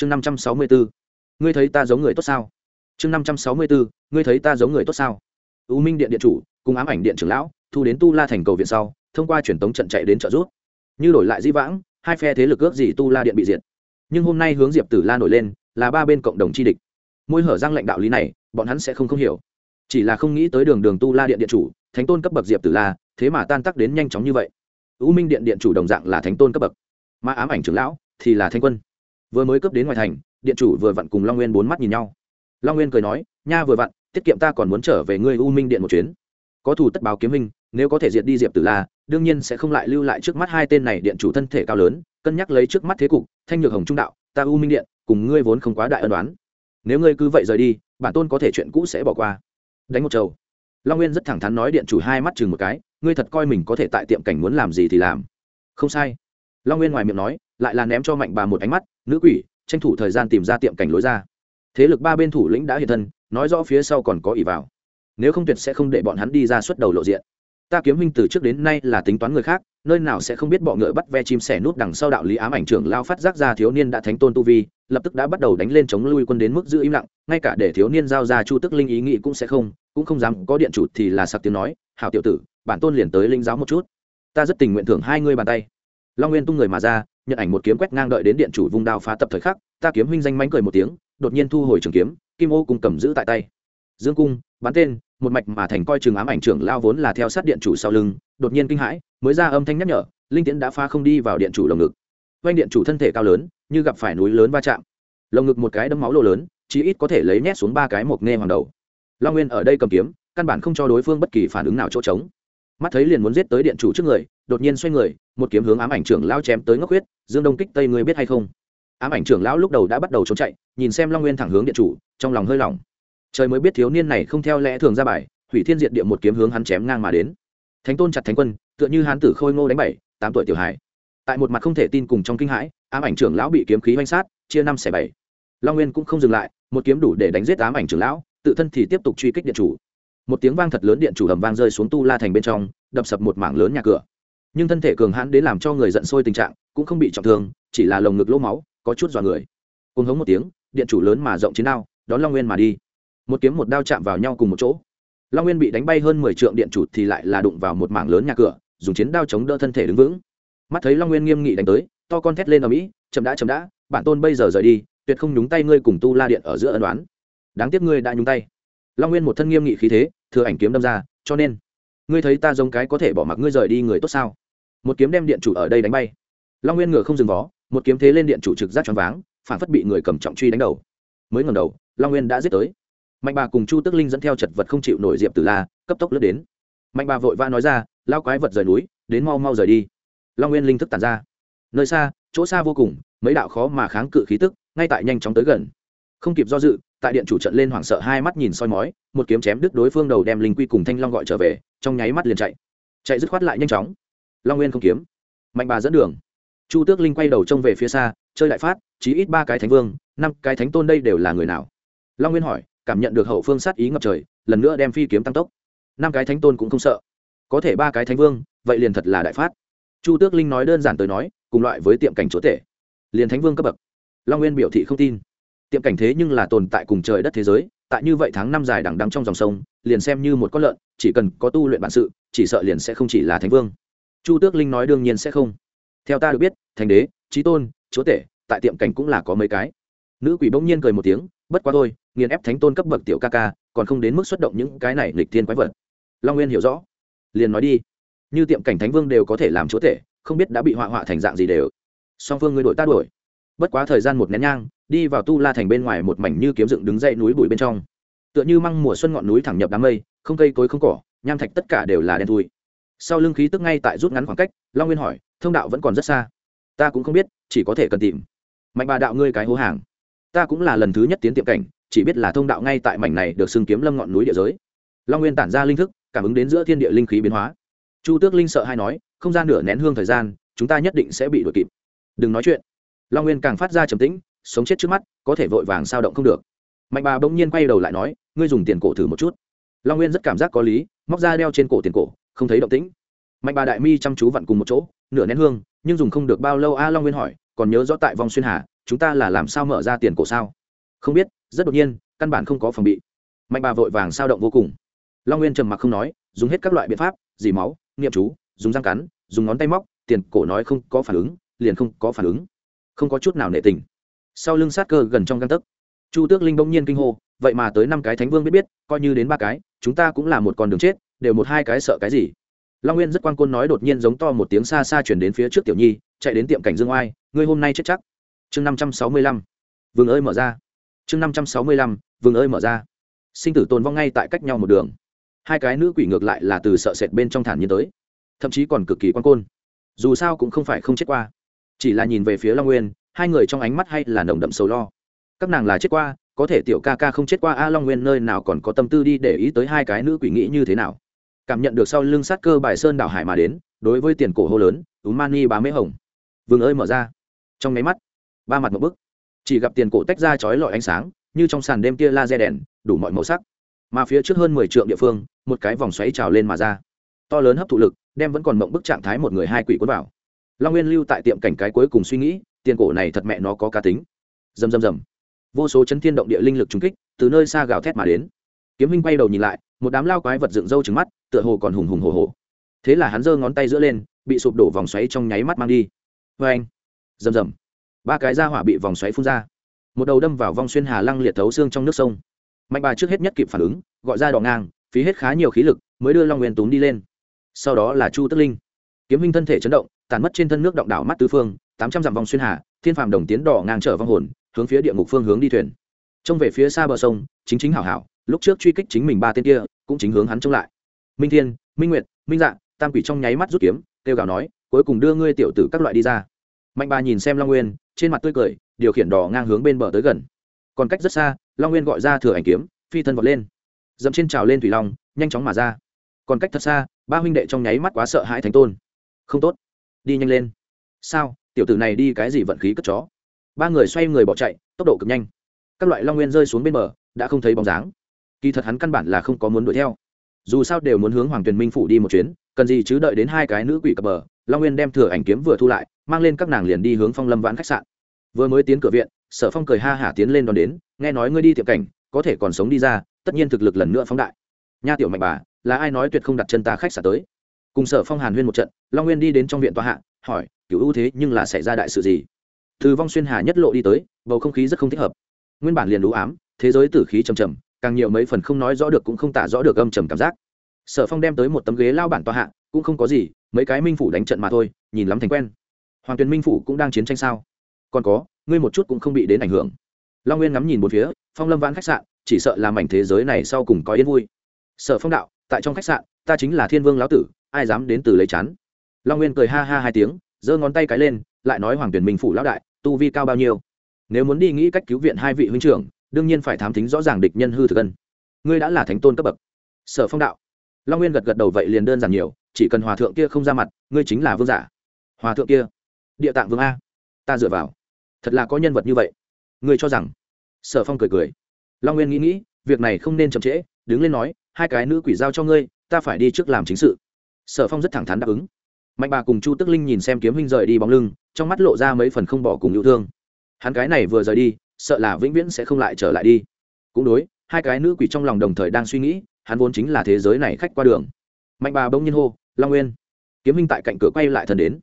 chương năm trăm sáu mươi bốn ngươi thấy ta giống người tốt sao? Chương năm trăm sáu mươi bốn ngươi thấy ta giống người tốt sao? U minh điện điện chủ cùng ám ảnh điện trưởng lão, thu đến tu la thành cầu viện sau, thông qua truyền tống trận chạy đến trợ giúp. Như đổi lại di vãng, hai phe thế lực ước gì tu la điện bị diệt. Nhưng hôm nay hướng diệp tử la nổi lên, là ba bên cộng đồng chi địch. Môi hở răng lãnh đạo lý này, bọn hắn sẽ không không hiểu. Chỉ là không nghĩ tới đường đường tu la điện điện chủ, thánh tôn cấp bậc diệp tử la, thế mà tan tắc đến nhanh chóng như vậy. U minh điện điện chủ đồng dạng là thánh tôn cấp bậc. Mà ám ảnh trưởng lão thì là thanh quân vừa mới cướp đến ngoài thành, điện chủ vừa vặn cùng long nguyên bốn mắt nhìn nhau. Long nguyên cười nói, nha vừa vặn, tiết kiệm ta còn muốn trở về ngươi u minh điện một chuyến. Có thủ tất báo kiếm hình, nếu có thể diệt đi diệp tử la, đương nhiên sẽ không lại lưu lại trước mắt hai tên này điện chủ thân thể cao lớn, cân nhắc lấy trước mắt thế cục, thanh nhược hồng trung đạo, ta u minh điện, cùng ngươi vốn không quá đại ân đoán nếu ngươi cứ vậy rời đi, bản tôn có thể chuyện cũ sẽ bỏ qua. Đánh một trầu. Long nguyên rất thẳng thắn nói điện chủ hai mắt chừng một cái, ngươi thật coi mình có thể tại tiệm cảnh muốn làm gì thì làm. Không sai long nguyên ngoài miệng nói lại là ném cho mạnh bà một ánh mắt nữ quỷ tranh thủ thời gian tìm ra tiệm cảnh lối ra thế lực ba bên thủ lĩnh đã hiện thân nói rõ phía sau còn có ỷ vào nếu không tuyệt sẽ không để bọn hắn đi ra suốt đầu lộ diện ta kiếm huynh từ trước đến nay là tính toán người khác nơi nào sẽ không biết bọ ngựa bắt ve chim sẻ nút đằng sau đạo lý ám ảnh trưởng lao phát giác ra thiếu niên đã thánh tôn tu vi lập tức đã bắt đầu đánh lên chống lui quân đến mức giữ im lặng ngay cả để thiếu niên giao ra chu tức linh ý nghĩ cũng sẽ không cũng không dám có điện chủ thì là sặc tiếng nói hảo tiểu tử bản tôn liền tới linh giáo một chút ta rất tình nguyện thưởng hai ngươi bàn tay long nguyên tung người mà ra, nhận ảnh một kiếm quét ngang đợi đến điện chủ vung đao phá tập thời khắc, ta kiếm huynh danh mánh cười một tiếng, đột nhiên thu hồi trường kiếm, kim ô cùng cầm giữ tại tay. Dương cung, bắn tên, một mạch mà thành coi trường ám ảnh trưởng lao vốn là theo sát điện chủ sau lưng, đột nhiên kinh hãi, mới ra âm thanh nhắc nhở, linh tiễn đã phá không đi vào điện chủ lồng ngực. Quanh điện chủ thân thể cao lớn, như gặp phải núi lớn va chạm. Lồng ngực một cái đấm máu lô lớn, chí ít có thể lấy nét xuống ba cái mộc nghe hoàng đầu. Long nguyên ở đây cầm kiếm, căn bản không cho đối phương bất kỳ phản ứng nào chỗ trống mắt thấy liền muốn giết tới điện chủ trước người, đột nhiên xoay người, một kiếm hướng ám ảnh trưởng lao chém tới ngốc huyết, dương đông kích tây người biết hay không? Ám ảnh trưởng lão lúc đầu đã bắt đầu trốn chạy, nhìn xem long nguyên thẳng hướng điện chủ, trong lòng hơi lỏng. Trời mới biết thiếu niên này không theo lẽ thường ra bài, hủy thiên diệt địa một kiếm hướng hắn chém ngang mà đến. Thánh tôn chặt thánh quân, tựa như hán tử khôi ngô đánh bảy, tám tuổi tiểu hải tại một mặt không thể tin cùng trong kinh hãi, ám ảnh trưởng lão bị kiếm khí oanh sát, chia năm xẻ bảy. Long nguyên cũng không dừng lại, một kiếm đủ để đánh giết ám ảnh trưởng lão, tự thân thì tiếp tục truy kích điện chủ một tiếng vang thật lớn điện chủ hầm vang rơi xuống tu la thành bên trong, đập sập một mảng lớn nhà cửa. Nhưng thân thể cường hãn đến làm cho người giận sôi tình trạng, cũng không bị trọng thương, chỉ là lồng ngực lỗ máu, có chút dọa người. Cùng hống một tiếng, điện chủ lớn mà rộng chiến đao, đón long nguyên mà đi. Một kiếm một đao chạm vào nhau cùng một chỗ. Long nguyên bị đánh bay hơn mười trượng, điện chủ thì lại là đụng vào một mảng lớn nhà cửa, dùng chiến đao chống đỡ thân thể đứng vững. Mắt thấy long nguyên nghiêm nghị đánh tới, to con thét lên ở mỹ chậm đã chậm đã, bản tôn bây giờ rời đi, tuyệt không nhúng tay ngươi cùng tu la điện ở giữa ân đoán đáng tiếc ngươi đã nhúng tay. Long nguyên một thân nghiêm nghị khí thế thừa ảnh kiếm đâm ra, cho nên, ngươi thấy ta giống cái có thể bỏ mặc ngươi rời đi người tốt sao? Một kiếm đem điện chủ ở đây đánh bay. Long nguyên ngựa không dừng vó, một kiếm thế lên điện chủ trực giác choáng váng, phản phất bị người cầm trọng truy đánh đầu. Mới ngầm đầu, long nguyên đã giết tới. Mạnh bà cùng chu tức linh dẫn theo chật vật không chịu nổi diệp tử la, cấp tốc lướt đến. Mạnh bà vội vã nói ra lao quái vật rời núi, đến mau mau rời đi. Long nguyên linh thức tàn ra. Nơi xa, chỗ xa vô cùng, mấy đạo khó mà kháng cự khí tức, ngay tại nhanh chóng tới gần. Không kịp do dự tại điện chủ trận lên hoảng sợ hai mắt nhìn soi mói, một kiếm chém đứt đối phương đầu đem linh quy cùng thanh long gọi trở về, trong nháy mắt liền chạy. Chạy dứt khoát lại nhanh chóng. Long nguyên không kiếm. Mạnh bà dẫn đường. Chu tước linh quay đầu trông về phía xa, chơi đại phát, chí ít ba cái thánh vương, năm cái thánh tôn đây đều là người nào? Long nguyên hỏi, cảm nhận được hậu phương sát ý ngập trời, lần nữa đem phi kiếm tăng tốc. Năm cái thánh tôn cũng không sợ. Có thể ba cái thánh vương, vậy liền thật là đại phát. Chu tước linh nói đơn giản tới nói, cùng loại với tiệm cảnh chúa tể. Liền thánh vương cấp bậc. Long nguyên biểu thị không tin tiệm cảnh thế nhưng là tồn tại cùng trời đất thế giới, tại như vậy tháng năm dài đằng đắng trong dòng sông, liền xem như một con lợn, chỉ cần có tu luyện bản sự, chỉ sợ liền sẽ không chỉ là thánh vương. Chu tước linh nói đương nhiên sẽ không. Theo ta được biết thành đế trí tôn, chúa tể, tại tiệm cảnh cũng là có mấy cái. Nữ quỷ bỗng nhiên cười một tiếng, bất quá thôi, nghiền ép thánh tôn cấp bậc tiểu ca ca, còn không đến mức xuất động những cái này lịch thiên quái vật. Long nguyên hiểu rõ. Liền nói đi. Như tiệm cảnh thánh vương đều có thể làm chúa tể, không biết đã bị họa họa thành dạng gì đều. Song phương ngươi đổi ta đổi bất quá thời gian một nén nhang đi vào tu la thành bên ngoài một mảnh như kiếm dựng đứng dậy núi bụi bên trong. Tựa như măng mùa xuân ngọn núi thẳng nhập đám mây, không cây cối không cỏ, nham thạch tất cả đều là đen thui. Sau lưng khí tức ngay tại rút ngắn khoảng cách, long nguyên hỏi, thông đạo vẫn còn rất xa. Ta cũng không biết, chỉ có thể cần tìm. Mạnh bà đạo ngươi cái hố hàng, ta cũng là lần thứ nhất tiến tiệm cảnh, chỉ biết là thông đạo ngay tại mảnh này được xưng kiếm lâm ngọn núi địa giới. Long nguyên tản ra linh thức, cảm ứng đến giữa thiên địa linh khí biến hóa. Chu tước linh sợ hay nói, không gian nửa nén hương thời gian, chúng ta nhất định sẽ bị đuổi kịp. Đừng nói chuyện. Long nguyên càng phát ra trầm tĩnh sống chết trước mắt, có thể vội vàng sao động không được. Mạnh bà bỗng nhiên quay đầu lại nói, ngươi dùng tiền cổ thử một chút. Long nguyên rất cảm giác có lý, móc ra đeo trên cổ tiền cổ, không thấy động tĩnh. Mạnh bà đại mi chăm chú vặn cùng một chỗ, nửa nén hương, nhưng dùng không được bao lâu, a long nguyên hỏi, còn nhớ rõ tại vòng xuyên hà, chúng ta là làm sao mở ra tiền cổ sao? Không biết, rất đột nhiên, căn bản không có phòng bị. Mạnh bà vội vàng sao động vô cùng. Long nguyên trầm mặc không nói, dùng hết các loại biện pháp, dì máu nghiệm chú, dùng răng cắn, dùng ngón tay móc, tiền cổ nói không có phản ứng, liền không có phản ứng. Không có chút nào nệ tình sau lưng sát cơ gần trong găng tấc. Chu tước linh bỗng nhiên kinh hô, vậy mà tới năm cái thánh vương biết biết, coi như đến ba cái, chúng ta cũng là một con đường chết, đều một hai cái sợ cái gì? Long nguyên rất quan côn nói đột nhiên giống to một tiếng xa xa chuyển đến phía trước tiểu nhi, chạy đến tiệm cảnh dương oai, ngươi hôm nay chết chắc. Chương năm trăm sáu mươi lăm. Vương ơi mở ra. Chương năm trăm sáu mươi lăm, vương ơi mở ra. Sinh tử tồn vong ngay tại cách nhau một đường. Hai cái nữ quỷ ngược lại là từ sợ sệt bên trong thản nhiên tới, thậm chí còn cực kỳ quan côn. Dù sao cũng không phải không chết qua. Chỉ là nhìn về phía long nguyên hai người trong ánh mắt hay là nồng đậm sầu lo. Các nàng là chết qua, có thể tiểu ca ca không chết qua a long nguyên nơi nào còn có tâm tư đi để ý tới hai cái nữ quỷ nghĩ như thế nào. Cảm nhận được sau lưng sát cơ bài sơn đảo hải mà đến, đối với tiền cổ hô lớn úng mani bá mễ hồng. Vừng ơi mở ra. Trong máy mắt, ba mặt một bức. Chỉ gặp tiền cổ tách ra chói lọi ánh sáng, như trong sàn đêm tia laser đèn, đủ mọi màu sắc. Mà phía trước hơn mười triệu địa phương, một cái vòng xoáy trào lên mà ra. To lớn hấp thụ lực, đem vẫn còn mộng bức trạng thái một người hai quỷ cuốn vào. Long nguyên lưu tại tiệm cảnh cái cuối cùng suy nghĩ tiền cổ này thật mẹ nó có cá tính. Rầm rầm rầm. Vô số chấn thiên động địa linh lực trúng kích, từ nơi xa gào thét mà đến. Kiếm huynh quay đầu nhìn lại, một đám lao quái vật dựng râu trứng mắt, tựa hồ còn hùng hùng hồ hồ thế là hắn giơ ngón tay giữa lên, bị sụp đổ vòng xoáy trong nháy mắt mang đi. Vê anh. Rầm rầm. Ba cái ra hỏa bị vòng xoáy phun ra. Một đầu đâm vào vong xuyên hà lăng liệt thấu xương trong nước sông. Mạnh bà trước hết nhất kịp phản ứng, gọi ra đỏ ngang, phí hết khá nhiều khí lực, mới đưa long nguyên túm đi lên. Sau đó là chu tức linh. Kiếm huynh thân thể chấn động tàn mất trên thân nước động đảo mắt tứ phương tám trăm dặm vòng xuyên hà thiên phàm đồng tiến đỏ ngang trở vong hồn hướng phía địa ngục phương hướng đi thuyền. Trông về phía xa bờ sông chính chính hảo hảo lúc trước truy kích chính mình ba tên kia cũng chính hướng hắn trông lại. Minh thiên minh nguyệt minh Dạng, tam quỷ trong nháy mắt rút kiếm kêu gào nói cuối cùng đưa ngươi tiểu tử các loại đi ra. Mạnh bà nhìn xem long nguyên trên mặt tươi cười điều khiển đỏ ngang hướng bên bờ tới gần. Còn cách rất xa long nguyên gọi ra thừa ảnh kiếm phi thân vọt lên. Dẫm trên trào lên thủy long nhanh chóng mà ra. Còn cách thật xa ba huynh đệ trong nháy mắt quá sợ hãi thánh tôn. Không tốt đi nhanh lên. Sao? Tiểu tử này đi cái gì vận khí cất chó? Ba người xoay người bỏ chạy, tốc độ cực nhanh. Các loại long nguyên rơi xuống bên bờ, đã không thấy bóng dáng. Kỳ thật hắn căn bản là không có muốn đuổi theo. Dù sao đều muốn hướng hoàng tuyền minh phủ đi một chuyến, cần gì chứ đợi đến hai cái nữ quỷ cập bờ, long nguyên đem thừa ảnh kiếm vừa thu lại, mang lên các nàng liền đi hướng phong lâm vãn khách sạn. Vừa mới tiến cửa viện, sở phong cười ha hả tiến lên đón đến, nghe nói ngươi đi tiệm cảnh, có thể còn sống đi ra, tất nhiên thực lực lần nữa phóng đại. Nha tiểu mạnh bà, là ai nói tuyệt không đặt chân ta khách sạn tới? Cùng sở phong hàn huyên một trận, long nguyên đi đến trong viện tòa hạ hỏi cựu ưu thế nhưng là xảy ra đại sự gì? Từ vong xuyên hà nhất lộ đi tới, bầu không khí rất không thích hợp. Nguyên bản liền đủ ám, thế giới tử khí trầm trầm, càng nhiều mấy phần không nói rõ được cũng không tả rõ được âm trầm cảm giác. Sở phong đem tới một tấm ghế lao bản tòa hạ, cũng không có gì, mấy cái minh phủ đánh trận mà thôi, nhìn lắm thành quen. Hoàng tuyền minh phủ cũng đang chiến tranh sao? Còn có, ngươi một chút cũng không bị đến ảnh hưởng. Long nguyên ngắm nhìn một phía, phong lâm vãn khách sạn, chỉ sợ làm mảnh thế giới này sau cùng có yên vui. Sở phong đạo, tại trong khách sạn, ta chính là thiên vương lão tử, ai dám đến từ lấy chán? Long nguyên cười ha ha hai tiếng, giơ ngón tay cái lên, lại nói hoàng tuyển minh phủ lão đại, tu vi cao bao nhiêu? Nếu muốn đi nghĩ cách cứu viện hai vị huynh trưởng, đương nhiên phải thám tính rõ ràng địch nhân hư thực ân. Ngươi đã là thánh tôn cấp bậc. Sở phong đạo. Long nguyên gật gật đầu vậy liền đơn giản nhiều, chỉ cần hòa thượng kia không ra mặt, ngươi chính là vương giả. Hòa thượng kia, địa tạng vương a. Ta dựa vào. Thật là có nhân vật như vậy. Ngươi cho rằng? Sở phong cười cười. Long nguyên nghĩ nghĩ, việc này không nên chậm trễ, đứng lên nói, hai cái nữ quỷ giao cho ngươi, ta phải đi trước làm chính sự. Sở phong rất thẳng thắn đáp ứng mạnh bà cùng chu tức linh nhìn xem kiếm huynh rời đi bóng lưng, trong mắt lộ ra mấy phần không bỏ cùng yêu thương. Hắn cái này vừa rời đi, sợ là vĩnh viễn sẽ không lại trở lại đi. Cũng đối, hai cái nữ quỷ trong lòng đồng thời đang suy nghĩ, hắn vốn chính là thế giới này khách qua đường. Mạnh bà bỗng nhiên hô, long nguyên! Kiếm huynh tại cạnh cửa quay lại thần đến.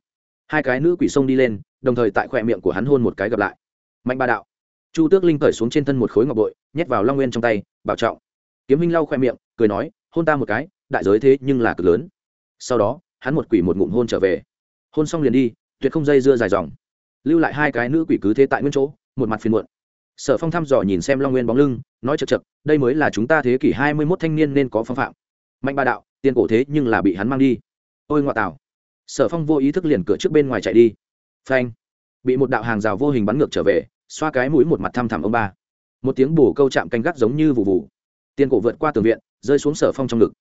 Hai cái nữ quỷ xông đi lên, đồng thời tại khoe miệng của hắn hôn một cái gặp lại. Mạnh bà đạo. Chu tước linh cởi xuống trên thân một khối ngọc bội, nhét vào long nguyên trong tay, bảo trọng. Kiếm huynh lau khoe miệng, cười nói, hôn ta một cái, đại giới thế nhưng là cực lớn. Sau đó hắn một quỷ một ngụm hôn trở về. Hôn xong liền đi, tuyệt không dây dưa dài dòng. Lưu lại hai cái nữ quỷ cứ thế tại nguyên chỗ, một mặt phiền muộn. Sở phong thăm dò nhìn xem long nguyên bóng lưng, nói chật chật đây mới là chúng ta thế kỷ hai mươi mốt thanh niên nên có phong phạm. Mạnh ba đạo, tiền cổ thế nhưng là bị hắn mang đi. Ôi ngoại tảo sở phong vô ý thức liền cửa trước bên ngoài chạy đi. Phanh. Bị một đạo hàng rào vô hình bắn ngược trở về, xoa cái mũi một mặt thăm thẳm ông ba. Một tiếng bổ câu chạm canh gác giống như vụ vụ. Tiền cổ vượt qua tường viện, rơi xuống sở phong trong ngực.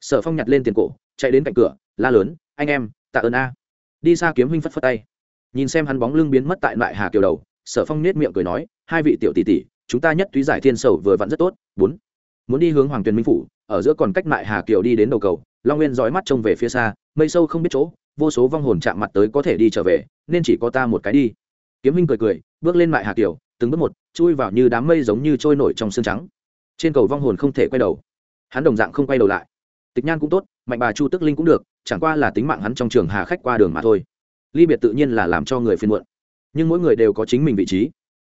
Sở phong nhặt lên tiền cổ, chạy đến cạnh cửa la lớn, anh em, tạ ơn a. Đi xa kiếm huynh phất phất tay. Nhìn xem hắn bóng lưng biến mất tại lại hà kiều đầu, sở phong nết miệng cười nói, hai vị tiểu tỷ tỷ, chúng ta nhất túy giải thiên sầu vừa vặn rất tốt. Bốn. Muốn đi hướng hoàng tuyền minh phủ, ở giữa còn cách lại hà kiều đi đến đầu cầu, long nguyên dõi mắt trông về phía xa, mây sâu không biết chỗ, vô số vong hồn chạm mặt tới có thể đi trở về, nên chỉ có ta một cái đi. Kiếm huynh cười cười, bước lên lại hà kiều, từng bước một, chui vào như đám mây giống như trôi nổi trong xương trắng. Trên cầu vong hồn không thể quay đầu. Hắn đồng dạng không quay đầu lại. Tịch nhan cũng tốt, mạnh bà chu tức linh cũng được chẳng qua là tính mạng hắn trong trường hà khách qua đường mà thôi. Ly biệt tự nhiên là làm cho người phiên muộn. Nhưng mỗi người đều có chính mình vị trí.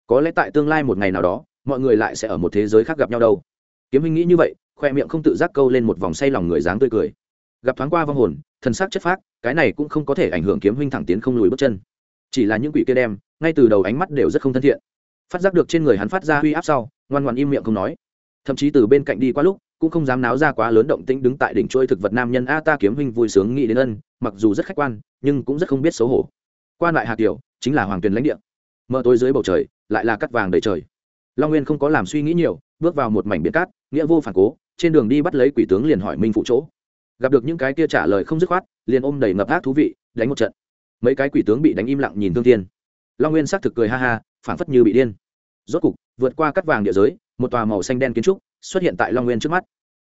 Có lẽ tại tương lai một ngày nào đó, mọi người lại sẽ ở một thế giới khác gặp nhau đâu. Kiếm hình nghĩ như vậy, khoe miệng không tự giác câu lên một vòng say lòng người dáng tươi cười. Gặp thoáng qua vong hồn, thần sắc chất phác, cái này cũng không có thể ảnh hưởng kiếm huynh thẳng tiến không lùi bước chân. Chỉ là những quỷ kia đem, ngay từ đầu ánh mắt đều rất không thân thiện. Phát giác được trên người hắn phát ra uy áp sau, ngoan ngoan im miệng không nói. Thậm chí từ bên cạnh đi qua lúc cũng không dám náo ra quá lớn động tĩnh đứng tại đỉnh trôi thực vật nam nhân a ta kiếm huynh vui sướng nghĩ đến ân, mặc dù rất khách quan, nhưng cũng rất không biết xấu hổ. Quan lại hạt tiểu chính là hoàng tuyền lãnh địa. Mở tối dưới bầu trời, lại là cắt vàng đầy trời. Long nguyên không có làm suy nghĩ nhiều, bước vào một mảnh biển cát, nghĩa vô phản cố, trên đường đi bắt lấy quỷ tướng liền hỏi minh phụ chỗ. Gặp được những cái kia trả lời không dứt khoát, liền ôm đầy ngập ác thú vị, đánh một trận. Mấy cái quỷ tướng bị đánh im lặng nhìn thương thiên. Long nguyên xác thực cười ha ha, phảng phất như bị điên. Rốt cục, vượt qua cắt vàng địa giới, một tòa màu xanh đen kiến trúc xuất hiện tại long nguyên trước mắt.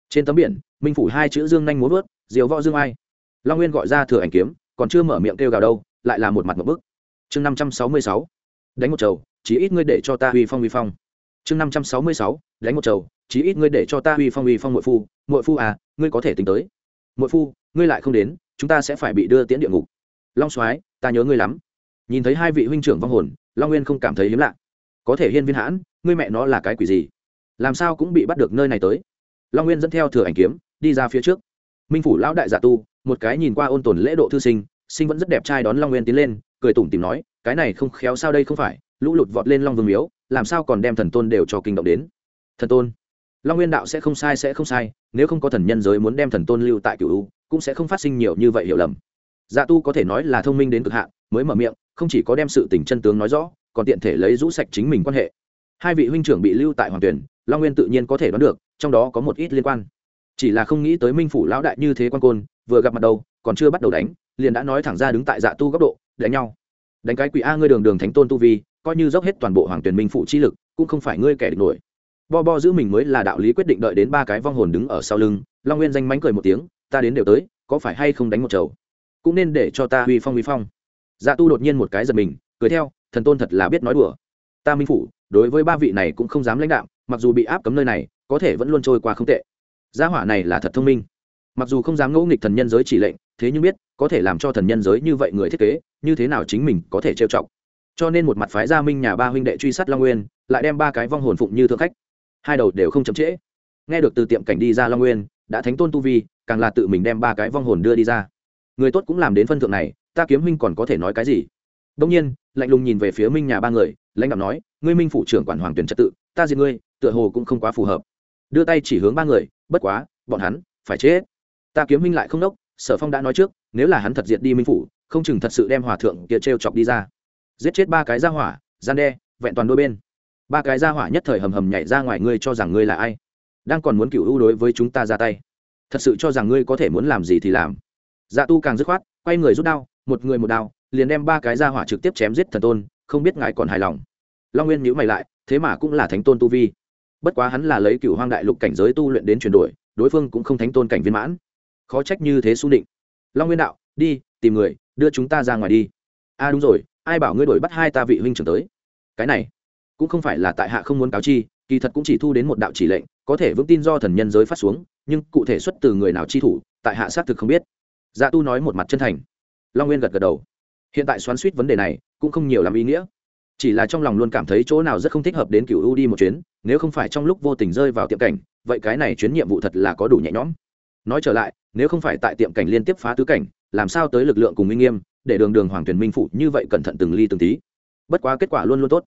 Trên tấm biển, minh phủ hai chữ dương nhanh muốn vớt, diều võ dương ai. Long nguyên gọi ra thừa ảnh kiếm, còn chưa mở miệng kêu gào đâu, lại là một mặt một bức. Chương năm trăm sáu mươi sáu, đánh một trầu chí ít ngươi để cho ta uy phong uy phong. Chương năm trăm sáu mươi sáu, đánh một trầu chí ít ngươi để cho ta uy phong uy phong mội phu mội phu à ngươi có thể tính tới. Mội phu, ngươi lại không đến, chúng ta sẽ phải bị đưa tiễn địa ngục. Long soái, ta nhớ ngươi lắm. Nhìn thấy hai vị huynh trưởng vong hồn, long nguyên không cảm thấy hiếm lạ. Có thể hiên viên hãn, ngươi mẹ nó là cái quỷ gì? Làm sao cũng bị bắt được nơi này tới. Long nguyên dẫn theo thừa ảnh kiếm, đi ra phía trước. Minh phủ lão đại giả tu, một cái nhìn qua ôn tồn lễ độ thư sinh sinh vẫn rất đẹp trai đón long nguyên tiến lên, cười tủm tìm nói, cái này không khéo sao đây không phải, lũ lụt vọt lên long vương miếu, làm sao còn đem thần tôn đều cho kinh động đến? Thần tôn? Long nguyên đạo sẽ không sai, sẽ không sai, nếu không có thần nhân giới muốn đem thần tôn lưu tại cựu u, cũng sẽ không phát sinh nhiều như vậy hiểu lầm. Dạ tu có thể nói là thông minh đến cực hạn, mới mở miệng, không chỉ có đem sự tình chân tướng nói rõ, còn tiện thể lấy rũ sạch chính mình quan hệ. Hai vị huynh trưởng bị lưu tại hoàng tuyển long nguyên tự nhiên có thể đoán được trong đó có một ít liên quan chỉ là không nghĩ tới minh phủ lão đại như thế quan côn vừa gặp mặt đầu còn chưa bắt đầu đánh liền đã nói thẳng ra đứng tại dạ tu góc độ đánh nhau đánh cái quỷ a ngươi đường đường thánh tôn tu vi coi như dốc hết toàn bộ hoàng tuyển minh phụ chi lực cũng không phải ngươi kẻ địch nổi bo bo giữ mình mới là đạo lý quyết định đợi đến ba cái vong hồn đứng ở sau lưng long nguyên danh mánh cười một tiếng ta đến đều tới có phải hay không đánh một chầu cũng nên để cho ta huy phong huy phong dạ tu đột nhiên một cái giật mình cười theo thần tôn thật là biết nói đùa ta minh phủ đối với ba vị này cũng không dám lãnh đạo mặc dù bị áp cấm nơi này, có thể vẫn luôn trôi qua không tệ. Gia hỏa này là thật thông minh. Mặc dù không dám ngẫu nghịch thần nhân giới chỉ lệnh, thế nhưng biết, có thể làm cho thần nhân giới như vậy người thiết kế, như thế nào chính mình có thể trêu chọc. Cho nên một mặt phái gia minh nhà ba huynh đệ truy sát long nguyên, lại đem ba cái vong hồn phụng như thượng khách. Hai đầu đều không chậm trễ. Nghe được từ tiệm cảnh đi ra long nguyên, đã thánh tôn tu vi, càng là tự mình đem ba cái vong hồn đưa đi ra. Người tốt cũng làm đến phân thượng này, ta kiếm huynh còn có thể nói cái gì? Đông nhiên, lạnh lùng nhìn về phía minh nhà ba người, lãnh đạo nói, ngươi minh phụ trưởng quản hoàng tuyển trật tự, ta diệt ngươi tựa hồ cũng không quá phù hợp. Đưa tay chỉ hướng ba người, bất quá, bọn hắn, phải chết. Ta kiếm minh lại không đốc, sở phong đã nói trước, nếu là hắn thật diệt đi minh phủ, không chừng thật sự đem hòa thượng kia t chọc đi ra. Giết chết ba cái ra hỏa, gian đe, vẹn toàn đôi bên. Ba cái ra hỏa nhất thời hầm hầm nhảy ra ngoài ngươi cho rằng ngươi là ai? Đang còn muốn cựu ưu đối với chúng ta ra tay. Thật sự cho rằng ngươi có thể muốn làm gì thì làm. Dạ tu càng dứt khoát, quay người rút đao, một người một đao, liền đem ba cái ra hỏa trực tiếp chém giết thần tôn, không biết ngài còn hài lòng. Long nguyên nhữ mày lại, thế mà cũng là thánh tôn tu vi bất quá hắn là lấy cựu hoang đại lục cảnh giới tu luyện đến chuyển đổi, đối phương cũng không thánh tôn cảnh viên mãn. Khó trách như thế xu định. Long nguyên đạo, đi, tìm người, đưa chúng ta ra ngoài đi. A à đúng rồi, ai bảo ngươi đổi bắt hai ta vị huynh trưởng tới? Cái này, cũng không phải là tại hạ không muốn cáo chi, kỳ thật cũng chỉ thu đến một đạo chỉ lệnh, có thể vững tin do thần nhân giới phát xuống, nhưng cụ thể xuất từ người nào chi thủ, tại hạ xác thực không biết. Dạ tu nói một mặt chân thành. Long nguyên gật gật đầu. Hiện tại xoắn suýt vấn đề này, cũng không nhiều làm ý nghĩa chỉ là trong lòng luôn cảm thấy chỗ nào rất không thích hợp đến cựu u đi một chuyến, nếu không phải trong lúc vô tình rơi vào tiệm cảnh, vậy cái này chuyến nhiệm vụ thật là có đủ nhẹ nhõm. Nói trở lại, nếu không phải tại tiệm cảnh liên tiếp phá tứ cảnh, làm sao tới lực lượng cùng minh nghiêm, để đường đường hoàng tuyển minh phụ như vậy cẩn thận từng ly từng tí. Bất quá kết quả luôn luôn tốt.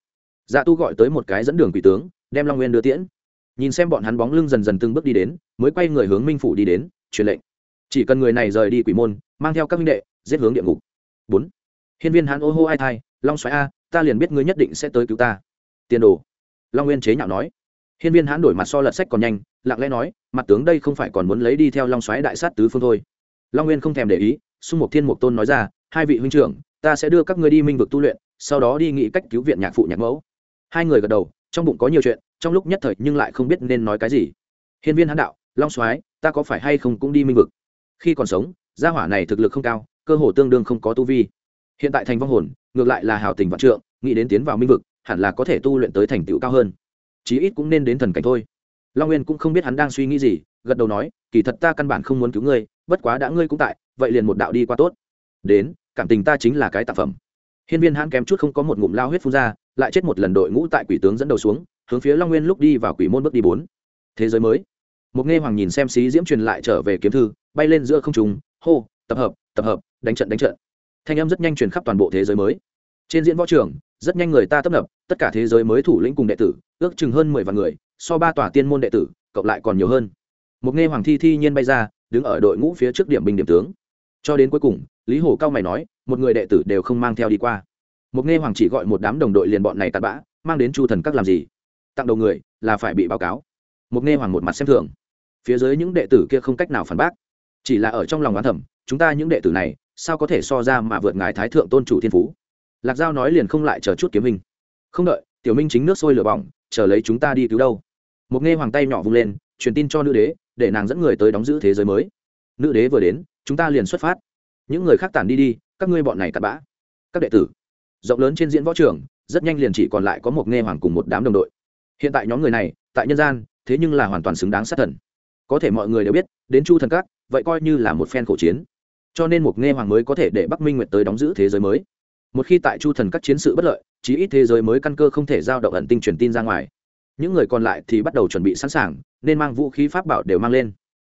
Dạ tu gọi tới một cái dẫn đường quỷ tướng, đem long nguyên đưa tiễn. Nhìn xem bọn hắn bóng lưng dần dần từng bước đi đến, mới quay người hướng minh phủ đi đến, truyền lệnh. Chỉ cần người này rời đi quỷ môn, mang theo các minh đệ, giết hướng địa ngục. Bốn. Hiên viên hắn ô hô ai thai long xoáy a, ta liền biết ngươi nhất định sẽ tới cứu ta. Tiền đồ. Long nguyên chế nhạo nói. Hiên viên hãn đổi mặt so lật sách còn nhanh, lặng lẽ nói, mặt tướng đây không phải còn muốn lấy đi theo long xoáy đại sát tứ phương thôi. Long nguyên không thèm để ý xung mục thiên mục tôn nói ra, hai vị huynh trưởng, ta sẽ đưa các ngươi đi minh vực tu luyện, sau đó đi nghĩ cách cứu viện nhạc phụ nhạc mẫu. Hai người gật đầu, trong bụng có nhiều chuyện, trong lúc nhất thời nhưng lại không biết nên nói cái gì. Hiên viên hãn đạo, long soái, ta có phải hay không cũng đi minh vực? Khi còn sống, gia hỏa này thực lực không cao, cơ hồ tương đương không có tu vi hiện tại thành vong hồn, ngược lại là hào tình vạn trượng, nghĩ đến tiến vào minh vực, hẳn là có thể tu luyện tới thành tựu cao hơn. Chí ít cũng nên đến thần cảnh thôi. Long nguyên cũng không biết hắn đang suy nghĩ gì, gật đầu nói, kỳ thật ta căn bản không muốn cứu ngươi, bất quá đã ngươi cũng tại, vậy liền một đạo đi qua tốt. Đến, cảm tình ta chính là cái tạp phẩm. Hiên viên hãn kém chút không có một ngụm lao huyết phun ra, lại chết một lần đội ngũ tại quỷ tướng dẫn đầu xuống, hướng phía long nguyên lúc đi vào quỷ môn bước đi bốn. Thế giới mới. Một nghe hoàng nhìn xem xí diễm truyền lại trở về kiếm thư, bay lên giữa không trùng hô, tập hợp tập hợp, đánh trận đánh trận thanh âm rất nhanh truyền khắp toàn bộ thế giới mới. Trên diễn võ trường, rất nhanh người ta tấp nập, tất cả thế giới mới thủ lĩnh cùng đệ tử, ước chừng hơn mười vạn người, so ba tòa tiên môn đệ tử, cộng lại còn nhiều hơn. Một nghe hoàng thi thi nhiên bay ra, đứng ở đội ngũ phía trước điểm binh điểm tướng. Cho đến cuối cùng, lý hồ cao mày nói, một người đệ tử đều không mang theo đi qua. Một nghe hoàng chỉ gọi một đám đồng đội liền bọn này tạt bã, mang đến chu thần các làm gì? Tặng đầu người, là phải bị báo cáo. Một nghe hoàng một mặt xem thường. Phía dưới những đệ tử kia không cách nào phản bác. Chỉ là ở trong lòng oán thẩm chúng ta những đệ tử này sao có thể so ra mà vượt ngài thái thượng tôn chủ thiên phú? Lạc giao nói liền không lại chờ chút kiếm minh không đợi, tiểu minh chính nước sôi lửa bỏng, chờ lấy chúng ta đi cứu đâu. Một nghe hoàng tay nhỏ vung lên, truyền tin cho nữ đế, để nàng dẫn người tới đóng giữ thế giới mới. Nữ đế vừa đến, chúng ta liền xuất phát. Những người khác tản đi đi, các ngươi bọn này cặn bã. Các đệ tử, rộng lớn trên diễn võ trường, rất nhanh liền chỉ còn lại có một nghe hoàng cùng một đám đồng đội. Hiện tại nhóm người này, tại nhân gian, thế nhưng là hoàn toàn xứng đáng sát thần. Có thể mọi người đều biết, đến chu thần các, vậy coi như là một phen khổ chiến cho nên một nghe hoàng mới có thể để bắc minh nguyệt tới đóng giữ thế giới mới. Một khi tại chu thần các chiến sự bất lợi, chí ít thế giới mới căn cơ không thể giao động ẩn tinh truyền tin ra ngoài. Những người còn lại thì bắt đầu chuẩn bị sẵn sàng, nên mang vũ khí pháp bảo đều mang lên.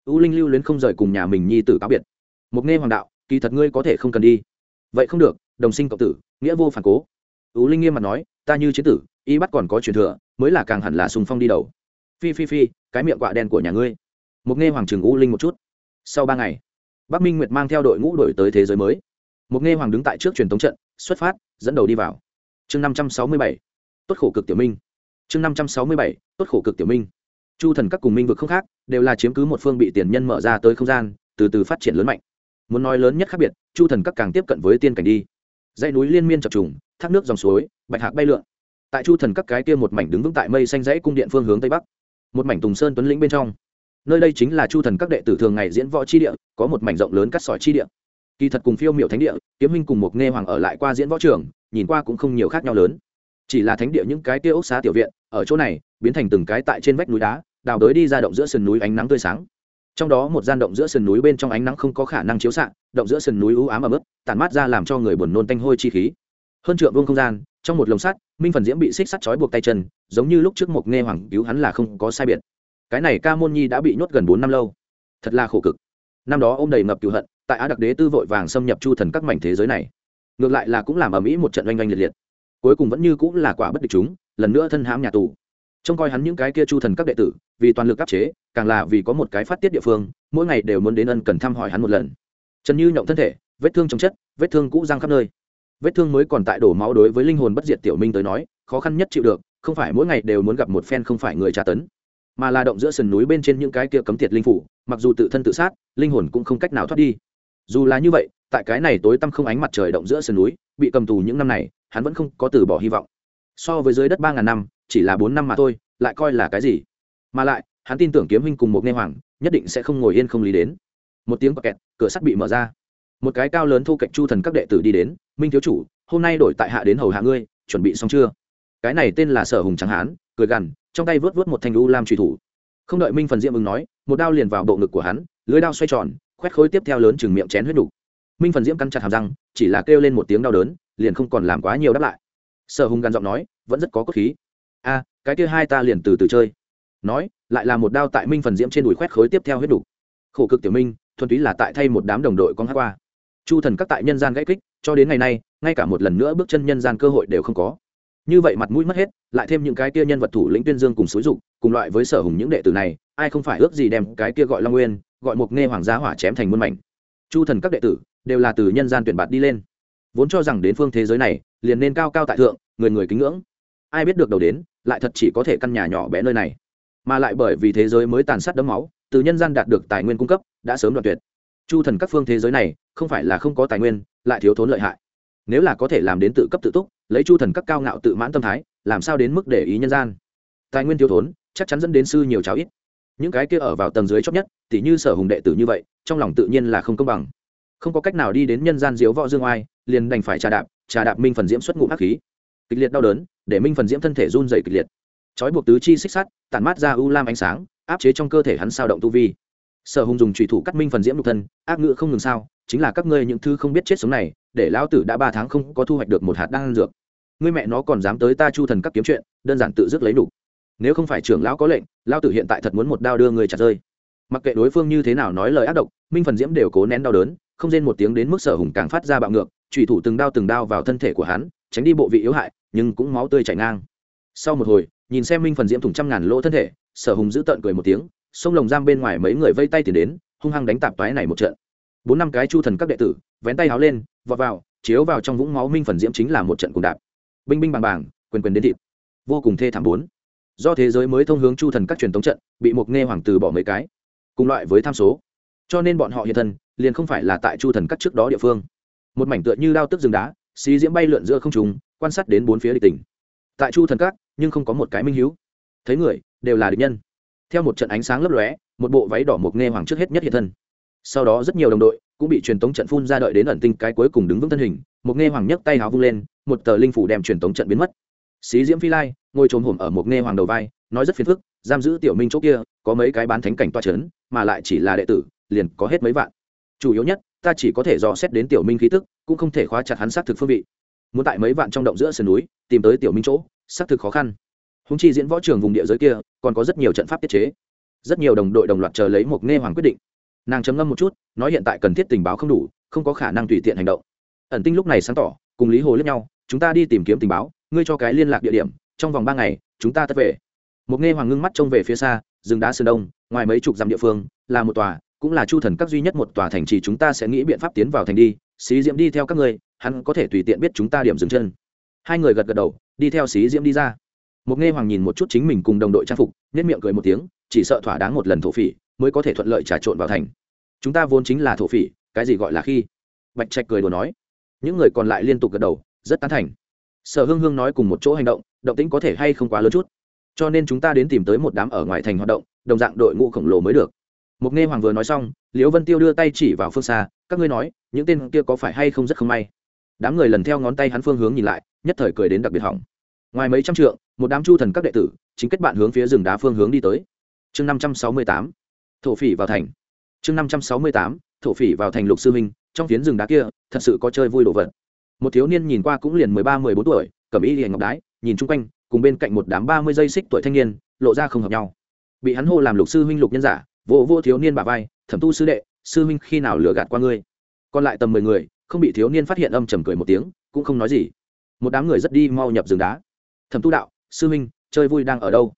U linh lưu luyến không rời cùng nhà mình nhi tử cáo biệt. Một nghe hoàng đạo, kỳ thật ngươi có thể không cần đi. Vậy không được, đồng sinh cộng tử, nghĩa vô phản cố. U linh nghiêm mặt nói, ta như chiến tử, y bắt còn có truyền thừa, mới là càng hẳn là sùng phong đi đầu. Phi phi phi, cái miệng quạ đen của nhà ngươi. Một nghe hoàng trường u linh một chút. Sau ba ngày bắc minh nguyệt mang theo đội ngũ đổi tới thế giới mới. Một nghe hoàng đứng tại trước truyền thống trận, xuất phát, dẫn đầu đi vào. Chương năm trăm sáu mươi bảy tốt khổ cực tiểu minh. Chương năm trăm sáu mươi bảy tốt khổ cực tiểu minh. Chu thần các cùng minh vực không khác, đều là chiếm cứ một phương bị tiền nhân mở ra tới không gian, từ từ phát triển lớn mạnh. Muốn nói lớn nhất khác biệt, chu thần các càng tiếp cận với tiên cảnh đi. Dãy núi liên miên chập trùng, thác nước dòng suối, bạch hạc bay lượn. Tại chu thần các cái kia một mảnh đứng vững tại mây xanh dãy cung điện phương hướng tây bắc, một mảnh tùng sơn tuấn lĩnh bên trong nơi đây chính là chu thần các đệ tử thường ngày diễn võ chi địa, có một mảnh rộng lớn cắt sỏi chi địa. Kỳ thật cùng phiêu miệu thánh địa, kiếm minh cùng một nghe hoàng ở lại qua diễn võ trường, nhìn qua cũng không nhiều khác nhau lớn. Chỉ là thánh địa những cái kia ốc xá tiểu viện, ở chỗ này, biến thành từng cái tại trên vách núi đá, đào đới đi ra động giữa sườn núi ánh nắng tươi sáng. Trong đó một gian động giữa sườn núi bên trong ánh nắng không có khả năng chiếu xạ, động giữa sườn núi u ám ấm ướt, tản mát ra làm cho người buồn nôn tanh hôi chi khí. Hơn trượng vương không gian, trong một lồng sắt, minh phần diễm bị xích sắt trói buộc tay chân, giống như lúc trước một nghe hoàng cứu hắn là không có sai biệt cái này ca môn nhi đã bị nhốt gần bốn năm lâu. Thật là khổ cực. Năm đó ô m đầy ngập cựu hận, tại á đặc đế tư vội vàng xâm nhập chu thần các mảnh thế giới này. Ngược lại là cũng làm ở mỹ một trận oanh oanh liệt liệt. Cuối cùng vẫn như cũng là quả bất địch chúng, lần nữa thân hãm nhà tù. Trông coi hắn những cái kia chu thần các đệ tử, vì toàn lực áp chế, càng là vì có một cái phát tiết địa phương, mỗi ngày đều muốn đến ân cần thăm hỏi hắn một lần. Trần như nhộng thân thể, vết thương trong chất, vết thương cũ răng khắp nơi. Vết thương mới còn tại đổ máu đối với linh hồn bất diệt tiểu minh tới nói, khó khăn nhất chịu được, không phải mỗi ngày đều muốn gặp một phen không phải người tra tấn mà là động giữa sườn núi bên trên những cái kia cấm tiệt linh phủ, mặc dù tự thân tự sát, linh hồn cũng không cách nào thoát đi. Dù là như vậy, tại cái này tối tăm không ánh mặt trời động giữa sườn núi, bị cầm tù những năm này, hắn vẫn không có từ bỏ hy vọng. So với dưới đất ba ngàn năm, chỉ là bốn năm mà thôi, lại coi là cái gì? Mà lại, hắn tin tưởng kiếm huynh cùng một nghe hoàng, nhất định sẽ không ngồi yên không lý đến. Một tiếng bọc kẹt, cửa sắt bị mở ra. Một cái cao lớn thu cạnh chu thần các đệ tử đi đến, minh thiếu chủ, hôm nay đổi tại hạ đến hầu hạ ngươi, chuẩn bị xong chưa? Cái này tên là sở hùng trắng hán cười gằn, trong tay vớt vớt một thanh u lam truy thủ. Không đợi minh phần Diễm ứng nói, một đao liền vào bộ ngực của hắn, lưới đao xoay tròn, khoét khối tiếp theo lớn chừng miệng chén huyết đủ. minh phần diễm cắn chặt hàm răng, chỉ là kêu lên một tiếng đau đớn, liền không còn làm quá nhiều đáp lại. Sở hùng gằn giọng nói, vẫn rất có cốt khí. A, cái kia hai ta liền từ từ chơi. Nói, lại là một đao tại minh phần diễm trên đùi khoét khối tiếp theo huyết đủ. khổ cực tiểu minh, thuần túy là tại thay một đám đồng đội con hát qua. Chu thần các tại nhân gian gãy kích, cho đến ngày nay, ngay cả một lần nữa bước chân nhân gian cơ hội đều không có như vậy mặt mũi mất hết, lại thêm những cái kia nhân vật thủ lĩnh tuyên dương cùng xúi dục, cùng loại với sở hùng những đệ tử này, ai không phải ước gì đem cái kia gọi long nguyên, gọi một nghe hoàng gia hỏa chém thành muôn mảnh. Chu thần các đệ tử đều là từ nhân gian tuyển bạt đi lên. Vốn cho rằng đến phương thế giới này, liền nên cao cao tại thượng, người người kính ngưỡng. Ai biết được đầu đến, lại thật chỉ có thể căn nhà nhỏ bé nơi này. Mà lại bởi vì thế giới mới tàn sát đấm máu, từ nhân gian đạt được tài nguyên cung cấp, đã sớm đoạn tuyệt. Chu thần các phương thế giới này, không phải là không có tài nguyên, lại thiếu thốn lợi hại. Nếu là có thể làm đến tự cấp tự túc lấy chu thần các cao ngạo tự mãn tâm thái, làm sao đến mức để ý nhân gian? Tài nguyên thiếu thốn, chắc chắn dẫn đến sư nhiều cháo ít. Những cái kia ở vào tầng dưới chót nhất, tỉ như sở hùng đệ tử như vậy, trong lòng tự nhiên là không công bằng. Không có cách nào đi đến nhân gian diếu võ dương oai, liền đành phải trà đạp trà đạp minh phần diễm xuất ngụ hắc khí. Kịch liệt đau đớn, để minh phần diễm thân thể run dày kịch liệt. Trói buộc tứ chi xích sắt, tản mát ra u lam ánh sáng, áp chế trong cơ thể hắn sao động tu vi. Sở hùng dùng trùy thủ cắt minh phần diễm nhục thân, ác ngự không ngừng sao, chính là các ngươi những thứ không biết chết sống này để lão tử đã ba tháng không có thu hoạch được một hạt đan dược. Ngươi mẹ nó còn dám tới ta chu thần các kiếm chuyện, đơn giản tự dứt lấy đủ. Nếu không phải trưởng lão có lệnh, lão tử hiện tại thật muốn một đao đưa người chặt rơi. Mặc kệ đối phương như thế nào nói lời ác độc, minh phần diễm đều cố nén đau đớn, không rên một tiếng đến mức sở hùng càng phát ra bạo ngược trùy thủ từng đao từng đao vào thân thể của hắn, tránh đi bộ vị yếu hại, nhưng cũng máu tươi chảy ngang. Sau một hồi, nhìn xem minh phần diễm thủng trăm ngàn lỗ thân thể, sở hùng giữ tợn cười một tiếng sông lồng giam bên ngoài mấy người vây tay tiền đến, hung hăng đánh tạp toái này một trận bốn năm cái chu thần các đệ tử, vén tay háo lên, vọt vào, chiếu vào trong vũng máu minh phần diễm chính là một trận cùng đạp. Binh binh bàng bàng, quyền quyền đến thịt. Vô cùng thê thảm bốn. Do thế giới mới thông hướng chu thần các truyền thống trận, bị một nghe hoàng từ bỏ mấy cái. Cùng loại với tham số. Cho nên bọn họ hiện thân, liền không phải là tại chu thần các trước đó địa phương. Một mảnh tựa như đao tức rừng đá, xí diễm bay lượn giữa không trùng quan sát đến bốn phía địch tỉnh tại chu thần các, nhưng không có một cái minh hiếu. Thấy người, đều là địch nhân. Theo một trận ánh sáng lấp lóe, một bộ váy đỏ mộc nghe hoàng trước hết nhất hiện thân sau đó rất nhiều đồng đội cũng bị truyền tống trận phun ra đợi đến ẩn tinh cái cuối cùng đứng vững thân hình, một nghe hoàng nhấc tay háo vung lên, một tờ linh phủ đem truyền tống trận biến mất. Xí diễm phi lai ngồi trồm hổm ở một nghe hoàng đầu vai, nói rất phiền phức, giam giữ tiểu minh chỗ kia, có mấy cái bán thánh cảnh toa c mà lại chỉ là đệ tử, liền có hết mấy vạn. Chủ yếu nhất, ta chỉ có thể dò xét đến tiểu minh khí tức, cũng không thể khóa chặt hắn xác thực phương vị. Muốn tại mấy vạn trong động giữa sườn núi, tìm tới tiểu minh chỗ xác thực khó khăn. Húng chi diễn võ trường vùng địa giới kia, còn có rất nhiều trận pháp tiết chế. Rất nhiều đồng đội đồng loạt chờ lấy một nghe hoàng quyết định nàng chấm ngâm một chút, nói hiện tại cần thiết tình báo không đủ, không có khả năng tùy tiện hành động. Ẩn tinh lúc này sáng tỏ, cùng lý hồ lẫn nhau, chúng ta đi tìm kiếm tình báo, ngươi cho cái liên lạc địa điểm, trong vòng ba ngày, chúng ta tất về. Một nghe hoàng ngưng mắt trông về phía xa, rừng đá sơn đông, ngoài mấy chục dặm địa phương, là một tòa, cũng là chu thần các duy nhất một tòa thành trì chúng ta sẽ nghĩ biện pháp tiến vào thành đi, xí diễm đi theo các ngươi, hắn có thể tùy tiện biết chúng ta điểm dừng chân. Hai người gật gật đầu, đi theo xí diễm đi ra. Một nghe hoàng nhìn một chút chính mình cùng đồng đội trang phục nhất miệng cười một tiếng, chỉ sợ thỏa đáng một lần thổ phỉ mới có thể thuận lợi trà trộn vào thành. Chúng ta vốn chính là thổ phỉ, cái gì gọi là khi? Bạch trạch cười đùa nói. Những người còn lại liên tục gật đầu, rất tán thành. Sở hương hương nói cùng một chỗ hành động động tĩnh có thể hay không quá lớn chút. Cho nên chúng ta đến tìm tới một đám ở ngoài thành hoạt động, đồng dạng đội ngũ khổng lồ mới được. Mục nghe hoàng vừa nói xong, liễu vân tiêu đưa tay chỉ vào phương xa, các ngươi nói, những tên kia có phải hay không rất không may? Đám người lần theo ngón tay hắn phương hướng nhìn lại, nhất thời cười đến đặc biệt hỏng. Ngoài mấy trăm trượng, một đám chu thần các đệ tử, chính kết bạn hướng phía rừng đá phương hướng đi tới. Chương năm trăm sáu mươi tám thổ phỉ vào thành. Chương năm trăm sáu mươi tám, thổ phỉ vào thành lục sư minh trong phiến rừng đá kia, thật sự có chơi vui đồ vật. Một thiếu niên nhìn qua cũng liền mười ba, mười bốn tuổi, cầm y liền ngọc đái, nhìn chung quanh, cùng bên cạnh một đám ba mươi dây xích tuổi thanh niên, lộ ra không hợp nhau. Bị hắn hô làm lục sư huynh lục nhân giả, vô vô thiếu niên bà vai, thẩm tu sư đệ, sư huynh khi nào lừa gạt qua ngươi? Còn lại tầm mười người, không bị thiếu niên phát hiện âm trầm cười một tiếng, cũng không nói gì. Một đám người rất đi mau nhập rừng đá. Thẩm tu đạo, sư huynh, chơi vui đang ở đâu?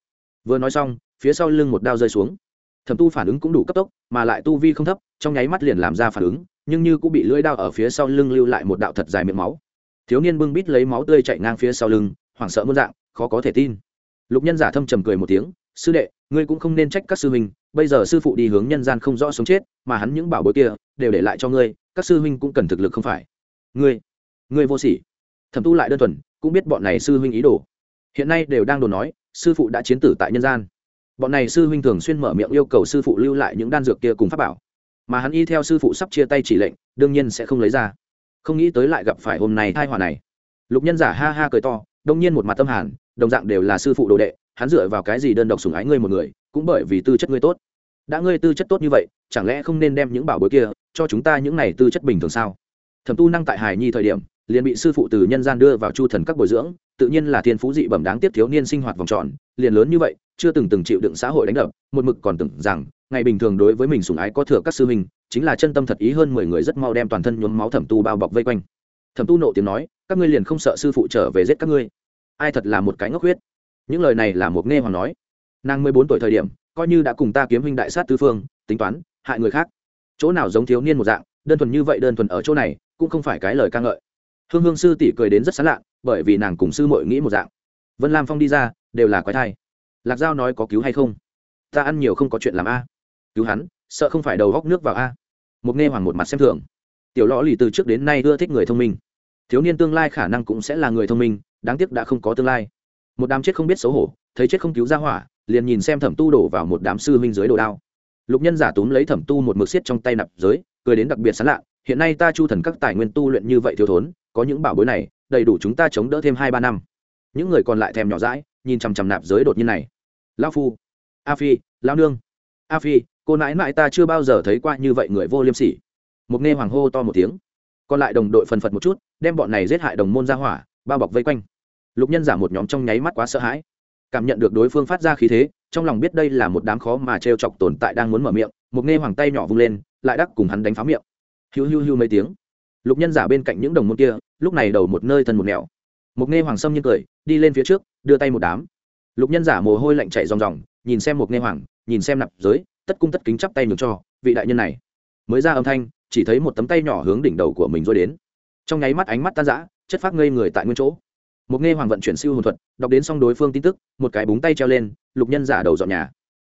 Vừa nói xong, phía sau lưng một đao rơi xuống thẩm tu phản ứng cũng đủ cấp tốc, mà lại tu vi không thấp, trong nháy mắt liền làm ra phản ứng, nhưng như cũng bị lưỡi đao ở phía sau lưng lưu lại một đạo thật dài miệng máu. Thiếu niên bưng bít lấy máu tươi chạy ngang phía sau lưng, hoảng sợ muôn dạng, khó có thể tin. Lục nhân giả thâm trầm cười một tiếng, sư đệ, ngươi cũng không nên trách các sư huynh, bây giờ sư phụ đi hướng nhân gian không rõ sống chết, mà hắn những bảo bối kia đều để lại cho ngươi, các sư huynh cũng cần thực lực không phải. Ngươi ngươi vô sỉ. Thẩm tu lại đơn thuần, cũng biết bọn này sư huynh ý đồ. Hiện nay đều đang đồn nói, sư phụ đã chiến tử tại nhân gian bọn này sư huynh thường xuyên mở miệng yêu cầu sư phụ lưu lại những đan dược kia cùng pháp bảo. Mà hắn y theo sư phụ sắp chia tay chỉ lệnh, đương nhiên sẽ không lấy ra. Không nghĩ tới lại gặp phải hôm nay thai hòa này. Lục nhân giả ha ha cười to, đông nhiên một mặt tâm hàn, đồng dạng đều là sư phụ đồ đệ, hắn dựa vào cái gì đơn độc sùng ái ngươi một người, cũng bởi vì tư chất ngươi tốt. Đã ngươi tư chất tốt như vậy, chẳng lẽ không nên đem những bảo bối kia cho chúng ta những này tư chất bình thường sao? Thẩm tu năng tại hải nhi thời điểm, liền bị sư phụ từ nhân gian đưa vào chu thần các bồi dưỡng, tự nhiên là thiên phú dị bẩm đáng tiếp thiếu niên sinh hoạt vòng tròn, liền lớn như vậy chưa từng từng chịu đựng xã hội đánh đập, một mực còn tưởng rằng, ngày bình thường đối với mình sùng ái có thừa các sư huynh, chính là chân tâm thật ý hơn mười người rất mau đem toàn thân nhuốm máu thẩm tu bao bọc vây quanh. Thẩm tu nộ tiếng nói, các ngươi liền không sợ sư phụ trở về giết các ngươi. Ai thật là một cái ngốc huyết. Những lời này là một nghe hoàng nói. Nàng mười bốn tuổi thời điểm, coi như đã cùng ta kiếm huynh đại sát tư phương, tính toán, hại người khác. Chỗ nào giống thiếu niên một dạng, đơn thuần như vậy đơn thuần ở chỗ này, cũng không phải cái lời ca ngợi. Hương hương sư tỷ cười đến rất sán lạ, bởi vì nàng cùng sư mội nghĩ một dạng. Vân lam phong đi ra, đều là quái thai lạc giao nói có cứu hay không? Ta ăn nhiều không có chuyện làm a. Cứu hắn, sợ không phải đầu góc nước vào a. Một nghe hoàng một mặt xem thường. Tiểu lõ lì từ trước đến nay ưa thích người thông minh. Thiếu niên tương lai khả năng cũng sẽ là người thông minh, đáng tiếc đã không có tương lai. Một đám chết không biết xấu hổ, thấy chết không cứu ra hỏa, liền nhìn xem thẩm tu đổ vào một đám sư huynh dưới đồ đao. Lục nhân giả túm lấy thẩm tu một mực xiết trong tay nạp giới, cười đến đặc biệt sán lạ, hiện nay ta chu thần các tài nguyên tu luyện như vậy thiếu thốn, có những bảo bối này, đầy đủ chúng ta chống đỡ thêm hai ba năm. Những người còn lại thèm nhỏ rãi nhìn chằm chằm nạp giới đột nhiên này lao phu. A phi lao nương. A phi, cô nãi nãi ta chưa bao giờ thấy qua như vậy người vô liêm sỉ. Mục nghe hoàng hô to một tiếng. Còn lại đồng đội phần phật một chút, đem bọn này giết hại đồng môn ra hỏa, bao bọc vây quanh. Lục nhân giả một nhóm trong nháy mắt quá sợ hãi. Cảm nhận được đối phương phát ra khí thế, trong lòng biết đây là một đám khó mà t r e o chọc tồn tại đang muốn mở miệng Mục nghe hoàng tay nhỏ vung lên, lại đắc cùng hắn đánh phá miệng. Hiu hiu hiu mấy tiếng. Lục nhân giả bên cạnh những đồng môn kia, lúc này đầu một nơi thân một nẻo. Mục nghe hoàng sâm nhiên cười, đi lên phía trước, đưa tay một đám lục nhân giả mồ hôi lạnh chạy ròng ròng, nhìn xem một nghe hoàng, nhìn xem nạp giới, tất cung tất kính chắp tay nhường cho, vị đại nhân này. Mới ra âm thanh, chỉ thấy một tấm tay nhỏ hướng đỉnh đầu của mình rồi đến. Trong nháy mắt ánh mắt tan rã, chất phát ngây người tại nguyên chỗ. Một nghe hoàng vận chuyển siêu hồn thuật, đọc đến xong đối phương tin tức, một cái búng tay treo lên, lục nhân giả đầu dọn nhà.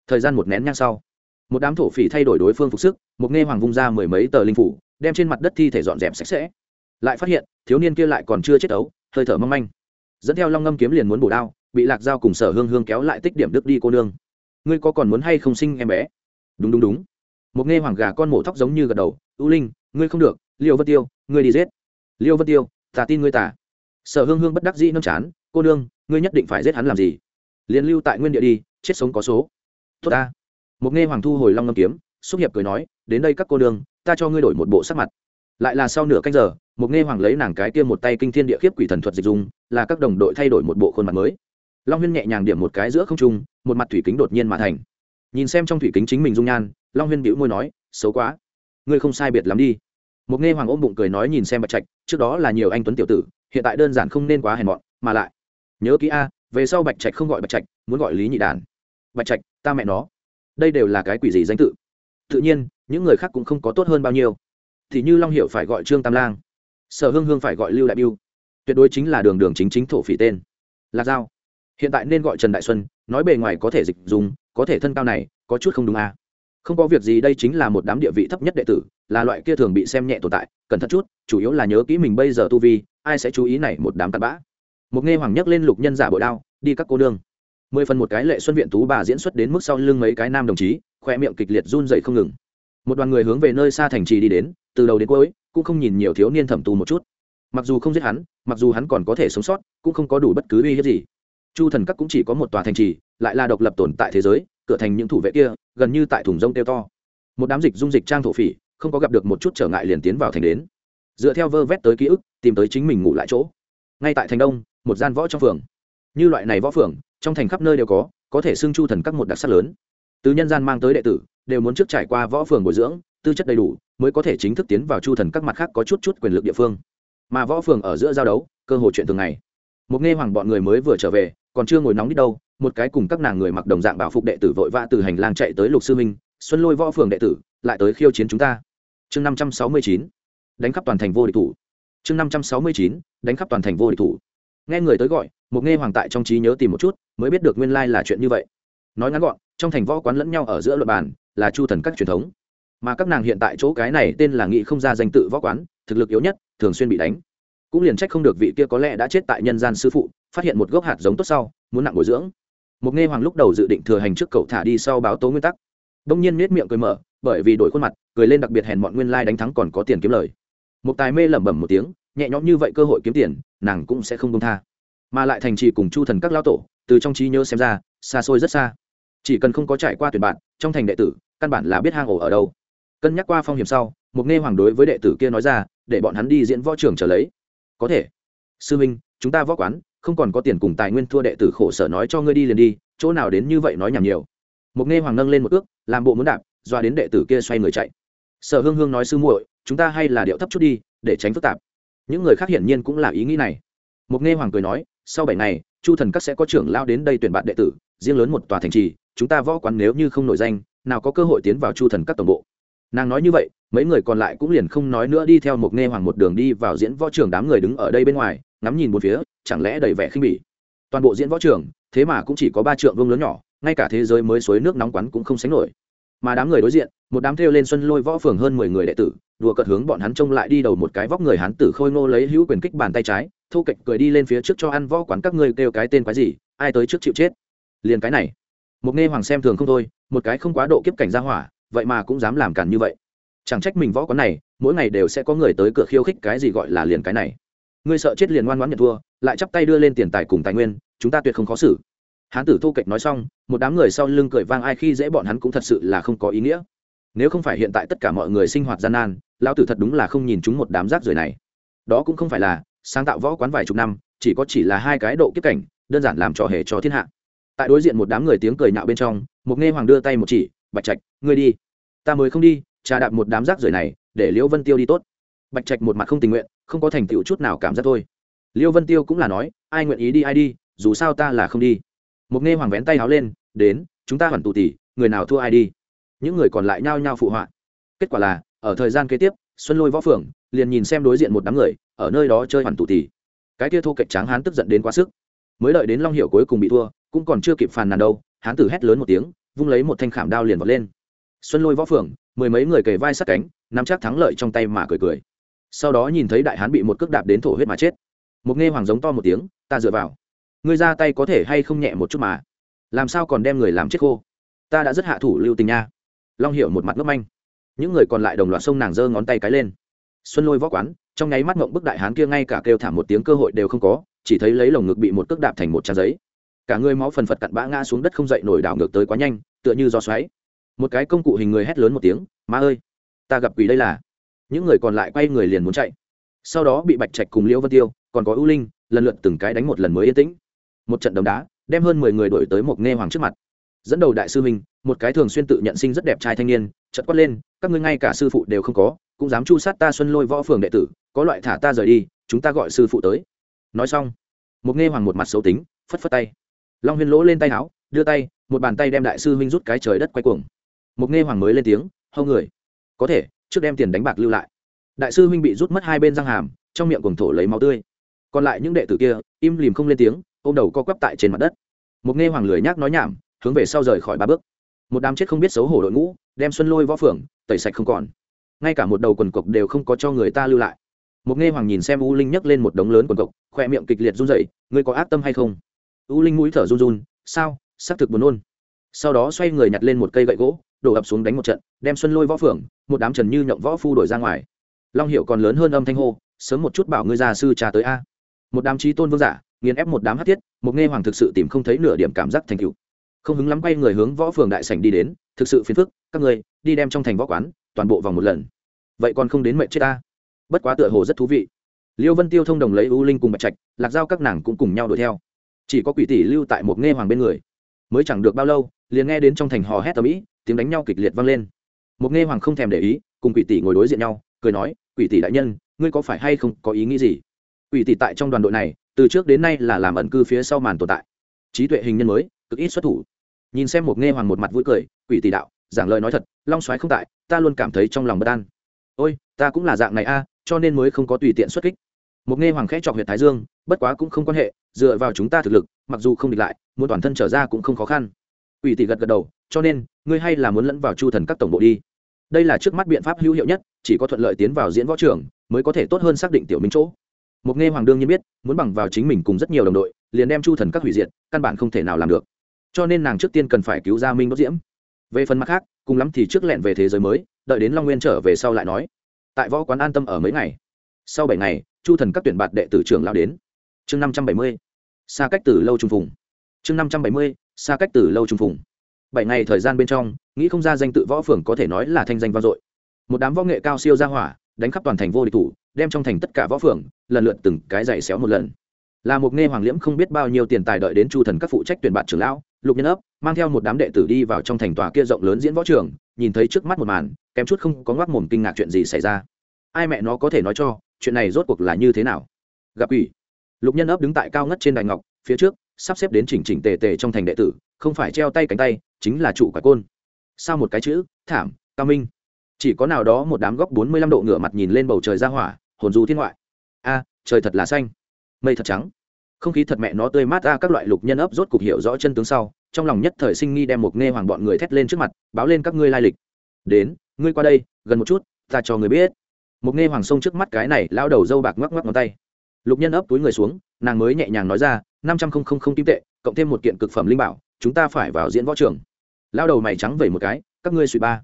Thời gian một nén nhang sau, một đám thổ phỉ thay đổi đối phương phục sức, một nghe hoàng vung ra mười mấy tờ linh phủ, đem trên mặt đất thi thể dọn dẹp sạch sẽ. Lại phát hiện, thiếu niên kia lại còn chưa chết ấu, hơi thở mong manh. Dẫn theo long ngâm kiếm liền muốn bổ đao bị lạc dao cùng sở hương hương kéo lại tích điểm đức đi cô nương. Ngươi có còn muốn hay không sinh em bé? Đúng đúng đúng. Một nghe hoàng gà con mổ thóc giống như gật đầu, u linh, ngươi không được, liêu vân tiêu, ngươi đi giết. Liêu vân tiêu, ta tin ngươi tả sở hương hương bất đắc dĩ nâm chán, cô nương, ngươi nhất định phải giết hắn làm gì? Liền lưu tại nguyên địa đi, chết sống có số. Tốt ta. Một nghe hoàng thu hồi long ngâm kiếm, xúc hiệp cười nói, đến đây các cô nương, ta cho ngươi đổi một bộ sắc mặt. Lại là sau nửa canh giờ, một nghe hoàng lấy nàng cái kia một tay kinh thiên địa khiếp quỷ thần thuật dịch dùng là các đồng đội thay đổi một bộ khuôn mặt mới long huyên nhẹ nhàng điểm một cái giữa không trung, một mặt thủy kính đột nhiên mà thành. Nhìn xem trong thủy kính chính mình dung nhan, long huyên bĩu môi nói, xấu quá, ngươi không sai biệt lắm đi. Một nghe hoàng ôm bụng cười nói nhìn xem bạch trạch, trước đó là nhiều anh tuấn tiểu tử, hiện tại đơn giản không nên quá hèn mọn, mà lại, nhớ kỹ a, về sau bạch trạch không gọi bạch trạch, muốn gọi lý nhị đàn. Bạch trạch, ta mẹ nó, đây đều là cái quỷ gì danh tự? Tự nhiên, những người khác cũng không có tốt hơn bao nhiêu. Thì như long hiệu phải gọi trương tam lang, sở hương hương phải gọi lưu đại biêu, tuyệt đối chính là đường đường chính chính thổ phỉ tên. Lạc dao hiện tại nên gọi trần đại xuân, nói bề ngoài có thể dịch dùng, có thể thân cao này, có chút không đúng à. không có việc gì, đây chính là một đám địa vị thấp nhất đệ tử, là loại kia thường bị xem nhẹ tồn tại, cẩn thận chút, chủ yếu là nhớ kỹ mình bây giờ tu vi, ai sẽ chú ý này một đám tạt bã. Một nghe hoàng nhấc lên lục nhân giả bội đao, đi các cô đương mười phần một cái lệ xuân viện tú bà diễn xuất đến mức sau lưng mấy cái nam đồng chí, khoe miệng kịch liệt run dậy không ngừng. Một đoàn người hướng về nơi xa thành trì đi đến, từ đầu đến cuối, cũng không nhìn nhiều thiếu niên thẩm tù một chút. Mặc dù không giết hắn, mặc dù hắn còn có thể sống sót, cũng không có đủ bất cứ uy hiếp gì chu thần các cũng chỉ có một tòa thành trì, lại là độc lập tồn tại thế giới, cửa thành những thủ vệ kia, gần như tại thùng rông teo to. Một đám dịch dung dịch trang thổ phỉ, không có gặp được một chút trở ngại liền tiến vào thành đến. Dựa theo vơ vét tới ký ức, tìm tới chính mình ngủ lại chỗ. Ngay tại thành đông, một gian võ trong phường. Như loại này võ phường, trong thành khắp nơi đều có có thể xưng chu thần các một đặc sắc lớn. Từ nhân gian mang tới đệ tử, đều muốn trước trải qua võ phường bồi dưỡng, tư chất đầy đủ, mới có thể chính thức tiến vào chu thần các mặt khác có chút chút quyền lực địa phương. Mà võ phường ở giữa giao đấu, cơ hội chuyện thường ngày một nghe hoàng bọn người mới vừa trở về, còn chưa ngồi nóng đi đâu, một cái cùng các nàng người mặc đồng dạng bảo phục đệ tử vội vã từ hành lang chạy tới lục sư minh, xuân lôi võ phường đệ tử, lại tới khiêu chiến chúng ta. Chương năm trăm sáu mươi chín, đánh khắp toàn thành vô địch thủ. Chương năm trăm sáu mươi chín, đánh khắp toàn thành vô địch thủ. Nghe người tới gọi một nghe hoàng tại trong trí nhớ tìm một chút, mới biết được nguyên lai là chuyện như vậy. Nói ngắn gọn, trong thành võ quán lẫn nhau ở giữa luật bàn, là chu thần các truyền thống. Mà các nàng hiện tại chỗ cái này tên là nghị không ra danh tự võ quán, thực lực yếu nhất, thường xuyên bị đánh cũng liền trách không được vị kia có lẽ đã chết tại nhân gian sư phụ, phát hiện một gốc hạt giống tốt sau, muốn nặng bồi dưỡng. Một nghe hoàng lúc đầu dự định thừa hành trước cậu thả đi sau báo tố nguyên tắc. Đông nhiên nết miệng cười mở, bởi vì đổi khuôn mặt, cười lên đặc biệt hèn mọn nguyên lai đánh thắng còn có tiền kiếm lời. Một tài mê lẩm bẩm một tiếng, nhẹ nhõm như vậy cơ hội kiếm tiền, nàng cũng sẽ không công tha. Mà lại thành trì cùng chu thần các lao tổ, từ trong trí nhớ xem ra, xa xôi rất xa. Chỉ cần không có trải qua tuyển bạn, trong thành đệ tử, căn bản là biết hang ổ ở đâu. Cân nhắc qua phong hiểm sau một nghe hoàng đối với đệ tử kia nói ra, để bọn hắn đi diễn võ trường trở lấy có thể. Sư minh, chúng ta võ quán, không còn có tiền cùng tài nguyên thua đệ tử khổ sở nói cho ngươi đi liền đi, chỗ nào đến như vậy nói nhảm nhiều. Một nghe hoàng nâng lên một ước, làm bộ muốn đạp doa đến đệ tử kia xoay người chạy. Sở hương hương nói sư muội, chúng ta hay là điệu thấp chút đi, để tránh phức tạp. Những người khác hiển nhiên cũng là ý nghĩ này. Một nghe hoàng cười nói, sau bảy ngày, chu thần các sẽ có trưởng lao đến đây tuyển bạn đệ tử, riêng lớn một tòa thành trì, chúng ta võ quán nếu như không nổi danh, nào có cơ hội tiến vào chu thần các tổng bộ nàng nói như vậy, mấy người còn lại cũng liền không nói nữa đi theo một nghe hoàng một đường đi vào diễn võ trường đám người đứng ở đây bên ngoài, ngắm nhìn một phía, chẳng lẽ đầy vẻ khinh bỉ. Toàn bộ diễn võ trường, thế mà cũng chỉ có ba trượng vương lớn nhỏ, ngay cả thế giới mới suối nước nóng quắn cũng không sánh nổi. Mà đám người đối diện, một đám theo lên xuân lôi võ phường hơn mười người đệ tử, đùa cợt hướng bọn hắn trông lại đi đầu một cái vóc người hắn tử khôi ngô lấy hữu quyền kích bàn tay trái thu kịch cười đi lên phía trước cho ăn võ quán các ngươi kêu cái tên quái gì, ai tới trước chịu chết. Liền cái này. Một nghe hoàng xem thường không thôi, một cái không quá độ kiếp cảnh gia hỏa vậy mà cũng dám làm càn như vậy. Chẳng trách mình võ quán này, mỗi ngày đều sẽ có người tới cửa khiêu khích cái gì gọi là liền cái này. Ngươi sợ chết liền ngoan ngoãn nhận thua, lại chắp tay đưa lên tiền tài cùng tài nguyên, chúng ta tuyệt không khó xử. Hán tử thu kệch nói xong, một đám người sau lưng cười vang ai khi dễ bọn hắn cũng thật sự là không có ý nghĩa. Nếu không phải hiện tại tất cả mọi người sinh hoạt gian nan, lão tử thật đúng là không nhìn chúng một đám rác rưởi này. Đó cũng không phải là, sáng tạo võ quán vài chục năm, chỉ có chỉ là hai cái độ kiếp cảnh, đơn giản làm trò hề cho thiên hạ. Tại đối diện một đám người tiếng cười nhạo bên trong, một nghe hoàng đưa tay một chỉ bạch trạch, ngươi đi. Ta mới không đi, trà đạp một đám rác rưởi này, để liễu vân tiêu đi tốt. Bạch trạch một mặt không tình nguyện, không có thành tựu chút nào cảm giác thôi. Liễu vân tiêu cũng là nói, ai nguyện ý đi ai đi, dù sao ta là không đi. Một nghe hoàng vén tay háo lên, đến, chúng ta hoàn tù tỉ người nào thua ai đi? Những người còn lại nhao nhao phụ họa. Kết quả là, ở thời gian kế tiếp, xuân lôi võ phường liền nhìn xem đối diện một đám người, ở nơi đó chơi hoàn tù tỉ cái kia thô cạnh tráng hán tức giận đến quá sức. Mới đợi đến long hiệu cuối cùng bị thua, cũng còn chưa kịp phàn nàn đâu, hán tử hét lớn một tiếng vung lấy một thanh khảm đao liền vọt lên. Xuân lôi võ phường mười mấy người kề vai sát cánh, nắm chắc thắng lợi trong tay mà cười cười. Sau đó nhìn thấy đại hán bị một cước đạp đến thổ huyết mà chết. Một nghe hoàng giống to một tiếng, ta dựa vào. Ngươi ra tay có thể hay không nhẹ một chút mà? Làm sao còn đem người làm chết khô? Ta đã rất hạ thủ lưu tình nha. Long hiểu một mặt ngốc manh. Những người còn lại đồng loạt xông nàng giơ ngón tay cái lên. Xuân lôi võ quán, trong nháy mắt ngộng bức đại hán kia ngay cả kêu thảm một tiếng cơ hội đều không có, chỉ thấy lấy lồng ngực bị một cước đạp thành một trang giấy cả người máu phần phật cặn bã ngã xuống đất không dậy nổi đảo ngược tới quá nhanh, tựa như do xoáy. Một cái công cụ hình người hét lớn một tiếng, má ơi, ta gặp quỷ đây là. Những người còn lại quay người liền muốn chạy. Sau đó bị bạch trạch cùng liễu vân tiêu, còn có ưu linh, lần lượt từng cái đánh một lần mới yên tĩnh. Một trận đấm đá, đem hơn mười người đổi tới một nghe hoàng trước mặt. Dẫn đầu đại sư minh một cái thường xuyên tự nhận sinh rất đẹp trai thanh niên chật quát lên, các ngươi ngay cả sư phụ đều không có, cũng dám chu sát ta xuân lôi võ phường đệ tử, có loại thả ta rời đi, chúng ta gọi sư phụ tới. Nói xong, một nghe hoàng một mặt xấu tính, phất phất tay long huyên lỗ lên tay áo, đưa tay, một bàn tay đem đại sư huynh rút cái trời đất quay cuồng. Mục nghe hoàng mới lên tiếng hâu người. Có thể, trước đem tiền đánh bạc lưu lại. Đại sư huynh bị rút mất hai bên răng hàm, trong miệng cuồng thổ lấy máu tươi. Còn lại những đệ tử kia, im lìm không lên tiếng, ôm đầu co quắp tại trên mặt đất. Mục nghe hoàng lười nhác nói nhảm, hướng về sau rời khỏi ba bước. Một đám chết không biết xấu hổ đội ngũ, đem xuân lôi võ phường, tẩy sạch không còn. Ngay cả một đầu quần cộc đều không có cho người ta lưu lại. Mục nghe hoàng nhìn xem u linh nhấc lên một đống lớn quần cộc, khoe miệng kịch liệt run rẩy, ngươi có ác tâm hay không? U linh mũi thở run run, sao? Xác thực buồn nôn. Sau đó xoay người nhặt lên một cây gậy gỗ, đổ ập xuống đánh một trận, đem xuân lôi võ phượng, một đám trần như nhộng võ phu đổi ra ngoài. Long hiệu còn lớn hơn âm thanh hô, sớm một chút bảo ngươi già sư trà tới a. Một đám trí tôn vương giả, nghiền ép một đám hát thiết, một nghe hoàng thực sự tìm không thấy nửa điểm cảm giác thành cựu không hứng lắm quay người hướng võ phường đại sảnh đi đến, thực sự phiền phức, các người đi đem trong thành võ quán, toàn bộ vòng một lần. Vậy còn không đến mệnh chết ta? Bất quá tựa hồ rất thú vị. Liêu vân tiêu thông đồng lấy u linh cùng bạch trạch, lạc giao các nàng cũng cùng nhau đuổi theo chỉ có quỷ tỷ lưu tại một nghe hoàng bên người. Mới chẳng được bao lâu, liền nghe đến trong thành hò hét tầm ĩ, tiếng đánh nhau kịch liệt vang lên. Một nghe hoàng không thèm để ý, cùng quỷ tỷ ngồi đối diện nhau, cười nói, quỷ tỷ đại nhân, ngươi có phải hay không có ý nghĩ gì? Quỷ tỷ tại trong đoàn đội này, từ trước đến nay là làm ẩn cư phía sau màn tồn tại. Trí tuệ hình nhân mới, cực ít xuất thủ. Nhìn xem một nghe hoàng một mặt vui cười, quỷ tỷ đạo, giảng lời nói thật, long soái không tại, ta luôn cảm thấy trong lòng bất an. Ôi, ta cũng là dạng này a, cho nên mới không có tùy tiện xuất kích. Một nghe hoàng khẽ chọc huyện thái dương, bất quá cũng không quan hệ dựa vào chúng ta thực lực, mặc dù không địch lại, muốn toàn thân trở ra cũng không khó khăn. Ủy tỷ gật gật đầu, cho nên, ngươi hay là muốn lẫn vào chu thần các tổng bộ đi. Đây là trước mắt biện pháp hữu hiệu nhất, chỉ có thuận lợi tiến vào diễn võ trường, mới có thể tốt hơn xác định tiểu minh chỗ. Một nghe hoàng đương nhiên biết, muốn bằng vào chính mình cùng rất nhiều đồng đội, liền đem chu thần các hủy diệt, căn bản không thể nào làm được. Cho nên nàng trước tiên cần phải cứu ra minh đốt diễm. Về phần mặt khác, cùng lắm thì trước lẹn về thế giới mới, đợi đến long nguyên trở về sau lại nói. Tại võ quán an tâm ở mấy ngày. Sau bảy ngày, chu thần các tuyển bạt đệ tử trưởng lao đến chương năm trăm bảy mươi, xa cách từ lâu trung phùng. Chương năm trăm bảy mươi, xa cách từ lâu trung phùng. Bảy ngày thời gian bên trong, nghĩ không ra danh tự võ phường có thể nói là thanh danh vang dội. Một đám võ nghệ cao siêu ra hỏa, đánh khắp toàn thành vô địch thủ, đem trong thành tất cả võ phường, lần lượt từng cái giày xéo một lần. Là một nghe hoàng liễm không biết bao nhiêu tiền tài đợi đến chu thần các phụ trách tuyển bạn trưởng lão, lục nhân ấp, mang theo một đám đệ tử đi vào trong thành tòa kia rộng lớn diễn võ trường, nhìn thấy trước mắt một màn, kém chút không có ngoác mồm kinh ngạc chuyện gì xảy ra. Ai mẹ nó có thể nói cho, chuyện này rốt cuộc là như thế nào? Gặp quỷ lục nhân ấp đứng tại cao ngất trên đài ngọc, phía trước, sắp xếp đến chỉnh chỉnh tề tề trong thành đệ tử, không phải treo tay cánh tay, chính là trụ quả côn. Sao một cái chữ, thảm, cao minh. Chỉ có nào đó một đám góc bốn mươi lăm độ ngửa mặt nhìn lên bầu trời ra hỏa, hồn du thiên ngoại. A, trời thật là xanh. Mây thật trắng. Không khí thật mẹ nó tươi mát ra các loại lục nhân ấp rốt cục hiểu rõ chân tướng sau, trong lòng nhất thời sinh nghi đem một nghe hoàng bọn người thét lên trước mặt, báo lên các ngươi lai lịch. Đến, ngươi qua đây, gần một chút, ta cho người biết. Một nghe hoàng sông trước mắt cái này lao đầu dâu bạc ngoắc ngoắc ngón tay lục nhân ấp túi người xuống, nàng mới nhẹ nhàng nói ra, năm trăm không không không kim tệ, cộng thêm một kiện cực phẩm linh bảo, chúng ta phải vào diễn võ trường. Lao đầu mày trắng vẩy một cái, các ngươi suy ba.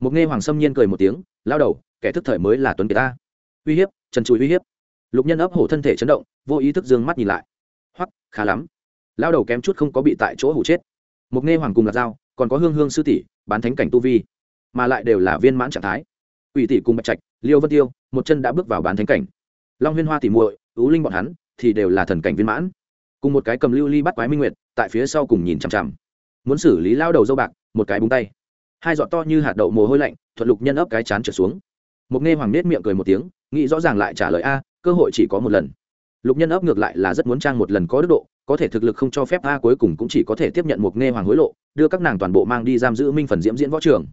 Một nghe hoàng sâm nhiên cười một tiếng, lao đầu, kẻ thức thời mới là tuấn kiệt ta. Uy hiếp, trần trụi uy hiếp. Lục nhân ấp hổ thân thể chấn động, vô ý thức d ư ơ n g mắt nhìn lại. Hoắc, khá lắm. Lao đầu kém chút không có bị tại chỗ hủ chết. Một nghe hoàng cùng lạc dao còn có hương hương sư tỷ, bán thánh cảnh tu vi, mà lại đều là viên mãn trạng thái. Ủy tỷ cùng bạch trạch, liêu vân tiêu, một chân đã bước vào bán thánh cảnh. Long huyên hoa tỉ muội ú linh bọn hắn thì đều là thần cảnh viên mãn. Cùng một cái cầm lưu ly bắt quái minh nguyệt, tại phía sau cùng nhìn chằm chằm. Muốn xử lý lao đầu dâu bạc, một cái búng tay. Hai giọt to như hạt đậu mồ hôi lạnh, thuận lục nhân ấp cái chán trở xuống. Một nghe hoàng nết miệng cười một tiếng, nghĩ rõ ràng lại trả lời, a, cơ hội chỉ có một lần. Lục nhân ấp ngược lại là rất muốn trang một lần có đức độ, có thể thực lực không cho phép a cuối cùng cũng chỉ có thể tiếp nhận một nghe hoàng hối lộ, đưa các nàng toàn bộ mang đi giam giữ minh phần diễm diễn võ trường.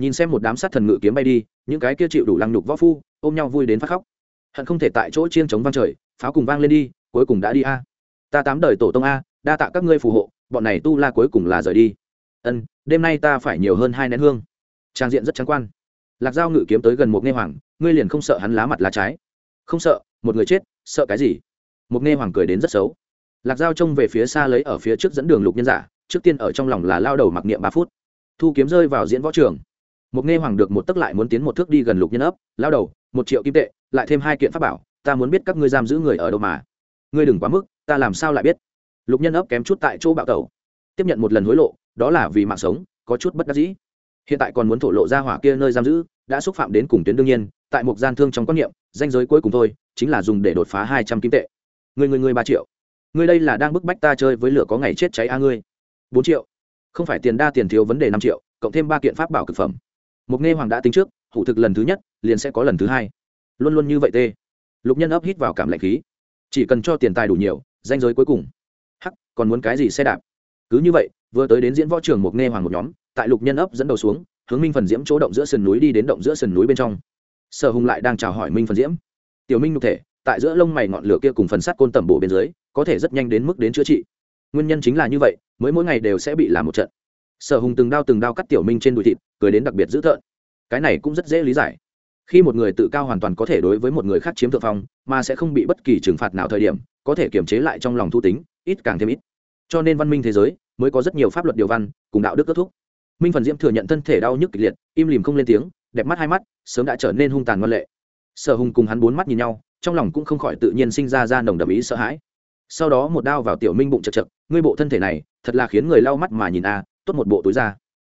Nhìn xem một đám sát thần ngự kiếm bay đi, những cái kia chịu đủ lăng nhục võ phu, ôm nhau vui đến phát khóc. Hận không thể tại chỗ chiên chống vang trời pháo cùng vang lên đi, cuối cùng đã đi a. Ta tám đời tổ tông a, đa tạ các ngươi phù hộ, bọn này tu la cuối cùng là rời đi. Ân, đêm nay ta phải nhiều hơn hai nén hương. Trang diện rất trắng quan. Lạc dao ngự kiếm tới gần một nghe hoàng, ngươi liền không sợ hắn lá mặt lá trái? Không sợ, một người chết, sợ cái gì? Một nghe hoàng cười đến rất xấu. Lạc dao trông về phía xa lấy ở phía trước dẫn đường lục nhân giả, trước tiên ở trong lòng là lao đầu mặc niệm ba phút. Thu kiếm rơi vào diễn võ trường. Một nghe hoàng được một tấc lại muốn tiến một thước đi gần lục nhân ấp, lao đầu, một triệu kim tệ, lại thêm hai kiện pháp bảo ta muốn biết các ngươi giam giữ người ở đâu mà. Ngươi đừng quá mức, ta làm sao lại biết? Lục nhân ấp kém chút tại chỗ bạo tẩu. Tiếp nhận một lần hối lộ, đó là vì mạng sống, có chút bất đắc dĩ. Hiện tại còn muốn thổ lộ ra hỏa kia nơi giam giữ, đã xúc phạm đến cùng tuyến đương nhiên, tại một gian thương trong quan niệm, danh giới cuối cùng thôi, chính là dùng để đột phá hai trăm kim tệ. Người người người ba triệu. Người đây là đang bức bách ta chơi với lửa có ngày chết cháy a à ngươi. Bốn triệu. Không phải tiền đa tiền thiếu vấn đề năm triệu, cộng thêm ba kiện pháp bảo thực phẩm. Mục nghe hoàng đã tính trước, hủ thực lần thứ nhất, liền sẽ có lần thứ hai. Luôn luôn như vậy tê lục nhân ấp hít vào cảm lạnh khí. Chỉ cần cho tiền tài đủ nhiều, danh giới cuối cùng. Hắc, còn muốn cái gì xe đạp? Cứ như vậy, vừa tới đến diễn võ trường một nghe hoàng một nhóm, tại lục nhân ấp dẫn đầu xuống, hướng minh phần diễm chỗ động giữa sườn núi đi đến động giữa sườn núi bên trong. Sở hùng lại đang chào hỏi minh phần diễm. Tiểu minh nhục thể, tại giữa lông mày ngọn lửa kia cùng phần sắt côn tẩm bổ bên dưới, có thể rất nhanh đến mức đến chữa trị. Nguyên nhân chính là như vậy, mới mỗi ngày đều sẽ bị làm một trận. Sở hùng từng đao từng đao cắt tiểu minh trên đùi thịt, cười đến đặc biệt dữ tợn. Cái này cũng rất dễ lý giải khi một người tự cao hoàn toàn có thể đối với một người khác chiếm thượng phong, mà sẽ không bị bất kỳ trừng phạt nào thời điểm, có thể kiềm chế lại trong lòng thu tính, ít càng thêm ít. Cho nên văn minh thế giới mới có rất nhiều pháp luật điều văn, cùng đạo đức kết thúc. Minh phần diễm thừa nhận thân thể đau nhức kịch liệt, im lìm không lên tiếng, đẹp mắt hai mắt, sớm đã trở nên hung tàn ngoan lệ. Sở hùng cùng hắn bốn mắt nhìn nhau, trong lòng cũng không khỏi tự nhiên sinh ra ra nồng đầm ý sợ hãi. Sau đó một đao vào tiểu minh bụng chật chật, ngươi bộ thân thể này, thật là khiến người lau mắt mà nhìn a, tốt một bộ túi ra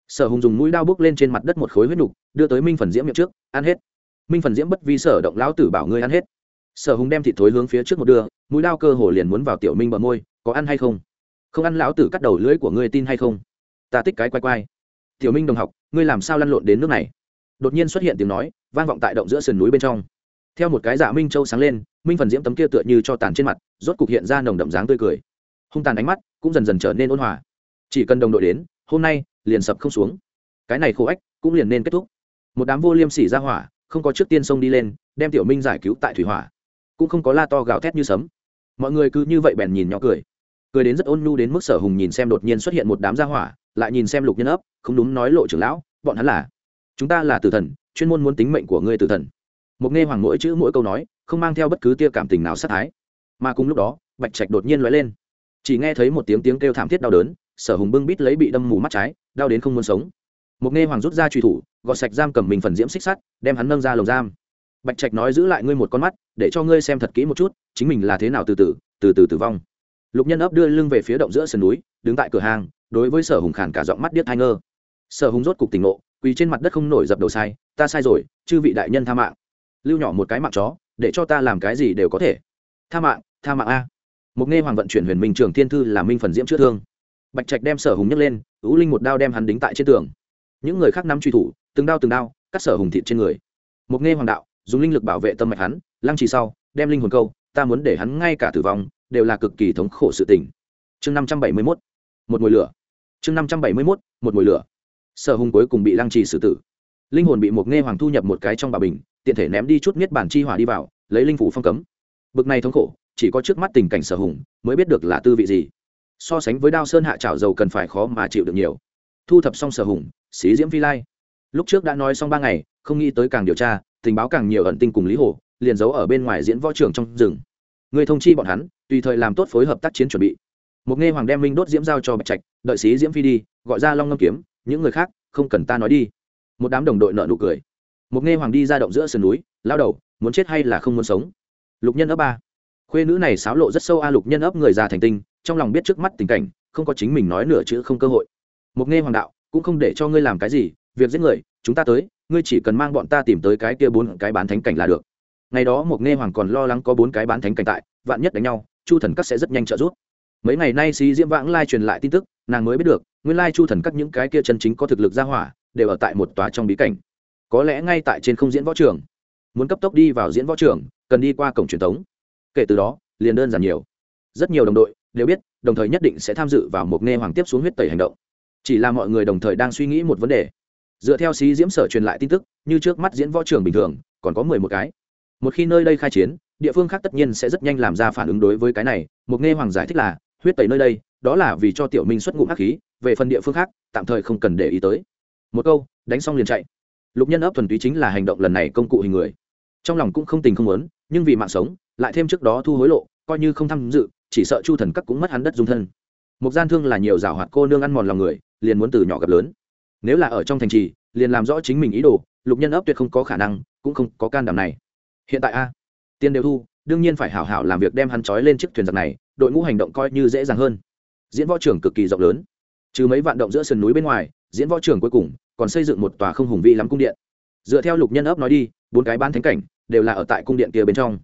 sở hùng dùng mũi đao bước lên trên mặt đất một khối huyết nục, đưa tới minh phần diễm miệng trước, ăn hết minh phần diễm bất vi sở động lão tử bảo ngươi ăn hết. Sở hùng đem thịt thối hướng phía trước một đưa, mũi đao cơ hồ liền muốn vào tiểu minh bờ môi, có ăn hay không? Không ăn lão tử cắt đầu lưỡi của ngươi tin hay không? Ta tích cái quay quay tiểu minh đồng học, ngươi làm sao lăn lộn đến nước này? Đột nhiên xuất hiện tiếng nói, vang vọng tại động giữa sườn núi bên trong. Theo một cái dạ minh châu sáng lên, minh phần diễm tấm kia tựa như cho tàn trên mặt, rốt cục hiện ra nồng đậm dáng tươi cười. Hung tàn ánh mắt cũng dần dần trở nên ôn hòa. Chỉ cần đồng đội đến, hôm nay liền sập không xuống. Cái này khổ ách cũng liền nên kết thúc. Một đám vô liêm sỉ ra hỏa không có trước tiên sông đi lên, đem tiểu minh giải cứu tại thủy hỏa. Cũng không có la to gào thét như sấm. Mọi người cứ như vậy bèn nhìn nhỏ cười. Cười đến rất ôn nhu đến mức sở hùng nhìn xem đột nhiên xuất hiện một đám gia hỏa, lại nhìn xem lục nhân ấp, không đúng nói lộ trưởng lão, bọn hắn là, chúng ta là tử thần, chuyên môn muốn tính mệnh của ngươi tử thần. Một nghe hoàng mỗi chữ mỗi câu nói, không mang theo bất cứ tia cảm tình nào sát thái. Mà cùng lúc đó, bạch trạch đột nhiên lóe lên. Chỉ nghe thấy một tiếng tiếng kêu thảm thiết đau đớn, sở hùng bưng bít lấy bị đâm mù mắt trái, đau đến không muốn sống một nghe hoàng rút ra truy thủ, gọt sạch giam cầm mình phần diễm xích sắt, đem hắn nâng ra lồng giam. Bạch trạch nói giữ lại ngươi một con mắt, để cho ngươi xem thật kỹ một chút, chính mình là thế nào từ từ từ từ tử vong. Lục nhân ấp đưa lưng về phía động giữa sườn núi, đứng tại cửa hàng, đối với sở hùng khản cả giọng mắt điếc hai ngơ. Sở hùng rốt cục tỉnh ngộ, quỳ trên mặt đất không nổi dập đầu sai, ta sai rồi, chư vị đại nhân tha mạng. Lưu nhỏ một cái mạng chó, để cho ta làm cái gì đều có thể. Tha mạng tha mạng a. Mục nghe hoàng vận chuyển huyền minh trường thiên thư là minh phần diễm chữa thương. Bạch trạch đem sở hùng nhấc lên, ú linh một đao đem hắn đính tại trên tường những người khác nắm truy thủ, từng đao từng đao, cắt sở hùng thịt trên người. Một nghe hoàng đạo, dùng linh lực bảo vệ tâm mạch hắn, lăng trì sau, đem linh hồn câu, ta muốn để hắn ngay cả tử vong, đều là cực kỳ thống khổ sự tình. Chương năm trăm bảy mươi mốt, một mùi lửa. Chương năm trăm bảy mươi mốt, một mùi lửa. Sở hùng cuối cùng bị lăng trì xử tử. Linh hồn bị một nghe hoàng thu nhập một cái trong bà bình, tiện thể ném đi chút miết bản chi hỏa đi vào, lấy linh phủ phong cấm. Bực này thống khổ, chỉ có trước mắt tình cảnh sở hùng, mới biết được là tư vị gì. So sánh với đao sơn hạ trảo dầu cần phải khó mà chịu được nhiều thu thập xong sở hùng, xí diễm phi lai. Lúc trước đã nói xong ba ngày, không nghĩ tới càng điều tra, tình báo càng nhiều ẩn tinh cùng lý hồ, liền giấu ở bên ngoài diễn võ trường trong rừng. Người thông chi bọn hắn, tùy thời làm tốt phối hợp tác chiến chuẩn bị. Một nghe hoàng đem minh đốt diễm giao cho bạch trạch, đợi xí diễm phi đi, gọi ra long ngâm kiếm, những người khác, không cần ta nói đi. Một đám đồng đội nợ nụ cười. Một nghe hoàng đi ra động giữa sườn núi, lao đầu, muốn chết hay là không muốn sống? Lục nhân ấp ba. Khuê nữ này xáo lộ rất sâu a, lục nhân ấp người già thành tinh, trong lòng biết trước mắt tình cảnh, không có chính mình nói nửa chữ không cơ hội một nghe hoàng đạo, cũng không để cho ngươi làm cái gì, việc giết người, chúng ta tới, ngươi chỉ cần mang bọn ta tìm tới cái kia bốn cái bán thánh cảnh là được. Ngày đó một nghe hoàng còn lo lắng có bốn cái bán thánh cảnh tại, vạn nhất đánh nhau, chu thần các sẽ rất nhanh trợ giúp. Mấy ngày nay xí diễm vãng lai truyền lại tin tức, nàng mới biết được, nguyên lai chu thần các những cái kia chân chính có thực lực ra hỏa, đều ở tại một tòa trong bí cảnh. Có lẽ ngay tại trên không diễn võ trường. Muốn cấp tốc đi vào diễn võ trường, cần đi qua cổng truyền thống. Kể từ đó, liền đơn giản nhiều. Rất nhiều đồng đội đều biết, đồng thời nhất định sẽ tham dự vào một nghe hoàng tiếp xuống huyết tẩy hành động chỉ là mọi người đồng thời đang suy nghĩ một vấn đề. Dựa theo xí diễm sở truyền lại tin tức, như trước mắt diễn võ trường bình thường, còn có mười một cái. Một khi nơi đây khai chiến, địa phương khác tất nhiên sẽ rất nhanh làm ra phản ứng đối với cái này. Mục nghe hoàng giải thích là, huyết tẩy nơi đây, đó là vì cho tiểu minh xuất ngụm hắc khí, về phần địa phương khác, tạm thời không cần để ý tới. Một câu, đánh xong liền chạy. Lục nhân ấp thuần túy chính là hành động lần này công cụ hình người. Trong lòng cũng không tình không muốn, nhưng vì mạng sống, lại thêm trước đó thu hối lộ, coi như không tham dự, chỉ sợ chu thần các cũng mất hắn đất dung thân. Một gian thương là nhiều rào hoạt cô nương ăn mòn lòng người liền muốn từ nhỏ gặp lớn. Nếu là ở trong thành trì, liền làm rõ chính mình ý đồ, lục nhân ấp tuyệt không có khả năng, cũng không có can đảm này. Hiện tại a, tiền đều thu, đương nhiên phải hảo hảo làm việc đem hắn trói lên chiếc thuyền giặc này, đội ngũ hành động coi như dễ dàng hơn. Diễn võ trưởng cực kỳ rộng lớn. Trừ mấy vạn động giữa sườn núi bên ngoài, diễn võ trưởng cuối cùng còn xây dựng một tòa không hùng vĩ lắm cung điện. Dựa theo lục nhân ấp nói đi, bốn cái bán thánh cảnh đều là ở tại cung điện kia bên trong,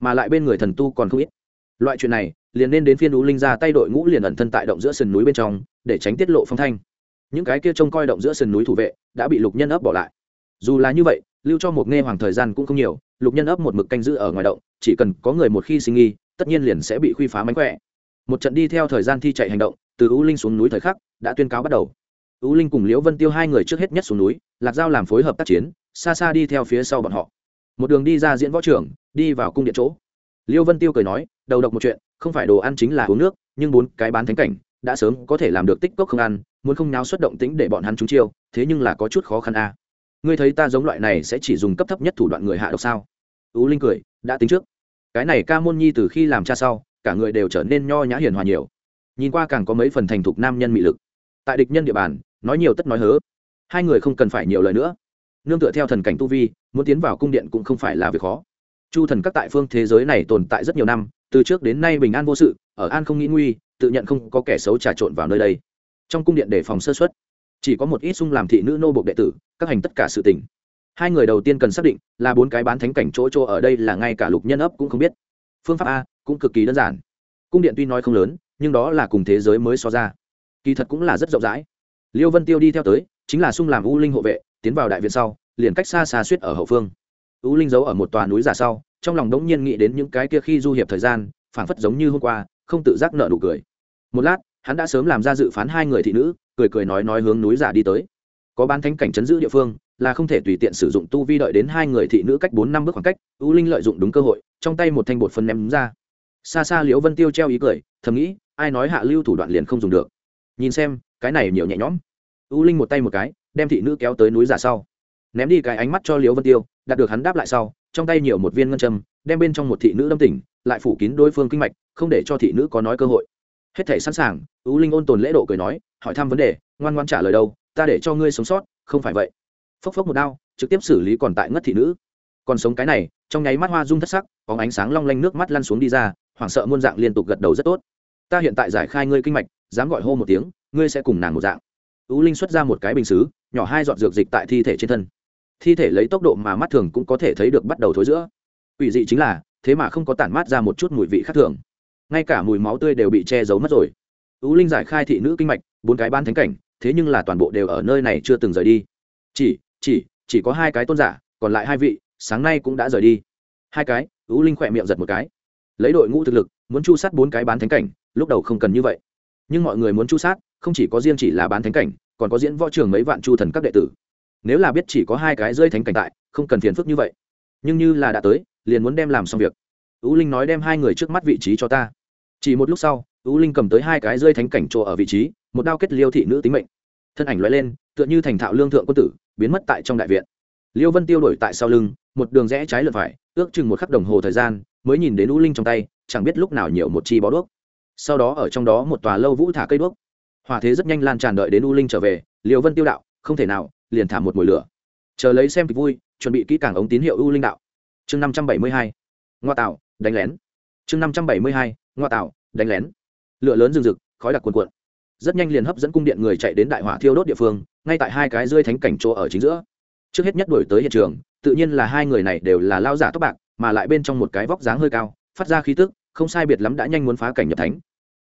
mà lại bên người thần tu còn không ít. Loại chuyện này, liền nên đến phiên đũ linh ra tay đội ngũ liền ẩn thân tại động giữa sườn núi bên trong để tránh tiết lộ phong thanh. Những cái kia trông coi động giữa sườn núi thủ vệ đã bị lục nhân ấp bỏ lại. Dù là như vậy, lưu cho một nghe hoàng thời gian cũng không nhiều, lục nhân ấp một mực canh giữ ở ngoài động, chỉ cần có người một khi sinh nghi, tất nhiên liền sẽ bị khuy phá mánh khỏe. Một trận đi theo thời gian thi chạy hành động, từ u linh xuống núi thời khắc, đã tuyên cáo bắt đầu. U linh cùng liễu vân tiêu hai người trước hết nhất xuống núi, lạc giao làm phối hợp tác chiến, xa xa đi theo phía sau bọn họ. Một đường đi ra diễn võ trưởng đi vào cung điện chỗ. Liễu vân tiêu cười nói, đầu độc một chuyện, không phải đồ ăn chính là uống nước, nhưng bốn cái bán thánh cảnh đã sớm có thể làm được tích cốc không ăn, muốn không náo xuất động tĩnh để bọn hắn trúng chiêu, thế nhưng là có chút khó khăn a. Ngươi thấy ta giống loại này sẽ chỉ dùng cấp thấp nhất thủ đoạn người hạ độc sao? Tú linh cười, đã tính trước. Cái này ca môn nhi từ khi làm cha sau, cả người đều trở nên nho nhã hiền hòa nhiều. Nhìn qua càng có mấy phần thành thục nam nhân mị lực. Tại địch nhân địa bàn, nói nhiều tất nói hớ. Hai người không cần phải nhiều lời nữa. Nương tựa theo thần cảnh tu vi, muốn tiến vào cung điện cũng không phải là việc khó. Chu thần các tại phương thế giới này tồn tại rất nhiều năm, từ trước đến nay bình an vô sự, ở an không nghĩ nguy tự nhận không có kẻ xấu trà trộn vào nơi đây. Trong cung điện để phòng sơ xuất chỉ có một ít sung làm thị nữ nô bộc đệ tử, các hành tất cả sự tình. Hai người đầu tiên cần xác định là bốn cái bán thánh cảnh chỗ chỗ ở đây là ngay cả lục nhân ấp cũng không biết. Phương pháp a cũng cực kỳ đơn giản. Cung điện tuy nói không lớn, nhưng đó là cùng thế giới mới so ra. Kỳ thật cũng là rất rộng rãi. Liêu vân tiêu đi theo tới, chính là sung làm u linh hộ vệ, tiến vào đại viện sau, liền cách xa xa suýt ở hậu phương. U linh giấu ở một tòa núi giả sau, trong lòng đống nhiên nghĩ đến những cái kia khi du hiệp thời gian, phảng phất giống như hôm qua không tự giác nợ nụ cười. Một lát, hắn đã sớm làm ra dự phán hai người thị nữ, cười cười nói nói hướng núi giả đi tới. Có bán thánh cảnh chấn giữ địa phương, là không thể tùy tiện sử dụng tu vi đợi đến hai người thị nữ cách bốn năm bước khoảng cách, u linh lợi dụng đúng cơ hội, trong tay một thanh bột phân ném ra. Xa xa liễu vân tiêu treo ý cười, thầm nghĩ, ai nói hạ lưu thủ đoạn liền không dùng được. Nhìn xem, cái này nhiều nhẹ nhõm. U linh một tay một cái, đem thị nữ kéo tới núi giả sau. Ném đi cái ánh mắt cho liễu vân tiêu, đạt được hắn đáp lại sau, trong tay nhiều một viên ngân châm, đem bên trong một thị nữ đâm tỉnh lại phủ kín đối phương kinh mạch, không để cho thị nữ có nói cơ hội. Hết thể sẵn sàng u linh ôn tồn lễ độ cười nói, hỏi thăm vấn đề, ngoan ngoan trả lời đâu, ta để cho ngươi sống sót, không phải vậy. Phốc phốc một đao, trực tiếp xử lý còn tại ngất thị nữ. Còn sống cái này, trong nháy mắt hoa rung thất sắc có ánh sáng long lanh nước mắt lăn xuống đi ra, hoảng sợ muôn dạng liên tục gật đầu rất tốt. Ta hiện tại giải khai ngươi kinh mạch, dám gọi hô một tiếng, ngươi sẽ cùng nàng một dạng. U linh xuất ra một cái bình xứ, nhỏ hai giọt dược dịch tại thi thể trên thân. Thi thể lấy tốc độ mà mắt thường cũng có thể thấy được bắt đầu thối giữa. Ủy dị chính là thế mà không có tản mát ra một chút mùi vị khác thường. Ngay cả mùi máu tươi đều bị che giấu mất rồi. Ú linh giải khai thị nữ kinh mạch, bốn cái ban thánh cảnh, thế nhưng là toàn bộ đều ở nơi này chưa từng rời đi. Chỉ chỉ chỉ có hai cái tôn giả, còn lại hai vị, sáng nay cũng đã rời đi. Hai cái, ú linh khỏe miệng giật một cái. Lấy đội ngũ thực lực, muốn chu sát bốn cái bán thánh cảnh, lúc đầu không cần như vậy. Nhưng mọi người muốn chu sát, không chỉ có riêng chỉ là bán thánh cảnh, còn có diễn võ trường mấy vạn chu thần các đệ tử. Nếu là biết chỉ có hai cái rơi thánh cảnh tại, không cần phiền phức như vậy. Nhưng như là đã tới liền muốn đem làm xong việc. Ú linh nói đem hai người trước mắt vị trí cho ta. Chỉ một lúc sau, ú linh cầm tới hai cái rơi thánh cảnh trộ ở vị trí, một đao kết liêu thị nữ tính mệnh. Thân ảnh loại lên, tựa như thành thạo lương thượng quân tử, biến mất tại trong đại viện. Liêu vân tiêu đổi tại sau lưng, một đường rẽ trái lượt phải, ước chừng một khắc đồng hồ thời gian, mới nhìn đến ú linh trong tay, chẳng biết lúc nào nhiều một chi bó đuốc. Sau đó ở trong đó một tòa lâu vũ thả cây đuốc. Hòa thế rất nhanh lan tràn đợi đến u linh trở về, liêu vân tiêu đạo, không thể nào, liền thả một mùi lửa. Chờ lấy xem kịch vui, chuẩn bị kỹ càng ống tín hiệu u linh đạo chương năm trăm bảy mươi hai, ngoa tạo, đánh lén. Chương năm trăm bảy mươi hai, ngoa tạo, đánh lén. Lửa lớn rừng rực, khói đặc cuồn cuộn. Rất nhanh liền hấp dẫn cung điện người chạy đến đại hỏa thiêu đốt địa phương, ngay tại hai cái rơi thánh cảnh chỗ ở chính giữa. Trước hết nhất đổi tới hiện trường, tự nhiên là hai người này đều là lao giả tóc bạc, mà lại bên trong một cái vóc dáng hơi cao, phát ra khí tức, không sai biệt lắm đã nhanh muốn phá cảnh nhập thánh.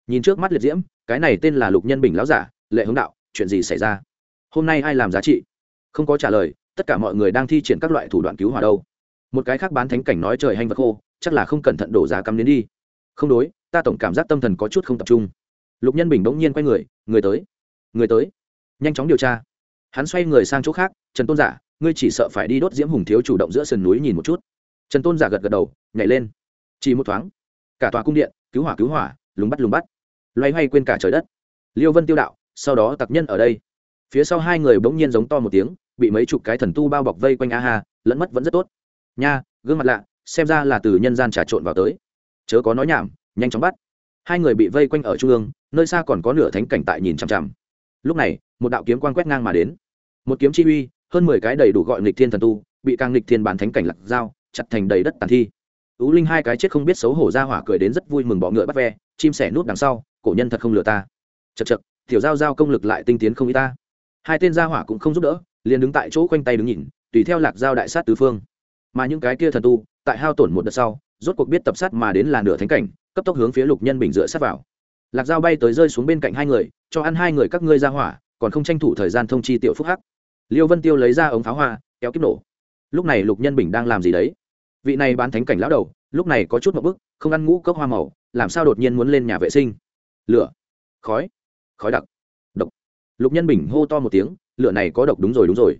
Nhìn trước mắt liệt diễm, cái này tên là lục nhân bình lão giả, lệ hướng đạo, chuyện gì xảy ra? Hôm nay ai làm giá trị? Không có trả lời, tất cả mọi người đang thi triển các loại thủ đoạn cứu hỏa đâu một cái khác bán thánh cảnh nói trời hành vật khô, chắc là không cẩn thận đổ giá cắm đến đi. Không đối, ta tổng cảm giác tâm thần có chút không tập trung. Lục nhân bình bỗng nhiên quay người người tới người tới. Nhanh chóng điều tra. Hắn xoay người sang chỗ khác, trần tôn giả, ngươi chỉ sợ phải đi đốt diễm hùng thiếu chủ động giữa sườn núi nhìn một chút. Trần tôn giả gật gật đầu, nhảy lên. Chỉ một thoáng, cả tòa cung điện, cứu hỏa cứu hỏa, lùng bắt lùng bắt. Loay hoay quên cả trời đất. Liêu vân tiêu đạo, sau đó tặc nhân ở đây. Phía sau hai người bỗng nhiên giống to một tiếng, bị mấy chục cái thần tu bao bọc vây quanh a ha, lẫn mất vẫn rất tốt nha, gương mặt lạ, xem ra là từ nhân gian trà trộn vào tới. Chớ có nói nhảm, nhanh chóng bắt. Hai người bị vây quanh ở trung ương, nơi xa còn có nửa thánh cảnh tại nhìn chằm chằm. Lúc này, một đạo kiếm quan quét ngang mà đến. Một kiếm chi uy, hơn mười cái đầy đủ gọi nghịch thiên thần tu, bị càng nghịch thiên bản thánh cảnh lạc dao chặt thành đầy đất tàn thi. Ú linh hai cái chết không biết xấu hổ ra hỏa cười đến rất vui mừng bọ ngựa bắt ve, chim sẻ nút đằng sau, cổ nhân thật không lừa ta. Chật chật tiểu giao giao công lực lại tinh tiến không y ta. Hai tên gia hỏa cũng không giúp đỡ, liền đứng tại chỗ quanh tay đứng nhìn, tùy theo lạc giao đại sát tứ phương mà những cái kia thần tu, tại hao tổn một đợt sau, rốt cuộc biết tập sát mà đến là nửa thánh cảnh, cấp tốc hướng phía lục nhân bình dựa sát vào. Lạc dao bay tới rơi xuống bên cạnh hai người, cho ăn hai người các ngươi ra hỏa, còn không tranh thủ thời gian thông chi tiểu phúc hắc. Liêu vân tiêu lấy ra ống pháo hoa, kéo kíp nổ. Lúc này lục nhân bình đang làm gì đấy? Vị này bán thánh cảnh lão đầu, lúc này có chút một bức, không ăn ngũ cốc hoa màu, làm sao đột nhiên muốn lên nhà vệ sinh? Lửa. Khói. Khói đặc. Độc. Lục nhân bình hô to một tiếng, lửa này có độc đúng rồi đúng rồi.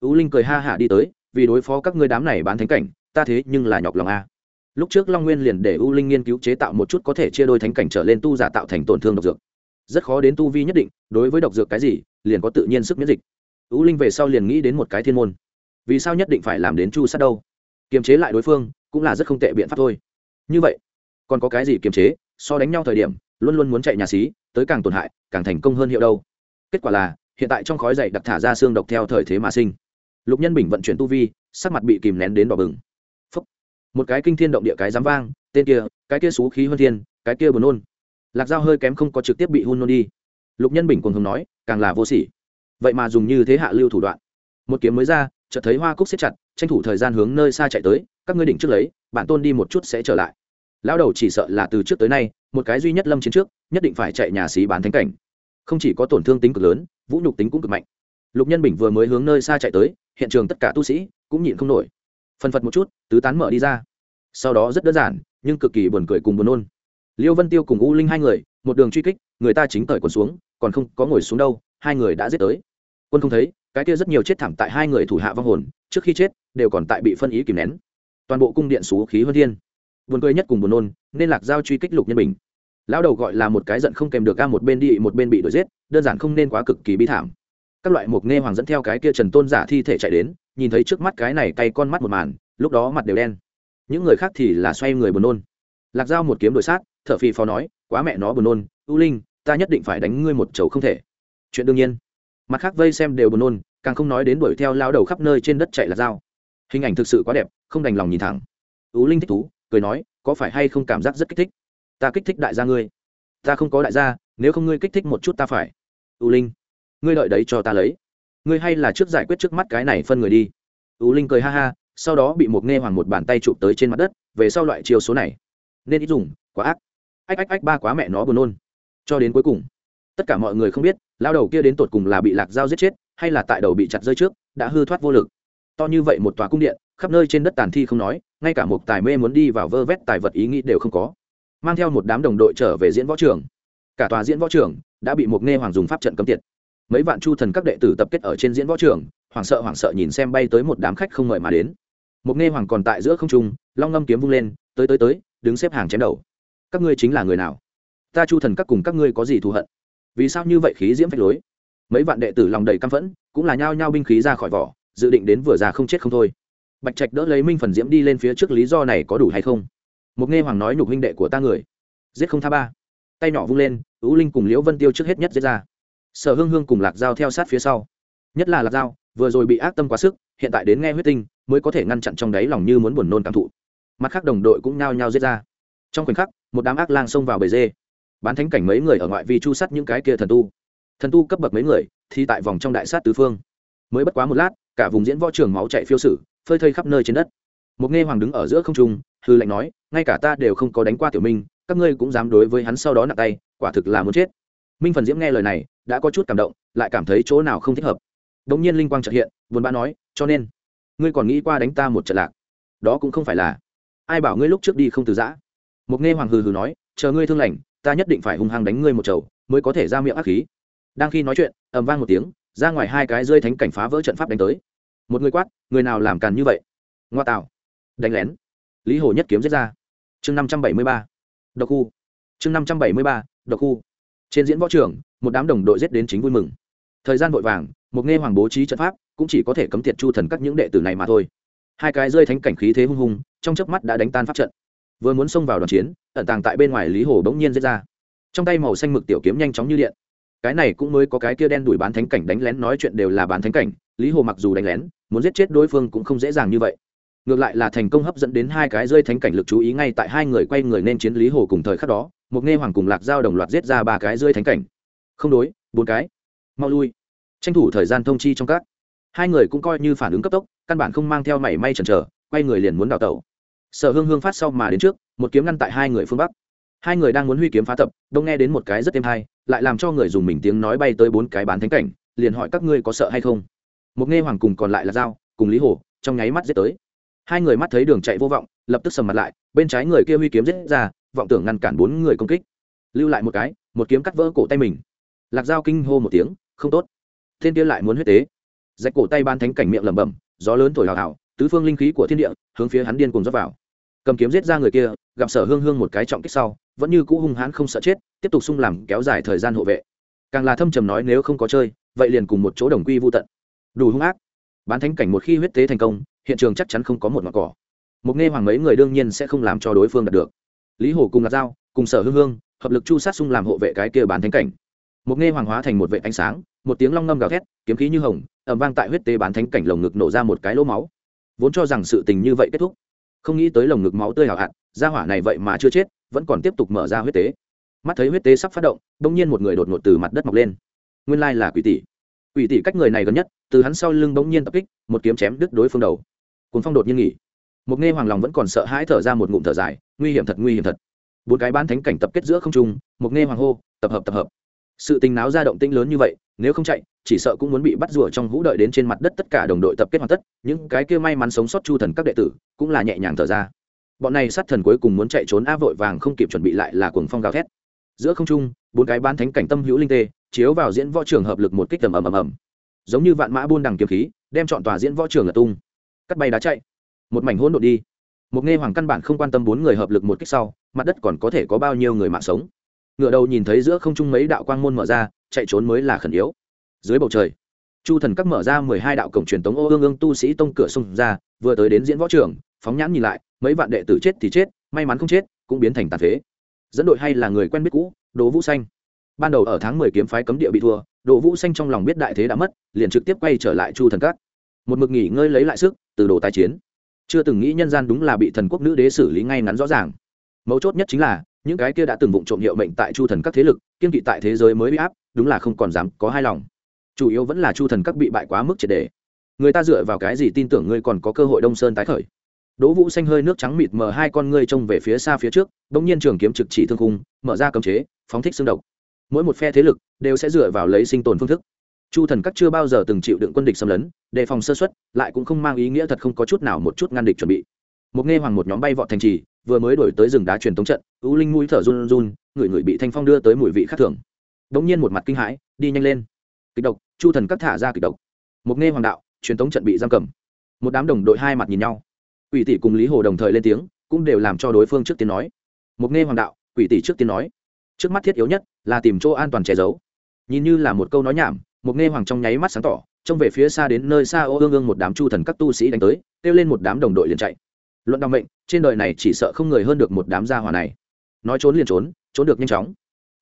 Ú linh cười ha hả đi tới vì đối phó các ngươi đám này bán thánh cảnh, ta thế nhưng là nhọc lòng a. Lúc trước long nguyên liền để u linh nghiên cứu chế tạo một chút có thể chia đôi thánh cảnh trở lên tu giả tạo thành tổn thương độc dược. Rất khó đến tu vi nhất định, đối với độc dược cái gì, liền có tự nhiên sức miễn dịch. U linh về sau liền nghĩ đến một cái thiên môn. Vì sao nhất định phải làm đến chu sát đâu? Kiềm chế lại đối phương, cũng là rất không tệ biện pháp thôi. Như vậy, còn có cái gì kiềm chế? So đánh nhau thời điểm, luôn luôn muốn chạy nhà xí, tới càng tổn hại, càng thành công hơn hiệu đâu. Kết quả là, hiện tại trong khói dày đặc thả ra xương độc theo thời thế mà sinh lục nhân bình vận chuyển tu vi, sắc mặt bị kìm nén đến đỏ bừng. Phúc. một cái kinh thiên động địa cái dám vang, tên kia, cái kia xú khí hơn thiên, cái kia buồn nôn. Lạc dao hơi kém không có trực tiếp bị hun nôn đi. Lục nhân bình còn thường nói, càng là vô sỉ. Vậy mà dùng như thế hạ lưu thủ đoạn. Một kiếm mới ra, chợt thấy hoa cúc xếp chặt, tranh thủ thời gian hướng nơi xa chạy tới, các ngươi đỉnh trước lấy, bản tôn đi một chút sẽ trở lại. Lão đầu chỉ sợ là từ trước tới nay, một cái duy nhất lâm chiến trước, nhất định phải chạy nhà xí bán thánh cảnh. Không chỉ có tổn thương tính cực lớn, vũ nhục tính cũng cực mạnh lục nhân bình vừa mới hướng nơi xa chạy tới, hiện trường tất cả tu sĩ cũng nhịn không nổi. Phần phật một chút, tứ tán mở đi ra. Sau đó rất đơn giản, nhưng cực kỳ buồn cười cùng buồn nôn. Liêu vân tiêu cùng u linh hai người, một đường truy kích, người ta chính cởi quần xuống, còn không có ngồi xuống đâu, hai người đã giết tới. Quân không thấy, cái kia rất nhiều chết thảm tại hai người thủ hạ vong hồn, trước khi chết, đều còn tại bị phân ý kìm nén. Toàn bộ cung điện xú khí hơn thiên. Buồn cười nhất cùng buồn nôn, nên lạc giao truy kích lục nhân bình. Lão đầu gọi là một cái giận không kèm được ca một bên đi, một bên bị đuổi giết, đơn giản không nên quá cực kỳ bi thảm các loại mục nghe hoàng dẫn theo cái kia trần tôn giả thi thể chạy đến, nhìn thấy trước mắt cái này cay con mắt một màn, lúc đó mặt đều đen. Những người khác thì là xoay người buồn nôn. Lạc dao một kiếm đổi sát t h ở phì phò nói, quá mẹ nó buồn nôn, u linh, ta nhất định phải đánh ngươi một chầu không thể. Chuyện đương nhiên. Mặt khác vây xem đều buồn nôn, càng không nói đến đuổi theo lao đầu khắp nơi trên đất chạy lạc dao hình ảnh thực sự quá đẹp, không đành lòng nhìn thẳng. U linh thích thú, cười nói, có phải hay không cảm giác rất kích thích? Ta kích thích đại gia ngươi. Ta không có đại gia, nếu không ngươi kích thích một chút ta phải. U linh ngươi đợi đấy cho ta lấy. Ngươi hay là trước giải quyết trước mắt cái này phân người đi. U linh cười ha ha, sau đó bị một nghe hoàng một bàn tay chụp tới trên mặt đất, về sau loại chiều số này. Nên ít dùng, quá ác. Ách ách ách, ba quá mẹ nó buồn nôn. Cho đến cuối cùng, tất cả mọi người không biết, lao đầu kia đến tột cùng là bị lạc dao giết chết, hay là tại đầu bị chặt rơi trước, đã hư thoát vô lực. To như vậy một tòa cung điện, khắp nơi trên đất tàn thi không nói, ngay cả một tài mê muốn đi vào vơ vét tài vật ý nghĩ đều không có. Mang theo một đám đồng đội trở về diễn võ trường. Cả tòa diễn võ trường đã bị một nghe hoàng dùng pháp trận cấm tiệt mấy vạn chu thần các đệ tử tập kết ở trên diễn võ trường, hoảng sợ hoảng sợ nhìn xem bay tới một đám khách không mời mà đến. Một nghe hoàng còn tại giữa không trung, long ngâm kiếm vung lên, tới tới tới, đứng xếp hàng chém đầu. Các ngươi chính là người nào? Ta chu thần các cùng các ngươi có gì thù hận? Vì sao như vậy khí diễm phách lối? Mấy vạn đệ tử lòng đầy căm phẫn, cũng là nhao nhao binh khí ra khỏi vỏ, dự định đến vừa già không chết không thôi. Bạch trạch đỡ lấy minh phần diễm đi lên phía trước, lý do này có đủ hay không? Một nghe hoàng nói, nhục huynh đệ của ta người, giết không tha ba. Tay nhỏ vung lên ứ linh cùng liễu vân tiêu trước hết nhất giết ra sở hương hương cùng lạc dao theo sát phía sau. Nhất là lạc dao vừa rồi bị ác tâm quá sức, hiện tại đến nghe huyết tinh, mới có thể ngăn chặn trong đáy lòng như muốn buồn nôn cảm thụ. Mặt khác đồng đội cũng nhao nhao giết ra. Trong khoảnh khắc, một đám ác lang xông vào bầy dê. Bán thánh cảnh mấy người ở ngoại vi chu sắt những cái kia thần tu. Thần tu cấp bậc mấy người, thì tại vòng trong đại sát tứ phương. Mới bất quá một lát, cả vùng diễn võ trường máu chạy phiêu sử, phơi thây khắp nơi trên đất. Một nghe hoàng đứng ở giữa không trung, hư lệnh nói, ngay cả ta đều không có đánh qua tiểu minh, các ngươi cũng dám đối với hắn sau đó nặng tay, quả thực là muốn chết. Minh phần diễm nghe lời này đã có chút cảm động, lại cảm thấy chỗ nào không thích hợp. Đống nhiên linh quang trợ hiện, buồn bã nói, cho nên, ngươi còn nghĩ qua đánh ta một trận lạc? Đó cũng không phải là. Ai bảo ngươi lúc trước đi không từ giã? Một nghe hoàng hừ hừ nói, chờ ngươi thương lành, ta nhất định phải hung hăng đánh ngươi một chầu, mới có thể ra miệng ác khí. Đang khi nói chuyện, ầm vang một tiếng, ra ngoài hai cái rơi thánh cảnh phá vỡ trận pháp đánh tới. Một người quát, người nào làm càn như vậy? Ngoa tạo. Đánh lén. Lý hồ nhất kiếm giết ra. Chương năm trăm bảy mươi ba. Độc khu. Chương năm trăm bảy mươi ba. Độc khu. Trên diễn võ trường một đám đồng đội giết đến chính vui mừng. Thời gian vội vàng, một nghe hoàng bố trí trận pháp, cũng chỉ có thể cấm tiệt chu thần các những đệ tử này mà thôi. Hai cái rơi thánh cảnh khí thế hung hùng trong chớp mắt đã đánh tan pháp trận. Vừa muốn xông vào đoàn chiến, ẩn tàng tại bên ngoài lý hồ bỗng nhiên giết ra. Trong tay màu xanh mực tiểu kiếm nhanh chóng như điện. Cái này cũng mới có cái kia đen đuổi bán thánh cảnh đánh lén nói chuyện đều là bán thánh cảnh, lý hồ mặc dù đánh lén, muốn giết chết đối phương cũng không dễ dàng như vậy. Ngược lại là thành công hấp dẫn đến hai cái rơi thánh cảnh lực chú ý ngay tại hai người quay người nên chiến lý hồ cùng thời khắc đó, một nghe hoàng cùng lạc giao đồng loạt giết ra ba cái rơi thánh cảnh không đối, bốn cái. Mau lui. Tranh thủ thời gian thông chi trong các. Hai người cũng coi như phản ứng cấp tốc, căn bản không mang theo mảy may chần chờ, quay người liền muốn đào tẩu. Sở hương hương phát sau mà đến trước, một kiếm ngăn tại hai người phương bắc. Hai người đang muốn huy kiếm phá tập, đông nghe đến một cái rất êm hay, lại làm cho người dùng mình tiếng nói bay tới bốn cái bán thánh cảnh, liền hỏi các ngươi có sợ hay không? Một nghe hoàng cùng còn lại là dao cùng lý hồ, trong nháy mắt giết tới. Hai người mắt thấy đường chạy vô vọng, lập tức sầm mặt lại, bên trái người kia huy kiếm giết ra, vọng tưởng ngăn cản bốn người công kích. Lưu lại một cái, một kiếm cắt vỡ cổ tay mình lạc dao kinh hô một tiếng, không tốt. Thiên kia lại muốn huyết tế. Rạch cổ tay ban thánh cảnh miệng lẩm bẩm, gió lớn thổi hào hào, tứ phương linh khí của thiên địa hướng phía hắn điên cùng dốc vào. Cầm kiếm giết ra người kia, gặp sở hương hương một cái trọng kích sau, vẫn như cũ hung hãn không sợ chết, tiếp tục sung làm kéo dài thời gian hộ vệ. Càng là thâm trầm nói nếu không có chơi, vậy liền cùng một chỗ đồng quy vô tận. Đủ hung ác. Bán thánh cảnh một khi huyết tế thành công, hiện trường chắc chắn không có một mặt cỏ. Một nghe hoàng mấy người đương nhiên sẽ không làm cho đối phương đạt được. Lý hồ cùng lạc dao cùng sở hương hương, hợp lực chu sát sung làm hộ vệ cái kia bán thánh cảnh một nghe hoàng hóa thành một vệ ánh sáng, một tiếng long ngâm gào thét, kiếm khí như hồng ẩm vang tại huyết tế bán thánh cảnh lồng ngực nổ ra một cái lỗ máu. Vốn cho rằng sự tình như vậy kết thúc, không nghĩ tới lồng ngực máu tươi hào hạn ra hỏa này vậy mà chưa chết, vẫn còn tiếp tục mở ra huyết tế. Mắt thấy huyết tế sắp phát động, đông nhiên một người đột ngột từ mặt đất mọc lên. Nguyên lai là quỷ tỷ. Quỷ tỷ cách người này gần nhất, từ hắn sau lưng bỗng nhiên tập kích, một kiếm chém đứt đối phương đầu. Cuốn phong đột nhiên nghỉ. Một nghe hoàng lòng vẫn còn sợ hãi thở ra một ngụm thở dài, nguy hiểm thật, nguy hiểm thật. Bốn cái bán thánh cảnh tập kết giữa không trung, một nghe hoàng hô, tập hợp tập hợp sự tình náo ra động tĩnh lớn như vậy, nếu không chạy, chỉ sợ cũng muốn bị bắt rùa trong hũ đợi đến trên mặt đất tất cả đồng đội tập kết hoàn tất, những cái kia may mắn sống sót chu thần các đệ tử cũng là nhẹ nhàng thở ra. Bọn này sát thần cuối cùng muốn chạy trốn a vội vàng không kịp chuẩn bị lại là cuồng phong gào thét. Giữa không trung, bốn cái bán thánh cảnh tâm hữu linh tê, chiếu vào diễn võ trường hợp lực một kích tầm ầm ầm ầm. Giống như vạn mã buôn đằng kiếm khí, đem chọn tòa diễn võ trường là tung. Cắt bay đá chạy. Một mảnh hỗn độn đi. Một nghe hoàng căn bản không quan tâm bốn người hợp lực một kích sau, mặt đất còn có thể có bao nhiêu người mạng sống ngựa đầu nhìn thấy giữa không trung mấy đạo quang môn mở ra, chạy trốn mới là khẩn yếu. Dưới bầu trời, chu thần các mở ra mười hai đạo cổng truyền tống ô ương ương tu sĩ tông cửa xung ra, vừa tới đến diễn võ trường, phóng nhãn nhìn lại, mấy vạn đệ tử chết thì chết, may mắn không chết, cũng biến thành tàn phế. Dẫn đội hay là người quen biết cũ, đỗ vũ xanh. Ban đầu ở tháng mười kiếm phái cấm địa bị thua, đỗ vũ xanh trong lòng biết đại thế đã mất, liền trực tiếp quay trở lại chu thần các. Một mực nghỉ ngơi lấy lại sức, từ đồ tài chiến. Chưa từng nghĩ nhân gian đúng là bị thần quốc nữ đế xử lý ngay ngắn rõ ràng. Mấu chốt nhất chính là những cái kia đã từng vụng trộm hiệu mệnh tại chu thần các thế lực, kiên kỵ tại thế giới mới bị áp, đúng là không còn dám có hai lòng. Chủ yếu vẫn là chu thần các bị bại quá mức triệt đề người ta dựa vào cái gì tin tưởng ngươi còn có cơ hội đông sơn tái khởi? Đỗ vũ xanh hơi nước trắng mịt mờ hai con ngươi trông về phía xa phía trước đ ỗ n g nhiên trường kiếm trực chỉ thương cung mở ra cấm chế, phóng thích xương độc. Mỗi một phe thế lực đều sẽ dựa vào lấy sinh tồn phương thức. Chu thần các chưa bao giờ từng chịu đựng quân địch xâm lấn, đề phòng sơ xuất lại cũng không mang ý nghĩa thật không có chút nào một chút ngăn địch chuẩn bị một nghe hoàng một nhóm bay vọt thành trì, vừa mới đổi tới rừng đá truyền tống trận ưu linh mũi thở run run, người người bị thanh phong đưa tới mùi vị khác thường. Đ nhiên một mặt kinh hãi, đi nhanh lên. Kịch độc, chu thần cắt thả ra kịch độc. Một nghe hoàng đạo, truyền tống trận bị giam cầm. Một đám đồng đội hai mặt nhìn nhau. Quỷ tỷ cùng lý hồ đồng thời lên tiếng, cũng đều làm cho đối phương trước tiên nói. Một nghe hoàng đạo, quỷ tỷ trước tiên nói. Trước mắt thiết yếu nhất là tìm chỗ an toàn che giấu. Nhìn như là một câu nói nhảm, một nghe hoàng trong nháy mắt sáng tỏ, trông về phía xa đến nơi xa ô ương ương một đám chu thần các tu sĩ đánh tới, kêu lên một đám đồng đội liền chạy luận đ mệnh, trên đời này chỉ sợ không người hơn được một đám gia hỏa này. Nói trốn liền trốn trốn được nhanh chóng.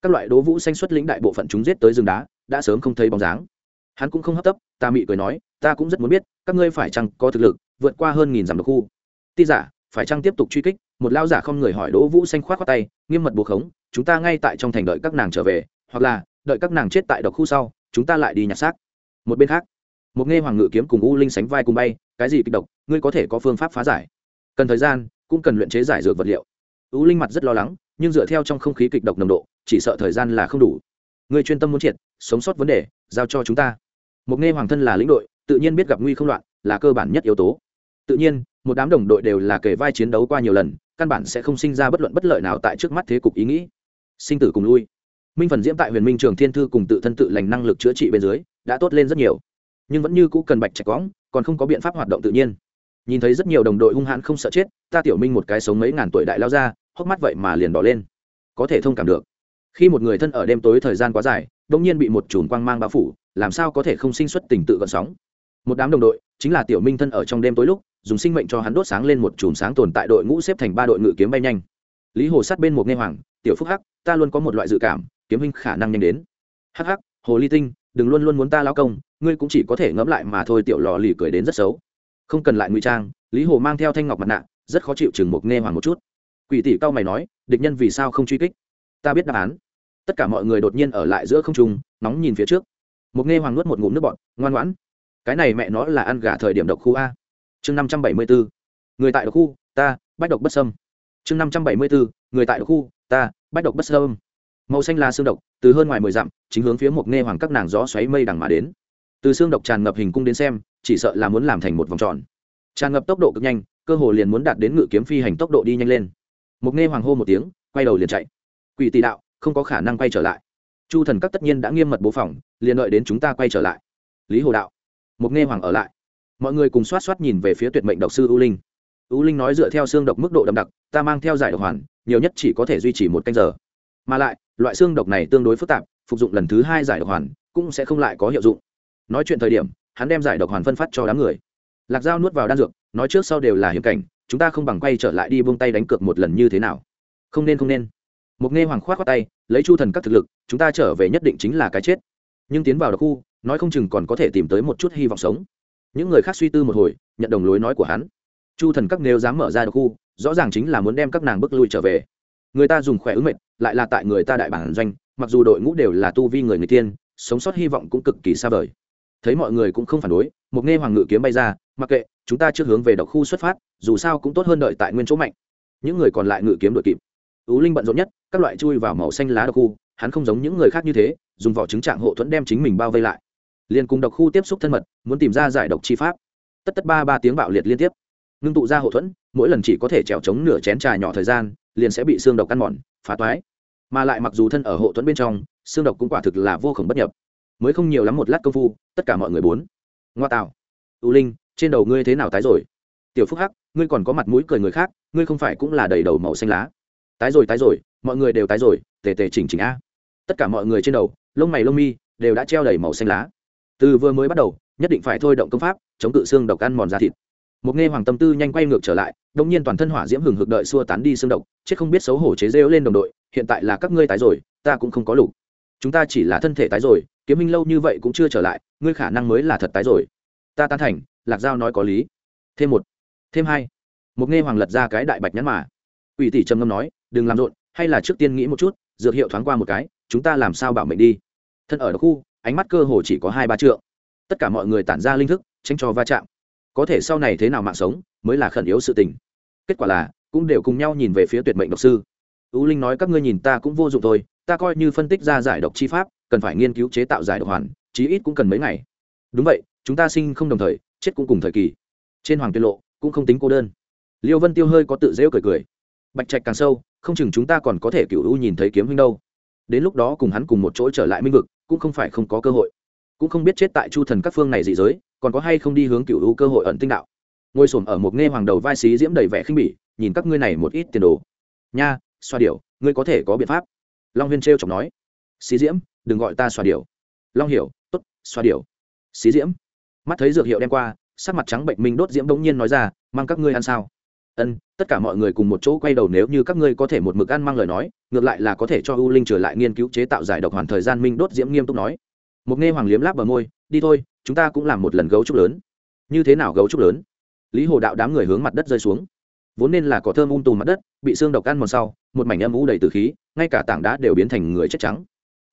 Các loại đố vũ xanh xuất lĩnh đại bộ phận chúng giết tới rừng đá, đã sớm không thấy bóng dáng. Hắn cũng không hấp tấp, ta mị cười nói, ta cũng rất muốn biết, các ngươi phải chăng có thực lực, vượt qua hơn nghìn dặm độc khu. Ti giả, phải chăng tiếp tục truy kích? Một lao giả không người hỏi đỗ vũ xanh khoát qua tay, nghiêm mật buộc khống, chúng ta ngay tại trong thành đợi các nàng trở về, hoặc là, đợi các nàng chết tại độc khu sau, chúng ta lại đi nhặt xác. Một bên khác, một nghe hoàng ngự kiếm cùng u linh sánh vai cùng bay, cái gì kịch độc, ngươi có thể có phương pháp phá giải cần thời gian, cũng cần luyện chế giải dược vật liệu. U linh mặt rất lo lắng, nhưng dựa theo trong không khí kịch độc nồng độ, chỉ sợ thời gian là không đủ. Người chuyên tâm muốn triệt, sống sót vấn đề, giao cho chúng ta. Một nghe hoàng thân là lĩnh đội, tự nhiên biết gặp nguy không loạn, là cơ bản nhất yếu tố. Tự nhiên, một đám đồng đội đều là kể vai chiến đấu qua nhiều lần, căn bản sẽ không sinh ra bất luận bất lợi nào tại trước mắt thế cục ý nghĩ. Sinh tử cùng lui. Minh phần diễm tại huyền minh trường thiên thư cùng tự thân tự lành năng lực chữa trị bên dưới, đã tốt lên rất nhiều. Nhưng vẫn như cũ cần bạch chạch quõng còn không có biện pháp hoạt động tự nhiên nhìn thấy rất nhiều đồng đội hung hãn không sợ chết, ta tiểu minh một cái sống mấy ngàn tuổi đại lao ra, hốc mắt vậy mà liền đỏ lên. Có thể thông cảm được. Khi một người thân ở đêm tối thời gian quá dài đông nhiên bị một chùm quang mang bao phủ, làm sao có thể không sinh xuất tình tự gợn sóng? Một đám đồng đội, chính là tiểu minh thân ở trong đêm tối lúc, dùng sinh mệnh cho hắn đốt sáng lên một chùm sáng tồn tại đội ngũ xếp thành ba đội ngự kiếm bay nhanh. Lý hồ sát bên một nghe hoàng, tiểu phúc hắc, ta luôn có một loại dự cảm, kiếm minh khả năng nhanh đến. Hắc hắc, hồ ly tinh, đừng luôn luôn muốn ta lao công, ngươi cũng chỉ có thể ngẫm lại mà thôi. Tiểu lò lì cười đến rất xấu không cần lại ngụy trang, lý hồ mang theo thanh ngọc mặt nạ, rất khó chịu chừng một nghe hoàng một chút. Quỷ tỷ cao mày nói, địch nhân vì sao không truy kích? Ta biết đáp án. Tất cả mọi người đột nhiên ở lại giữa không trung, nóng nhìn phía trước. Một nghe hoàng nuốt một ngụm nước bọt, ngoan ngoãn. Cái này mẹ nó là ăn gà thời điểm độc khu a. Chương năm trăm bảy mươi bốn người tại độc khu, ta, bách độc bất sâm chương năm trăm bảy mươi bốn người tại độc khu, ta, bách độc bất sâm màu xanh là xương độc, từ hơn ngoài mười dặm, chính hướng phía một nghe hoàng các nàng gió xoáy mây đằng mà đến từ xương độc tràn ngập hình cung đến xem, chỉ sợ là muốn làm thành một vòng tròn. Tràn ngập tốc độ cực nhanh, cơ hồ liền muốn đạt đến ngự kiếm phi hành tốc độ đi nhanh lên. Mục nghe hoàng hô một tiếng, quay đầu liền chạy. Quỷ tị đạo, không có khả năng quay trở lại. Chu thần các tất nhiên đã nghiêm mật bố phòng, liền đợi đến chúng ta quay trở lại. Lý hồ đạo, mục nghe hoàng ở lại. Mọi người cùng xoát xoát nhìn về phía tuyệt mệnh độc sư u linh. U linh nói dựa theo xương độc mức độ đậm đặc, ta mang theo giải độc hoàn, nhiều nhất chỉ có thể duy trì một canh giờ. Mà lại, loại xương độc này tương đối phức tạp, phục dụng lần thứ hai giải độc hoàn, cũng sẽ không lại có hiệu dụng nói chuyện thời điểm, hắn đem giải độc hoàn phân phát cho đám người. Lạc dao nuốt vào đan dược, nói trước sau đều là hiểm cảnh, chúng ta không bằng quay trở lại đi buông tay đánh cược một lần như thế nào. Không nên không nên. Mục nghe hoàng khoát khoát tay, lấy chu thần các thực lực, chúng ta trở về nhất định chính là cái chết. Nhưng tiến vào đặc khu, nói không chừng còn có thể tìm tới một chút hy vọng sống. Những người khác suy tư một hồi, nhận đồng lối nói của hắn. Chu thần các nếu dám mở ra đặc khu, rõ ràng chính là muốn đem các nàng bước lui trở về. Người ta dùng khỏe ứng mệt lại là tại người ta đại bản doanh, mặc dù đội ngũ đều là tu vi người người tiên, sống sót hy vọng cũng cực kỳ xa vời thấy mọi người cũng không phản đối, một nghe hoàng ngự kiếm bay ra, mặc kệ, chúng ta trước hướng về độc khu xuất phát, dù sao cũng tốt hơn đợi tại nguyên chỗ mạnh. Những người còn lại ngự kiếm đội kịp. Ú linh bận rộn nhất, các loại chui vào màu xanh lá độc khu, hắn không giống những người khác như thế, dùng vỏ trứng trạng hộ thuẫn đem chính mình bao vây lại. Liền cùng độc khu tiếp xúc thân mật, muốn tìm ra giải độc chi pháp. Tất tất ba ba tiếng bạo liệt liên tiếp. Ngưng tụ ra hộ thuẫn, mỗi lần chỉ có thể trèo trống nửa chén trà nhỏ thời gian, liền sẽ bị xương độc ăn mòn, phá toái. Mà lại mặc dù thân ở hộ thuẫn bên trong, xương độc cũng quả thực là vô khổng bất nhập mới không nhiều lắm một lát công phu, tất cả mọi người bốn. Ngoa tạo. Ưu linh, trên đầu ngươi thế nào tái rồi? Tiểu phúc hắc, ngươi còn có mặt mũi cười người khác, ngươi không phải cũng là đầy đầu màu xanh lá. Tái rồi tái rồi, mọi người đều tái rồi, tề tề chỉnh chỉnh a. Tất cả mọi người trên đầu, lông mày lông mi đều đã treo đầy màu xanh lá. Từ vừa mới bắt đầu, nhất định phải thôi động công pháp, chống tự xương độc ăn mòn da thịt. Một nghe hoàng tâm tư nhanh quay ngược trở lại đông nhiên toàn thân hỏa diễm hừng hực đợi xua tán đi xương độc, chết không biết xấu hổ chế rêu lên đồng đội, hiện tại là các ngươi tái rồi, ta cũng không có lục. Chúng ta chỉ là thân thể tái rồi kiếm minh lâu như vậy cũng chưa trở lại, ngươi khả năng mới là thật tái rồi. Ta Tan thành, lạc giao nói có lý. Thêm một, thêm hai. Một nghe hoàng lật ra cái đại bạch nhắn mà. Ủy tỷ trầm ngâm nói, đừng làm rộn, hay là trước tiên nghĩ một chút, dược hiệu thoáng qua một cái, chúng ta làm sao bảo mệnh đi. Thân ở khu, ánh mắt cơ hồ chỉ có hai ba trượng. Tất cả mọi người tản ra linh thức, tránh cho va chạm. Có thể sau này thế nào mạng sống, mới là khẩn yếu sự tình. Kết quả là, cũng đều cùng nhau nhìn về phía tuyệt mệnh độc sư. U linh nói, các ngươi nhìn ta cũng vô dụng thôi, ta coi như phân tích ra giải độc chi pháp cần phải nghiên cứu chế tạo giải độc hoàn, chí ít cũng cần mấy ngày. Đúng vậy, chúng ta sinh không đồng thời, chết cũng cùng thời kỳ. Trên hoàng tiên lộ, cũng không tính cô đơn. Liêu vân tiêu hơi có tự dễu cười cười. Bạch trạch càng sâu, không chừng chúng ta còn có thể cựu u nhìn thấy kiếm huynh đâu. Đến lúc đó cùng hắn cùng một chỗ trở lại minh vực, cũng không phải không có cơ hội. Cũng không biết chết tại chu thần các phương này dị giới, còn có hay không đi hướng cựu u cơ hội ẩn tinh đạo. Ngồi s ở một nghe hoàng đầu vai xí diễm đầy vẻ khinh bỉ, nhìn các ngươi này một ít tiền đồ. Nha, xoa điểu, ngươi có thể có biện pháp. Long huyên t r chọc nói. Xí diễm đừng gọi ta xoa điểu. Long hiểu t ố t xoa điểu. Xí diễm. Mắt thấy dược hiệu đem qua, sắc mặt trắng bệnh minh đốt diễm bỗng nhiên nói ra, mang các ngươi ăn sao? Ân, tất cả mọi người cùng một chỗ quay đầu nếu như các ngươi có thể một mực ăn mang lời nói, ngược lại là có thể cho u linh trở lại nghiên cứu chế tạo giải độc hoàn thời gian, minh đốt diễm nghiêm túc nói. Một nghe hoàng liếm láp bờ môi, đi thôi, chúng ta cũng làm một lần gấu trúc lớn. Như thế nào gấu trúc lớn? Lý hồ đạo đám người hướng mặt đất rơi xuống. Vốn nên là cỏ thơm um tùm mặt đất, bị xương độc ăn một sau, một mảnh âm u đầy từ khí, ngay cả tảng đá đều biến thành người chết trắng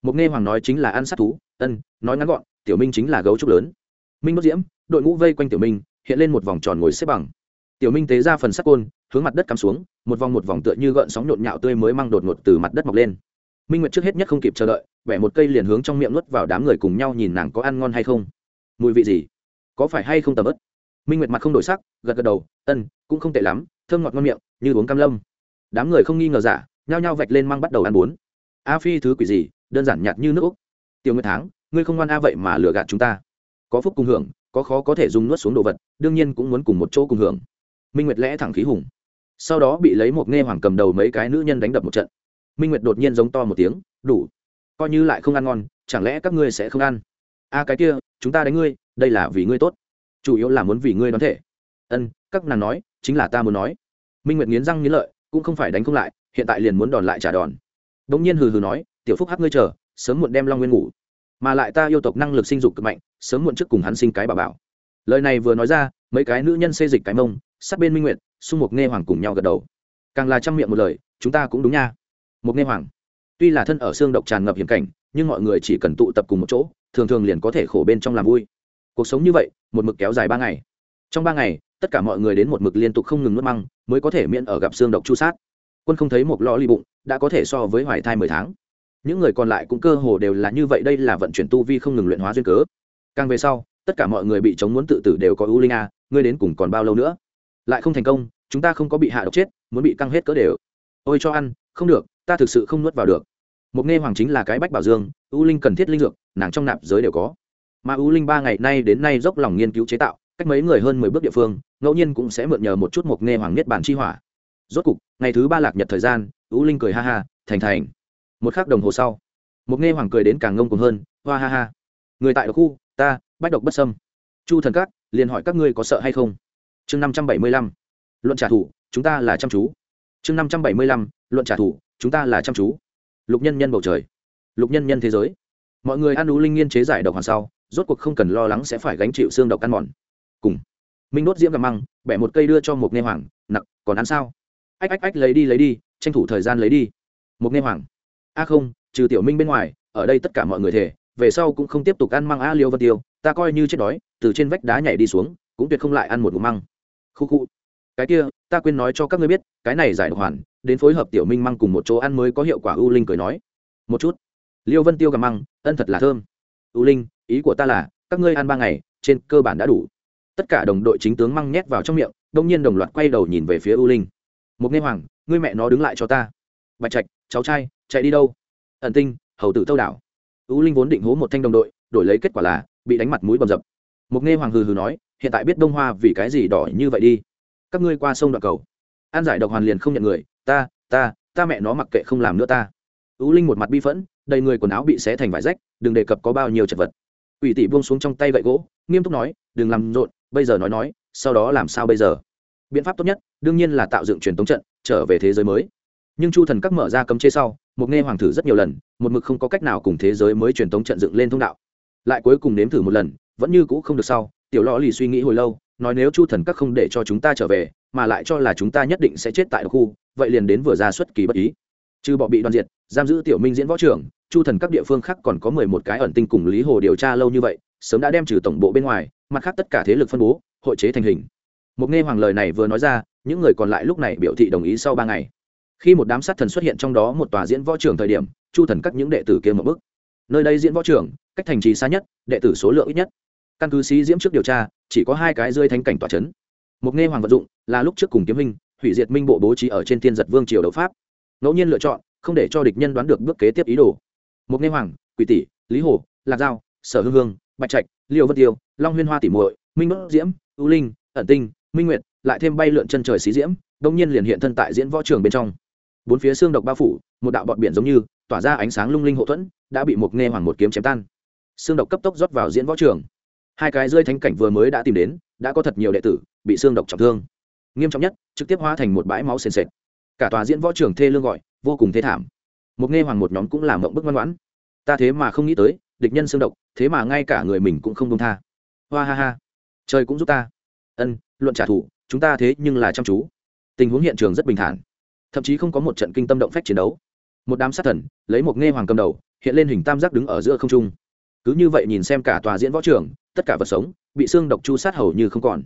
một nghe hoàng nói chính là ăn sát thú, ân, nói ngắn gọn, tiểu minh chính là gấu trúc lớn. Minh bất diễm, đội ngũ vây quanh tiểu minh, hiện lên một vòng tròn ngồi xếp bằng. Tiểu minh tế ra phần sắc côn, hướng mặt đất cắm xuống, một vòng một vòng tựa như gợn sóng nhộn nhạo tươi mới mang đột ngột từ mặt đất mọc lên. Minh nguyệt trước hết nhất không kịp chờ đợi, vẻ một cây liền hướng trong miệng nuốt vào đám người cùng nhau nhìn nàng có ăn ngon hay không. Mùi vị gì? Có phải hay không tầm ớt? Minh nguyệt mặt không đổi sắc, gật gật đầu, ân, cũng không tệ lắm, thơm ngọt ngon miệng, như uống cam lâm. Đám người không nghi ngờ giả, nhao nhao vạch lên mang bắt đầu ăn bốn a phi thứ quỷ gì? Đơn giản nhạt như nước úc. Tiểu nguyệt tháng ngươi không ngoan a vậy mà lừa gạt chúng ta. Có phúc cùng hưởng, có khó có thể dùng nuốt xuống đồ vật, đương nhiên cũng muốn cùng một chỗ cùng hưởng. Minh nguyệt lẽ thẳng khí hùng. Sau đó bị lấy một nghe hoàng cầm đầu mấy cái nữ nhân đánh đập một trận. Minh nguyệt đột nhiên giống to một tiếng, đủ, coi như lại không ăn ngon, chẳng lẽ các ngươi sẽ không ăn? A, cái kia, chúng ta đánh ngươi, đây là vì ngươi tốt. Chủ yếu là muốn vì ngươi đón thể. Ân, các nàng nói, chính là ta muốn nói. Minh nguyệt nghiến răng nghiến lợi, cũng không phải đánh không lại, hiện tại liền muốn đòn lại trả đòn. Đ ỗ n g nhiên hừ hừ nói tiểu phúc hắc ngươi chờ, sớm muộn đem long nguyên ngủ. Mà lại ta yêu tộc năng lực sinh dục cực mạnh, sớm muộn trước cùng hắn sinh cái bà bảo. Lời này vừa nói ra, mấy cái nữ nhân xê dịch cái mông, sát bên minh nguyệt, xung mục nghe hoàng cùng nhau gật đầu. Càng là trăm miệng một lời, chúng ta cũng đúng nha. Mục nghe hoàng. Tuy là thân ở xương độc tràn ngập hiểm cảnh, nhưng mọi người chỉ cần tụ tập cùng một chỗ, thường thường liền có thể khổ bên trong làm vui. Cuộc sống như vậy, một mực kéo dài ba ngày. Trong ba ngày, tất cả mọi người đến một mực liên tục không ngừng nuốt măng, mới có thể miễn ở gặp xương độc chu sát. Quân không thấy một lò ly bụng, đã có thể so với hoài thai mười tháng những người còn lại cũng cơ hồ đều là như vậy, đây là vận chuyển tu vi không ngừng luyện hóa duyên cớ. Càng về sau, tất cả mọi người bị chống muốn tự tử đều có U linh a, ngươi đến cùng còn bao lâu nữa? Lại không thành công, chúng ta không có bị hạ độc chết, muốn bị căng hết cỡ đều. Ôi cho ăn, không được, ta thực sự không nuốt vào được. Một nghe hoàng chính là cái bách bảo dương U linh cần thiết linh dược, nàng trong nạp giới đều có. Mà U linh ba ngày nay đến nay dốc lòng nghiên cứu chế tạo, cách mấy người hơn mười bước địa phương, ngẫu nhiên cũng sẽ mượn nhờ một chút một nghe hoàng niết bàn chi hỏa. Rốt cục, ngày thứ ba lạc nhật thời gian U linh cười ha ha, thành thành một khắc đồng hồ sau, một nghe hoàng cười đến càng ngông cùng hơn, hoa ha ha. Người tại độc khu, ta, bách độc bất sâm chu thần các, liền hỏi các ngươi có sợ hay không? Chương năm trăm bảy mươi lăm. Luận trả thù, chúng ta là chăm chú. Chương năm trăm bảy mươi lăm. Luận trả thù, chúng ta là chăm chú. Lục nhân nhân bầu trời. Lục nhân nhân thế giới. Mọi người ăn ú linh nghiên chế giải độc hoàn sau, rốt cuộc không cần lo lắng sẽ phải gánh chịu xương độc ăn mòn. Cùng. Minh đốt diễm gặp măng, bẻ một cây đưa cho một nghe hoàng nặng còn ăn sao? Ách ách ách, lấy đi lấy đi, tranh thủ thời gian lấy đi. Một nghe hoàng a không, trừ tiểu minh bên ngoài, ở đây tất cả mọi người thể về sau cũng không tiếp tục ăn măng a liêu vân tiêu, ta coi như chết đói, từ trên vách đá nhảy đi xuống, cũng tuyệt không lại ăn một ngụm măng. Khu khu. Cái kia, ta quên nói cho các ngươi biết, cái này giải độc hoàn, đến phối hợp tiểu minh măng cùng một chỗ ăn mới có hiệu quả, u linh cười nói. Một chút. Liêu vân tiêu gầm măng, ân thật là thơm. U linh, ý của ta là, các ngươi ăn ba ngày, trên cơ bản đã đủ. Tất cả đồng đội chính tướng măng nhét vào trong miệng, đông nhiên đồng loạt quay đầu nhìn về phía u linh. Một nghe hoàng, ngươi mẹ nó đứng lại cho ta. Bạch trạch, cháu trai chạy đi đâu? Ẩn tinh, hầu tử thâu đảo. U linh vốn định hố một thanh đồng đội, đổi lấy kết quả là bị đánh mặt mũi bầm dập. Mục nghe hoàng hừ hừ nói, hiện tại biết đông hoa vì cái gì đỏ như vậy đi. Các ngươi qua sông đoạn cầu. An giải độc hoàn liền không nhận người, ta ta ta mẹ nó mặc kệ không làm nữa ta. U linh một mặt bi phẫn, đầy người quần áo bị xé thành vải rách, đừng đề cập có bao nhiêu chật vật. Ủy tỷ buông xuống trong tay gậy gỗ, nghiêm túc nói, đừng làm rộn, bây giờ nói nói, sau đó làm sao bây giờ? Biện pháp tốt nhất, đương nhiên là tạo dựng truyền tống trận, trở về thế giới mới nhưng chu thần các mở ra cấm chế sau, một nghe hoàng thử rất nhiều lần, một mực không có cách nào cùng thế giới mới truyền thống trận dựng lên thông đạo. Lại cuối cùng nếm thử một lần, vẫn như cũ không được sau, tiểu lò lì suy nghĩ hồi lâu, nói nếu chu thần các không để cho chúng ta trở về, mà lại cho là chúng ta nhất định sẽ chết tại khu, vậy liền đến vừa ra xuất kỳ bất ý. Trừ bọ bị đoàn diệt, giam giữ tiểu minh diễn võ trưởng, chu thần các địa phương khác còn có mười một cái ẩn tinh cùng lý hồ điều tra lâu như vậy, sớm đã đem trừ tổng bộ bên ngoài, mặt khác tất cả thế lực phân bố, hội chế thành hình. Một nghe hoàng lời này vừa nói ra, những người còn lại lúc này biểu thị đồng ý sau ba ngày khi một đám sát thần xuất hiện trong đó một tòa diễn võ trường thời điểm, chu thần cắt những đệ tử kia một bước. nơi đây diễn võ trường, cách thành trì xa nhất, đệ tử số lượng ít nhất. Căn cứ sĩ diễm trước điều tra, chỉ có hai cái rơi thánh cảnh tòa c h ấ n một nghe hoàng vật dụng, là lúc trước cùng kiếm hình hủy diệt minh bộ bố trí ở trên thiên giật vương triều đấu pháp. Ngẫu nhiên lựa chọn, không để cho địch nhân đoán được bước kế tiếp ý đồ. Một nghe hoàng, quỷ tỷ, lý hồ, lạc giao, sở hương hương, bạch trạch, liêu vân tiêu, long huyên hoa tỉ muội, minh bất diễm, ưu linh, ẩn tinh, minh nguyệt, lại thêm bay lượn chân trời xí diễm đông nhiên liền hiện thân tại diễn võ trường bên trong bốn phía xương độc bao phủ, một đạo bọt biển giống như, tỏa ra ánh sáng lung linh hậu thuẫn, đã bị một nghe hoàng một kiếm chém tan. Xương độc cấp tốc rót vào diễn võ trường. Hai cái rơi thánh cảnh vừa mới đã tìm đến, đã có thật nhiều đệ tử bị xương độc trọng thương. Nghiêm trọng nhất, trực tiếp hóa thành một bãi máu sền sệt. Cả tòa diễn võ trường thê lương gọi, vô cùng thê thảm. Một nghe hoàng một nhóm cũng làm mộng bức ngoan ngoãn. Ta thế mà không nghĩ tới, địch nhân xương độc, thế mà ngay cả người mình cũng không đông tha. Hoa ha ha. Trời cũng giúp ta. Ân, luận trả thù, chúng ta thế nhưng là chăm chú. Tình huống hiện trường rất bình thản thậm chí không có một trận kinh tâm động phách chiến đấu. Một đám sát thần lấy một nghe hoàng cầm đầu, hiện lên hình tam giác đứng ở giữa không trung. Cứ như vậy nhìn xem cả tòa diễn võ trường, tất cả vật sống bị xương độc chu sát hầu như không còn.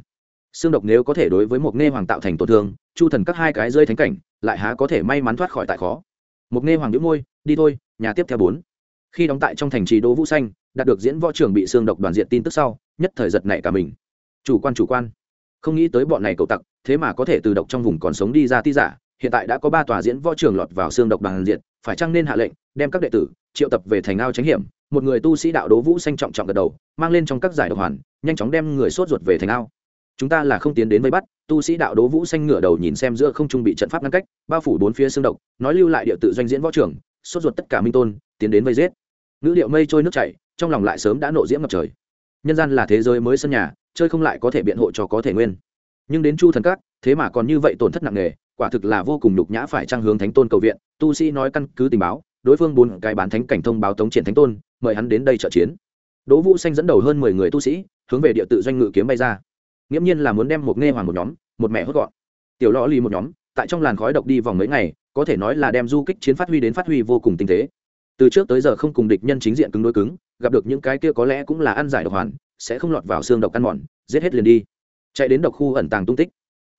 Xương độc nếu có thể đối với một nghe hoàng tạo thành tổn thương, chu thần các hai cái rơi thánh cảnh, lại há có thể may mắn thoát khỏi tại khó. Một nghe hoàng đĩu môi, đi thôi, nhà tiếp theo bốn. Khi đóng tại trong thành trì đỗ vũ xanh, đạt được diễn võ trường bị xương độc đoàn diện tin tức sau, nhất thời giật nảy cả mình. Chủ quan chủ quan. Không nghĩ tới bọn này cầu tặc, thế mà có thể từ độc trong vùng còn sống đi ra ti giả hiện tại đã có ba tòa diễn võ trường lọt vào xương độc bằng diện phải chăng nên hạ lệnh, đem các đệ tử, triệu tập về thành ao tránh hiểm. Một người tu sĩ đạo đố vũ xanh trọng trọng gật đầu, mang lên trong các giải độc hoàn, nhanh chóng đem người sốt ruột về thành ao. Chúng ta là không tiến đến vây bắt, tu sĩ đạo đố vũ xanh ngửa đầu nhìn xem giữa không trung bị trận pháp ngăn cách, bao phủ bốn phía xương độc, nói lưu lại địa tự doanh diễn võ trường, sốt ruột tất cả minh tôn, tiến đến vây giết. Ngữ điệu mây trôi nước chảy, trong lòng lại sớm đã nộ diễm ngập trời. Nhân gian là thế giới mới sân nhà, chơi không lại có thể biện hộ cho có thể nguyên. Nhưng đến chu thần các, thế mà còn như vậy tổn thất nặng nề quả thực là vô cùng nhục nhã phải trang hướng thánh tôn cầu viện, tu sĩ nói căn cứ tình báo, đối phương bốn cái bán thánh cảnh thông báo tống triển thánh tôn, mời hắn đến đây trợ chiến. Đỗ vũ xanh dẫn đầu hơn mười người tu sĩ, hướng về địa tự doanh ngự kiếm bay ra. Nghiễm nhiên là muốn đem một nghe hoàng một nhóm, một mẹ hốt gọn. Tiểu lõ lì một nhóm, tại trong làn khói độc đi vòng mấy ngày, có thể nói là đem du kích chiến phát huy đến phát huy vô cùng tinh tế. Từ trước tới giờ không cùng địch nhân chính diện cứng đối cứng, gặp được những cái kia có lẽ cũng là ăn giải độc hoàn, sẽ không lọt vào xương độc ăn mòn, giết hết liền đi. Chạy đến độc khu ẩn tàng tung tích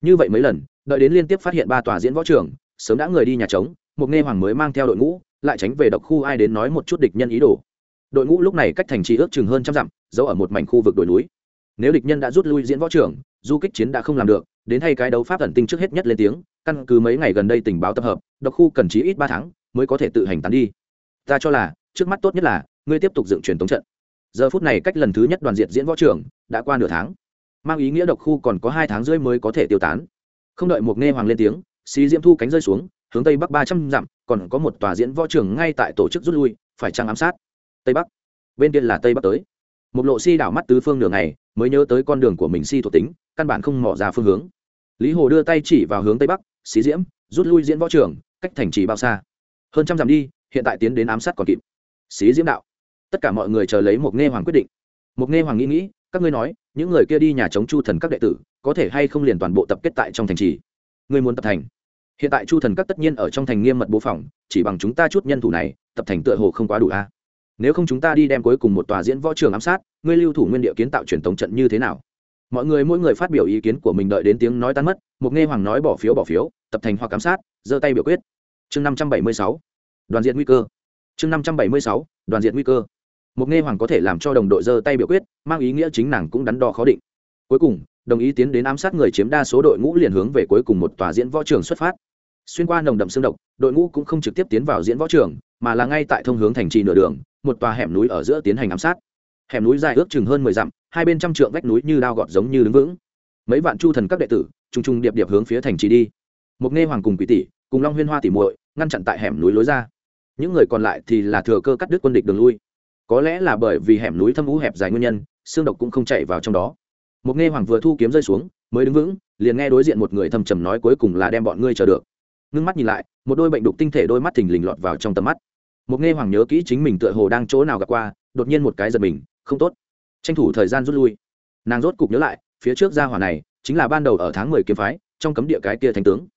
như vậy mấy lần, đợi đến liên tiếp phát hiện ba tòa diễn võ trường, sớm đã người đi nhà trống, một nghe hoàng mới mang theo đội ngũ, lại tránh về độc khu ai đến nói một chút địch nhân ý đồ. Đội ngũ lúc này cách thành trì ước chừng hơn trăm dặm, giấu ở một mảnh khu vực đồi núi. Nếu địch nhân đã rút lui diễn võ trường, du kích chiến đã không làm được, đến thay cái đấu pháp ẩn tinh trước hết nhất lên tiếng, căn cứ mấy ngày gần đây tình báo tập hợp, độc khu cần chí ít ba tháng mới có thể tự hành tán đi. Ta cho là, trước mắt tốt nhất là, ngươi tiếp tục dựng truyền tống trận. Giờ phút này cách lần thứ nhất đoàn diện diễn võ trường, đã qua nửa tháng mang ý nghĩa độc khu còn có hai tháng rưỡi mới có thể tiêu tán. Không đợi một nghe hoàng lên tiếng xí diễm thu cánh rơi xuống hướng tây bắc ba trăm dặm còn có một tòa diễn võ trường ngay tại tổ chức rút lui phải trăng ám sát? Tây bắc. Bên kia là tây bắc tới. Một lộ si đảo mắt tứ phương đường này, mới nhớ tới con đường của mình si thuộc tính căn bản không mỏ ra phương hướng. Lý hồ đưa tay chỉ vào hướng tây bắc xí diễm rút lui diễn võ trường cách thành trì bao xa. Hơn trăm dặm đi hiện tại tiến đến ám sát còn kịp. Xí diễm đạo. Tất cả mọi người chờ lấy một nghe hoàng quyết định. Một nghe hoàng nghĩ nghĩ các ngươi nói những người kia đi nhà chống chu thần các đệ tử, có thể hay không liền toàn bộ tập kết tại trong thành trì? Ngươi muốn tập thành? Hiện tại chu thần các tất nhiên ở trong thành nghiêm mật bố phòng, chỉ bằng chúng ta chút nhân thủ này, tập thành tựa hồ không quá đủ a. Nếu không chúng ta đi đem cuối cùng một tòa diễn võ trường ám sát, ngươi lưu thủ nguyên địa kiến tạo truyền thống trận như thế nào? Mọi người mỗi người phát biểu ý kiến của mình đợi đến tiếng nói tan mất, một nghe hoàng nói bỏ phiếu bỏ phiếu, tập thành hoặc ám sát, giơ tay biểu quyết. Chương năm trăm bảy mươi sáu, đoàn diện nguy cơ. Chương năm trăm bảy mươi sáu, đoàn diện nguy cơ một nghe hoàng có thể làm cho đồng đội giơ tay biểu quyết, mang ý nghĩa chính nàng cũng đắn đo khó định. Cuối cùng, đồng ý tiến đến ám sát người chiếm đa số đội ngũ liền hướng về cuối cùng một tòa diễn võ trường xuất phát. Xuyên qua nồng đậm xương độc, đội ngũ cũng không trực tiếp tiến vào diễn võ trường, mà là ngay tại thông hướng thành trì nửa đường, một tòa hẻm núi ở giữa tiến hành ám sát. Hẻm núi dài ước chừng hơn mười dặm, hai bên trăm trượng vách núi như đao gọt giống như đứng vững. Mấy vạn chu thần các đệ tử t r u n g t r u n g điệp điệp hướng phía thành trì đi. Mục nghe hoàng cùng quỷ tỷ, cùng long huyên hoa tỉ muội, ngăn chặn tại hẻm núi lối ra. Những người còn lại thì là thừa cơ cắt đứt quân địch đường lui có lẽ là bởi vì hẻm núi thâm ú hẹp dài nguyên nhân, xương độc cũng không chạy vào trong đó. Một nghe hoàng vừa thu kiếm rơi xuống, mới đứng vững, liền nghe đối diện một người thâm trầm nói cuối cùng là đem bọn ngươi chờ được. Ngưng mắt nhìn lại, một đôi bệnh đục tinh thể đôi mắt thình lình lọt vào trong tầm mắt. Một nghe hoàng nhớ kỹ chính mình tựa hồ đang chỗ nào gặp qua, đột nhiên một cái giật mình, không tốt. Tranh thủ thời gian rút lui. Nàng rốt cục nhớ lại, phía trước gia hỏa này, chính là ban đầu ở tháng mười kiếm phái, trong cấm địa cái kia thánh tướng.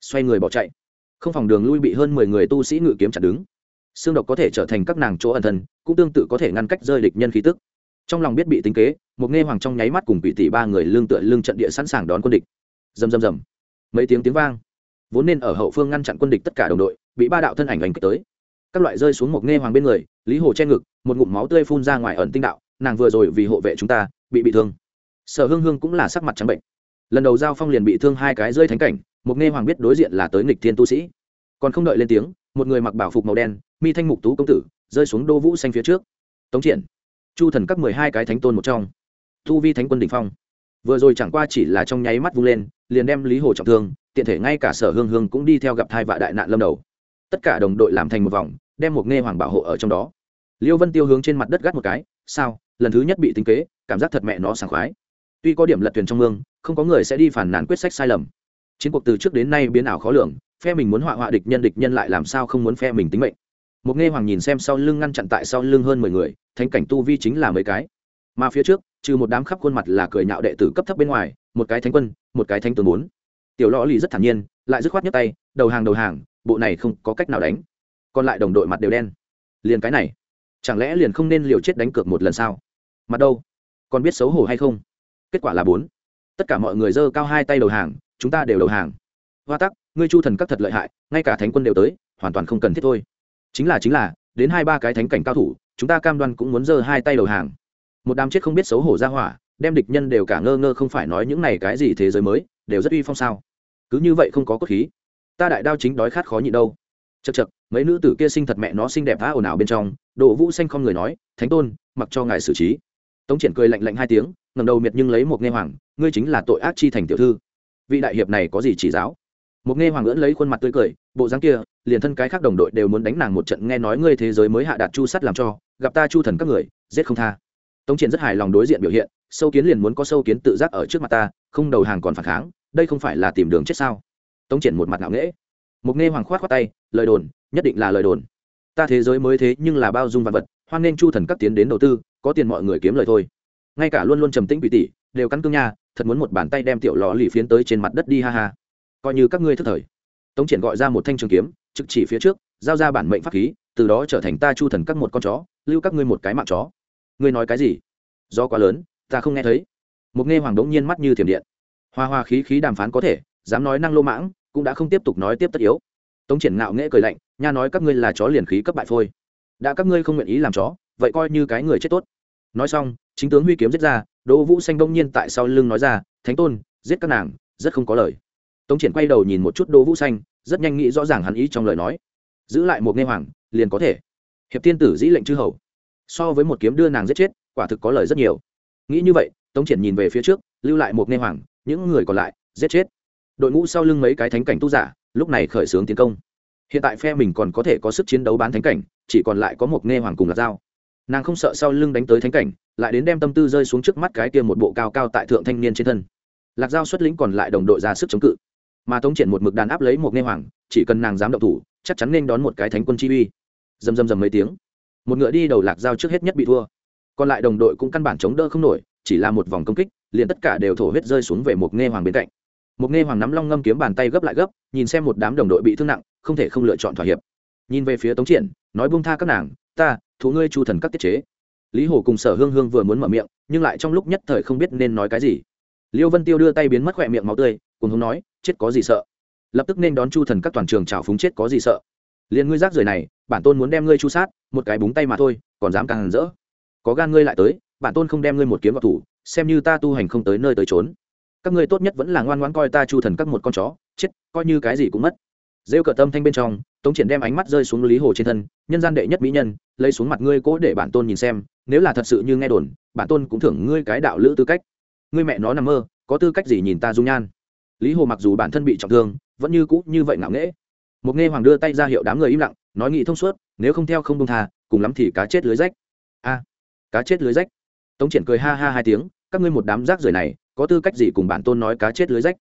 Xoay người bỏ chạy. Không phòng đường lui bị hơn mười người tu sĩ ngự kiếm chặn đứng xương độc có thể trở thành các nàng chỗ ẩn thân, cũng tương tự có thể ngăn cách rơi địch nhân khí tức. Trong lòng biết bị tính kế, một nghe hoàng trong nháy mắt cùng bị tỷ ba người lương tựa lương trận địa sẵn sàng đón quân địch. Rầm rầm rầm. Mấy tiếng tiếng vang. Vốn nên ở hậu phương ngăn chặn quân địch tất cả đồng đội, bị ba đạo thân ảnh ảnh kích tới. Các loại rơi xuống một nghe hoàng bên người, lý hồ che ngực, một ngụm máu tươi phun ra ngoài ẩn tinh đạo, nàng vừa rồi vì hộ vệ chúng ta, bị bị thương. Sở hương hương cũng là sắc mặt trắng bệnh. Lần đầu giao phong liền bị thương hai cái rơi thánh cảnh, một nghe hoàng biết đối diện là tới nghịch thiên tu sĩ. Còn không đợi lên tiếng, một người mặc bảo phục màu đen mi thanh mục tú công tử, rơi xuống đô vũ xanh phía trước. Tống triển, chu thần các mười hai cái thánh tôn một trong. Thu vi thánh quân đ ỉ n h phong. Vừa rồi chẳng qua chỉ là trong nháy mắt vung lên, liền đem lý hồ trọng thương, tiện thể ngay cả sở hương hương cũng đi theo gặp thai vạ đại nạn lâm đầu. Tất cả đồng đội làm thành một vòng, đem một nghe hoàng bảo hộ ở trong đó. Liêu vân tiêu hướng trên mặt đất gắt một cái, sao? Lần thứ nhất bị tính kế, cảm giác thật mẹ nó sảng khoái. Tuy có điểm lật thuyền trong mương, không có người sẽ đi phản nàn quyết sách sai lầm. Chiến cuộc từ trước đến nay biến ảo khó lường, phe mình muốn họa họa địch nhân địch nhân lại làm sao không muốn phe mình tính mệnh? Một nghe hoàng nhìn xem sau lưng ngăn chặn tại sau lưng hơn mười người, thánh cảnh tu vi chính là mấy cái. Mà phía trước, trừ một đám khắp khuôn mặt là cười nhạo đệ tử cấp thấp bên ngoài, một cái thánh quân, một cái thánh tướng bốn. Tiểu lọ lì rất thản nhiên, lại dứt khoát nhấc tay, đầu hàng đầu hàng, bộ này không có cách nào đánh. Còn lại đồng đội mặt đều đen. Liền cái này, chẳng lẽ liền không nên liều chết đánh cược một lần sao? Mặt đâu? Còn biết xấu hổ hay không? Kết quả là bốn. Tất cả mọi người giơ cao hai tay đầu hàng, chúng ta đều đầu hàng. Hoa tắc, ngươi chu thần các thật lợi hại, ngay cả thánh quân đều tới, hoàn toàn không cần thiết thôi chính là chính là, đến hai ba cái thánh cảnh cao thủ, chúng ta cam đoan cũng muốn giơ hai tay đầu hàng. Một đám chết không biết xấu hổ ra hỏa, đem địch nhân đều cả ngơ ngơ không phải nói những này cái gì thế giới mới, đều rất uy phong sao. Cứ như vậy không có cốt khí. Ta đại đao chính đói khát khó nhịn đâu. Chật chật mấy nữ tử kia sinh thật mẹ nó xinh đẹp tha ồn ào bên trong, đỗ vũ xanh không người nói, thánh tôn, mặc cho ngài xử trí. Tống triển cười lạnh lạnh hai tiếng ngầm đầu miệt nhưng lấy một nghe hoàng, ngươi chính là tội ác chi thành tiểu thư. Vị đại hiệp này có gì chỉ giáo? Một nghe hoàng ưỡn lấy khuôn mặt tươi cười, bộ dáng kia, liền thân cái khác đồng đội đều muốn đánh nàng một trận, nghe nói ngươi thế giới mới hạ đạt chu sắt làm cho, gặp ta chu thần các người, giết không tha. Tống triển rất hài lòng đối diện biểu hiện, sâu kiến liền muốn có sâu kiến tự giác ở trước mặt ta, không đầu hàng còn phản kháng, đây không phải là tìm đường chết sao? Tống triển một mặt ngạo nghễ. Mục nghe hoàng khoát khoát tay, lời đồn, nhất định là lời đồn. Ta thế giới mới thế nhưng là bao dung vật vật, hoan nên chu thần các tiến đến đầu tư, có tiền mọi người kiếm lời thôi. Ngay cả luôn luôn trầm tĩnh quỷ tỷ đều cắn cương nha, thật muốn một bàn tay đem tiểu lò lì phiến tới trên mặt đất đi ha ha coi như các ngươi thất thời. Tống triển gọi ra một thanh trường kiếm, trực chỉ phía trước, giao ra bản mệnh pháp khí, từ đó trở thành ta chu thần các một con chó, lưu các ngươi một cái mạng chó. Ngươi nói cái gì? Do quá lớn, ta không nghe thấy. Một nghe hoàng đống nhiên mắt như thiểm điện. Hoa hoa khí khí đàm phán có thể, dám nói năng lô mãng, cũng đã không tiếp tục nói tiếp tất yếu. Tống triển ngạo nghễ cười lạnh, nha nói các ngươi là chó liền khí cấp bại phôi. Đã các ngươi không nguyện ý làm chó, vậy coi như cái người chết tốt. Nói xong, chính tướng huy kiếm giết ra, đỗ vũ xanh đông nhiên tại sau lưng nói ra, thánh tôn, giết các nàng, rất không có lời tống triển quay đầu nhìn một chút đỗ vũ xanh, rất nhanh nghĩ rõ ràng hắn ý trong lời nói. Giữ lại một nghe hoàng, liền có thể. Hiệp tiên tử dĩ lệnh chư hầu. So với một kiếm đưa nàng giết chết, quả thực có lời rất nhiều. Nghĩ như vậy, tống triển nhìn về phía trước, lưu lại một nghe hoàng, những người còn lại, giết chết. Đội ngũ sau lưng mấy cái thánh cảnh tu giả, lúc này khởi xướng tiến công. Hiện tại phe mình còn có thể có sức chiến đấu bán thánh cảnh, chỉ còn lại có một nghe hoàng cùng là dao nàng không sợ sau lưng đánh tới thánh cảnh, lại đến đem tâm tư rơi xuống trước mắt cái kia một bộ cao cao tại thượng thanh niên trên thân. Lạc giao xuất lĩnh còn lại đồng đội ra sức chống cự mà tống triển một mực đàn áp lấy một nghe hoàng, chỉ cần nàng dám động thủ, chắc chắn nên đón một cái thánh quân chi uy. Dầm dầm dầm mấy tiếng, một ngựa đi đầu lạc giao trước hết nhất bị thua. Còn lại đồng đội cũng căn bản chống đỡ không nổi, chỉ là một vòng công kích, liền tất cả đều thổ huyết rơi xuống về một nghe hoàng bên cạnh. Một nghe hoàng nắm long ngâm kiếm bàn tay gấp lại gấp, nhìn xem một đám đồng đội bị thương nặng, không thể không lựa chọn thỏa hiệp. Nhìn về phía tống triển, nói buông tha các nàng, ta, thú ngươi chu thần các tiết chế. Lý hồ cùng sở hương hương vừa muốn mở miệng, nhưng lại trong lúc nhất thời không biết nên nói cái gì. Liêu vân tiêu đưa tay biến mất khỏe miệng máu tươi cùng hông nói, chết có gì sợ? Lập tức nên đón chu thần các toàn trường trào phúng chết có gì sợ? Liền ngươi rác rưởi này, bản tôn muốn đem ngươi chu sát, một cái búng tay mà thôi, còn dám càng hẳn rỡ. Có gan ngươi lại tới, bản tôn không đem ngươi một kiếm vào thủ, xem như ta tu hành không tới nơi tới trốn các ngươi tốt nhất vẫn là ngoan ngoãn coi ta chu thần các một con chó, chết, coi như cái gì cũng mất. Rêu cờ tâm thanh bên trong, tống triển đem ánh mắt rơi xuống lý hồ trên thân, nhân gian đệ nhất mỹ nhân, lấy xuống mặt ngươi cố để bản tôn nhìn xem, nếu là thật sự như nghe đồn, bản tôn cũng thưởng ngươi cái đạo lữ tư cách. Ngươi mẹ nó nằm mơ, có tư cách gì nhìn ta dung nhan? Lý hồ mặc dù bản thân bị trọng thương, vẫn như cũ như vậy ngạo nghễ. Một nghe hoàng đưa tay ra hiệu đám người im lặng, nói nghị thông suốt, nếu không theo không đông tha, cùng lắm thì cá chết lưới rách. A, cá chết lưới rách. Tống triển cười ha ha hai tiếng, các ngươi một đám rác rưởi này, có tư cách gì cùng bản tôn nói cá chết lưới rách?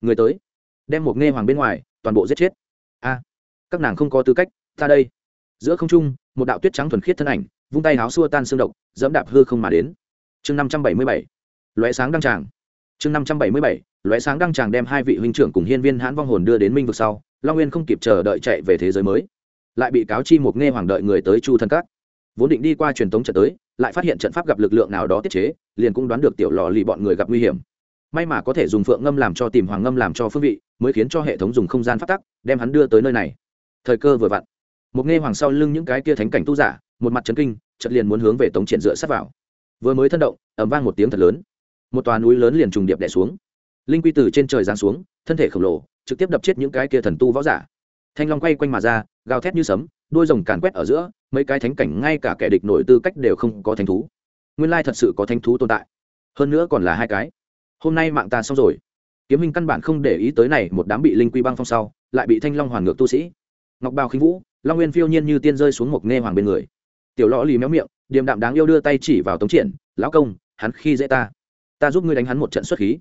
Người tới, đem một nghe hoàng bên ngoài, toàn bộ giết chết. A, các nàng không có tư cách, ta đây. Giữa không trung, một đạo tuyết trắng thuần khiết thân ảnh, vung tay háo xua tan xương độc, dẫm đạp hư không mà đến. Chương năm trăm bảy mươi bảy, lóe sáng đăng tràng chương năm trăm bảy mươi bảy, lóe sáng đăng tràng đem hai vị huynh trưởng cùng hiên viên hãn vong hồn đưa đến minh vực sau, long nguyên không kịp chờ đợi chạy về thế giới mới. Lại bị cáo chi một nghe hoàng đợi người tới chu thân các. Vốn định đi qua truyền tống trận tới, lại phát hiện trận pháp gặp lực lượng nào đó tiết chế, liền cũng đoán được tiểu lò lì bọn người gặp nguy hiểm. May mà có thể dùng phượng ngâm làm cho tìm hoàng ngâm làm cho phương vị, mới khiến cho hệ thống dùng không gian phát tắc, đem hắn đưa tới nơi này. Thời cơ vừa vặn, một nghe hoàng sau lưng những cái kia thánh cảnh tu giả, một mặt trấn kinh chật liền muốn hướng về tống triển dựa sát vào. Vừa mới thân động ẩm vang một tiếng thật lớn một tòa núi lớn liền trùng điệp đẻ xuống. Linh quy từ trên trời giáng xuống, thân thể khổng lồ, trực tiếp đập chết những cái kia thần tu võ giả. Thanh long quay quanh mà ra, gào thét như sấm, đôi rồng càn quét ở giữa, mấy cái thánh cảnh ngay cả kẻ địch nổi tư cách đều không có thánh thú. Nguyên lai thật sự có thánh thú tồn tại. Hơn nữa còn là hai cái. Hôm nay mạng ta xong rồi. Kiếm hình căn bản không để ý tới này một đám bị linh quy băng phong sau, lại bị thanh long hoàn ngược tu sĩ. Ngọc bào khinh vũ, long nguyên phiêu nhiên như tiên rơi xuống một nghe hoàng bên người. Tiểu lõ lì méo miệng, điềm đạm đáng yêu đưa tay chỉ vào tống triển, lão công, hắn khi dễ ta ta giúp ngươi đánh hắn một trận xuất khí.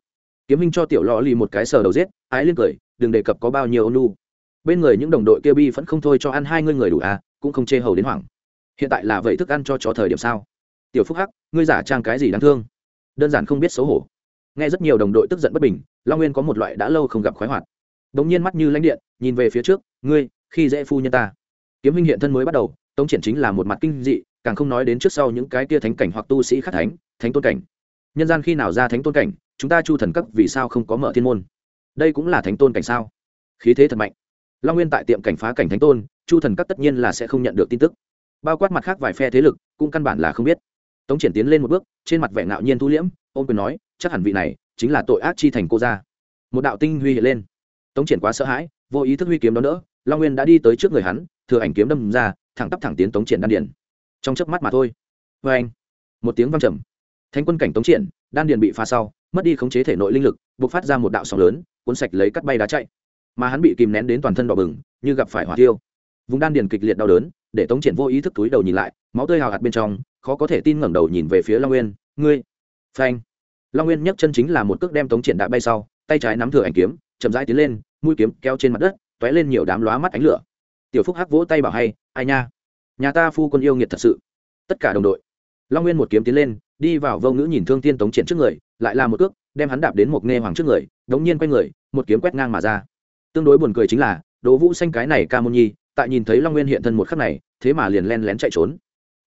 Kiếm hình cho tiểu lò lì một cái sờ đầu giết, ái lên cười, đừng đề cập có bao nhiêu ônu bên người những đồng đội kia bi vẫn không thôi cho ăn hai ngươi người đủ à cũng không chê hầu đến hoảng. Hiện tại là vậy thức ăn cho chó thời điểm sao? Tiểu phúc hắc, ngươi giả trang cái gì đáng thương? Đơn giản không biết xấu hổ. Nghe rất nhiều đồng đội tức giận bất bình, long nguyên có một loại đã lâu không gặp khoái hoạt. Đống nhiên mắt như lãnh điện, nhìn về phía trước, ngươi, khi dễ phu nhân ta. Kiếm Minh hiện thân mới bắt đầu, tống triển chính là một mặt kinh dị, càng không nói đến trước sau những cái kia thánh cảnh hoặc tu sĩ khắc thánh thánh tôn cảnh nhân gian khi nào ra thánh tôn cảnh, chúng ta chu thần cấp vì sao không có mở thiên môn? Đây cũng là thánh tôn cảnh sao? Khí thế thật mạnh. Long nguyên tại tiệm cảnh phá cảnh thánh tôn, chu thần các tất nhiên là sẽ không nhận được tin tức. Bao quát mặt khác vài phe thế lực, cũng căn bản là không biết. Tống triển tiến lên một bước, trên mặt vẻ ngạo nhiên thu liễm ôm quyền nói, chắc hẳn vị này chính là tội ác chi thành cô gia. Một đạo tinh huy hiện lên. Tống triển quá sợ hãi, vô ý thức huy kiếm đó nữa, long nguyên đã đi tới trước người hắn, thừa ảnh kiếm đâm ra, thẳng tắp thẳng tiến tống triển đan điển trong chớp mắt mà thôi. Vê anh một tiếng vang trầm thánh quân cảnh tống triển, đan điền bị phá sau, mất đi khống chế thể nội linh lực buộc phát ra một đạo sóng lớn, cuốn sạch lấy cắt bay đá chạy. Mà hắn bị kìm nén đến toàn thân đỏ bừng, như gặp phải hỏa tiêu vùng đan điền kịch liệt đau đớn, để tống triển vô ý thức túi đầu nhìn lại, máu tươi hào hạt bên trong, khó có thể tin ngẩng đầu nhìn về phía long nguyên. Ngươi, phanh. Long nguyên nhấc chân chính là một cước đem tống triển đại bay sau, tay trái nắm thừa ảnh kiếm, chậm rãi tiến lên, mũi kiếm kéo trên mặt đất t ó é lên nhiều đám lóa mắt ánh lửa. Tiểu phúc hắc vỗ tay bảo hay, ai nha, nhà ta phu quân yêu nghiệt thật sự. Tất cả đồng đội. Long nguyên một kiếm tiến lên đi vào vô ngữ nhìn thương tiên tống triển trước người, lại là một cước, đem hắn đạp đến một nghe hoàng trước người, đống nhiên quay người, một kiếm quét ngang mà ra. Tương đối buồn cười chính là, đỗ vũ xanh cái này ca môn nhi, tại nhìn thấy long nguyên hiện thân một khắc này, thế mà liền len lén chạy trốn.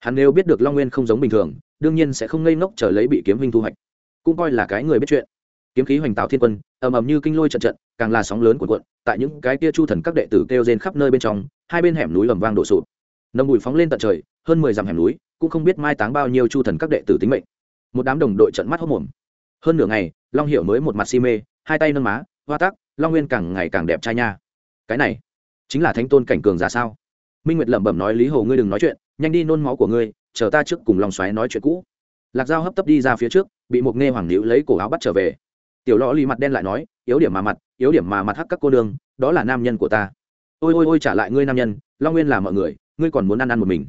Hắn nếu biết được long nguyên không giống bình thường, đương nhiên sẽ không ngây ngốc chờ lấy bị kiếm huynh thu hoạch. Cũng coi là cái người biết chuyện. Kiếm khí hoành tạo thiên quân, ầm ầm như kinh lôi trận trận, càng là sóng lớn của quận tại những cái kia chu thần các đệ tử kêu rên khắp nơi bên trong, hai bên hẻm núi ầm vang đổ sụp. Nồng bụi phóng lên tận trời, hơn mười dặm hẻm núi cũng không biết mai táng bao nhiêu chu thần các đệ tử tính mệnh. Một đám đồng đội trận mắt hốc mồm. Hơn nửa ngày, long hiểu mới một mặt si mê, hai tay nâng má, hoa tắc, long nguyên càng ngày càng đẹp trai nha. Cái này chính là thánh tôn cảnh cường giả sao? Minh nguyệt lẩm bẩm nói, lý hồ ngươi đừng nói chuyện, nhanh đi nôn máu của ngươi, chờ ta trước cùng lòng xoáy nói chuyện cũ. Lạc dao hấp tấp đi ra phía trước, bị một nghe hoàng nữ lấy cổ áo bắt trở về. Tiểu lõ lì mặt đen lại nói, yếu điểm mà mặt, yếu điểm mà mặt hắc các cô đường đó là nam nhân của ta. Ôi ôi ôi, trả lại ngươi nam nhân, long nguyên là mọi người, ngươi còn muốn ăn ăn một mình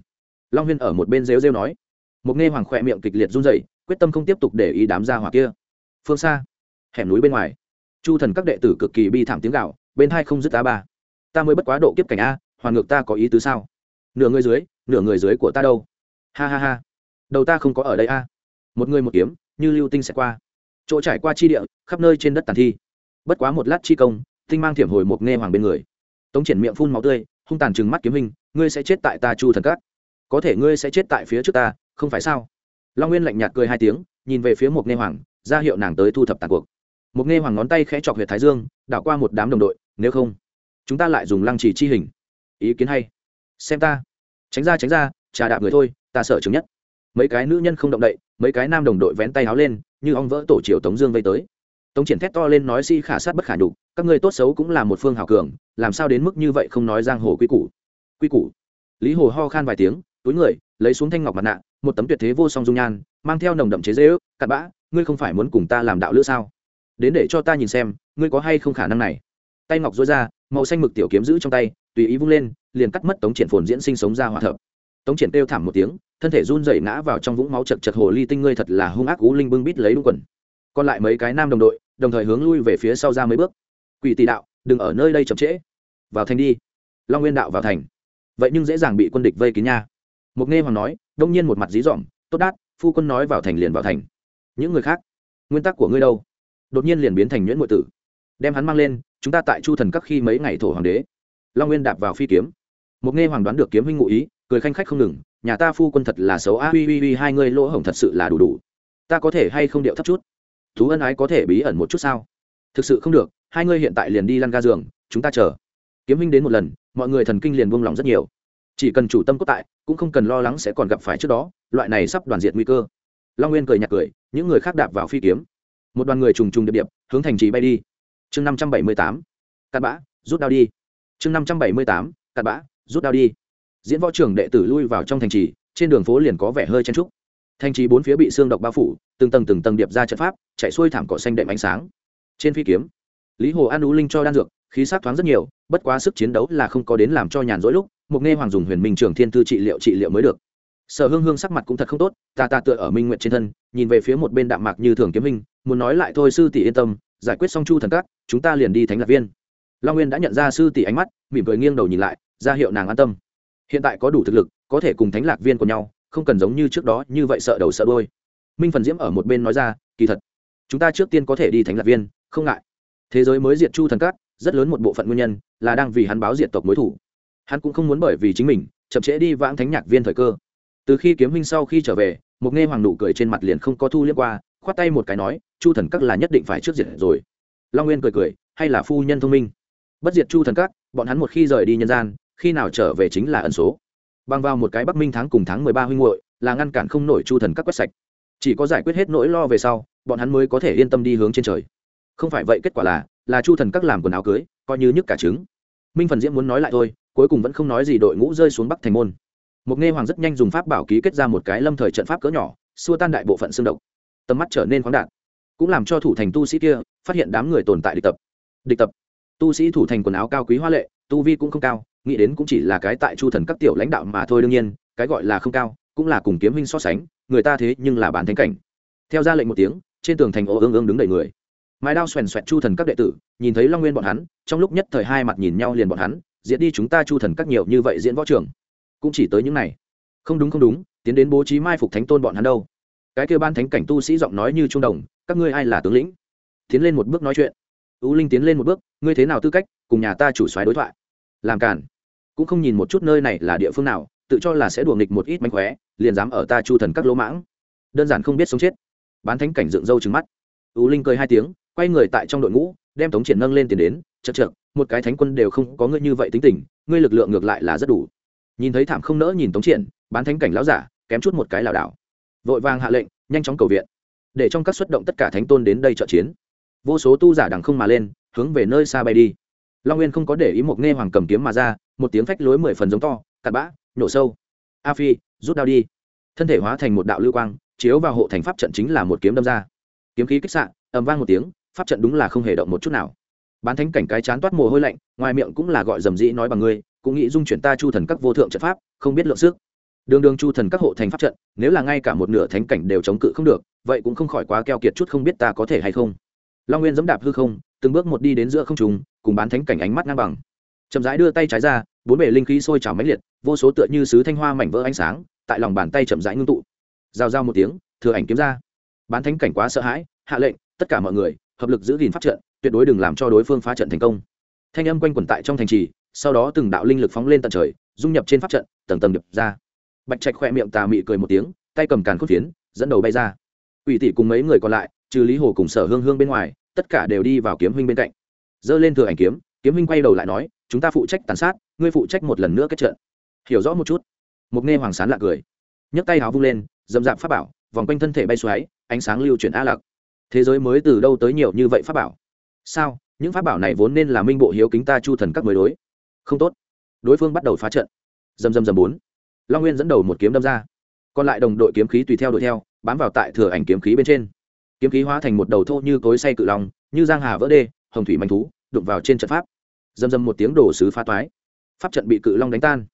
long huyên ở một bên rêu rêu nói. Một nghe hoàng khỏe miệng kịch liệt run dậy quyết tâm không tiếp tục để ý đám gia hỏa kia. Phương xa, hẻm núi bên ngoài, chu thần các đệ tử cực kỳ bi thảm tiếng gạo bên hai không dứt ta ba. Ta mới bất quá độ kiếp cảnh a hoàn ngược ta có ý tứ sao? Nửa người dưới, nửa người dưới của ta đâu? Ha ha ha. Đầu ta không có ở đây a. Một người một kiếm, như lưu tinh sẽ qua. Chỗ trải qua chi địa, khắp nơi trên đất tàn thi. Bất quá một lát chi công, tinh mang thiểm hồi một nghe hoàng bên người. Tống triển miệng phun máu tươi, hung tàn trừng mắt kiếm hình, ngươi sẽ chết tại ta chu thần cát có thể ngươi sẽ chết tại phía trước ta, không phải sao? Long nguyên lạnh nhạt cười hai tiếng, nhìn về phía một nghe hoàng, ra hiệu nàng tới thu thập tàn cuộc. Một nghe hoàng ngón tay khẽ chọc huyệt thái dương, đảo qua một đám đồng đội, nếu không, chúng ta lại dùng lăng chỉ chi hình. Ý kiến hay. Xem ta. Tránh ra tránh ra, trà đạp người thôi, ta sợ chứng nhất. Mấy cái nữ nhân không động đậy, mấy cái nam đồng đội vén tay háo lên, như ong vỡ tổ triều tống dương vây tới. Tống triển thét to lên nói si khả sát bất khả nhục, các ngươi tốt xấu cũng là một phương hào cường, làm sao đến mức như vậy không nói giang hồ quy củ. Quy củ. Lý hồ ho khan vài tiếng túi người, lấy xuống thanh ngọc mặt nạ, một tấm tuyệt thế vô song dung nhan, mang theo nồng đậm chế dễ ước cặn bã, ngươi không phải muốn cùng ta làm đạo lữ sao? Đến để cho ta nhìn xem, ngươi có hay không khả năng này? Tay ngọc dối ra, màu xanh mực tiểu kiếm giữ trong tay, tùy ý vung lên, liền cắt mất tống triển phồn diễn sinh sống ra hòa thợ tống triển kêu thảm một tiếng, thân thể run rẩy ngã vào trong vũng máu chật chật hồ ly tinh ngươi thật là hung ác cú linh bưng bít lấy đúng quần. Còn lại mấy cái nam đồng đội, đồng thời hướng lui về phía sau ra mấy bước. Quỷ tỳ đạo, đừng ở nơi đây chậm trễ. Vào thành đi. Long nguyên đạo vào thành. Vậy nhưng dễ dàng bị quân địch vây kín nha mục nghe hoàng nói, đông nhiên một mặt dí dỏm, tốt đát, phu quân nói vào thành liền vào thành. Những người khác, nguyên tắc của ngươi đâu? Đột nhiên liền biến thành nhuyễn ngụy tử. Đem hắn mang lên, chúng ta tại chu thần các khi mấy ngày thổ hoàng đế. Long nguyên đạp vào phi kiếm. Mục nghe hoàng đoán được kiếm huynh ngụ ý, cười khanh khách không ngừng, nhà ta phu quân thật là xấu a uy uy uy, hai ngươi lỗ hổng thật sự là đủ đủ. Ta có thể hay không điệu thấp chút? Thú ân ái có thể bí ẩn một chút sao? Thực sự không được, hai ngươi hiện tại liền đi lăn ga giường, chúng ta chờ. Kiếm huynh đến một lần, mọi người thần kinh liền buông lỏng rất nhiều chỉ cần chủ tâm cốt tại, cũng không cần lo lắng sẽ còn gặp phải trước đó, loại này sắp đoàn diệt nguy cơ. Long nguyên cười nhạt cười, những người khác đạp vào phi kiếm. Một đoàn người trùng trùng điệp điệp, hướng thành trì bay đi. Chương năm trăm bảy mươi tám cắt bã, rút đao đi. Chương năm trăm bảy mươi tám cắt bã, rút đao đi. Diễn võ trưởng đệ tử lui vào trong thành trì, trên đường phố liền có vẻ hơi chen trúc thành trì bốn phía bị xương độc bao phủ, từng tầng từng tầng điệp ra trận pháp, chạy xuôi thảm cỏ xanh đệm ánh sáng. Trên phi kiếm lý hồ an ú linh cho đan dược, khí sát thoáng rất nhiều, bất quá sức chiến đấu là không có đến làm cho nhàn rỗi lúc, mục nghe hoàng dùng huyền minh trường thiên thư trị liệu trị liệu mới được. Sở hương hương sắc mặt cũng thật không tốt, ta ta tựa ở minh nguyện trên thân, nhìn về phía một bên đạm mạc như thường kiếm minh muốn nói lại thôi sư tỷ yên tâm, giải quyết xong chu thần cát chúng ta liền đi thánh lạc viên. Long nguyên đã nhận ra sư tỷ ánh mắt, mỉm cười nghiêng đầu nhìn lại, ra hiệu nàng an tâm. Hiện tại có đủ thực lực, có thể cùng thánh lạc viên của nhau, không cần giống như trước đó, như vậy sợ đầu sợ đôi minh phần diễm ở một bên nói ra, kỳ thật, chúng ta trước tiên có thể đi thánh lạc viên, không ngại thế giới mới diệt chu thần cát rất lớn một bộ phận nguyên nhân là đang vì hắn báo diệt tộc mối thủ. Hắn cũng không muốn bởi vì chính mình, chậm trễ đi vãng thánh nhạc viên thời cơ. Từ khi kiếm huynh sau khi trở về một nghe hoàng nụ cười trên mặt liền không có thu liên qua, khoát tay một cái nói, chu thần các là nhất định phải trước diệt rồi. Long nguyên cười cười, hay là phu nhân thông minh? Bất diệt chu thần các, bọn hắn một khi rời đi nhân gian, khi nào trở về chính là ẩn số. Bằng vào một cái bắc minh tháng cùng tháng mười ba huynh hội là ngăn cản không nổi chu thần các quét sạch. Chỉ có giải quyết hết nỗi lo về sau, bọn hắn mới có thể yên tâm đi hướng trên trời không phải vậy, kết quả là là chu thần các làm quần áo cưới, coi như nhức cả trứng. Minh phần diễm muốn nói lại thôi, cuối cùng vẫn không nói gì, đội ngũ rơi xuống bắc thành môn. Một nghe hoàng rất nhanh dùng pháp bảo ký kết ra một cái lâm thời trận pháp cỡ nhỏ, xua tan đại bộ phận xương độc. Tầm mắt trở nên khoáng đạt. Cũng làm cho thủ thành tu sĩ kia phát hiện đám người tồn tại địch tập. Địch tập. Tu sĩ thủ thành quần áo cao quý hoa lệ, tu vi cũng không cao, nghĩ đến cũng chỉ là cái tại chu thần các tiểu lãnh đạo mà thôi đương nhiên, cái gọi là không cao, cũng là cùng kiếm huynh so sánh, người ta thế nhưng là bản thánh cảnh. Theo ra lệnh một tiếng, trên tường thành ô ương ương đứng đầy người mái đao xoèn xoẹt chu thần các đệ tử, nhìn thấy long nguyên bọn hắn, trong lúc nhất thời hai mặt nhìn nhau liền bọn hắn diễn đi chúng ta chu thần các nhiều như vậy diễn võ trường. Cũng chỉ tới những này. Không đúng không đúng, tiến đến bố trí mai phục thánh tôn bọn hắn đâu. Cái kêu ban thánh cảnh tu sĩ giọng nói như trung đồng, các ngươi ai là tướng lĩnh? Tiến lên một bước nói chuyện. Ưu linh tiến lên một bước, ngươi thế nào tư cách, cùng nhà ta chủ xoáy đối thoại. Làm cản cũng không nhìn một chút nơi này là địa phương nào, tự cho là sẽ đùa nghịch một ít mánh khóe, liền dám ở ta chu thần các lỗ mãng. Đơn giản không biết sống chết. Bán thánh cảnh dựng râu trừng mắt. Ưu linh cười hai tiếng quay người tại trong đội ngũ, đem tống triển nâng lên tiền đến chật chật một cái thánh quân đều không có ngươi như vậy tính tình, ngươi lực lượng ngược lại là rất đủ. Nhìn thấy thảm không nỡ nhìn tống triển, bán thánh cảnh lão giả, kém chút một cái lảo đảo. Vội vàng hạ lệnh, nhanh chóng cầu viện. Để trong các xuất động tất cả thánh tôn đến đây trợ chiến. Vô số tu giả đằng không mà lên, hướng về nơi xa bay đi. Long nguyên không có để ý một nghe hoàng cầm kiếm mà ra, một tiếng phách lối mười phần giống to, cặn bã, nổ sâu. A phi, rút đao đi. Thân thể hóa thành một đạo lưu quang, chiếu vào hộ thành pháp trận chính là một kiếm đâm ra. Kiếm khí kích xạ, ầm vang một tiếng pháp trận đúng là không hề động một chút nào. Bán thánh cảnh cái chán toát mồ hôi lạnh, ngoài miệng cũng là gọi dầm dĩ nói bằng ngươi, cũng nghĩ dung chuyển ta chu thần các vô thượng trận pháp, không biết lượng sức. Đường đường chu thần các hộ thành pháp trận, nếu là ngay cả một nửa thánh cảnh đều chống cự không được, vậy cũng không khỏi quá keo kiệt chút không biết ta có thể hay không. Long nguyên dẫm đạp hư không, từng bước một đi đến giữa không trùng cùng bán thánh cảnh ánh mắt ngang bằng. Chậm rãi đưa tay trái ra, bốn bể linh khí sôi trào mãnh liệt, vô số tựa như sứ thanh hoa mảnh vỡ ánh sáng, tại lòng bàn tay chậm rãi ngưng tụ. Giao giao một tiếng, thừa ảnh kiếm ra. Bán thánh cảnh quá sợ hãi, hạ lệnh, tất cả mọi người hợp lực giữ gìn pháp trận, tuyệt đối đừng làm cho đối phương phá trận thành công. Thanh âm quanh quẩn tại trong thành trì, sau đó từng đạo linh lực phóng lên tận trời, dung nhập trên pháp trận, tầng tầng đập ra. Bạch trạch khoe miệng tà mị cười một tiếng, tay cầm càn khốt phiến, dẫn đầu bay ra. Ủy tỷ cùng mấy người còn lại, trừ lý hồ cùng sở hương hương bên ngoài, tất cả đều đi vào kiếm huynh bên cạnh. Giơ lên thừa ảnh kiếm kiếm huynh quay đầu lại nói, chúng ta phụ trách tàn sát, ngươi phụ trách một lần nữa kết trận. Hiểu rõ một chút, mục nghe hoàng sán lạ cười. Nhấc tay háo vung lên dầm dạp pháp bảo, vòng quanh thân thể bay xoáy, ánh sáng lưu chuyển a lạc thế giới mới từ đâu tới nhiều như vậy pháp bảo? Sao, những pháp bảo này vốn nên là minh bộ hiếu kính ta chu thần các mới đối? Không tốt. Đối phương bắt đầu phá trận. Dầm dầm dầm bốn. Long nguyên dẫn đầu một kiếm đâm ra. Còn lại đồng đội kiếm khí tùy theo đuổi theo, bám vào tại thừa ảnh kiếm khí bên trên. Kiếm khí hóa thành một đầu thô như cối say cự lòng như giang hà vỡ đê, hồng thủy manh thú, đụng vào trên trận pháp. Dầm dầm một tiếng đổ sứ phá toái. Pháp trận bị cự long đánh tan.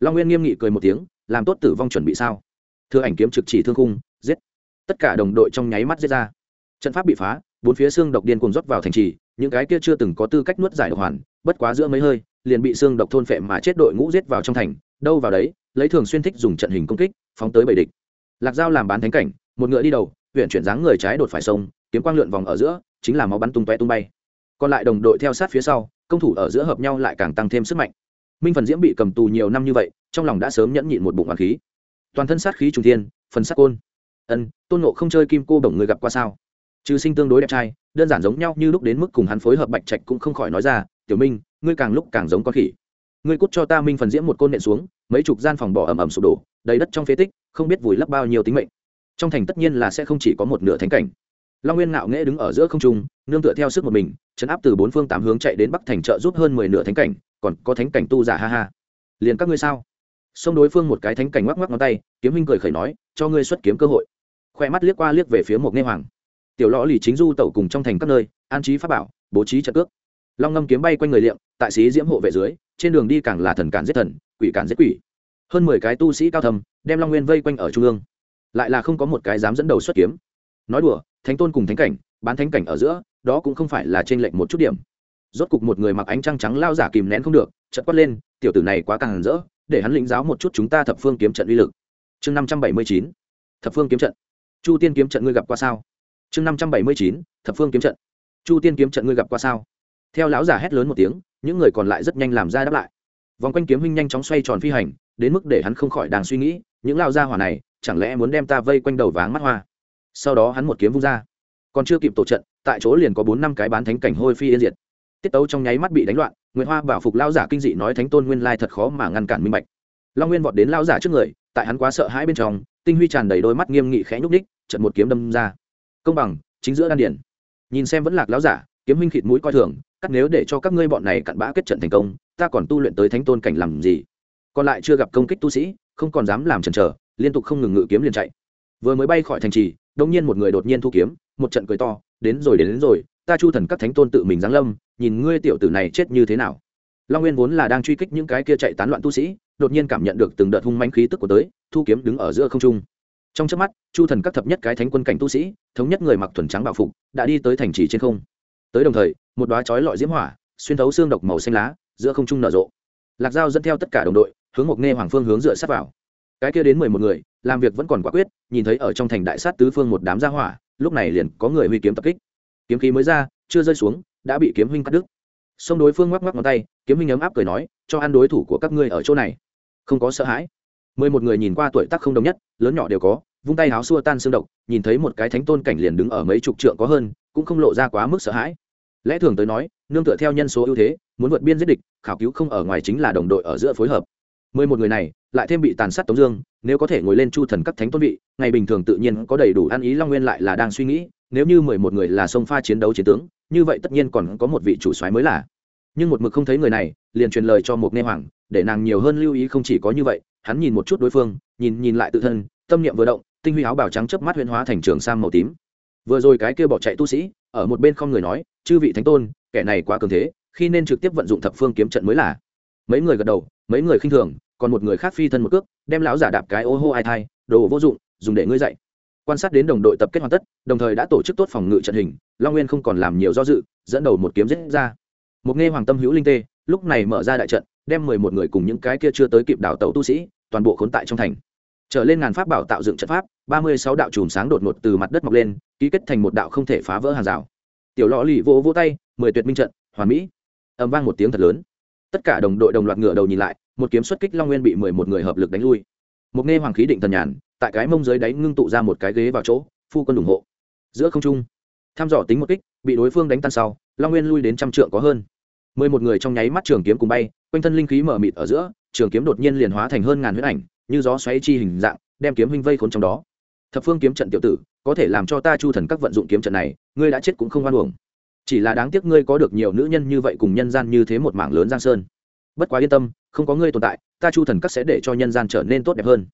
Long nguyên nghiêm nghị cười một tiếng, làm tốt tử vong chuẩn bị sao? Thừa ảnh kiếm trực chỉ thương khung, giết. Tất cả đồng đội trong nháy mắt giết ra trận pháp bị phá, bốn phía xương độc điên cuồng rót vào thành trì, những cái kia chưa từng có tư cách nuốt giải độc hoàn, bất quá giữa mấy hơi, liền bị xương độc thôn phệ mà chết đội ngũ giết vào trong thành, đâu vào đấy, lấy thường xuyên thích dùng trận hình công kích, phóng tới bầy địch. Lạc dao làm bán thánh cảnh, một ngựa đi đầu, huyện chuyển dáng người trái đột phải sông, kiếm quang lượn vòng ở giữa, chính là máu bắn tung tóe tung bay. Còn lại đồng đội theo sát phía sau, công thủ ở giữa hợp nhau lại càng tăng thêm sức mạnh. Minh phần diễm bị cầm tù nhiều năm như vậy, trong lòng đã sớm nhẫn nhịn một bụng hoàng khí. Toàn thân sát khí trùng thiên, phần sát côn. Ân, tôn nộ không chơi kim cô bổng người gặp qua sao? Trừ sinh tương đối đẹp trai, đơn giản giống nhau như lúc đến mức cùng hắn phối hợp bạch trạch cũng không khỏi nói ra, tiểu minh, ngươi càng lúc càng giống con khỉ. Ngươi cút cho ta minh phần diễm một côn nện xuống, mấy chục gian phòng bỏ ẩm ẩm sụp đổ, đầy đất trong phế tích, không biết vùi lấp bao nhiêu tính mệnh. Trong thành tất nhiên là sẽ không chỉ có một nửa thánh cảnh. Long nguyên ngạo nghễ đứng ở giữa không trung, nương tựa theo sức một mình, chấn áp từ bốn phương tám hướng chạy đến bắc thành trợ giúp hơn mười nửa thánh cảnh, còn có thánh cảnh tu giả ha ha. Liền các ngươi sao? Xông đối phương một cái thánh cảnh ngoắc ngoắc ngón tay, kiếm huynh cười khẩy nói, cho ngươi xuất kiếm cơ hội. Khoe mắt liếc qua liếc về phía một nghe hoàng tiểu lõ lì chính du tẩu cùng trong thành các nơi, an trí pháp bảo, bố trí trận cước. Long ngâm kiếm bay quanh người liệm, tại sĩ diễm hộ vệ dưới, trên đường đi càng là thần cản giết thần, quỷ cản giết quỷ. Hơn mười cái tu sĩ cao thầm đem long nguyên vây quanh ở trung ương. Lại là không có một cái dám dẫn đầu xuất kiếm. Nói đùa, thánh tôn cùng thánh cảnh, bán thánh cảnh ở giữa, đó cũng không phải là trên lệnh một chút điểm. Rốt cục một người mặc ánh trăng trắng lao giả kìm nén không được, chợt quát lên, tiểu tử này quá càng rỡ, để hắn lĩnh giáo một chút chúng ta thập phương kiếm trận uy lực. Chương năm trăm bảy mươi chín. Thập phương kiếm trận. Chu tiên kiếm trận ngươi gặp qua sao? Chương năm trăm bảy mươi chín, thập phương kiếm trận. Chu tiên kiếm trận ngươi gặp qua sao? Theo lão giả hét lớn một tiếng, những người còn lại rất nhanh làm ra đáp lại. Vòng quanh kiếm huynh nhanh chóng xoay tròn phi hành, đến mức để hắn không khỏi đang suy nghĩ, những lao gia hỏa này, chẳng lẽ muốn đem ta vây quanh đầu váng mắt hoa? Sau đó hắn một kiếm vung ra. Còn chưa kịp tổ trận, tại chỗ liền có bốn năm cái bán thánh cảnh hôi phi yên diệt. Tiết tấu trong nháy mắt bị đánh loạn nguyễn hoa bảo phục lao giả kinh dị nói thánh tôn nguyên lai thật khó mà ngăn cản minh bạch. Long nguyên vọt đến lao giả trước người, tại hắn quá sợ hãi bên trong, tinh huy tràn đầy đôi mắt nghiêm nghị khẽ nhúc ních trận một kiếm đâm ra công bằng chính giữa đan điển nhìn xem vẫn lạc láo giả kiếm huynh khịt mũi coi thường cắt nếu để cho các ngươi bọn này cặn bã kết trận thành công ta còn tu luyện tới thánh tôn cảnh làm gì? Còn lại chưa gặp công kích tu sĩ không còn dám làm chần chờ liên tục không ngừng ngự kiếm liền chạy. Vừa mới bay khỏi thành trì đông nhiên một người đột nhiên thu kiếm một trận cười to đến rồi đến, đến rồi ta chu thần các thánh tôn tự mình giáng lâm nhìn ngươi tiểu tử này chết như thế nào. Long nguyên vốn là đang truy kích những cái kia chạy tán loạn tu sĩ đột nhiên cảm nhận được từng đợt hung manh khí tức của tới thu kiếm đứng ở giữa không trung trong trước mắt, chu thần các thập nhất cái thánh quân cảnh tu sĩ, thống nhất người mặc thuần trắng bảo phục, đã đi tới thành trì trên không. Tới đồng thời, một đoá chói lọi diễm hỏa, xuyên thấu xương độc màu xanh lá, giữa không trung nở rộ. Lạc dao dẫn theo tất cả đồng đội, hướng một nghe hoàng phương hướng dựa sát vào. Cái kia đến mười một người, làm việc vẫn còn quả quyết, nhìn thấy ở trong thành đại sát tứ phương một đám gia hỏa, lúc này liền có người huy kiếm tập kích. Kiếm khí mới ra, chưa rơi xuống, đã bị kiếm huynh cắt đứt. Song đối phương ngoắc ngoắc ngón tay, kiếm huynh ấm áp cười nói, cho ăn đối thủ của các ngươi ở chỗ này. Không có sợ hãi mười một người nhìn qua tuổi tác không đồng nhất, lớn nhỏ đều có, vung tay háo xua tan xương độc, nhìn thấy một cái thánh tôn cảnh liền đứng ở mấy chục trượng có hơn, cũng không lộ ra quá mức sợ hãi. Lẽ thường tới nói, nương tựa theo nhân số ưu thế, muốn vượt biên giết địch, khảo cứu không ở ngoài chính là đồng đội ở giữa phối hợp. Mười một người này, lại thêm bị tàn sát tống dương, nếu có thể ngồi lên chu thần các thánh tôn vị, ngày bình thường tự nhiên có đầy đủ ăn ý long nguyên lại là đang suy nghĩ, nếu như mười một người là sông pha chiến đấu chiến tướng, như vậy tất nhiên còn có một vị chủ soái mới là nhưng một mực không thấy người này, liền truyền lời cho một nghe hoàng, để nàng nhiều hơn lưu ý không chỉ có như vậy, hắn nhìn một chút đối phương, nhìn nhìn lại tự thân, tâm niệm vừa động, tinh huy áo bào trắng chớp mắt huyễn hóa thành trường sam màu tím. Vừa rồi cái kia bỏ chạy tu sĩ, ở một bên không người nói, chư vị thánh tôn, kẻ này quá cường thế, khi nên trực tiếp vận dụng thập phương kiếm trận mới là. Mấy người gật đầu, mấy người khinh thường, còn một người khác phi thân một cước, đem lão giả đạp cái ô hô ai thai, đồ vô dụng, dùng để ngươi dạy. Quan sát đến đồng đội tập kết hoàn tất, đồng thời đã tổ chức tốt phòng ngự trận hình, long nguyên không còn làm nhiều do dự, dẫn đầu một kiếm giết ra một nghe hoàng tâm hữu linh tê, lúc này mở ra đại trận, đem mười một người cùng những cái kia chưa tới kịp đảo tẩu tu sĩ, toàn bộ khốn tại trong thành. Trở lên ngàn pháp bảo tạo dựng trận pháp, ba mươi sáu đạo chùm sáng đột ngột từ mặt đất mọc lên, ký kết thành một đạo không thể phá vỡ hàng rào. Tiểu lọ lì vỗ vỗ tay, mười tuyệt minh trận, hoàn mỹ. Ầm vang một tiếng thật lớn. Tất cả đồng đội đồng loạt ngựa đầu nhìn lại, một kiếm xuất kích long nguyên bị mười một người hợp lực đánh lui. Một nghe hoàng khí định thần nhàn, tại cái mông dưới đáy ngưng tụ ra một cái ghế vào chỗ, phu quân ủng hộ. Giữa không trung, tham dò tính một kích, bị đối phương đánh tan sau long nguyên lui đến trăm trượng có hơn. Mười một người trong nháy mắt trường kiếm cùng bay, quanh thân linh khí mở mịt ở giữa, trường kiếm đột nhiên liền hóa thành hơn ngàn huyết ảnh, như gió xoáy chi hình dạng, đem kiếm huynh vây khốn trong đó. Thập phương kiếm trận tiểu tử, có thể làm cho ta chu thần các vận dụng kiếm trận này, ngươi đã chết cũng không hoan uổng. Chỉ là đáng tiếc ngươi có được nhiều nữ nhân như vậy cùng nhân gian như thế một mảng lớn giang sơn. Bất quá yên tâm, không có ngươi tồn tại, ta chu thần các sẽ để cho nhân gian trở nên tốt đẹp hơn.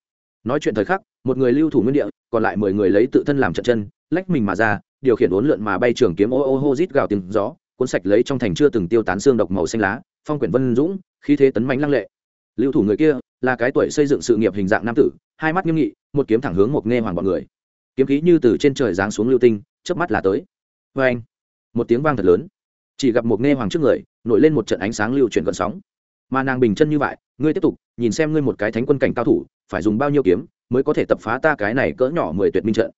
Nói chuyện thời khắc, một người lưu thủ nguyên địa, còn lại mười người lấy tự thân làm trận chân, lách mình mà ra điều khiển uốn lượn mà bay trường kiếm ô ô hô rít gào tiếng gió, cuốn sạch lấy trong thành chưa từng tiêu tán xương độc màu xanh lá, phong quyển vân dũng, khí thế tấn mạnh lăng lệ. Lưu thủ người kia, là cái tuổi xây dựng sự nghiệp hình dạng nam tử, hai mắt nghiêm nghị, một kiếm thẳng hướng một nghe hoàng bọn người. Kiếm khí như từ trên trời giáng xuống lưu tinh, chớp mắt là tới. Vê anh. Một tiếng vang thật lớn. Chỉ gặp một nghe hoàng trước người, nổi lên một trận ánh sáng lưu chuyển gần sóng. Mà nàng bình chân như vậy, ngươi tiếp tục, nhìn xem ngươi một cái thánh quân cảnh cao thủ, phải dùng bao nhiêu kiếm, mới có thể tập phá ta cái này cỡ nhỏ mười tuyệt minh trận.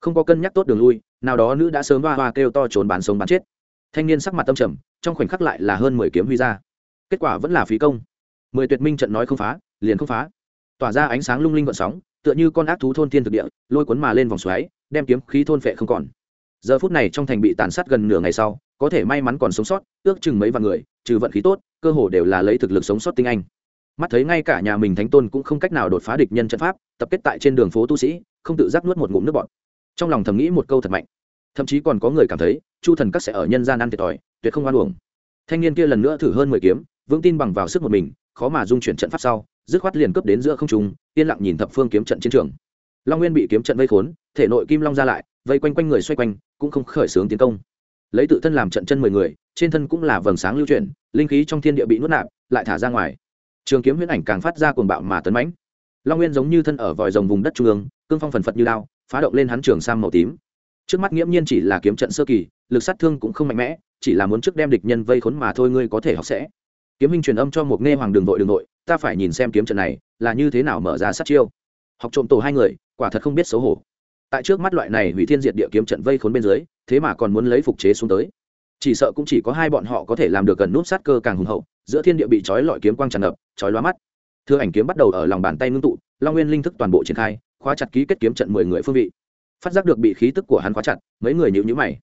Không có cân nhắc tốt đường lui nào đó nữ đã sớm hoa hoa kêu to trốn bán sống bán chết. Thanh niên sắc mặt tâm trầm, trong khoảnh khắc lại là hơn mười kiếm huy ra. Kết quả vẫn là phí công. Mười tuyệt minh trận nói không phá, liền không phá. Tỏa ra ánh sáng lung linh vận sóng, tựa như con ác thú thôn thiên thực địa, lôi cuốn mà lên vòng xoáy, đem kiếm khí thôn phệ không còn. Giờ phút này trong thành bị tàn sát gần nửa ngày sau, có thể may mắn còn sống sót, ước chừng mấy vạn người, trừ vận khí tốt, cơ hồ đều là lấy thực lực sống sót tinh anh. Mắt thấy ngay cả nhà mình thánh tôn cũng không cách nào đột phá địch nhân trận pháp, tập kết tại trên đường phố tu sĩ, không tự giác nuốt một ngụm nước bọt trong lòng thầm nghĩ một câu thật mạnh. Thậm chí còn có người cảm thấy, chu thần các sẽ ở nhân gian ăn thiệt thòi, tuyệt không oan uổng. Thanh niên kia lần nữa thử hơn mười kiếm, vững tin bằng vào sức một mình, khó mà dung chuyển trận pháp sau, dứt khoát liền cướp đến giữa không trung, yên lặng nhìn thập phương kiếm trận chiến trường. Long nguyên bị kiếm trận vây khốn, thể nội kim long ra lại, vây quanh quanh người xoay quanh, cũng không khởi xướng tiến công. Lấy tự thân làm trận chân mười người, trên thân cũng là vầng sáng lưu chuyển, linh khí trong thiên địa bị nuốt nạp, lại thả ra ngoài. Trường kiếm huyễn ảnh càng phát ra cuồng bạo mà tấn mãnh. Long nguyên giống như thân ở vòi rồng vùng đất trung ương, cương phong phần phật như lao phá động lên hắn trường sam màu tím. Trước mắt nghiễm nhiên chỉ là kiếm trận sơ kỳ, lực sát thương cũng không mạnh mẽ, chỉ là muốn trước đem địch nhân vây khốn mà thôi ngươi có thể học sẽ. Kiếm hình truyền âm cho một nghe hoàng đường vội đường nội ta phải nhìn xem kiếm trận này, là như thế nào mở ra sát chiêu. Học trộm tổ hai người, quả thật không biết xấu hổ. Tại trước mắt loại này hủy thiên diệt địa kiếm trận vây khốn bên dưới, thế mà còn muốn lấy phục chế xuống tới. Chỉ sợ cũng chỉ có hai bọn họ có thể làm được gần nút sát cơ càng hùng hậu, giữa thiên địa bị trói lọi kiếm quang tràn ngập, trói lóa mắt. Thưa ảnh kiếm bắt đầu ở lòng bàn tay ngưng tụ, long nguyên linh thức toàn bộ triển khai khóa chặt ký kết kiếm trận mười người phương vị. Phát giác được bị khí tức của hắn khóa chặt, mấy người nhịu nhữ mày.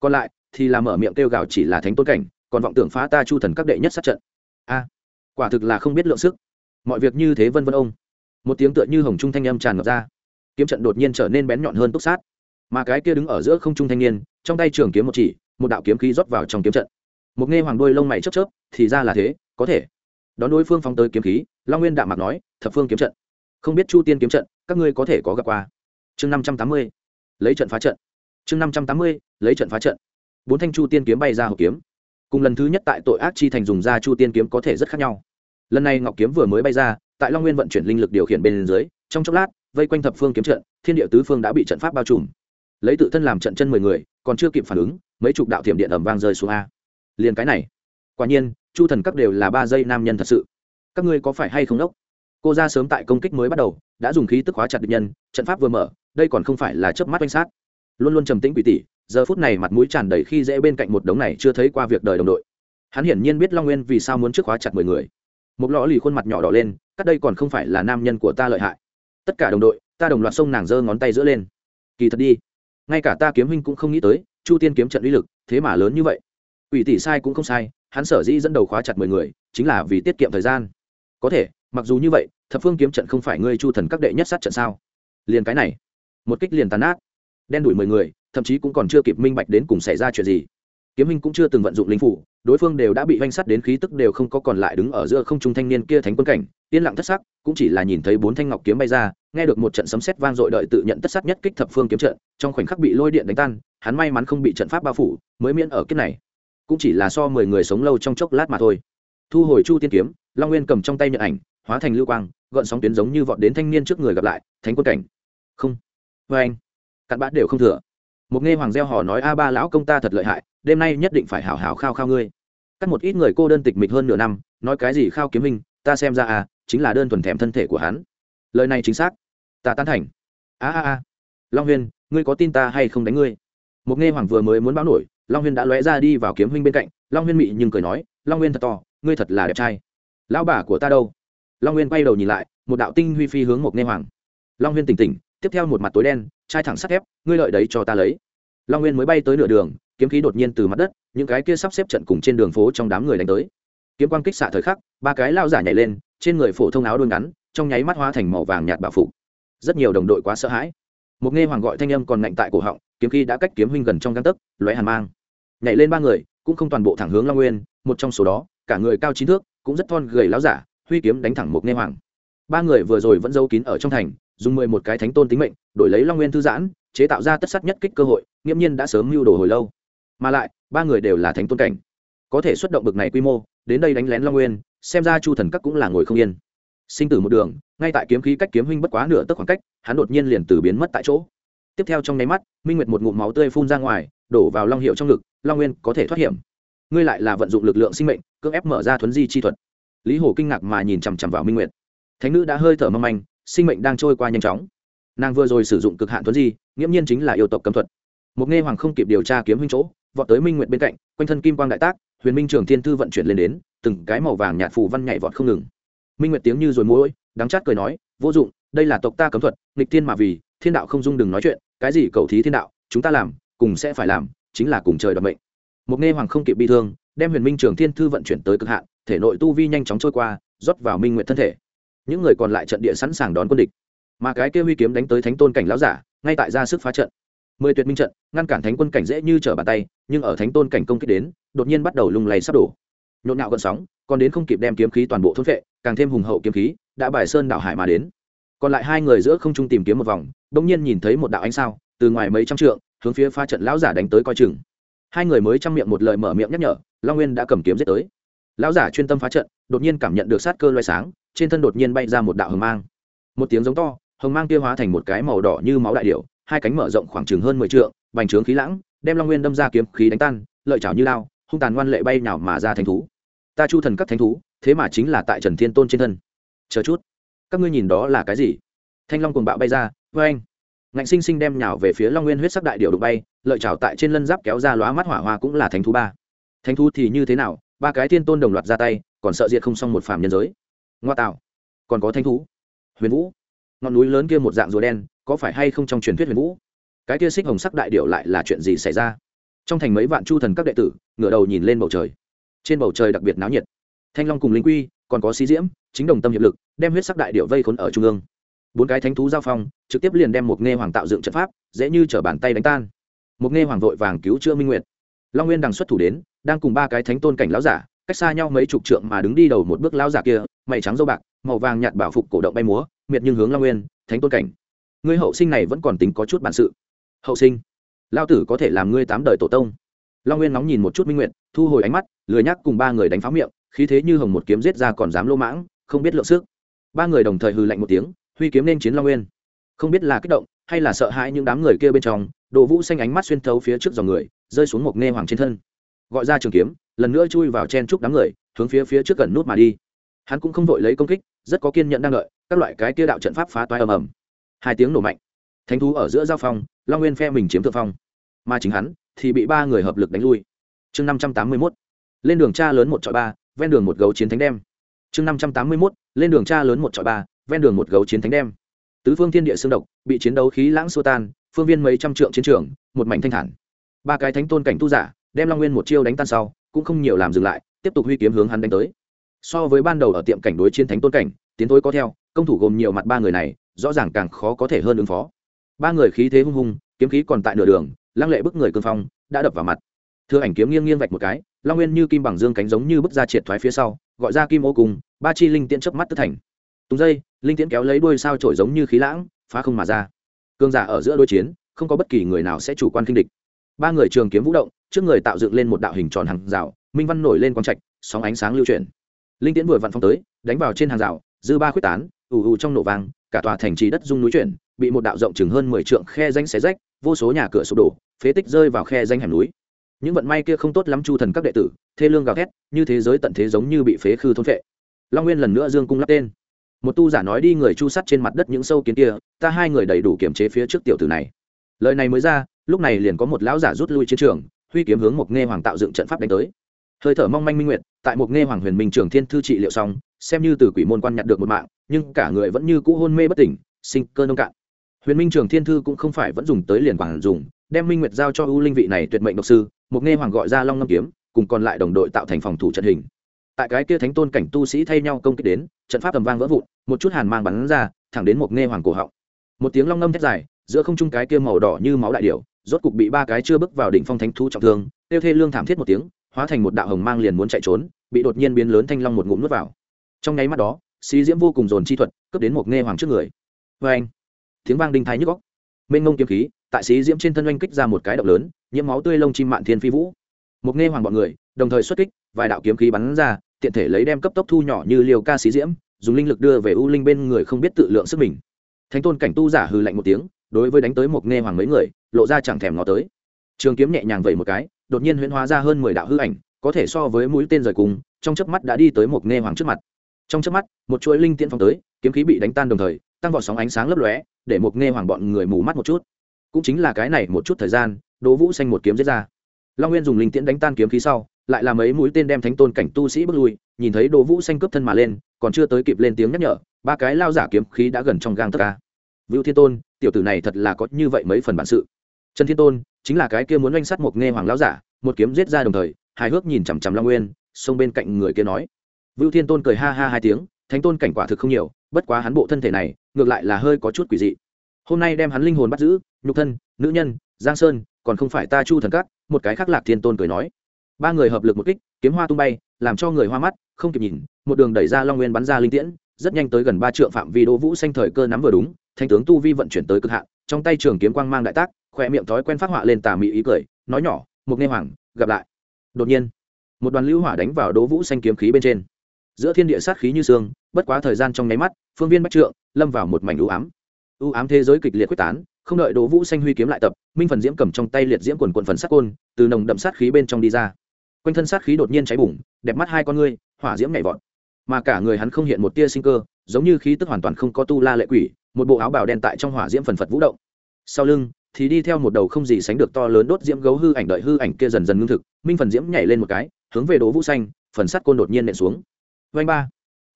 Còn lại, thì làm mở miệng kêu gào chỉ là thánh tôn cảnh, còn vọng tưởng phá ta chu thần các đệ nhất sát trận. A, quả thực là không biết lượng sức. Mọi việc như thế vân vân ông. Một tiếng tựa như hồng trung thanh âm tràn ngập ra. Kiếm trận đột nhiên trở nên bén nhọn hơn túc sát. Mà cái kia đứng ở giữa không trung thanh niên, trong tay trường kiếm một chỉ, một đạo kiếm khí rót vào trong kiếm trận. Một nghe hoàng đôi lông mày chớp chớp, thì ra là thế, có thể. Đón đối phương phóng tới kiếm khí, long nguyên đạm mặt nói, thập phương kiếm trận. Không biết chu tiên kiếm trận các ngươi có thể có gặp qua. Chương năm trăm tám mươi, lấy trận phá trận. Chương năm trăm tám mươi, lấy trận phá trận. Bốn thanh chu tiên kiếm bay ra hộp kiếm. Cùng lần thứ nhất tại tội ác chi thành dùng ra chu tiên kiếm có thể rất khác nhau. Lần này ngọc kiếm vừa mới bay ra, tại long nguyên vận chuyển linh lực điều khiển bên dưới, trong chốc lát, vây quanh thập phương kiếm trận, thiên địa tứ phương đã bị trận pháp bao trùm. Lấy tự thân làm trận chân mười người, còn chưa kịp phản ứng, mấy chục đạo thiểm điện ẩm vang rơi xuống a. Liền cái này. Quả nhiên, chu thần các đều là ba giây nam nhân thật sự. Các ngươi có phải hay không đốc? Cô ra sớm tại công kích mới bắt đầu, đã dùng khí tức hóa chặt địch nhân, trận pháp vừa mở, đây còn không phải là chớp mắt oanh sát. Luôn luôn trầm tĩnh quỷ tỷ giờ phút này mặt mũi tràn đầy khi dễ bên cạnh một đống này chưa thấy qua việc đời đồng đội. Hắn hiển nhiên biết long nguyên vì sao muốn trước khóa chặt mười người. Một lõ lì khuôn mặt nhỏ đỏ lên cắt đây còn không phải là nam nhân của ta lợi hại. Tất cả đồng đội, ta đồng loạt xông nàng giơ ngón tay giữa lên. Kỳ thật đi. Ngay cả ta kiếm huynh cũng không nghĩ tới, chu tiên kiếm trận uy lực, thế mà lớn như vậy. Ủy tỷ sai cũng không sai, hắn sở dĩ dẫn đầu khóa chặt mười người, chính là vì tiết kiệm thời gian. Có thể mặc dù như vậy thập phương kiếm trận không phải ngươi chu thần các đệ nhất sát trận sao? Liền cái này một kích liền tàn ác, đen đuổi mười người thậm chí cũng còn chưa kịp minh bạch đến cùng xảy ra chuyện gì. Kiếm minh cũng chưa từng vận dụng linh phủ đối phương đều đã bị oanh sắt đến khí tức đều không có còn lại đứng ở giữa không trung thanh niên kia thánh quân cảnh yên lặng thất sắc cũng chỉ là nhìn thấy bốn thanh ngọc kiếm bay ra nghe được một trận sấm sét vang dội đợi tự nhận tất sắc nhất kích thập phương kiếm trận trong khoảnh khắc bị lôi điện đánh tan hắn may mắn không bị trận pháp bao phủ mới miễn ở kiếp này. Cũng chỉ là so mười người sống lâu trong chốc lát mà thôi. Thu hồi chu tiên kiếm long nguyên cầm trong tay nhận ảnh hóa thành lưu quang, gợn sóng tuyến giống như vọt đến thanh niên trước người gặp lại, thánh quân cảnh. Không. Vê anh. Cặn bã đều không thừa. Một nghe hoàng gieo hò nói, a ba lão công ta thật lợi hại, đêm nay nhất định phải hảo hảo khao khao ngươi. Cắt một ít người cô đơn tịch mịch hơn nửa năm, nói cái gì khao kiếm hình ta xem ra à chính là đơn thuần thèm thân thể của hắn. Lời này chính xác. Ta tán thành. A a a. Long huyên, ngươi có tin ta hay không đánh ngươi? Một nghe hoàng vừa mới muốn báo nổi, long huyên đã lóe ra đi vào kiếm huynh bên cạnh, long huyên mị nhưng cười nói, long huyên thật to, ngươi thật là đẹp trai. Lão bà của ta đâu? Long Nguyên quay đầu nhìn lại, một đạo tinh huy phi hướng một nghe hoàng. Long Nguyên tỉnh tỉnh, tiếp theo một mặt tối đen, chai thẳng sắt thép, ngươi lợi đấy cho ta lấy. Long nguyên mới bay tới nửa đường, kiếm khí đột nhiên từ mặt đất, những cái kia sắp xếp trận cùng trên đường phố trong đám người đánh tới. Kiếm quang kích xạ thời khắc, ba cái lao giả nhảy lên, trên người phổ thông áo đôi ngắn, trong nháy mắt hóa thành màu vàng nhạt bảo phục. Rất nhiều đồng đội quá sợ hãi. Một nghe hoàng gọi thanh âm còn ngạnh tại cổ họng, kiếm khí đã cách kiếm huynh gần trong găng tấc, lóe hàn mang. Nhảy lên ba người, cũng không toàn bộ thẳng hướng long nguyên, một trong số đó, cả người cao chín thước, cũng rất thon gầy láo giả huy kiếm đánh thẳng một nghe hoàng. Ba người vừa rồi vẫn giấu kín ở trong thành, dùng mười một cái thánh tôn tính mệnh, đổi lấy long nguyên thư giãn, chế tạo ra tất sắc nhất kích cơ hội, nghiễm nhiên đã sớm mưu đồ hồi lâu. Mà lại, ba người đều là thánh tôn cảnh. Có thể xuất động bực này quy mô, đến đây đánh lén long nguyên, xem ra chu thần các cũng là ngồi không yên. Sinh tử một đường, ngay tại kiếm khí cách kiếm huynh bất quá nửa tấc khoảng cách, hắn đột nhiên liền từ biến mất tại chỗ. Tiếp theo trong nháy mắt, minh nguyệt một ngụm máu tươi phun ra ngoài, đổ vào long hiệu trong ngực, long nguyên có thể thoát hiểm. Ngươi lại là vận dụng lực lượng sinh mệnh, cưỡng ép mở ra thuấn di chi thuật lý hồ kinh ngạc mà nhìn chằm chằm vào minh nguyệt. Thánh nữ đã hơi thở mâm anh sinh mệnh đang trôi qua nhanh chóng. Nàng vừa rồi sử dụng cực hạn thuấn di, nghiễm nhiên chính là yêu tộc cấm thuật. Một nghe hoàng không kịp điều tra kiếm huynh chỗ, vọt tới minh Nguyệt bên cạnh, quanh thân kim quang đại tác, huyền minh trường thiên thư vận chuyển lên đến, từng cái màu vàng nhạt phù văn nhảy vọt không ngừng. Minh nguyệt tiếng như rồi môi đắng chát cười nói, vô dụng, đây là tộc ta cấm thuật, nghịch thiên mà vì, thiên đạo không dung đừng nói chuyện, cái gì cầu thí thiên đạo, chúng ta làm, cùng sẽ phải làm, chính là cùng trời đoạt mệnh. Một nghe hoàng không kịp bị thương, đem huyền minh trường thiên thư vận chuyển tới cực hạn thể nội tu vi nhanh chóng trôi qua, rót vào minh nguyện thân thể. Những người còn lại trận địa sẵn sàng đón quân địch. Mà cái kia huy kiếm đánh tới thánh tôn cảnh lão giả, ngay tại ra sức phá trận. Mười tuyệt minh trận, ngăn cản thánh quân cảnh dễ như trở bàn tay, nhưng ở thánh tôn cảnh công kích đến, đột nhiên bắt đầu lung lay sắp đổ. Nhộn nhạo gần sóng, còn đến không kịp đem kiếm khí toàn bộ thôn vệ càng thêm hùng hậu kiếm khí đã bài sơn đảo hải mà đến. Còn lại hai người giữa không trung tìm kiếm một vòng bỗng nhiên nhìn thấy một đạo ánh sao, từ ngoài mấy trăm trượng, hướng phía pha trận lão giả đánh tới coi chừng. Hai người mới chăm miệng một lời mở miệng nhắc nhở, long nguyên đã cầm kiếm giết tới lão giả chuyên tâm phá trận, đột nhiên cảm nhận được sát cơ loay sáng, trên thân đột nhiên bay ra một đạo hồng mang. Một tiếng giống to, hồng mang kia hóa thành một cái màu đỏ như máu đại điệu hai cánh mở rộng khoảng chừng hơn mười trượng, bành trướng khí lãng, đem long nguyên đâm ra kiếm khí đánh tan, lợi chảo như lao, hung tàn ngoan lệ bay nào mà ra thánh thú. Ta chu thần các thánh thú, thế mà chính là tại trần thiên tôn trên thân. Chờ chút, các ngươi nhìn đó là cái gì? Thanh long cùng bạo bay ra, vê anh. Ngạnh sinh sinh đem nhào về phía long nguyên huyết sắc đại điệu đụng bay, lợi chảo tại trên lân giáp kéo ra lóa mắt hỏa hoa cũng là thánh thú ba. Thánh thú thì như thế nào ba cái thiên tôn đồng loạt ra tay, còn sợ diệt không xong một phàm nhân giới. Ngoa tạo. Còn có thanh thú. Huyền vũ. Ngọn núi lớn kia một dạng rùa đen, có phải hay không trong truyền thuyết huyền vũ? Cái kia xích hồng sắc đại điệu lại là chuyện gì xảy ra? Trong thành mấy vạn chu thần các đệ tử, ngửa đầu nhìn lên bầu trời. Trên bầu trời đặc biệt náo nhiệt. Thanh long cùng linh quy, còn có xí diễm, chính đồng tâm hiệp lực, đem huyết sắc đại điệu vây khốn ở trung ương. Bốn cái thánh thú giao phong, trực tiếp liền đem một nghe hoàng tạo dựng trận pháp, dễ như t bàn tay đánh tan. Một nghe hoàng vội vàng cứu chữa minh nguyệt long nguyên đằng xuất thủ đến, đang cùng ba cái thánh tôn cảnh lão giả, cách xa nhau mấy chục trượng mà đứng đi đầu một bước lão giả kia, mày trắng dâu bạc, màu vàng nhạt bảo phục cổ động bay múa, miệt nhưng hướng long nguyên, thánh tôn cảnh. Ngươi hậu sinh này vẫn còn tính có chút bản sự. Hậu sinh? Lao tử có thể làm ngươi tám đời tổ tông. Long nguyên nóng nhìn một chút minh nguyện thu hồi ánh mắt, lười nhắc cùng ba người đánh pháo miệng, khí thế như hồng một kiếm giết ra còn dám lô mãng, không biết lượng sức. Ba người đồng thời hừ lạnh một tiếng, huy kiếm nên chiến long nguyên. Không biết là kích động, hay là sợ hãi những đám người kia bên trong, đồ vũ xanh ánh mắt xuyên thấu phía trước dòng người rơi xuống một nghe hoàng trên thân. Gọi ra trường kiếm, lần nữa chui vào chen trúc đám người, hướng phía phía trước gần nút mà đi. Hắn cũng không vội lấy công kích, rất có kiên nhẫn đang đợi, các loại cái kia đạo trận pháp phá toái ầm ầm. Hai tiếng nổ mạnh. Thánh thú ở giữa giao phong, long nguyên phe mình chiếm thượng phong. Mà chính hắn thì bị ba người hợp lực đánh lui. Chương năm trăm tám mươi mốt. Lên đường cha lớn một trọi ba, ven đường một gấu chiến thánh đem. Chương năm trăm tám mươi mốt. Lên đường cha lớn một trọi ba, ven đường một gấu chiến thánh đem. Tứ phương thiên địa xương độc, bị chiến đấu khí lãng xua tan, phương viên mấy trăm trượng chiến trường, một mảnh thanh thản ba cái thánh tôn cảnh tu giả, đem long nguyên một chiêu đánh tan sau, cũng không nhiều làm dừng lại, tiếp tục huy kiếm hướng hắn đánh tới. So với ban đầu ở tiệm cảnh đối chiến thánh tôn cảnh, tiến thối có theo, công thủ gồm nhiều mặt ba người này, rõ ràng càng khó có thể hơn ứng phó. Ba người khí thế hung hung, kiếm khí còn tại nửa đường, lăng lệ bức người cương phong, đã đập vào mặt. Thưa ảnh kiếm nghiêng nghiêng vạch một cái, long nguyên như kim bằng dương cánh giống như bức ra triệt thoái phía sau, gọi ra kim ô cùng, ba chi linh tiễn chớp mắt tức thành. Tùng dây, linh tiễn kéo lấy đuôi sao trổi giống như khí lãng, phá không mà ra. Cương giả ở giữa đối chiến, không có bất kỳ người nào sẽ chủ quan kinh địch ba người trường kiếm vũ động, trước người tạo dựng lên một đạo hình tròn hàng rào, minh văn nổi lên quang trạch, sóng ánh sáng lưu chuyển. Linh tiễn vừa vặn phong tới, đánh vào trên hàng rào, dư ba quyết tán, ù ù trong nổ vàng cả tòa thành trì đất dung núi chuyển, bị một đạo rộng chừng hơn mười trượng khe danh xé rách, vô số nhà cửa sụp đổ, phế tích rơi vào khe danh hẻm núi. Những vận may kia không tốt lắm chu thần các đệ tử, thê lương gào thét, như thế giới tận thế giống như bị phế khư thôn phệ. Long nguyên lần nữa dương cung lắp tên. Một tu giả nói đi người chu sắt trên mặt đất những sâu kiến kia, ta hai người đầy đủ kiểm chế phía trước tiểu tử này. Lời này mới ra lúc này liền có một lão giả rút lui chiến trường, huy kiếm hướng một nghe hoàng tạo dựng trận pháp đánh tới. Hơi thở mong manh minh nguyệt, tại một nghe hoàng huyền minh trường thiên thư trị liệu xong, xem như từ quỷ môn quan nhặt được một mạng, nhưng cả người vẫn như cũ hôn mê bất tỉnh, sinh cơ nông cạn. Huyền minh trường thiên thư cũng không phải vẫn dùng tới liền quản dùng, đem minh nguyệt giao cho ưu linh vị này tuyệt mệnh độc sư, một nghe hoàng gọi ra long ngâm kiếm, cùng còn lại đồng đội tạo thành phòng thủ trận hình. Tại cái kia thánh tôn cảnh tu sĩ thay nhau công kích đến, trận pháp tầm vang vỡ vụn, một chút hàn mang bắn ra, thẳng đến một nghe hoàng cổ họng. Một tiếng long ngâm thét dài, giữa không trung cái kia màu đỏ như máu đại điểu rốt cục bị ba cái chưa bước vào đỉnh phong thánh thú trọng thương, tiêu thê lương thảm thiết một tiếng, hóa thành một đạo hồng mang liền muốn chạy trốn, bị đột nhiên biến lớn thanh long một ngụm nuốt vào. Trong nháy mắt đó, xí diễm vô cùng dồn chi thuật, cướp đến một nghe hoàng trước người. Vê anh, tiếng vang đinh thái nhức góc mênh ngông kiếm khí, tại xí diễm trên thân oanh kích ra một cái động lớn, nhiễm máu tươi lông chim mạn thiên phi vũ. Một nghe hoàng bọn người, đồng thời xuất kích, vài đạo kiếm khí bắn ra, tiện thể lấy đem cấp tốc thu nhỏ như liều ca xí diễm, dùng linh lực đưa về u linh bên người không biết tự lượng sức mình. Thánh tôn cảnh tu giả hừ lạnh một tiếng đối với đánh tới một nghe hoàng mấy người, lộ ra chẳng thèm ngó tới. Trường kiếm nhẹ nhàng vẩy một cái, đột nhiên huyễn hóa ra hơn mười đạo hư ảnh, có thể so với mũi tên rời cùng, trong chớp mắt đã đi tới một nghe hoàng trước mặt. Trong chớp mắt, một chuỗi linh tiễn phong tới, kiếm khí bị đánh tan đồng thời, tăng vọt sóng ánh sáng lấp lóe, để một nghe hoàng bọn người mù mắt một chút. Cũng chính là cái này một chút thời gian, đỗ vũ xanh một kiếm giết ra. Long nguyên dùng linh tiễn đánh tan kiếm khí sau, lại làm mấy mũi tên đem thánh tôn cảnh tu sĩ bước lui, nhìn thấy đỗ vũ xanh cướp thân mà lên, còn chưa tới kịp lên tiếng nhắc nhở, ba cái lao giả kiếm khí đã gần trong gang tất cả vưu thiên tôn, tiểu tử này thật là có như vậy mấy phần bản sự. Trần thiên tôn, chính là cái kia muốn oanh sát một nghe hoàng lão giả, một kiếm giết ra đồng thời, hài hước nhìn chằm chằm long nguyên, xông bên cạnh người kia nói. Vưu thiên tôn cười ha ha hai tiếng, thánh tôn cảnh quả thực không nhiều, bất quá hắn bộ thân thể này, ngược lại là hơi có chút quỷ dị. Hôm nay đem hắn linh hồn bắt giữ, nhục thân, nữ nhân, giang sơn, còn không phải ta chu thần cát một cái khác lạc thiên tôn cười nói. Ba người hợp lực một kích, kiếm hoa tung bay, làm cho người hoa mắt, không kịp nhìn, một đường đẩy ra long nguyên bắn ra linh tiễn, rất nhanh tới gần ba trượng phạm vi đỗ vũ xanh thời cơ nắm vừa đúng thanh tướng tu vi vận chuyển tới cực hạn, trong tay trường kiếm quang mang đại tác khoe miệng thói quen phát họa lên tà mị ý cười, nói nhỏ, Mục nghe hoàng, gặp lại. Đột nhiên, một đoàn lưu hỏa đánh vào đỗ vũ xanh kiếm khí bên trên. Giữa thiên địa sát khí như xương bất quá thời gian trong nháy mắt, phương viên bách trượng, lâm vào một mảnh ưu ám. Ưu ám thế giới kịch liệt quyết tán, không đợi đỗ vũ xanh huy kiếm lại tập, minh phần diễm cầm trong tay liệt diễm quần quần phần sát côn, từ nồng đậm sát khí bên trong đi ra. Quanh thân sát khí đột nhiên cháy bùng, đẹp mắt hai con ngươi, hỏa diễm nhảy vọt. Mà cả người hắn không hiện một tia sinh cơ, giống như khí tức hoàn toàn không có tu la lệ quỷ một bộ áo bào đen tại trong hỏa diễm phần phật vũ động. Sau lưng, thì đi theo một đầu không gì sánh được to lớn đốt diễm gấu hư ảnh đợi hư ảnh kia dần dần ngưng thực, minh phần diễm nhảy lên một cái, hướng về đỗ vũ xanh, phần sắt côn đột nhiên nện xuống. Vanh ba.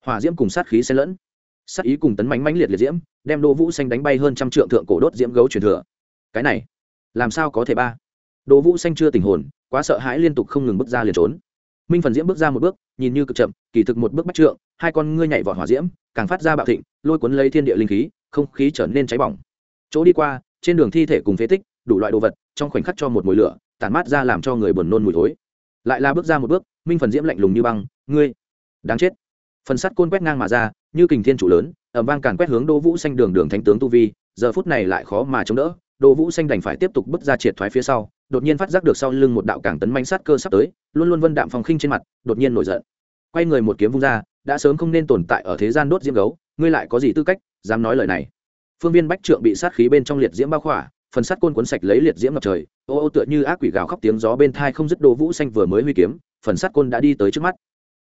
Hỏa diễm cùng sát khí xen lẫn. Sát ý cùng tấn mánh mánh liệt liệt diễm, đem đỗ vũ xanh đánh bay hơn trăm trượng thượng cổ đốt diễm gấu truyền thừa. Cái này, làm sao có thể ba? Đỗ vũ xanh chưa tình hồn, quá sợ hãi liên tục không ngừng bước ra liền trốn. Minh phần diễm bước ra một bước, nhìn như cực chậm, kỳ thực một bước bắt trượng, hai con ngươi nhảy vọt hỏa diễm, càng phát ra bạo thịnh, lôi cuốn lấy thiên địa linh khí không khí trở nên cháy bỏng. Chỗ đi qua, trên đường thi thể cùng phế tích, đủ loại đồ vật, trong khoảnh khắc cho một mùi lửa, tản mát ra làm cho người buồn nôn mùi thối. Lại là bước ra một bước, minh phần diễm lạnh lùng như băng, ngươi, đáng chết. Phần sắt côn quét ngang mà ra, như kình thiên chủ lớn ẩm vang càn quét hướng đỗ vũ xanh đường đường thánh tướng tu vi, giờ phút này lại khó mà chống đỡ. Đỗ vũ xanh đành phải tiếp tục bước ra triệt thoái phía sau, đột nhiên phát giác được sau lưng một đạo cảng tấn manh sát cơ sắp tới, luôn luôn vân đạm phòng khinh trên mặt, đột nhiên nổi giận. Quay người một kiếm vung ra, đã sớm không nên tồn tại ở thế gian đốt diễm gấu, ngươi lại có gì tư cách? Dám nói lời này. Phương viên bách trượng bị sát khí bên trong liệt diễm bao khỏa, phần sắt côn cuốn sạch lấy liệt diễm ngập trời, ô ô tựa như ác quỷ gào khóc tiếng gió bên thai không dứt đỗ vũ xanh vừa mới huy kiếm, phần sắt côn đã đi tới trước mắt.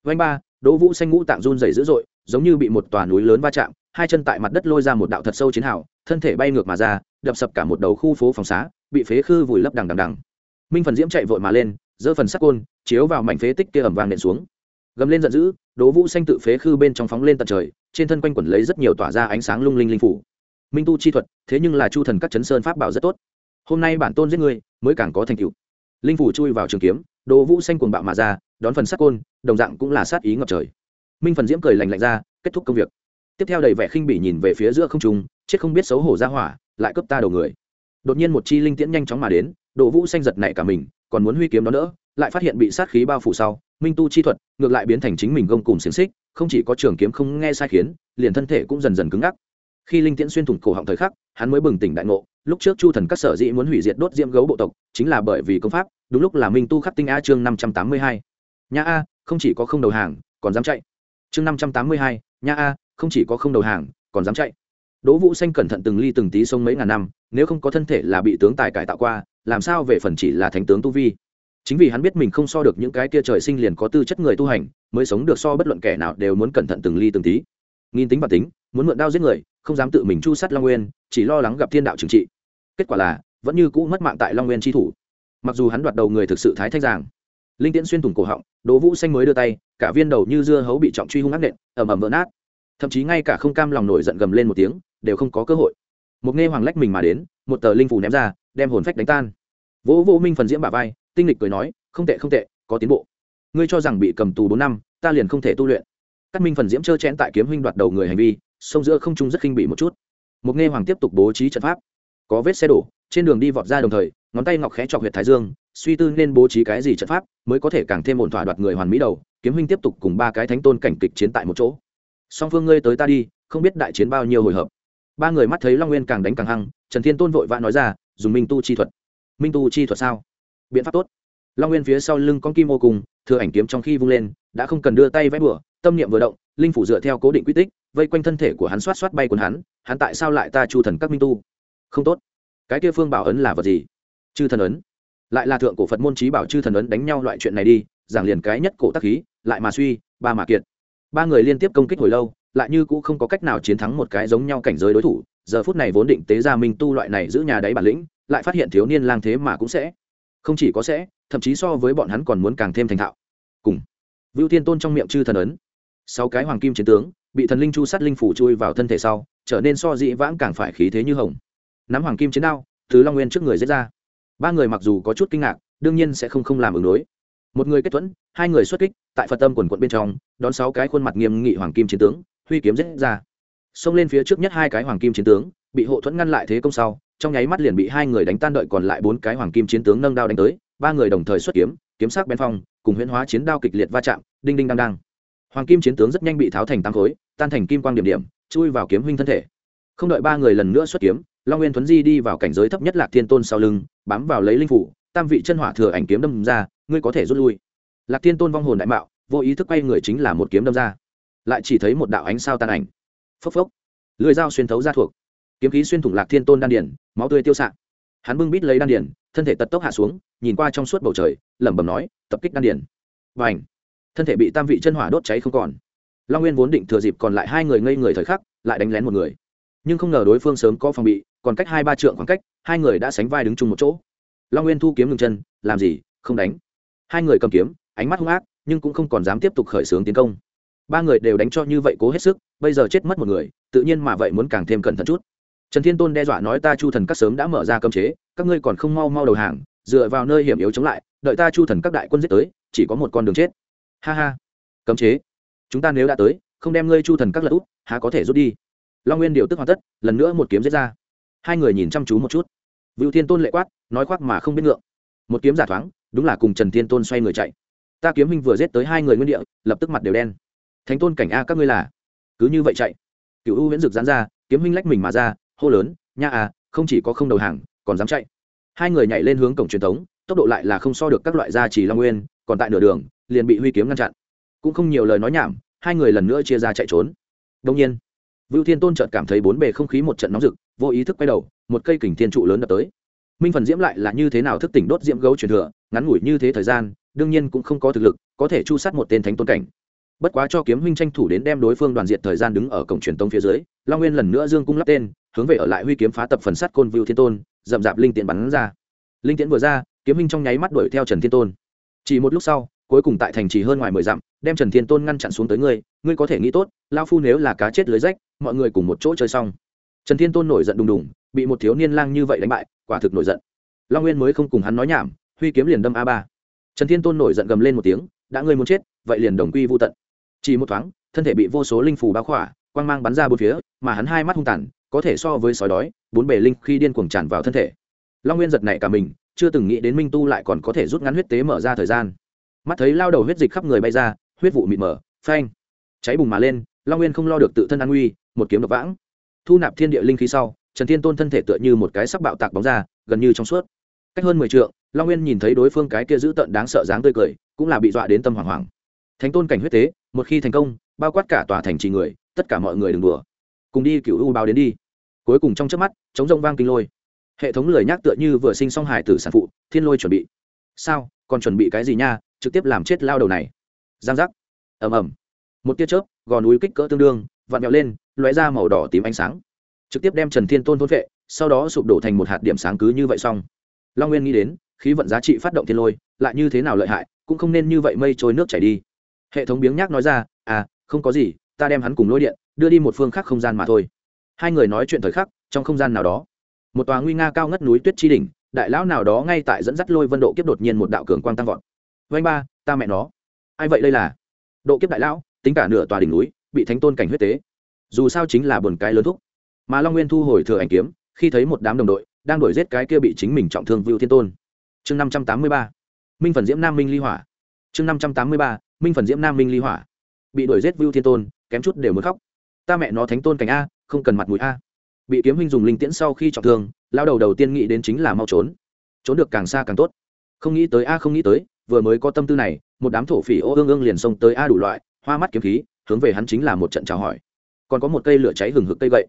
Vanh ba, đỗ vũ xanh ngũ tạng run dày dữ dội, giống như bị một tòa núi lớn va chạm, hai chân tại mặt đất lôi ra một đạo thật sâu chiến hào, thân thể bay ngược mà ra, đập sập cả một đầu khu phố phòng xá, bị phế khư vùi lấp đằng đằng đằng. Minh phần diễm chạy vội mà lên, giơ phần sắt côn, chiếu vào mảnh phế tích kia ẩm vàng nện xuống gầm lên giận dữ đố vũ xanh tự phế khư bên trong phóng lên tận trời, trên thân quanh quẩn lấy rất nhiều tỏa ra ánh sáng lung linh linh phủ. Minh tu chi thuật, thế nhưng là chu thần các chấn sơn pháp bảo rất tốt. Hôm nay bản tôn giết người mới càng có thành tựu. Linh phủ chui vào trường kiếm đố vũ xanh cuồng bạo mà ra, đón phần sát côn, đồng dạng cũng là sát ý ngập trời. Minh phần diễm cười lạnh lạnh ra, kết thúc công việc. Tiếp theo đầy vẻ khinh bỉ nhìn về phía giữa không trung, chết không biết xấu hổ ra hỏa, lại cướp ta đầu người. Đột nhiên một chi linh tiễn nhanh chóng mà đến, đỗ vũ xanh giật nảy cả mình, còn muốn huy kiếm đó nữa lại phát hiện bị sát khí bao phủ sau, minh tu chi thuật ngược lại biến thành chính mình gông cùng xiềng xích, không chỉ có trường kiếm không nghe sai khiến, liền thân thể cũng dần dần cứng ngắc. Khi linh tiễn xuyên thủng cổ họng thời khắc, hắn mới bừng tỉnh đại ngộ, lúc trước chu thần các sở dĩ muốn hủy diệt đốt diễm gấu bộ tộc, chính là bởi vì công pháp, đúng lúc là minh tu khắc tinh a chương năm trăm tám mươi hai. Nhà a, không chỉ có không đầu hàng, còn dám chạy. Chương năm trăm tám mươi hai nhà a, không chỉ có không đầu hàng, còn dám chạy. Đỗ vũ xanh cẩn thận từng ly từng tí sông mấy ngàn năm, nếu không có thân thể là bị tướng tài cải tạo qua, làm sao về phần chỉ là thánh tướng tu vi? Chính vì hắn biết mình không so được những cái kia trời sinh liền có tư chất người tu hành, mới sống được so bất luận kẻ nào đều muốn cẩn thận từng ly từng tí. Nghìn tính và tính, muốn mượn đao giết người, không dám tự mình chu sát long nguyên, chỉ lo lắng gặp thiên đạo trừng trị. Kết quả là, vẫn như cũ mất mạng tại long nguyên tri thủ. Mặc dù hắn đoạt đầu người thực sự thái thanh giàng linh tiễn xuyên thủng cổ họng, đỗ vũ xanh mới đưa tay, cả viên đầu như dưa hấu bị trọng truy hung ác nện ẩm ẩm vỡ nát. Thậm chí ngay cả không cam lòng nổi giận gầm lên một tiếng, đều không có cơ hội. Một nghe hoàng lách mình mà đến, một tờ linh phủ ném ra, đem hồn phách đánh tan. Vỗ vô minh phần diễm bà vai tinh lịch cười nói, không tệ không tệ, có tiến bộ. Ngươi cho rằng bị cầm tù bốn năm, ta liền không thể tu luyện. Cắt minh phần diễm trơ chẽn tại kiếm huynh đoạt đầu người hành vi, sông giữa không trung rất khinh bị một chút. Một nghe hoàng tiếp tục bố trí trận pháp, có vết xe đổ, trên đường đi vọt ra đồng thời, ngón tay ngọc khẽ chọc huyệt thái dương, suy tư nên bố trí cái gì trận pháp mới có thể càng thêm ổn thỏa đoạt người hoàn mỹ đầu. Kiếm huynh tiếp tục cùng ba cái thánh tôn cảnh kịch chiến tại một chỗ. Song phương ngươi tới ta đi, không biết đại chiến bao nhiêu hồi hợp. Ba người mắt thấy long nguyên càng đánh càng hăng, trần thiên tôn vội vã nói ra, dùng minh tu chi thuật. Minh tu chi thuật sao? Biện pháp tốt. Long nguyên phía sau lưng con kim ô cùng, thừa ảnh kiếm trong khi vung lên, đã không cần đưa tay vẽ bửa tâm niệm vừa động, linh phủ dựa theo cố định quy tích, vây quanh thân thể của hắn xoát xoát bay quần hắn hắn tại sao lại ta chu thần các minh tu? Không tốt. Cái kia phương bảo ấn là vật gì? Chư thần ấn. Lại là thượng cổ phật môn trí bảo chư thần ấn đánh nhau loại chuyện này đi, giảng liền cái nhất cổ tắc khí, lại mà suy, ba mà kiệt. Ba người liên tiếp công kích hồi lâu, lại như cũng không có cách nào chiến thắng một cái giống nhau cảnh giới đối thủ, giờ phút này vốn định tế ra minh tu loại này giữ nhà đáy bản lĩnh, lại phát hiện thiếu niên lang thế mà cũng sẽ không chỉ có sẽ, thậm chí so với bọn hắn còn muốn càng thêm thành thạo. Cùng. Vưu tiên tôn trong miệng chư thần ấn. Sáu cái hoàng kim chiến tướng, bị thần linh chu sát linh phủ chui vào thân thể sau, trở nên so dị vãng càng phải khí thế như hồng. Nắm hoàng kim chiến đao thứ long nguyên trước người dễ ra. Ba người mặc dù có chút kinh ngạc, đương nhiên sẽ không không làm ứng đối. Một người kết thuẫn, hai người xuất kích, tại phật tâm quần quận bên trong, đón sáu cái khuôn mặt nghiêm nghị hoàng kim chiến tướng, huy kiếm dễ ra. Xông lên phía trước nhất hai cái hoàng kim chiến tướng, bị hộ thuẫn ngăn lại thế công sau trong nháy mắt liền bị hai người đánh tan đợi còn lại bốn cái hoàng kim chiến tướng nâng đao đánh tới, ba người đồng thời xuất kiếm kiếm sắc bén phong, cùng huyễn hóa chiến đao kịch liệt va chạm, đinh đinh đang đang. Hoàng kim chiến tướng rất nhanh bị tháo thành tăng khối, tan thành kim quang điểm điểm, chui vào kiếm huynh thân thể. Không đợi ba người lần nữa xuất kiếm, long nguyên thuấn di đi vào cảnh giới thấp nhất lạc thiên tôn sau lưng, bám vào lấy linh phủ, tam vị chân hỏa thừa ảnh kiếm đâm ra, ngươi có thể rút lui. Lạc thiên tôn vong hồn đại mạo, vô ý thức quay người chính là một kiếm đâm ra. Lại chỉ thấy một đạo ánh sao tan ảnh. Phốc phốc. Lưỡi dao xuyên thấu ra thuộc kiếm khí xuyên thủng lạc thiên tôn đan điển máu tươi tiêu xạ. Hắn bưng bít lấy đan điển thân thể tật tốc hạ xuống, nhìn qua trong suốt bầu trời, lẩm bẩm nói, tập kích đan điển và ảnh thân thể bị tam vị chân hỏa đốt cháy không còn. Long nguyên vốn định thừa dịp còn lại hai người ngây người thời khắc, lại đánh lén một người. Nhưng không ngờ đối phương sớm có phòng bị, còn cách hai ba trượng khoảng cách, hai người đã sánh vai đứng chung một chỗ. Long nguyên thu kiếm ngừng chân, làm gì? Không đánh. Hai người cầm kiếm, ánh mắt hung ác, nhưng cũng không còn dám tiếp tục khởi xướng tiến công. Ba người đều đánh cho như vậy cố hết sức, bây giờ chết mất một người, tự nhiên mà vậy muốn càng thêm cẩn thận chút trần thiên tôn đe dọa nói ta chu thần các sớm đã mở ra cấm chế, các ngươi còn không mau mau đầu hàng, dựa vào nơi hiểm yếu chống lại, đợi ta chu thần các đại quân giết tới, chỉ có một con đường chết. Ha ha. Cấm chế. Chúng ta nếu đã tới, không đem ngươi chu thần các lật út há có thể rút đi? Long nguyên điều tức hoàn tất, lần nữa một kiếm giết ra. Hai người nhìn chăm chú một chút. Vựu thiên tôn lệ quát, nói khoác mà không biết ngượng. Một kiếm giả thoáng, đúng là cùng trần thiên tôn xoay người chạy. Ta kiếm minh vừa giết tới hai người nguyên địa, lập tức mặt đều đen. Thánh tôn cảnh a các ngươi là? Cứ như vậy chạy. Cựu u viễn rực dán ra, kiếm minh lách mình mà ra hô lớn, nha à không chỉ có không đầu hàng, còn dám chạy. Hai người nhảy lên hướng cổng truyền thống, tốc độ lại là không so được các loại gia trì long nguyên, còn tại nửa đường, liền bị huy kiếm ngăn chặn. Cũng không nhiều lời nói nhảm, hai người lần nữa chia ra chạy trốn. Đông nhiên, vưu thiên tôn chợt cảm thấy bốn bề không khí một trận nóng rực, vô ý thức quay đầu, một cây kình thiên trụ lớn đập tới. Minh phần diễm lại là như thế nào thức tỉnh đốt diễm gấu truyền thừa, ngắn ngủi như thế thời gian, đương nhiên cũng không có thực lực, có thể chu sát một tên thánh tôn cảnh bất quá cho kiếm huynh tranh thủ đến đem đối phương đoàn diện thời gian đứng ở cổng truyền tông phía dưới, long nguyên lần nữa dương cung lắp tên, hướng về ở lại huy kiếm phá tập phần sắt côn vưu thiên tôn, dậm dạp linh tiện bắn ra. Linh tiễn vừa ra, kiếm huynh trong nháy mắt đuổi theo trần thiên tôn. Chỉ một lúc sau, cuối cùng tại thành trì hơn ngoài mười dặm, đem trần thiên tôn ngăn chặn xuống tới ngươi ngươi có thể nghĩ tốt lao phu nếu là cá chết lưới rách, mọi người cùng một chỗ chơi xong. Trần thiên tôn nổi giận đùng đùng, bị một thiếu niên lang như vậy đánh bại, quả thực nổi giận. Long nguyên mới không cùng hắn nói nhảm, huy kiếm liền đâm a ba. Trần thiên tôn nổi giận gầm lên một tiếng, đã ngươi muốn chết, vậy liền đồng quy vô tận chỉ một thoáng, thân thể bị vô số linh phù bao khỏa, quang mang bắn ra bốn phía, mà hắn hai mắt hung tàn, có thể so với sói đói, bốn bề linh khi điên cuồng tràn vào thân thể. Long nguyên giật nảy cả mình, chưa từng nghĩ đến minh tu lại còn có thể rút ngắn huyết tế mở ra thời gian. Mắt thấy lao đầu huyết dịch khắp người bay ra, huyết vụ mịt mờ, phanh, cháy bùng mà lên, long nguyên không lo được tự thân an nguy, một kiếm độc vãng. Thu nạp thiên địa linh khí sau, trần thiên tôn thân thể tựa như một cái sắc bạo tạc bóng ra, gần như trong suốt. Cách hơn mười t long nguyên nhìn thấy đối phương cái kia dữ tợn đáng sợ dáng tươi cười, cũng là bị dọa đến tâm hoảng hoảng. Thánh tôn cảnh huyết tế một khi thành công, bao quát cả tòa thành trì người, tất cả mọi người đừng đùa. Cùng đi cựu u báo đến đi. Cuối cùng trong trước mắt chống rông vang kinh lôi. Hệ thống lười nhác tựa như vừa sinh xong hải tử sản phụ, thiên lôi chuẩn bị. Sao? Còn chuẩn bị cái gì nha? Trực tiếp làm chết lao đầu này. Giang giác. Ầm ầm. Một tia chớp, gò núi kích cỡ tương đương, vặn vẹo lên, lóe ra màu đỏ tím ánh sáng. Trực tiếp đem trần thiên tôn thôn vệ sau đó sụp đổ thành một hạt điểm sáng cứ như vậy xong. Long nguyên nghĩ đến, khí vận giá trị phát động thiên lôi, lại như thế nào lợi hại, cũng không nên như vậy mây trôi nước chảy đi hệ thống biếng nhác nói ra à không có gì, ta đem hắn cùng lôi điện, đưa đi một phương khác không gian mà thôi. Hai người nói chuyện thời khắc, trong không gian nào đó, một tòa nguy nga cao ngất núi tuyết chi đỉnh, đại lão nào đó ngay tại dẫn dắt lôi vân độ kiếp đột nhiên một đạo cường quang tăng vọt. Vanh ba, ta mẹ nó. Ai vậy đây là? Độ kiếp đại lão, tính cả nửa tòa đỉnh núi, bị thánh tôn cảnh huyết tế. Dù sao chính là buồn cái lớn thúc. Mà long nguyên thu hồi thừa ảnh kiếm, khi thấy một đám đồng đội đang đuổi giết cái kia bị chính mình trọng thương vưu thiên tôn. Chương năm trăm tám mươi ba, minh phần diễm nam minh ly hỏa. Chương năm trăm tám mươi ba minh phần diễm nam minh ly hỏa. Bị đuổi giết vưu thiên tôn, kém chút đều muốn khóc. Ta mẹ nó thánh tôn cảnh a, không cần mặt mũi a. Bị kiếm huynh dùng linh tiễn sau khi trọng thương lao đầu đầu tiên nghĩ đến chính là mau trốn. Trốn được càng xa càng tốt. Không nghĩ tới a, không nghĩ tới, vừa mới có tâm tư này, một đám thổ phỉ ô ương ương liền xông tới a đủ loại, hoa mắt kiếm khí, hướng về hắn chính là một trận chào hỏi. Còn có một cây lửa cháy hừng hực cây gậy.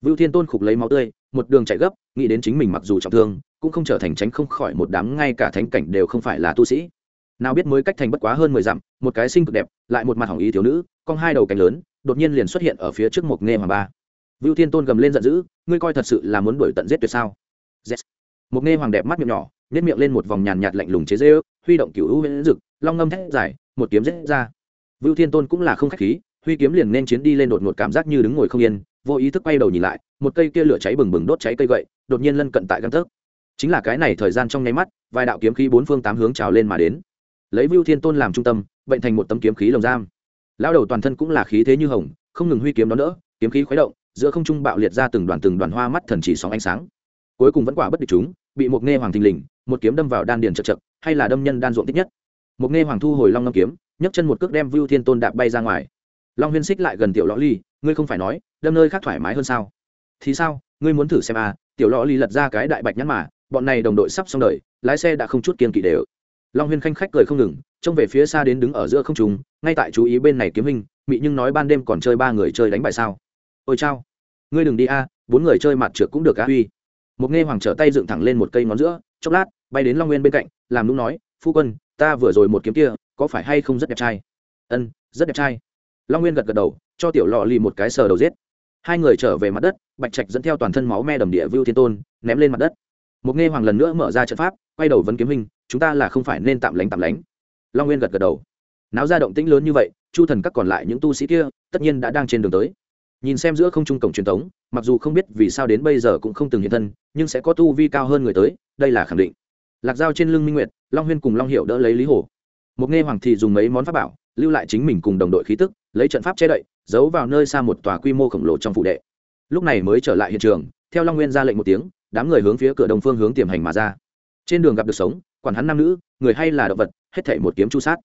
Vưu thiên tôn khục lấy máu tươi, một đường chạy gấp, nghĩ đến chính mình mặc dù trọng thương, cũng không trở thành tránh không khỏi một đám ngay cả thánh cảnh đều không phải là tu sĩ nào biết mới cách thành bất quá hơn mười dặm, một cái sinh cực đẹp, lại một mặt hỏng ý thiếu nữ, cong hai đầu cánh lớn, đột nhiên liền xuất hiện ở phía trước một nghe hoàng ba. Vưu thiên tôn gầm lên giận dữ, ngươi coi thật sự là muốn đuổi tận giết tuyệt sao? Yes. một nghe hoàng đẹp mắt miệng nhỏ nhét miệng lên một vòng nhàn nhạt lạnh lùng chế dễ ước huy động cựu hữu huyễn dực, long ngâm thét dài, một kiếm rết ra. Vưu thiên tôn cũng là không khách khí, huy kiếm liền nên chiến đi lên đột ngột cảm giác như đứng ngồi không yên, vô ý thức quay đầu nhìn lại, một cây kia lửa cháy bừng bừng đốt cháy cây gậy, đột nhiên lân cận tại găng thớt chính là cái này thời gian trong nháy mắt, vài đạo kiếm khí bốn phương tám hướng trào lên mà đến lấy vưu thiên tôn làm trung tâm, bệnh thành một tấm kiếm khí lồng giam. Lão đầu toàn thân cũng là khí thế như hồng, không ngừng huy kiếm đó nữa kiếm khí khuấy động, giữa không trung bạo liệt ra từng đoàn từng đoàn hoa mắt thần chỉ sóng ánh sáng. Cuối cùng vẫn quả bất địch chúng, bị một nghe hoàng thình lình, một kiếm đâm vào đan điền chật chật, hay là đâm nhân đan ruộng tích nhất. Một nghe hoàng thu hồi long ngâm kiếm, nhấc chân một cước đem vưu thiên tôn đạp bay ra ngoài. Long huyên xích lại gần tiểu lõ ly, ngươi không phải nói, đâm nơi khác thoải mái hơn sao? Thì sao, ngươi muốn thử xem à tiểu lõ ly lật ra cái đại bạch nhắn mà, bọn này đồng đội sắp xong đời, lái xe đã không chút kiên kỵ đều long huyên khanh khách cười không ngừng, trông về phía xa đến đứng ở giữa không trùng ngay tại chú ý bên này kiếm hình, mị nhưng nói ban đêm còn chơi ba người chơi đánh bài sao. Ôi chao, ngươi đừng đi a, bốn người chơi mặt trượt cũng được á. Huy một nghe hoàng trở tay dựng thẳng lên một cây ngón giữa, chốc lát, bay đến long nguyên bên cạnh, làm nũng nói, phu quân, ta vừa rồi một kiếm kia, có phải hay không rất đẹp trai? Ân, rất đẹp trai. Long nguyên gật gật đầu, cho tiểu lò lì một cái sờ đầu giết. Hai người trở về mặt đất, bạch trạch dẫn theo toàn thân máu me đầm địa vưu thiên tôn, ném lên mặt đất. Một nghe hoàng lần nữa mở ra trận pháp, quay đầu vấn kiếm hình chúng ta là không phải nên tạm lánh tạm lánh. Long nguyên gật gật đầu. Náo ra động tĩnh lớn như vậy, chu thần các còn lại những tu sĩ kia, tất nhiên đã đang trên đường tới. Nhìn xem giữa không trung cổng truyền thống mặc dù không biết vì sao đến bây giờ cũng không từng hiện thân, nhưng sẽ có tu vi cao hơn người tới, đây là khẳng định. Lạc dao trên lưng minh nguyệt, long huyên cùng long hiệu đỡ lấy lý hồ. Một nghe hoàng thì dùng mấy món pháp bảo, lưu lại chính mình cùng đồng đội khí tức, lấy trận pháp che đậy, giấu vào nơi xa một tòa quy mô khổng lồ trong phụ đệ. Lúc này mới trở lại hiện trường, theo long nguyên ra lệnh một tiếng, đám người hướng phía cửa đông phương hướng tiềm hành mà ra. Trên đường gặp được sống quản hắn nam nữ, người hay là động vật, hết thể một kiếm chu sát.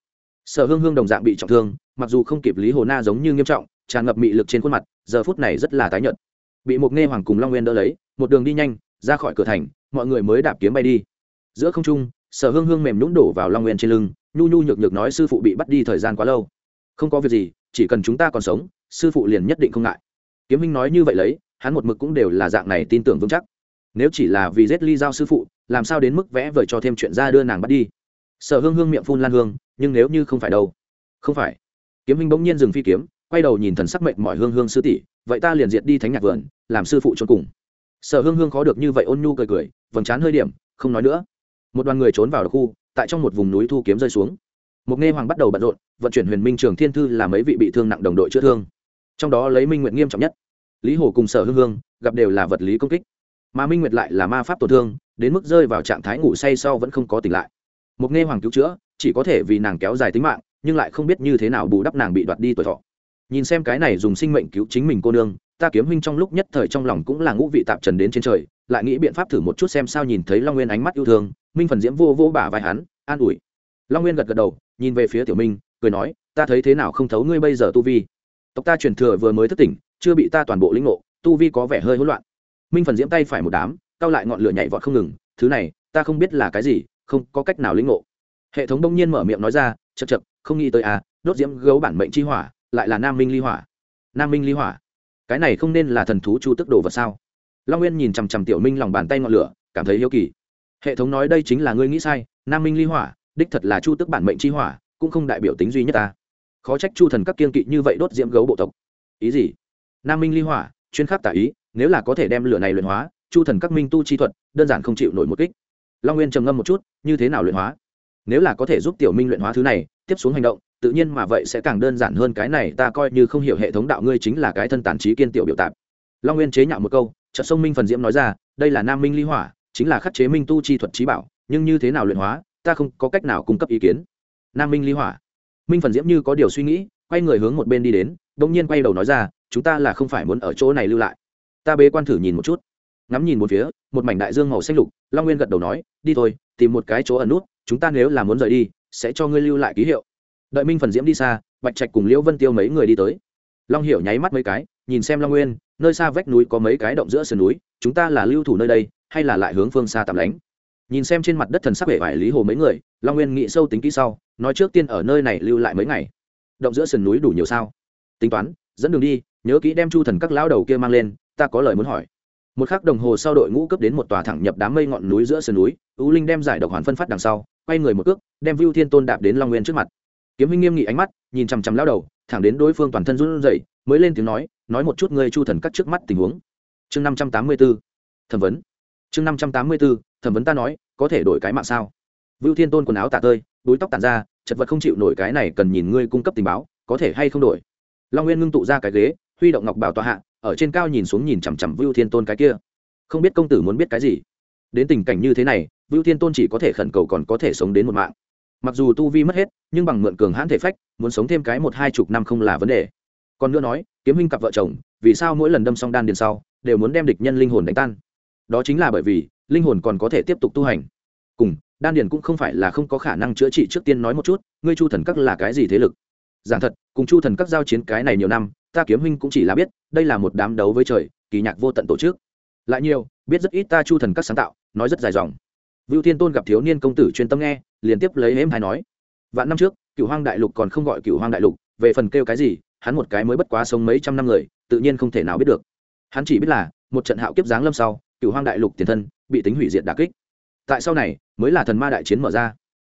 Sở hương hương đồng dạng bị trọng thương, mặc dù không kịp lý hồ na giống như nghiêm trọng, tràn ngập mị lực trên khuôn mặt, giờ phút này rất là tái nhợt. Bị một nghe hoàng cùng long nguyên đỡ lấy, một đường đi nhanh, ra khỏi cửa thành, mọi người mới đạp kiếm bay đi. Giữa không trung, sở hương hương mềm nhũng đổ vào long nguyên trên lưng, nhu nhu nhược nhược nói sư phụ bị bắt đi thời gian quá lâu. Không có việc gì, chỉ cần chúng ta còn sống, sư phụ liền nhất định không ngại. Kiếm minh nói như vậy lấy, hắn một mực cũng đều là dạng này tin tưởng vững chắc. Nếu chỉ là vì giết ly giao sư phụ làm sao đến mức vẽ vời cho thêm chuyện ra đưa nàng bắt đi? Sở hương hương miệng phun lan hương, nhưng nếu như không phải đâu? Không phải. Kiếm minh bỗng nhiên dừng phi kiếm, quay đầu nhìn thần sắc mệnh mọi hương hương sư tỷ, vậy ta liền diệt đi thánh nhạc vườn, làm sư phụ cho cùng. Sở hương hương khó được như vậy ôn nhu cười cười, vầng trán hơi điểm, không nói nữa. Một đoàn người trốn vào đặc khu, tại trong một vùng núi thu kiếm rơi xuống. Một nghe hoàng bắt đầu bận rộn, vận chuyển huyền minh trường thiên thư làm mấy vị bị thương nặng đồng đội chữa thương. Trong đó lấy minh nguyện nghiêm trọng nhất. Lý hồ cùng sở hương hương, gặp đều là vật lý công kích. Mà minh nguyệt lại là ma pháp tổn thương đến mức rơi vào trạng thái ngủ say sau vẫn không có tỉnh lại. Một nghe hoàng cứu chữa, chỉ có thể vì nàng kéo dài tính mạng, nhưng lại không biết như thế nào bù đắp nàng bị đoạt đi tuổi thọ. Nhìn xem cái này dùng sinh mệnh cứu chính mình cô nương, ta kiếm huynh trong lúc nhất thời trong lòng cũng là ngũ vị tạp trần đến trên trời, lại nghĩ biện pháp thử một chút xem sao nhìn thấy long nguyên ánh mắt yêu thương, minh phần diễm vô vô bả vai hắn, an ủi. Long nguyên gật gật đầu, nhìn về phía tiểu minh, cười nói, ta thấy thế nào không thấu ngươi bây giờ tu vi? Tộc ta truyền thừa vừa mới thức tỉnh, chưa bị ta toàn bộ lĩnh ngộ, tu vi có vẻ hơi hỗn loạn. Minh phần diễm tay phải một đám cao lại ngọn lửa nhảy vọt không ngừng, thứ này, ta không biết là cái gì, không có cách nào lĩnh ngộ. Hệ thống đông nhiên mở miệng nói ra chật chật không nghĩ tới à đốt diễm gấu bản mệnh chi hỏa, lại là nam minh ly hỏa. Nam minh ly hỏa? Cái này không nên là thần thú chu tức đồ vật sao? Long nguyên nhìn chằm chằm tiểu minh lòng bàn tay ngọn lửa, cảm thấy hiếu kỳ. Hệ thống nói, đây chính là ngươi nghĩ sai, nam minh ly hỏa, đích thật là chu tức bản mệnh chi hỏa, cũng không đại biểu tính duy nhất ta. Khó trách chu thần các kiên kỵ như vậy đốt diễm gấu bộ tộc. Ý gì? Nam minh ly hỏa, chuyên khắc tả ý, nếu là có thể đem lửa này luyện hóa chu thần các minh tu chi thuật, đơn giản không chịu nổi một kích. Long nguyên trầm ngâm một chút, như thế nào luyện hóa? Nếu là có thể giúp tiểu minh luyện hóa thứ này, tiếp xuống hành động, tự nhiên mà vậy sẽ càng đơn giản hơn cái này, ta coi như không hiểu hệ thống đạo ngươi chính là cái thân tản trí kiên tiểu biểu tạp. Long nguyên chế nhạo một câu trận sông minh phần diễm nói ra, đây là nam minh ly hỏa, chính là khắc chế minh tu chi thuật trí bảo, nhưng như thế nào luyện hóa, ta không có cách nào cung cấp ý kiến. Nam minh ly hỏa. Minh phần diễm như có điều suy nghĩ, quay người hướng một bên đi đến đông nhiên quay đầu nói ra, chúng ta là không phải muốn ở chỗ này lưu lại. Ta bế quan thử nhìn một chút ngắm nhìn một phía, một mảnh đại dương màu xanh lục, long nguyên gật đầu nói, đi thôi, tìm một cái chỗ ẩn nút, chúng ta nếu là muốn rời đi, sẽ cho ngươi lưu lại ký hiệu. Đợi minh phần diễm đi xa, bạch trạch cùng liễu vân tiêu mấy người đi tới. Long hiểu nháy mắt mấy cái, nhìn xem long nguyên, nơi xa vách núi có mấy cái động giữa sườn núi, chúng ta là lưu thủ nơi đây, hay là lại hướng phương xa tạm lánh? Nhìn xem trên mặt đất thần sắc vẻ vải lý hồ mấy người, long nguyên nghĩ sâu tính kỹ sau, nói, trước tiên ở nơi này lưu lại mấy ngày. Động giữa sườn núi đủ nhiều sao? Tính toán, dẫn đường đi, nhớ kỹ đem chu thần các lão đầu kia mang lên, ta có lời muốn hỏi một khắc đồng hồ sau đội ngũ cấp đến một tòa thẳng nhập đám mây ngọn núi giữa sườn núi, u linh đem giải độc hoàn phân phát đằng sau, quay người một cước, đem vưu thiên tôn đạp đến long nguyên trước mặt. Kiếm minh nghiêm nghị ánh mắt, nhìn chằm chằm lao đầu, thẳng đến đối phương toàn thân run rẩy, mới lên tiếng nói nói một chút ngươi chu thần cắt trước mắt tình huống. Chương năm trăm tám mươi b ố thẩm vấn. Chương năm trăm tám mươi b ố thẩm vấn ta nói, có thể đổi cái mạng sao? Vưu thiên tôn quần áo tả tơi đuối tóc tàn ra, chật vật không chịu nổi cái này cần nhìn ngươi cung cấp tình báo, có thể hay không đổi? Long nguyên ngưng tụ ra cái ghế, huy động ngọc bảo tòa hạ ở trên cao nhìn xuống nhìn chằm chằm vưu thiên tôn cái kia. Không biết công tử muốn biết cái gì? Đến tình cảnh như thế này, vưu thiên tôn chỉ có thể khẩn cầu còn có thể sống đến một mạng. Mặc dù tu vi mất hết, nhưng bằng mượn cường hãn thể phách, muốn sống thêm cái một hai chục năm không là vấn đề. Còn nữa nói, kiếm huynh cặp vợ chồng, vì sao mỗi lần đâm xong đan điền sau, đều muốn đem địch nhân linh hồn đánh tan? Đó chính là bởi vì, linh hồn còn có thể tiếp tục tu hành. Cùng, đan điền cũng không phải là không có khả năng chữa trị trước tiên nói một chút, ngươi chu thần các là cái gì thế lực? Giản thật, cùng chu thần các giao chiến cái này nhiều năm ta kiếm huynh cũng chỉ là biết đây là một đám đấu với trời kỳ nhạc vô tận tổ chức lại nhiều biết rất ít ta chu thần các sáng tạo nói rất dài dòng Vưu Thiên Tôn gặp thiếu niên công tử chuyên tâm nghe, liên tiếp lấy hếm hay nói: "Vạn năm trước, Cửu Hoang Đại Lục còn không gọi Cửu Hoang Đại Lục, về phần kêu cái gì, hắn một cái mới bất quá sống mấy trăm năm người, tự nhiên không thể nào biết được. Hắn chỉ biết là, một trận hạo kiếp giáng lâm sau, Cửu Hoang Đại Lục tiền thân bị tính hủy diệt đả kích. Tại sau này, mới là thần ma đại chiến mở ra.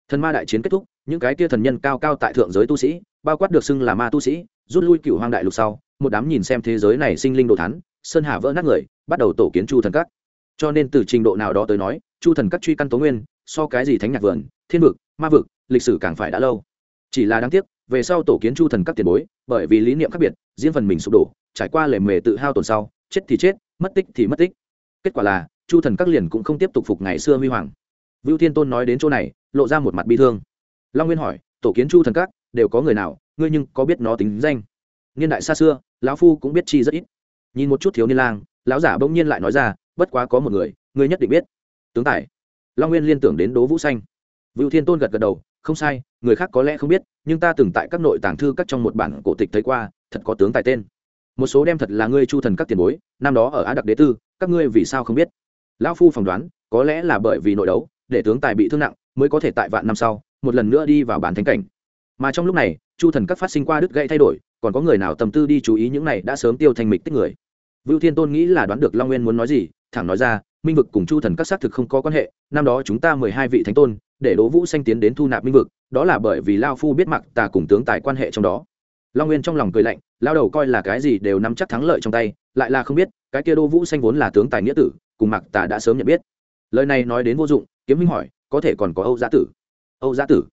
Thần ma đại chiến kết thúc, những cái kia thần nhân cao cao tại thượng giới tu sĩ, bao quát được xưng là ma tu sĩ, rút lui Cửu Hoang Đại Lục sau, một đám nhìn xem thế giới này sinh linh đồ thắn sơn hà vỡ nát người bắt đầu tổ kiến chu thần các. Cho nên từ trình độ nào đó tới nói chu thần các truy căn tố nguyên so cái gì thánh nhạc vườn thiên vực ma vực lịch sử càng phải đã lâu. Chỉ là đáng tiếc về sau tổ kiến chu thần các tiền bối bởi vì lý niệm khác biệt riêng phần mình sụp đổ trải qua lề mề tự hao tồn sau chết thì chết mất tích thì mất tích. Kết quả là chu thần các liền cũng không tiếp tục phục ngày xưa huy hoàng. Vưu thiên tôn nói đến chỗ này lộ ra một mặt bi thương. Long nguyên hỏi, tổ kiến chu thần các, đều có người nào? Ngươi nhưng có biết nó tính danh? Niên đại xa xưa, lão phu cũng biết chi rất ít. Nhìn một chút thiếu niên lang, lão giả bỗng nhiên lại nói ra, bất quá có một người, ngươi nhất định biết. Tướng tài. Long nguyên liên tưởng đến đố vũ xanh. Vưu thiên tôn gật gật đầu, không sai, người khác có lẽ không biết, nhưng ta từng tại các nội tàng thư các trong một bản cổ tịch thấy qua, thật có tướng tài tên. Một số đem thật là ngươi chu thần các tiền bối, năm đó ở á đặc đế tư, các ngươi vì sao không biết? Lão phu phỏng đoán, có lẽ là bởi vì nội đấu, để tướng tài bị thương nặng mới có thể tại vạn năm sau, một lần nữa đi vào bản thánh cảnh. Mà trong lúc này, chu thần các phát sinh qua đứt gãy thay đổi, còn có người nào tâm tư đi chú ý những này đã sớm tiêu thành mịch tích người? Vưu thiên tôn nghĩ là đoán được long nguyên muốn nói gì, thẳng nói ra, minh vực cùng chu thần các xác thực không có quan hệ, năm đó chúng ta mười hai vị thánh tôn, để đỗ vũ sanh tiến đến thu nạp minh vực, đó là bởi vì lao phu biết mặc tà cùng tướng tài quan hệ trong đó. Long nguyên trong lòng cười lạnh, lao đầu coi là cái gì đều nắm chắc thắng lợi trong tay, lại là không biết, cái kia đỗ vũ sanh vốn là tướng tài nghĩa tử, cùng mặc tà đã sớm nhận biết. Lời này nói đến vô dụng, kiếm minh hỏi có thể còn có âu giá tử. Âu giá tử.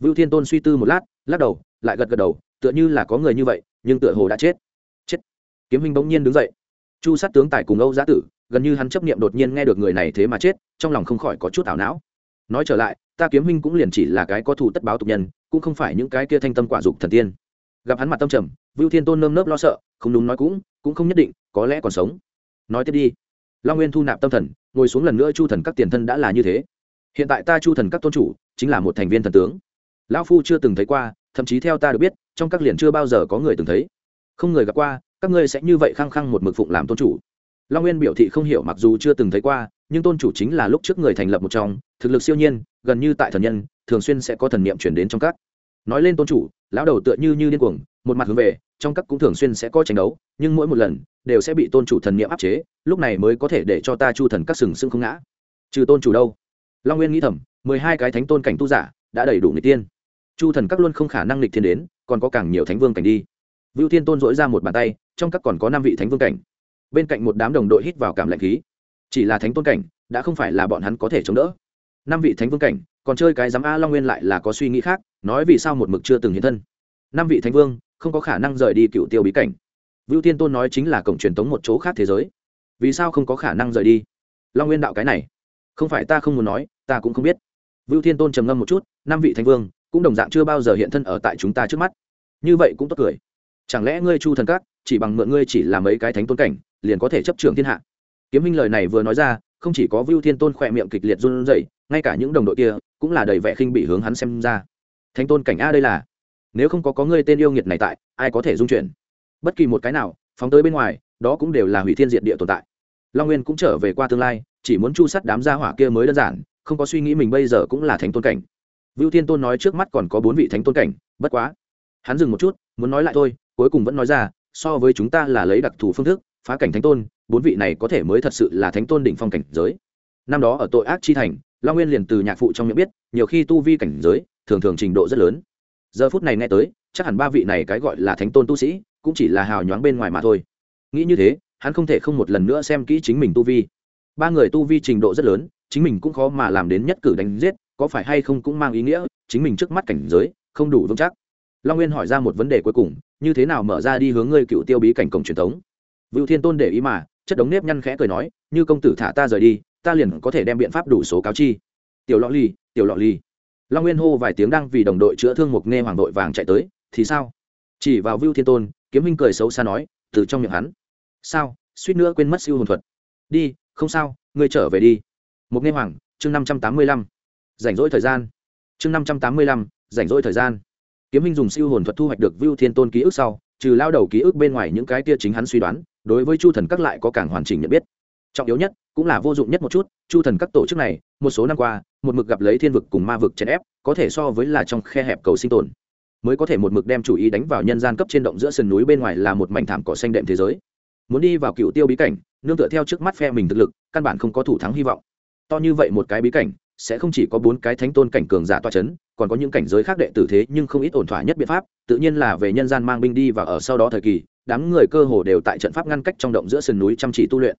Vưu thiên tôn suy tư một lát, lắc đầu, lại gật gật đầu, tựa như là có người như vậy, nhưng tựa hồ đã chết. Chết. Kiếm minh bỗng nhiên đứng dậy. Chu sát tướng tài cùng âu giá tử, gần như hắn chấp niệm đột nhiên nghe được người này thế mà chết, trong lòng không khỏi có chút ảo não. Nói trở lại, ta kiếm minh cũng liền chỉ là cái có thù tất báo tục nhân, cũng không phải những cái kia thanh tâm quả dục thần tiên. Gặp hắn mặt tâm trầm, vưu thiên tôn nơm nớp lo sợ, không đúng nói cũng cũng không nhất định, có lẽ còn sống. Nói tiếp đi. Long nguyên thu nạp tâm thần, ngồi xuống lần nữa chu thần các tiền thân đã là như thế hiện tại ta chu thần các tôn chủ, chính là một thành viên thần tướng. Lão phu chưa từng thấy qua, thậm chí theo ta được biết, trong các liền chưa bao giờ có người từng thấy. Không người gặp qua, các ngươi sẽ như vậy khăng khăng một mực phụng làm tôn chủ. Long nguyên biểu thị không hiểu mặc dù chưa từng thấy qua, nhưng tôn chủ chính là lúc trước người thành lập một trong, thực lực siêu nhiên, gần như tại thần nhân, thường xuyên sẽ có thần niệm chuyển đến trong các. Nói lên tôn chủ, lão đầu tựa như như điên cuồng, một mặt hướng về, trong các cũng thường xuyên sẽ có tranh đấu, nhưng mỗi một lần, đều sẽ bị tôn chủ thần niệm áp chế, lúc này mới có thể để cho ta chu thần các sừng sững không ngã. Trừ tôn chủ đâu? Long nguyên nghĩ thầm, mười hai cái thánh tôn cảnh tu giả đã đầy đủ người tiên. Chu thần các luôn không khả năng lịch thiên đến, còn có càng nhiều thánh vương cảnh đi. Vưu thiên tôn dỗi ra một bàn tay, trong các còn có năm vị thánh vương cảnh. Bên cạnh một đám đồng đội hít vào cảm lạnh khí. Chỉ là thánh tôn cảnh, đã không phải là bọn hắn có thể chống đỡ. Năm vị thánh vương cảnh, còn chơi cái giám a long nguyên lại là có suy nghĩ khác, nói vì sao một mực chưa từng hiện thân. Năm vị thánh vương, không có khả năng rời đi cựu tiêu bí cảnh. Vưu tiên tôn nói chính là cổng truyền tống một chỗ khác thế giới. Vì sao không có khả năng rời đi? Long nguyên đạo cái này không phải ta không muốn nói, ta cũng không biết. Vưu thiên tôn trầm ngâm một chút, năm vị thánh vương, cũng đồng dạng chưa bao giờ hiện thân ở tại chúng ta trước mắt. Như vậy cũng tốt cười. Chẳng lẽ ngươi chu thần các, chỉ bằng mượn ngươi chỉ là mấy cái thánh tôn cảnh, liền có thể chấp trưởng thiên hạ? Kiếm minh lời này vừa nói ra, không chỉ có vưu thiên tôn khỏe miệng kịch liệt run rẩy, ngay cả những đồng đội kia cũng là đầy vẻ khinh bị hướng hắn xem ra. Thánh tôn cảnh a đây là, nếu không có có ngươi tên yêu nghiệt này tại, ai có thể dung chuyển? Bất kỳ một cái nào, phóng tới bên ngoài, đó cũng đều là hủy thiên diệt địa tồn tại. Long nguyên cũng trở về qua tương lai chỉ muốn chu sắt đám gia hỏa kia mới đơn giản, không có suy nghĩ mình bây giờ cũng là thánh tôn cảnh. Vưu thiên tôn nói trước mắt còn có bốn vị thánh tôn cảnh, bất quá. Hắn dừng một chút, muốn nói lại thôi, cuối cùng vẫn nói ra, so với chúng ta là lấy đặc thù phương thức, phá cảnh thánh tôn, bốn vị này có thể mới thật sự là thánh tôn đỉnh phong cảnh giới. Năm đó ở tội ác chi thành, long nguyên liền từ nhạc phụ trong miệng biết, nhiều khi tu vi cảnh giới, thường thường trình độ rất lớn. Giờ phút này nghe tới, chắc hẳn ba vị này cái gọi là thánh tôn tu sĩ, cũng chỉ là hào nhoáng bên ngoài mà thôi. Nghĩ như thế, hắn không thể không một lần nữa xem kỹ chính mình tu vi ba người tu vi trình độ rất lớn, chính mình cũng khó mà làm đến nhất cử đánh giết, có phải hay không cũng mang ý nghĩa, chính mình trước mắt cảnh giới, không đủ vững chắc. Long nguyên hỏi ra một vấn đề cuối cùng, như thế nào mở ra đi hướng ngươi cựu tiêu bí cảnh cổng truyền thống? Vựu thiên tôn để ý mà, chất đống nếp nhăn khẽ cười nói, như công tử thả ta rời đi, ta liền có thể đem biện pháp đủ số cáo chi. Tiểu lọ ly tiểu lọ ly long nguyên hô vài tiếng đang vì đồng đội chữa thương một nghe hoàng đội vàng chạy tới, thì sao? Chỉ vào vưu thiên tôn, kiếm minh cười xấu xa nói, từ trong miệng hắn. Sao, suýt nữa quên mất siêu hồn thuật. Đi không sao, ngươi trở về đi. Một nghe hoàng, chương năm trăm tám mươi lăm. Rảnh rỗi thời gian. Chương năm trăm tám mươi lăm, rảnh rỗi thời gian. Kiếm minh dùng siêu hồn thuật thu hoạch được vưu thiên tôn ký ức sau, trừ lao đầu ký ức bên ngoài những cái kia chính hắn suy đoán, đối với chu thần các lại có càng hoàn chỉnh nhận biết. Trọng yếu nhất, cũng là vô dụng nhất một chút, chu thần các tổ chức này, một số năm qua, một mực gặp lấy thiên vực cùng ma vực chèn ép, có thể so với là trong khe hẹp cầu sinh tồn. Mới có thể một mực đem chủ ý đánh vào nhân gian cấp trên động giữa sườn núi bên ngoài là một mảnh thảm cỏ xanh đệm thế giới muốn đi vào cựu tiêu bí cảnh, nương tựa theo trước mắt phe mình thực lực, căn bản không có thủ thắng hy vọng. To như vậy một cái bí cảnh, sẽ không chỉ có bốn cái thánh tôn cảnh cường giả toa c h ấ n còn có những cảnh giới khác đệ tử thế nhưng không ít ổn thỏa nhất biện pháp, tự nhiên là về nhân gian mang binh đi và ở sau đó thời kỳ, đám người cơ hồ đều tại trận pháp ngăn cách trong động giữa sườn núi chăm chỉ tu luyện.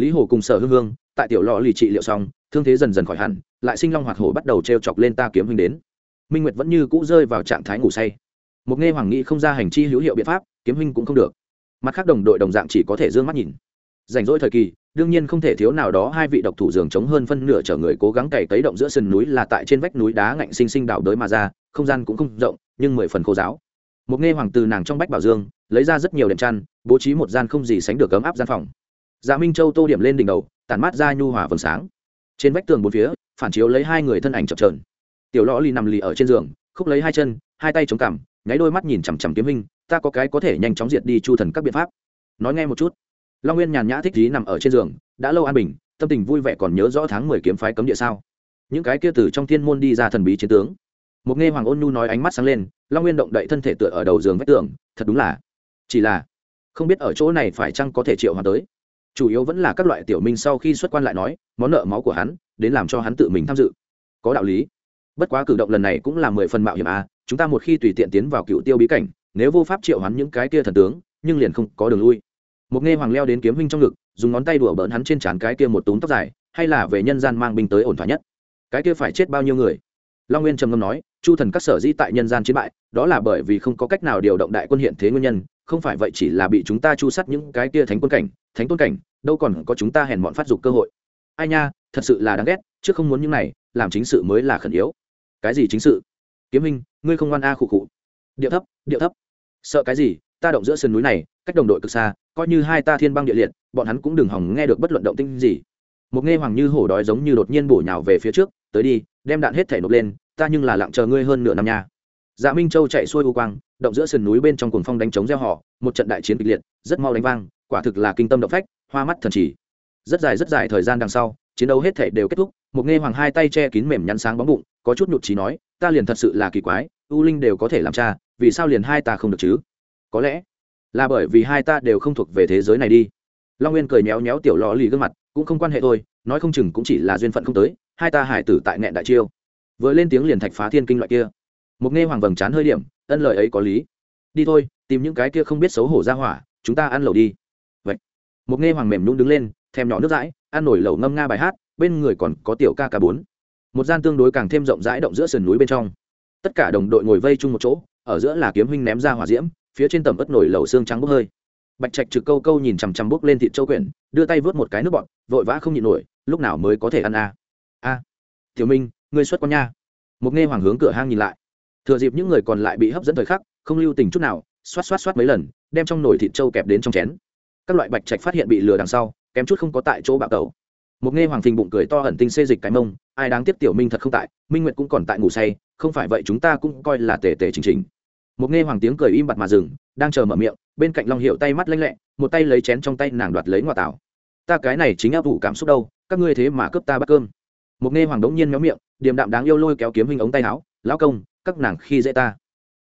Lý hồ cùng sở hương hương, tại tiểu lò lì trị liệu xong, thương thế dần dần khỏi hẳn, lại sinh long hoạt hổ bắt đầu t r e o chọc lên ta kiếm hình đến. Minh nguyệt vẫn như cũ rơi vào trạng thái ngủ say. Một nghe hoàng nghĩ không ra hành chi hữu hiệu biện pháp, kiếm hình cũng không được mặt khác đồng đội đồng dạng chỉ có thể d ư ơ n g mắt nhìn. Rảnh rỗi thời kỳ, đương nhiên không thể thiếu nào đó hai vị độc thủ giường chống hơn phân nửa chở người cố gắng cày cấy động giữa sườn núi là tại trên vách núi đá ngạnh xinh xinh đào đới mà ra, không gian cũng không rộng, nhưng mười phần khô giáo. Một nghe hoàng từ nàng trong bách bảo dương, lấy ra rất nhiều đệm chăn, bố trí một gian không gì sánh được ấm áp gian phòng. Dạ minh châu tô điểm lên đỉnh đầu, tản mát ra nhu hòa vầng sáng. Trên vách tường bốn phía, phản chiếu lấy hai người thân ảnh chập trờn tiểu lõ lì nằm lì ở trên giường, khúc lấy hai chân, hai tay chống cằm, nháy đôi mắt nhìn chằm chằm kiếm minh ta có cái có thể nhanh chóng diệt đi chu thần các biện pháp. Nói nghe một chút. Long nguyên nhàn nhã thích trí nằm ở trên giường, đã lâu an bình, tâm tình vui vẻ còn nhớ rõ tháng mười kiếm phái cấm địa sao. Những cái kia từ trong thiên môn đi ra thần bí chiến tướng. Một nghe hoàng ôn nhu nói ánh mắt sáng lên, long nguyên động đậy thân thể tựa ở đầu giường vách tường, thật đúng là. Chỉ là, không biết ở chỗ này phải chăng có thể triệu hòa tới. Chủ yếu vẫn là các loại tiểu minh sau khi xuất quan lại nói, món nợ máu của hắn, đến làm cho hắn tự mình tham dự. Có đạo lý. Bất quá cử động lần này cũng là mười phần mạo hiểm à chúng ta một khi tùy tiện tiến vào cựu tiêu bí cảnh nếu vô pháp triệu hắn những cái kia thần tướng, nhưng liền không có đường lui. Một nghe hoàng leo đến kiếm huynh trong ngực, dùng ngón tay đùa bỡn hắn trên trán cái kia một túm tóc dài, hay là về nhân gian mang binh tới ổn thỏa nhất. Cái kia phải chết bao nhiêu người? Long nguyên trầm ngâm nói, chu thần các sở dĩ tại nhân gian chiến bại, đó là bởi vì không có cách nào điều động đại quân hiện thế nguyên nhân, không phải vậy chỉ là bị chúng ta chu sát những cái kia thánh quân cảnh, thánh tôn cảnh, đâu còn có chúng ta hèn bọn phát dục cơ hội. Ai nha, thật sự là đáng ghét, chứ không muốn những này, làm chính sự mới là khẩn yếu. Cái gì chính sự? Kiếm minh ngươi không ngoan a khụ khụ. Điệu thấp điệu thấp sợ cái gì? Ta động giữa sườn núi này, cách đồng đội cực xa, coi như hai ta thiên băng địa liệt, bọn hắn cũng đừng hỏng nghe được bất luận động tinh gì. Một nghe hoàng như hổ đói giống như đột nhiên bổ nhào về phía trước, tới đi, đem đạn hết thể nộp lên, ta nhưng là lặng chờ ngươi hơn nửa năm nha. Dạ minh châu chạy xuôi u quang, động giữa sườn núi bên trong cuồng phong đánh chống gieo họ, một trận đại chiến kịch liệt, rất mau đánh vang, quả thực là kinh tâm động phách, hoa mắt thần chỉ rất dài rất dài thời gian đằng sau, chiến đấu hết thể đều kết thúc, một nghe hoàng hai tay che kín mềm nhăn sáng bóng bụng, có chút nhụt trí nói, ta liền thật sự là kỳ quái, u linh đều có thể làm cha vì sao liền hai ta không được chứ? Có lẽ là bởi vì hai ta đều không thuộc về thế giới này đi. Long nguyên cười méo méo tiểu lò lì gương mặt, cũng không quan hệ thôi, nói không chừng cũng chỉ là duyên phận không tới, hai ta hải tử tại nghẹn đại chiêu. Vừa lên tiếng liền thạch phá thiên kinh loại kia. Mục nghe hoàng vầng chán hơi điểm, ân lời ấy có lý. Đi thôi, tìm những cái kia không biết xấu hổ ra hỏa, chúng ta ăn lẩu đi. Vậy mục nghe hoàng mềm nhún đứng lên, thèm nhỏ nước dãi, ăn nổi lẩu ngâm nga bài hát, bên người còn có tiểu ca ca bốn. Một gian tương đối càng thêm rộng rãi động giữa sườn núi bên trong. Tất cả đồng đội ngồi vây chung một chỗ ở giữa là kiếm huynh ném ra hỏa diễm, phía trên tầm ớt nổi lẩu xương trắng bốc hơi. Bạch trạch trực câu câu nhìn chằm chằm bốc lên thịt châu quyển, đưa tay vớt một cái nước bọt, vội vã không nhịn nổi, lúc nào mới có thể ăn a? A, tiểu minh, ngươi xuất con nha. Một nghe hoàng hướng cửa hang nhìn lại. Thừa dịp những người còn lại bị hấp dẫn thời khắc, không lưu tình chút nào, xoát xoát xoát mấy lần, đem trong nồi thịt trâu kẹp đến trong chén. Các loại bạch trạch phát hiện bị lừa đằng sau, kém chút không có tại chỗ bạo tẩu. Một nghe hoàng phình bụng cười to hận tinh xê dịch cái mông, ai đáng tiếc tiểu minh thật không tại, minh nguyệt cũng còn tại ngủ say, không phải vậy chúng ta cũng coi là tề tề chính chính một nghe hoàng tiếng cười im bặt mà dừng, đang chờ mở miệng, bên cạnh long hiệu tay mắt lanh lẹ, một tay lấy chén trong tay nàng đoạt lấy ngoại tảo. Ta cái này chính áp vụ cảm xúc đâu, các ngươi thế mà cướp ta bát cơm. Một nghe hoàng đống nhiên méo miệng, điềm đạm đáng yêu lôi kéo kiếm hình ống tay áo, lão công, các nàng khi dễ ta.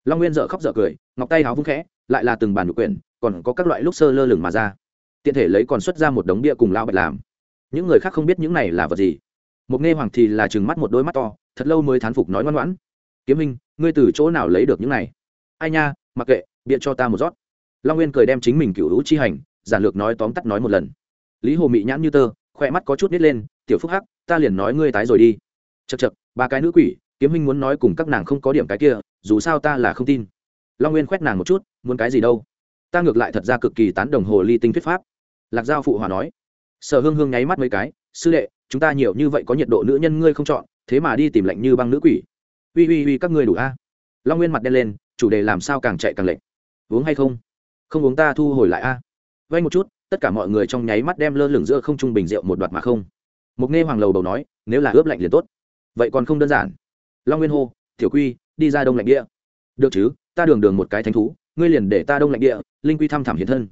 Long nguyên dợ khóc dợ cười, ngọc tay áo vung khẽ, lại là từng bàn nhục quyển, còn có các loại lúc sơ lơ lửng mà ra. Tiện thể lấy còn xuất ra một đống bia cùng lao bạch làm. Những người khác không biết những này là vật gì. Một nghe hoàng thì là chừng mắt một đôi mắt to, thật lâu mới thán phục nói ngoan ngoãn. Kiếm minh ngươi từ chỗ nào lấy được những này? Ai nha, mặc kệ biện cho ta một rót. Long nguyên cười đem chính mình cựu hữu chi hành, giản lược nói tóm tắt nói một lần. Lý hồ mị nhãn như tơ, khỏe mắt có chút nít lên, tiểu phúc hắc, ta liền nói ngươi tái rồi đi. Chật chật ba cái nữ quỷ, kiếm minh muốn nói cùng các nàng không có điểm cái kia, dù sao ta là không tin. Long nguyên khoét nàng một chút, muốn cái gì đâu? Ta ngược lại thật ra cực kỳ tán đồng hồ ly tinh thuyết pháp. Lạc giao phụ hòa nói. Sở hương hương nháy mắt mấy cái, sư đệ, chúng ta nhiều như vậy có nhiệt độ nữ nhân ngươi không chọn, thế mà đi tìm lạnh như băng nữ quỷ. Uy uy uy, các ngươi đủ a. Long nguyên mặt đen lên chủ đề làm sao càng chạy càng lệch. Uống hay không? Không uống ta thu hồi lại a. Vay một chút, tất cả mọi người trong nháy mắt đem lơ lửng giữa không trung bình rượu một đoạt mà không. Mục nghe hoàng lầu đầu nói, nếu là ướp lạnh liền tốt. Vậy còn không đơn giản. Long nguyên hô, tiểu quy, đi ra đông lạnh địa. Được chứ, ta đường đường một cái thánh thú, ngươi liền để ta đông lạnh địa, linh quy thăm thẳm hiện thân.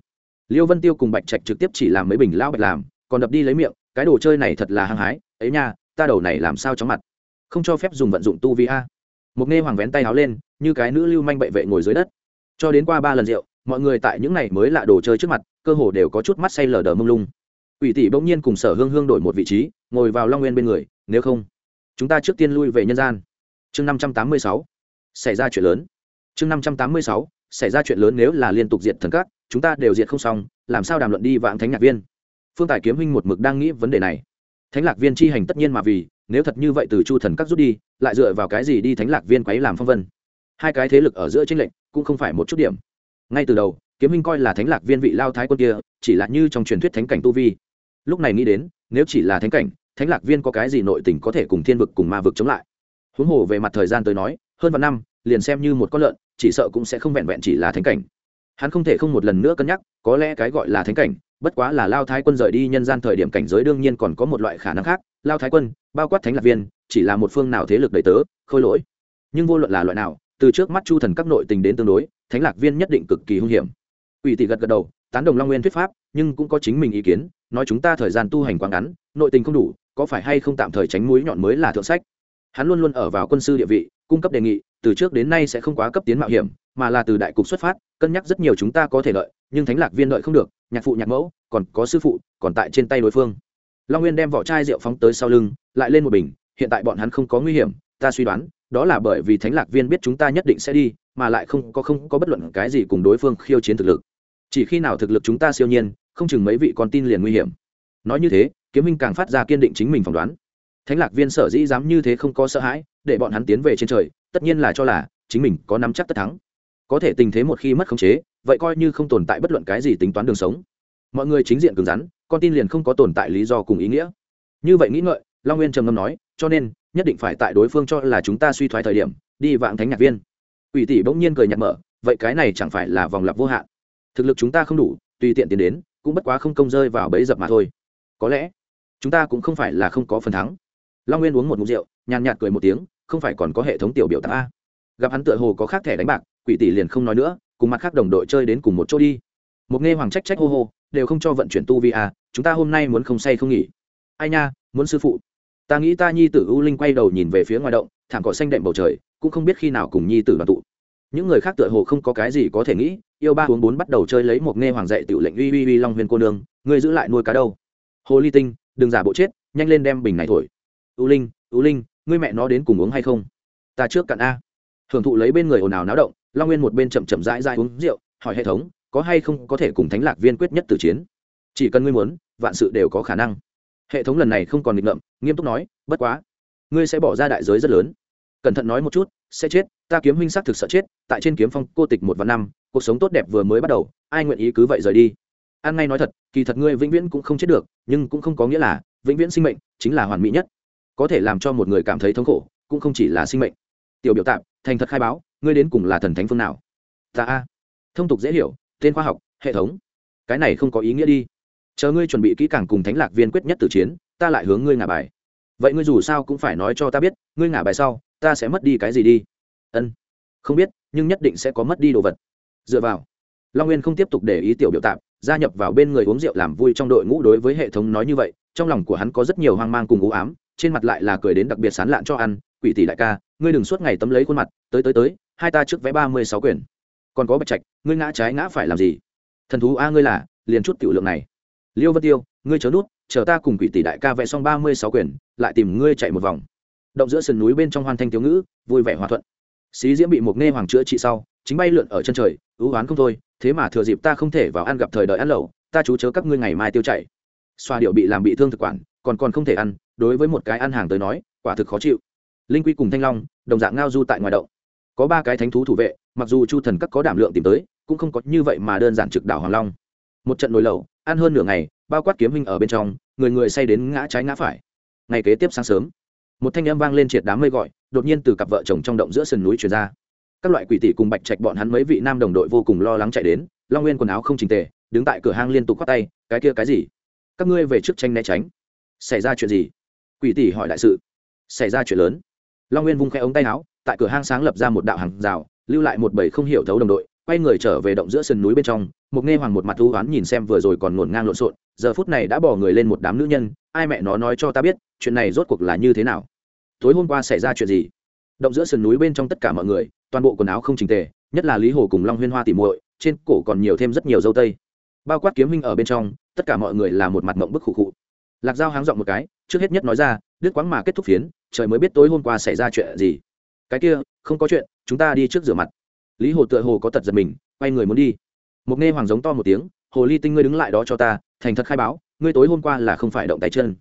Liêu vân tiêu cùng bạch trạch trực tiếp chỉ làm mấy bình lão bạch làm, còn đập đi lấy miệng, cái đồ chơi này thật là hăng hái. Ấy nha, ta đầu này làm sao chóng mặt? Không cho phép dùng vận dụng tu vi a một nghe hoàng vén tay áo lên, như cái nữ lưu manh bệ vệ ngồi dưới đất. Cho đến qua ba lần rượu, mọi người tại những ngày mới lạ đồ chơi trước mặt, cơ hồ đều có chút mắt say lờ đờ mông lung. Ủy tỷ bỗng nhiên cùng sở hương hương đổi một vị trí, ngồi vào long nguyên bên người, nếu không, chúng ta trước tiên lui về nhân gian. Chương năm trăm tám mươi sáu. Xảy ra chuyện lớn. Chương năm trăm tám mươi sáu. Xảy ra chuyện lớn nếu là liên tục diệt thần các, chúng ta đều diệt không xong, làm sao đàm luận đi vãng thánh nhạc viên? Phương tài kiếm huynh một mực đang nghĩ vấn đề này. Thánh lạc viên chi hành tất nhiên mà vì nếu thật như vậy từ chu thần các rút đi, lại dựa vào cái gì đi thánh lạc viên quấy làm phong vân? Hai cái thế lực ở giữa tranh lệnh cũng không phải một chút điểm. Ngay từ đầu, kiếm Minh coi là thánh lạc viên vị lao thái quân kia, chỉ là như trong truyền thuyết thánh cảnh tu vi. Lúc này nghĩ đến, nếu chỉ là thánh cảnh, thánh lạc viên có cái gì nội tình có thể cùng thiên vực cùng ma vực chống lại? Huống hồ về mặt thời gian tới nói, hơn vạn năm, liền xem như một con lợn, chỉ sợ cũng sẽ không vẹn vẹn chỉ là thánh cảnh. Hắn không thể không một lần nữa cân nhắc, có lẽ cái gọi là thánh cảnh bất quá là lao thái quân rời đi nhân gian thời điểm cảnh giới đương nhiên còn có một loại khả năng khác. Lao thái quân, bao quát thánh lạc viên, chỉ là một phương nào thế lực đầy tớ, khôi lỗi. Nhưng vô luận là loại nào, từ trước mắt chu thần các nội tình đến tương đối, thánh lạc viên nhất định cực kỳ hung hiểm. Ủy tỷ gật gật đầu, tán đồng long nguyên thuyết pháp, nhưng cũng có chính mình ý kiến, nói chúng ta thời gian tu hành quá ngắn, nội tình không đủ, có phải hay không tạm thời tránh mũi nhọn mới là thượng sách? Hắn luôn luôn ở vào quân sư địa vị, cung cấp đề nghị, từ trước đến nay sẽ không quá cấp tiến mạo hiểm, mà là từ đại cục xuất phát cân nhắc rất nhiều chúng ta có thể lợi nhưng thánh lạc viên lợi không được, nhạc phụ, nhạc mẫu, còn có sư phụ, còn tại trên tay đối phương. Long nguyên đem vỏ chai rượu phóng tới sau lưng, lại lên một bình, hiện tại bọn hắn không có nguy hiểm, ta suy đoán, đó là bởi vì thánh lạc viên biết chúng ta nhất định sẽ đi, mà lại không có không có bất luận cái gì cùng đối phương khiêu chiến thực lực. Chỉ khi nào thực lực chúng ta siêu nhiên, không chừng mấy vị con tin liền nguy hiểm. Nói như thế, kiếm minh càng phát ra kiên định chính mình phỏng đoán. Thánh lạc viên sở dĩ dám như thế không có sợ hãi, để bọn hắn tiến về trên trời, tất nhiên là cho là chính mình có nắm chắc tất thắng có thể tình thế một khi mất khống chế, vậy coi như không tồn tại bất luận cái gì tính toán đường sống. Mọi người chính diện cứng rắn, con tin liền không có tồn tại lý do cùng ý nghĩa. Như vậy nghĩ ngợi, long nguyên trầm ngâm nói, cho nên, nhất định phải tại đối phương cho là chúng ta suy thoái thời điểm, đi vạn thánh nhạc viên. Ủy tỷ bỗng nhiên cười nhạt mở, vậy cái này chẳng phải là vòng lặp vô hạn. Thực lực chúng ta không đủ, tùy tiện tiến đến, cũng bất quá không công rơi vào bẫy dập mà thôi. Có lẽ, chúng ta cũng không phải là không có phần thắng. Long nguyên uống một mục rượu, nhàn nhạt cười một tiếng, không phải còn có hệ thống tiểu biểu tạp a. Gặp hắn tựa hồ có khác thẻ đánh bạc quỷ tỷ liền không nói nữa, cùng mặt khác đồng đội chơi đến cùng một chỗ đi. Một nghe hoàng trách trách hô hô, đều không cho vận chuyển tu vi à? chúng ta hôm nay muốn không say không nghỉ. Ai nha, muốn sư phụ. Ta nghĩ ta nhi tử u linh quay đầu nhìn về phía ngoài động, thảm cỏ xanh đệm bầu trời, cũng không biết khi nào cùng nhi tử đoàn tụ. Những người khác tựa hồ không có cái gì có thể nghĩ, yêu ba uống bốn bắt đầu chơi lấy một nghe hoàng dạy tiểu lệnh uy uy uy long huyền cô nương, Ngươi giữ lại nuôi cá đâu. Hồ ly tinh, đừng giả bộ chết, nhanh lên đem bình này thổi. U linh u linh, ngươi mẹ nó đến cùng uống hay không? Ta trước cạn a. Hưởng thụ lấy bên người ồn ào náo động long nguyên một bên chậm chậm rãi rãi uống rượu, hỏi hệ thống, có hay không có thể cùng thánh lạc viên quyết nhất từ chiến? Chỉ cần ngươi muốn, vạn sự đều có khả năng. Hệ thống lần này không còn nghịch ngợm, nghiêm túc nói, bất quá, ngươi sẽ bỏ ra đại giới rất lớn. Cẩn thận nói một chút, sẽ chết, ta kiếm huynh xác thực sợ chết, tại trên kiếm phong cô tịch một và năm, cuộc sống tốt đẹp vừa mới bắt đầu, ai nguyện ý cứ vậy rời đi? An ngay nói thật, kỳ thật ngươi vĩnh viễn cũng không chết được, nhưng cũng không có nghĩa là vĩnh viễn sinh mệnh chính là hoàn mỹ nhất. Có thể làm cho một người cảm thấy thống khổ, cũng không chỉ là sinh mệnh. Tiểu biểu tạm, thành thật khai báo ngươi đến cùng là thần thánh phương nào? Ta a. Thông tục dễ hiểu, tên khoa học, hệ thống. Cái này không có ý nghĩa đi. Chờ ngươi chuẩn bị kỹ càng cùng thánh lạc viên quyết nhất tử chiến, ta lại hướng ngươi ngả bài. Vậy ngươi dù sao cũng phải nói cho ta biết, ngươi ngả bài sau, ta sẽ mất đi cái gì đi? Ân. Không biết, nhưng nhất định sẽ có mất đi đồ vật. Dựa vào. Long nguyên không tiếp tục để ý tiểu biểu tạm, gia nhập vào bên người uống rượu làm vui trong đội ngũ đối với hệ thống nói như vậy, trong lòng của hắn có rất nhiều hoang mang cùng u ám trên mặt lại là cười đến đặc biệt sán lạn cho ăn, quỷ tỷ đại ca, ngươi đừng suốt ngày tấm lấy khuôn mặt, tới tới tới, hai ta trước vẽ ba mươi sáu quyển. Còn có bạch trạch, ngươi ngã trái ngã phải làm gì? Thần thú a ngươi là, liền chút tiểu lượng này. Liêu vân tiêu, ngươi chớ nút, chờ ta cùng quỷ tỷ đại ca vẽ xong ba mươi sáu quyển, lại tìm ngươi chạy một vòng. Động giữa sườn núi bên trong hoàn thanh thiếu ngữ, vui vẻ hòa thuận. Xí diễm bị một nghe hoàng chữa trị sau, chính bay lượn ở chân trời, ưu oán không thôi, thế mà thừa dịp ta không thể vào ăn gặp thời đợi ăn lẩu, ta chú chớ các ngươi ngày mai tiêu chảy xoa điệu bị làm bị thương thực quản còn còn không thể ăn, đối với một cái ăn hàng tới nói, quả thực khó chịu. Linh quy cùng thanh long, đồng dạng ngao du tại ngoài động. Có ba cái thánh thú thủ vệ, mặc dù chu thần các có đảm lượng tìm tới, cũng không có như vậy mà đơn giản trực đảo hoàng long. Một trận nồi lẩu, ăn hơn nửa ngày, bao quát kiếm hình ở bên trong, người người say đến ngã trái ngã phải. Ngày kế tiếp sáng sớm, một thanh âm vang lên triệt đám mây gọi, đột nhiên từ cặp vợ chồng trong động giữa sườn núi chuyển ra. Các loại quỷ tỷ cùng bạch trạch bọn hắn mấy vị nam đồng đội vô cùng lo lắng chạy đến, long nguyên quần áo không trình tề, đứng tại cửa hang liên tục khoác tay, cái kia cái gì? Các ngươi về trước tranh né tránh xảy ra chuyện gì? Quỷ tỷ hỏi đại sự. Xảy ra chuyện lớn. Long nguyên vung khẽ ống tay áo, tại cửa hang sáng lập ra một đạo hàng rào, lưu lại một bầy không hiểu thấu đồng đội, quay người trở về động giữa sườn núi bên trong. Một nghe hoàng một mặt thú oán nhìn xem vừa rồi còn ngổn ngang lộn xộn, giờ phút này đã bỏ người lên một đám nữ nhân, ai mẹ nó nói cho ta biết, chuyện này rốt cuộc là như thế nào? Tối hôm qua xảy ra chuyện gì? Động giữa sườn núi bên trong tất cả mọi người, toàn bộ quần áo không trình tề, nhất là lý hồ cùng long huyên hoa tỉ muội, trên cổ còn nhiều thêm rất nhiều dâu tây. Bao quát kiếm minh ở bên trong, tất cả mọi người là một mặt mộng bức khụ khụ lạc dao háng giọng một cái, trước hết nhất nói ra, đứt quãng mà kết thúc phiến, trời mới biết tối hôm qua xảy ra chuyện gì. Cái kia, không có chuyện, chúng ta đi trước rửa mặt. Lý hồ tựa hồ có tật giật mình, quay người muốn đi. Một nghe hoàng giống to một tiếng, hồ ly tinh ngươi đứng lại đó cho ta, thành thật khai báo, ngươi tối hôm qua là không phải động tay chân.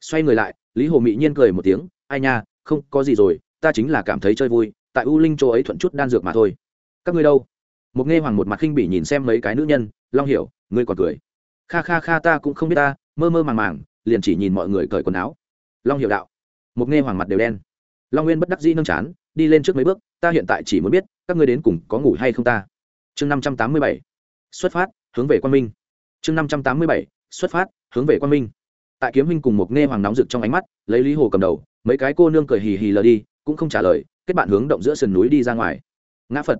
Xoay người lại, lý hồ mỹ nhiên cười một tiếng, ai nha, không, có gì rồi, ta chính là cảm thấy chơi vui, tại u linh chỗ ấy thuận chút đan dược mà thôi. Các ngươi đâu? Một nghe hoàng một mặt khinh bỉ nhìn xem mấy cái nữ nhân, long hiểu, ngươi còn cười. Kha kha kha, ta cũng không biết ta, mơ mơ màng màng liền chỉ nhìn mọi người cởi quần áo. Long hiểu đạo mục nghe hoàng mặt đều đen. Long nguyên bất đắc dĩ nâng chán, đi lên trước mấy bước, ta hiện tại chỉ muốn biết, các ngươi đến cùng có ngủ hay không ta? Chương năm trăm tám mươi bảy, xuất phát, hướng về quan minh. Chương năm trăm tám mươi bảy, xuất phát, hướng về quan minh. Tại kiếm huynh cùng một nghe hoàng nóng rực trong ánh mắt, lấy lý hồ cầm đầu, mấy cái cô nương cười hì hì lờ đi, cũng không trả lời, kết bạn hướng động giữa sườn núi đi ra ngoài. Ngã phật.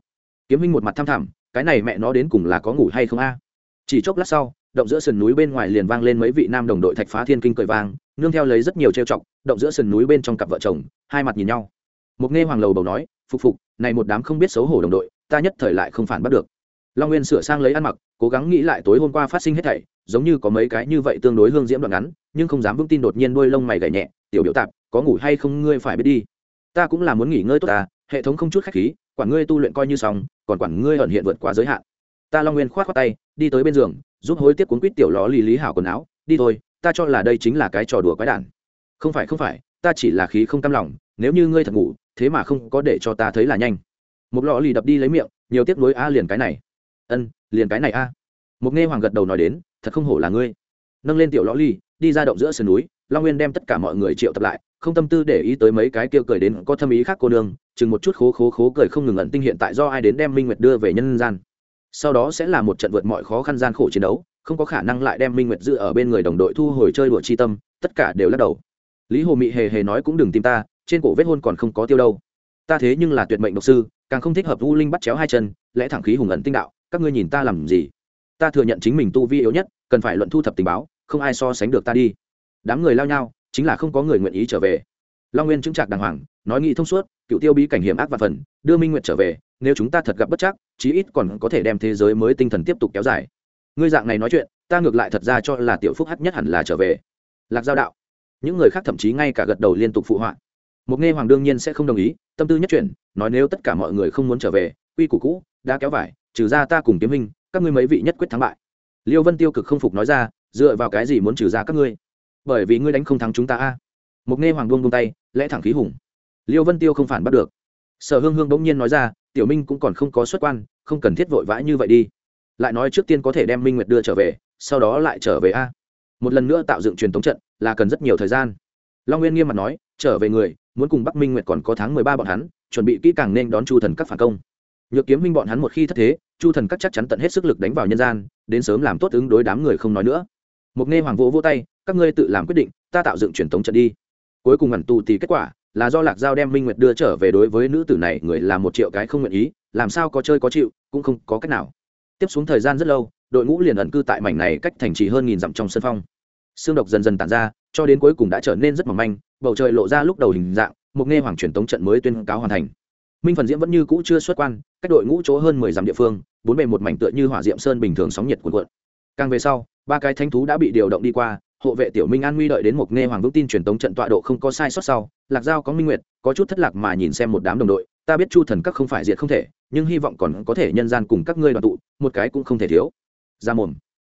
Kiếm huynh một mặt tham thẳm cái này mẹ nó đến cùng là có ngủ hay không a? Chỉ chốc lát sau động giữa sườn núi bên ngoài liền vang lên mấy vị nam đồng đội thạch phá thiên kinh cười vang, nương theo lấy rất nhiều trêu chọc, động giữa sườn núi bên trong cặp vợ chồng, hai mặt nhìn nhau. Một nghe hoàng lầu bầu nói, phục phục, này một đám không biết xấu hổ đồng đội, ta nhất thời lại không phản bắt được. Long nguyên sửa sang lấy ăn mặc, cố gắng nghĩ lại tối hôm qua phát sinh hết thảy, giống như có mấy cái như vậy tương đối hương diễm đoạn ngắn, nhưng không dám vững tin đột nhiên đuôi lông mày gảy nhẹ, tiểu biểu tạp, có ngủ hay không ngươi phải biết đi. Ta cũng là muốn nghỉ ngơi tốt ta, hệ thống không chút khách khí, quản ngươi tu luyện coi như xong, còn quản ngươi ẩn hiện vượt quá giới hạn. Ta long nguyên khoát khoát tay đi tới bên giường, giúp hối tiếp cuốn quýt tiểu ló lì lý hảo quần áo, đi thôi, ta cho là đây chính là cái trò đùa quái đản. Không phải không phải, ta chỉ là khí không cam lòng, nếu như ngươi thật ngủ, thế mà không có để cho ta thấy là nhanh. Một lọ lì đập đi lấy miệng, nhiều tiếp nối a, liền cái này. Ân, liền cái này, a. Một nghe hoàng gật đầu nói đến, thật không hổ là ngươi. Nâng lên tiểu lõ ly đi ra động giữa sườn núi, long nguyên đem tất cả mọi người triệu tập lại, không tâm tư để ý tới mấy cái kêu cười đến có thâm ý khác cô nương, chừng một chút khố khố khố cười không ngừng ẩn tinh hiện tại do ai đến đem minh nguyệt đưa về nhân gian sau đó sẽ là một trận vượt mọi khó khăn gian khổ chiến đấu, không có khả năng lại đem minh nguyệt giữ ở bên người đồng đội thu hồi chơi đùa chi tâm, tất cả đều lắc đầu. Lý hồ mị hề hề nói cũng đừng tìm ta, trên cổ vết hôn còn không có tiêu đâu. Ta thế nhưng là tuyệt mệnh độc sư, càng không thích hợp u linh bắt chéo hai chân, lẽ thẳng khí hùng ẩn tinh đạo, các ngươi nhìn ta làm gì? Ta thừa nhận chính mình tu vi yếu nhất, cần phải luận thu thập tình báo, không ai so sánh được ta đi. Đám người lao nhau, chính là không có người nguyện ý trở về. Long nguyên chứng trạc đàng hoàng, nói nghĩ thông suốt cựu tiêu bí cảnh hiểm ác và phần, đưa minh nguyện trở về, nếu chúng ta thật gặp bất chắc, chí ít còn có thể đem thế giới mới tinh thần tiếp tục kéo dài. Ngươi dạng này nói chuyện, ta ngược lại thật ra cho là tiểu phúc hắt nhất hẳn là trở về. Lạc giao đạo. Những người khác thậm chí ngay cả gật đầu liên tục phụ họa. Một nghe hoàng đương nhiên sẽ không đồng ý, tâm tư nhất chuyển, nói nếu tất cả mọi người không muốn trở về, quy củ cũ, đã kéo vải, trừ ra ta cùng kiếm hình các ngươi mấy vị nhất quyết thắng bại. Liêu vân tiêu cực không phục nói ra, dựa vào cái gì muốn trừ ra các ngươi? Bởi vì ngươi đánh không thắng chúng ta a. Một nghe hoàng buông buông tay, lẽ thẳng khí hùng liêu vân tiêu không phản bắt được. Sở hương hương bỗng nhiên nói ra, tiểu minh cũng còn không có xuất quan, không cần thiết vội vã như vậy đi. Lại nói trước tiên có thể đem minh nguyệt đưa trở về, sau đó lại trở về a. Một lần nữa tạo dựng truyền thống trận, là cần rất nhiều thời gian. Long nguyên nghiêm mặt nói, trở về người, muốn cùng bắc minh nguyệt còn có tháng mười ba bọn hắn, chuẩn bị kỹ càng nên đón chu thần các phản công. Nhược kiếm minh bọn hắn một khi thất thế, chu thần các chắc chắn tận hết sức lực đánh vào nhân gian, đến sớm làm tốt ứng đối đám người không nói nữa. Mục nghe hoàng vỗ vỗ tay, các ngươi tự làm quyết định, ta tạo dựng truyền thống trận đi. Cuối cùng ngẩn tù thì kết quả là do lạc giao đem minh nguyệt đưa trở về đối với nữ tử này, người làm một triệu cái không nguyện ý, làm sao có chơi có chịu, cũng không có cách nào. Tiếp xuống thời gian rất lâu, đội ngũ liền ẩn cư tại mảnh này cách thành trì hơn nghìn dặm trong sân phong. Xương độc dần dần tàn ra, cho đến cuối cùng đã trở nên rất mỏng manh, bầu trời lộ ra lúc đầu hình dạng, một nghe hoàng truyền tống trận mới tuyên cáo hoàn thành. Minh phần diễm vẫn như cũ chưa xuất quan, cách đội ngũ chỗ hơn mười dặm địa phương, bốn bề một mảnh tựa như hỏa diệm sơn bình thường sóng nhiệt cuộn cuộn. Càng về sau, ba cái thánh thú đã bị điều động đi qua, hộ vệ tiểu minh an nguy đợi đến một nghe hoàng vững tin truyền tống trận tọa độ không có sai sót sau lạc giao có minh nguyệt, có chút thất lạc mà nhìn xem một đám đồng đội, ta biết chu thần các không phải diệt không thể, nhưng hy vọng còn có thể nhân gian cùng các ngươi đoàn tụ, một cái cũng không thể thiếu. Ra mồm.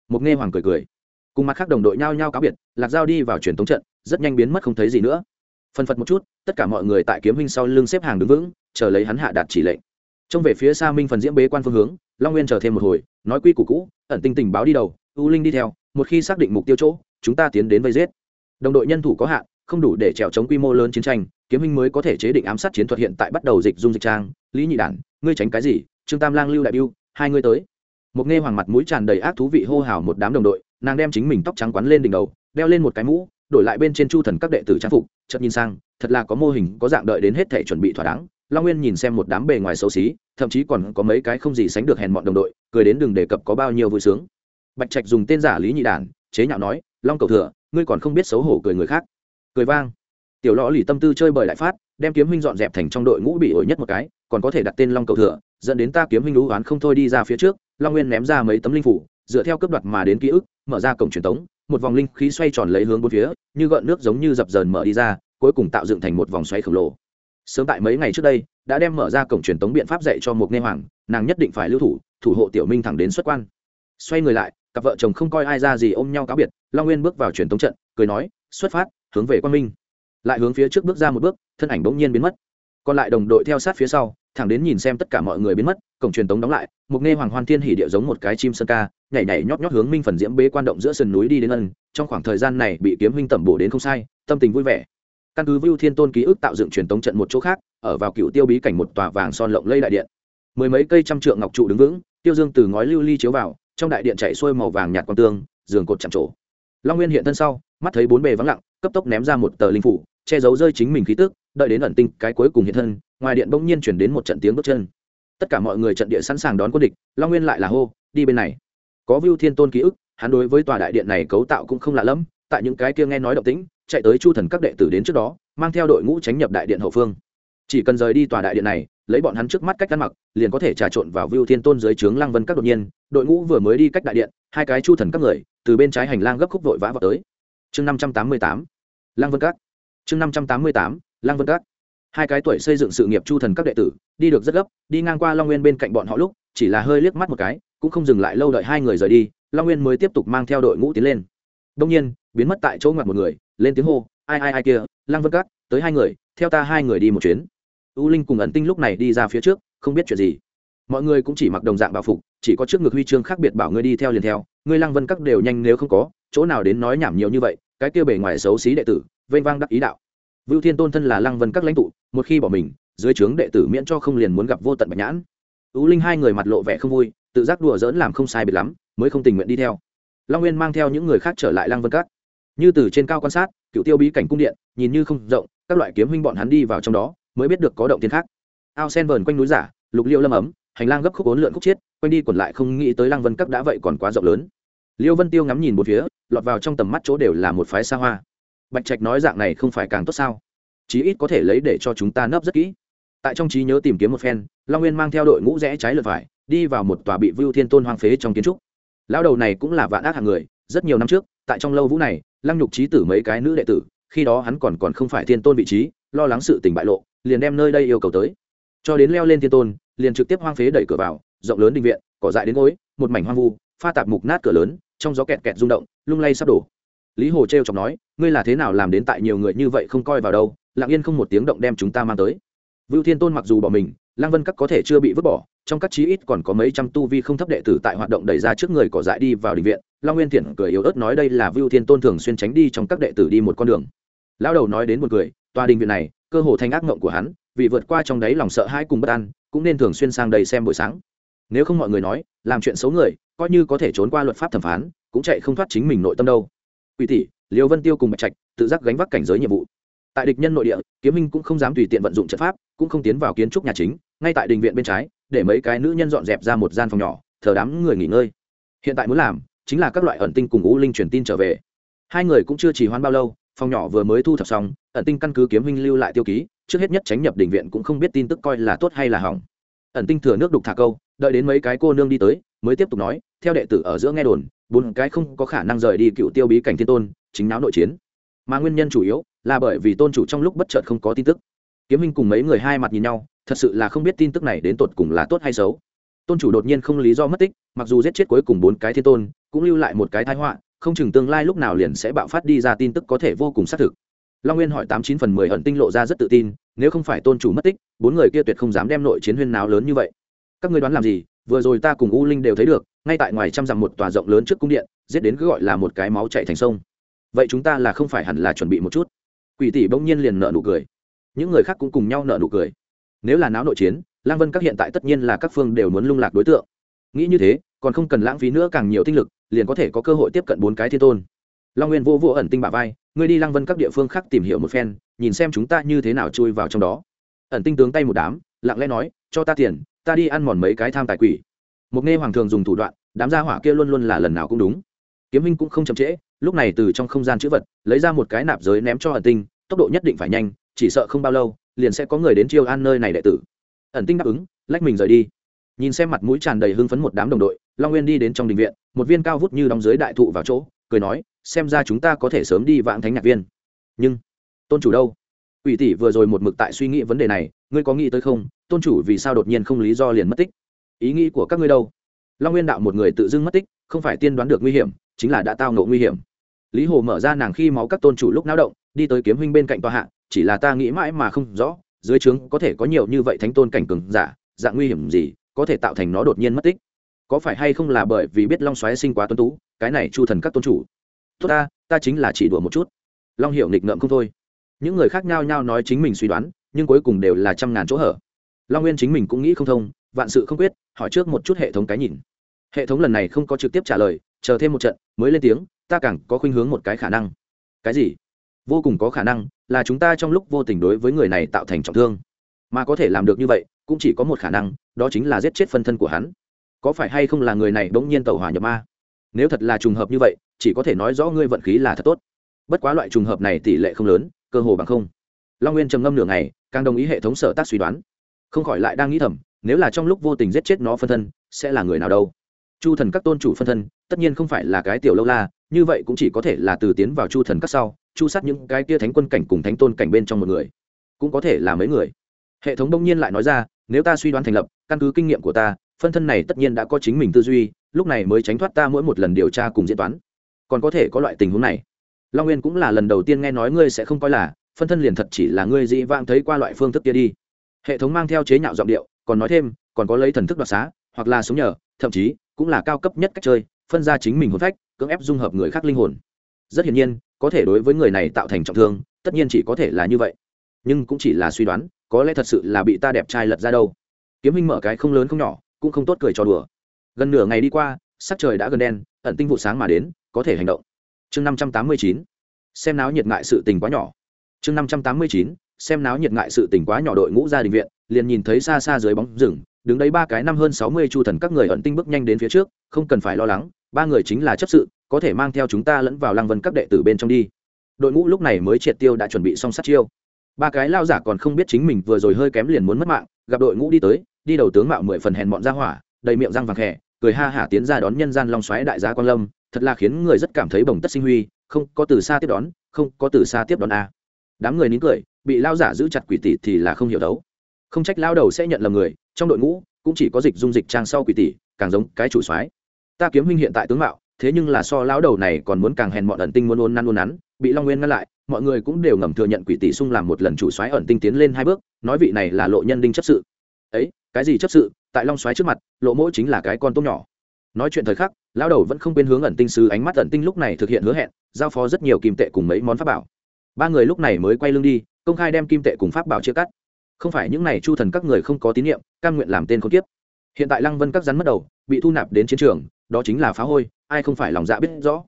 Một nghe hoàng cười cười. Cùng mặt khác đồng đội nhao nhao cáo biệt, lạc giao đi vào truyền thống trận, rất nhanh biến mất không thấy gì nữa. Phân phật một chút, tất cả mọi người tại kiếm huynh sau lưng xếp hàng đứng vững, chờ lấy hắn hạ đạt chỉ lệnh. Trông về phía xa minh phần diễm bế quan phương hướng, long nguyên chờ thêm một hồi, nói quy củ cũ, ẩn tinh tình báo đi đầu, u linh đi theo, một khi xác định mục tiêu chỗ, chúng ta tiến đến vây giết. Đồng đội nhân thủ có hạn không đủ để trèo chống quy mô lớn chiến tranh, kiếm hình mới có thể chế định ám sát chiến thuật hiện tại bắt đầu dịch dung dịch trang. Lý nhị đản, ngươi tránh cái gì? Trương tam lang, lưu đại biêu, hai ngươi tới. Một nghe hoàng mặt mũi tràn đầy ác thú vị hô hào một đám đồng đội, nàng đem chính mình tóc trắng quắn lên đỉnh đầu, đeo lên một cái mũ, đổi lại bên trên chu thần các đệ tử trang phục, chợt nhìn sang, thật là có mô hình, có dạng đợi đến hết thể chuẩn bị thỏa đáng. Long nguyên nhìn xem một đám bề ngoài xấu xí, thậm chí còn có mấy cái không gì sánh được hèn mọn đồng đội, cười đến đừng đề cập có bao nhiêu vui sướng. Bạch trạch dùng tên giả lý nhị đản, chế nhạo nói, long cầu thừa, ngươi còn không biết xấu hổ cười người khác cười vang. Tiểu lõ lì tâm tư chơi bời lại phát, đem kiếm huynh dọn dẹp thành trong đội ngũ bị ổi nhất một cái, còn có thể đặt tên long cầu thừa, dẫn đến ta kiếm huynh lũ oán không thôi đi ra phía trước, long nguyên ném ra mấy tấm linh phủ, dựa theo cấp đoạt mà đến ký ức, mở ra cổng truyền tống, một vòng linh khí xoay tròn lấy hướng bốn phía, như gợn nước giống như dập dờn mở đi ra, cuối cùng tạo dựng thành một vòng xoáy khổng lồ. Sớm tại mấy ngày trước đây, đã đem mở ra cổng truyền tống biện pháp dạy cho một nghe hoàng, nàng nhất định phải lưu thủ thủ hộ tiểu minh thẳng đến xuất quan. Xoay người lại, cặp vợ chồng không coi ai ra gì ôm nhau cáo biệt, long nguyên bước vào truyền tống trận, cười nói, xuất phát hướng về quan minh. Lại hướng phía trước bước ra một bước, thân ảnh bỗng nhiên biến mất. Còn lại đồng đội theo sát phía sau, thẳng đến nhìn xem tất cả mọi người biến mất, cổng truyền tống đóng lại, một nghe hoàng hoan thiên hỉ điệu giống một cái chim sơn ca, nhảy nhảy nhót nhót hướng minh phần diễm bế quan động giữa sườn núi đi đến ân, trong khoảng thời gian này bị kiếm huynh tẩm bổ đến không sai, tâm tình vui vẻ. Căn cứ vưu thiên tôn ký ức tạo dựng truyền tống trận một chỗ khác, ở vào cựu tiêu bí cảnh một tòa vàng son lộng lây đại điện. Mười mấy cây trăm trượng ngọc trụ đứng vững, tiêu dương từ ngói lưu ly chiếu vào, trong đại điện chạy xuôi màu vàng nhạt quang tương, giường cột chạm trổ. Long nguyên hiện thân sau, mắt thấy bốn bề vắng lặng cấp tốc ném ra một tờ linh phủ, che giấu rơi chính mình khí tức, đợi đến ẩn tinh cái cuối cùng hiện thân, ngoài điện bỗng nhiên chuyển đến một trận tiếng bước chân. Tất cả mọi người trận địa sẵn sàng đón quân địch, long nguyên lại là hô, đi bên này. Có view thiên tôn ký ức, hắn đối với tòa đại điện này cấu tạo cũng không lạ lẫm, tại những cái kia nghe nói động tĩnh, chạy tới chu thần các đệ tử đến trước đó, mang theo đội ngũ tránh nhập đại điện hậu phương. Chỉ cần rời đi tòa đại điện này, lấy bọn hắn trước mắt cách ăn mặc, liền có thể trà trộn vào view thiên tôn dưới trướng lăng vân các đột nhiên, đội ngũ vừa mới đi cách đại điện, hai cái chu thần các người, từ bên trái hành lang gấp khúc vội vã vào tới. Chương năm trăm tám mươi tám lăng vân các. Chương năm trăm tám mươi tám, lăng vân các. Hai cái tuổi xây dựng sự nghiệp chu thần các đệ tử, đi được rất gấp, đi ngang qua long nguyên bên cạnh bọn họ lúc, chỉ là hơi liếc mắt một cái, cũng không dừng lại lâu đợi hai người rời đi, long nguyên mới tiếp tục mang theo đội ngũ tiến lên. Đông nhiên, biến mất tại chỗ ngoặt một người, lên tiếng hô, ai ai ai kia, lăng vân các, tới hai người, theo ta hai người đi một chuyến. U linh cùng ẩn tinh lúc này đi ra phía trước, không biết chuyện gì. Mọi người cũng chỉ mặc đồng dạng bảo phục, chỉ có trước ngực huy chương khác biệt bảo ngươi đi theo liền theo, ngươi lăng vân các đều nhanh nếu không có, chỗ nào đến nói nhảm nhiều như vậy cái kia bề ngoài xấu xí đệ tử, vênh vang đắc ý đạo. Vưu thiên tôn thân là lăng vân các lãnh tụ, một khi bỏ mình, dưới trướng đệ tử miễn cho không liền muốn gặp vô tận bạch nhãn. U linh hai người mặt lộ vẻ không vui, tự giác đùa dỡn làm không sai biệt lắm, mới không tình nguyện đi theo. Long nguyên mang theo những người khác trở lại lăng vân các. Như từ trên cao quan sát, cựu tiêu bí cảnh cung điện, nhìn như không rộng, các loại kiếm huynh bọn hắn đi vào trong đó, mới biết được có động thiên khác. Ao sen vờn quanh núi giả, lục liêu lâm ấm, hành lang gấp khúc bốn lượn khúc chiết, quanh đi quẩn lại không nghĩ tới lăng vân các đã vậy còn quá rộng lớn liêu vân tiêu ngắm nhìn một phía, lọt vào trong tầm mắt chỗ đều là một phái xa hoa. Bạch trạch nói dạng này không phải càng tốt sao? Chí ít có thể lấy để cho chúng ta nấp rất kỹ. Tại trong trí nhớ tìm kiếm một phen, long nguyên mang theo đội ngũ rẽ trái lượt phải, đi vào một tòa bị vưu thiên tôn hoang phế trong kiến trúc. Lão đầu này cũng là vạn ác hạng người, rất nhiều năm trước, tại trong lâu vũ này, lăng nhục trí tử mấy cái nữ đệ tử, khi đó hắn còn còn không phải thiên tôn vị trí, lo lắng sự tình bại lộ, liền đem nơi đây yêu cầu tới. Cho đến leo lên thiên tôn, liền trực tiếp hoang phế đẩy cửa vào, rộng lớn định viện, cỏ dại đến gối, một mảnh hoang vu, pha tạp mục nát cửa lớn trong gió kẹt kẹt rung động, lung lay sắp đổ. Lý hồ t r chọc nói, ngươi là thế nào làm đến tại nhiều người như vậy không coi vào đâu, lặng yên không một tiếng động đem chúng ta mang tới. Vưu thiên tôn mặc dù bỏ mình, lăng vân các có thể chưa bị vứt bỏ, trong các chí ít còn có mấy trăm tu vi không thấp đệ tử tại hoạt động đẩy ra trước người cỏ dại đi vào định viện, long nguyên thiện cười yếu ớt nói đây là vưu thiên tôn thường xuyên tránh đi trong các đệ tử đi một con đường. Lão đầu nói đến một cười, tòa đình viện này, cơ hồ thành ác mộng của hắn, vì vượt qua trong đấy lòng sợ hãi cùng bất an, cũng nên thường xuyên sang đây xem buổi sáng. Nếu không mọi người nói, làm chuyện xấu người coi như có thể trốn qua luật pháp thẩm phán, cũng chạy không thoát chính mình nội tâm đâu. Quỷ tỷ, liêu vân tiêu cùng bạch trạch, tự giác gánh vác cảnh giới nhiệm vụ. Tại địch nhân nội địa, kiếm minh cũng không dám tùy tiện vận dụng trận pháp, cũng không tiến vào kiến trúc nhà chính, ngay tại đình viện bên trái, để mấy cái nữ nhân dọn dẹp ra một gian phòng nhỏ, thờ đám người nghỉ ngơi. Hiện tại muốn làm, chính là các loại ẩn tinh cùng ngũ linh truyền tin trở về. Hai người cũng chưa chỉ hoãn bao lâu, phòng nhỏ vừa mới thu thập xong, ẩn tinh căn cứ kiếm minh lưu lại tiêu ký, trước hết nhất tránh nhập đình viện cũng không biết tin tức coi là tốt hay là hỏng. Ẩn tinh thừa nước đục thả câu, đợi đến mấy cái cô nương đi tới mới tiếp tục nói, theo đệ tử ở giữa nghe đồn, bốn cái không có khả năng rời đi cựu tiêu bí cảnh thiên tôn, chính náo nội chiến. Mà nguyên nhân chủ yếu là bởi vì tôn chủ trong lúc bất chợt không có tin tức. Kiếm minh cùng mấy người hai mặt nhìn nhau, thật sự là không biết tin tức này đến tột cùng là tốt hay xấu. Tôn chủ đột nhiên không lý do mất tích, mặc dù giết chết cuối cùng bốn cái thiên tôn, cũng lưu lại một cái thái họa, không chừng tương lai lúc nào liền sẽ bạo phát đi ra tin tức có thể vô cùng xác thực. Long nguyên hỏi tám chín phần mười ẩn tinh lộ ra rất tự tin, nếu không phải tôn chủ mất tích, bốn người kia tuyệt không dám đem nội chiến huyên náo lớn như vậy. Các ngươi đoán làm gì? Vừa rồi ta cùng u linh đều thấy được, ngay tại ngoài trăm dặm một tòa rộng lớn trước cung điện, giết đến cứ gọi là một cái máu chạy thành sông. Vậy chúng ta là không phải hẳn là chuẩn bị một chút? Quỷ tỷ bỗng nhiên liền nợ nụ cười. Những người khác cũng cùng nhau nợ nụ cười. Nếu là náo nội chiến, lang vân các hiện tại tất nhiên là các phương đều muốn lung lạc đối tượng. Nghĩ như thế, còn không cần lãng phí nữa càng nhiều tinh lực, liền có thể có cơ hội tiếp cận bốn cái thiên tôn. Long nguyên vô vô ẩn tinh bả vai, ngươi đi lang vân các địa phương khác tìm hiểu một phen, nhìn xem chúng ta như thế nào chui vào trong đó. Ẩn tinh tướng tay một đám, lặng lẽ nói, cho ta tiền ta đi ăn mòn mấy cái tham tài quỷ. Một nghe hoàng thường dùng thủ đoạn, đám gia hỏa kia luôn luôn là lần nào cũng đúng. Kiếm minh cũng không chậm trễ, lúc này từ trong không gian chữ vật, lấy ra một cái nạp giới ném cho ẩn tinh, tốc độ nhất định phải nhanh, chỉ sợ không bao lâu, liền sẽ có người đến chiêu an nơi này đệ tử. Ẩn tinh đáp ứng, lách mình rời đi. Nhìn xem mặt mũi tràn đầy hưng phấn một đám đồng đội, long nguyên đi đến trong đình viện, một viên cao vút như đóng dưới đại thụ vào chỗ, cười nói, xem ra chúng ta có thể sớm đi vãng thánh nhạc viên. Nhưng, tôn chủ đâu? Ủy tỷ vừa rồi một mực tại suy nghĩ vấn đề này, ngươi có nghĩ tới không? Tôn chủ vì sao đột nhiên không lý do liền mất tích? Ý nghĩ của các ngươi đâu? Long nguyên đạo một người tự dưng mất tích, không phải tiên đoán được nguy hiểm, chính là đã tao ngộ nguy hiểm. Lý hồ mở ra nàng khi máu các tôn chủ lúc náo động, đi tới kiếm huynh bên cạnh tòa hạ, chỉ là ta nghĩ mãi mà không rõ, dưới trướng có thể có nhiều như vậy thánh tôn cảnh cường giả, dạng nguy hiểm gì, có thể tạo thành nó đột nhiên mất tích? Có phải hay không là bởi vì biết long xoáy sinh quá tuấn tú, cái này chu thần các tôn chủ? Tốt ta ta chính là chỉ đùa một chút. Long hiểu nghịch ngợm không thôi. Những người khác nhau nhau nói chính mình suy đoán, nhưng cuối cùng đều là trăm ngàn chỗ hở long nguyên chính mình cũng nghĩ không thông, vạn sự không quyết, hỏi trước một chút hệ thống cái nhìn. Hệ thống lần này không có trực tiếp trả lời, chờ thêm một trận, mới lên tiếng, ta càng có khuynh hướng một cái khả năng. Cái gì? Vô cùng có khả năng, là chúng ta trong lúc vô tình đối với người này tạo thành trọng thương. Mà có thể làm được như vậy, cũng chỉ có một khả năng, đó chính là giết chết phân thân của hắn. Có phải hay không là người này bỗng nhiên tẩu hỏa nhập ma? Nếu thật là trùng hợp như vậy, chỉ có thể nói rõ ngươi vận khí là thật tốt. Bất quá loại trùng hợp này tỷ lệ không lớn, cơ hồ bằng không. Long nguyên trầm ngâm nửa ngày, càng đồng ý hệ thống sở tác suy đoán không khỏi lại đang nghĩ thầm, nếu là trong lúc vô tình giết chết nó phân thân, sẽ là người nào đâu? Chu thần các tôn chủ phân thân, tất nhiên không phải là cái tiểu lâu la, như vậy cũng chỉ có thể là từ tiến vào chu thần các sau, chu sát những cái kia thánh quân cảnh cùng thánh tôn cảnh bên trong một người. Cũng có thể là mấy người. Hệ thống đông nhiên lại nói ra, nếu ta suy đoán thành lập, căn cứ kinh nghiệm của ta, phân thân này tất nhiên đã có chính mình tư duy, lúc này mới tránh thoát ta mỗi một lần điều tra cùng diễn toán. Còn có thể có loại tình huống này. Long nguyên cũng là lần đầu tiên nghe nói ngươi sẽ không coi là, phân thân liền thật chỉ là ngươi dĩ vãng thấy qua loại phương thức kia đi hệ thống mang theo chế nhạo giọng điệu, còn nói thêm, còn có lấy thần thức đoạt xá, hoặc là sống nhờ, thậm chí, cũng là cao cấp nhất cách chơi, phân ra chính mình hồn phách, cưỡng ép dung hợp người khác linh hồn. Rất hiển nhiên, có thể đối với người này tạo thành trọng thương, tất nhiên chỉ có thể là như vậy. Nhưng cũng chỉ là suy đoán, có lẽ thật sự là bị ta đẹp trai lật ra đâu. Kiếm minh mở cái không lớn không nhỏ, cũng không tốt cười cho đùa. Gần nửa ngày đi qua, sắc trời đã gần đen, ẩn tinh vụ sáng mà đến, có thể hành động. Chương năm trăm tám mươi chín. Xem náo nhiệt ngại sự tình quá nhỏ. Chương năm trăm tám mươi chín xem náo nhiệt ngại sự tình quá nhỏ đội ngũ gia đình viện, liền nhìn thấy xa xa dưới bóng rừng, đứng đấy ba cái năm hơn sáu mươi chu thần các người ẩn tinh bước nhanh đến phía trước, không cần phải lo lắng, ba người chính là chấp sự, có thể mang theo chúng ta lẫn vào lăng vân các đệ tử bên trong đi. Đội ngũ lúc này mới triệt tiêu đã chuẩn bị xong sát chiêu. Ba cái lao giả còn không biết chính mình vừa rồi hơi kém liền muốn mất mạng, gặp đội ngũ đi tới, đi đầu tướng mạo mười phần hèn bọn ra hỏa, đầy miệng răng vàng khẽ, cười ha hả tiến ra đón nhân gian long xoáy đại gia quan lâm, thật là khiến người rất cảm thấy bồng tất sinh huy, không có từ xa tiếp đón, không có từ xa tiếp đón a. Đám người nín cười bị lao giả giữ chặt quỷ tỷ thì là không hiểu đấu. Không trách lao đầu sẽ nhận lầm người, trong đội ngũ cũng chỉ có dịch dung dịch trang sau quỷ tỷ, càng giống cái chủ soái. Ta kiếm huynh hiện tại tướng mạo, thế nhưng là so lao đầu này còn muốn càng hèn mọn ẩn tinh muốn ôn năn ôn nắn, bị long nguyên ngăn lại, mọi người cũng đều ngầm thừa nhận quỷ tỷ sung làm một lần chủ soái ẩn tinh tiến lên hai bước, nói vị này là lộ nhân đinh chấp sự. Ấy, cái gì chấp sự? Tại long soái trước mặt, lộ mỗi chính là cái con tôm nhỏ. Nói chuyện thời khắc, lao đầu vẫn không quên hướng ẩn tinh sứ ánh mắt ẩn tinh lúc này thực hiện hứa hẹn, giao phó rất nhiều kim tệ cùng mấy món pháp bảo. Ba người lúc này mới quay lưng đi công khai đem kim tệ cùng pháp bảo chia cắt. Không phải những này chu thần các người không có tín nhiệm, cam nguyện làm tên không tiếp hiện tại lăng vân các rắn mất đầu, bị thu nạp đến chiến trường, đó chính là phá hôi, ai không phải lòng dạ biết rõ.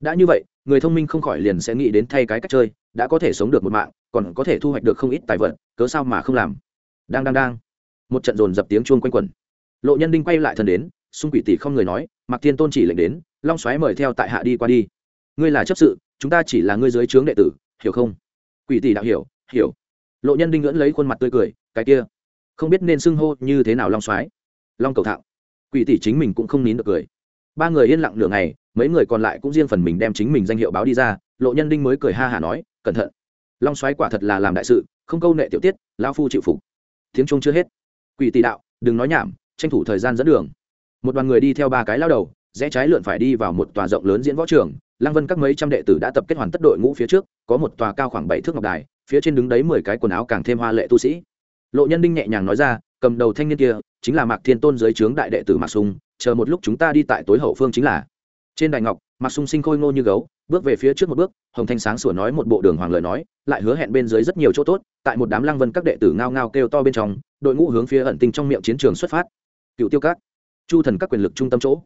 Đã như vậy, người thông minh không khỏi liền sẽ nghĩ đến thay cái cách chơi, đã có thể sống được một mạng, còn có thể thu hoạch được không ít tài vật, cớ sao mà không làm? Đang đang đang. Một trận dồn dập tiếng chuông quanh quẩn. Lộ nhân đinh quay lại thần đến, xung quỷ tỷ không người nói mặc thiên tôn chỉ lệnh đến, long xoáy mời theo tại hạ đi qua đi. Ngươi là chấp sự, chúng ta chỉ là ngươi dưới trướng đệ tử, hiểu không? Quỷ tỷ đạo hiểu hiểu. Lộ nhân đinh ngưỡng lấy khuôn mặt tươi cười, cái kia, không biết nên xưng hô như thế nào long xoáy long cầu thạo quỷ tỷ chính mình cũng không nín được cười. Ba người yên lặng nửa ngày, mấy người còn lại cũng riêng phần mình đem chính mình danh hiệu báo đi ra, lộ nhân đinh mới cười ha hả nói, cẩn thận. Long xoáy quả thật là làm đại sự, không câu nệ tiểu tiết, lão phu chịu phục. Tiếng trung chưa hết. Quỷ tỷ đạo, đừng nói nhảm, tranh thủ thời gian dẫn đường. Một đoàn người đi theo ba cái lao đầu, rẽ trái lượn phải đi vào một tòa rộng lớn diễn võ trường. Lăng vân các mấy trăm đệ tử đã tập kết hoàn tất đội ngũ phía trước, có một tòa cao khoảng bảy thước ngọc đài phía trên đứng đấy mười cái quần áo càng thêm hoa lệ tu sĩ. Lộ nhân đinh nhẹ nhàng nói ra, cầm đầu thanh niên kia, chính là mạc thiên tôn dưới trướng đại đệ tử mạc sung, chờ một lúc chúng ta đi tại tối hậu phương chính là. Trên đại ngọc, mạc sung sinh khôi ngô như gấu, bước về phía trước một bước, hồng thanh sáng sủa nói một bộ đường hoàng lời nói, lại hứa hẹn bên dưới rất nhiều chỗ tốt, tại một đám lăng vân các đệ tử ngao ngao kêu to bên trong, đội ngũ hướng phía ẩn tinh trong miệng chiến trường xuất phát. Cựu tiêu các, chu thần các quyền lực trung tâm chỗ.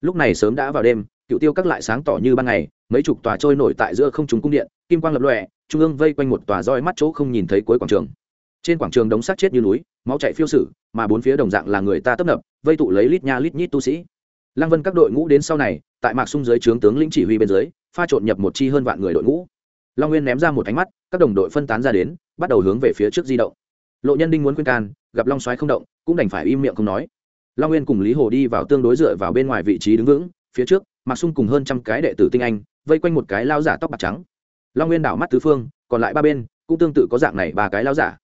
Lúc này sớm đã vào đêm, cựu tiêu các lại sáng tỏ như ban ngày, mấy chục tòa trôi nổi tại giữa không trúng cung điện, kim quang lập lòe trung ương vây quanh một tòa roi mắt chỗ không nhìn thấy cuối quảng trường. Trên quảng trường đống xác chết như núi, máu chạy phiêu sử, mà bốn phía đồng dạng là người ta tấp nập, vây tụ lấy lít nha lít nhít tu sĩ. Lăng vân các đội ngũ đến sau này, tại mạc sung dưới trướng tướng lĩnh chỉ huy bên dưới, pha trộn nhập một chi hơn vạn người đội ngũ. Long nguyên ném ra một ánh mắt, các đồng đội phân tán ra đến, bắt đầu hướng về phía trước di động. Lộ nhân đinh muốn khuyên can, gặp long xoáy không động, cũng đành phải im miệng không nói. Long nguyên cùng lý hồ đi vào tương đối dựa vào bên ngoài vị trí đứng vững, phía trước, mạc sung cùng hơn trăm cái đệ tử tinh anh, vây quanh một cái lao giả tóc bạc trắng long nguyên đảo mắt tứ phương còn lại ba bên cũng tương tự có dạng này ba cái lao giả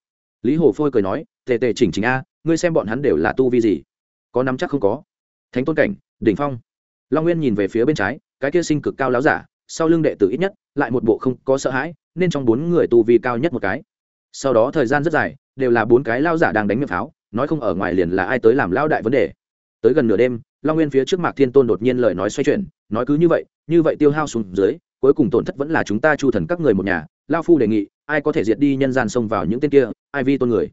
lý hồ phôi cười nói tề tề chỉnh chỉnh a ngươi xem bọn hắn đều là tu vi gì có nắm chắc không có thánh tôn cảnh đỉnh phong long nguyên nhìn về phía bên trái cái kia sinh cực cao láo giả sau lưng đệ tử ít nhất lại một bộ không có sợ hãi nên trong bốn người tu vi cao nhất một cái sau đó thời gian rất dài đều là bốn cái lao giả đang đánh miệng pháo nói không ở ngoài liền là ai tới làm lao đại vấn đề tới gần nửa đêm long nguyên phía trước mạc thiên tôn đột nhiên lời nói xoay chuyển nói cứ như vậy như vậy tiêu hao xuống dưới cuối cùng tổn thất vẫn là chúng ta chu thần các người một nhà, lao phu đề nghị, ai có thể diệt đi nhân gian xông vào những tên kia, ai vi tôn người.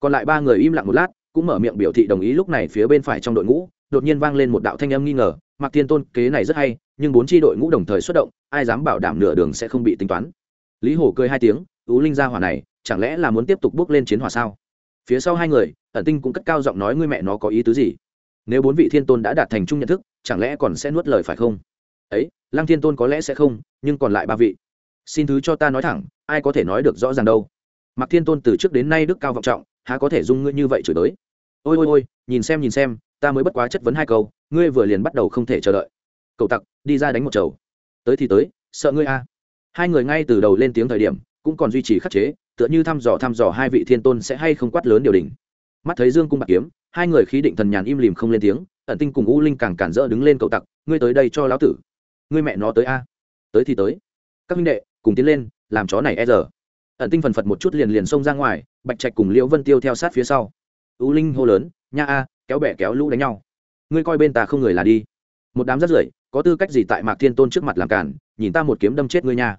Còn lại ba người im lặng một lát, cũng mở miệng biểu thị đồng ý lúc này phía bên phải trong đội ngũ, đột nhiên vang lên một đạo thanh âm nghi ngờ Mặc thiên tôn, kế này rất hay, nhưng bốn tri đội ngũ đồng thời xuất động, ai dám bảo đảm nửa đường sẽ không bị tính toán. Lý hổ cười hai tiếng ú linh ra hỏa này, chẳng lẽ là muốn tiếp tục bước lên chiến hỏa sao? Phía sau hai người, ẩn tinh cũng cất cao giọng nói, ngươi mẹ nó có ý tứ gì? Nếu bốn vị thiên tôn đã đạt thành chung nhận thức, chẳng lẽ còn sẽ nuốt lời phải không? Ấy, lăng thiên tôn có lẽ sẽ không, nhưng còn lại ba vị. Xin thứ cho ta nói thẳng, ai có thể nói được rõ ràng đâu. Mặc thiên tôn từ trước đến nay đức cao vọng trọng, há có thể dung ngươi như vậy chửi tới ôi ôi ôi, nhìn xem nhìn xem, ta mới bất quá chất vấn hai câu, ngươi vừa liền bắt đầu không thể chờ đợi. Cậu tặc, đi ra đánh một chầu. Tới thì tới, sợ ngươi a hai người ngay từ đầu lên tiếng thời điểm, cũng còn duy trì khắc chế, tựa như thăm dò thăm dò hai vị thiên tôn sẽ hay không quát lớn điều đình. Mắt thấy dương cung bạc kiếm, hai người khí định thần nhàn im lìm không lên tiếng, ẩn tinh cùng u linh càng cản rỡ đứng lên cậu tặc, ngươi tới đây cho lão tử ngươi mẹ nó tới a. Tới thì tới. Các minh đệ, cùng tiến lên, làm chó này e giờ ẩn tinh phần phật một chút liền liền xông ra ngoài, bạch trạch cùng liễu vân tiêu theo sát phía sau. Ưu linh hô lớn, nha a, kéo bẻ kéo lũ đánh nhau. Ngươi coi bên ta không người là đi. Một đám rất rưởi, có tư cách gì tại mạc thiên tôn trước mặt làm cản, nhìn ta một kiếm đâm chết ngươi nha.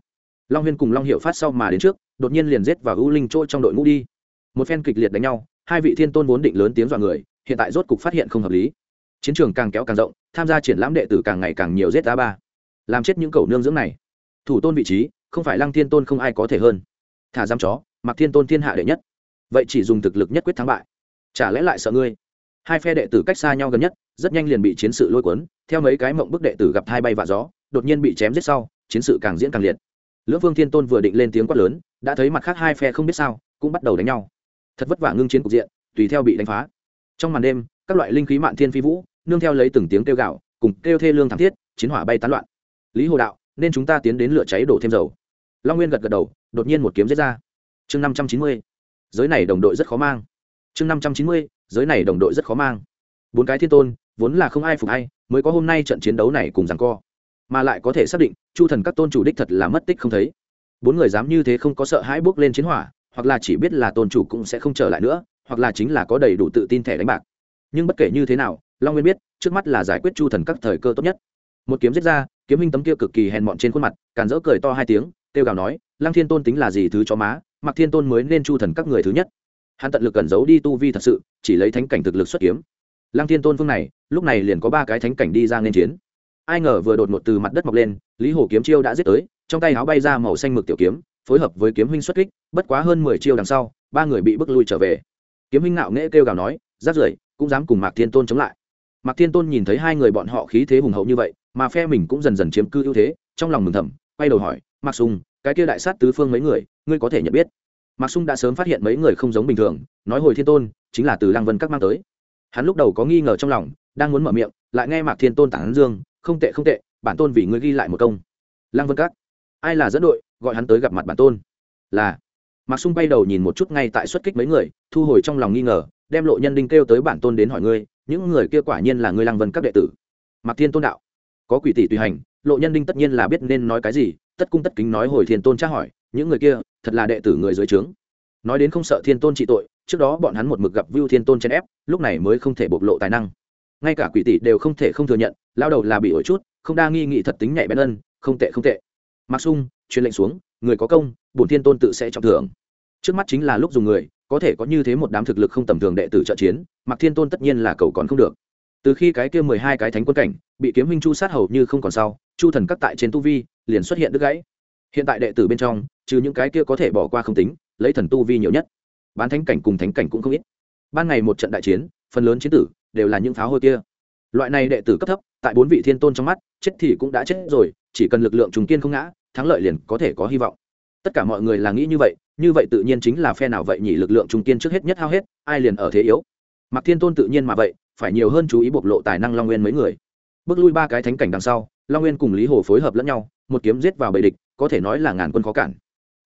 Long huyên cùng long hiệu phát sau mà đến trước, đột nhiên liền giết vào ưu linh trôi trong đội ngũ đi. Một phen kịch liệt đánh nhau, hai vị thiên tôn vốn định lớn tiếng dọa người, hiện tại rốt cục phát hiện không hợp lý. Chiến trường càng kéo càng rộng, tham gia triển lãm đệ tử càng ngày càng nhiều giết a ba làm chết những cầu nương dưỡng này. Thủ tôn vị trí, không phải lăng thiên tôn không ai có thể hơn. Thả giam chó, mặc thiên tôn thiên hạ đệ nhất. Vậy chỉ dùng thực lực nhất quyết thắng bại. Chả lẽ lại sợ ngươi? Hai phe đệ tử cách xa nhau gần nhất, rất nhanh liền bị chiến sự lôi cuốn, theo mấy cái mộng bức đệ tử gặp hai bay và gió, đột nhiên bị chém giết sau, chiến sự càng diễn càng liệt. Lưỡng vương thiên tôn vừa định lên tiếng quát lớn, đã thấy mặt khác hai phe không biết sao, cũng bắt đầu đánh nhau. Thật vất vả ngưng chiến cục diện, tùy theo bị đánh phá. Trong màn đêm, các loại linh khí mạn thiên phi vũ, nương theo lấy từng tiếng kêu gạo, cùng kêu thê lương thảm thiết, chiến hỏa bay tán loạn lý hồ đạo, nên chúng ta tiến đến lửa cháy đổ thêm dầu. Long nguyên gật gật đầu, đột nhiên một kiếm giết ra. Chương năm trăm chín mươi, giới này đồng đội rất khó mang. Chương năm trăm chín mươi, giới này đồng đội rất khó mang. Bốn cái thiên tôn, vốn là không ai phục ai mới có hôm nay trận chiến đấu này cùng rằng co. Mà lại có thể xác định, chu thần các tôn chủ đích thật là mất tích không thấy. Bốn người dám như thế không có sợ hãi bước lên chiến hỏa, hoặc là chỉ biết là tôn chủ cũng sẽ không trở lại nữa, hoặc là chính là có đầy đủ tự tin thẻ đánh bạc. Nhưng bất kể như thế nào, long nguyên biết, trước mắt là giải quyết chu thần các thời cơ tốt nhất. Một kiếm giết ra kiếm hình tấm kia cực kỳ hèn mọn trên khuôn mặt, càn rỡ cười to hai tiếng, kêu gào nói, lăng thiên tôn tính là gì thứ cho má mặc thiên tôn mới nên chu thần các người thứ nhất. Hắn tận lực cẩn giấu đi tu vi thật sự, chỉ lấy thánh cảnh thực lực xuất kiếm. Lăng thiên tôn phương này, lúc này liền có ba cái thánh cảnh đi ra nên chiến. Ai ngờ vừa đột ngột từ mặt đất mọc lên, lý hổ kiếm chiêu đã giết tới, trong tay áo bay ra màu xanh mực tiểu kiếm, phối hợp với kiếm huynh xuất kích, bất quá hơn mười chiêu đằng sau, ba người bị bước lui trở về. Kiếm huynh ngạo nghễ kêu gào nói rát rưởi, cũng dám cùng mạc thiên tôn chống lại. Mạc thiên tôn nhìn thấy hai người bọn họ khí thế hùng hậu như vậy mà phe mình cũng dần dần chiếm cư ưu thế, trong lòng mừng thầm, quay đầu hỏi, mạc sùng cái kia đại sát tứ phương mấy người, ngươi có thể nhận biết? Mạc sung đã sớm phát hiện mấy người không giống bình thường, nói hồi thiên tôn, chính là từ lăng vân các mang tới. Hắn lúc đầu có nghi ngờ trong lòng, đang muốn mở miệng, lại nghe mạc thiên tôn tản dương, không tệ không tệ, bản tôn vì ngươi ghi lại một công. Lăng vân các, ai là dẫn đội, gọi hắn tới gặp mặt bản tôn. Là, mạc sung bay đầu nhìn một chút ngay tại xuất kích mấy người, thu hồi trong lòng nghi ngờ, đem lộ nhân đinh kêu tới bản tôn đến hỏi ngươi, những người kia quả nhiên là ngươi lăng vân các đệ tử? Mạc thiên tôn đạo có quỷ tỷ tùy hành, lộ nhân đinh tất nhiên là biết nên nói cái gì, tất cung tất kính nói hồi thiên tôn tra hỏi, những người kia, thật là đệ tử người dưới trướng. Nói đến không sợ thiên tôn trị tội, trước đó bọn hắn một mực gặp vưu thiên tôn chen ép, lúc này mới không thể bộc lộ tài năng. Ngay cả quỷ tỷ đều không thể không thừa nhận, lao đầu là bị ổi chút, không đa nghi nghị thật tính nhạy bén ân, không tệ không tệ. Mặc sung, truyền lệnh xuống, người có công, bổn thiên tôn tự sẽ trọng thưởng. Trước mắt chính là lúc dùng người, có thể có như thế một đám thực lực không tầm thường đệ tử trợ chiến mặc thiên tôn tất nhiên là cầu còn không được từ khi cái kia mười hai cái thánh quân cảnh, bị kiếm huynh chu sát hầu như không còn sau, chu thần các tại trên tu vi liền xuất hiện đứt gãy. Hiện tại đệ tử bên trong, trừ những cái kia có thể bỏ qua không tính, lấy thần tu vi nhiều nhất. Bán thánh cảnh cùng thánh cảnh cũng không ít. Ban ngày một trận đại chiến, phần lớn chiến tử đều là những pháo hôi kia. Loại này đệ tử cấp thấp, tại bốn vị thiên tôn trong mắt, chết thì cũng đã chết rồi, chỉ cần lực lượng trùng kiên không ngã, thắng lợi liền có thể có hy vọng. Tất cả mọi người là nghĩ như vậy như vậy tự nhiên chính là phe nào vậy nhỉ? Lực lượng trùng kiên trước hết nhất hao hết, ai liền ở thế yếu? Mặc thiên tôn tự nhiên mà vậy phải nhiều hơn chú ý bộc lộ tài năng long nguyên mấy người. Bước lui ba cái thánh cảnh đằng sau, long nguyên cùng lý hồ phối hợp lẫn nhau, một kiếm giết vào bầy địch, có thể nói là ngàn quân khó cản.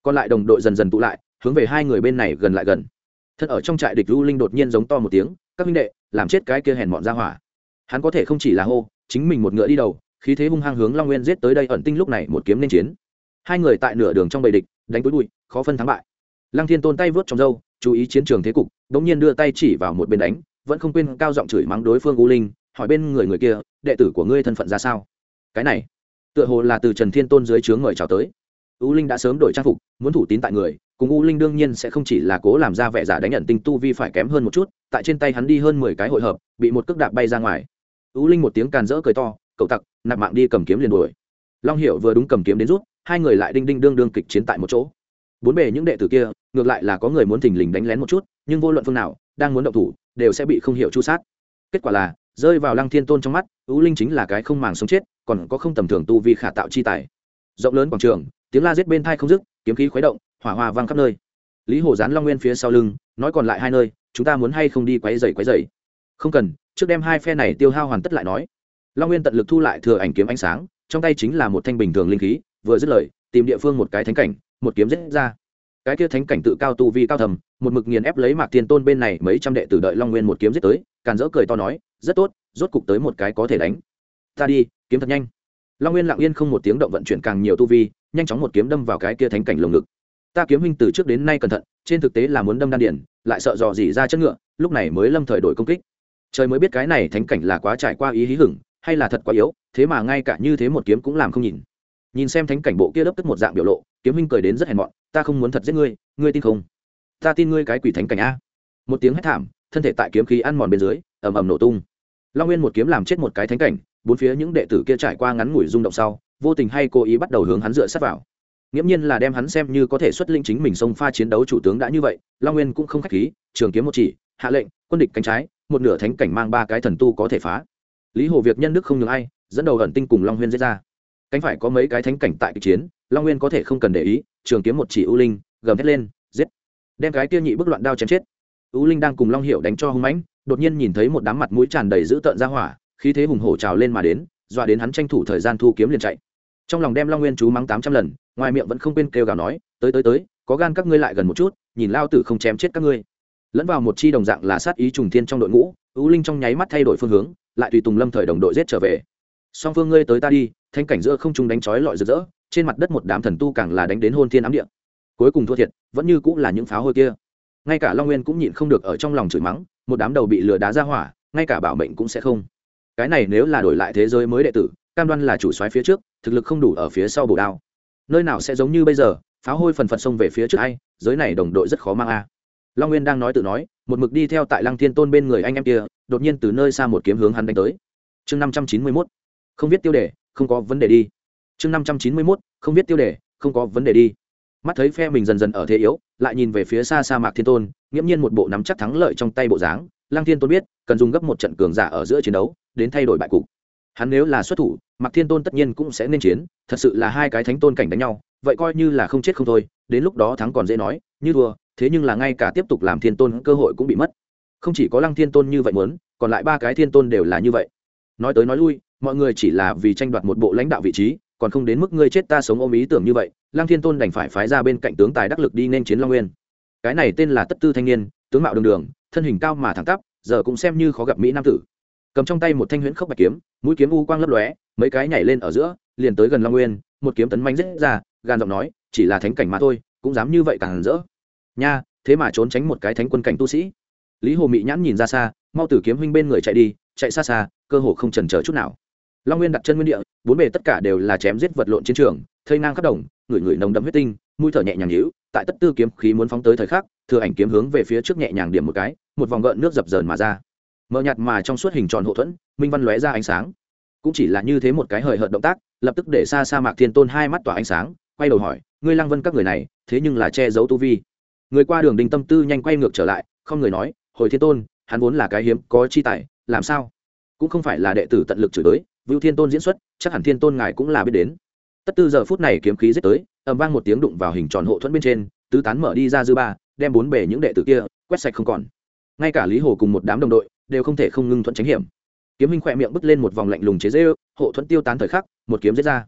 Còn lại đồng đội dần dần tụ lại, hướng về hai người bên này gần lại gần. Thân ở trong trại địch lưu linh đột nhiên giống to một tiếng, các minh đệ, làm chết cái kia hèn mọn ra hỏa. Hắn có thể không chỉ là hô, chính mình một ngựa đi đầu, khí thế hung hăng hướng long nguyên giết tới đây ẩn tinh lúc này một kiếm nên chiến. Hai người tại nửa đường trong bầy địch, đánh túi bụi, khó phân thắng bại. Lăng thiên tôn tay vớt trong râu, chú ý chiến trường thế cục đ ỗ n g nhiên đưa tay chỉ vào một bên đánh vẫn không quên cao giọng chửi mắng đối phương u linh, hỏi bên người người kia, đệ tử của ngươi thân phận ra sao? Cái này, tựa hồ là từ trần thiên tôn dưới trướng mời chào tới. U linh đã sớm đổi trang phục, muốn thủ tín tại người, cùng u linh đương nhiên sẽ không chỉ là cố làm ra vẻ giả đánh nhận tinh tu vi phải kém hơn một chút, tại trên tay hắn đi hơn mười cái hội hợp, bị một cước đạp bay ra ngoài. U linh một tiếng càn rỡ cười to, cậu tặc, nạp mạng đi cầm kiếm liền đuổi. Long hiệu vừa đúng cầm kiếm đến rút, hai người lại đinh đinh đương đương kịch chiến tại một chỗ. Bốn bề những đệ tử kia, ngược lại là có người muốn thình lình đánh lén một chút, nhưng vô luận phương nào đang muốn động thủ, đều sẽ bị không hiểu chu sát. Kết quả là, rơi vào lăng thiên tôn trong mắt ưu linh chính là cái không màng sống chết, còn có không tầm thường tu vi khả tạo chi tài. Rộng lớn quảng trường, tiếng la giết bên thai không dứt, kiếm khí khuấy động, hỏa hoa vang khắp nơi. Lý hồ dán long nguyên phía sau lưng, nói còn lại hai nơi, chúng ta muốn hay không đi quấy dày quấy dày không cần, trước đem hai phe này tiêu hao hoàn tất lại nói. Long nguyên tận lực thu lại thừa ảnh kiếm ánh sáng, trong tay chính là một thanh bình thường linh khí, vừa dứt lời, tìm địa phương một cái thánh cảnh, một kiếm giết ra. Cái kia thánh cảnh tự cao tu vi cao thầm một mực nghiền ép lấy mạc tiên tôn bên này mấy trăm đệ tử đợi long nguyên một kiếm giết tới, càn dỡ cười to nói, rất tốt, rốt cục tới một cái có thể đánh. Ta đi, kiếm thật nhanh. Long nguyên lặng yên không một tiếng động vận chuyển càng nhiều tu vi, nhanh chóng một kiếm đâm vào cái kia thánh cảnh lồng ngực. Ta kiếm huynh từ trước đến nay cẩn thận, trên thực tế là muốn đâm đan điển, lại sợ dò dỉ ra chất ngựa, lúc này mới lâm thời đổi công kích. Trời mới biết cái này thánh cảnh là quá trải qua ý hí hửng, hay là thật quá yếu, thế mà ngay cả như thế một kiếm cũng làm không nhìn. Nhìn xem thánh cảnh bộ kia đấp tức một dạng biểu lộ, kiếm huynh cười đến rất hèn mọn, ta không muốn thật giết ngươi ngươi tin không? Ta tin ngươi cái quỷ thánh cảnh a. Một tiếng hét thảm, thân thể tại kiếm khí ăn mòn bên dưới, ầm ầm nổ tung. Long nguyên một kiếm làm chết một cái thánh cảnh, bốn phía những đệ tử kia trải qua ngắn ngủi rung động sau, vô tình hay cố ý bắt đầu hướng hắn dựa sát vào. Nghiễm nhiên là đem hắn xem như có thể xuất linh chính mình xông pha chiến đấu chủ tướng đã như vậy, long nguyên cũng không khách khí, trường kiếm một chỉ, hạ lệnh, quân địch cánh trái, một nửa thánh cảnh mang ba cái thần tu có thể phá. Lý hồ việc nhân đức không nhường ai, dẫn đầu ẩn tinh cùng long huyên giết ra. Cánh phải có mấy cái thánh cảnh tại kịch chiến, long nguyên có thể không cần để ý, trường kiếm một chỉ ưu linh, gầm hét lên đem cái kia nhị bức loạn đao chém chết. Ưu linh đang cùng long hiệu đánh cho hung mãnh, đột nhiên nhìn thấy một đám mặt mũi tràn đầy dữ tợn ra hỏa, khí thế hùng hổ trào lên mà đến, dọa đến hắn tranh thủ thời gian thu kiếm liền chạy. Trong lòng đem long nguyên chú mắng tám trăm lần, ngoài miệng vẫn không quên kêu gào nói, tới tới tới, có gan các ngươi lại gần một chút, nhìn lao tử không chém chết các ngươi. Lẫn vào một chi đồng dạng là sát ý trùng thiên trong đội ngũ ưu linh trong nháy mắt thay đổi phương hướng, lại tùy tùng lâm thời đồng đội giết trở về. Song phương ngươi tới ta đi thanh cảnh giữa không trung đánh chói lọi rực rỡ, trên mặt đất một đám thần tu càng là đánh đến hôn thiên ám địa cuối cùng thua thiệt, vẫn như cũng là những pháo hôi kia. Ngay cả long nguyên cũng nhịn không được ở trong lòng chửi mắng, một đám đầu bị lừa đá ra hỏa, ngay cả bảo mệnh cũng sẽ không. Cái này nếu là đổi lại thế giới mới đệ tử, cam đoan là chủ soái phía trước, thực lực không đủ ở phía sau bổ đao. Nơi nào sẽ giống như bây giờ pháo hôi phần phật xông về phía trước ai, giới này đồng đội rất khó mang a. Long nguyên đang nói tự nói, một mực đi theo tại lăng thiên tôn bên người anh em kia, đột nhiên từ nơi xa một kiếm hướng hắn đánh tới. Chương năm trăm chín mươi mốt. Không viết tiêu đề, không có vấn đề đi. Chương năm trăm chín mươi mốt, không viết tiêu đề, không có vấn đề đi mắt thấy phe mình dần dần ở thế yếu, lại nhìn về phía xa sa mạc thiên tôn, nghiễm nhiên một bộ nắm chắc thắng lợi trong tay bộ dáng. Lăng thiên tôn biết, cần dùng gấp một trận cường giả ở giữa chiến đấu, đến thay đổi bại cục. Hắn nếu là xuất thủ, mạc thiên tôn tất nhiên cũng sẽ nên chiến, thật sự là hai cái thánh tôn cảnh đánh nhau, vậy coi như là không chết không thôi, đến lúc đó thắng còn dễ nói, như thua, thế nhưng là ngay cả tiếp tục làm thiên tôn cơ hội cũng bị mất. Không chỉ có lăng thiên tôn như vậy muốn, còn lại ba cái thiên tôn đều là như vậy. Nói tới nói lui, mọi người chỉ là vì tranh đoạt một bộ lãnh đạo vị trí, còn không đến mức ngươi chết ta sống ôm ý tưởng như vậy lăng thiên tôn đành phải phái ra bên cạnh tướng tài đắc lực đi nên chiến long nguyên. Cái này tên là tất tư thanh niên, tướng mạo đường đường, thân hình cao mà thẳng tắp, giờ cũng xem như khó gặp mỹ nam tử. Cầm trong tay một thanh huyễn khốc bạch kiếm, mũi kiếm u quang lấp lóe, mấy cái nhảy lên ở giữa, liền tới gần long nguyên, một kiếm tấn manh rết ra, gan giọng nói, chỉ là thánh cảnh mà thôi, cũng dám như vậy càng rỡ. Nha, thế mà trốn tránh một cái thánh quân cảnh tu sĩ. Lý hồ mị nhãn nhìn ra xa, mau tử kiếm huynh bên người chạy đi, chạy xa xa, cơ hồ không chần chờ chút nào. Long nguyên đặt chân nguyên địa, bốn bề tất cả đều là chém giết vật lộn chiến trường, thây ngang khắp đồng người người nồng đậm huyết tinh mũi thở nhẹ nhàng nhíu tại tất tư kiếm khí muốn phóng tới thời khắc thừa ảnh kiếm hướng về phía trước nhẹ nhàng điểm một cái một vòng gợn nước dập dờn mà ra. Mờ nhạt mà trong suốt hình tròn hộ thuẫn minh văn lóe ra ánh sáng. Cũng chỉ là như thế một cái hời hợt động tác lập tức để xa xa mạc thiên tôn hai mắt tỏa ánh sáng quay đầu hỏi ngươi lăng vân các người này thế nhưng là che giấu tu vi? Người qua đường đinh tâm tư nhanh quay ngược trở lại không người nói hồi thiên tôn hắn vốn là cái hiếm có chi tài làm sao? Cũng không phải là đệ tử tận lực chửi đối, vưu thiên tôn diễn xuất chắc hẳn thiên tôn ngài cũng là biết đến tất tư giờ phút này kiếm khí giết tới, ầm vang một tiếng đụng vào hình tròn hộ thuẫn bên trên, tứ tán mở đi ra dư ba, đem bốn bể những đệ tử kia quét sạch không còn. Ngay cả lý hồ cùng một đám đồng đội đều không thể không ngưng thuận tránh hiểm. Kiếm minh khỏe miệng bứt lên một vòng lạnh lùng chế dễ hộ thuẫn tiêu tán thời khắc, một kiếm giết ra.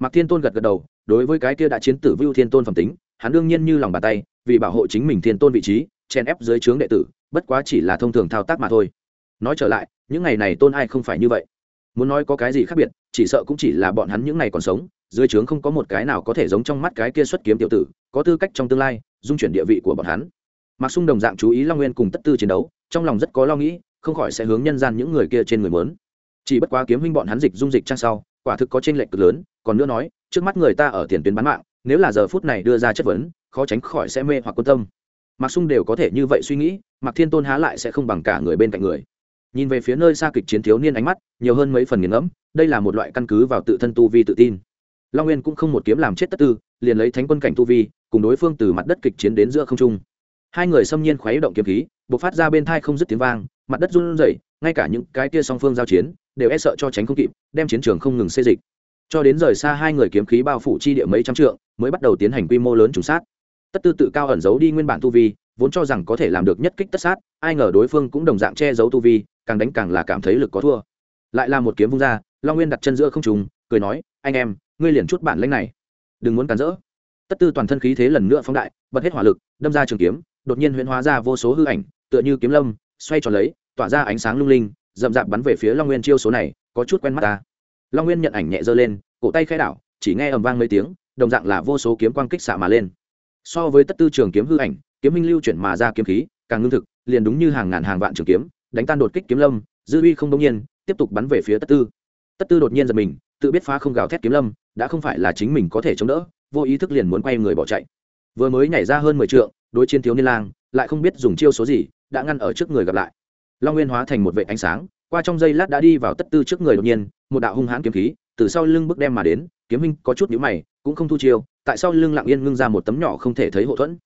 Mạc thiên tôn gật gật đầu, đối với cái kia đã chiến tử vưu thiên tôn phẩm tính, hắn đương nhiên như lòng bàn tay, vì bảo hộ chính mình thiên tôn vị trí chen ép dưới trướng đệ tử, bất quá chỉ là thông thường thao tác mà thôi. Nói trở lại, những ngày này tôn ai không phải như vậy? Muốn nói có cái gì khác biệt, chỉ sợ cũng chỉ là bọn hắn những ngày còn sống dưới trướng không có một cái nào có thể giống trong mắt cái kia xuất kiếm tiểu tử, có tư cách trong tương lai, dung chuyển địa vị của bọn hắn. Mặc sung đồng dạng chú ý long nguyên cùng tất tư chiến đấu, trong lòng rất có lo nghĩ, không khỏi sẽ hướng nhân gian những người kia trên người mớn chỉ bất quá kiếm huynh bọn hắn dịch dung dịch trang sau, quả thực có t r ê n lệch cực lớn, còn nữa nói, trước mắt người ta ở tiền tuyến bán mạng, nếu là giờ phút này đưa ra chất vấn, khó tránh khỏi sẽ mê hoặc quan tâm. Mặc sung đều có thể như vậy suy nghĩ mặc thiên tôn há lại sẽ không bằng cả người bên cạnh người. Nhìn về phía nơi xa kịch chiến thiếu niên ánh mắt, nhiều hơn mấy phần nghiền ngẫm, đây là một loại căn cứ vào tự thân tu vi tự tin long nguyên cũng không một kiếm làm chết tất tư, liền lấy thánh quân cảnh tu vi, cùng đối phương từ mặt đất kịch chiến đến giữa không trung. Hai người xâm nhiên khuấy động kiếm khí b ộ c phát ra bên thai không dứt tiếng vang, mặt đất run rẩy, ngay cả những cái tia song phương giao chiến, đều e sợ cho tránh không kịp, đem chiến trường không ngừng xê dịch. Cho đến rời xa hai người kiếm khí bao phủ chi địa mấy trăm trượng, mới bắt đầu tiến hành quy mô lớn trùng sát. Tất tư tự cao ẩn giấu đi nguyên bản tu vi, vốn cho rằng có thể làm được nhất kích tất sát, ai ngờ đối phương cũng đồng dạng che giấu tu vi, càng đánh càng là cảm thấy lực có thua. Lại là một kiếm vung ra, long nguyên đặt chân giữa không trùng cười nói, anh em ngươi liền chút bản lãnh này. Đừng muốn cản rỡ. Tất tư toàn thân khí thế lần nữa phóng đại, bật hết hỏa lực, đâm ra trường kiếm, đột nhiên huyễn hóa ra vô số hư ảnh, tựa như kiếm lâm, xoay tròn lấy, tỏa ra ánh sáng lung linh, rậm rạp bắn về phía long nguyên chiêu số này, có chút quen mắt ta. Long nguyên nhận ảnh nhẹ dơ lên, cổ tay khai đảo, chỉ nghe ầm vang mấy tiếng, đồng dạng là vô số kiếm quang kích xạ mà lên. So với tất tư trường kiếm hư ảnh, kiếm minh lưu chuyển mà ra kiếm khí, càng ngưng thực, liền đúng như hàng ngàn hàng vạn trường kiếm, đánh tan đột kích kiếm lâm, dư uy không đông nhiên, tiếp tục bắn về phía tất tư. Tất tư đột nhiên giật mình, tự biết phá không gào thét kiếm lâm đã không phải là chính mình có thể chống đỡ, vô ý thức liền muốn quay người bỏ chạy. Vừa mới nhảy ra hơn mười trượng, đối chiến thiếu niên lang, lại không biết dùng chiêu số gì, đã ngăn ở trước người gặp lại. Long nguyên hóa thành một vệ ánh sáng, qua trong giây lát đã đi vào tất tư trước người đột nhiên, một đạo hung hãn kiếm khí, từ sau lưng bước đem mà đến, kiếm minh có chút nhũ mày, cũng không thu chiêu, tại sau lưng lặng yên ngưng ra một tấm nhỏ không thể thấy hậu thuẫn.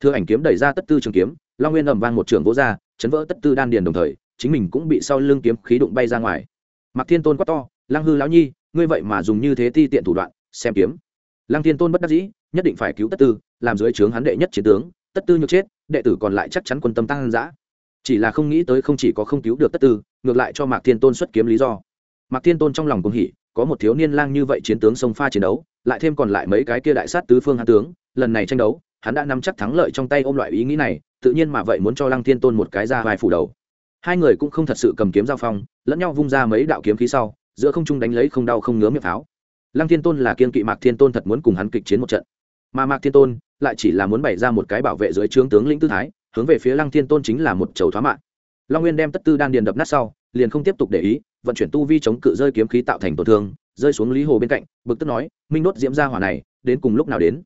Thưa ảnh kiếm đẩy ra tất tư trường kiếm, long nguyên ầm vang một trường vỗ ra, chấn vỡ tất tư đan điền đồng thời, chính mình cũng bị sau lưng kiếm khí đụng bay ra ngoài. Mặc thiên tôn quát to, lăng hư lão nhi ngươi vậy mà dùng như thế ti tiện thủ đoạn, xem kiếm. Lăng thiên tôn bất đắc dĩ, nhất định phải cứu tất tư, làm dưới trướng hắn đệ nhất chiến tướng, tất tư nhược chết, đệ tử còn lại chắc chắn quân tâm tăng giã chỉ là không nghĩ tới không chỉ có không cứu được tất tư, ngược lại cho mạc thiên tôn xuất kiếm lý do. Mạc thiên tôn trong lòng cũng hỉ, có một thiếu niên lang như vậy chiến tướng sông pha chiến đấu, lại thêm còn lại mấy cái kia đại sát tứ phương hạ tướng, lần này tranh đấu, hắn đã nắm chắc thắng lợi trong tay ôm loại ý nghĩ này, tự nhiên mà vậy muốn cho lăng thiên tôn một cái ra vài phủ đầu. Hai người cũng không thật sự cầm kiếm giao phong, lẫn nhau vung ra mấy đạo kiếm khí sau giữa không trung đánh lấy không đau không ngứa miệng pháo. Lăng thiên tôn là kiên kỵ mạc thiên tôn thật muốn cùng hắn kịch chiến một trận. Mà mạc thiên tôn lại chỉ là muốn bày ra một cái bảo vệ dưới trướng tướng lĩnh tư thái, hướng về phía lăng thiên tôn chính là một chầu thoá mạng. Long nguyên đem tất tư đan điền đập nát sau, liền không tiếp tục để ý, vận chuyển tu vi chống cự rơi kiếm khí tạo thành tổn thương, rơi xuống lý hồ bên cạnh, bực tức nói, minh đốt diễm ra hỏa này, đến cùng lúc nào đến?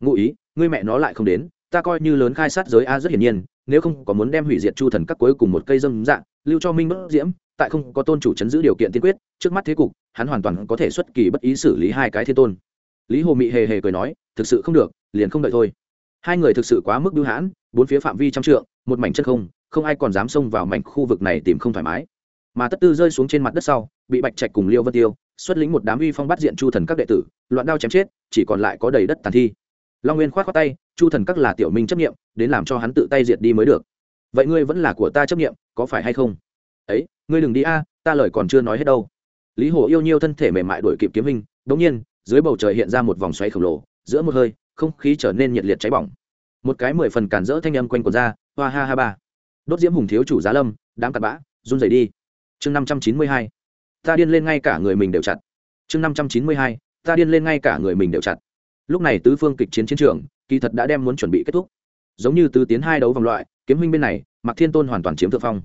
Ngụ ý, ngươi mẹ nó lại không đến, ta coi như lớn khai sát giới a rất hiển nhiên, nếu không có muốn đem hủy diệt chu thần các cuối cùng một cây dâm dạng, lưu cho minh đốt diễm tại không có tôn chủ chấn giữ điều kiện tiên quyết, trước mắt thế cục, hắn hoàn toàn có thể xuất kỳ bất ý xử lý hai cái thiên tôn. Lý hồ mị hề hề cười nói, thực sự không được, liền không đợi thôi. Hai người thực sự quá mức bưu hãn, bốn phía phạm vi trăm trượng, một mảnh chân không không ai còn dám xông vào mảnh khu vực này tìm không thoải mái. Mà tất tư rơi xuống trên mặt đất sau, bị bạch trạch cùng liêu vân tiêu, xuất lĩnh một đám uy phong bắt diện chu thần các đệ tử, loạn đao chém chết, chỉ còn lại có đầy đất tàn thi. Long nguyên khoát khoát tay, chu thần các là tiểu minh chấp nghiệm đến làm cho hắn tự tay diệt đi mới được. Vậy ngươi vẫn là của ta chấp nghiệm có phải hay không? Ấy, ngươi đừng đi a, ta lời còn chưa nói hết đâu. Lý hồ yêu nhiêu thân thể mềm mại đuổi kịp kiếm minh đống nhiên, dưới bầu trời hiện ra một vòng xoáy khổng lồ, giữa một hơi, không khí trở nên nhiệt liệt cháy bỏng. Một cái mười phần cản rỡ thanh âm quanh quần ra, hoa ha ha ba. Đốt diễm hùng thiếu chủ giá lâm, đám cặn bã, run rẩy đi. Chương năm trăm chín mươi hai, ta điên lên ngay cả người mình đều chặt. Chương năm trăm chín mươi hai, ta điên lên ngay cả người mình đều chặt. Lúc này tứ phương kịch chiến chiến trường, kỳ thật đã đem muốn chuẩn bị kết thúc. Giống như tứ tiến hai đấu vòng loại, kiếm huynh bên này mặc thiên tôn hoàn toàn chiếm thượng phong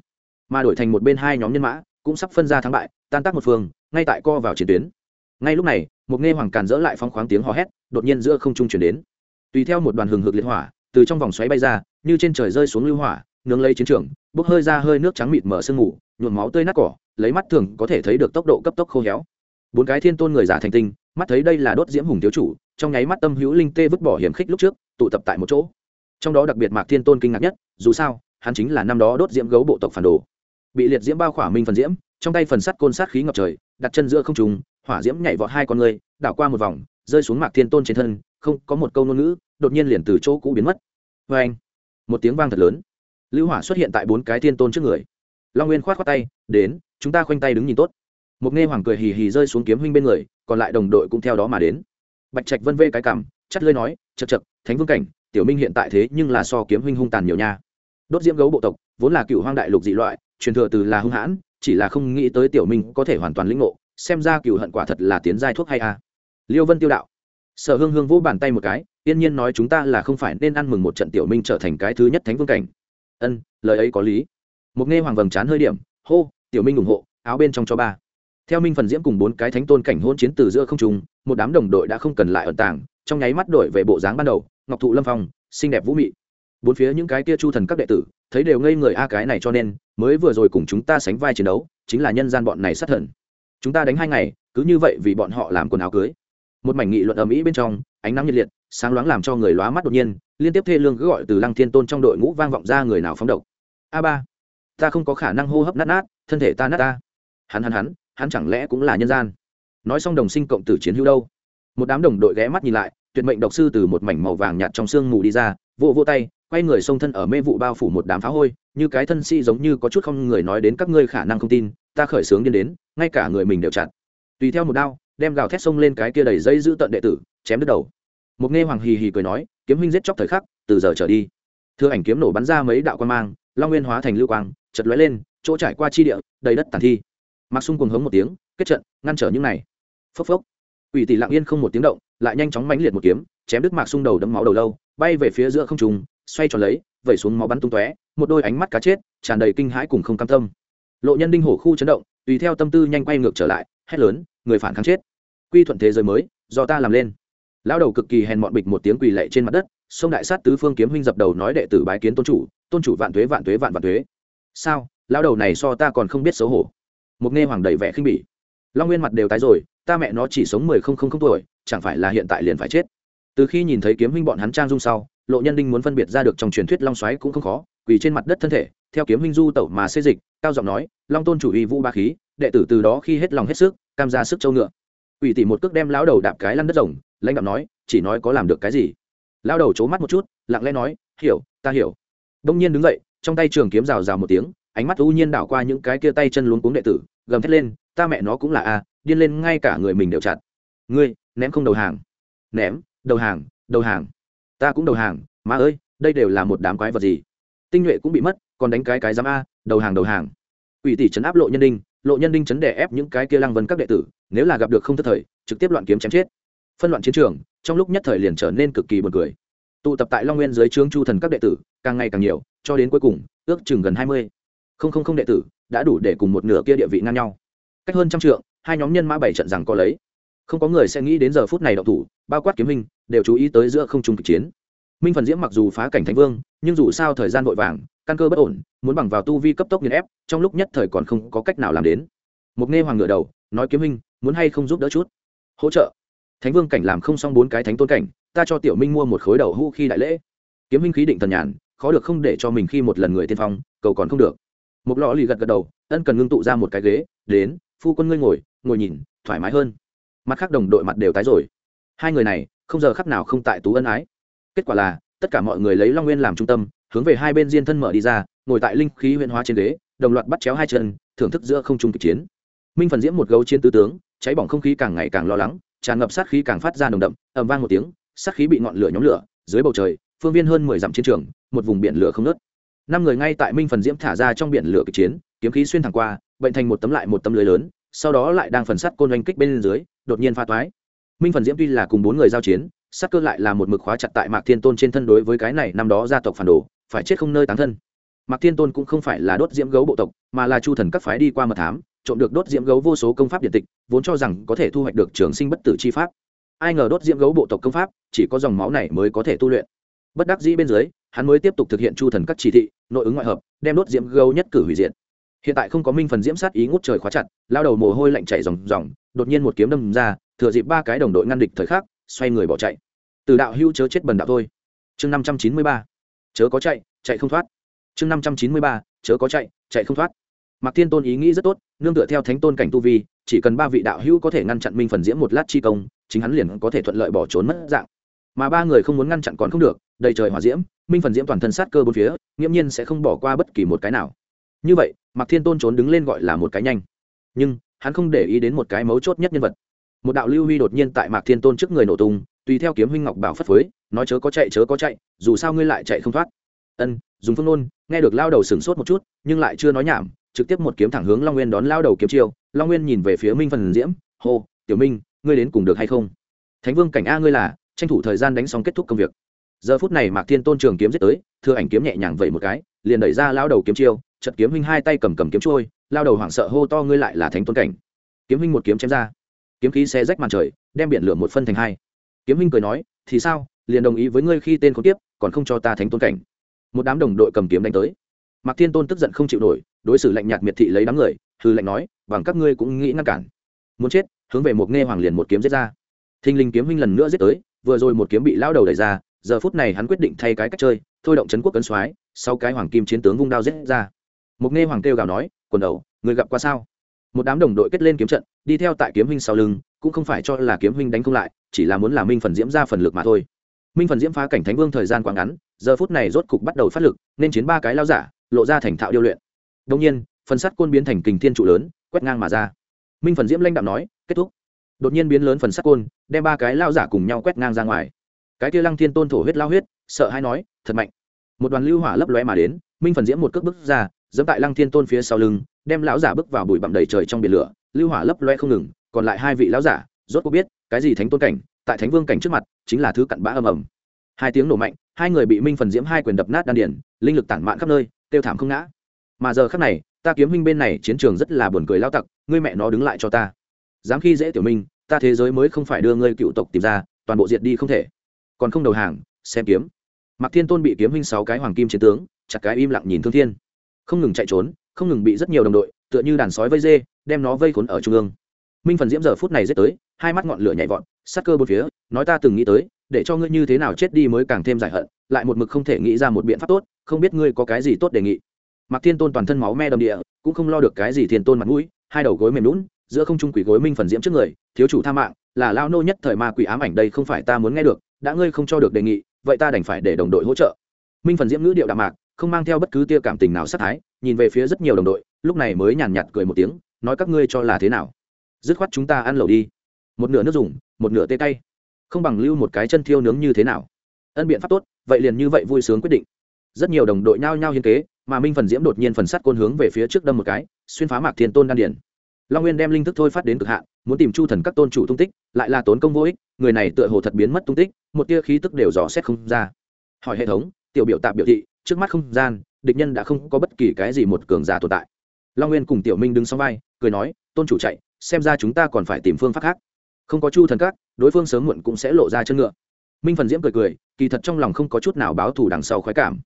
mà đổi thành một bên hai nhóm nhân mã, cũng sắp phân ra thắng bại, tan tác một phương, ngay tại co vào chiến tuyến. Ngay lúc này, một nghe hoàng càn dỡ lại phong khoáng tiếng hò hét, đột nhiên giữa không trung chuyển đến. Tùy theo một đoàn hừng hực liệt hỏa, từ trong vòng xoáy bay ra, như trên trời rơi xuống lưu hỏa, nướng lấy chiến trường, bốc hơi ra hơi nước trắng mịt mở sương mù, nhuộm máu tươi nát cỏ, lấy mắt thường có thể thấy được tốc độ cấp tốc khô héo. Bốn cái thiên tôn người giả thành tinh, mắt thấy đây là đốt diễm hùng thiếu chủ, trong nháy mắt tâm hữu linh tê vứt bỏ hiểm khích lúc trước, tụ tập tại một chỗ. Trong đó đặc biệt mạc thiên tôn kinh ngạc nhất, dù sao, hắn chính là năm đó đốt diễm gấu bộ tộc phản đồ bị liệt diễm bao khỏa minh phần diễm, trong tay phần sắt côn sát khí ngập trời, đặt chân giữa không trùng hỏa diễm nhảy vọt hai con người, đảo qua một vòng, rơi xuống mạc thiên tôn trên thân, không, có một câu ngôn ngữ, đột nhiên liền từ chỗ cũ biến mất. Vê anh một tiếng vang thật lớn. Lưu hỏa xuất hiện tại bốn cái thiên tôn trước người. Long nguyên khoát khoát tay, đến, chúng ta khoanh tay đứng nhìn tốt. Một nghe hoàng cười hì hì rơi xuống kiếm huynh bên người, còn lại đồng đội cũng theo đó mà đến. Bạch trạch vân vê cái cảm chắt lơi nói chật chật thánh vương cảnh, tiểu minh hiện tại thế nhưng là so kiếm huynh hung tàn nhiều nha. Đốt diễm gấu bộ tộc, vốn là cựu hoang đại lục dị loại truyền thừa từ là hung hãn, chỉ là không nghĩ tới tiểu minh có thể hoàn toàn lĩnh ngộ, xem ra cựu hận quả thật là tiến giai thuốc hay a. À. liêu vân tiêu đạo. Sở hương hương vỗ bàn tay một cái, yên nhiên nói chúng ta là không phải nên ăn mừng một trận tiểu minh trở thành cái thứ nhất thánh vương cảnh. Ân, lời ấy có lý. Một nghe hoàng vầng chán hơi điểm, hô, tiểu minh ủng hộ, áo bên trong cho ba. Theo minh phần diễm cùng bốn cái thánh tôn cảnh hôn chiến từ giữa không trùng một đám đồng đội đã không cần lại ẩn tàng, trong nháy mắt đổi về bộ dáng ban đầu, ngọc thụ lâm phong, xinh đẹp vũ mị bốn phía những cái kia chu thần các đệ tử, thấy đều ngây người, a, cái này cho nên, mới vừa rồi cùng chúng ta sánh vai chiến đấu, chính là nhân gian bọn này sát thần. Chúng ta đánh hai ngày, cứ như vậy vì bọn họ làm quần áo cưới. Một mảnh nghị luận ầm ĩ bên trong, ánh nắng nhiệt liệt, sáng loáng làm cho người lóa mắt đột nhiên, liên tiếp thê lương cứ gọi từ lăng thiên tôn trong đội ngũ vang vọng ra người nào phóng độc. A ba, ta không có khả năng hô hấp nát nát, thân thể ta nát ta. Hắn hắn hắn hắn chẳng lẽ cũng là nhân gian? Nói xong đồng sinh cộng tử chiến hữu đâu? Một đám đồng đội ghé mắt nhìn lại, tuyệt mệnh độc sư từ một mảnh màu vàng nhạt trong sương mù đi ra, vỗ vỗ tay quay người xông thân ở mê vụ bao phủ một đám phá hôi, như cái thân si giống như có chút không người nói đến các ngươi khả năng không tin, ta khởi sướng điên đến, ngay cả người mình đều chặn. Tùy theo một đao, đem gào thét xông lên cái kia đầy dây giữ tận đệ tử, chém đứt đầu. Một nghe hoàng hì hì cười nói, kiếm huynh giết chóc thời khắc, từ giờ trở đi. Thưa ảnh kiếm nổ bắn ra mấy đạo quan mang, long nguyên hóa thành lưu quang chật lóe lên, chỗ trải qua chi địa, đầy đất tàn thi. Mặc xung cuồng hống một tiếng, kết trận, ngăn trở những này. Phốc phốc. Ủy tỷ lặng yên không một tiếng động, lại nhanh chóng mãnh liệt một kiếm, chém đứt mạc xung đầu đấm máu đầu lâu, bay về phía giữa không trùng xoay tròn lấy, vẩy xuống máu bắn tung tóe, một đôi ánh mắt cá chết, tràn đầy kinh hãi cùng không cam tâm. Lộ nhân đinh hổ khu chấn động, tùy theo tâm tư nhanh quay ngược trở lại, hét lớn, người phản kháng chết. Quy thuận thế giới mới, do ta làm lên. Lão đầu cực kỳ hèn mọn bịch một tiếng quỳ lệ trên mặt đất, sông đại sát tứ phương kiếm huynh dập đầu nói đệ tử bái kiến tôn chủ tôn chủ vạn tuế vạn tuế vạn vạn tuế. Sao? Lão đầu này so ta còn không biết xấu hổ. Một nghe hoàng đầy vẻ khinh bỉ. Long nguyên mặt đều tái rồi, ta mẹ nó chỉ sống mười không không không tuổi, chẳng phải là hiện tại liền phải chết. Từ khi nhìn thấy kiếm huynh bọn hắn trang dung sau lộ nhân đinh muốn phân biệt ra được trong truyền thuyết long xoáy cũng không khó, quỳ trên mặt đất thân thể, theo kiếm Minh du tẩu mà xê dịch, cao giọng nói, long tôn chủ y vũ ba khí, đệ tử từ đó khi hết lòng hết sức, cam ra sức châu ngựa. Quỷ tỷ một cước đem lão đầu đạp cái lăn đất rồng, lãnh đạo nói, chỉ nói có làm được cái gì? Lão đầu c mắt một chút, lặng lẽ nói, hiểu, ta hiểu. Đông nhiên đứng dậy, trong tay trường kiếm rào rào một tiếng, ánh mắt u nhiên đảo qua những cái kia tay chân luống cuống đệ tử, gầm thét lên, ta mẹ nó cũng là a, điên lên ngay cả người mình đều chặt. Ngươi, ném không đầu hàng. Ném, đầu hàng đầu hàng ta cũng đầu hàng, má ơi, đây đều là một đám quái vật gì? Tinh nhuệ cũng bị mất, còn đánh cái cái giám a, đầu hàng đầu hàng. Ủy tỷ trấn áp lộ nhân đinh, lộ nhân đinh chấn đè ép những cái kia lăng vân các đệ tử, nếu là gặp được không thất thời, trực tiếp loạn kiếm chém chết. Phân loạn chiến trường, trong lúc nhất thời liền trở nên cực kỳ buồn cười. Tụ tập tại long nguyên dưới trướng chu thần các đệ tử, càng ngày càng nhiều, cho đến cuối cùng, ước chừng gần hai mươi. Không không không đệ tử, đã đủ để cùng một nửa kia địa vị ngang nhau. Cách hơn trăm trượng, hai nhóm nhân mã bảy trận rằng có lấy không có người sẽ nghĩ đến giờ phút này động thủ bao quát kiếm minh đều chú ý tới giữa không trung kịch chiến. Minh phần diễm mặc dù phá cảnh thánh vương, nhưng dù sao thời gian vội vàng, căn cơ bất ổn, muốn bằng vào tu vi cấp tốc nghiền ép, trong lúc nhất thời còn không có cách nào làm đến. Mục nghe hoàng ngựa đầu, nói kiếm minh muốn hay không giúp đỡ chút? Hỗ trợ. Thánh vương cảnh làm không xong bốn cái thánh tôn cảnh, ta cho tiểu minh mua một khối đầu hũ khi đại lễ. Kiếm minh khí định thần nhàn, khó được không để cho mình khi một lần người tiên phong, cầu còn không được. Một lọ lì gật gật đầu, ân cần ngưng tụ ra một cái ghế, đến, phu quân ngươi ngồi ngồi nhìn, thoải mái hơn mặt khác đồng đội mặt đều tái rồi. Hai người này, không giờ khắc nào không tại tú ân ái. Kết quả là, tất cả mọi người lấy long nguyên làm trung tâm, hướng về hai bên diên thân mở đi ra, ngồi tại linh khí huyện hóa trên ghế, đồng loạt bắt chéo hai chân, thưởng thức giữa không trung kịch chiến. Minh phần diễm một gấu chiến tứ tướng, cháy bỏng không khí càng ngày càng lo lắng, tràn ngập sát khí càng phát ra nồng đậm, ầm vang một tiếng, sát khí bị ngọn lửa nhóm lửa, dưới bầu trời, phương viên hơn mười dặm chiến trường, một vùng biển lửa không nớt năm người ngay tại minh phần diễm thả ra trong biển lửa kịch chiến, kiếm khí xuyên thẳng qua, bệnh thành một tấm lại một tấm lưới lớn sau đó lại đang phần sắt côn oanh kích bên dưới, đột nhiên pha toái. Minh phần diễm tuy là cùng bốn người giao chiến sắc cơ lại là một mực khóa chặt tại mạc thiên tôn trên thân đối với cái này năm đó gia tộc phản đồ, phải chết không nơi tán thân. Mạc thiên tôn cũng không phải là đốt diễm gấu bộ tộc, mà là chu thần các phái đi qua mật thám, trộm được đốt diễm gấu vô số công pháp điện tịch, vốn cho rằng có thể thu hoạch được trường sinh bất tử chi pháp. Ai ngờ đốt diễm gấu bộ tộc công pháp, chỉ có dòng máu này mới có thể tu luyện. Bất đắc dĩ bên dưới, hắn mới tiếp tục thực hiện chu thần các chỉ thị, nội ứng ngoại hợp, đem đốt diễm gấu nhất cử hủy diệt hiện tại không có minh phần diễm sát ý ngút trời khóa chặt, lao đầu mồ hôi lạnh chảy ròng ròng, đột nhiên một kiếm đâm ra, thừa dịp ba cái đồng đội ngăn địch thời khắc, xoay người bỏ chạy. Từ đạo hưu chớ chết bần đạo thôi. Chương năm trăm chín mươi ba. Chớ có chạy chạy không thoát. Chương năm trăm chín mươi ba. Chớ có chạy chạy không thoát. Mạc thiên tôn ý nghĩ rất tốt, nương tựa theo thánh tôn cảnh tu vi, chỉ cần ba vị đạo hữu có thể ngăn chặn minh phần diễm một lát chi công, chính hắn liền có thể thuận lợi bỏ trốn mất dạng. Mà ba người không muốn ngăn chặn còn không được, đầy trời hỏa diễm, minh phần diễm toàn thân sát cơ bốn phía, nghiễm nhiên sẽ không bỏ qua bất kỳ một cái nào như vậy, mạc thiên tôn trốn đứng lên gọi là một cái nhanh. Nhưng, hắn không để ý đến một cái mấu chốt nhất nhân vật. Một đạo lưu huy đột nhiên tại mạc thiên tôn trước người nổ tung, tùy theo kiếm huynh ngọc bảo phất phới, nói chớ có chạy, chớ có chạy, dù sao ngươi lại chạy không thoát. Ân, dùng phương nôn nghe được lao đầu sửng sốt một chút, nhưng lại chưa nói nhảm, trực tiếp một kiếm thẳng hướng long nguyên đón lao đầu kiếm chiêu. Long nguyên nhìn về phía minh phần diễm, hô, tiểu minh, ngươi đến cùng được hay không? Thánh vương cảnh a ngươi là, tranh thủ thời gian đánh xong kết thúc công việc. Giờ phút này mạc thiên tôn trường kiếm giết tới thưa ảnh kiếm nhẹ nhàng vậy một cái, liền đẩy ra lao đầu kiếm chiêu chật kiếm huynh hai tay cầm cầm kiếm trôi, lao đầu hoảng sợ hô to, ngươi lại là thánh tôn cảnh. Kiếm huynh một kiếm chém ra. Kiếm khí xe rách màn trời, đem biển lửa một phân thành hai. Kiếm huynh cười nói, thì sao? Liền đồng ý với ngươi khi tên không tiếp còn không cho ta thánh tôn cảnh. Một đám đồng đội cầm kiếm đánh tới. Mạc thiên tôn tức giận không chịu nổi, đối xử lạnh nhạt miệt thị lấy đám người hư lạnh nói, bằng các ngươi cũng nghĩ ngăn cản. Muốn chết, hướng về một nghe hoàng liền một kiếm giết ra. Thình linh kiếm huynh lần nữa giết tới, vừa rồi một kiếm bị lao đầu đẩy ra, giờ phút này hắn quyết định thay cái cách chơi, thôi động chấn quốc cấn soái, sau cái hoàng kim chiến tướng vung đao giết ra một nghe hoàng kêu gào nói, quần đầu, người gặp qua sao? Một đám đồng đội kết lên kiếm trận, đi theo tại kiếm huynh sau lưng, cũng không phải cho là kiếm huynh đánh không lại, chỉ là muốn là minh phần diễm ra phần lực mà thôi. Minh phần diễm phá cảnh thánh vương thời gian quá ngắn, giờ phút này rốt cục bắt đầu phát lực, nên chiến ba cái lao giả, lộ ra thành thạo điêu luyện. Đông nhiên, phần sắt côn biến thành kình thiên trụ lớn, quét ngang mà ra. Minh phần diễm lãnh đạo nói, kết thúc. Đột nhiên biến lớn phần sắt côn, đem ba cái lao giả cùng nhau quét ngang ra ngoài. Cái kia lăng thiên tôn thổ huyết lao huyết, sợ hay nói, thật mạnh. Một đoàn lưu hỏa lấp lóe mà đến, minh phần diễm một cước bước ra dẫm tại lăng thiên tôn phía sau lưng, đem lão giả bước vào bụi bặm đầy trời trong biển lửa, lưu hỏa lấp loe không ngừng, còn lại hai vị lão giả, rốt cuộc biết, cái gì thánh tôn cảnh, tại thánh vương cảnh trước mặt, chính là thứ cặn bã ầm ầm. Hai tiếng nổ mạnh, hai người bị minh phần diễm hai quyền đập nát đan điển linh lực tản mạn khắp nơi, tiêu thảm không ngã. Mà giờ khắc này, ta kiếm minh bên này chiến trường rất là buồn cười lao tặc, ngươi mẹ nó đứng lại cho ta. Dám khi dễ tiểu minh, ta thế giới mới không phải đưa ngươi cựu tộc tìm ra, toàn bộ diệt đi không thể. Còn không đầu hàng, xem kiếm. Mạc thiên tôn bị kiếm minh sáu cái hoàng kim chiến tướng, chặt cái im lặng nhìn thương thiên không ngừng chạy trốn, không ngừng bị rất nhiều đồng đội, tựa như đàn sói vây dê, đem nó vây khốn ở trung ương. Minh phần diễm giờ phút này dết tới, hai mắt ngọn lửa nhảy vọt, sắc cơ bốn phía, nói ta từng nghĩ tới, để cho ngươi như thế nào chết đi mới càng thêm giải hận, lại một mực không thể nghĩ ra một biện pháp tốt, không biết ngươi có cái gì tốt đề nghị. Mặc thiên tôn toàn thân máu me đầm địa, cũng không lo được cái gì thiên tôn mặt mũi, hai đầu gối mềm lún giữa không trung quỷ gối minh phần diễm trước người, thiếu chủ tha mạng, là lao nô nhất thời ma quỷ ám ảnh đây không phải ta muốn nghe được, đã ngươi không cho được đề nghị, vậy ta đành phải để đồng đội hỗ trợ. Minh phần diễm ngữ điệu đạm mạc không mang theo bất cứ tia cảm tình nào sát thái, nhìn về phía rất nhiều đồng đội, lúc này mới nhàn nhạt cười một tiếng, nói các ngươi cho là thế nào? Dứt khoát chúng ta ăn lẩu đi. Một nửa nước dùng, một nửa tê tay không bằng lưu một cái chân thiêu nướng như thế nào? Ân biện pháp tốt, vậy liền như vậy vui sướng quyết định. Rất nhiều đồng đội nhao nhao hiên kế, mà minh phần diễm đột nhiên phần sắt côn hướng về phía trước đâm một cái, xuyên phá mạc thiên tôn đan điển long nguyên đem linh thức thôi phát đến cực hạn, muốn tìm chu thần các tôn chủ tung tích, lại là tốn công vô ích, người này tựa hồ thật biến mất tung tích, một tia khí tức đều dò xét không ra. Hỏi hệ thống, tiểu biểu tạm biểu thị trước mắt không gian, địch nhân đã không có bất kỳ cái gì một cường giả tồn tại. Long nguyên cùng tiểu minh đứng sau vai, cười nói, tôn chủ chạy, xem ra chúng ta còn phải tìm phương pháp khác. Không có chu thần các, đối phương sớm muộn cũng sẽ lộ ra chân ngựa. Minh phần diễm cười cười, kỳ thật trong lòng không có chút nào báo thù đằng sau khoái cảm.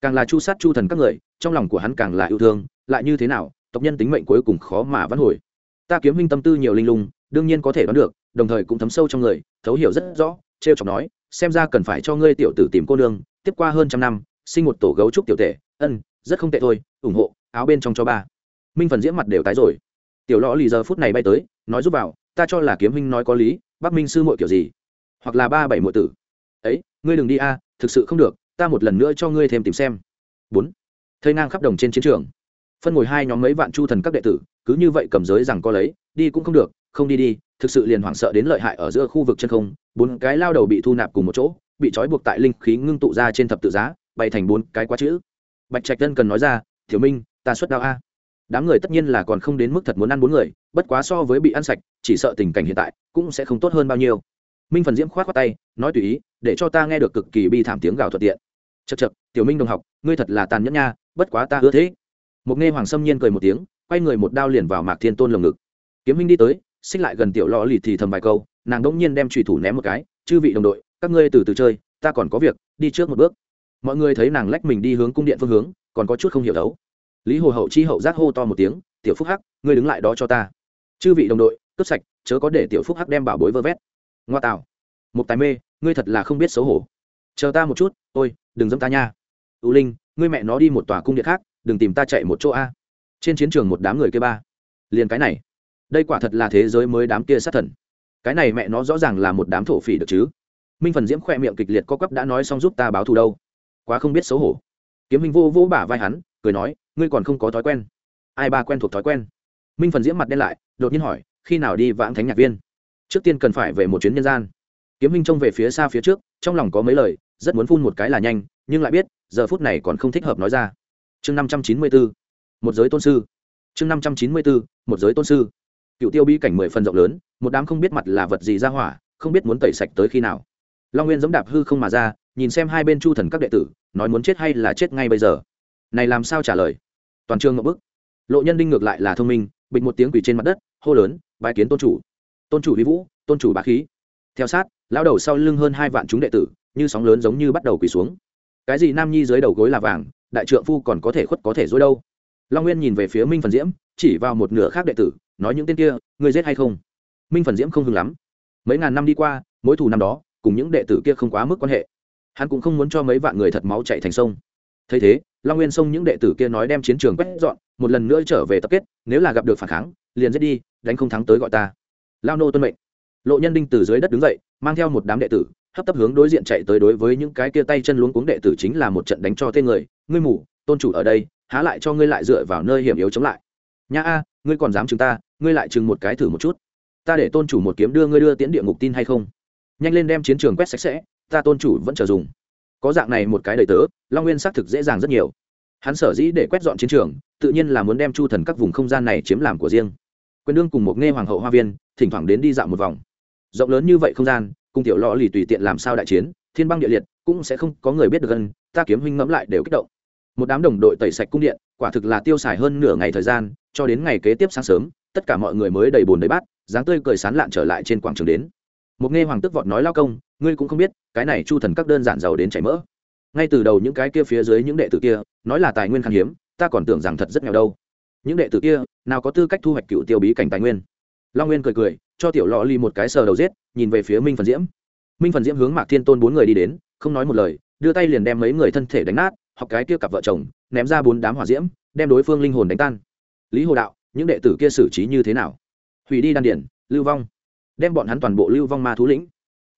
Càng là chu sát chu thần các người, trong lòng của hắn càng là yêu thương, lại như thế nào, tộc nhân tính mệnh cuối cùng khó mà vãn hồi. Ta kiếm minh tâm tư nhiều linh lung, đương nhiên có thể đoán được, đồng thời cũng thấm sâu trong người, thấu hiểu rất rõ t r e o chọc nói, xem ra cần phải cho ngươi tiểu tử tìm cô nương, tiếp qua hơn trăm năm sinh một tổ gấu trúc tiểu tể, ân, rất không tệ thôi, ủng hộ, áo bên trong cho ba. Minh phần diễm mặt đều tái rồi. Tiểu lõ lì giờ phút này bay tới, nói giúp vào, ta cho là kiếm huynh nói có lý, bắc minh sư muội kiểu gì? Hoặc là ba bảy muội tử. Ấy, ngươi đừng đi a, thực sự không được, ta một lần nữa cho ngươi thêm tìm xem. Bốn. Thây ngang khắp đồng trên chiến trường. Phân ngồi hai nhóm mấy vạn chu thần các đệ tử, cứ như vậy cầm giới rằng có lấy, đi cũng không được, không đi đi, thực sự liền hoảng sợ đến lợi hại ở giữa khu vực chân không, bốn cái lao đầu bị thu nạp cùng một chỗ, bị trói buộc tại linh khí ngưng tụ ra trên thập tự giá bày thành bốn cái quá chữ. Bạch trạch tân cần nói ra thiếu minh, ta xuất đao a. Đám người tất nhiên là còn không đến mức thật muốn ăn bốn người, bất quá so với bị ăn sạch, chỉ sợ tình cảnh hiện tại cũng sẽ không tốt hơn bao nhiêu. Minh phần diễm k h o á t khoác tay, nói tùy ý, để cho ta nghe được cực kỳ bi thảm tiếng gào thuận tiện. Chật chật tiểu minh đồng học, ngươi thật là tàn nhẫn nha, bất quá ta ưa thế. Một nghe hoàng sâm nhiên cười một tiếng, quay người một đao liền vào mạc thiên tôn lồng ngực. Kiếm minh đi tới, xích lại gần tiểu lò lì thì thầm vài câu, nàng đỗng nhiên đem trùy thủ ném một cái, chư vị đồng đội, các ngươi từ từ chơi, ta còn có việc, đi trước một bước mọi người thấy nàng lách mình đi hướng cung điện phương hướng, còn có chút không hiểu đấu. Lý hồ hậu chi hậu giác hô to một tiếng, tiểu phúc hắc, ngươi đứng lại đó cho ta. Chư vị đồng đội, cướp sạch, chớ có để tiểu phúc hắc đem bảo bối vơ vét. Ngoa tạo một tài mê, ngươi thật là không biết xấu hổ. Chờ ta một chút, ôi, đừng dâm ta nha. Ưu linh, ngươi mẹ nó đi một tòa cung điện khác, đừng tìm ta chạy một chỗ a. Trên chiến trường một đám người kia ba, liền cái này, đây quả thật là thế giới mới đám kia sát thần. Cái này mẹ nó rõ ràng là một đám thổ phỉ được chứ. Minh phần diễm khoe miệng kịch liệt co quắp đã nói xong giúp ta báo thù đâu quá không biết xấu hổ. Kiếm minh vô vô bả vai hắn, cười nói, ngươi còn không có thói quen. Ai ba quen thuộc thói quen? Minh phần diễm mặt đen lại, đột nhiên hỏi, khi nào đi vãng thánh nhạc viên? Trước tiên cần phải về một chuyến nhân gian. Kiếm minh trông về phía xa phía trước, trong lòng có mấy lời, rất muốn phun một cái là nhanh, nhưng lại biết, giờ phút này còn không thích hợp nói ra. Chương năm trăm chín mươi bốn một giới tôn sư. Chương năm trăm chín mươi bốn một giới tôn sư. Cựu tiêu bi cảnh mười phần rộng lớn, một đám không biết mặt là vật gì ra hỏa, không biết muốn tẩy sạch tới khi nào. Long nguyên giống đạp hư không mà ra nhìn xem hai bên chu thần các đệ tử, nói muốn chết hay là chết ngay bây giờ. Này làm sao trả lời? Toàn trường ngậm bức. Lộ nhân đinh ngược lại là thông minh, bịch một tiếng quỷ trên mặt đất, hô lớn, bái kiến tôn chủ. Tôn chủ vi vũ, tôn chủ bá khí. Theo sát, lão đầu sau lưng hơn hai vạn chúng đệ tử, như sóng lớn giống như bắt đầu quỳ xuống. Cái gì nam nhi dưới đầu gối là vàng, đại trượng phu còn có thể khuất có thể dối đâu? Long nguyên nhìn về phía minh phần diễm, chỉ vào một nửa khác đệ tử, nói những tên kia người giết hay không? Minh phần diễm không hưng lắm. Mấy ngàn năm đi qua mỗi thù năm đó, cùng những đệ tử kia không quá mức quan hệ hắn cũng không muốn cho mấy vạn người thật máu chạy thành sông. Thấy thế, long nguyên xông những đệ tử kia nói đem chiến trường quét dọn, một lần nữa trở về tập kết, nếu là gặp được phản kháng, liền giết đi, đánh không thắng tới gọi ta. Lao nô tuân mệnh. Lộ nhân đinh từ dưới đất đứng dậy, mang theo một đám đệ tử, hấp tấp hướng đối diện chạy tới đối với những cái kia tay chân luống cuống đệ tử chính là một trận đánh cho tên người, ngươi mù, tôn chủ ở đây, há lại cho ngươi lại dựa vào nơi hiểm yếu chống lại. Nha a, ngươi còn dám chừng ta, ngươi lại chừng một cái thử một chút. Ta để tôn chủ một kiếm đưa ngươi đưa tiễn địa ngục tin hay không? Nhanh lên đem chiến trường quét sạch sẽ ta tôn chủ vẫn chờ dùng. Có dạng này một cái đầy tớ, long nguyên xác thực dễ dàng rất nhiều. Hắn sở dĩ để quét dọn chiến trường, tự nhiên là muốn đem chu thần các vùng không gian này chiếm làm của riêng. Quyền đương cùng một nghe hoàng hậu hoa viên, thỉnh thoảng đến đi dạo một vòng. Rộng lớn như vậy không gian, cùng tiểu lọ lì tùy tiện làm sao đại chiến, thiên băng địa liệt, cũng sẽ không có người biết được gần ta kiếm huynh ngẫm lại đều kích động. Một đám đồng đội tẩy sạch cung điện, quả thực là tiêu xài hơn nửa ngày thời gian, cho đến ngày kế tiếp sáng sớm, tất cả mọi người mới đầy bồn đầy bát, dáng tươi cười sán lạn trở lại trên quảng trường đến một nghe hoàng tức vọt nói lao công, ngươi cũng không biết, cái này chu thần các đơn giản giàu đến chảy mỡ. Ngay từ đầu những cái kia phía dưới những đệ tử kia, nói là tài nguyên khan hiếm, ta còn tưởng rằng thật rất nghèo đâu. Những đệ tử kia, nào có tư cách thu hoạch cựu tiêu bí cảnh tài nguyên. Long nguyên cười cười, cho tiểu lò ly một cái sờ đầu giết, nhìn về phía minh phần diễm. Minh phần diễm hướng mạc thiên tôn bốn người đi đến, không nói một lời, đưa tay liền đem mấy người thân thể đánh nát hoặc cái kia cặp vợ chồng, ném ra bốn đám hỏa diễm, đem đối phương linh hồn đánh tan. Lý hồ đạo, những đệ tử kia xử trí như thế nào? Hủy đi đan điển lưu vong đem bọn hắn toàn bộ lưu vong ma thú lĩnh.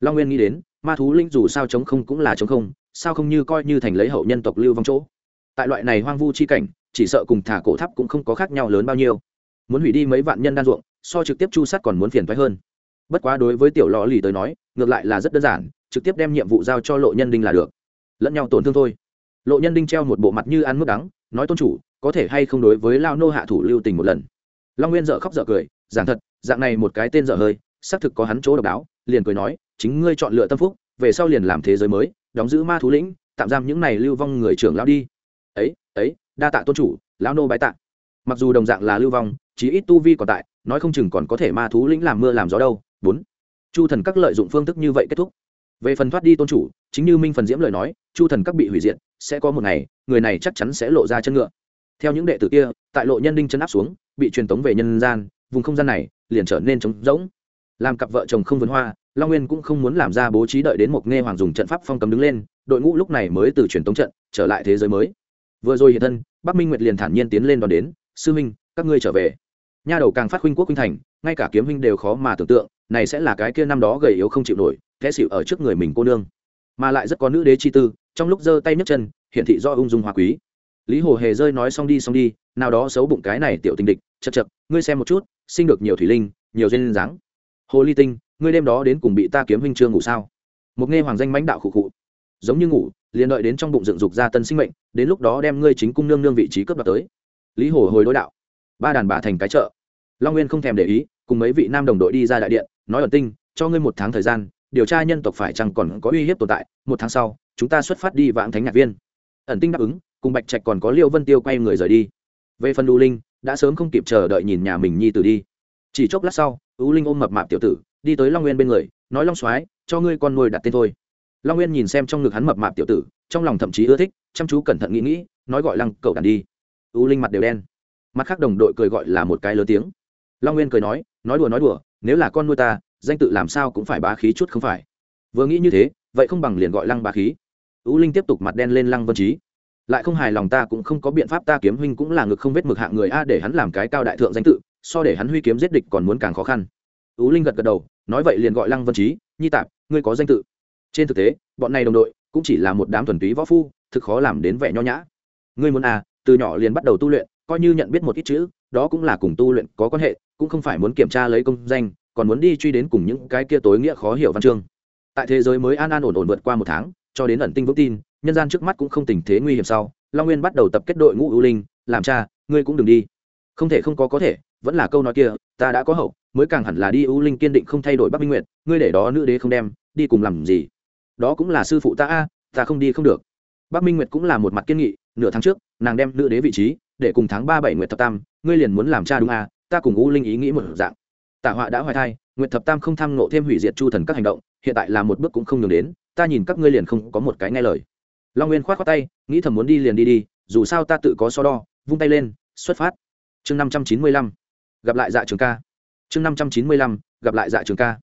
Long nguyên nghĩ đến, ma thú lĩnh dù sao chống không cũng là chống không, sao không như coi như thành lấy hậu nhân tộc lưu vong chỗ? Tại loại này hoang vu chi cảnh, chỉ sợ cùng thả cổ tháp cũng không có khác nhau lớn bao nhiêu. Muốn hủy đi mấy vạn nhân đan ruộng, so trực tiếp chu sát còn muốn phiền thoái hơn. Bất quá đối với tiểu lò lì tới nói, ngược lại là rất đơn giản, trực tiếp đem nhiệm vụ giao cho lộ nhân đinh là được. Lẫn nhau tổn thương thôi. Lộ nhân đinh treo một bộ mặt như ăn mức đắng, nói tôn chủ, có thể hay không đối với lao nô hạ thủ lưu tình một lần. Long nguyên dợ khóc dợ cười, giảng thật, dạng này một cái tên dở hơi xác thực có hắn chỗ độc đáo, liền cười nói, chính ngươi chọn lựa tâm phúc, về sau liền làm thế giới mới, đóng giữ ma thú lĩnh, tạm giam những này lưu vong người trưởng lao đi. Ấy ấy, đa tạ tôn chủ, lão nô bái tạ. Mặc dù đồng dạng là lưu vong, chí ít tu vi còn tại, nói không chừng còn có thể ma thú lĩnh làm mưa làm gió đâu. Bốn, chu thần các lợi dụng phương thức như vậy kết thúc. Về phần thoát đi tôn chủ, chính như minh phần diễm lời nói, chu thần các bị hủy diệt, sẽ có một ngày, người này chắc chắn sẽ lộ ra chân ngựa. Theo những đệ tử kia, tại lộ nhân đinh chân áp xuống, bị truyền tống về nhân gian, vùng không gian này liền trở nên trống rỗng làm cặp vợ chồng không vườn hoa, long nguyên cũng không muốn làm ra bố trí đợi đến một nghe hoàng dùng trận pháp phong cấm đứng lên, đội ngũ lúc này mới từ truyền tống trận trở lại thế giới mới. Vừa rồi hiện thân, bắc minh nguyệt liền thản nhiên tiến lên đón đến, sư minh, các ngươi trở về. Nha đầu càng phát huynh quốc huynh thành, ngay cả kiếm huynh đều khó mà tưởng tượng, này sẽ là cái kia năm đó gầy yếu không chịu nổi kẽ xịu ở trước người mình cô nương. Mà lại rất có nữ đế chi tư, trong lúc giơ tay nhấc chân, hiển thị do ung dung hoa quý. Lý hồ hề rơi nói xong đi xong đi, nào đó xấu bụng cái này tiểu tình địch chật chật ngươi xem một chút, sinh được nhiều thủy linh, nhiều duyên dáng hồ ly tinh, ngươi đêm đó đến cùng bị ta kiếm huynh chưa ngủ sao? Một nghe hoàng danh mãnh đạo khụ khụ. Giống như ngủ, liền đợi đến trong bụng dựng dục ra tân sinh mệnh, đến lúc đó đem ngươi chính cung nương nương vị trí cướp đoạt tới. Lý hồ hồi đối đạo. Ba đàn bà thành cái chợ. Long nguyên không thèm để ý, cùng mấy vị nam đồng đội đi ra đại điện, nói ẩn tinh, cho ngươi một tháng thời gian, điều tra nhân tộc phải chăng còn có uy hiếp tồn tại, một tháng sau, chúng ta xuất phát đi vãng thánh nhạc viên. Ẩn tinh đáp ứng, cùng bạch trạch còn có liêu vân tiêu quay người rời đi. Về phần Đu linh, đã sớm không kịp chờ đợi nhìn nhà mình nhi tử đi. Chỉ chốc lát sau u linh ôm mập mạp tiểu tử, đi tới long nguyên bên người, nói long soái, cho ngươi con nuôi đặt tên thôi. Long nguyên nhìn xem trong ngực hắn mập mạp tiểu tử, trong lòng thậm chí ưa thích, chăm chú cẩn thận nghĩ nghĩ, nói gọi lăng cậu đàn đi. U linh mặt đều đen. Mặt khác đồng đội cười gọi là một cái lớn tiếng. Long nguyên cười nói nói đùa nói đùa, nếu là con nuôi ta, danh tự làm sao cũng phải bá khí chút không phải. Vừa nghĩ như thế, vậy không bằng liền gọi lăng bá khí. U linh tiếp tục mặt đen lên lăng vân Chí. Lại không hài lòng ta cũng không có biện pháp, ta kiếm huynh cũng là ngực không vết mực hạng người a, để hắn làm cái cao đại thượng danh tự so để hắn huy kiếm giết địch còn muốn càng khó khăn. U linh gật gật đầu, nói vậy liền gọi lăng vân trí nhi tạp, ngươi có danh tự. Trên thực tế, bọn này đồng đội cũng chỉ là một đám thuần túy võ phu, thực khó làm đến vẻ nho nhã. Ngươi muốn à từ nhỏ liền bắt đầu tu luyện, coi như nhận biết một ít chữ, đó cũng là cùng tu luyện có quan hệ, cũng không phải muốn kiểm tra lấy công danh, còn muốn đi truy đến cùng những cái kia tối nghĩa khó hiểu văn chương. Tại thế giới mới an an ổn ổn vượt qua một tháng, cho đến ẩn tinh vững tin, nhân gian trước mắt cũng không tình thế nguy hiểm sau, long nguyên bắt đầu tập kết đội ngũ ưu linh, làm cha, ngươi cũng đừng đi. Không thể, không có có thể vẫn là câu nói kia, ta đã có hậu, mới càng hẳn là đi ưu linh kiên định không thay đổi bắc minh nguyệt, ngươi để đó nữ đế không đem, đi cùng làm gì? Đó cũng là sư phụ ta a, ta không đi không được. Bắc minh nguyệt cũng là một mặt kiên nghị, nửa tháng trước, nàng đem nữ đế vị trí, để cùng tháng ba bảy nguyệt thập tam, ngươi liền muốn làm cha đúng a, ta cùng ưu linh ý nghĩ một dạng. Tả họa đã hoài thai, nguyệt thập tam không tham nộ thêm hủy diệt chu thần các hành động, hiện tại là một bước cũng không nhường đến, ta nhìn các ngươi liền không có một cái nghe lời. Long nguyên khoát khoát tay, nghĩ thầm muốn đi liền đi đi, dù sao ta tự có so đo, vung tay lên, xuất phát. Chương năm trăm chín mươi lăm gặp lại dạ trường ca. Chương năm trăm chín mươi lăm, gặp lại dạ trường ca.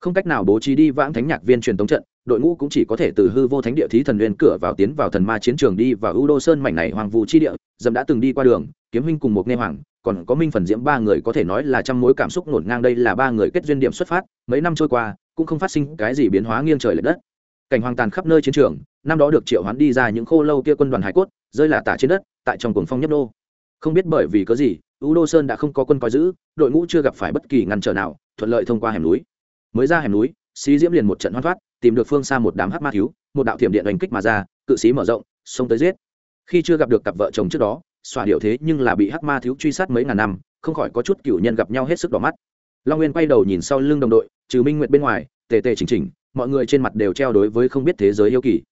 Không cách nào bố trí đi vãng thánh nhạc viên truyền tống trận, đội ngũ cũng chỉ có thể từ hư vô thánh địa thí thần nguyên cửa vào tiến vào thần ma chiến trường đi và ưu đô sơn mảnh này hoàng vũ chi địa dầm đã từng đi qua đường, kiếm huynh cùng một nghe hoàng, còn có minh phần diễm ba người có thể nói là trăm mối cảm xúc ngổn ngang đây là ba người kết duyên điểm xuất phát, mấy năm trôi qua, cũng không phát sinh cái gì biến hóa nghiêng trời lệch đất. Cảnh hoàng tàn khắp nơi chiến trường, năm đó được triệu hoán đi ra những khô lâu kia quân đoàn hải cốt, rơi là tả trên đất, tại trong cuồng phong nhấp đô không biết bởi vì có gì u đô sơn đã không có quân coi giữ, đội ngũ chưa gặp phải bất kỳ ngăn trở nào, thuận lợi thông qua hẻm núi. Mới ra hẻm núi, xí diễm liền một trận hoan thoát, tìm được phương xa một đám hát ma thiếu, một đạo thiểm điện đánh kích mà ra, cự sĩ mở rộng, xông tới giết. Khi chưa gặp được cặp vợ chồng trước đó, xòa điệu thế nhưng là bị hắc ma thiếu truy sát mấy ngàn năm, không khỏi có chút cựu nhân gặp nhau hết sức đỏ mắt. Long nguyên quay đầu nhìn sau lưng đồng đội, trừ minh nguyệt bên ngoài, tề tề chỉnh chỉnh, mọi người trên mặt đều treo đối với không biết thế giới yêu kỳ.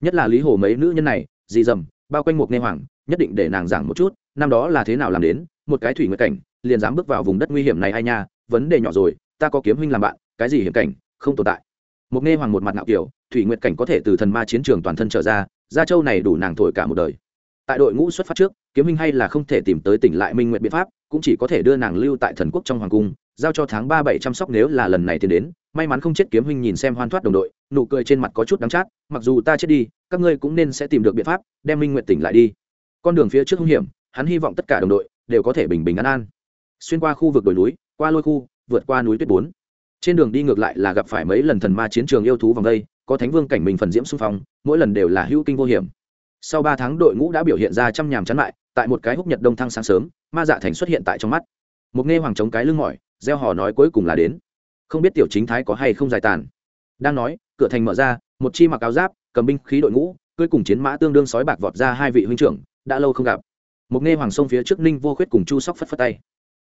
Nhất là lý hồ mấy nữ nhân này dị dầm, bao quanh một nghe hoàng, nhất định để nàng giảng một chút, năm đó là thế nào làm đến một cái thủy nguyệt cảnh, liền dám bước vào vùng đất nguy hiểm này ai nha, vấn đề nhỏ rồi, ta có kiếm huynh làm bạn, cái gì hiểm cảnh, không tồn tại. Một nghe hoàng một mặt ngạo kiểu, thủy nguyệt cảnh có thể từ thần ma chiến trường toàn thân trở ra, gia châu này đủ nàng thổi cả một đời. Tại đội ngũ xuất phát trước, kiếm minh hay là không thể tìm tới tỉnh lại minh nguyện biện pháp, cũng chỉ có thể đưa nàng lưu tại thần quốc trong hoàng cung, giao cho tháng ba bảy chăm sóc nếu là lần này tiến đến, may mắn không chết kiếm huynh nhìn xem hoan thoát đồng đội, nụ cười trên mặt có chút đắng chát, mặc dù ta chết đi, các ngươi cũng nên sẽ tìm được biện pháp, đem minh nguyện tỉnh lại đi. Con đường phía trước hung hiểm, hắn hy vọng tất cả đồng đội đều có thể bình bình an an. Xuyên qua khu vực đồi núi, qua lôi khu, vượt qua núi tuyết bốn. Trên đường đi ngược lại là gặp phải mấy lần thần ma chiến trường yêu thú vòng đây, có thánh vương cảnh mình phần diễm xung phong, mỗi lần đều là hữu kinh vô hiểm. Sau ba tháng đội ngũ đã biểu hiện ra trăm nhàm chán lại tại một cái húc nhật đông thăng sáng sớm, ma dạ thành xuất hiện tại trong mắt. Một nghe hoàng chống cái lưng mỏi, gieo hò nói cuối cùng là đến. Không biết tiểu chính thái có hay không giải tàn. Đang nói, cửa thành mở ra, một chi mặc áo giáp, cầm binh khí đội ngũ, cưới cùng chiến mã tương đương sói bạc vọt ra hai vị huynh trưởng, đã lâu không gặp một nghe hoàng sông phía trước ninh vô khuyết cùng chu sóc phất phất tay.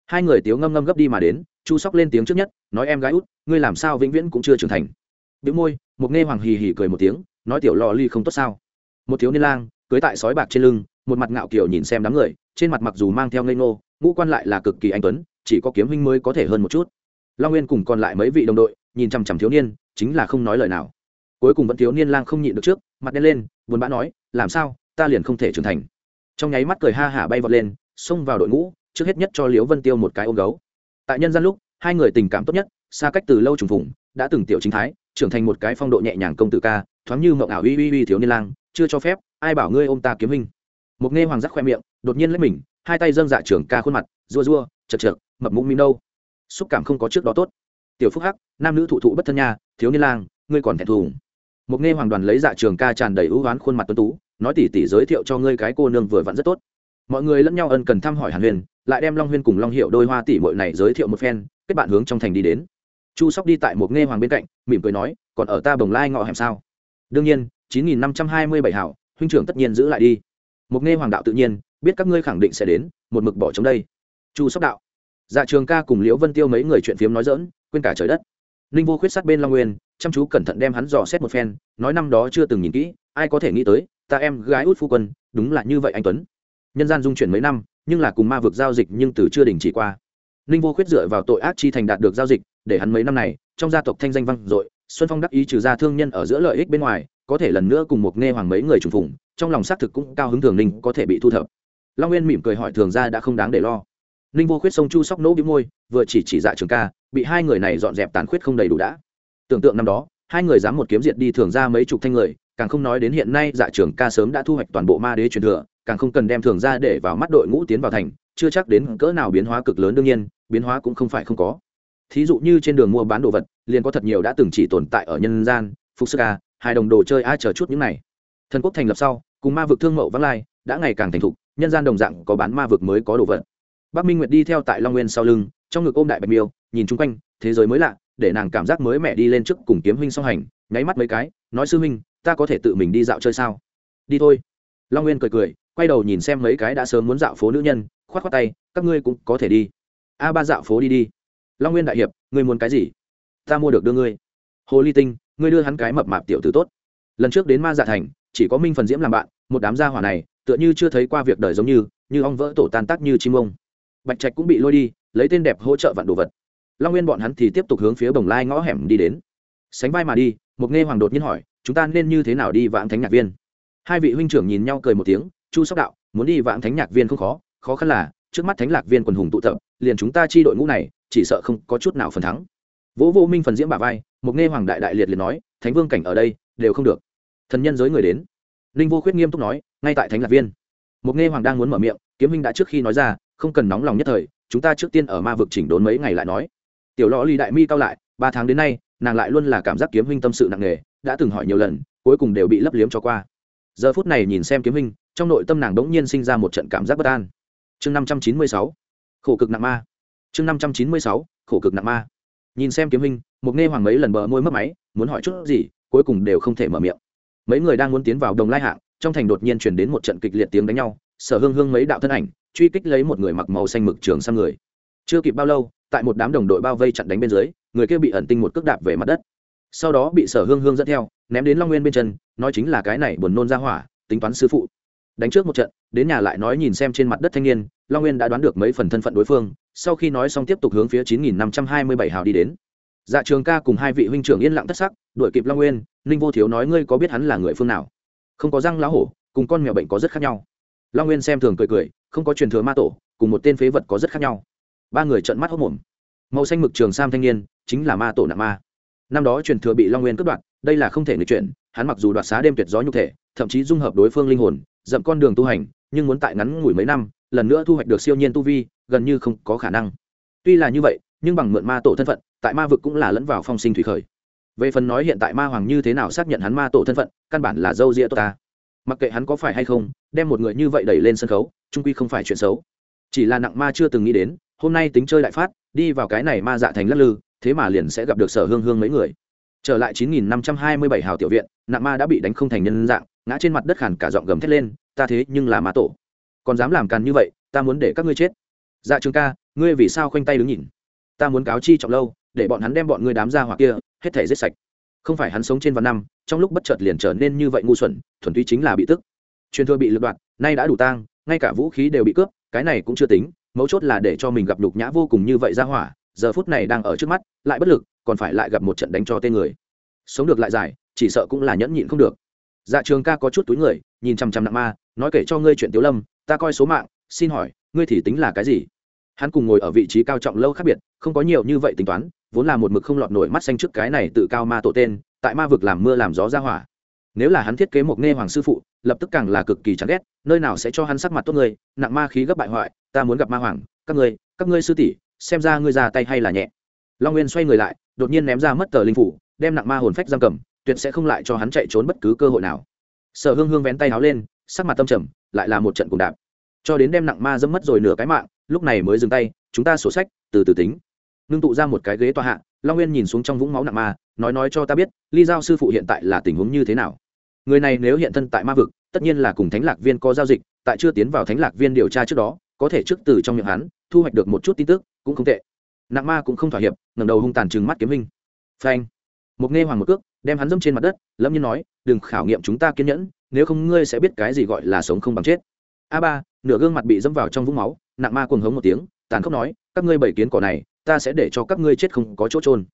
Hai người tiếu ngâm ngâm gấp đi mà đến, chu sóc lên tiếng trước nhất, nói, em gái út, ngươi làm sao vĩnh viễn cũng chưa trưởng thành? Bị môi một nghe hoàng hì hì cười một tiếng, nói, tiểu lò ly không tốt sao? Một thiếu niên lang, cưới tại sói bạc trên lưng, một mặt ngạo kiểu nhìn xem đám người, trên mặt mặc dù mang theo ngây ngô, ngũ quan lại là cực kỳ anh tuấn, chỉ có kiếm huynh mới có thể hơn một chút. Long nguyên cùng còn lại mấy vị đồng đội, nhìn chằm chằm thiếu niên, chính là không nói lời nào. Cuối cùng vẫn thiếu niên lang không nhịn được trước, mặt đen lên, buồn bã nói, làm sao, ta liền không thể trưởng thành? Trong nháy mắt cười ha hả bay vọt lên, xông vào đội ngũ, trước hết nhất cho liễu vân tiêu một cái ôm gấu. Tại nhân gian lúc, hai người tình cảm tốt nhất, xa cách từ lâu trùng phùng, đã từng tiểu chính thái, trưởng thành một cái phong độ nhẹ nhàng công tử ca, thoáng như mộng ảo uy uy uy thiếu niên lang, chưa cho phép, ai bảo ngươi ôm ta kiếm hình một nghe hoàng giác khoe miệng, đột nhiên lấy mình, hai tay dâng dạ trưởng ca khuôn mặt, rua rua, chật chật mập mũm mĩm đâu xúc cảm không có trước đó tốt. Tiểu phúc hắc, nam nữ thụ thụ bất thân nha, thiếu niên lang, ngươi còn thẹn thùng. Một nghe hoàng đoàn lấy dạ trường ca tràn đầy ưu oán khuôn mặt tuấn tú nói tỉ tỉ giới thiệu cho ngươi cái cô nương vừa vặn rất tốt. Mọi người lẫn nhau ân cần thăm hỏi hàn huyền, lại đem long huyên cùng long hiệu đôi hoa tỷ mội này giới thiệu một phen, kết bạn hướng trong thành đi đến. Chu sóc đi tại một nghe hoàng bên cạnh, mỉm cười nói, còn ở ta bồng lai ngọ hẻm sao? Đương nhiên, chín nghìn năm trăm hai mươi bảy hảo, huynh trưởng tất nhiên giữ lại đi. Một nghe hoàng đạo tự nhiên, biết các ngươi khẳng định sẽ đến, một mực bỏ chống đây. Chu sóc đạo dạ trường ca cùng liễu vân tiêu mấy người chuyện phiếm nói dỡn quên cả trời đất. Ninh vô khuyết sát bên long nguyên, chăm chú cẩn thận đem hắn dò xét một phen, nói năm đó chưa từng nhìn kỹ, ai có thể nghĩ tới ta em gái út phu quân, đúng là như vậy anh tuấn. Nhân gian dung chuyển mấy năm, nhưng là cùng ma vực giao dịch nhưng từ chưa đình chỉ qua. Ninh vô khuyết dựa vào tội ác chi thành đạt được giao dịch, để hắn mấy năm này, trong gia tộc thanh danh vang dội, xuân phong đắc ý trừ ra thương nhân ở giữa lợi ích bên ngoài, có thể lần nữa cùng một nghe hoàng mấy người trùng phùng, trong lòng xác thực cũng cao hứng thường ninh có thể bị thu thập. Long nguyên mỉm cười hỏi thường ra đã không đáng để lo. Ninh vô khuyết sông chu sóc nỗ bị môi, vừa chỉ chỉ dạ trường ca, bị hai người này dọn dẹp tàn khuyết không đầy đủ đã. Tưởng tượng năm đó, hai người dám một kiếm diệt đi thường ra mấy chục thanh người càng không nói đến hiện nay dạ trường ca sớm đã thu hoạch toàn bộ ma đế truyền thừa, càng không cần đem thường ra để vào mắt đội ngũ tiến vào thành, chưa chắc đến cỡ nào biến hóa cực lớn đương nhiên, biến hóa cũng không phải không có. Thí dụ như trên đường mua bán đồ vật, liền có thật nhiều đã từng chỉ tồn tại ở nhân gian phục sức a hai đồng đồ chơi ai chờ chút những này. Thần quốc thành lập sau, cùng ma vực thương mậu vắng lai, đã ngày càng thành thục, nhân gian đồng dạng có bán ma vực mới có đồ vật. Bắc minh nguyệt đi theo tại long nguyên sau lưng, trong ngực ôm đại bạch miêu, nhìn chung quanh, thế giới mới lạ, để nàng cảm giác mới mẹ đi lên trước cùng kiếm huynh song hành, nháy mắt mấy cái, nói sư huynh ta có thể tự mình đi dạo chơi sao? Đi thôi. Long nguyên cười cười, quay đầu nhìn xem mấy cái đã sớm muốn dạo phố nữ nhân, khoát khoát tay, các ngươi cũng có thể đi. A, ba dạo phố đi đi. Long nguyên đại hiệp, ngươi muốn cái gì? Ta mua được đưa ngươi. Hồ ly tinh, ngươi đưa hắn cái mập mạp tiểu tử tốt. Lần trước đến ma dạ thành, chỉ có minh phần diễm làm bạn, một đám gia hỏa này, tựa như chưa thấy qua việc đời giống như như ong vỡ tổ tan tác như chim ông. Bạch trạch cũng bị lôi đi, lấy tên đẹp hỗ trợ vặn đồ vật. Long nguyên bọn hắn thì tiếp tục hướng phía bồng lai ngõ hẻm đi đến. Sánh vai mà đi, một nghe hoàng đột nhiên hỏi chúng ta nên như thế nào đi vãng thánh nhạc viên? Hai vị huynh trưởng nhìn nhau cười một tiếng, chu sóc đạo, muốn đi vãng thánh nhạc viên không khó khó khăn là, trước mắt thánh lạc viên quần hùng tụ tập, liền chúng ta chi đội ngũ này, chỉ sợ không có chút nào phần thắng. Vỗ vô minh phần diễm bà vai Mục nghe hoàng đại đại liệt liền nói, thánh vương cảnh ở đây, đều không được. Thần nhân giới người đến. Ninh vô khuyết nghiêm túc nói, ngay tại thánh lạc viên. Mục nghe hoàng đang muốn mở miệng, kiếm minh đã trước khi nói ra, không cần nóng lòng nhất thời, chúng ta trước tiên ở ma vực chỉnh đốn mấy ngày lại nói. Tiểu lõ ly đại mi cao lại, ba tháng đến nay, nàng lại luôn là cảm giác kiếm huynh tâm sự nặng nề đã từng hỏi nhiều lần, cuối cùng đều bị lấp liếm cho qua. Giờ phút này nhìn xem kiếm hình trong nội tâm nàng đ ỗ n g nhiên sinh ra một trận cảm giác bất an. Chương năm trăm chín mươi sáu, khổ cực nặng ma. Chương năm trăm chín mươi sáu, khổ cực nặng ma. Nhìn xem kiếm hình một nghe hoàng mấy lần bờ môi mất máy, muốn hỏi chút gì, cuối cùng đều không thể mở miệng. Mấy người đang muốn tiến vào đồng lai hạng, trong thành đột nhiên chuyển đến một trận kịch liệt tiếng đánh nhau, sở hương hương mấy đạo thân ảnh, truy kích lấy một người mặc màu xanh mực trường sang người. Chưa kịp bao lâu, tại một đám đồng đội bao vây chặn đánh bên dưới, người kia bị ẩn tinh một cước đạp về mặt đất sau đó bị sở hương hương dẫn theo, ném đến long nguyên bên chân, nói chính là cái này buồn nôn ra hỏa, tính toán sư phụ. Đánh trước một trận, đến nhà lại nói nhìn xem trên mặt đất thanh niên, long nguyên đã đoán được mấy phần thân phận đối phương, sau khi nói xong tiếp tục hướng phía chín nghìn năm trăm hai mươi bảy hào đi đến. Dạ trường ca cùng hai vị huynh trưởng yên lặng thất sắc, đuổi kịp long nguyên, ninh vô thiếu nói ngươi có biết hắn là người phương nào? Không có răng lá hổ, cùng con mèo bệnh có rất khác nhau. Long nguyên xem thường cười cười, không có truyền thừa ma tổ, cùng một tên phế vật có rất khác nhau. Ba người trợn mắt hốc mồm. Màu xanh mực trường sam thanh niên, chính là ma tổ nạ ma năm đó truyền thừa bị long nguyên cướp đoạt, đây là không thể người chuyển, hắn mặc dù đoạt xá đêm tuyệt gió nhục thể, thậm chí dung hợp đối phương linh hồn, dậm con đường tu hành, nhưng muốn tại ngắn ngủi mấy năm, lần nữa thu hoạch được siêu nhiên tu vi, gần như không có khả năng. Tuy là như vậy, nhưng bằng mượn ma tổ thân phận, tại ma vực cũng là lẫn vào phong sinh thủy khởi. Về phần nói hiện tại ma hoàng như thế nào xác nhận hắn ma tổ thân phận, căn bản là dâu rĩa tốt ta. Mặc kệ hắn có phải hay không, đem một người như vậy đẩy lên sân khấu trung quy không phải chuyện xấu. Chỉ là nặng ma chưa từng nghĩ đến, hôm nay tính chơi đại phát, đi vào cái này ma dạ thành lắc lư thế mà liền sẽ gặp được sở hương hương mấy người. Trở lại chín nghìn năm trăm hai mươi bảy hào tiểu viện nạn ma đã bị đánh không thành nhân dạng, ngã trên mặt đất khản cả giọng gầm thét lên, ta thế nhưng là ma tổ. Còn dám làm càn như vậy, ta muốn để các ngươi chết. Dạ trường ca, ngươi vì sao khoanh tay đứng nhìn? Ta muốn cáo chi trọng lâu, để bọn hắn đem bọn ngươi đám ra hoặc kia, hết thể giết sạch. Không phải hắn sống trên vạn năm, trong lúc bất chợt liền trở nên như vậy ngu xuẩn, thuần túy chính là bị tức. Truyền thừa bị lật đoạt, nay đã đủ tang, ngay cả vũ khí đều bị cướp, cái này cũng chưa tính, mấu chốt là để cho mình gặp nhục nhã vô cùng như vậy ra hỏa giờ phút này đang ở trước mắt, lại bất lực, còn phải lại gặp một trận đánh cho tên người. Sống được lại dài, chỉ sợ cũng là nhẫn nhịn không được. Dạ trường ca có chút túi người, nhìn chằm chằm nặng ma, nói kể cho ngươi chuyện tiếu lâm, ta coi số mạng, xin hỏi, ngươi thì tính là cái gì? Hắn cùng ngồi ở vị trí cao trọng lâu khác biệt, không có nhiều như vậy tính toán, vốn là một mực không lọt nổi mắt xanh trước cái này tự cao ma tổ tên, tại ma vực làm mưa làm gió ra hỏa. Nếu là hắn thiết kế một nghe hoàng sư phụ, lập tức càng là cực kỳ chán ghét, nơi nào sẽ cho hắn sắc mặt tốt người nặng ma khí gấp bại hoại, ta muốn gặp ma hoàng, các ngươi các ngươi sư tỷ xem ra ngươi ra tay hay là nhẹ. Long nguyên xoay người lại, đột nhiên ném ra mất tờ linh phủ, đem nặng ma hồn phách giam cầm, tuyệt sẽ không lại cho hắn chạy trốn bất cứ cơ hội nào. Sở hương hương vén tay háo lên, sắc mặt tâm trầm, lại là một trận cùng đạp. Cho đến đem nặng ma dẫm mất rồi nửa cái mạng, lúc này mới dừng tay, chúng ta sổ sách, từ từ tính. Ngưng tụ ra một cái ghế tòa hạ, long nguyên nhìn xuống trong vũng máu nặng ma, nói nói cho ta biết, ly giao sư phụ hiện tại là tình huống như thế nào. Người này nếu hiện thân tại ma vực, tất nhiên là cùng thánh lạc viên có giao dịch, tại chưa tiến vào thánh lạc viên điều tra trước đó, có thể trước từ trong miệng hắn, thu hoạch được một chút tin tức cũng không tệ. Nặng ma cũng không thỏa hiệp, ngẩng đầu hung tàn trừng mắt kiếm hình phanh. Một nghe hoàng một cước, đem hắn dâm trên mặt đất lâm nhiên nói, đừng khảo nghiệm chúng ta kiên nhẫn, nếu không ngươi sẽ biết cái gì gọi là sống không bằng chết. A ba, nửa gương mặt bị dâm vào trong vũng máu nặng ma cuồng hống một tiếng, tàn khốc nói, các ngươi bảy kiến cỏ này, ta sẽ để cho các ngươi chết không có chỗ trôn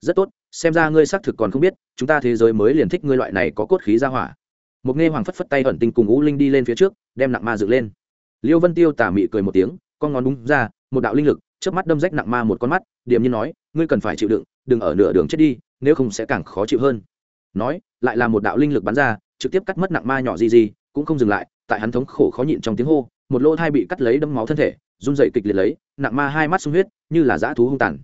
rất tốt, xem ra ngươi xác thực còn không biết, chúng ta thế giới mới liền thích ngươi loại này có cốt khí ra hỏa. Một nghe hoàng phất phất tay ẩn tinh cùng ngũ linh đi lên phía trước, đem nặng ma dựng lên. Liêu vân tiêu tà mị cười một tiếng, con ngón đúng ra, một đạo linh lực chớp mắt đâm rách nặng ma một con mắt điểm như nói, ngươi cần phải chịu đựng, đừng ở nửa đường chết đi, nếu không sẽ càng khó chịu hơn. Nói, lại là một đạo linh lực bắn ra, trực tiếp cắt mất nặng ma nhỏ gì gì, cũng không dừng lại, tại hắn thống khổ khó nhịn trong tiếng hô, một lỗ thai bị cắt lấy đâm máu thân thể, run dậy kịch liệt lấy, nặng ma hai mắt sung huyết, như là dã thú hung tàn.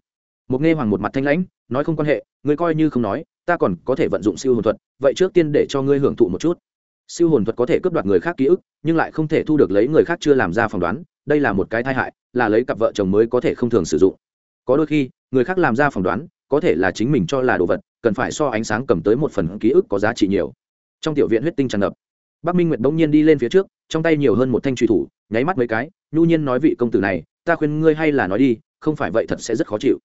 Một nghe hoàng một mặt thanh lãnh, nói không quan hệ, ngươi coi như không nói, ta còn có thể vận dụng siêu hồn thuật, vậy trước tiên để cho ngươi hưởng thụ một chút siêu hồn thuật có thể cướp đoạt người khác ký ức, nhưng lại không thể thu được lấy người khác chưa làm ra phỏng đoán, đây là một cái tai hại, là lấy cặp vợ chồng mới có thể không thường sử dụng. Có đôi khi, người khác làm ra phỏng đoán, có thể là chính mình cho là đồ vật, cần phải so ánh sáng cầm tới một phần ký ức có giá trị nhiều. Trong tiểu viện huyết tinh tràn ngập, bắc minh nguyệt bỗng nhiên đi lên phía trước, trong tay nhiều hơn một thanh truy thủ, nháy mắt mấy cái, nhu nhiên nói vị công tử này, ta khuyên ngươi hay là nói đi, không phải vậy thật sẽ rất khó chịu.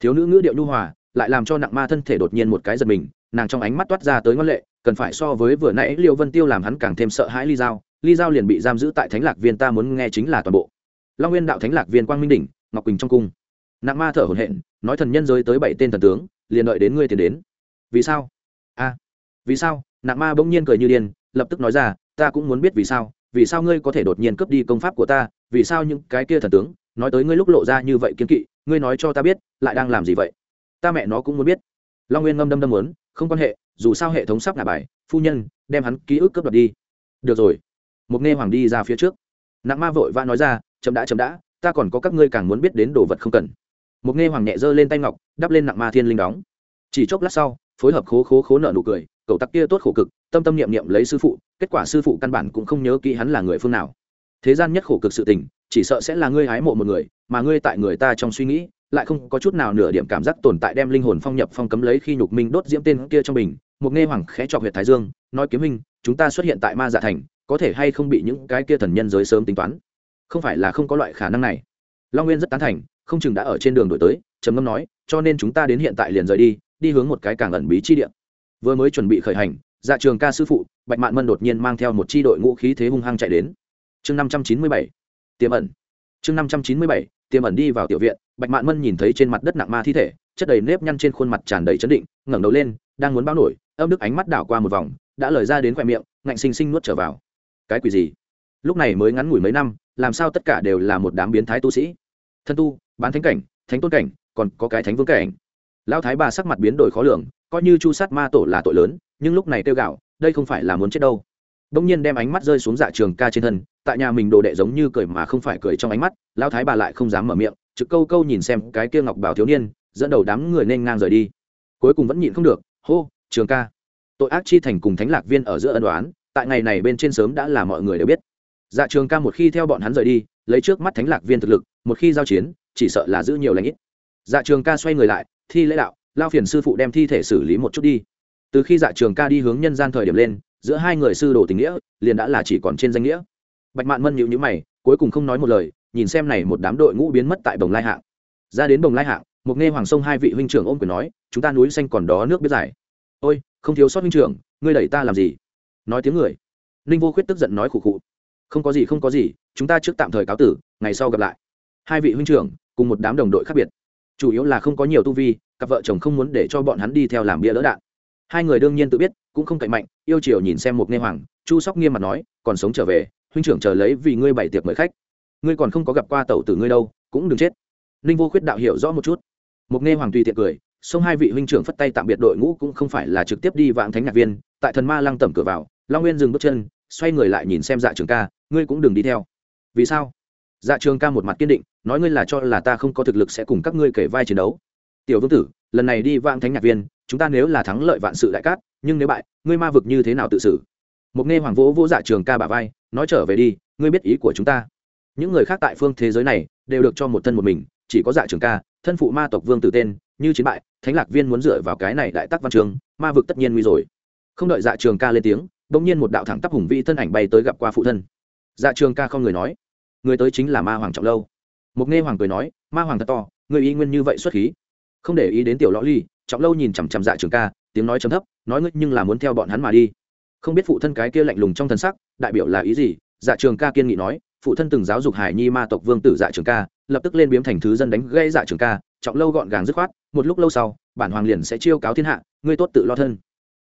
Thiếu nữ ngữ điệu nhu hòa, lại làm cho nặng ma thân thể đột nhiên một cái giật mình nàng trong ánh mắt toát ra tới ngân lệ, cần phải so với vừa nãy liêu vân tiêu làm hắn càng thêm sợ hãi ly giao. Ly giao liền bị giam giữ tại thánh lạc viên, ta muốn nghe chính là toàn bộ. Long nguyên đạo thánh lạc viên, quang minh đỉnh, ngọc quỳnh trong cung. Nặng ma thở hổn hển, nói thần nhân giới tới bảy tên thần tướng, liền đợi đến ngươi tiền đến. Vì sao? A vì sao? Nặng ma bỗng nhiên cười như điên, lập tức nói ra, ta cũng muốn biết vì sao vì sao ngươi có thể đột nhiên cướp đi công pháp của ta, vì sao những cái kia thần tướng, nói tới ngươi lúc lộ ra như vậy kiên kỵ, ngươi nói cho ta biết, lại đang làm gì vậy? Ta mẹ nó cũng muốn biết long nguyên ngâm đâm đâm muốn, không quan hệ, dù sao hệ thống sắp ngả bài, phu nhân, đem hắn ký ức cướp đoạt đi. Được rồi. Một nghe hoàng đi ra phía trước. Nặng ma vội vã nói ra, chậm đã chậm đã, ta còn có các ngươi càng muốn biết đến đồ vật không cần. Một nghe hoàng nhẹ giơ lên tay ngọc, đắp lên nặng ma thiên linh đóng. Chỉ chốc lát sau, phối hợp khố khố khố nợ nụ cười, cậu tắc kia tốt khổ cực, tâm tâm niệm niệm lấy sư phụ, kết quả sư phụ căn bản cũng không nhớ kỹ hắn là người phương nào. Thế gian nhất khổ cực sự tình, chỉ sợ sẽ là ngươi hái mộ một người, mà ngươi tại người ta trong suy nghĩ lại không có chút nào nửa điểm cảm giác tồn tại đem linh hồn phong nhập phong cấm lấy khi nhục minh đốt diễm tên kia trong mình một nghe hoàng khẽ trọc huyệt thái dương, nói kiếm minh chúng ta xuất hiện tại ma dạ thành, có thể hay không bị những cái kia thần nhân giới sớm tính toán? Không phải là không có loại khả năng này. Long nguyên rất tán thành, không chừng đã ở trên đường đổi tới, trầm ngâm nói, cho nên chúng ta đến hiện tại liền rời đi đi hướng một cái càng ẩn bí chi địa. Vừa mới chuẩn bị khởi hành dạ trường ca sư phụ, bạch mạn mân đột nhiên mang theo một chi đội ngũ khí thế hung hăng chạy đến. Chương năm trăm chín mươi bảy, tiềm ẩn. Chương năm trăm chín mươi bảy, tiềm ẩn đi vào tiểu viện bạch mạn mân nhìn thấy trên mặt đất nặng ma thi thể, chất đầy nếp nhăn trên khuôn mặt tràn đầy chấn định, ngẩng đầu lên, đang muốn bao nổi, âm đức ánh mắt đảo qua một vòng, đã lời ra đến khoe miệng, ngạnh sinh sinh nuốt trở vào. Cái quỷ gì? Lúc này mới ngắn ngủi mấy năm, làm sao tất cả đều là một đám biến thái tu sĩ? Thân tu, bán thánh cảnh, thánh tôn cảnh, còn có cái thánh vương cảnh. Lão thái bà sắc mặt biến đổi khó lường, coi như chu sát ma tổ là tội lớn, nhưng lúc này kêu gạo đây không phải là muốn chết đâu. Đông nhiên đem ánh mắt rơi xuống dạ trường ca trên thân, tại nhà mình đồ đệ giống như cười mà không phải cười trong ánh mắt, lão thái bà lại không dám mở miệng trực câu câu nhìn xem cái kia ngọc bảo thiếu niên, dẫn đầu đám người nên ngang rời đi. Cuối cùng vẫn nhịn không được, hô, trường ca. Tội ác chi thành cùng thánh lạc viên ở giữa ân đoán tại ngày này bên trên sớm đã là mọi người đều biết. Dạ trường ca một khi theo bọn hắn rời đi, lấy trước mắt thánh lạc viên thực lực, một khi giao chiến, chỉ sợ là giữ nhiều lãnh ít. Dạ trường ca xoay người lại, thi lễ đạo, lao phiền sư phụ đem thi thể xử lý một chút đi. Từ khi dạ trường ca đi hướng nhân gian thời điểm lên, giữa hai người sư đồ tình nghĩa, liền đã là chỉ còn trên danh nghĩa. Bạch mạn mân nhịu nhữ mày, cuối cùng không nói một lời nhìn xem này một đám đội ngũ biến mất tại bồng lai hạng. Ra đến bồng lai hạng, một nghe hoàng sông hai vị huynh trưởng ôm quyền nói, chúng ta núi xanh còn đó nước biết dài. Ôi, không thiếu sót huynh trưởng, ngươi đẩy ta làm gì? Nói tiếng người. Ninh vô khuyết tức giận nói khụ khụ, không có gì, không có gì, chúng ta trước tạm thời cáo tử, ngày sau gặp lại. Hai vị huynh trưởng cùng một đám đồng đội khác biệt. Chủ yếu là không có nhiều tu vi, cặp vợ chồng không muốn để cho bọn hắn đi theo làm bia lỡ đạn. Hai người đương nhiên tự biết, cũng không cậy mạnh, yêu chiều nhìn xem một nghe hoàng, chu sóc nghiêm mặt nói, còn sống trở về, huynh trưởng chờ lấy vì ngươi bày tiệc mời khách ngươi còn không có gặp qua tẩu tử ngươi đâu, cũng đừng chết. Ninh vô khuyết đạo hiểu rõ một chút. Mục nghe hoàng tùy tiện cười song hai vị huynh trưởng phất tay tạm biệt đội ngũ cũng không phải là trực tiếp đi vạn thánh nhạc viên, tại thần ma lăng tẩm cửa vào, long nguyên dừng bước chân, xoay người lại nhìn xem dạ trường ca, ngươi cũng đừng đi theo. Vì sao? Dạ trường ca một mặt kiên định, nói ngươi là cho là ta không có thực lực sẽ cùng các ngươi kể vai chiến đấu. Tiểu vương tử, lần này đi vạn thánh nhạc viên, chúng ta nếu là thắng lợi vạn sự đại cát, nhưng nếu bại, ngươi ma vực như thế nào tự xử? Mục nghe hoàng vỗ vỗ dạ trường ca bà vai, nói trở về đi, ngươi biết ý của chúng ta những người khác tại phương thế giới này đều được cho một thân một mình, chỉ có dạ trường ca, thân phụ ma tộc vương tử tên như chiến bại, thánh lạc viên muốn dựa vào cái này đại tắc văn trường, ma vực tất nhiên nguy rồi. Không đợi dạ trường ca lên tiếng, bỗng nhiên một đạo thẳng tắp hùng vĩ thân ảnh bay tới gặp qua phụ thân. Dạ trường ca không người nói, người tới chính là ma hoàng trọng lâu. Mục nghe hoàng cười nói, ma hoàng thật to, người y nguyên như vậy xuất khí. Không để ý đến tiểu lõ ly, trọng lâu nhìn chằm chằm dạ trường ca, tiếng nói chấm thấp, nói ngươi nhưng là muốn theo bọn hắn mà đi. Không biết phụ thân cái kia lạnh lùng trong thân sắc, đại biểu là ý gì? Dạ trường ca kiên nghị nói phụ thân từng giáo dục hải nhi ma tộc vương tử dạ trường ca, lập tức lên biếm thành thứ dân đánh gây dạ trường ca, trọng lâu gọn gàng dứt khoát, một lúc lâu sau, bản hoàng liền sẽ chiêu cáo thiên hạ, ngươi tốt tự lo thân.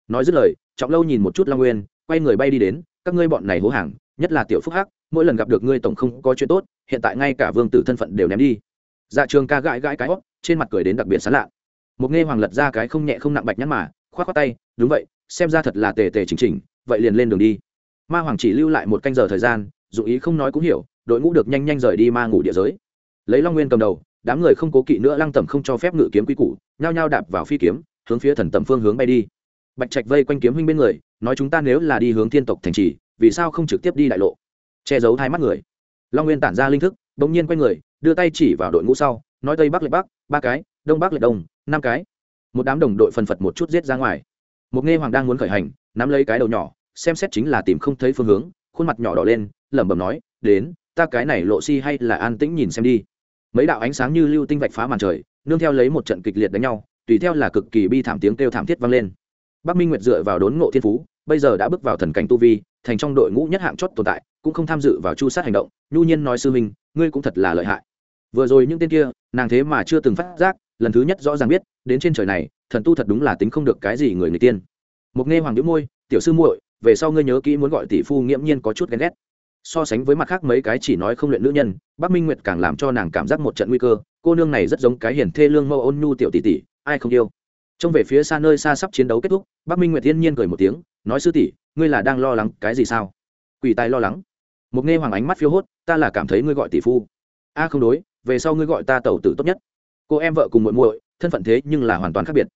Nói dứt lời, trọng lâu nhìn một chút long nguyên, quay người bay đi đến, các ngươi bọn này hố hàng, nhất là tiểu phúc hắc, mỗi lần gặp được ngươi tổng không có chuyện tốt, hiện tại ngay cả vương tử thân phận đều ném đi. Dạ trường ca gãi gãi cái hót, trên mặt cười đến đặc biệt sán lạ. Một nghe hoàng lật ra cái không nhẹ không nặng bạch nhăn mà k h o á t k tay, đúng vậy, xem ra thật là tề tề chỉnh chỉnh, vậy liền lên đường đi. Ma hoàng chỉ lưu lại một canh giờ thời gian dù ý không nói cũng hiểu, đội ngũ được nhanh nhanh rời đi ma ngủ địa giới. Lấy long nguyên cầm đầu, đám người không cố kỵ nữa lăng tầm không cho phép ngự kiếm quy củ, nhao nhao đạp vào phi kiếm, hướng phía thần tầm phương hướng bay đi. Bạch trạch vây quanh kiếm huynh bên người, nói chúng ta nếu là đi hướng thiên tộc thành trì, vì sao không trực tiếp đi đại lộ? Che giấu hai mắt người. Long nguyên tản ra linh thức, bỗng nhiên quay người, đưa tay chỉ vào đội ngũ sau, nói tây bắc lệ bắc, ba cái, đông bắc lệ đông, năm cái. Một đám đồng đội phần phật một chút giết ra ngoài. Một nghe hoàng đang muốn khởi hành, nắm lấy cái đầu nhỏ, xem xét chính là tìm không thấy phương hướng, khuôn mặt nhỏ đỏ lên lẩm bẩm nói, đến, ta cái này lộ si hay là an tĩnh nhìn xem đi. Mấy đạo ánh sáng như lưu tinh vạch phá màn trời, nương theo lấy một trận kịch liệt đánh nhau, tùy theo là cực kỳ bi thảm tiếng kêu thảm thiết vang lên. Bắc minh nguyệt dựa vào đốn ngộ thiên phú, bây giờ đã bước vào thần cảnh tu vi, thành trong đội ngũ nhất hạng chót tồn tại, cũng không tham dự vào chu sát hành động. Nhu nhiên nói, sư minh, ngươi cũng thật là lợi hại. Vừa rồi những tên kia, nàng thế mà chưa từng phát giác, lần thứ nhất rõ ràng biết, đến trên trời này, thần tu thật đúng là tính không được cái gì người người tiên. Mục nghe hoàng đĩu môi, tiểu sư muội, về sau ngươi nhớ kỹ muốn gọi tỷ phu nghiễm nhiên có chút ghen ghét so sánh với mặt khác mấy cái chỉ nói không luyện nữ nhân, bắc minh nguyệt càng làm cho nàng cảm giác một trận nguy cơ, cô nương này rất giống cái hiển thê lương mâu ôn nhu tiểu tỷ tỷ, ai không yêu. Trông về phía xa nơi xa sắp chiến đấu kết thúc, bắc minh nguyệt thiên nhiên cười một tiếng, nói sư tỷ, ngươi là đang lo lắng cái gì sao? Quỷ tài lo lắng. Một nghe hoàng ánh mắt phiêu hốt, ta là cảm thấy ngươi gọi tỷ phu. A không đối, về sau ngươi gọi ta tẩu tử tốt nhất. Cô em vợ cùng muội muội, thân phận thế nhưng là hoàn toàn khác biệt.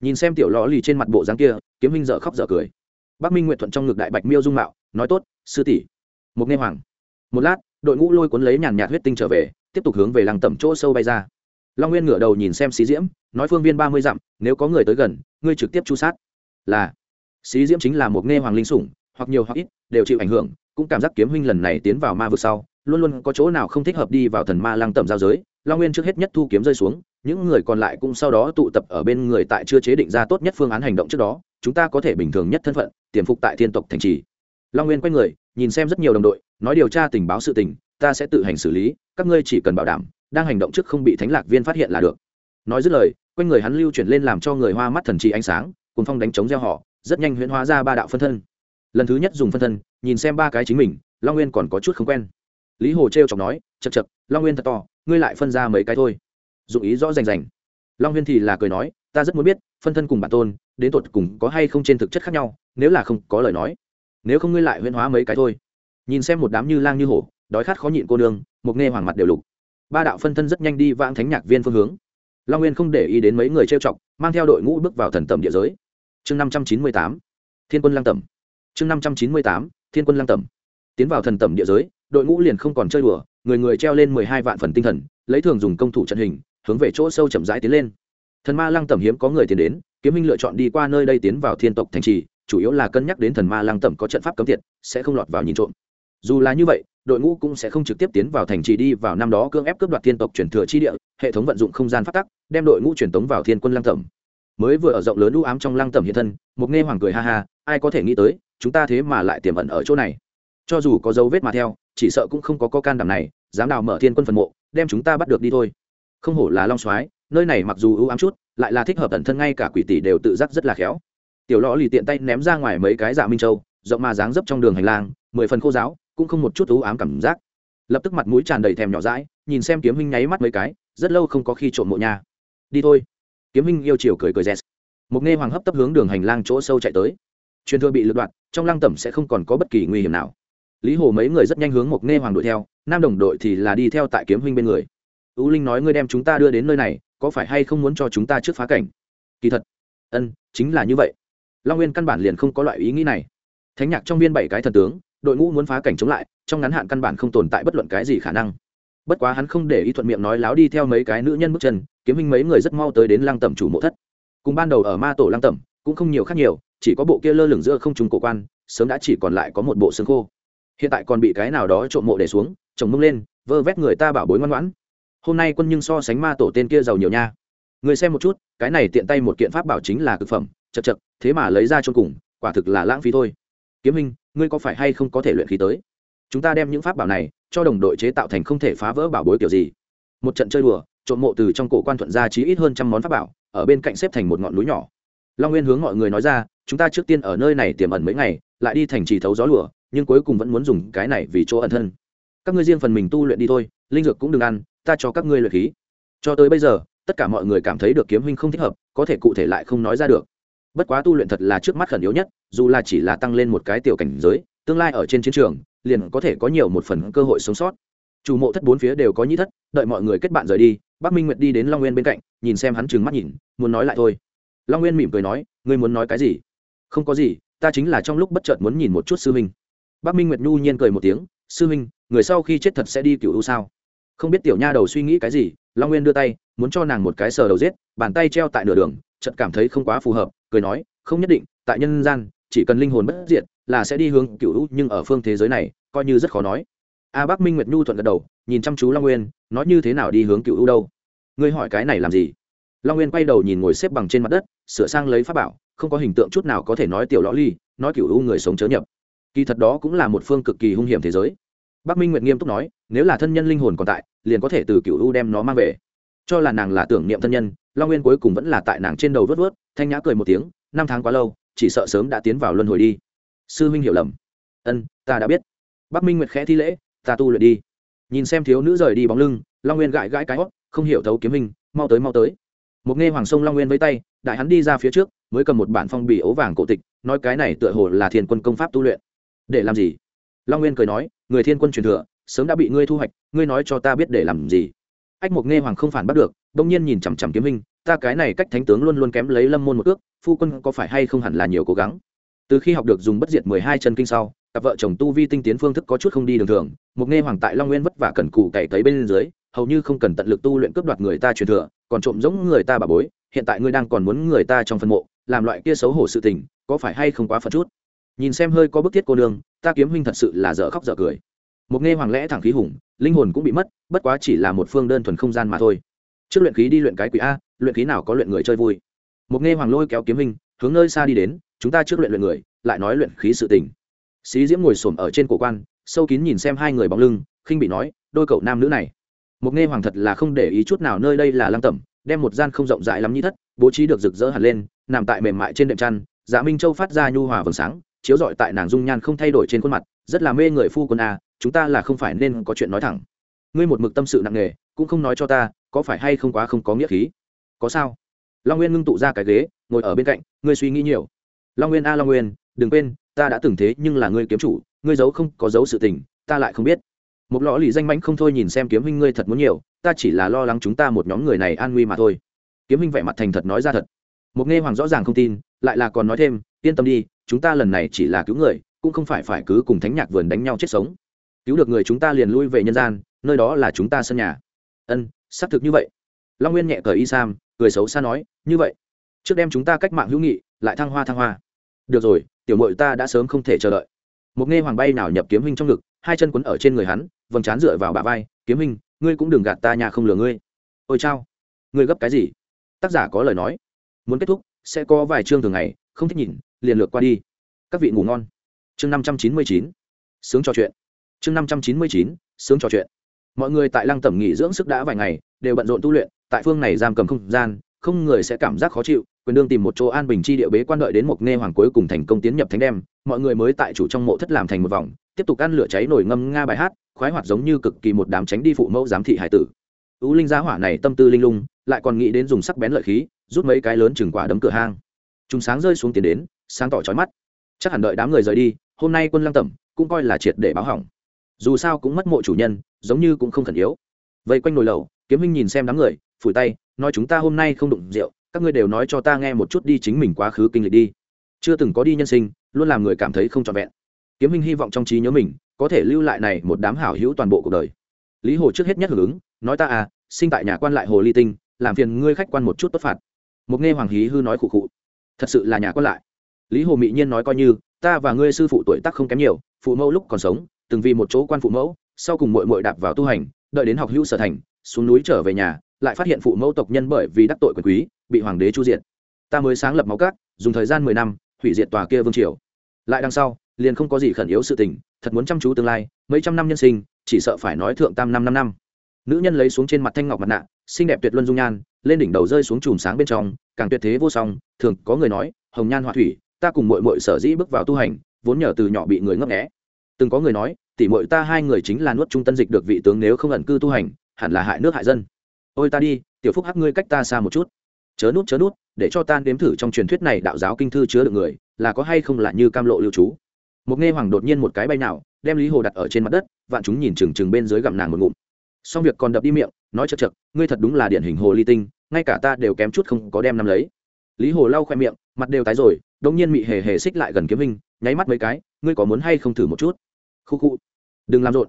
Nhìn xem tiểu lò lì trên mặt bộ dáng kia, kiếm minh dở khóc dở cười. Bắc minh nguyện thuận trong ngực đại bạch miêu dung mạo, nói tốt, sư tỷ một nghe hoàng. Một lát, đội ngũ lôi cuốn lấy nhàn nhạt huyết tinh trở về, tiếp tục hướng về làng tẩm chỗ sâu bay ra. Long nguyên ngửa đầu nhìn xem xí diễm, nói phương viên ba mươi dặm, nếu có người tới gần, ngươi trực tiếp chu sát. Là, xí diễm chính là một nghe hoàng linh sủng, hoặc nhiều hoặc ít, đều chịu ảnh hưởng, cũng cảm giác kiếm huynh lần này tiến vào ma vực sau, luôn luôn có chỗ nào không thích hợp đi vào thần ma lăng tẩm giao giới, long nguyên trước hết nhất thu kiếm rơi xuống, những người còn lại cũng sau đó tụ tập ở bên người tại chưa chế định ra tốt nhất phương án hành động trước đó, chúng ta có thể bình thường nhất thân phận tiềm phục tại thiên tộc thành trì. Long nguyên quay người nhìn xem rất nhiều đồng đội, nói điều tra tình báo sự tình, ta sẽ tự hành xử lý, các ngươi chỉ cần bảo đảm, đang hành động trước không bị thánh lạc viên phát hiện là được. Nói dứt lời, quanh người hắn lưu chuyển lên làm cho người hoa mắt thần trì ánh sáng cùng phong đánh chống gieo họ, rất nhanh huyễn hóa ra ba đạo phân thân. Lần thứ nhất dùng phân thân, nhìn xem ba cái chính mình, long nguyên còn có chút không quen. Lý hồ t r e o chọc nói chật chật long nguyên thật to, ngươi lại phân ra mấy cái thôi. Dụng ý rõ rành rành. Long nguyên thì là cười nói, ta rất muốn biết, phân thân cùng bản tôn, đến tột cùng có hay không trên thực chất khác nhau, nếu là không có lời nói nếu không ngươi lại huyễn hóa mấy cái thôi. Nhìn xem một đám như lang như hổ, đói khát khó nhịn cô nương, một nghe hoàng mặt đều lục. Ba đạo phân thân rất nhanh đi vãng thánh nhạc viên phương hướng. Long nguyên không để ý đến mấy người trêu chọc, mang theo đội ngũ bước vào thần tầm địa giới. Chương năm trăm chín mươi tám, thiên quân lang tẩm. Chương năm trăm chín mươi tám, thiên quân lang tẩm. Tiến vào thần tầm địa giới, đội ngũ liền không còn chơi đùa, người người treo lên mười hai vạn phần tinh thần, lấy thường dùng công thủ trận hình, hướng về chỗ sâu chậm rãi tiến lên. Thần ma lăng tẩm hiếm có người tiến đến, kiếm minh lựa chọn đi qua nơi đây tiến vào thiên tộc thành trì chủ yếu là cân nhắc đến thần ma lăng tẩm có trận pháp cấm tiệt sẽ không lọt vào nhìn trộm. Dù là như vậy đội ngũ cũng sẽ không trực tiếp tiến vào thành trì đi vào năm đó cưỡng ép cướp đoạt thiên tộc chuyển thừa chi địa hệ thống vận dụng không gian phát tắc đem đội ngũ truyền tống vào thiên quân lăng tẩm. Mới vừa ở rộng lớn u ám trong lăng tẩm hiện thân một nghe hoàng cười ha ha ai có thể nghĩ tới chúng ta thế mà lại tiềm ẩn ở chỗ này. Cho dù có dấu vết mà theo chỉ sợ cũng không có, có can đảm này dám nào mở thiên quân phần mộ đem chúng ta bắt được đi thôi. Không hổ là long soái nơi này mặc dù ưu ám chút lại là thích hợp ẩn thân ngay cả quỷ tỷ đều tự giác rất là khéo tiểu lò lì tiện tay ném ra ngoài mấy cái dạ minh châu, rộng mà dáng dấp trong đường hành lang, mười phần khô giáo, cũng không một chút ưu ám cảm giác. Lập tức mặt mũi tràn đầy thèm nhỏ dãi, nhìn xem kiếm huynh nháy mắt mấy cái, rất lâu không có khi trộm mộ nhà đi thôi. Kiếm huynh yêu chiều cười cười rè một nghe hoàng hấp tấp hướng đường hành lang chỗ sâu chạy tới. Truyền thừa bị lật đoạn trong lăng tẩm sẽ không còn có bất kỳ nguy hiểm nào. Lý hồ mấy người rất nhanh hướng một nghe hoàng đuổi theo, nam đồng đội thì là đi theo tại kiếm huynh bên người. Ưu linh nói ngươi đem chúng ta đưa đến nơi này, có phải hay không muốn cho chúng ta trước phá cảnh? Kỳ thật, ân, chính là như vậy long nguyên căn bản liền không có loại ý nghĩ này. Thánh nhạc trong viên bảy cái thần tướng, đội ngũ muốn phá cảnh chống lại, trong ngắn hạn căn bản không tồn tại bất luận cái gì khả năng. Bất quá hắn không để ý thuận miệng nói láo đi theo mấy cái nữ nhân bước chân, kiếm hình mấy người rất mau tới đến lăng tẩm chủ mộ thất. Cùng ban đầu ở ma tổ lăng tẩm cũng không nhiều khác nhiều, chỉ có bộ kia lơ lửng giữa không trùng cổ quan, sớm đã chỉ còn lại có một bộ xương khô. Hiện tại còn bị cái nào đó trộm mộ để xuống, chồng mông lên, vơ vét người ta bảo bối ngoan ngoãn. Hôm nay quân nhưng so sánh ma tổ tên kia giàu nhiều nha. Người xem một chút, cái này tiện tay một kiện pháp bảo chính là cực phẩm chật chật, thế mà lấy ra cho cùng, quả thực là lãng phí thôi. Kiếm hình ngươi có phải hay không có thể luyện khí tới? Chúng ta đem những pháp bảo này cho đồng đội chế tạo thành không thể phá vỡ bảo bối kiểu gì. Một trận chơi đùa, trộm mộ từ trong cổ quan thuận ra chí ít hơn trăm món pháp bảo, ở bên cạnh xếp thành một ngọn núi nhỏ. Long nguyên hướng mọi người nói ra, chúng ta trước tiên ở nơi này tiềm ẩn mấy ngày, lại đi thành trì thấu gió lửa nhưng cuối cùng vẫn muốn dùng cái này vì chỗ ẩn thân. Các ngươi riêng phần mình tu luyện đi thôi, linh dược cũng đừng ăn, ta cho các ngươi luyện khí. Cho tới bây giờ, tất cả mọi người cảm thấy được kiếm huynh không thích hợp, có thể cụ thể lại không nói ra được bất quá tu luyện thật là trước mắt khẩn yếu nhất, dù là chỉ là tăng lên một cái tiểu cảnh giới, tương lai ở trên chiến trường, liền có thể có nhiều một phần cơ hội sống sót. Chủ mộ thất bốn phía đều có nhĩ thất, đợi mọi người kết bạn rời đi, bắc minh nguyệt đi đến long nguyên bên cạnh, nhìn xem hắn trừng mắt nhìn, muốn nói lại thôi. Long nguyên mỉm cười nói, ngươi muốn nói cái gì? Không có gì, ta chính là trong lúc bất chợt muốn nhìn một chút sư minh bắc minh nguyệt nhu nhiên cười một tiếng, sư minh người sau khi chết thật sẽ đi cựu u sao? Không biết tiểu nha đầu suy nghĩ cái gì, long nguyên đưa tay, muốn cho nàng một cái sờ đầu giết, bàn tay treo tại nửa đường, chợt cảm thấy không quá phù hợp cười nói, không nhất định, tại nhân gian, chỉ cần linh hồn bất diệt, là sẽ đi hướng cựu u, nhưng ở phương thế giới này, coi như rất khó nói. A bắc minh nguyệt nhu thuận gật đầu, nhìn chăm chú long nguyên, nói như thế nào đi hướng cựu u đâu? Ngươi hỏi cái này làm gì? Long nguyên quay đầu nhìn ngồi xếp bằng trên mặt đất, sửa sang lấy pháp bảo, không có hình tượng chút nào có thể nói tiểu lõ ly, nói cựu u người sống chớ nhập. Kỳ thật đó cũng là một phương cực kỳ hung hiểm thế giới. Bắc minh nguyệt nghiêm túc nói, nếu là thân nhân linh hồn còn tại, liền có thể từ cựu u đem nó mang về. Cho là nàng là tưởng niệm thân nhân long nguyên cuối cùng vẫn là tại nàng trên đầu vớt vớt, thanh nhã cười một tiếng, năm tháng quá lâu, chỉ sợ sớm đã tiến vào luân hồi đi. Sư huynh hiểu lầm. Ân, ta đã biết. Bắc minh nguyệt khẽ thi lễ, ta tu luyện đi. Nhìn xem thiếu nữ rời đi bóng lưng, long nguyên gãi gãi cái hót, không hiểu thấu kiếm hình, mau tới mau tới. Một nghe hoàng sông long nguyên với tay, đại hắn đi ra phía trước, mới cầm một bản phong bì ấu vàng cổ tịch, nói cái này tựa hồ là thiên quân công pháp tu luyện. Để làm gì? Long nguyên cười nói, người thiên quân truyền thừa, sớm đã bị ngươi thu hoạch, ngươi nói cho ta biết để làm gì? Ách mục nghe hoàng không phản bắt được, đông nhiên nhìn chằm chằm kiếm hình ta cái này cách thánh tướng luôn luôn kém lấy lâm môn một ước, phu quân có phải hay không hẳn là nhiều cố gắng. Từ khi học được dùng bất diệt mười hai chân kinh sau, cặp vợ chồng tu vi tinh tiến phương thức có chút không đi đường thường, mục nghe hoàng tại long nguyên vất vả cần cù cày tới bên dưới, hầu như không cần tận lực tu luyện cướp đoạt người ta truyền thừa, còn trộm giống người ta bà bối, hiện tại ngươi đang còn muốn người ta trong phân mộ, làm loại kia xấu hổ sự tình, có phải hay không quá phật chút? Nhìn xem hơi có bức thiết cô nương, ta kiếm huynh thật sự là dở khóc dở cười một nghe hoàng lẽ thẳng khí hùng, linh hồn cũng bị mất, bất quá chỉ là một phương đơn thuần không gian mà thôi. Trước luyện khí đi luyện cái quỷ a, luyện khí nào có luyện người chơi vui. Một nghe hoàng lôi kéo kiếm hình, hướng nơi xa đi đến, chúng ta trước luyện luyện người, lại nói luyện khí sự tình. Xí diễm ngồi xổm ở trên cổ quan, sâu kín nhìn xem hai người bóng lưng, khinh bị nói, đôi cậu nam nữ này. Một nghe hoàng thật là không để ý chút nào nơi đây là lăng tẩm, đem một gian không rộng rãi lắm như thất, bố trí được rực rỡ hẳn lên, nằm tại mềm mại trên đệm chăn dạ minh châu phát ra nhu hòa vầng sáng, chiếu rọi tại nàng dung nhan không thay đổi trên khuôn mặt, rất là mê người phu quân a chúng ta là không phải nên có chuyện nói thẳng. Ngươi một mực tâm sự nặng nề, cũng không nói cho ta, có phải hay không quá không có nghĩa khí? Có sao? Long nguyên ngưng tụ ra cái ghế, ngồi ở bên cạnh, ngươi suy nghĩ nhiều. Long nguyên a, long nguyên, đừng quên, ta đã từng thế nhưng là ngươi kiếm chủ, ngươi giấu không có giấu sự tình, ta lại không biết. Một lõ lì danh mãnh không thôi nhìn xem kiếm huynh ngươi thật muốn nhiều, ta chỉ là lo lắng chúng ta một nhóm người này an nguy mà thôi. Kiếm huynh vẻ mặt thành thật nói ra thật. Một nghe hoàng rõ ràng không tin, lại là còn nói thêm, yên tâm đi, chúng ta lần này chỉ là cứu người, cũng không phải phải cứ cùng thánh nhạc vườn đánh nhau chết sống cứu được người chúng ta liền lui về nhân gian, nơi đó là chúng ta sân nhà. Ân, xác thực như vậy. Long nguyên nhẹ cờ y sam, cười xấu xa nói, như vậy, trước đem chúng ta cách mạng hữu nghị, lại thăng hoa thăng hoa. Được rồi, tiểu mội ta đã sớm không thể chờ đợi. Một nghe hoàng bay nào nhập kiếm hình trong ngực, hai chân quấn ở trên người hắn, vầng trán dựa vào bà vai, kiếm hình ngươi cũng đừng gạt ta nhà không lừa ngươi. Ôi chao, ngươi gấp cái gì? Tác giả có lời nói. Muốn kết thúc, sẽ có vài chương thường ngày, không thích nhìn, liền lược qua đi. Các vị ngủ ngon. Chương năm trăm chín mươi chín. Sướng trò chuyện chương năm trăm chín mươi chín, sướng trò chuyện. Mọi người tại lăng tẩm nghỉ dưỡng sức đã vài ngày, đều bận rộn tu luyện, tại phương này giam cầm không gian, không người sẽ cảm giác khó chịu, quyền đương tìm một chỗ an bình chi địa bế quan đợi đến một nghe hoàng cuối cùng thành công tiến nhập thánh đem, mọi người mới tại chủ trong mộ thất làm thành một vòng, tiếp tục ăn lửa cháy nổi ngâm nga bài hát, khoái hoạt giống như cực kỳ một đám tránh đi phụ mẫu giám thị hải tử. U linh giá hỏa này tâm tư linh lung, lại còn nghĩ đến dùng sắc bén lợi khí, rút mấy cái lớn chừng quả đấm cửa hang. Chúng sáng rơi xuống tiền đến, sáng tỏ trói mắt. Chắc hẳn đợi đám người rời đi, hôm nay quân lăng tẩm cũng coi là triệt để báo hỏng dù sao cũng mất mộ chủ nhân, giống như cũng không khẩn yếu. Vây quanh nồi lầu kiếm minh nhìn xem đám người, phủi tay, nói chúng ta hôm nay không đụng rượu, các ngươi đều nói cho ta nghe một chút đi chính mình quá khứ kinh lịch đi. Chưa từng có đi nhân sinh, luôn làm người cảm thấy không trọn vẹn. Kiếm minh hy vọng trong trí nhớ mình, có thể lưu lại này một đám hảo hữu toàn bộ cuộc đời. Lý hồ trước hết nhất hưởng ứng, nói ta à sinh tại nhà quan lại hồ ly tinh, làm phiền ngươi khách quan một chút tốt phạt. Một nghe hoàng hí hư nói khụ khụ. Thật sự là nhà quan lại. Lý hồ mỹ nhiên nói coi như, ta và ngươi sư phụ tuổi tác không kém nhiều, phụ mẫu lúc còn sống từng vì một chỗ quan phụ mẫu, sau cùng mội mội đạp vào tu hành, đợi đến học hữu sở thành, xuống núi trở về nhà, lại phát hiện phụ mẫu tộc nhân bởi vì đắc tội quyền quý, bị hoàng đế chu diệt. Ta mới sáng lập máu cát dùng thời gian mười năm, hủy diệt tòa kia vương triều. Lại đằng sau, liền không có gì khẩn yếu sự tình, thật muốn chăm chú tương lai, mấy trăm năm nhân sinh, chỉ sợ phải nói thượng tam năm năm năm. Nữ nhân lấy xuống trên mặt thanh ngọc mặt nạ, xinh đẹp tuyệt luân dung nhan, lên đỉnh đầu rơi xuống chùm sáng bên trong, càng tuyệt thế vô song, thường có người nói, hồng nhan họa thủy, ta cùng mội mội sở dĩ bước vào tu hành, vốn nhờ từ nhỏ bị người ngấp nghẽ từng có người nói tỉ mội ta hai người chính là nuốt trung tân dịch được vị tướng nếu không ẩn cư tu hành, hẳn là hại nước hại dân. Ôi ta đi, tiểu phúc hắc ngươi cách ta xa một chút. Chớ nút chớ nút, để cho ta đếm thử trong truyền thuyết này đạo giáo kinh thư chứa được người, là có hay không là như cam lộ lưu trú. Một nghe hoàng đột nhiên một cái bay nào, đem lý hồ đặt ở trên mặt đất, vạn chúng nhìn chừng chừng bên dưới gặm nàng một ngụm. Xong việc còn đập đi miệng, nói chật chật, ngươi thật đúng là điển hình hồ ly tinh, ngay cả ta đều kém chút không có đem nắm lấy. Lý hồ lau khoe miệng, mặt đều tái rồi đông nhiên mị hề hề xích lại gần kiếm minh nháy mắt mấy cái, ngươi có muốn hay không thử một chút? Khu khu. Đừng làm rộn.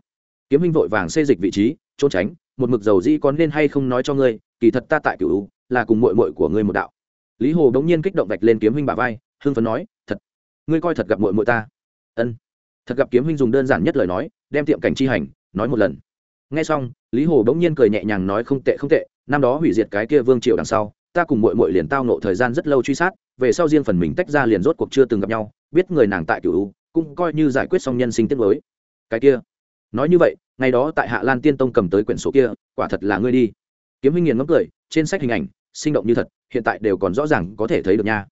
Kiếm hình vội vàng xê dịch vị trí, trốn tránh. Một mực dầu di có nên hay không nói cho ngươi, kỳ thật ta tại cựu là cùng mội mội của ngươi một đạo. Lý hồ bỗng nhiên kích động vạch lên kiếm hình bà vai, hưng phấn nói, thật, ngươi coi thật gặp mội mội ta. Ân. Thật gặp kiếm hình dùng đơn giản nhất lời nói, đem tiệm cảnh chi hành, nói một lần. Nghe xong, lý hồ bỗng nhiên cười nhẹ nhàng nói, không tệ không tệ, năm đó hủy diệt cái kia vương triều đằng sau, ta cùng mội mội liền tao nộ thời gian rất lâu truy sát, về sau riêng phần mình tách ra liền rốt cuộc chưa từng gặp nhau, biết người nàng tại cựu cũng coi như giải quyết xong nhân sinh tiết mới cái kia. Nói như vậy, ngày đó tại hạ lan tiên tông cầm tới quyển sổ kia, quả thật là ngươi đi. Kiếm huynh nghiền ngấm cười, trên sách hình ảnh, sinh động như thật, hiện tại đều còn rõ ràng có thể thấy được nha.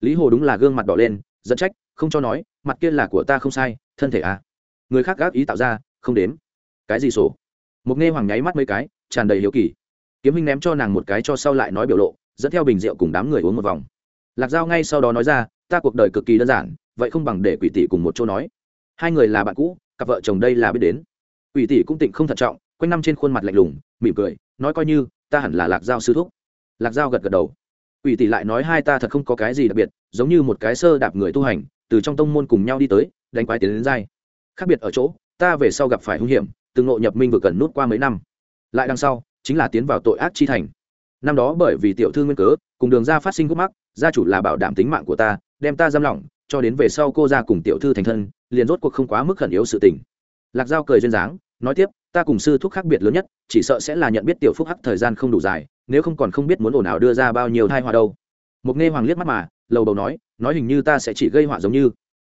Lý hồ đúng là gương mặt đỏ lên dẫn trách, không cho nói, mặt kia là của ta không sai, thân thể à. Người khác gác ý tạo ra, không đếm. Cái gì sổ? Một nghe hoàng nháy mắt mấy cái, tràn đầy hiếu kỳ. Kiếm huynh ném cho nàng một cái cho sau lại nói biểu lộ, dẫn theo bình rượu cùng đám người uống một vòng. Lạc dao ngay sau đó nói ra, ta cuộc đời cực kỳ đơn giản, vậy không bằng để quỷ tỷ cùng một chỗ nói. Hai người là bạn cũ cặp vợ chồng đây là biết đến. Ủy tỷ cũng tịnh không thận trọng, quanh năm trên khuôn mặt lạnh lùng, mỉm cười, nói coi như, ta hẳn là lạc dao sư thúc. Lạc dao gật gật đầu. Ủy tỷ lại nói hai ta thật không có cái gì đặc biệt, giống như một cái sơ đạp người tu hành, từ trong tông môn cùng nhau đi tới, đánh quái tiến đến dai khác biệt ở chỗ, ta về sau gặp phải hung hiểm, từng ngộ nhập minh vừa cần nút qua mấy năm. Lại đằng sau, chính là tiến vào tội ác chi thành. Năm đó bởi vì tiểu thư nguyên cớ, cùng đường ra phát sinh khúc mắc, gia chủ là bảo đảm tính mạng của ta, đem ta giam lỏng, cho đến về sau cô ra cùng tiểu thư thành thân liền rốt cuộc không quá mức khẩn yếu sự tình. Lạc giao cười duyên dáng, nói tiếp, ta cùng sư thúc khác biệt lớn nhất, chỉ sợ sẽ là nhận biết tiểu phúc hắc thời gian không đủ dài, nếu không còn không biết muốn ồn ào đưa ra bao nhiêu thai họa đâu. Mục nghe hoàng liếc mắt mà, lầu đầu nói nói hình như ta sẽ chỉ gây họa giống như.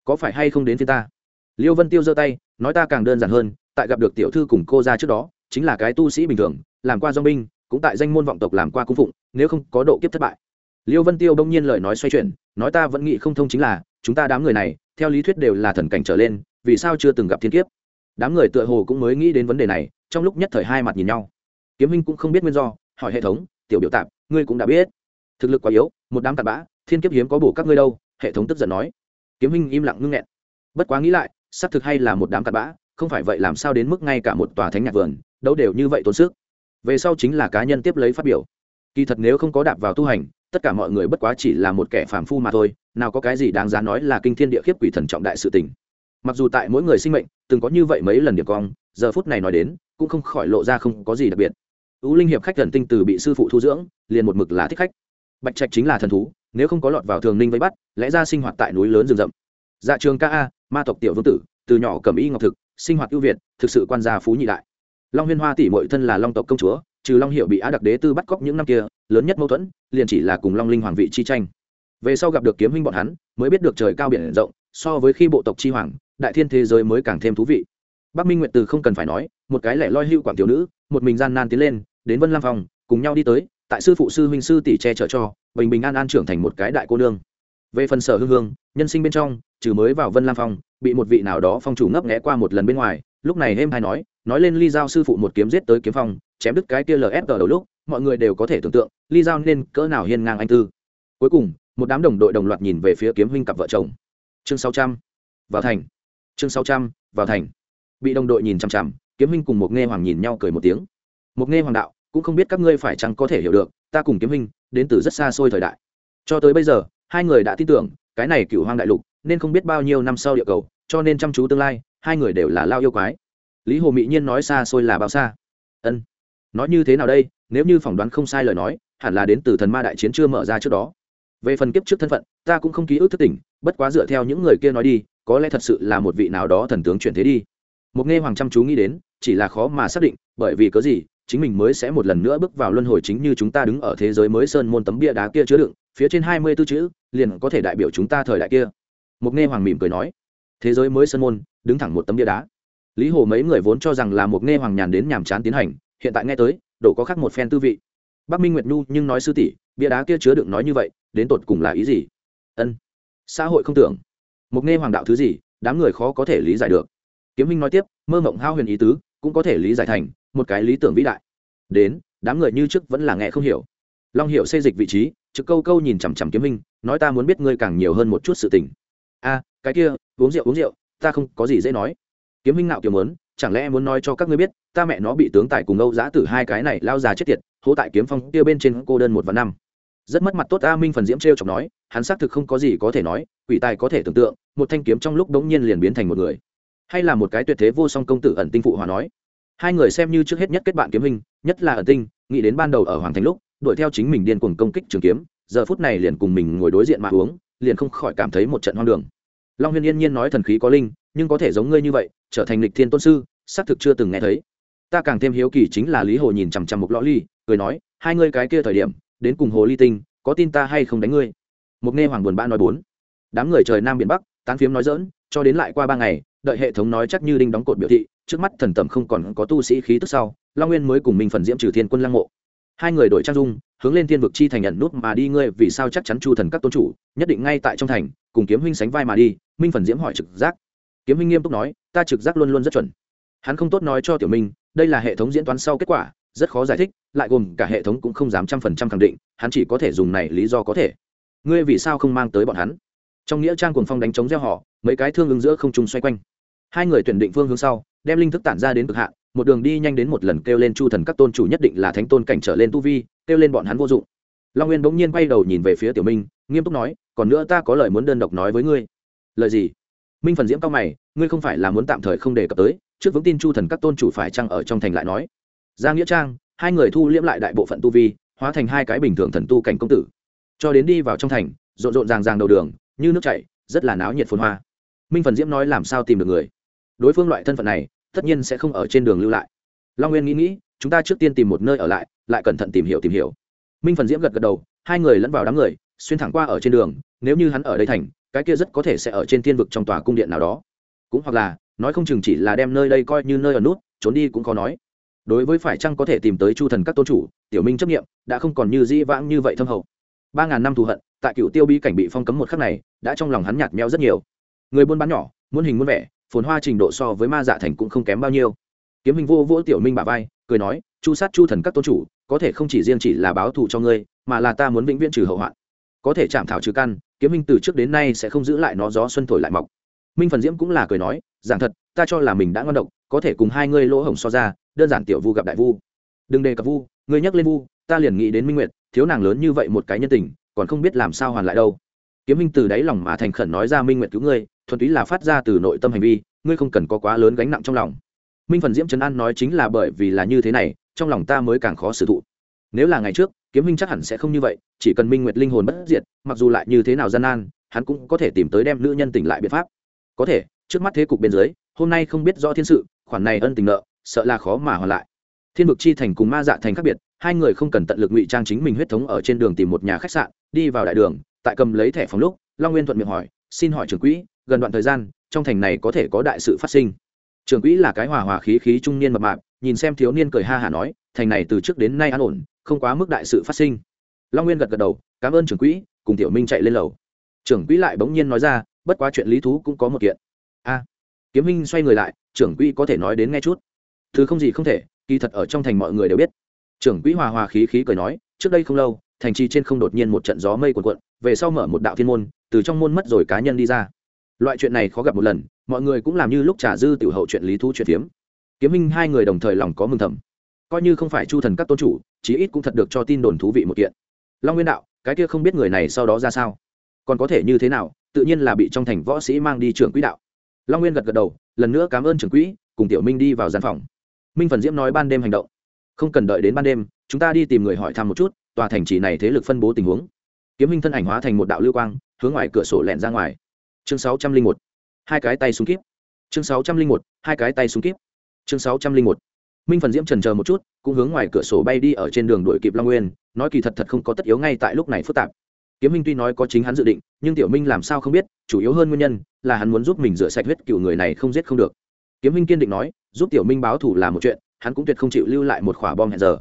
Có phải hay không đến phía ta? Liêu vân tiêu giơ tay, nói, ta càng đơn giản hơn, tại gặp được tiểu thư cùng cô ra trước đó, chính là cái tu sĩ bình thường, làm qua do binh, cũng tại danh môn vọng tộc làm qua cung phụng, nếu không có độ kiếp thất bại. Liêu vân tiêu đông nhiên lời nói xoay chuyển, nói, ta vẫn nghĩ không thông chính là, chúng ta đám người này theo lý thuyết đều là thần cảnh trở lên, vì sao chưa từng gặp thiên kiếp? Đám người tựa hồ cũng mới nghĩ đến vấn đề này, trong lúc nhất thời hai mặt nhìn nhau. Kiếm minh cũng không biết nguyên do, hỏi hệ thống, tiểu biểu tạp, ngươi cũng đã biết. Thực lực quá yếu, một đám tạp bã, thiên kiếp hiếm có bổ các ngươi đâu, hệ thống tức giận nói. Kiếm minh im lặng ngưng nghẹn. Bất quá nghĩ lại, xác thực hay là một đám tạp bã, không phải vậy làm sao đến mức ngay cả một tòa thánh nhạc vườn đâu đều như vậy tốn sức. Về sau chính là cá nhân tiếp lấy phát biểu. Kỳ thật nếu không có đạp vào tu hành tất cả mọi người bất quá chỉ là một kẻ phàm phu mà thôi, nào có cái gì đáng giá nói là kinh thiên địa khiếp quỷ thần trọng đại sự tình. Mặc dù tại mỗi người sinh mệnh, từng có như vậy mấy lần điểm cong, giờ phút này nói đến, cũng không khỏi lộ ra không có gì đặc biệt. Ưu linh hiệp khách thần tinh từ bị sư phụ thu dưỡng, liền một mực là thích khách. Bạch trạch chính là thần thú, nếu không có lọt vào thường ninh vây bắt, lẽ ra sinh hoạt tại núi lớn rừng rậm. Dạ trường ca a, ma tộc tiểu vương tử, từ nhỏ cầm y ngọc thực, sinh hoạt ưu việt, thực sự quan gia phú nhị đại. Long huyên hoa tỷ mội thân là long tộc công chúa, trừ long hiệu bị á đặc đế tư bắt cóc những năm kia lớn nhất mâu thuẫn liền chỉ là cùng long linh hoàng vị chi tranh về sau gặp được kiếm huynh bọn hắn mới biết được trời cao biển rộng so với khi bộ tộc chi hoàng đại thiên thế giới mới càng thêm thú vị bắc minh nguyện từ không cần phải nói một cái lẻ loi hưu quảng tiểu nữ một mình gian nan tiến lên đến vân lam phòng cùng nhau đi tới tại sư phụ sư huynh sư tỷ che chở cho bình bình an an trưởng thành một cái đại cô nương về phần sở hương hương nhân sinh bên trong trừ mới vào vân lam phong bị một vị nào đó phong chủ ngấp nghẽ qua một lần bên ngoài lúc này êm hay nói nói lên ly giao sư phụ một kiếm giết tới kiếm phong chém đứt cái kia lf đầu lúc mọi người đều có thể tưởng tượng, ly giao nên cỡ nào hiên ngang anh tư. Cuối cùng, một đám đồng đội đồng loạt nhìn về phía kiếm huynh cặp vợ chồng. Chương sáu trăm, vào thành. Chương sáu trăm, vào thành. Bị đồng đội nhìn chằm chằm, kiếm huynh cùng một nghe hoàng nhìn nhau cười một tiếng. Một nghe hoàng đạo, cũng không biết các ngươi phải chăng có thể hiểu được, ta cùng kiếm huynh, đến từ rất xa xôi thời đại. Cho tới bây giờ, hai người đã tin tưởng, cái này cựu hoang đại lục, nên không biết bao nhiêu năm sau địa cầu, cho nên chăm chú tương lai, hai người đều là lao yêu quái. Lý hồ mỹ nhiên nói xa xôi là bao xa. Ân nói như thế nào đây? Nếu như phỏng đoán không sai lời nói, hẳn là đến từ thần ma đại chiến chưa mở ra trước đó. Về phần kiếp trước thân phận, ta cũng không ký ức thất tỉnh, bất quá dựa theo những người kia nói đi, có lẽ thật sự là một vị nào đó thần tướng chuyển thế đi. Một nghe hoàng chăm chú nghĩ đến, chỉ là khó mà xác định, bởi vì có gì, chính mình mới sẽ một lần nữa bước vào luân hồi chính như chúng ta đứng ở thế giới mới sơn môn tấm bia đá kia chứa đựng, phía trên hai mươi b ố chữ, liền có thể đại biểu chúng ta thời đại kia. Một nghe hoàng mỉm cười nói, thế giới mới sơn môn, đứng thẳng một tấm bia đá. Lý hồ mấy người vốn cho rằng là một nghe hoàng nhàn đến nhàm chán tiến hành hiện tại nghe tới đổ có khác một phen tư vị. Bắc minh nguyệt nhu nhưng nói sư tỷ, bia đá kia chứa đựng nói như vậy, đến tột cùng là ý gì? Ân, xã hội không tưởng. Mục nghe hoàng đạo thứ gì, đám người khó có thể lý giải được. Kiếm minh nói tiếp, mơ mộng hao huyền ý tứ, cũng có thể lý giải thành, một cái lý tưởng vĩ đại. Đến, đám người như trước vẫn là nghe không hiểu. Long hiệu xây dịch vị trí, trực câu câu nhìn chằm chằm kiếm minh, nói ta muốn biết ngươi càng nhiều hơn một chút sự tình. A, cái kia, uống rượu uống rượu, ta không có gì dễ nói. Kiếm minh nạo kiểu muốn chẳng lẽ muốn nói cho các ngươi biết, ta mẹ nó bị tướng tài cùng âu giã tử hai cái này lao già chết tiệt, hố tại kiếm phong kia bên trên cô đơn một và năm. Rất mất mặt tốt a minh phần diễm t r chọc nói, hắn xác thực không có gì có thể nói, quỷ tài có thể tưởng tượng, một thanh kiếm trong lúc đống nhiên liền biến thành một người. Hay là một cái tuyệt thế vô song công tử ẩn tinh phụ hòa nói. Hai người xem như trước hết nhất kết bạn kiếm hình, nhất là ẩn tinh, nghĩ đến ban đầu ở hoàng thành lúc, đuổi theo chính mình điên cuồng công kích trường kiếm, giờ phút này liền cùng mình ngồi đối diện mà uống, liền không khỏi cảm thấy một trận hoang đường. Long huyên yên nhiên nói thần khí có linh, nhưng có thể giống ngươi như vậy trở thành lịch thiên tôn sư, xác thực chưa từng nghe thấy. Ta càng thêm hiếu kỳ chính là lý hồ nhìn chằm chằm mục lõ ly, cười nói, hai ngươi cái kia thời điểm, đến cùng hồ ly tinh, có tin ta hay không đánh ngươi? Mục nghe hoàng buồn bã nói bốn. Đám người trời nam biển bắc, tán phiếm nói dỡn cho đến lại qua ba ngày, đợi hệ thống nói chắc như đinh đóng cột biểu thị, trước mắt thần tầm không còn có tu sĩ khí tức sau, long nguyên mới cùng minh phần diễm trừ thiên quân lăng mộ. Hai người đổi trang dung, hướng lên thiên vực chi thành nhận nút mà đi ngươi, vì sao chắc chắn chu thần các tôn chủ, nhất định ngay tại trong thành, cùng kiếm huynh sánh vai mà đi, minh phần diễm hỏi trực giác kiếm Minh nghiêm túc nói, ta trực giác luôn luôn rất chuẩn. Hắn không tốt nói cho tiểu minh, đây là hệ thống diễn toán sau kết quả, rất khó giải thích, lại gồm cả hệ thống cũng không dám trăm phần trăm khẳng định, hắn chỉ có thể dùng này lý do có thể. Ngươi vì sao không mang tới bọn hắn? Trong nghĩa trang cuồng phong đánh chống gieo họ, mấy cái thương ứng giữa không trung xoay quanh. Hai người tuyển định phương hướng sau, đem linh thức tản ra đến cực hạn, một đường đi nhanh đến một lần kêu lên chu thần các tôn chủ nhất định là thánh tôn cảnh trở lên tu vi, kêu lên bọn hắn vô dụng. Long nguyên bỗng nhiên quay đầu nhìn về phía tiểu minh, nghiêm túc nói, còn nữa ta có lời muốn đơn độc nói với ngươi. Lời gì? Minh phần diễm cao mày, ngươi không phải là muốn tạm thời không đề cập tới, trước vững tin chu thần các tôn chủ phải chăng ở trong thành lại nói. Ra nghĩa trang, hai người thu liễm lại đại bộ phận tu vi, hóa thành hai cái bình thường thần tu cảnh công tử. Cho đến đi vào trong thành, rộn rộn ràng ràng đầu đường, như nước chảy, rất là náo nhiệt phồn hoa. Minh phần diễm nói làm sao tìm được người? Đối phương loại thân phận này, tất nhiên sẽ không ở trên đường lưu lại. Long nguyên nghĩ nghĩ, chúng ta trước tiên tìm một nơi ở lại lại cẩn thận tìm hiểu tìm hiểu. Minh phần diễm gật gật đầu, hai người lẫn vào đám người, xuyên thẳng qua ở trên đường, nếu như hắn ở đây thành cái kia rất có thể sẽ ở trên thiên vực trong tòa cung điện nào đó. Cũng hoặc là, nói không chừng chỉ là đem nơi đây coi như nơi ở nút, trốn đi cũng khó nói. Đối với phải chăng có thể tìm tới chu thần các tôn chủ, tiểu minh chấp nghiệm đã không còn như dĩ vãng như vậy thâm hậu. Ba ngàn năm thù hận, tại cựu tiêu bi cảnh bị phong cấm một khắc này, đã trong lòng hắn nhạt meo rất nhiều. Người buôn bán nhỏ muốn hình muốn vẻ, phồn hoa trình độ so với ma dạ thành cũng không kém bao nhiêu. Kiếm hình vô vỗ tiểu minh bà vai, cười nói, chu sát chu thần các tôn chủ, có thể không chỉ riêng chỉ là báo thù cho ngươi, mà là ta muốn vĩnh viễn trừ hậu hoạn. Có thể chạm thảo trừ căn kiếm minh từ trước đến nay sẽ không giữ lại nó gió xuân thổi lại mọc. Minh phần diễm cũng là cười nói, giảng thật, ta cho là mình đã ngon độc, có thể cùng hai ngươi lỗ hổng so ra, đơn giản tiểu vu gặp đại vu. Đừng đề cập vu, ngươi nhắc lên vu, ta liền nghĩ đến minh nguyệt, thiếu nàng lớn như vậy một cái nhân tình, còn không biết làm sao hoàn lại đâu. Kiếm minh từ đáy lòng mà thành khẩn nói ra, minh nguyệt cứu ngươi, thuần túy là phát ra từ nội tâm hành vi, ngươi không cần có quá lớn gánh nặng trong lòng. Minh phần diễm trấn an nói chính là bởi vì là như thế này, trong lòng ta mới càng khó xử thụ. Nếu là ngày trước kiếm minh chắc hẳn sẽ không như vậy, chỉ cần minh nguyệt linh hồn bất diệt, mặc dù lại như thế nào gian nan, hắn cũng có thể tìm tới đem nữ nhân tỉnh lại biện pháp. Có thể, trước mắt thế cục bên dưới, hôm nay không biết rõ thiên sự, khoản này ân tình nợ, sợ là khó mà hoàn lại. Thiên vực chi thành cùng ma dạ thành khác biệt, hai người không cần tận lực ngụy trang chính mình huyết thống ở trên đường tìm một nhà khách sạn, đi vào đại đường, tại cầm lấy thẻ phòng lúc, long nguyên thuận miệng hỏi, xin hỏi trưởng quỹ, gần đoạn thời gian, trong thành này có thể có đại sự phát sinh? Trưởng quỹ là cái hòa hòa khí khí trung niên mập mạp, nhìn xem thiếu niên cười ha hả nói, thành này từ trước đến nay an ổn không quá mức đại sự phát sinh. Long nguyên gật gật đầu, cảm ơn trưởng quỹ, cùng tiểu minh chạy lên lầu. Trưởng quỹ lại bỗng nhiên nói ra, bất quá chuyện lý thú cũng có một kiện. A. Kiếm minh xoay người lại, trưởng quỹ có thể nói đến nghe chút. Thứ không gì không thể, kỳ thật ở trong thành mọi người đều biết. Trưởng quỹ hòa hòa khí khí cười nói, trước đây không lâu, thành trì trên không đột nhiên một trận gió mây cuồn cuộn, về sau mở một đạo thiên môn, từ trong môn mất rồi cá nhân đi ra. Loại chuyện này khó gặp một lần, mọi người cũng làm như lúc trả dư tiểu hậu chuyện lý thú chuyện phiếm. Kiếm minh hai người đồng thời lòng có mừng thầm coi như không phải chu thần các tôn chủ, chí ít cũng thật được cho tin đồn thú vị một kiện. Long nguyên đạo, cái kia không biết người này sau đó ra sao? Còn có thể như thế nào, tự nhiên là bị trong thành võ sĩ mang đi trưởng quỹ đạo. Long nguyên gật gật đầu, lần nữa cảm ơn trưởng quỹ, cùng tiểu minh đi vào gian phòng. Minh phần diễm nói ban đêm hành động. Không cần đợi đến ban đêm, chúng ta đi tìm người hỏi thăm một chút, tòa thành trì này thế lực phân bố tình huống. Kiếm minh thân ảnh hóa thành một đạo lưu quang, hướng ngoài cửa sổ lẹn ra ngoài. Chương sáu trăm linh một, hai cái tay súng kíp. Chương sáu trăm linh một, hai cái tay súng kíp. Chương sáu trăm linh một minh phần diễm trần chờ một chút, cũng hướng ngoài cửa sổ bay đi ở trên đường đuổi kịp long nguyên, nói kỳ thật thật không có tất yếu ngay tại lúc này phức tạp. Kiếm minh tuy nói có chính hắn dự định, nhưng tiểu minh làm sao không biết, chủ yếu hơn nguyên nhân là hắn muốn giúp mình rửa sạch huyết cựu người này không giết không được. Kiếm minh kiên định nói, giúp tiểu minh báo thủ là một chuyện, hắn cũng tuyệt không chịu lưu lại một khỏa bom hẹn giờ.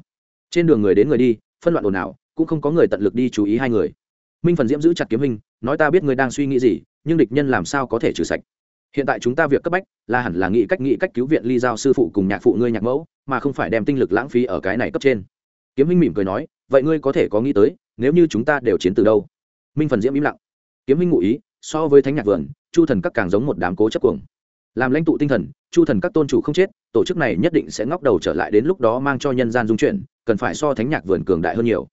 Trên đường người đến người đi, phân loạn ồn ào, cũng không có người tận lực đi chú ý hai người. Minh phần diễm giữ chặt kiếm minh, nói ta biết người đang suy nghĩ gì, nhưng địch nhân làm sao có thể trừ sạch hiện tại chúng ta việc cấp bách là hẳn là nghĩ cách nghĩ cách cứu viện ly giao sư phụ cùng nhạc phụ ngươi nhạc mẫu, mà không phải đem tinh lực lãng phí ở cái này cấp trên. Kiếm minh mỉm cười nói, vậy ngươi có thể có nghĩ tới, nếu như chúng ta đều chiến từ đâu? Minh phần diễm im lặng. Kiếm minh ngụ ý, so với thánh nhạc vườn, chu thần các càng giống một đám cố chấp cuồng. Làm lãnh tụ tinh thần, chu thần các tôn chủ không chết, tổ chức này nhất định sẽ ngóc đầu trở lại đến lúc đó mang cho nhân gian dung chuyển, cần phải so thánh nhạc vườn cường đại hơn nhiều.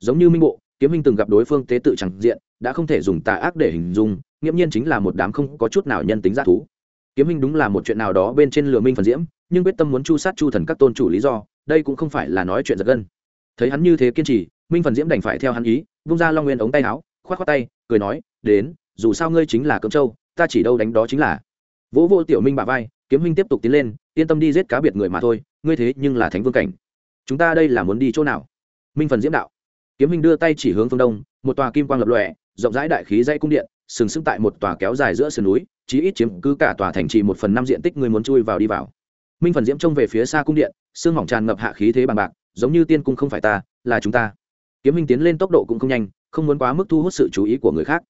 Giống như minh bộ kiếm minh từng gặp đối phương tế tự chẳng diện, đã không thể dùng tà ác để hình dung, nghiễm nhiên chính là một đám không có chút nào nhân tính g thú. Kiếm minh đúng là một chuyện nào đó bên trên lừa minh phần diễm, nhưng quyết tâm muốn chu sát chu thần các tôn chủ lý do, đây cũng không phải là nói chuyện giật gân. Thấy hắn như thế kiên trì, minh phần diễm đành phải theo hắn ý, vung ra long nguyên ống tay áo k h o á t khoác tay, cười nói, đến, dù sao ngươi chính là cấm châu, ta chỉ đâu đánh đó chính là. Vỗ vô tiểu minh bà vai, kiếm huynh tiếp tục tiến lên, yên tâm đi giết cá biệt người mà thôi, ngươi thế nhưng là thánh vương cảnh. Chúng ta đây là muốn đi chỗ nào? Minh phần diễm đạo kiếm hình đưa tay chỉ hướng phương đông, một tòa kim quang lập lòe, rộng rãi đại khí dây cung điện, sừng sững tại một tòa kéo dài giữa sườn núi, chí ít chiếm cứ cả tòa thành trì một phần năm diện tích người muốn chui vào đi vào. Minh phần diễm trông về phía xa cung điện xương mỏng tràn ngập hạ khí thế bằng bạc, giống như tiên cung không phải ta, là chúng ta. Kiếm minh tiến lên tốc độ cũng không nhanh, không muốn quá mức thu hút sự chú ý của người khác.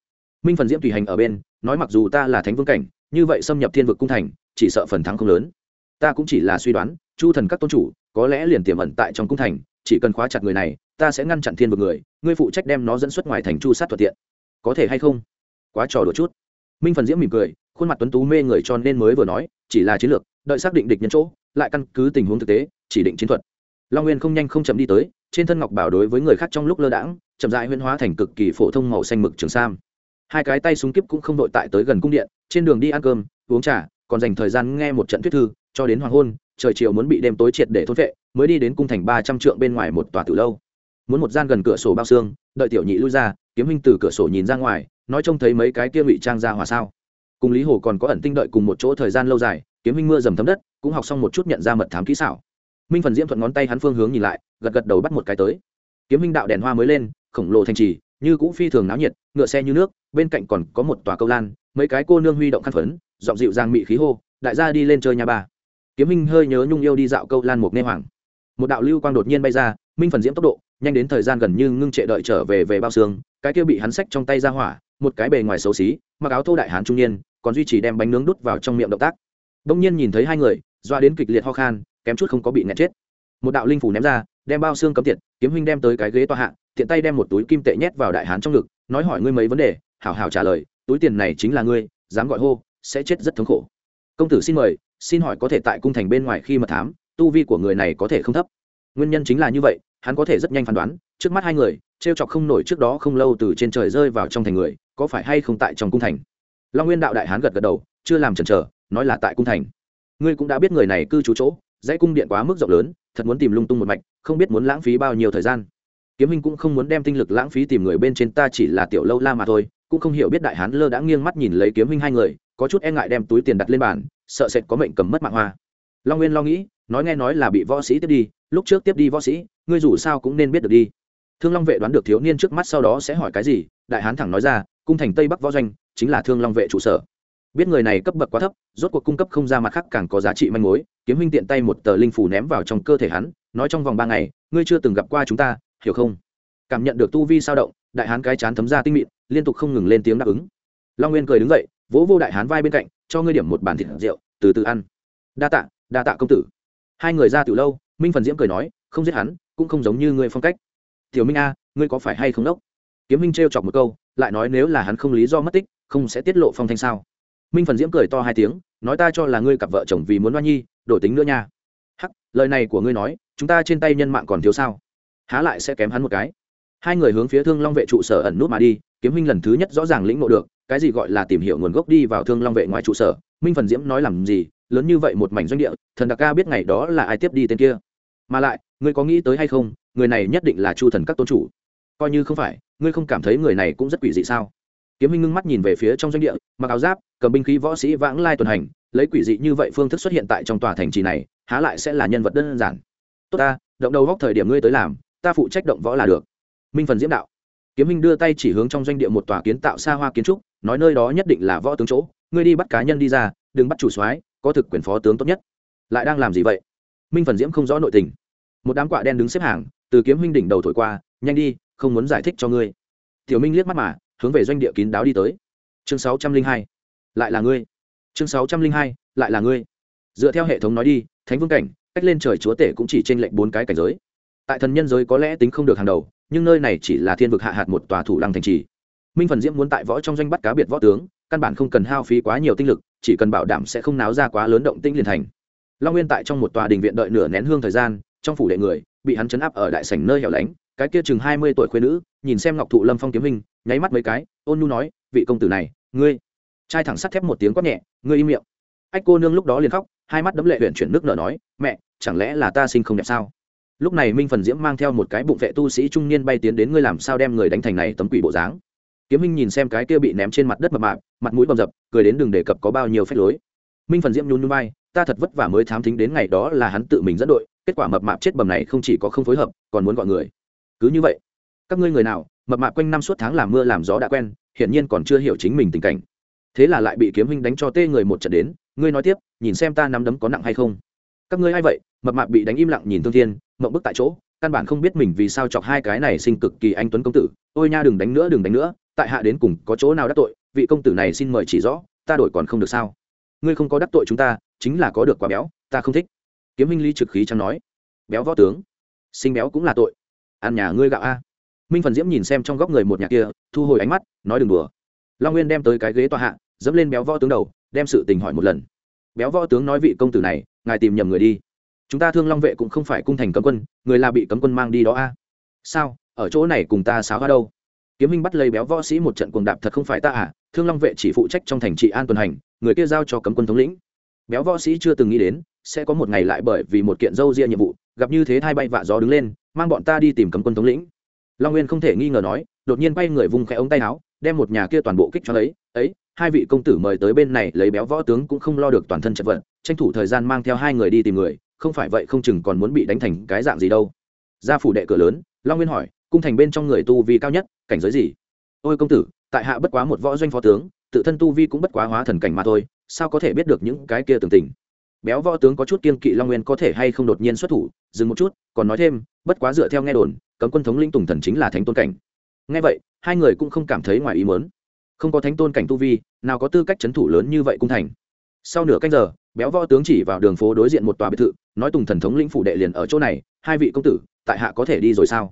Minh phần diễm tùy hành ở bên, nói mặc dù ta là thánh vương cảnh, như vậy xâm nhập thiên vực cung thành, chỉ sợ phần thắng không lớn. Ta cũng chỉ là suy đoán, chu thần các tôn chủ, có lẽ liền tiềm ẩn tại trong cung thành, chỉ cần khóa chặt người này ta sẽ ngăn chặn thiên vực người, ngươi phụ trách đem nó dẫn xuất ngoài thành chu sát thuận tiện. Có thể hay không? Quá trò đùa chút. Minh phần diễm mỉm cười, khuôn mặt tuấn tú mê người cho nên mới vừa nói, chỉ là chiến lược, đợi xác định địch nhân chỗ, lại căn cứ tình huống thực tế, chỉ định chiến thuật. Long nguyên không nhanh không chậm đi tới, trên thân ngọc bảo đối với người khác trong lúc lơ đãng, chậm dại huyễn hóa thành cực kỳ phổ thông màu xanh mực trường sam. Hai cái tay súng kíp cũng không đội tại tới gần cung điện, trên đường đi ăn cơm, uống trà, còn dành thời gian nghe một trận thuyết thư, cho đến hoàng hôn, trời chiều muốn bị đêm tối triệt để thốt vệ mới đi đến cung thành ba trăm trượng bên ngoài một tòa tử lâu muốn một gian gần cửa sổ bao xương, đợi tiểu nhị lui ra, kiếm huynh từ cửa sổ nhìn ra ngoài, nói trông thấy mấy cái kia ngụy trang ra hòa sao. Cùng lý hồ còn có ẩn tinh đợi cùng một chỗ thời gian lâu dài, kiếm huynh mưa dầm thấm đất, cũng học xong một chút nhận ra mật thám kỹ xảo. Minh phần diễm thuận ngón tay hắn phương hướng nhìn lại, gật gật đầu bắt một cái tới. Kiếm huynh đạo đèn hoa mới lên, khổng lồ thành trì, như cũ phi thường náo nhiệt, ngựa xe như nước, bên cạnh còn có một tòa câu lan, mấy cái cô nương huy động khăn phấn, giọng dịu giang mị khí hô, đại gia đi lên chơi nhà bà. kiếm minh hơi nhớ nhung yêu đi dạo câu lan một nghe hoàng. Một đạo lưu quang đột nhiên bay ra, minh phần diễm tốc độ nhanh đến thời gian gần như ngưng trệ đợi trở về về bao xương, cái kia bị hắn xách trong tay ra hỏa, một cái bề ngoài xấu xí, mặc áo thô đại hán trung niên, còn duy trì đem bánh nướng đút vào trong miệng động tác. Đông nhiên nhìn thấy hai người, doa đến kịch liệt ho khan, kém chút không có bị nẹt chết. Một đạo linh phủ ném ra, đem bao xương cấm tiệt, kiếm huynh đem tới cái ghế toa hạ, tiện tay đem một túi kim tệ nhét vào đại hán trong ngực, nói hỏi ngươi mấy vấn đề, hảo hảo trả lời, túi tiền này chính là ngươi, dám gọi hô, sẽ chết rất thống khổ. Công tử xin mời, xin hỏi có thể tại cung thành bên ngoài khi mà thám, tu vi của người này có thể không thấp? Nguyên nhân chính là như vậy hắn có thể rất nhanh phán đoán, trước mắt hai người t r e o chọc không nổi trước đó không lâu từ trên trời rơi vào trong thành người, có phải hay không tại trong cung thành? Long nguyên đạo đại hán gật gật đầu, chưa làm chần chờ, nói là tại cung thành. Ngươi cũng đã biết người này cư trú chỗ, dãy cung điện quá mức rộng lớn, thật muốn tìm lung tung một mạch, không biết muốn lãng phí bao nhiêu thời gian. Kiếm minh cũng không muốn đem tinh lực lãng phí tìm người bên trên ta chỉ là tiểu lâu la mà thôi, cũng không hiểu biết đại hán lơ đã nghiêng mắt nhìn lấy kiếm minh hai người, có chút e ngại đem túi tiền đặt lên bàn, sợ sệt có mệnh cầm mất mạng hoa. Long nguyên lo nghĩ, nói nghe nói là bị võ sĩ tiếp đi, lúc trước tiếp đi võ sĩ ngươi dù sao cũng nên biết được đi. Thương long vệ đoán được thiếu niên trước mắt sau đó sẽ hỏi cái gì, đại hán thẳng nói ra, cung thành tây bắc võ doanh, chính là thương long vệ trụ sở. Biết người này cấp bậc quá thấp, rốt cuộc cung cấp không ra mặt khác càng có giá trị manh mối, kiếm huynh tiện tay một tờ linh phủ ném vào trong cơ thể hắn, nói trong vòng ba ngày, ngươi chưa từng gặp qua chúng ta, hiểu không? Cảm nhận được tu vi sao động, đại hán cái chán thấm ra tinh mịn, liên tục không ngừng lên tiếng đáp ứng. Long nguyên cười đứng dậy, vỗ vô đại hán vai bên cạnh, cho ngươi điểm một bàn thịt rượu, từ từ ăn. Đa tạ đa tạ công tử. Hai người ra từ lâu, minh phần diễm cười nói không giết hắn, cũng không giống như ngươi phong cách. Tiểu minh a, ngươi có phải hay không đốc? Kiếm minh t chọc một câu, lại nói nếu là hắn không lý do mất tích, không sẽ tiết lộ phong thanh sao? Minh phần diễm cười to hai tiếng, nói ta cho là ngươi cặp vợ chồng vì muốn đoan nhi, đổi tính nữa nha. Hắc, lời này của ngươi nói, chúng ta trên tay nhân mạng còn thiếu sao? Há lại sẽ kém hắn một cái. Hai người hướng phía thương long vệ trụ sở ẩn nút mà đi, kiếm minh lần thứ nhất rõ ràng lĩnh ngộ được, cái gì gọi là tìm hiểu nguồn gốc đi vào thương long vệ ngoài trụ sở, minh phần diễm nói làm gì, lớn như vậy một mảnh doanh địa, thần đặc ca biết ngày đó là ai tiếp đi tên kia mà lại, ngươi có nghĩ tới hay không, người này nhất định là chu thần các tôn chủ. Coi như không phải, ngươi không cảm thấy người này cũng rất quỷ dị sao? Kiếm minh ngưng mắt nhìn về phía trong doanh địa, mặc áo giáp, cầm binh khí võ sĩ vãng lai tuần hành, lấy quỷ dị như vậy phương thức xuất hiện tại trong tòa thành trì này, há lại sẽ là nhân vật đơn giản. Tốt ta, động đầu góc thời điểm ngươi tới làm, ta phụ trách động võ là được. Minh phần diễm đạo. Kiếm minh đưa tay chỉ hướng trong doanh địa một tòa kiến tạo xa hoa kiến trúc, nói nơi đó nhất định là võ tướng chỗ, ngươi đi bắt cá nhân đi ra, đừng bắt chủ soái, có thực quyền phó tướng tốt nhất. Lại đang làm gì vậy? Minh phần diễm không rõ nội tình. Một đám quạ đen đứng xếp hàng, từ kiếm huynh đỉnh đầu thổi qua, nhanh đi, không muốn giải thích cho ngươi. Tiểu minh liếc mắt mà, hướng về doanh địa kín đáo đi tới. Chương sáu trăm linh hai, lại là ngươi. Chương sáu trăm linh hai, lại là ngươi. Dựa theo hệ thống nói đi, thánh vương cảnh, cách lên trời chúa tể cũng chỉ t r ê n lệnh bốn cái cảnh giới. Tại thần nhân giới có lẽ tính không được hàng đầu, nhưng nơi này chỉ là thiên vực hạ hạt một tòa thủ lăng thành trì. Minh phần diễm muốn tại võ trong doanh bắt cá biệt võ tướng, căn bản không cần hao phí quá nhiều tinh lực, chỉ cần bảo đảm sẽ không náo ra quá lớn động tĩnh liền thành long nguyên tại trong một tòa đình viện đợi nửa nén hương thời gian, trong phủ đệ người, bị hắn chấn áp ở đại sảnh nơi hẻo lánh, cái kia chừng hai mươi tuổi khuyên nữ, nhìn xem ngọc thụ lâm phong kiếm hình, nháy mắt mấy cái, ôn nhu nói, vị công tử này, ngươi. Trai thẳng sắt thép một tiếng quát nhẹ, ngươi im miệng. Ách cô nương lúc đó liền khóc, hai mắt đấm lệ huyện chuyển nước nở nói, mẹ, chẳng lẽ là ta sinh không đẹp sao? Lúc này minh phần diễm mang theo một cái bụng vệ tu sĩ trung niên bay tiến đến ngươi làm sao đem người đánh thành này tấm quỷ bộ dáng? Kiếm minh nhìn xem cái kia bị ném trên mặt đất mập mạp, mặt mũi bầm dập, cười đến đừng đề cập có bao nhiêu phép lối minh phần diễm nhún nhún vai, ta thật vất vả mới thám thính đến ngày đó là hắn tự mình dẫn đội, kết quả mập mạp chết bầm này không chỉ có không phối hợp, còn muốn gọi người. Cứ như vậy, các ngươi người nào, mập mạp quanh năm suốt tháng làm mưa làm gió đã quen, hiển nhiên còn chưa hiểu chính mình tình cảnh. Thế là lại bị kiếm huynh đánh cho tê người một trận đến, ngươi nói tiếp, nhìn xem ta nắm đấm có nặng hay không. Các ngươi a i vậy? Mập mạp bị đánh im lặng nhìn thương thiên, mộng bức tại chỗ, căn bản không biết mình vì sao chọc hai cái này sinh cực kỳ anh tuấn công tử, ôi nha, đừng đánh nữa, đừng đánh nữa, tại hạ đến cùng có chỗ nào đắc tội, vị công tử này xin mời chỉ rõ, ta đổi còn không được sao? Ngươi không có đắc tội chúng ta, chính là có được quá béo, ta không thích. Kiếm minh ly trực khí chẳng nói. Béo võ tướng, sinh béo cũng là tội. Ăn nhà ngươi gạo a. Minh phần diễm nhìn xem trong góc người một nhà kia, thu hồi ánh mắt, nói đừng đùa. Long nguyên đem tới cái ghế tòa hạ, dẫm lên béo võ tướng đầu, đem sự tình hỏi một lần. Béo võ tướng nói vị công tử này, ngài tìm nhầm người đi. Chúng ta thương long vệ cũng không phải cung thành cấm quân, người là bị cấm quân mang đi đó a. Sao, ở chỗ này cùng ta xáo hoa đâu? Kiếm minh bắt lấy béo võ sĩ một trận cuồng đạp thật không phải ta à thương long vệ chỉ phụ trách trong thành trị an tuần hành người kia giao cho cấm quân thống lĩnh. Béo võ sĩ chưa từng nghĩ đến sẽ có một ngày lại bởi vì một kiện dâu ria nhiệm vụ gặp như thế thay bay vạ gió đứng lên mang bọn ta đi tìm cấm quân thống lĩnh. Long nguyên không thể nghi ngờ nói đột nhiên bay người vùng khẽ ống tay áo đem một nhà kia toàn bộ kích cho lấy, ấy hai vị công tử mời tới bên này lấy béo võ tướng cũng không lo được toàn thân chật vật tranh thủ thời gian mang theo hai người đi tìm người không phải vậy không chừng còn muốn bị đánh thành cái dạng gì đâu. Ra phủ đệ cửa lớn long nguyên hỏi cung thành bên trong người tu vi cao nhất, cảnh giới gì? Ôi công tử, tại hạ bất quá một võ doanh phó tướng, tự thân tu vi cũng bất quá hóa thần cảnh mà thôi, sao có thể biết được những cái kia tường tình? Béo võ tướng có chút kiên kỵ long nguyên có thể hay không đột nhiên xuất thủ, dừng một chút, còn nói thêm, bất quá dựa theo nghe đồn, cấm quân thống linh tùng thần chính là thánh tôn cảnh. Nghe vậy, hai người cũng không cảm thấy ngoài ý mớn không có thánh tôn cảnh tu vi, nào có tư cách c h ấ n thủ lớn như vậy cung thành? Sau nửa canh giờ, béo võ tướng chỉ vào đường phố đối diện một tòa biệt thự, nói tùng thần thống lĩnh phủ đệ liền ở chỗ này, hai vị công tử, tại hạ có thể đi rồi sao?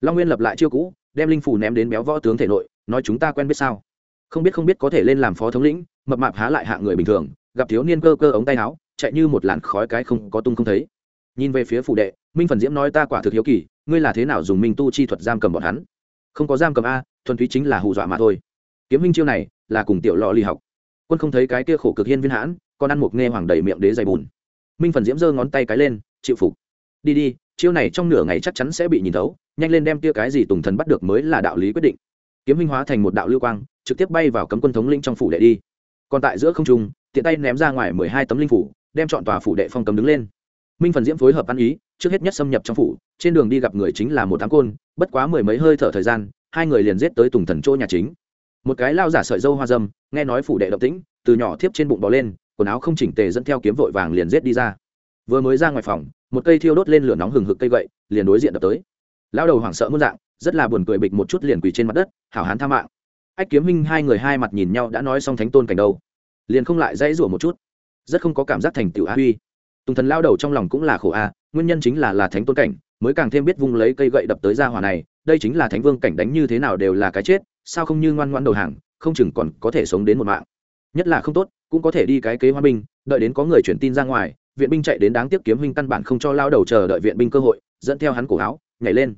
Long nguyên lập lại chiêu cũ, đem linh phủ ném đến béo võ tướng thể nội, nói chúng ta quen biết sao? Không biết không biết có thể lên làm phó thống lĩnh, mập mạp há lại hạ người bình thường, gặp thiếu niên cơ cơ ống tay áo, chạy như một làn khói cái không có tung không thấy. Nhìn về phía phủ đệ, minh phần diễm nói ta quả thực hiếu kỳ, ngươi là thế nào dùng minh tu chi thuật giam cầm bọn hắn? Không có giam cầm a, thuần túy chính là hù dọa mà thôi. Kiếm minh chiêu này, là cùng tiểu lò ly học. Quân không thấy cái kia khổ cực hiên viên hãn, còn ăn một nghe hoàng đầy miệng đế dày bùn. Minh phần diễm giơ ngón tay cái lên, chịu phục. Đi đi, chiêu này trong nửa ngày chắc chắn sẽ bị nhìn thấu nhanh lên đem tia cái gì tùng thần bắt được mới là đạo lý quyết định. Kiếm minh hóa thành một đạo lưu quang, trực tiếp bay vào cấm quân thống linh trong phủ đệ đi. Còn tại giữa không trung, tiện tay ném ra ngoài mười hai tấm linh phủ, đem chọn tòa phủ đệ phong cấm đứng lên. Minh phần diễm phối hợp ăn ý, trước hết nhất xâm nhập trong phủ, trên đường đi gặp người chính là một tháng côn, bất quá mười mấy hơi thở thời gian, hai người liền giết tới tùng thần chỗ nhà chính. Một cái lao giả sợi dâu hoa dâm, nghe nói phủ đệ động tĩnh, từ nhỏ thiếp trên bụng bò lên, quần áo không chỉnh tề dẫn theo kiếm vội vàng liền giết đi ra. Vừa mới ra ngoài phòng, một cây thiêu đốt lên lửa nóng hừng hực cây gậy, liền đối diện đập tới lao đầu hoảng sợ muôn dạng, rất là buồn cười bịch một chút liền quỳ trên mặt đất, hảo hán tha mạng. Ách kiếm minh hai người hai mặt nhìn nhau đã nói xong thánh tôn cảnh đâu. Liền không lại dãy rủa một chút. Rất không có cảm giác thành tựu a huy. Tùng thần lao đầu trong lòng cũng là khổ a, nguyên nhân chính là là thánh tôn cảnh, mới càng thêm biết vung lấy cây gậy đập tới ra hỏa này, đây chính là thánh vương cảnh đánh như thế nào đều là cái chết, sao không như ngoan ngoan đầu hàng, không chừng còn có thể sống đến một mạng. Nhất là không tốt, cũng có thể đi cái kế hoa binh, đợi đến có người chuyển tin ra ngoài, viện binh chạy đến đáng tiếc kiếm huynh căn bản không cho lao đầu chờ đợi viện binh cơ hội, dẫn theo hắn cổ áo nhảy lên.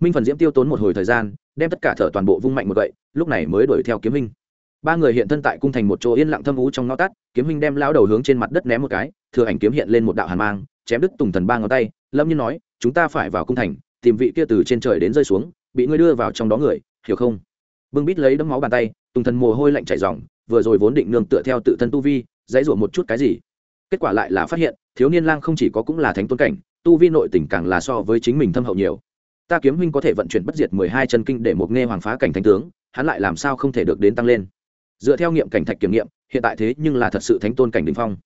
Minh phần diễm tiêu tốn một hồi thời gian, đem tất cả thở toàn bộ vung mạnh một gậy, lúc này mới đuổi theo kiếm Minh. ba người hiện thân tại cung thành một chỗ yên lặng thâm ú trong ngõ tắt, kiếm Minh đem lao đầu hướng trên mặt đất ném một cái, thừa ảnh kiếm hiện lên một đạo hàn mang, chém đứt tùng thần ba ngón tay, lâm nhiên nói, chúng ta phải vào cung thành, tìm vị kia từ trên trời đến rơi xuống, bị ngươi đưa vào trong đó người, hiểu không? Bưng bít lấy đấm máu bàn tay, tùng thần mồ hôi lạnh chảy dòng vừa rồi vốn định nương tựa theo tự thân tu vi, dãy rủa một chút cái gì. Kết quả lại là phát hiện, thiếu niên lang không chỉ có cũng là thánh tôn cảnh tu vi nội tình càng là so với chính mình thâm hậu nhiều. Ta kiếm huynh có thể vận chuyển bất diệt mười hai chân kinh để một nghe hoàng phá cảnh thánh tướng, hắn lại làm sao không thể được đến tăng lên? Dựa theo nghiệm cảnh thạch kiểm nghiệm, hiện tại thế nhưng là thật sự thánh tôn cảnh đình phong.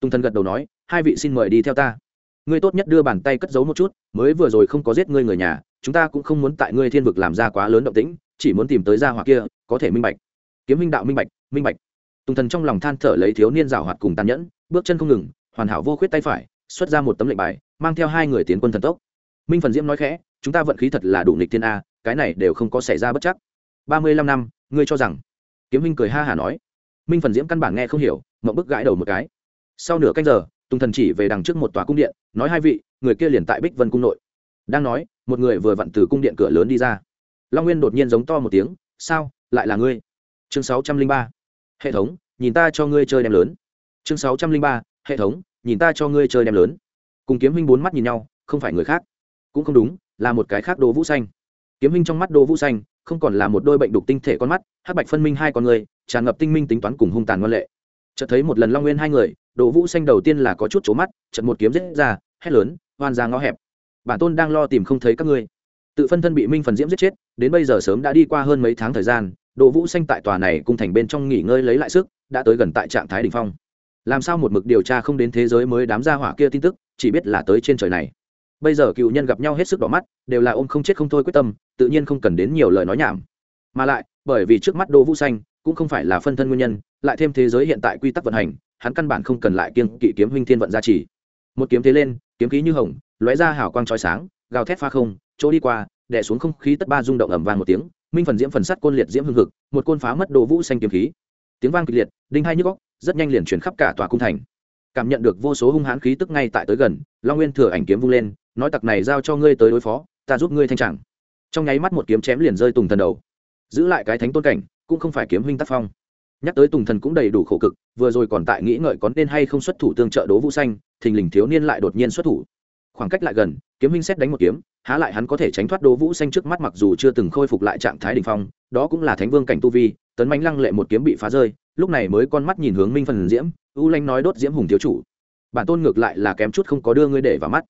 Tung thân gật đầu nói, hai vị xin mời đi theo ta. Ngươi tốt nhất đưa bàn tay cất giấu một chút, mới vừa rồi không có giết ngươi người nhà, chúng ta cũng không muốn tại ngươi thiên vực làm ra quá lớn động tĩnh, chỉ muốn tìm tới gia hỏa kia, có thể minh bạch. Kiếm minh đạo minh bạch minh bạch. Tùng thần trong lòng than thở lấy thiếu niên rào hoạt cùng tàn nhẫn, bước chân không ngừng, hoàn hảo vô khuyết tay phải, xuất ra một tấm lệnh bài mang theo hai người tiến quân thần tốc. Minh phần diễm nói khẽ, chúng ta vận khí thật là đủ nghịch thiên a, cái này đều không có xảy ra bất chắc. Ba mươi lăm năm, ngươi cho rằng? Kiếm minh cười ha hả nói. Minh phần diễm căn bản nghe không hiểu, mộng bức gãi đầu một cái. Sau nửa canh giờ, tùng thần chỉ về đằng trước một tòa cung điện, nói hai vị, người kia liền tại bích vân cung nội. Đang nói, một người vừa vặn từ cung điện cửa lớn đi ra. Long nguyên đột nhiên giống to một tiếng, sao, lại là ngươi? Chương sáu trăm linh ba. Hệ thống, nhìn ta cho ngươi chơi đem lớn. Chương sáu trăm linh ba, hệ thống, nhìn ta cho ngươi chơi đem lớn cùng kiếm huynh bốn mắt nhìn nhau, không phải người khác. Cũng không đúng, là một cái khác đồ vũ xanh. Kiếm huynh trong mắt đồ vũ xanh, không còn là một đôi bệnh đục tinh thể con mắt, hắc bạch phân minh hai con người, tràn ngập tinh minh tính toán cùng hung tàn ngoan lệ. Chợt thấy một lần long nguyên hai người, đỗ vũ xanh đầu tiên là có chút trố mắt trận một kiếm rết ra, hét lớn hoan ra ngõ hẹp. Bản tôn đang lo tìm không thấy các ngươi. Tự phân thân bị minh phần diễm giết chết, đến bây giờ sớm đã đi qua hơn mấy tháng thời gian, đỗ vũ xanh tại tòa này cùng thành bên trong nghỉ ngơi lấy lại sức, đã tới gần tại trạng thái đ ỉ n h phong. Làm sao một mực điều tra không đến thế giới mới đám gia hỏa kia tin tức chỉ biết là tới trên trời này. Bây giờ cựu nhân gặp nhau hết sức đỏ mắt, đều là ôm không chết không thôi quyết tâm, tự nhiên không cần đến nhiều lời nói nhảm. Mà lại, bởi vì trước mắt đỗ vũ xanh cũng không phải là phân thân nguyên nhân, lại thêm thế giới hiện tại quy tắc vận hành, hắn căn bản không cần lại kiêng kỵ kiếm huynh thiên vận gia trì. Một kiếm thế lên, kiếm khí như hồng, lóe ra hào quang trói sáng, gào thét pha không, chỗ đi qua, đè xuống không khí tất ba rung động ầm vang một tiếng, minh phần diễm phần sắt côn liệt diễm hưng hực, một côn phá mất đồ vũ xanh kiếm khí. Tiếng vang kịch liệt, đinh hai nhức góc rất nhanh liền chuyển khắp cả tòa cung thành cảm nhận được vô số hung hãn khí tức ngay tại tới gần, long nguyên thừa ảnh kiếm vung lên, nói tặc này giao cho ngươi tới đối phó, ta giúp ngươi thanh trạng trong nháy mắt một kiếm chém liền rơi tùng thần đầu. Giữ lại cái thánh tôn cảnh, cũng không phải kiếm huynh tác phong. Nhắc tới tùng thần cũng đầy đủ khổ cực, vừa rồi còn tại nghĩ ngợi có nên hay không xuất thủ tương trợ đố vũ xanh, thình lình thiếu niên lại đột nhiên xuất thủ. Khoảng cách lại gần, kiếm huynh xét đánh một kiếm, há lại hắn có thể tránh thoát đố vũ xanh trước mắt mặc dù chưa từng khôi phục lại trạng thái đình phong, đó cũng là thánh vương cảnh tu vi, tấn mánh lăng lệ một kiếm bị phá rơi, lúc này mới con mắt nhìn hướng minh phần diễm u lanh nói đốt diễm hùng thiếu chủ. Bản tôn ngược lại là kém chút không có đưa ngươi để vào mắt.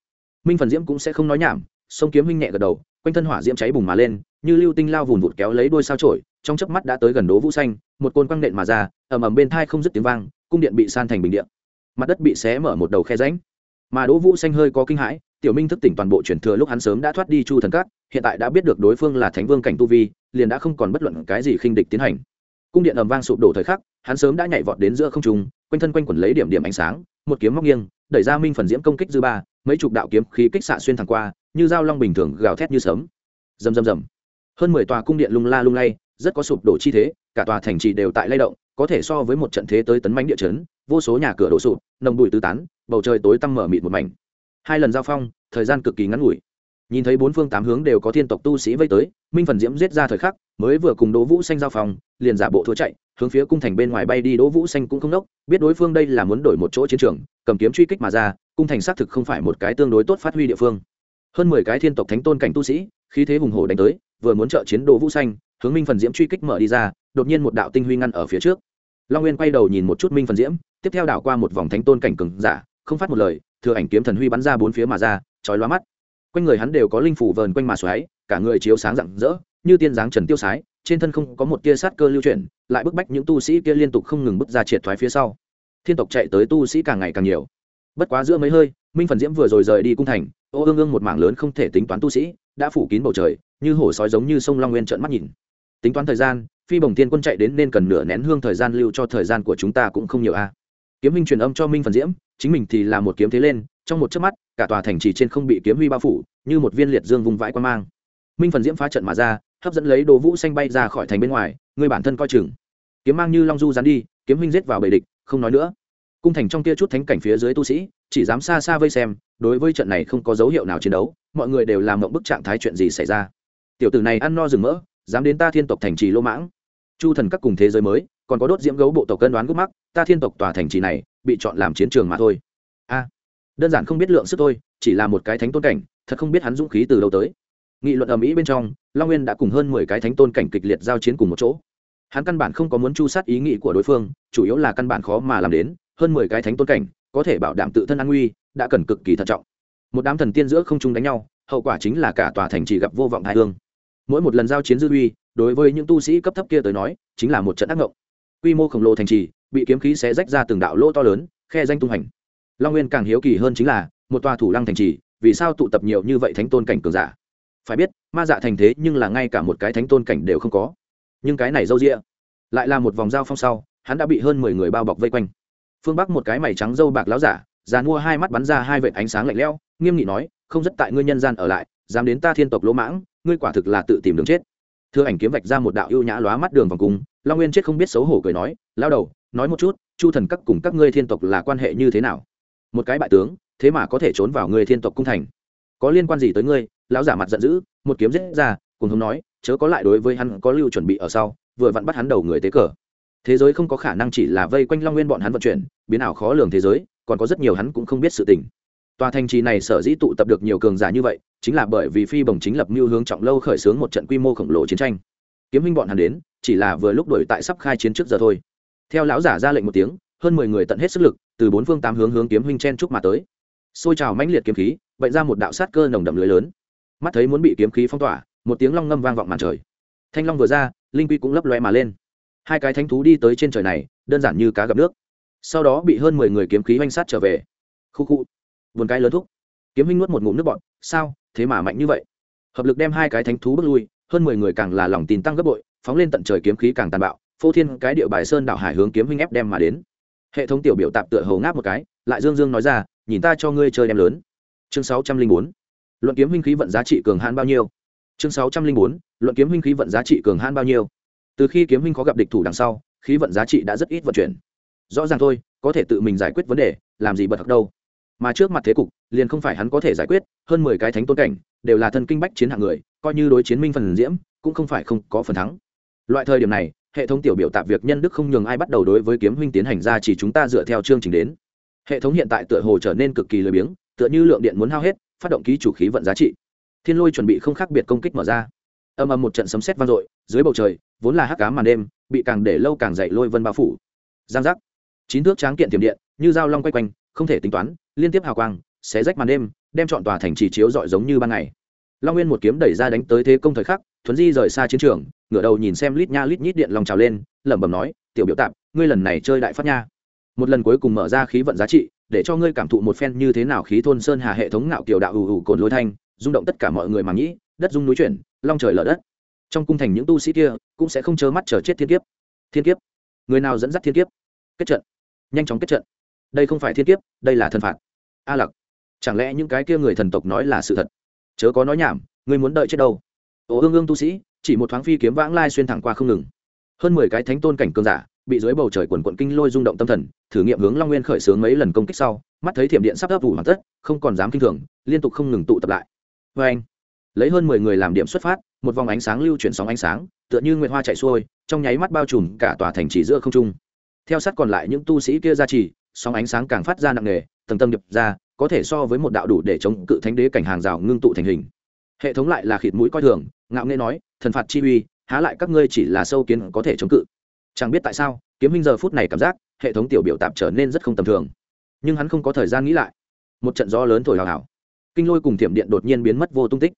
Minh phần diễm cũng sẽ không nói nhảm, sông kiếm huynh nhẹ gật đầu, quanh thân hỏa diễm cháy bùng mà lên, như lưu tinh lao vùn vụt kéo lấy đôi sao trổi trong chớp mắt đã tới gần đố vũ xanh, một côn quăng nện mà ra, ầm ầm bên thai không dứt tiếng vang, cung điện bị san thành bình điện mặt đất bị xé mở một đầu khe ránh mà đỗ vũ xanh hơi có kinh hãi, tiểu minh thức tỉnh toàn bộ truyền thừa lúc hắn sớm đã thoát đi chu thần cát hiện tại đã biết được đối phương là thánh vương cảnh tu vi, liền đã không còn bất luận cái gì khinh địch tiến hành cung điện ầm vang sụp đổ thời khắc, hắn sớm đã nhảy vọt đến giữa không trung, quanh thân quanh quẩn lấy điểm điểm ánh sáng, một kiếm móc nghiêng, đẩy ra minh phần diễm công kích dư ba, mấy chục đạo kiếm khí kích xạ xuyên thẳng qua, như dao long bình thường gào thét như sớm rầm rầm rầm. Hơn mười tòa cung điện lung la lung lay, rất có sụp đổ chi thế, cả tòa thành trì đều tại lay động, có thể so với một trận thế tới tấn mánh địa chấn, vô số nhà cửa đổ sụp, nồng bụi tứ tán, bầu trời tối tăm mở mịt một mảnh. Hai lần giao phong, thời gian cực kỳ ngắn ngủi. Nhìn thấy bốn phương tám hướng đều có thiên tộc tu sĩ vây tới, minh phần diễm giết ra thời khắc mới vừa cùng đỗ vũ xanh giao phòng, liền giả bộ thua chạy hướng phía cung thành bên ngoài bay đi đỗ vũ xanh cũng không đốc biết đối phương đây là muốn đổi một chỗ chiến trường cầm kiếm truy kích mà ra cung thành xác thực không phải một cái tương đối tốt phát huy địa phương. Hơn mười cái thiên tộc thánh tôn cảnh tu sĩ khí thế hùng hổ đánh tới vừa muốn trợ chiến đỗ vũ xanh hướng minh phần diễm truy kích mở đi ra đột nhiên một đạo tinh huy ngăn ở phía trước. Long nguyên quay đầu nhìn một chút minh phần diễm tiếp theo đảo qua một vòng thánh tôn cảnh cường giả không phát một lời thừa ảnh kiếm thần huy bắn ra bốn phía mà ra chói lóa mắt. Quanh người hắn đều có linh phủ vờn quanh mà xoáy cả người chiếu sáng rạng rỡ như tiên dáng trần tiêu sái, trên thân không có một tia sát cơ lưu chuyển, lại bức bách những tu sĩ kia liên tục không ngừng bước ra triệt thoái phía sau. Thiên tộc chạy tới tu sĩ càng ngày càng nhiều. Bất quá giữa mấy hơi, minh phần diễm vừa rồi rời đi cung thành, ô ương ương một mảng lớn không thể tính toán tu sĩ, đã phủ kín bầu trời, như hổ sói giống như sông long nguyên trợn mắt nhìn. Tính toán thời gian, phi bồng tiên quân chạy đến nên cần nửa nén hương thời gian lưu cho thời gian của chúng ta cũng không nhiều a. Kiếm minh truyền âm cho minh phần diễm, chính mình thì là một kiếm thế lên, trong một chớp mắt, cả tòa thành trì trên không bị kiếm huy bao phủ, như một viên liệt dương vùng vãi quan mang. Minh phần diễm phá trận mà ra hấp dẫn lấy đồ vũ xanh bay ra khỏi thành bên ngoài, người bản thân coi chừng. Kiếm mang như long du dán đi, kiếm huynh giết vào bầy địch, không nói nữa. Cung thành trong kia chút thánh cảnh phía dưới tu sĩ, chỉ dám xa xa vây xem, đối với trận này không có dấu hiệu nào chiến đấu, mọi người đều làm mộng bức trạng thái chuyện gì xảy ra. Tiểu tử này ăn no rừng mỡ, dám đến ta thiên tộc thành trì lô mãng. Chu thần các cùng thế giới mới, còn có đốt diễm gấu bộ tộc cân đoán gốc mắc, ta thiên tộc tòa thành trì này, bị chọn làm chiến trường mà thôi. A, đơn giản không biết lượng sức thôi, chỉ là một cái thánh tôn cảnh, thật không biết hắn dũng khí từ đâu tới nghị luận ở mỹ bên trong, long nguyên đã cùng hơn mười cái thánh tôn cảnh kịch liệt giao chiến cùng một chỗ. Hắn căn bản không có muốn chu sát ý nghĩ của đối phương, chủ yếu là căn bản khó mà làm đến, hơn mười cái thánh tôn cảnh, có thể bảo đảm tự thân an nguy, đã cần cực kỳ thận trọng. Một đám thần tiên giữa không trung đánh nhau, hậu quả chính là cả tòa thành chỉ gặp vô vọng hai hương. Mỗi một lần giao chiến dư uy, đối với những tu sĩ cấp thấp kia tới nói, chính là một trận ác ngộng. Quy mô khổng lồ thành trì, bị kiếm khí xé rách ra từng đạo lỗ to lớn, khe danh tung hành. Long nguyên càng hiếu kỳ hơn chính là, một tòa thủ lăng thành trì, vì sao tụ tập nhiều như vậy thánh tôn cảnh cường giả? Phải biết, ma dạ thành thế nhưng là ngay cả một cái thánh tôn cảnh đều không có. Nhưng cái này dâu rĩa lại là một vòng dao phong sau, hắn đã bị hơn mười người bao bọc vây quanh. Phương bắc một cái mày trắng dâu bạc láo giả, già mua hai mắt bắn ra hai vệt ánh sáng lạnh lẽo, nghiêm nghị nói, không rất tại ngươi nhân gian ở lại, dám đến ta thiên tộc lỗ mãng, ngươi quả thực là tự tìm đường chết. Thưa ảnh kiếm vạch ra một đạo ưu nhã lóa mắt đường vòng cung, long nguyên chết không biết xấu hổ cười nói lao đầu, nói một chút, chu thần các cùng các ngươi thiên tộc là quan hệ như thế nào? Một cái bại tướng, thế mà có thể trốn vào ngươi thiên tộc cung thành. Có liên quan gì tới ngươi lão giả mặt giận dữ, một kiếm giết ra, cùng hống nói, chớ có lại đối với hắn có lưu chuẩn bị ở sau, vừa vặn bắt hắn đầu người tế cờ. Thế giới không có khả năng chỉ là vây quanh long nguyên bọn hắn vận chuyển, biến ảo khó lường thế giới, còn có rất nhiều hắn cũng không biết sự tình. Tòa thành trì này sở dĩ tụ tập được nhiều cường giả như vậy, chính là bởi vì phi bồng chính lập mưu hướng trọng lâu khởi xướng một trận quy mô khổng lồ chiến tranh. Kiếm minh bọn hắn đến, chỉ là vừa lúc đổi tại sắp khai chiến trước giờ thôi. Theo lão giả ra lệnh một tiếng, hơn mười người tận hết sức lực, từ bốn phương tám hướng hướng kiếm huynh chen trúc mà tới. Xôi trào mãnh liệt kiếm khí vậy ra một đạo sát cơ nồng đậm lưới lớn mắt thấy muốn bị kiếm khí phong tỏa, một tiếng long ngâm vang vọng màn trời. Thanh long vừa ra, linh quy cũng lấp loe mà lên. Hai cái thánh thú đi tới trên trời này, đơn giản như cá gặp nước. Sau đó bị hơn mười người kiếm khí oanh sát trở về. Khu khu. Vườn cái lớn thúc. Kiếm huynh nuốt một ngụm nước bọn sao? Thế mà mạnh như vậy. Hợp lực đem hai cái thánh thú bước lui, hơn mười người càng là lòng tin tăng gấp bội, phóng lên tận trời kiếm khí càng tàn bạo, phô thiên cái điệu bài sơn đảo hải hướng kiếm huynh ép đem mà đến. Hệ thống tiểu biểu tạp tựa hầu ngáp một cái, lại dương dương nói ra, nhìn ta cho ngươi chơi đem lớn. Chương sáu trăm linh bốn luận kiếm huynh khí vận giá trị cường hãn bao nhiêu? Chương sáu trăm linh bốn, luận kiếm huynh khí vận giá trị cường hãn bao nhiêu? Từ khi kiếm huynh có gặp địch thủ đằng sau, khí vận giá trị đã rất ít vận chuyển. Rõ ràng thôi, có thể tự mình giải quyết vấn đề, làm gì bật thật đâu. Mà trước mặt thế cục, liền không phải hắn có thể giải quyết, hơn mười cái thánh tôn cảnh, đều là thân kinh bách chiến hạng người, coi như đối chiến minh phần diễm, cũng không phải không có phần thắng. Loại thời điểm này, hệ thống tiểu biểu tạp việc nhân đức không nhường ai bắt đầu đối với kiếm huynh tiến hành ra chỉ chúng ta dựa theo chương trình đến. Hệ thống hiện tại tựa hồ trở nên cực kỳ lười biếng, tựa như lượng điện muốn hao hết phát động ký chủ khí vận giá trị. Thiên lôi chuẩn bị không khác biệt công kích mở ra. Âm âm một trận sấm sét vang dội, dưới bầu trời, vốn là hắc cá màn đêm, bị càng để lâu càng dậy lôi vân bao phủ. Giang giác. Chín thước tráng kiện tiềm điện, như dao long quay quanh, không thể tính toán, liên tiếp hào quang, xé rách màn đêm, đem chọn tòa thành trì chiếu rọi giống như ban ngày. Long nguyên một kiếm đẩy ra đánh tới thế công thời khắc, thuấn di rời xa chiến trường, ngửa đầu nhìn xem lít nha lít nhít điện lòng trào lên, lẩm bẩm nói, tiểu biểu tạm ngươi lần này chơi đại phát nha. Một lần cuối cùng mở ra khí vận giá trị để cho ngươi cảm thụ một phen như thế nào khí thôn sơn hà hệ thống ngạo kiều đạo ù ù cồn lôi thanh, rung động tất cả mọi người mà nghĩ, đất rung núi chuyển, long trời lở đất. Trong cung thành những tu sĩ kia cũng sẽ không chớ mắt chờ chết thiên kiếp. Thiên kiếp? Người nào dẫn dắt thiên kiếp? Kết trận. Nhanh chóng kết trận. Đây không phải thiên kiếp, đây là thần phạt. A lặc, chẳng lẽ những cái kia người thần tộc nói là sự thật? Chớ có nói nhảm, ngươi muốn đợi chết đâu? Ồ ương ương tu sĩ, chỉ một thoáng phi kiếm vãng lai xuyên thẳng qua không ngừng. Hơn mười cái thánh tôn cảnh cường giả, bị dưới bầu trời quần quận kinh lôi rung động tâm thần thử nghiệm hướng long nguyên khởi xướng mấy lần công kích sau, mắt thấy thiểm điện sắp ấp ủ hoàn tất, không còn dám kinh thường, liên tục không ngừng tụ tập lại. Vê anh, lấy hơn mười người làm điểm xuất phát, một vòng ánh sáng lưu chuyển sóng ánh sáng, tựa như nguyệt hoa chạy xuôi, trong nháy mắt bao trùm cả tòa thành chỉ giữa không trung. Theo sát còn lại những tu sĩ kia ra chỉ sóng ánh sáng càng phát ra nặng nề, tầng tầng nhập ra, có thể so với một đạo đủ để chống cự thánh đế cảnh hàng rào ngưng tụ thành hình. Hệ thống lại là khịt mũi coi thường, ngạo nghê nói, thần phạt chi uy, há lại các ngươi chỉ là sâu kiến có thể chống cự. Chẳng biết tại sao, kiếm minh giờ phút này cảm giác hệ thống tiểu biểu tạp trở nên rất không tầm thường. Nhưng hắn không có thời gian nghĩ lại. Một trận gió lớn thổi hào hào. Kinh lôi cùng thiểm điện đột nhiên biến mất vô tung tích.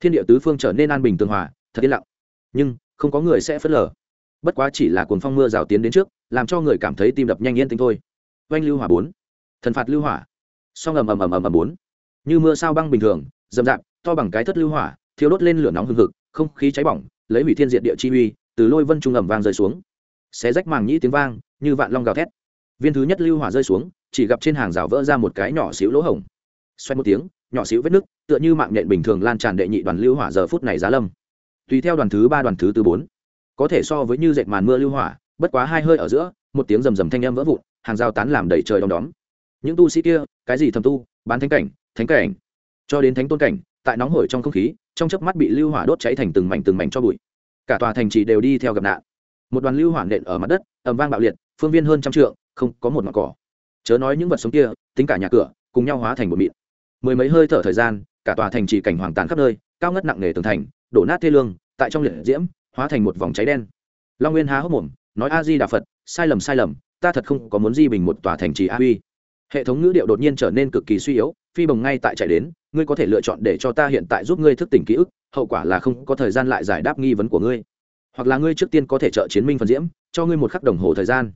Thiên địa tứ phương trở nên an bình tường hòa, thật yên lặng. Nhưng, không có người sẽ phớt lờ. Bất quá chỉ là cuồng phong mưa rào tiến đến trước, làm cho người cảm thấy tim đập nhanh yên tính thôi. Oanh lưu hỏa bốn. Thần phạt lưu hỏa. Song ầm ầm ầm ầm ầm bốn. Như mưa sao băng bình thường, dầm dạp, to bằng cái thất lưu hỏa thiếu đốt lên lửa nóng hừng hực, không khí cháy bỏng, lấy hủy thiên diện địa chi uy, từ lôi vân trung ầm vang rơi xuống xé rách màng nhĩ tiếng vang, như vạn long gào thét. Viên thứ nhất lưu hỏa rơi xuống, chỉ gặp trên hàng rào vỡ ra một cái nhỏ xíu lỗ hổng. Xoay một tiếng, nhỏ xíu vết nứt, tựa như mạng nhện bình thường lan tràn đệ nhị đoàn lưu hỏa giờ phút này giá lâm. Tùy theo đoàn thứ ba, đoàn thứ tư, bốn. Có thể so với như dệt màn mưa lưu hỏa, bất quá hai hơi ở giữa, một tiếng rầm rầm thanh âm vỡ vụn, hàng rào tán làm đầy trời đom đóm. Những tu sĩ kia, cái gì thầm tu, bán thánh cảnh thánh cảnh. Cho đến thánh tôn cảnh, tại nóng hổi trong không khí, trong chớp mắt bị lưu hỏa đốt cháy thành từng mảnh từng mảnh cho bụi. Cả tòa thành trì đều đi theo gặp nạn một đoàn lưu hỏa nện ở mặt đất, ầm vang bạo liệt, phương viên hơn trăm trượng, không có một mặt cỏ. Chớ nói những vật sống kia, tính cả nhà cửa, cùng nhau hóa thành một mịn. Mười mấy hơi thở thời gian, cả tòa thành trì cảnh hoàng tàn khắp nơi, cao ngất nặng nề tường thành, đổ nát thê lương, tại trong liệt diễm, hóa thành một vòng cháy đen. Long nguyên há hốc mồm, nói a di đà phật, sai lầm sai lầm, ta thật không có muốn di bình một tòa thành trì a uy hệ thống ngữ điệu đột nhiên trở nên cực kỳ suy yếu, phi bồng ngay tại chạy đến, ngươi có thể lựa chọn để cho ta hiện tại giúp ngươi thức tỉnh ký ức, hậu quả là không có thời gian lại giải đáp nghi vấn của ngươi hoặc là ngươi trước tiên có thể trợ chiến minh phần diễm, cho ngươi một khắc đồng hồ thời gian.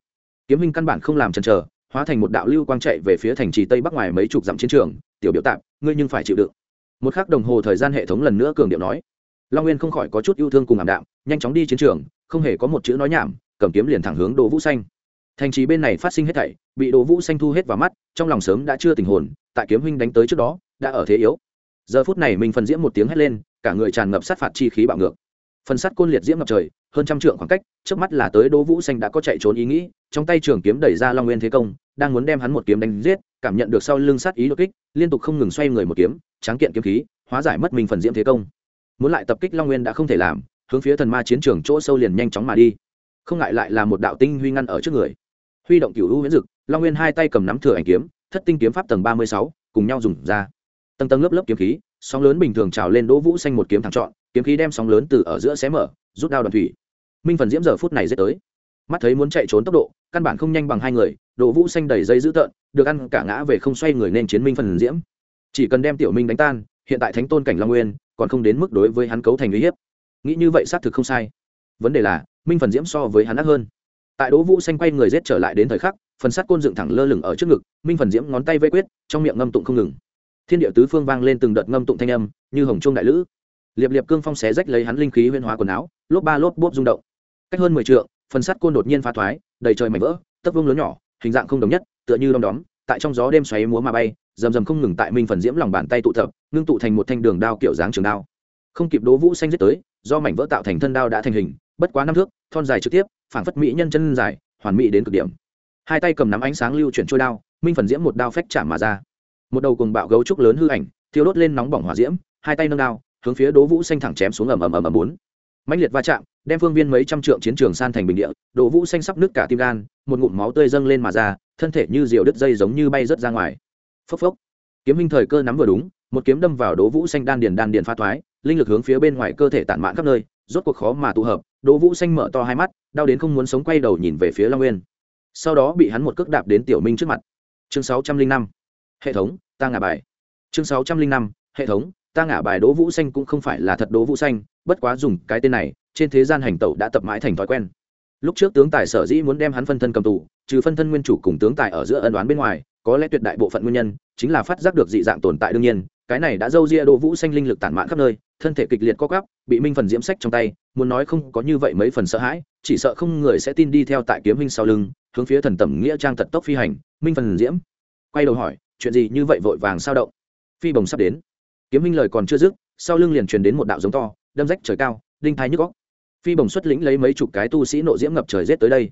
Kiếm minh căn bản không làm chần chờ, hóa thành một đạo lưu quang chạy về phía thành trì tây bắc ngoài mấy chục dặm chiến trường. Tiểu biểu tạm, ngươi nhưng phải chịu đựng. Một khắc đồng hồ thời gian hệ thống lần nữa cường điệu nói. Long nguyên không khỏi có chút yêu thương cùng ảm đạm, nhanh chóng đi chiến trường, không hề có một chữ nói nhảm, cầm kiếm liền thẳng hướng đồ vũ xanh. Thành trì bên này phát sinh hết thảy, bị đồ vũ xanh thu hết vào mắt, trong lòng sớm đã chưa tình hồn, tại kiếm huynh đánh tới trước đó, đã ở thế yếu. Giờ phút này mình phần diễm một tiếng hét lên, cả người tràn ngập sát phạt chi khí bạo ngược phần sắt côn liệt diễm ngập trời, hơn trăm trượng khoảng cách, trước mắt là tới đỗ vũ xanh đã có chạy trốn ý nghĩ, trong tay trường kiếm đẩy ra long nguyên thế công, đang muốn đem hắn một kiếm đánh giết, cảm nhận được sau lưng sát ý đột kích, liên tục không ngừng xoay người một kiếm, tráng kiện kiếm khí, hóa giải mất mình phần diễm thế công. Muốn lại tập kích long nguyên đã không thể làm, hướng phía thần ma chiến trường chỗ sâu liền nhanh chóng mà đi. Không ngại lại là một đạo tinh huy ngăn ở trước người. Huy động cửu u huyễn dực, long nguyên hai tay cầm nắm thừa ảnh kiếm, thất tinh kiếm pháp tầng ba mươi sáu, cùng nhau dùng ra. Tầng tầng lớp lớp kiếm khí sóng lớn bình thường trào lên đỗ vũ xanh một kiếm thẳng trọn, kiếm khí đem sóng lớn từ ở giữa xé mở, rút đao đoàn thủy. Minh phần diễm giờ phút này giết tới. Mắt thấy muốn chạy trốn tốc độ, căn bản không nhanh bằng hai người, đỗ vũ xanh đầy dây dữ tợn, được ăn cả ngã về không xoay người nên chiến minh phần diễm. Chỉ cần đem tiểu minh đánh tan, hiện tại thánh tôn cảnh long nguyên, còn không đến mức đối với hắn cấu thành uy hiếp. Nghĩ như vậy xác thực không sai. Vấn đề là, minh phần diễm so với hắn ác hơn. Tại đỗ vũ xanh quay người rết trở lại đến thời khắc, phần sắt côn dựng thẳng lơ lửng ở trước ngực, minh phần diễm ngón tay vây quyết, trong miệng ngâm tụng không ngừng thiên địa tứ phương vang lên từng đợt ngâm tụng thanh âm, như hồng trung đại lữ. Liệp liệp cương phong xé rách lấy hắn linh khí huyên hóa quần áo, lốp ba lốp bốp rung động. Cách hơn mười t phần sắt côn đột nhiên phá thoái, đầy trời mảnh vỡ tấp vương lớn nhỏ, hình dạng không đồng nhất, tựa như đom đóm, tại trong gió đêm xoáy múa mà bay, rầm rầm không ngừng tại minh phần diễm lòng bàn tay tụ tập, ngưng tụ thành một thanh đường đao kiểu dáng trường đao. Không kịp đố vũ xanh giết tới, do mảnh vỡ tạo thành thân đao đã thành hình, bất quá năm thước, thon dài trực tiếp, phảng phất mỹ nhân chân dài, hoàn mỹ đến cực điểm. Hai tay cầm nắm ánh sáng lưu chuyển trôi đao, minh phần diễm một đao phách chạm mà ra một đầu cùng bạo gấu trúc lớn hư ảnh, thiêu đốt lên nóng bỏng hỏa diễm, hai tay nâng đao, hướng phía đỗ vũ xanh thẳng chém xuống ầm ầm ầm ầm bốn. Mãnh liệt va chạm, đem phương viên mấy trăm trượng chiến trường san thành bình địa, đỗ vũ xanh sắp nứt cả tim gan, một ngụm máu tươi dâng lên mà ra, thân thể như diều đứt dây giống như bay rớt ra ngoài. Phốc phốc. Kiếm hình thời cơ nắm vừa đúng, một kiếm đâm vào đỗ vũ xanh đan điền đan điền pha thoái, linh lực hướng phía bên ngoài cơ thể tản mạn khắp nơi, rốt cuộc khó mà tụ hợp, đỗ vũ xanh mở to hai mắt, đau đến không muốn sống quay đầu nhìn về phía long nguyên. Sau đó bị hắn một cước đạp đến tiểu minh trước mặt. Chương sáu trăm linh năm. Hệ thống ta ngả bài. Chương sáu trăm linh năm hệ thống ta ngả bài đỗ vũ xanh cũng không phải là thật đỗ vũ xanh bất quá dùng cái tên này trên thế gian hành tẩu đã tập mãi thành thói quen. Lúc trước tướng tài sở dĩ muốn đem hắn phân thân cầm tù trừ phân thân nguyên chủ cùng tướng tài ở giữa ân đoán bên ngoài có lẽ tuyệt đại bộ phận nguyên nhân chính là phát giác được dị dạng tồn tại đương nhiên cái này đã dâu ria đỗ vũ xanh linh lực tản mạn khắp nơi thân thể kịch liệt co gắp, bị minh phần diễm sách trong tay muốn nói không có như vậy mấy phần sợ hãi chỉ sợ không người sẽ tin đi theo tại kiếm minh sau lưng hướng phía thần tẩm nghĩa trang tật tốc phi hành minh phần diễm. Quay đầu hỏi chuyện gì như vậy vội vàng sao động? Phi bồng sắp đến. Kiếm minh lời còn chưa dứt, sau lưng liền truyền đến một đạo giống to, đâm rách trời cao, đinh thái nhức góc phi bồng xuất lĩnh lấy mấy chục cái tu sĩ nộ diễm ngập trời rét tới đây.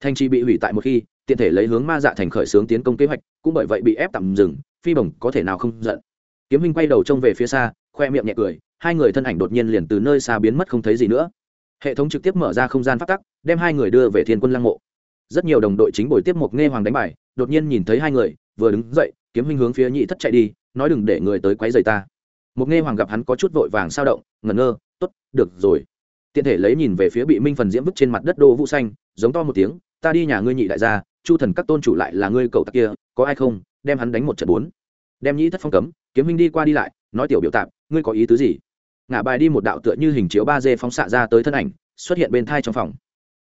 Thanh trì bị hủy tại một khi, tiện thể lấy hướng ma dạ thành khởi xướng tiến công kế hoạch, cũng bởi vậy bị ép tạm dừng, phi bồng có thể nào không giận. Kiếm minh quay đầu trông về phía xa, khoe miệng nhẹ cười, hai người thân ảnh đột nhiên liền từ nơi xa biến mất không thấy gì nữa. Hệ thống trực tiếp mở ra không gian phát tắc, đem hai người đưa về thiên quân lăng mộ. Rất nhiều đồng đội chính buổi tiếp một nghe hoàng đánh bài, đột nhiên nhìn thấy hai người vừa đứng dậy, kiếm minh hướng phía nhị thất chạy đi, nói đừng để người tới quấy rầy ta. Một nghe hoàng gặp hắn có chút vội vàng sao động, ngẩn ngơ, tốt, được rồi. Tiện thể lấy nhìn về phía bị minh phần diễm vứt trên mặt đất đô vũ xanh, giống to một tiếng, ta đi nhà ngươi nhị đại gia, chu thần các tôn chủ lại là ngươi cậu tặc kia, có ai không? Đem hắn đánh một trận bốn. Đem nhĩ thất phong cấm, kiếm minh đi qua đi lại, nói tiểu biểu tạp, ngươi có ý tứ gì? Ngả bài đi một đạo tựa như hình chiếu ba d phóng xạ ra tới thân ảnh, xuất hiện bên thai trong phòng.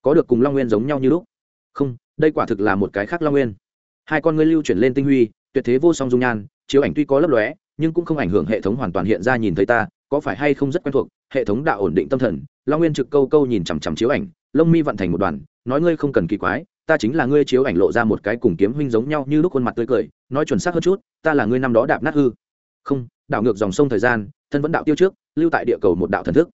Có được cùng long nguyên giống nhau như lúc. Không, đây quả thực là một cái khác long nguyên hai con ngươi lưu chuyển lên tinh huy, tuyệt thế vô song dung nhan, chiếu ảnh tuy có lấp lóe, nhưng cũng không ảnh hưởng hệ thống hoàn toàn hiện ra nhìn thấy ta, có phải hay không rất quen thuộc, hệ thống đạo ổn định tâm thần, long nguyên trực câu câu nhìn chằm chằm chiếu ảnh, lông mi vận thành một đoàn, nói ngươi không cần kỳ quái, ta chính là ngươi chiếu ảnh lộ ra một cái cùng kiếm huynh giống nhau như lúc khuôn mặt tươi cười, nói chuẩn xác hơn chút, ta là ngươi năm đó đạp nát hư. Không, đảo ngược dòng sông thời gian, thân vẫn đạo tiêu trước, lưu tại địa cầu một đạo thần thức.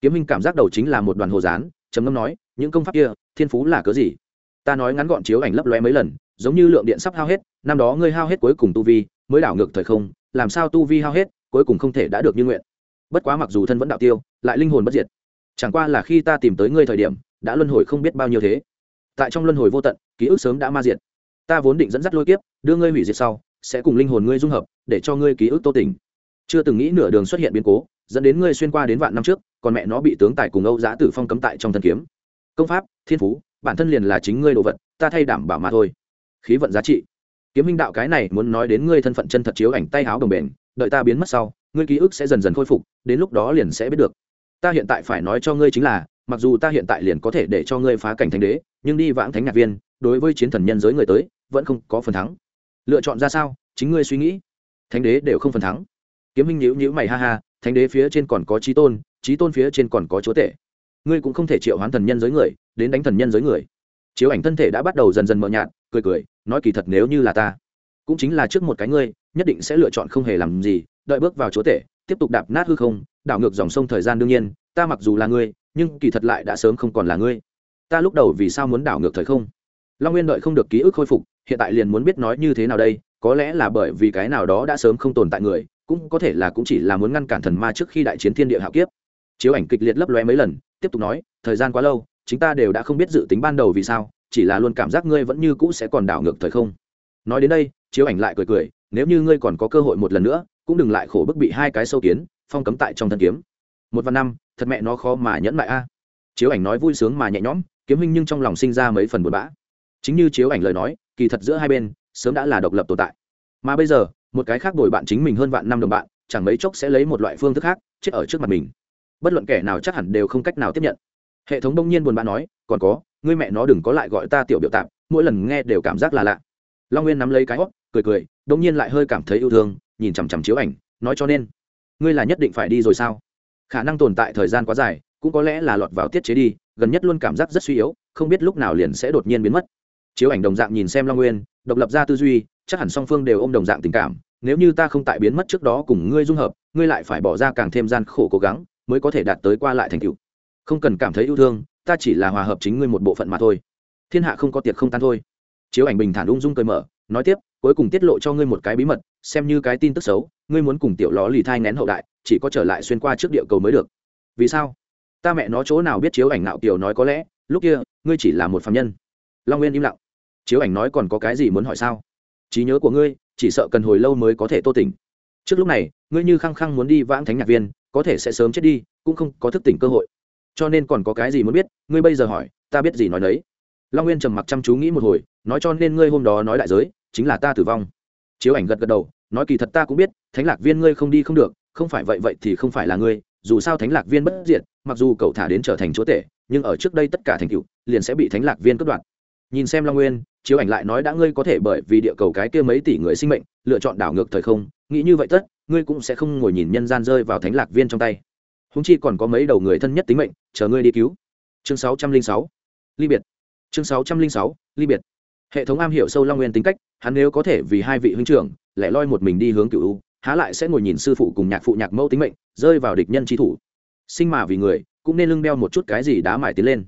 Kiếm huynh cảm giác đầu chính là một đoàn hồ dán trầm ngâm nói, những công pháp kia, thiên phú là cớ gì? Ta nói ngắn gọn chiếu ảnh lấp lóe mấy lần giống như lượng điện sắp hao hết, năm đó ngươi hao hết cuối cùng tu vi, mới đảo ngược thời không, làm sao tu vi hao hết, cuối cùng không thể đã được như nguyện. Bất quá mặc dù thân vẫn đạo tiêu, lại linh hồn bất diệt. Chẳng qua là khi ta tìm tới ngươi thời điểm, đã luân hồi không biết bao nhiêu thế. Tại trong luân hồi vô tận, ký ức sớm đã ma diệt. Ta vốn định dẫn dắt lôi kiếp, đưa ngươi hủy diệt sau, sẽ cùng linh hồn ngươi dung hợp, để cho ngươi ký ức tô tình chưa từng nghĩ nửa đường xuất hiện biến cố, dẫn đến ngươi xuyên qua đến vạn năm trước, còn mẹ nó bị tướng tài cùng âu giã tử phong cấm tại trong thân kiếm. Công pháp, thiên phú, bản thân liền là chính ngươi đồ vật, ta thay đảm bảo mà thôi khí vận giá trị. Kiếm minh đạo cái này muốn nói đến ngươi thân phận chân thật chiếu ảnh tay háo đồng bền, đợi ta biến mất sau, ngươi ký ức sẽ dần dần khôi phục, đến lúc đó liền sẽ biết được. Ta hiện tại phải nói cho ngươi chính là, mặc dù ta hiện tại liền có thể để cho ngươi phá cảnh thánh đế, nhưng đi vãng thánh nhạc viên, đối với chiến thần nhân giới người tới, vẫn không có phần thắng. Lựa chọn ra sao? Chính ngươi suy nghĩ. Thánh đế đều không phần thắng. Kiếm minh nhữ nhữ mày ha ha, thánh đế phía trên còn có trí tôn trí tôn phía trên còn có chúa tể. Ngươi cũng không thể triệu hoán thần nhân giới người, đến đánh thần nhân giới người chiếu ảnh thân thể đã bắt đầu dần dần mờ nhạt, cười cười, nói kỳ thật nếu như là ta, cũng chính là trước một cái ngươi, nhất định sẽ lựa chọn không hề làm gì, đợi bước vào chúa tể, tiếp tục đạp nát hư không, đảo ngược dòng sông thời gian đương nhiên, ta mặc dù là ngươi, nhưng kỳ thật lại đã sớm không còn là ngươi. Ta lúc đầu vì sao muốn đảo ngược thời không? Long nguyên đợi không được ký ức khôi phục, hiện tại liền muốn biết nói như thế nào đây, có lẽ là bởi vì cái nào đó đã sớm không tồn tại người, cũng có thể là cũng chỉ là muốn ngăn cản thần ma trước khi đại chiến thiên địa hạo kiếp. Chiếu ảnh kịch liệt lấp lóe mấy lần, tiếp tục nói, thời gian quá lâu chúng ta đều đã không biết dự tính ban đầu vì sao, chỉ là luôn cảm giác ngươi vẫn như cũ sẽ còn đảo ngược thời không. Nói đến đây, chiếu ảnh lại cười cười, nếu như ngươi còn có cơ hội một lần nữa, cũng đừng lại khổ bức bị hai cái sâu kiến, phong cấm tại trong thân kiếm. Một văn năm, thật mẹ nó khó mà nhẫn lại a. Chiếu ảnh nói vui sướng mà nhẹ nhõm, kiếm huynh nhưng trong lòng sinh ra mấy phần buồn bã. Chính như chiếu ảnh lời nói, kỳ thật giữa hai bên, sớm đã là độc lập tồn tại. Mà bây giờ, một cái khác đổi bạn chính mình hơn vạn năm đồng bạn, chẳng mấy chốc sẽ lấy một loại phương thức khác, chết ở trước mặt mình. Bất luận kẻ nào chắc hẳn đều không cách nào tiếp nhận hệ thống đông nhiên buồn bã nói, còn có, ngươi mẹ nó đừng có lại gọi ta tiểu biểu tạp, mỗi lần nghe đều cảm giác là lạ. Long nguyên nắm lấy cái hót cười cười, đông nhiên lại hơi cảm thấy yêu thương, nhìn chằm chằm chiếu ảnh, nói cho nên, ngươi là nhất định phải đi rồi sao? Khả năng tồn tại thời gian quá dài, cũng có lẽ là lọt vào tiết chế đi, gần nhất luôn cảm giác rất suy yếu, không biết lúc nào liền sẽ đột nhiên biến mất. Chiếu ảnh đồng dạng nhìn xem long nguyên, độc lập ra tư duy, chắc hẳn song phương đều ôm đồng dạng tình cảm, nếu như ta không tại biến mất trước đó cùng ngươi dung hợp, ngươi lại phải bỏ ra càng thêm gian khổ cố gắng, mới có thể đạt tới qua lại thành tựu không cần cảm thấy yêu thương, ta chỉ là hòa hợp chính ngươi một bộ phận mà thôi. Thiên hạ không có tiệc không tan thôi. Chiếu ảnh bình thản ung dung cười mở, nói tiếp, cuối cùng tiết lộ cho ngươi một cái bí mật, xem như cái tin tức xấu, ngươi muốn cùng tiểu ló lì thai ngén hậu đại, chỉ có trở lại xuyên qua trước địa cầu mới được. Vì sao? Ta mẹ nó chỗ nào biết chiếu ảnh nạo kiều nói có lẽ, lúc kia, ngươi chỉ là một phạm nhân. Long nguyên im lặng. Chiếu ảnh nói còn có cái gì muốn hỏi sao? Trí nhớ của ngươi, chỉ sợ cần hồi lâu mới có thể tô tỉnh. Trước lúc này, ngươi như khăng khăng muốn đi vãng thánh nhạc viên, có thể sẽ sớm chết đi, cũng không có thức tỉnh cơ hội cho nên còn có cái gì muốn biết, ngươi bây giờ hỏi, ta biết gì nói đấy long nguyên trầm mặc chăm chú nghĩ một hồi, nói cho nên ngươi hôm đó nói đại giới, chính là ta tử vong. Chiếu ảnh gật gật đầu, nói kỳ thật ta cũng biết, thánh lạc viên ngươi không đi không được, không phải vậy vậy thì không phải là ngươi, dù sao thánh lạc viên bất diệt, mặc dù cậu thả đến trở thành chúa tể, nhưng ở trước đây tất cả thành cựu liền sẽ bị thánh lạc viên cướp đoạt. Nhìn xem long nguyên, chiếu ảnh lại nói đã ngươi có thể bởi vì địa cầu cái kia mấy tỷ người sinh mệnh, lựa chọn đảo ngược thời không, nghĩ như vậy tất, ngươi cũng sẽ không ngồi nhìn nhân gian rơi vào thánh lạc viên trong tay húng chi còn có mấy đầu người thân nhất tính mệnh, chờ ngươi đi cứu. Chương sáu trăm linh sáu, ly biệt. Chương sáu trăm linh sáu, ly biệt. Hệ thống am hiểu sâu long nguyên tính cách, hắn nếu có thể vì hai vị huynh trưởng lại loi một mình đi hướng cựu u, há lại sẽ ngồi nhìn sư phụ cùng nhạc phụ nhạc mẫu tính mệnh, rơi vào địch nhân trí thủ. Sinh mà vì người, cũng nên lưng đeo một chút cái gì đá mải tiến lên.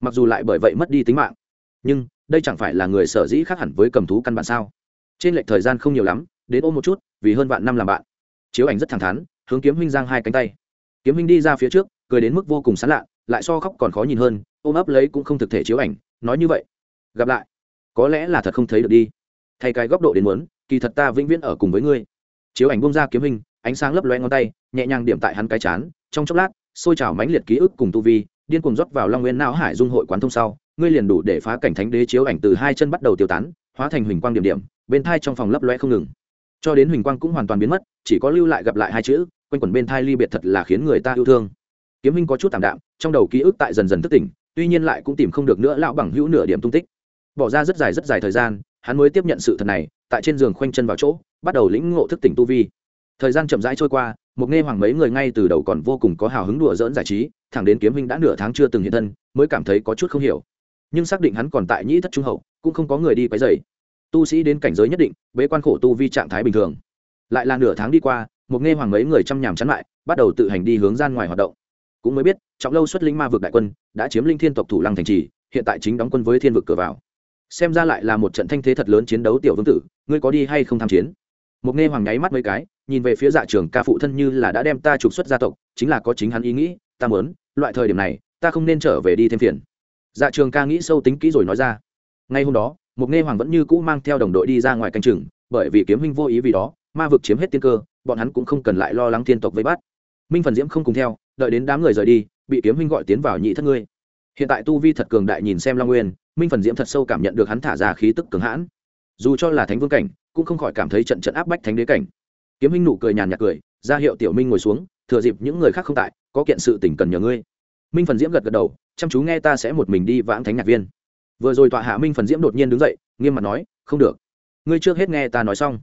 Mặc dù lại bởi vậy mất đi tính mạng, nhưng đây chẳng phải là người sở dĩ khác hẳn với cầm thú căn bản sao? Trên lệch thời gian không nhiều lắm, đến ôm một chút, vì hơn vạn năm làm bạn. Chiếu ảnh rất thẳng thắn, hướng kiếm huynh giang hai cánh tay kiếm huynh đi ra phía trước, cười đến mức vô cùng sán lạ, lại so khóc còn khó nhìn hơn, ôm ấp lấy cũng không thực thể chiếu ảnh, nói như vậy. Gặp lại. Có lẽ là thật không thấy được đi. Thay cái góc độ đến muốn, kỳ thật ta vĩnh viễn ở cùng với ngươi. Chiếu ảnh bông ra kiếm hình ánh sáng lấp loe ngón tay, nhẹ nhàng điểm tại hắn cái chán, trong chốc lát xôi trào mãnh liệt ký ức cùng tu vi, điên cuồng rót vào long nguyên não hải dung hội quán thông sau, ngươi liền đủ để phá cảnh thánh đế chiếu ảnh từ hai chân bắt đầu tiêu tán, hóa thành huỳnh quang điểm điểm, bên thai trong phòng lấp loe không ngừng. Cho đến huỳnh quang cũng hoàn toàn biến mất, chỉ có lưu lại gặp lại hai chữ quanh quẩn bên thai ly biệt thật là khiến người ta yêu thương. Kiếm minh có chút tạm đạm, trong đầu ký ức tại dần dần thức tỉnh, tuy nhiên lại cũng tìm không được nữa lão bằng hữu nửa điểm tung tích. Bỏ ra rất dài rất dài thời gian, hắn mới tiếp nhận sự thật này, tại trên giường khoanh chân vào chỗ, bắt đầu lĩnh ngộ thức tỉnh tu vi. Thời gian chậm rãi trôi qua, một nghe hoàng mấy người ngay từ đầu còn vô cùng có hào hứng đùa dỡn giải trí, thẳng đến kiếm Minh đã nửa tháng chưa từng hiện thân, mới cảm thấy có chút không hiểu. Nhưng xác định hắn còn tại nhĩ thất trung hậu, cũng không có người đi quấy dày tu sĩ đến cảnh giới nhất định, bế quan khổ tu vi trạng thái bình thường. Lại là nửa tháng đi qua một nghe hoàng mấy người chăm nhàm chắn lại bắt đầu tự hành đi hướng gian ngoài hoạt động. Cũng mới biết, trọng lâu xuất linh ma vực đại quân, đã chiếm linh thiên tộc thủ lăng thành trì, hiện tại chính đóng quân với thiên vực cửa vào. Xem ra lại là một trận thanh thế thật lớn chiến đấu tiểu vương tử, ngươi có đi hay không tham chiến? Một nghe hoàng nháy mắt mấy cái, nhìn về phía dạ trường ca phụ thân như là đã đem ta trục xuất gia tộc, chính là có chính hắn ý nghĩ, ta muốn, loại thời điểm này, ta không nên trở về đi thêm phiền. Dạ trường ca nghĩ sâu tính kỹ rồi nói ra. Ngay hôm đó, một nghe hoàng vẫn như cũ mang theo đồng đội đi ra ngoài canh chừng, bởi vì kiếm huynh vô ý vì đó ma vực chiếm hết tiên cơ, bọn hắn cũng không cần lại lo lắng thiên tộc vây bắt. Minh phần diễm không cùng theo, đợi đến đám người rời đi, bị kiếm huynh gọi tiến vào nhị thất ngươi. Hiện tại tu vi thật cường đại nhìn xem long nguyên, minh phần diễm thật sâu cảm nhận được hắn thả ra khí tức cường hãn. Dù cho là thánh vương cảnh, cũng không khỏi cảm thấy trận trận áp bách thánh đế cảnh. Kiếm huynh nụ cười nhàn nhạt cười, ra hiệu tiểu minh ngồi xuống, thừa dịp những người khác không tại, có kiện sự tỉnh cần nhờ ngươi. Minh phần diễm gật gật đầu, chăm chú nghe ta sẽ một mình đi vãng thánh nhạc viên. Vừa rồi tọa hạ minh phần diễm đột nhiên đứng dậy, nghiêm mặt nói, không được. Ngươi trước hết nghe ta nói xong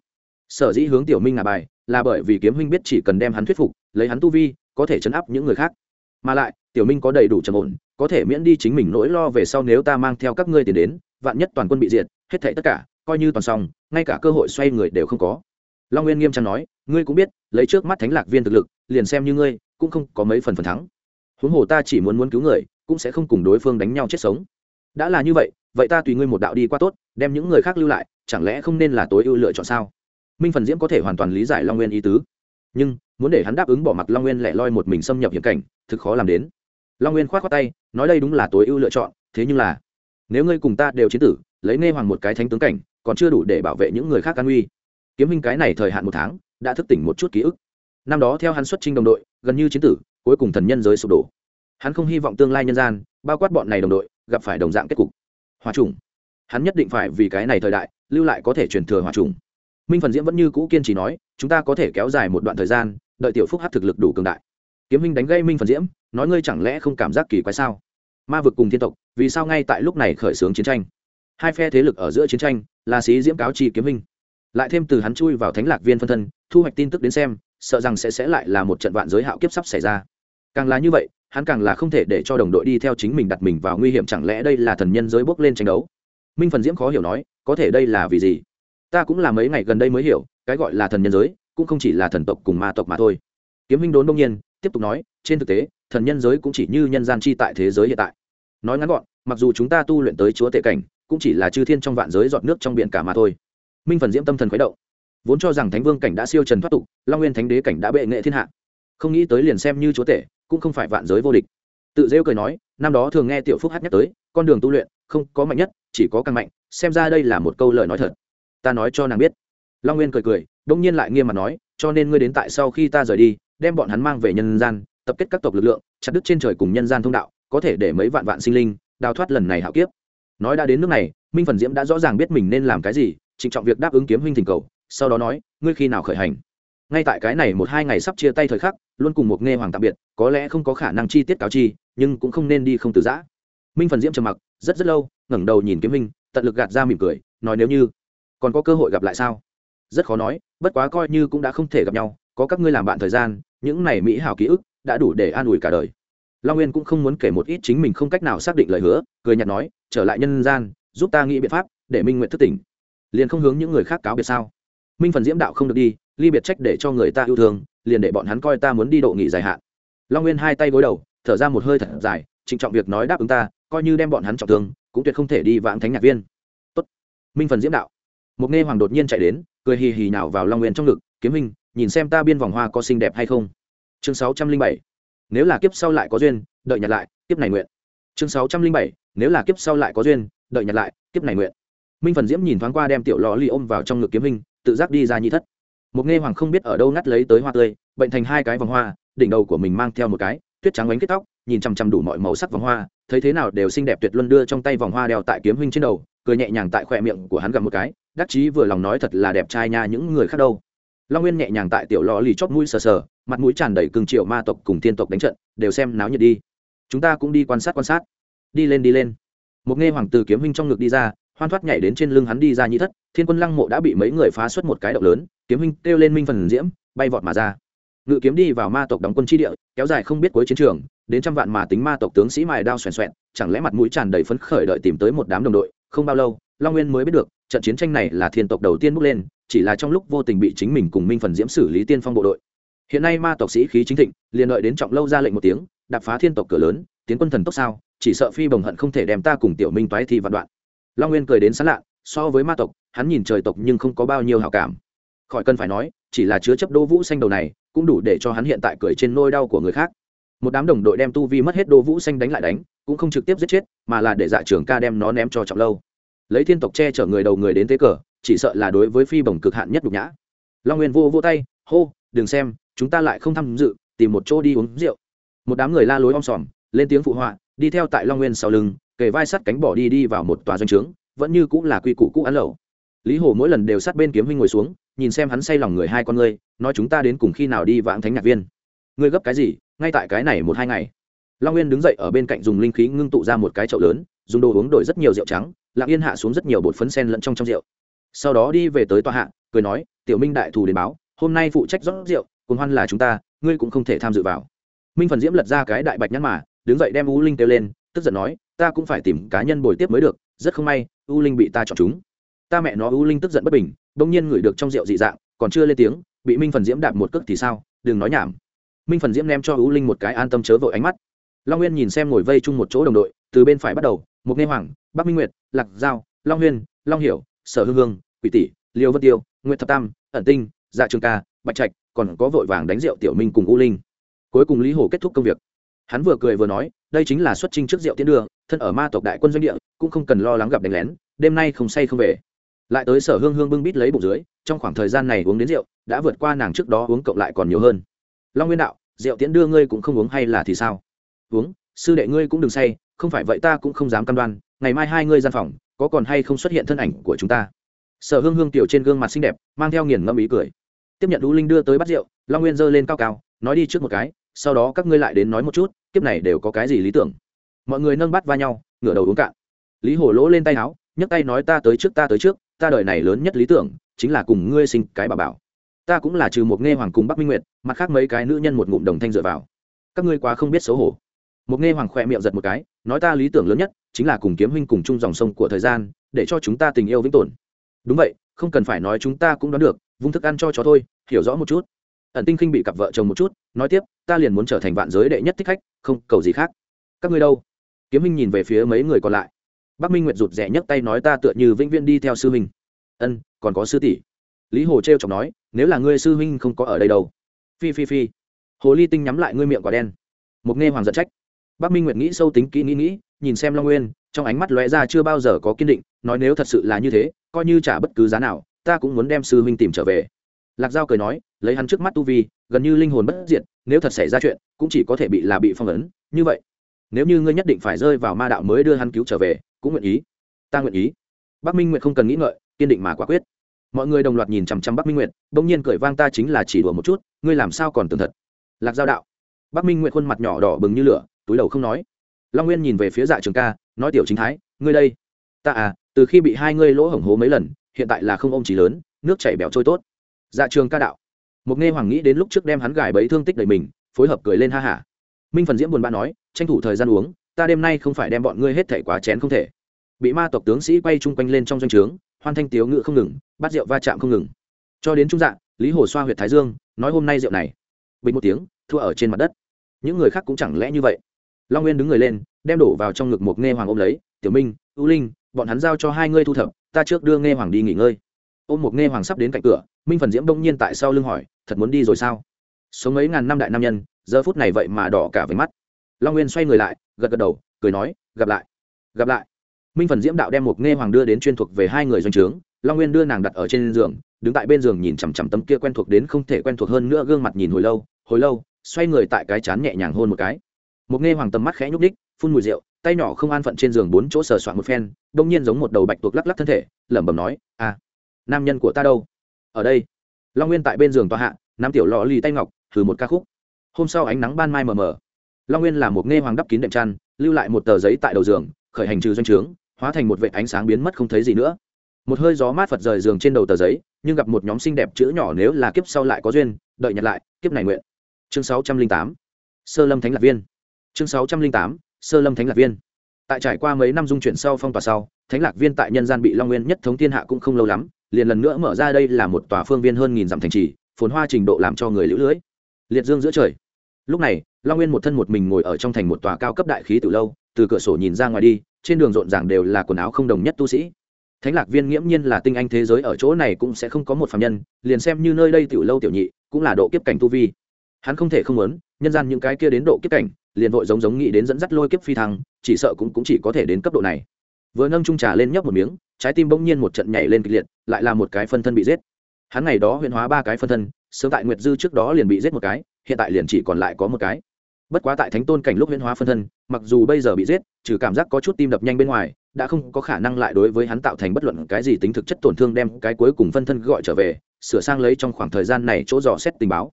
sở dĩ hướng tiểu minh ngả bài là bởi vì kiếm huynh biết chỉ cần đem hắn thuyết phục, lấy hắn tu vi, có thể chấn áp những người khác. Mà lại, tiểu minh có đầy đủ trầm ổn, có thể miễn đi chính mình nỗi lo về sau nếu ta mang theo các ngươi tiền đến, vạn nhất toàn quân bị diệt, hết thảy tất cả, coi như toàn xong, ngay cả cơ hội xoay người đều không có. Long nguyên nghiêm trang nói, ngươi cũng biết, lấy trước mắt thánh lạc viên thực lực, liền xem như ngươi, cũng không có mấy phần phần thắng. Huống hồ ta chỉ muốn muốn cứu người, cũng sẽ không cùng đối phương đánh nhau chết sống. Đã là như vậy vậy ta tùy ngươi một đạo đi qua tốt, đem những người khác lưu lại, chẳng lẽ không nên là tối ưu lựa chọn sao? Minh phần diễm có thể hoàn toàn lý giải long nguyên ý tứ nhưng muốn để hắn đáp ứng bỏ mặc long nguyên lẻ loi một mình xâm nhập hiểm cảnh thực khó làm đến long nguyên k h o á t k tay nói đây đúng là tối ưu lựa chọn thế nhưng là nếu ngươi cùng ta đều chiến tử lấy nghe hoàng một cái thánh tướng cảnh còn chưa đủ để bảo vệ những người khác an uy kiếm minh cái này thời hạn một tháng đã thức tỉnh một chút ký ức năm đó theo hắn xuất trinh đồng đội gần như chiến tử cuối cùng thần nhân giới sụp đổ hắn không hy vọng tương lai nhân gian bao quát bọn này đồng đội gặp phải đồng dạng kết cục hòa trùng hắn nhất định phải vì cái này thời đại lưu lại có thể truyền thừa hòa trùng minh phần diễm vẫn như cũ kiên trì nói, chúng ta có thể kéo dài một đoạn thời gian, đợi tiểu phúc hát thực lực đủ cường đại. Kiếm minh đánh gây minh phần diễm, nói ngươi chẳng lẽ không cảm giác kỳ quái sao? Ma vực cùng thiên tộc, vì sao ngay tại lúc này khởi xướng chiến tranh? Hai phe thế lực ở giữa chiến tranh, là sĩ diễm cáo chi kiếm minh. Lại thêm từ hắn chui vào thánh lạc viên phân thân, thu hoạch tin tức đến xem, sợ rằng sẽ sẽ lại là một trận vạn giới hạo kiếp sắp xảy ra. Càng là như vậy, hắn càng là không thể để cho đồng đội đi theo chính mình đặt mình vào nguy hiểm, chẳng lẽ đây là thần nhân giới bước lên tranh đấu? Minh phần diễm khó hiểu nói, có thể đây là vì gì? Ta cũng là mấy ngày gần đây mới hiểu, cái gọi là thần nhân giới, cũng không chỉ là thần tộc cùng ma tộc mà thôi. Kiếm minh đốn đông nhiên, tiếp tục nói, trên thực tế, thần nhân giới cũng chỉ như nhân gian chi tại thế giới hiện tại. Nói ngắn gọn, mặc dù chúng ta tu luyện tới chúa tể cảnh, cũng chỉ là chư thiên trong vạn giới giọt nước trong biển cả mà thôi. Minh phần diễm tâm thần khuấy động. Vốn cho rằng thánh vương cảnh đã siêu trần thoát tục, long nguyên thánh đế cảnh đã bệ nghệ thiên hạ. Không nghĩ tới liền xem như chúa tể, cũng không phải vạn giới vô địch. Tự rêu cười nói, năm đó thường nghe tiểu phúc hát nhắc tới, con đường tu luyện, không có mạnh nhất, chỉ có càng mạnh, xem ra đây là một câu lời nói thật ta nói cho nàng biết. Long nguyên cười cười, đông nhiên lại nghiêm mặt nói, cho nên ngươi đến tại sau khi ta rời đi, đem bọn hắn mang về nhân gian, tập kết các tộc lực lượng, chặt đứt trên trời cùng nhân gian thông đạo, có thể để mấy vạn vạn sinh linh đào thoát lần này hạo kiếp. Nói đã đến nước này, minh phần diễm đã rõ ràng biết mình nên làm cái gì, trịnh trọng việc đáp ứng kiếm huynh thỉnh cầu, sau đó nói, ngươi khi nào khởi hành? Ngay tại cái này một hai ngày sắp chia tay thời khắc, luôn cùng một nghe hoàng tạm biệt, có lẽ không có khả năng chi tiết cáo chi, nhưng cũng không nên đi không từ giã. Minh phần diễm trầm mặc, rất rất lâu, ngẩng đầu nhìn kiếm minh tận lực gạt ra mỉm cười, nói nếu như còn có cơ hội gặp lại sao? Rất khó nói, bất quá coi như cũng đã không thể gặp nhau, có các ngươi làm bạn thời gian, những này mỹ hảo ký ức đã đủ để an ủi cả đời. Long nguyên cũng không muốn kể một ít chính mình không cách nào xác định lời hứa, cười nhạt nói, trở lại nhân gian, giúp ta nghĩ biện pháp để minh nguyện thức tỉnh. Liền không hướng những người khác cáo biệt sao? Minh phần diễm đạo không được đi, ly biệt trách để cho người ta yêu thương, liền để bọn hắn coi ta muốn đi độ nghỉ dài hạn. Long nguyên hai tay gối đầu, thở ra một hơi thật dài, trịnh trọng việc nói đáp ứng ta, coi như đem bọn hắn trọng thương, cũng tuyệt không thể đi vãng thánh nhạc viên. Tốt. minh phần diễm đạo một nghe hoàng đột nhiên chạy đến cười hì hì nào vào long nguyên trong ngực kiếm huynh, nhìn xem ta biên vòng hoa có xinh đẹp hay không? Chương sáu trăm linh bảy nếu là kiếp sau lại có duyên đợi nhặt lại kiếp này nguyện. Chương sáu trăm linh bảy nếu là kiếp sau lại có duyên đợi nhặt lại kiếp này nguyện. Minh phần diễm nhìn thoáng qua đem tiểu lò ly ôm vào trong ngực kiếm huynh, tự giác đi ra nhị thất. Một nghe hoàng không biết ở đâu ngắt lấy tới hoa tươi bệnh thành hai cái vòng hoa đỉnh đầu của mình mang theo một cái tuyết trắng bánh kết tóc nhìn chằm chằm đủ mọi màu sắc vòng hoa thấy thế nào đều xinh đẹp tuyệt luân đưa trong tay vòng hoa đeo tại kiếm huynh trên đầu cười nhẹ nhàng tại khoe miệng của hắn gặp một cái đắc chí vừa lòng nói thật là đẹp trai nha những người khác đâu. Long nguyên nhẹ nhàng tại tiểu lò lì chót mũi sờ sờ, mặt mũi tràn đầy cương triệu ma tộc cùng thiên tộc đánh trận, đều xem náo nhiệt đi. Chúng ta cũng đi quan sát quan sát. Đi lên đi lên. Một nghe hoàng tử kiếm huynh trong ngực đi ra, hoan thoát nhảy đến trên lưng hắn đi ra nhị thất, thiên quân lăng mộ đã bị mấy người phá xuất một cái động lớn, kiếm huynh kêu lên minh phần diễm, bay vọt mà ra. Ngự kiếm đi vào ma tộc đóng quân tri địa, kéo dài không biết cuối chiến trường, đến trăm vạn mà tính ma tộc tướng sĩ mài đao xoèn xoẹn, chẳng lẽ mặt mũi tràn đầy phấn khởi đợi tìm tới một đám đồng đội, không bao lâu, long nguyên mới biết được trận chiến tranh này là thiên tộc đầu tiên bước lên, chỉ là trong lúc vô tình bị chính mình cùng minh phần diễm xử lý tiên phong bộ đội. Hiện nay ma tộc sĩ khí chính thịnh, liền đợi đến trọng lâu ra lệnh một tiếng, đạp phá thiên tộc cửa lớn, tiến quân thần tốc sao, chỉ sợ phi bồng hận không thể đem ta cùng tiểu minh toái thi vạn đoạn. Long nguyên cười đến sán lạ, so với ma tộc, hắn nhìn trời tộc nhưng không có bao nhiêu hảo cảm. Khỏi cần phải nói, chỉ là chứa chấp đô vũ xanh đầu này, cũng đủ để cho hắn hiện tại cười trên nôi đau của người khác. Một đám đồng đội đem tu vi mất hết đô vũ xanh đánh lại đánh, cũng không trực tiếp giết chết, mà là để dạ trưởng ca đem nó ném cho trọng lâu lấy thiên tộc che chở người đầu người đến thế cờ, chỉ sợ là đối với phi bồng cực hạn nhất đục nhã. Long nguyên vô vô tay, hô, đừng xem, chúng ta lại không tham dự, tìm một chỗ đi uống rượu. Một đám người la lối om sòm, lên tiếng phụ họa, đi theo tại long nguyên sau lưng, kề vai sắt cánh bỏ đi đi vào một tòa doanh trướng, vẫn như cũng là quy củ cũ ăn lẩu lý hồ mỗi lần đều sát bên kiếm huynh ngồi xuống, nhìn xem hắn say lòng người hai con ngươi, nói chúng ta đến cùng khi nào đi vãng thánh nhạc viên. Ngươi gấp cái gì, ngay tại cái này một hai ngày. Long nguyên đứng dậy ở bên cạnh dùng linh khí ngưng tụ ra một cái chậu lớn, dùng đồ uống đổi rất nhiều rượu trắng lặng yên hạ xuống rất nhiều bột phấn sen lẫn trong trong rượu. Sau đó đi về tới tòa hạ, cười nói, tiểu minh đại thù đến báo, hôm nay phụ trách rót rượu, cùng hoan là chúng ta, ngươi cũng không thể tham dự vào. Minh phần diễm lật ra cái đại bạch nhăn mà, đứng dậy đem u linh kêu lên, tức giận nói, ta cũng phải tìm cá nhân bồi tiếp mới được, rất không may, u linh bị ta chọn chúng. Ta mẹ nó, u linh tức giận bất bình, bỗng nhiên ngửi được trong rượu dị dạng, còn chưa lên tiếng, bị minh phần diễm đạp một cước thì sao, đừng nói nhảm. Minh phần diễm ném cho u linh một cái an tâm chớ vội ánh mắt. Long nguyên nhìn xem ngồi vây chung một chỗ đồng đội, từ bên phải bắt đầu, một nghe hoàng bắc minh nguyệt, lạc giao, long huyên, long hiểu, sở hương hương quỷ tỷ, liêu vân tiêu nguyễn thập tam, ẩn tinh dạ trường ca, bạch trạch, còn có vội vàng đánh rượu tiểu minh cùng u linh. Cuối cùng lý hồ kết thúc công việc. Hắn vừa cười vừa nói, đây chính là xuất trình trước rượu tiến đường thân ở ma tộc đại quân doanh địa, cũng không cần lo lắng gặp đánh lén, đêm nay không say không về. Lại tới sở hương hương bưng bít lấy bụng dưới, trong khoảng thời gian này uống đến rượu, đã vượt qua nàng trước đó uống cộng lại còn nhiều hơn. Long nguyên đạo, rượu tiễn đưa ngươi cũng không uống hay là thì sao? Uống, sư đệ ngươi cũng đừng say, không phải vậy ta cũng không dám cam đoan ngày mai hai ngươi gian phòng, có còn hay không xuất hiện thân ảnh của chúng ta? Sở hương hương tiểu trên gương mặt xinh đẹp, mang theo nghiền ngẫm ý cười. Tiếp nhận đũ linh đưa tới bắt rượu, long nguyên giơ lên cao cao, nói đi trước một cái, sau đó các ngươi lại đến nói một chút, kiếp này đều có cái gì lý tưởng. Mọi người nâng bát va nhau, ngửa đầu uống cạn. Lý hổ lỗ lên tay áo, nhấc tay nói ta tới trước, ta tới trước, ta đời này lớn nhất lý tưởng, chính là cùng ngươi sinh cái bà bảo. Ta cũng là trừ một nghe hoàng cùng bắc minh nguyệt, mặt khác mấy cái nữ nhân một ngụm đồng thanh dựa vào. Các ngươi quá không biết xấu hổ. Một nghe hoàng khoe miệng giật một cái, nói ta lý tưởng lớn nhất chính là cùng kiếm huynh cùng chung dòng sông của thời gian, để cho chúng ta tình yêu vĩnh tồn. Đúng vậy, không cần phải nói chúng ta cũng đoán được, vung thức ăn cho chó thôi, hiểu rõ một chút. Ẩn tinh khinh bị cặp vợ chồng một chút, nói tiếp, ta liền muốn trở thành vạn giới đệ nhất thích khách, không cầu gì khác. Các ngươi đâu? Kiếm huynh nhìn về phía mấy người còn lại. Bắc minh nguyệt rụt rè nhấc tay nói ta tựa như vĩnh viễn đi theo sư huynh. Ân, còn có sư tỷ. Lý hồ t r chọc nói, nếu là ngươi sư huynh không có ở đây đâu. Phi phi phi. Hồ ly tinh nhắm lại ngươi miệng quả đen. Mục nghe hoàng giận trách. Bắc minh nguyệt nghĩ sâu tính kỹ nghĩ nghĩ nhìn xem long nguyên, trong ánh mắt lóe ra chưa bao giờ có kiên định, nói nếu thật sự là như thế, coi như trả bất cứ giá nào, ta cũng muốn đem sư huynh tìm trở về. Lạc giao cười nói, lấy hắn trước mắt tu vi, gần như linh hồn bất diệt, nếu thật xảy ra chuyện, cũng chỉ có thể bị là bị phong ấn, như vậy. Nếu như ngươi nhất định phải rơi vào ma đạo mới đưa hắn cứu trở về, cũng nguyện ý. Ta nguyện ý. Bắc minh nguyện không cần nghĩ ngợi, kiên định mà quả quyết. Mọi người đồng loạt nhìn chằm chằm bắc minh nguyện bỗng nhiên cười vang ta chính là chỉ đùa một chút, ngươi làm sao còn tường thật. Lạc giao đạo. Bắc minh nguyện khuôn mặt nhỏ đỏ bừng như lửa, túi đầu không nói long nguyên nhìn về phía dạ trường ca, nói, tiểu chính thái, ngươi đây. Ta à từ khi bị hai ngươi lỗ hổng hố mấy lần, hiện tại là không ôm trí lớn, nước chảy bẻo trôi tốt. Dạ trường ca đạo. Một nghe hoàng nghĩ đến lúc trước đem hắn gài bẫy thương tích đầy mình, phối hợp cười lên ha hả. Minh phần diễm buồn bã nói, tranh thủ thời gian uống, ta đêm nay không phải đem bọn ngươi hết thảy quá chén không thể. Bị ma tộc tướng sĩ quay chung quanh lên trong doanh trướng, hoan thanh tiếu ngự không ngừng, bắt rượu va chạm không ngừng. Cho đến trung dạng lý hồ xoa huyệt thái dương, nói, hôm nay rượu này. Bình một tiếng, thua ở trên mặt đất. Những người khác cũng chẳng lẽ như vậy long nguyên đứng người lên, đem đổ vào trong ngực một nghe hoàng ôm lấy, tiểu minh, ưu linh, bọn hắn giao cho hai ngươi thu thập, ta trước đưa nghe hoàng đi nghỉ ngơi. Ôm một nghe hoàng sắp đến cạnh cửa, minh phần diễm đông nhiên tại sau lưng hỏi, thật muốn đi rồi sao? Sống mấy ngàn năm đại nam nhân, giờ phút này vậy mà đỏ cả với mắt. Long nguyên xoay người lại, gật gật đầu, cười nói, gặp lại gặp lại. Minh phần diễm đạo đem một nghe hoàng đưa đến chuyên thuộc về hai người doanh trướng, long nguyên đưa nàng đặt ở trên giường, đứng tại bên giường nhìn chằm chằm tấm kia quen thuộc đến không thể quen thuộc hơn nữa gương mặt nhìn hồi lâu hồi lâu, xoay người tại cái chán nhẹ nhàng hôn một cái một nghe hoàng tầm mắt khẽ nhúc đích phun mùi rượu, tay nhỏ không an phận trên giường bốn chỗ sờ soạn một phen, đông nhiên giống một đầu bạch tuộc lắc lắc thân thể, lẩm bẩm nói à nam nhân của ta đâu? Ở đây. Long nguyên tại bên giường tòa hạ nam tiểu lò lì tay ngọc, thử một ca khúc. Hôm sau ánh nắng ban mai mờ mờ. Long nguyên là một nghe hoàng đắp kín đệm chăn, lưu lại một tờ giấy tại đầu giường, khởi hành trừ doanh trướng, hóa thành một vệ ánh sáng biến mất không thấy gì nữa. Một hơi gió mát phật rời giường trên đầu tờ giấy, nhưng gặp một nhóm xinh đẹp chữ nhỏ nếu là kiếp sau lại có duyên, đợi nhặt lại, kiếp này nguyện. Chương sáu trăm linh tám. Sơ lâm thánh lạc viên chương sáu trăm linh tám, sơ lâm thánh lạc viên. Tại trải qua mấy năm dung chuyển sau phong tỏa sau, thánh lạc viên tại nhân gian bị long nguyên nhất thống thiên hạ cũng không lâu lắm, liền lần nữa mở ra đây là một tòa phương viên hơn nghìn dặm thành trì, phồn hoa trình độ làm cho người lũ lưỡi liệt dương giữa trời. Lúc này, long nguyên một thân một mình ngồi ở trong thành một tòa cao cấp đại khí từ lâu, từ cửa sổ nhìn ra ngoài đi, trên đường rộn ràng đều là quần áo không đồng nhất tu sĩ. Thánh lạc viên nghiễm nhiên là tinh anh thế giới ở chỗ này cũng sẽ không có một phạm nhân, liền xem như nơi đây tiểu lâu tiểu nhị, cũng là độ kiếp cảnh tu vi. Hắn không thể không muốn, nhân gian những cái kia đến độ kiếp cảnh liền vội giống giống nghĩ đến dẫn dắt lôi kiếp phi thăng chỉ sợ cũng, cũng chỉ có thể đến cấp độ này. Vừa nâng trung trà lên nhấp một miếng trái tim bỗng nhiên một trận nhảy lên kịch liệt lại là một cái phân thân bị giết. Hắn ngày đó huyễn hóa ba cái phân thân sớm tại nguyệt dư trước đó liền bị giết một cái hiện tại liền chỉ còn lại có một cái. Bất quá tại thánh tôn cảnh lúc huyễn hóa phân thân mặc dù bây giờ bị giết trừ cảm giác có chút tim đập nhanh bên ngoài đã không có khả năng lại đối với hắn tạo thành bất luận cái gì tính thực chất tổn thương đem cái cuối cùng phân thân gọi trở về sửa sang lấy trong khoảng thời gian này chỗ dò xét tình báo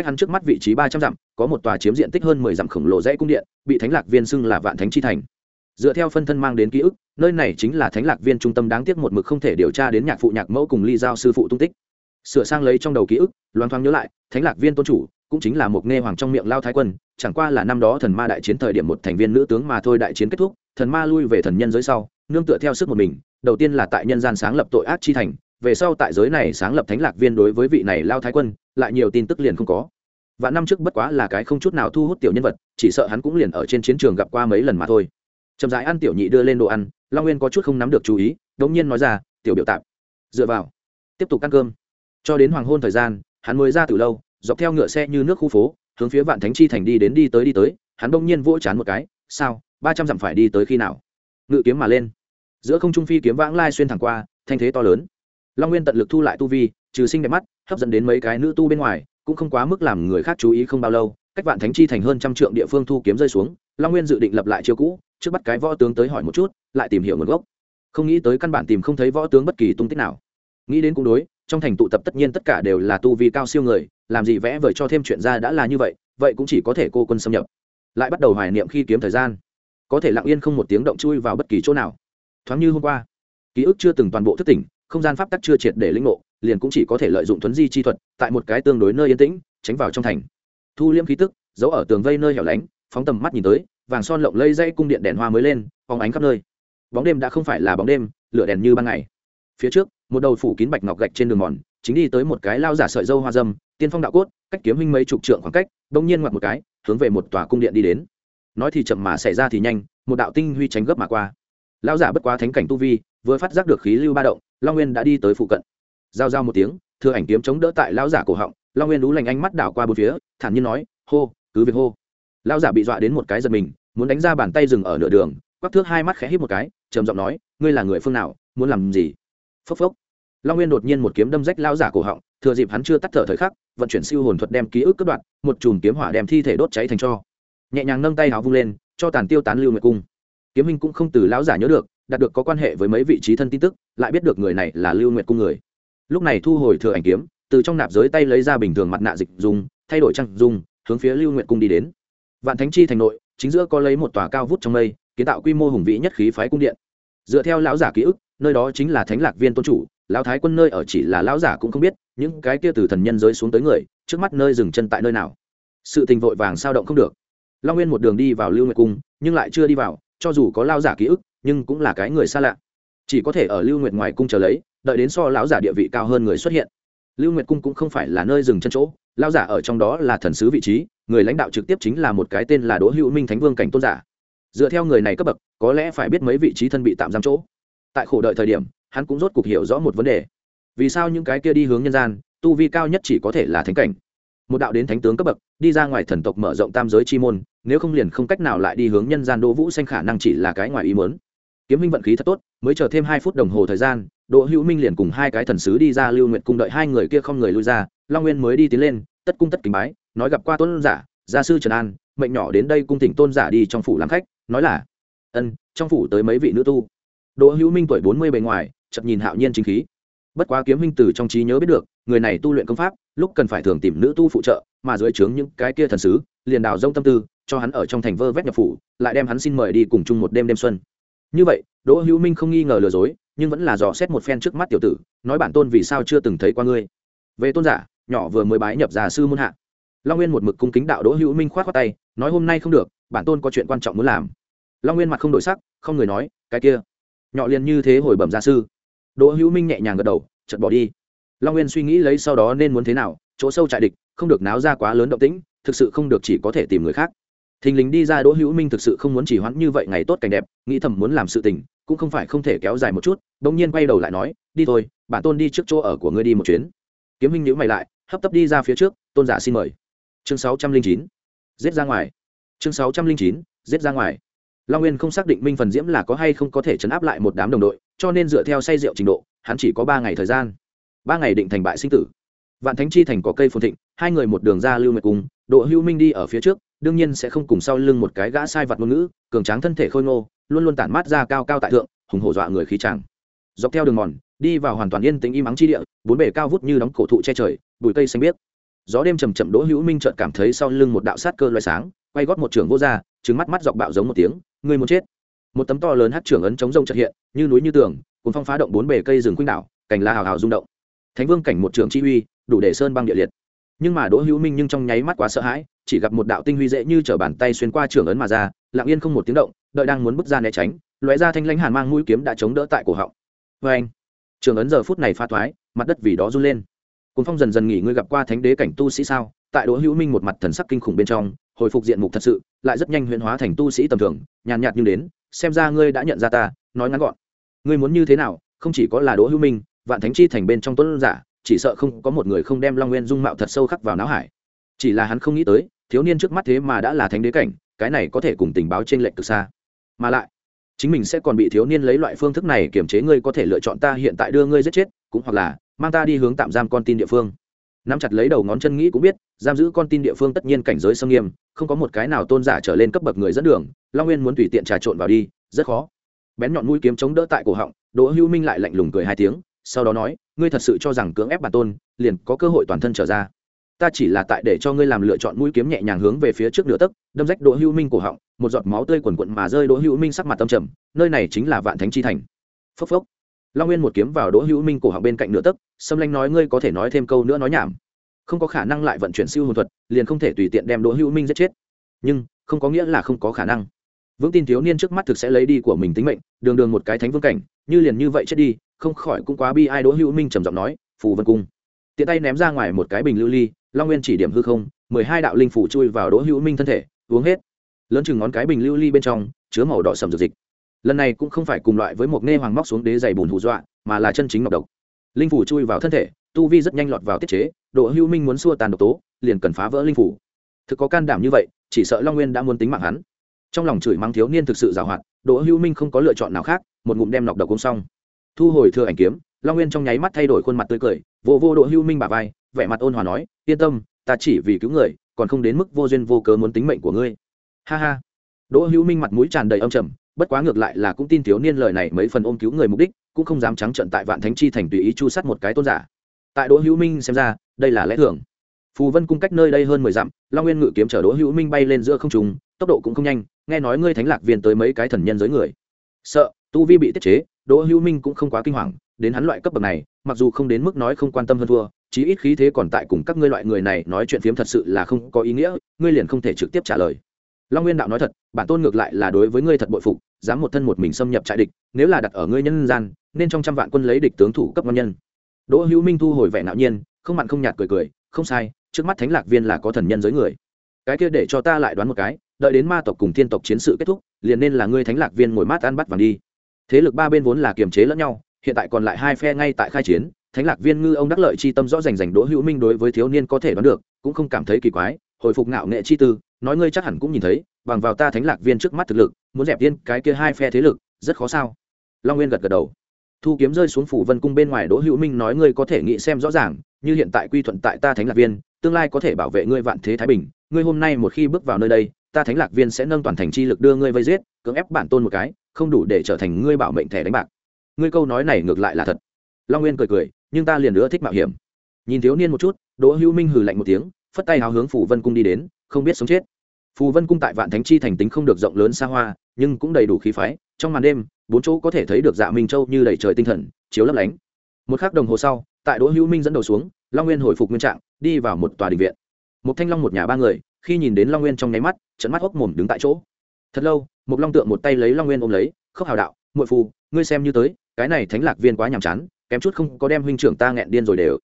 cách hắn trước mắt vị trí ba trăm dặm, có một tòa chiếm diện tích hơn mười dặm khổng lồ dãy cung điện, bị thánh lạc viên xưng là vạn thánh chi thành. Dựa theo phân thân mang đến ký ức, nơi này chính là thánh lạc viên trung tâm đáng tiếc một mực không thể điều tra đến nhạc phụ nhạc mẫu cùng ly giao sư phụ tung tích. Sửa sang lấy trong đầu ký ức loan thoáng nhớ lại, thánh lạc viên tôn chủ cũng chính là một nghe hoàng trong miệng lao thái quân, chẳng qua là năm đó thần ma đại chiến thời điểm một thành viên nữ tướng mà thôi đại chiến kết thúc, thần ma lui về thần nhân giới sau, nương tựa theo sức một mình, đầu tiên là tại nhân gian sáng lập tội ác chi thành về sau tại giới này sáng lập thánh lạc viên đối với vị này lao thái quân, lại nhiều tin tức liền không có. Và năm trước bất quá là cái không chút nào thu hút tiểu nhân vật, chỉ sợ hắn cũng liền ở trên chiến trường gặp qua mấy lần mà thôi. Chậm rãi ăn tiểu nhị đưa lên đồ ăn, long nguyên có chút không nắm được chú ý đống nhiên nói ra, tiểu biểu tạp dựa vào, tiếp tục ăn cơm. Cho đến hoàng hôn thời gian, hắn mới ra từ lâu, dọc theo ngựa xe như nước khu phố, hướng phía vạn thánh chi thành đi đến đi tới đi tới, hắn đông nhiên vỗ chán một cái, sao, ba trăm dặm phải đi tới khi nào? Ngự kiếm mà lên. Giữa không trung phi kiếm vãng lai xuyên thẳng qua, thanh thế to lớn long nguyên tận lực thu lại tu vi, trừ sinh đẹp mắt, hấp dẫn đến mấy cái nữ tu bên ngoài, cũng không quá mức làm người khác chú ý không bao lâu, cách vạn thánh chi thành hơn trăm trượng địa phương thu kiếm rơi xuống, long nguyên dự định lập lại chiêu cũ, trước bắt cái võ tướng tới hỏi một chút, lại tìm hiểu nguồn gốc. Không nghĩ tới căn bản tìm không thấy võ tướng bất kỳ tung tích nào. Nghĩ đến cũng đối, trong thành tụ tập tất nhiên tất cả đều là tu vi cao siêu người, làm gì vẽ vời cho thêm chuyện ra đã là như vậy vậy cũng chỉ có thể cô quân xâm nhập. Lại bắt đầu hoài niệm khi kiếm thời gian. Có thể lặng yên không một tiếng động chui vào bất kỳ chỗ nào. Thoáng như hôm qua, ký ức chưa từng toàn bộ thức tỉnh không gian pháp tắc chưa triệt để lĩnh ngộ, liền cũng chỉ có thể lợi dụng thuấn di chi thuật, tại một cái tương đối nơi yên tĩnh, tránh vào trong thành. Thu liễm khí tức, giấu ở tường vây nơi hẻo lánh, phóng tầm mắt nhìn tới, vàng son lộng lây dây cung điện đèn hoa mới lên, phóng ánh khắp nơi. Bóng đêm đã không phải là bóng đêm, lửa đèn như ban ngày. Phía trước, một đầu phủ kín bạch ngọc gạch trên đường mòn, chính đi tới một cái lao giả sợi dâu hoa dâm, tiên phong đạo cốt, cách kiếm huynh mấy chục trượng khoảng cách, bỗng nhiên ngoặt một cái, hướng về một tòa cung điện đi đến. Nói thì chậm mà xảy ra thì nhanh, một đạo tinh huy tránh gấp mà qua. Lao giả bất quá thánh cảnh tu vi, vừa phát giác được khí lưu ba động long nguyên đã đi tới phụ cận. Giao giao một tiếng, thừa ảnh kiếm chống đỡ tại lão giả cổ họng, long nguyên đú lành ánh mắt đảo qua bốn phía, thản nhiên nói, hô, cứ việc hô. Lão giả bị dọa đến một cái giật mình, muốn đánh ra bàn tay dừng ở nửa đường, quắc thước hai mắt khẽ hít một cái, trầm giọng nói, ngươi là người phương nào, muốn làm gì? Phốc phốc. Long nguyên đột nhiên một kiếm đâm rách lão giả cổ họng, thừa dịp hắn chưa tắt thở thời khắc, vận chuyển siêu hồn thuật đem ký ức cất đoạn, một chùm kiếm hỏa đem thi thể đốt cháy thành cho. Nhẹ nhàng nâng tay háo vung lên, cho tàn tiêu tán lưu nguyệt cung. Kiếm hình cũng không từ lão giả nhớ được đạt được có quan hệ với mấy vị trí thân tin tức, lại biết được người này là lưu nguyệt cung người. Lúc này thu hồi thừa ảnh kiếm, từ trong nạp giới tay lấy ra bình thường mặt nạ dịch dùng, thay đổi trang dùng, hướng phía lưu nguyệt cung đi đến. Vạn thánh chi thành nội, chính giữa có lấy một tòa cao vút trong mây, kiến tạo quy mô hùng vĩ nhất khí phái cung điện. Dựa theo lão giả ký ức, nơi đó chính là thánh lạc viên tôn chủ, lão thái quân nơi ở chỉ là lão giả cũng không biết, những cái kia từ thần nhân giới xuống tới người, trước mắt nơi dừng chân tại nơi nào. Sự tình vội vàng sao động không được. Long nguyên một đường đi vào lưu nguyệt cung, nhưng lại chưa đi vào, cho dù có lao giả ký ức nhưng cũng là cái người xa lạ. Chỉ có thể ở lưu nguyệt ngoài cung chờ lấy, đợi đến so lão giả địa vị cao hơn người xuất hiện. Lưu nguyệt cung cũng không phải là nơi dừng chân chỗ, lão giả ở trong đó là thần sứ vị trí, người lãnh đạo trực tiếp chính là một cái tên là đỗ hữu minh thánh vương cảnh tôn giả. Dựa theo người này cấp bậc, có lẽ phải biết mấy vị trí thân bị tạm giam chỗ. Tại khổ đợi thời điểm, hắn cũng rốt cuộc hiểu rõ một vấn đề. Vì sao những cái kia đi hướng nhân gian, tu vi cao nhất chỉ có thể là thánh cảnh? Một đạo đến thánh tướng cấp bậc, đi ra ngoài thần tộc mở rộng tam giới chi môn, nếu không liền không cách nào lại đi hướng nhân gian đỗ vũ xanh khả năng chỉ là cái ngoài ý mớn kiếm minh vận khí thật tốt, mới chờ thêm hai phút đồng hồ thời gian, đỗ hữu minh liền cùng hai cái thần sứ đi ra lưu nguyện cung đợi hai người kia không người lui ra, long nguyên mới đi tiến lên, tất cung tất kính bái, nói gặp qua tôn giả, gia sư trần an, mệnh nhỏ đến đây cung thỉnh tôn giả đi trong phủ làm khách, nói là, ân, trong phủ tới mấy vị nữ tu? Đỗ hữu minh tuổi bốn mươi bề ngoài, chậm nhìn hạo nhiên chính khí. Bất quá kiếm minh từ trong trí nhớ biết được, người này tu luyện công pháp, lúc cần phải thường tìm nữ tu phụ trợ, mà dưới trướng những cái kia thần sứ, liền đào dông tâm tư, cho hắn ở trong thành vơ vét nhập phủ, lại đem hắn xin mời đi cùng chung một đêm đêm xuân như vậy, đỗ hữu minh không nghi ngờ lừa dối, nhưng vẫn là dò xét một phen trước mắt tiểu tử, nói bản tôn vì sao chưa từng thấy qua ngươi. Về tôn giả, nhỏ vừa mới bái nhập già sư môn hạ. Long nguyên một mực cung kính đạo đỗ hữu minh khoát khoát tay, nói hôm nay không được, bản tôn có chuyện quan trọng muốn làm. Long nguyên mặt không đổi sắc, không người nói, cái kia. Nhỏ liền như thế hồi bẩm gia sư. Đỗ hữu minh nhẹ nhàng gật đầu chật bỏ đi. Long nguyên suy nghĩ lấy sau đó nên muốn thế nào, chỗ sâu trại địch, không được náo ra quá lớn động tĩnh, thực sự không được chỉ có thể tìm người khác thình lình đi ra đỗ hữu minh thực sự không muốn chỉ hoãn như vậy ngày tốt cảnh đẹp, nghĩ thầm muốn làm sự tình, cũng không phải không thể kéo dài một chút, bỗng nhiên quay đầu lại nói, đi thôi, bản tôn đi trước chỗ ở của ngươi đi một chuyến. Kiếm minh nhữ mày lại, hấp tấp đi ra phía trước, tôn giả xin mời. Chương sáu trăm linh chín, giết ra ngoài. Chương sáu trăm linh chín, giết ra ngoài. Long nguyên không xác định minh phần diễm là có hay không có thể chấn áp lại một đám đồng đội, cho nên dựa theo say rượu trình độ, hắn chỉ có ba ngày thời gian. Ba ngày định thành bại sinh tử. Vạn thánh chi thành có cây phồn thịnh, hai người một đường ra lưu mệt cùng độ hưu minh đi ở phía trước đương nhiên sẽ không cùng sau lưng một cái gã sai vật ngôn ngữ, cường tráng thân thể khôi ngô, luôn luôn tản mát ra cao cao tại thượng, hùng hổ dọa người khí tràng dọc theo đường mòn, đi vào hoàn toàn yên tĩnh im ắng chi địa, bốn bể cao vút như đóng cổ thụ che trời, bụi cây xanh biếc. Gió đêm chầm chậm đỗ hữu minh chợt cảm thấy sau lưng một đạo sát cơ loài sáng, quay gót một trưởng vô ra trứng mắt mắt dọc bạo giống một tiếng người muốn chết. Một tấm to lớn hát trưởng ấn chống rông chợt hiện, như núi như tường cùng phong phá động bốn bể cây rừng khuynh đảo, cành la hào hào rung động. Thánh vương cảnh một trưởng chi uy, đủ để sơn băng địa liệt nhưng mà đỗ hữu minh nhưng trong nháy mắt quá sợ hãi, chỉ gặp một đạo tinh huy dễ như t bàn tay xuyên qua trưởng ấn mà ra, lặng yên không một tiếng động, đợi đang muốn bước ra né tránh, lóe ra thanh lãnh hàn mang mũi kiếm đã chống đỡ tại cổ họng. Vê anh trưởng ấn giờ phút này pha thoái, mặt đất vì đó run lên. Cùng phong dần dần nghỉ ngươi gặp qua thánh đế cảnh tu sĩ sao? Tại đỗ hữu minh một mặt thần sắc kinh khủng bên trong, hồi phục diện mục thật sự, lại rất nhanh huyễn hóa thành tu sĩ tầm thường, nhàn nhạt như đến xem ra ngươi đã nhận ra ta, nói ngắn gọn. Ngươi muốn như thế nào, không chỉ có là đỗ hữu minh, vạn thánh chi thành bên trong tuấn giả chỉ sợ không có một người không đem long nguyên dung mạo thật sâu khắc vào não hải. Chỉ là hắn không nghĩ tới, thiếu niên trước mắt thế mà đã là thánh đế cảnh, cái này có thể cùng tình báo trên lệnh từ xa. Mà lại, chính mình sẽ còn bị thiếu niên lấy loại phương thức này kiểm chế ngươi có thể lựa chọn ta hiện tại đưa ngươi giết chết, cũng hoặc là mang ta đi hướng tạm giam con tin địa phương. Nắm chặt lấy đầu ngón chân nghĩ cũng biết, giam giữ con tin địa phương tất nhiên cảnh giới sâm nghiêm, không có một cái nào tôn giả trở lên cấp bậc người dẫn đường, long nguyên muốn tùy tiện trà trộn vào đi, rất khó. Bén nhọn mũi kiếm chống đỡ tại cổ họng, đỗ hữu minh lại lạnh lùng cười hai tiếng, sau đó nói ngươi thật sự cho rằng cưỡng ép bản tôn, liền có cơ hội toàn thân trở ra. Ta chỉ là tại để cho ngươi làm lựa chọn mũi kiếm nhẹ nhàng hướng về phía trước nửa tấc, đâm rách đỗ hữu minh cổ họng, một giọt máu tươi quần quận mà rơi đỗ hữu minh sắc mặt tâm trầm, nơi này chính là vạn thánh chi thành. Phốc phốc. Long nguyên một kiếm vào đỗ hữu minh cổ họng bên cạnh nửa tấc xâm lanh nói ngươi có thể nói thêm câu nữa nói nhảm. Không có khả năng lại vận chuyển siêu hồn thuật, liền không thể tùy tiện đem đỗ hữu minh giết chết. Nhưng, không có nghĩa là không có khả năng. Vững tin thiếu niên trước mắt thực sẽ lấy đi của mình tính mệnh, đường đường một cái thánh vương cảnh, như liền như vậy chết đi không khỏi cũng quá bi ai đỗ hữu minh trầm giọng nói, phù vân cung. Tiện tay ném ra ngoài một cái bình lưu ly, long nguyên chỉ điểm hư không, mười hai đạo linh phủ chui vào đỗ hữu minh thân thể, uống hết. Lớn chừng ngón cái bình lưu ly bên trong, chứa màu đỏ sầm dược dịch lần này cũng không phải cùng loại với một nghe hoàng móc xuống đế dày bùn hù dọa, mà là chân chính ngọc độc. Linh phủ chui vào thân thể, tu vi rất nhanh lọt vào tiết chế, đỗ hữu minh muốn xua tàn độc tố, liền cần phá vỡ linh phủ. Thực có can đảm như vậy, chỉ sợ long nguyên đã muốn tính mạng hắn. Trong lòng chửi mắng thiếu niên thực sự giảo hoạt, đỗ hữu minh không có lựa chọn nào khác, một ngụm đem nọc độc uống xong thu hồi thừa ảnh kiếm, long nguyên trong nháy mắt thay đổi khuôn mặt tươi cười, vô vô đỗ Hưu minh bà vai, vẻ mặt ôn hòa nói, yên tâm, ta chỉ vì cứu người, còn không đến mức vô duyên vô cớ muốn tính mệnh của ngươi. Ha ha. Đỗ hữu minh mặt mũi tràn đầy âm trầm, bất quá ngược lại là cũng tin thiếu niên lời này mấy phần ôm cứu người mục đích, cũng không dám trắng trận tại vạn thánh chi thành tùy ý chu sát một cái tôn giả. Tại đỗ hữu minh xem ra, đây là lẽ thường. Phù vân cung cách nơi đây hơn mười dặm, long nguyên ngự kiếm chở đỗ hữu minh bay lên giữa không trùng tốc độ cũng không nhanh, nghe nói ngươi thánh lạc viên tới mấy cái thần nhân giới người. Sợ tu vi bị tiết chế, đỗ hữu minh cũng không quá kinh hoàng, đến hắn loại cấp bậc này, mặc dù không đến mức nói không quan tâm hơn thua, chí ít khí thế còn tại cùng các ngươi loại người này nói chuyện phiếm thật sự là không có ý nghĩa, ngươi liền không thể trực tiếp trả lời. Long nguyên đạo nói thật, bản tôn ngược lại là đối với ngươi thật bội phục, dám một thân một mình xâm nhập trại địch, nếu là đặt ở ngươi nhân gian, nên trong trăm vạn quân lấy địch tướng thủ cấp ngon nhân. Đỗ hữu minh thu hồi vẻ nạo nhiên, không mặn không nhạt cười cười, không sai, trước mắt thánh lạc viên là có thần nhân giới người. Cái kia để cho ta lại đoán một cái, đợi đến ma tộc cùng thiên tộc chiến sự kết thúc, liền nên là ngươi thánh lạc viên ngồi mát ăn bắt vàng đi thế lực ba bên vốn là kiềm chế lẫn nhau, hiện tại còn lại hai phe ngay tại khai chiến, thánh lạc viên ngư ông đắc lợi chi tâm rõ rành rành đỗ hữu minh đối với thiếu niên có thể đoán được, cũng không cảm thấy kỳ quái, hồi phục ngạo nghệ chi tư, nói ngươi chắc hẳn cũng nhìn thấy, bằng vào ta thánh lạc viên trước mắt thực lực, muốn dẹp yên cái kia hai phe thế lực, rất khó sao? Long nguyên gật gật đầu. Thu kiếm rơi xuống phủ vân cung bên ngoài đỗ hữu minh nói ngươi có thể nghĩ xem rõ ràng, như hiện tại quy thuận tại ta thánh lạc viên, tương lai có thể bảo vệ ngươi vạn thế thái bình, ngươi hôm nay một khi bước vào nơi đây, ta thánh lạc viên sẽ nâng toàn thành chi lực đưa ngươi vây giết, cưỡng ép bản tôn một cái không đủ để trở thành ngươi bảo mệnh thẻ đánh bạc. Ngươi câu nói này ngược lại là thật. Long nguyên cười cười, nhưng ta liền nữa thích mạo hiểm. Nhìn thiếu niên một chút, đỗ hữu minh hừ lạnh một tiếng, phất tay hào hướng phủ vân cung đi đến, không biết sống chết. Phù vân cung tại vạn thánh chi thành tính không được rộng lớn xa hoa, nhưng cũng đầy đủ khí phái, trong màn đêm, bốn chỗ có thể thấy được dạ minh châu như đầy trời tinh thần, chiếu lấp lánh. Một k h ắ c đồng hồ sau, tại đỗ hữu minh dẫn đầu xuống, long nguyên hồi phục nguyên trạng, đi vào một tòa đình viện. Một thanh long một nhà ba người, khi nhìn đến long nguyên trong nháy mắt trận mắt hốc mồm đứng tại chỗ. Thật lâu một long tượng một tay lấy long nguyên ôm lấy, khóc hào đạo, muội phù ngươi xem như tới, cái này thánh lạc viên quá nhàm chán, kém chút không có đem huynh trưởng ta nghẹn điên rồi đều.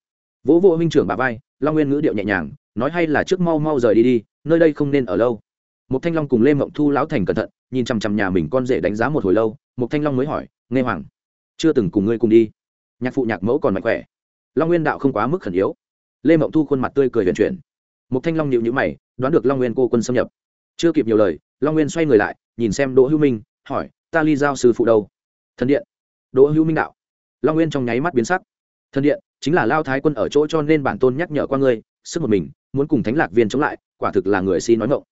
Vỗ vỗ huynh trưởng bà vai, long nguyên ngữ điệu nhẹ nhàng, nói hay là trước mau mau rời đi đi, nơi đây không nên ở lâu. Một thanh long cùng lê mộng thu lão thành cẩn thận, nhìn chằm chằm nhà mình con rể đánh giá một hồi lâu một thanh long mới hỏi, nghe hoàng, chưa từng cùng ngươi cùng đi. Nhạc phụ nhạc mẫu còn mạnh khỏe. Long nguyên đạo không quá mức khẩn yếu. Lê mộng thu khuôn mặt tươi cười huyền chuyển. Một thanh long nhịu nhữ mày, đoán được long nguyên cô quân xâm nhập. Chưa kịp nhiều lời long nguyên xoay người lại, nhìn xem đỗ hữu minh, hỏi, ta ly giao sư phụ đâu? Thần điện. Đỗ hữu minh đạo. Long nguyên trong nháy mắt biến sắc. Thần điện, chính là lao thái quân ở chỗ cho nên bản tôn nhắc nhở qua ngươi, sức một mình, muốn cùng thánh lạc viên chống lại, quả thực là người si nói ngộng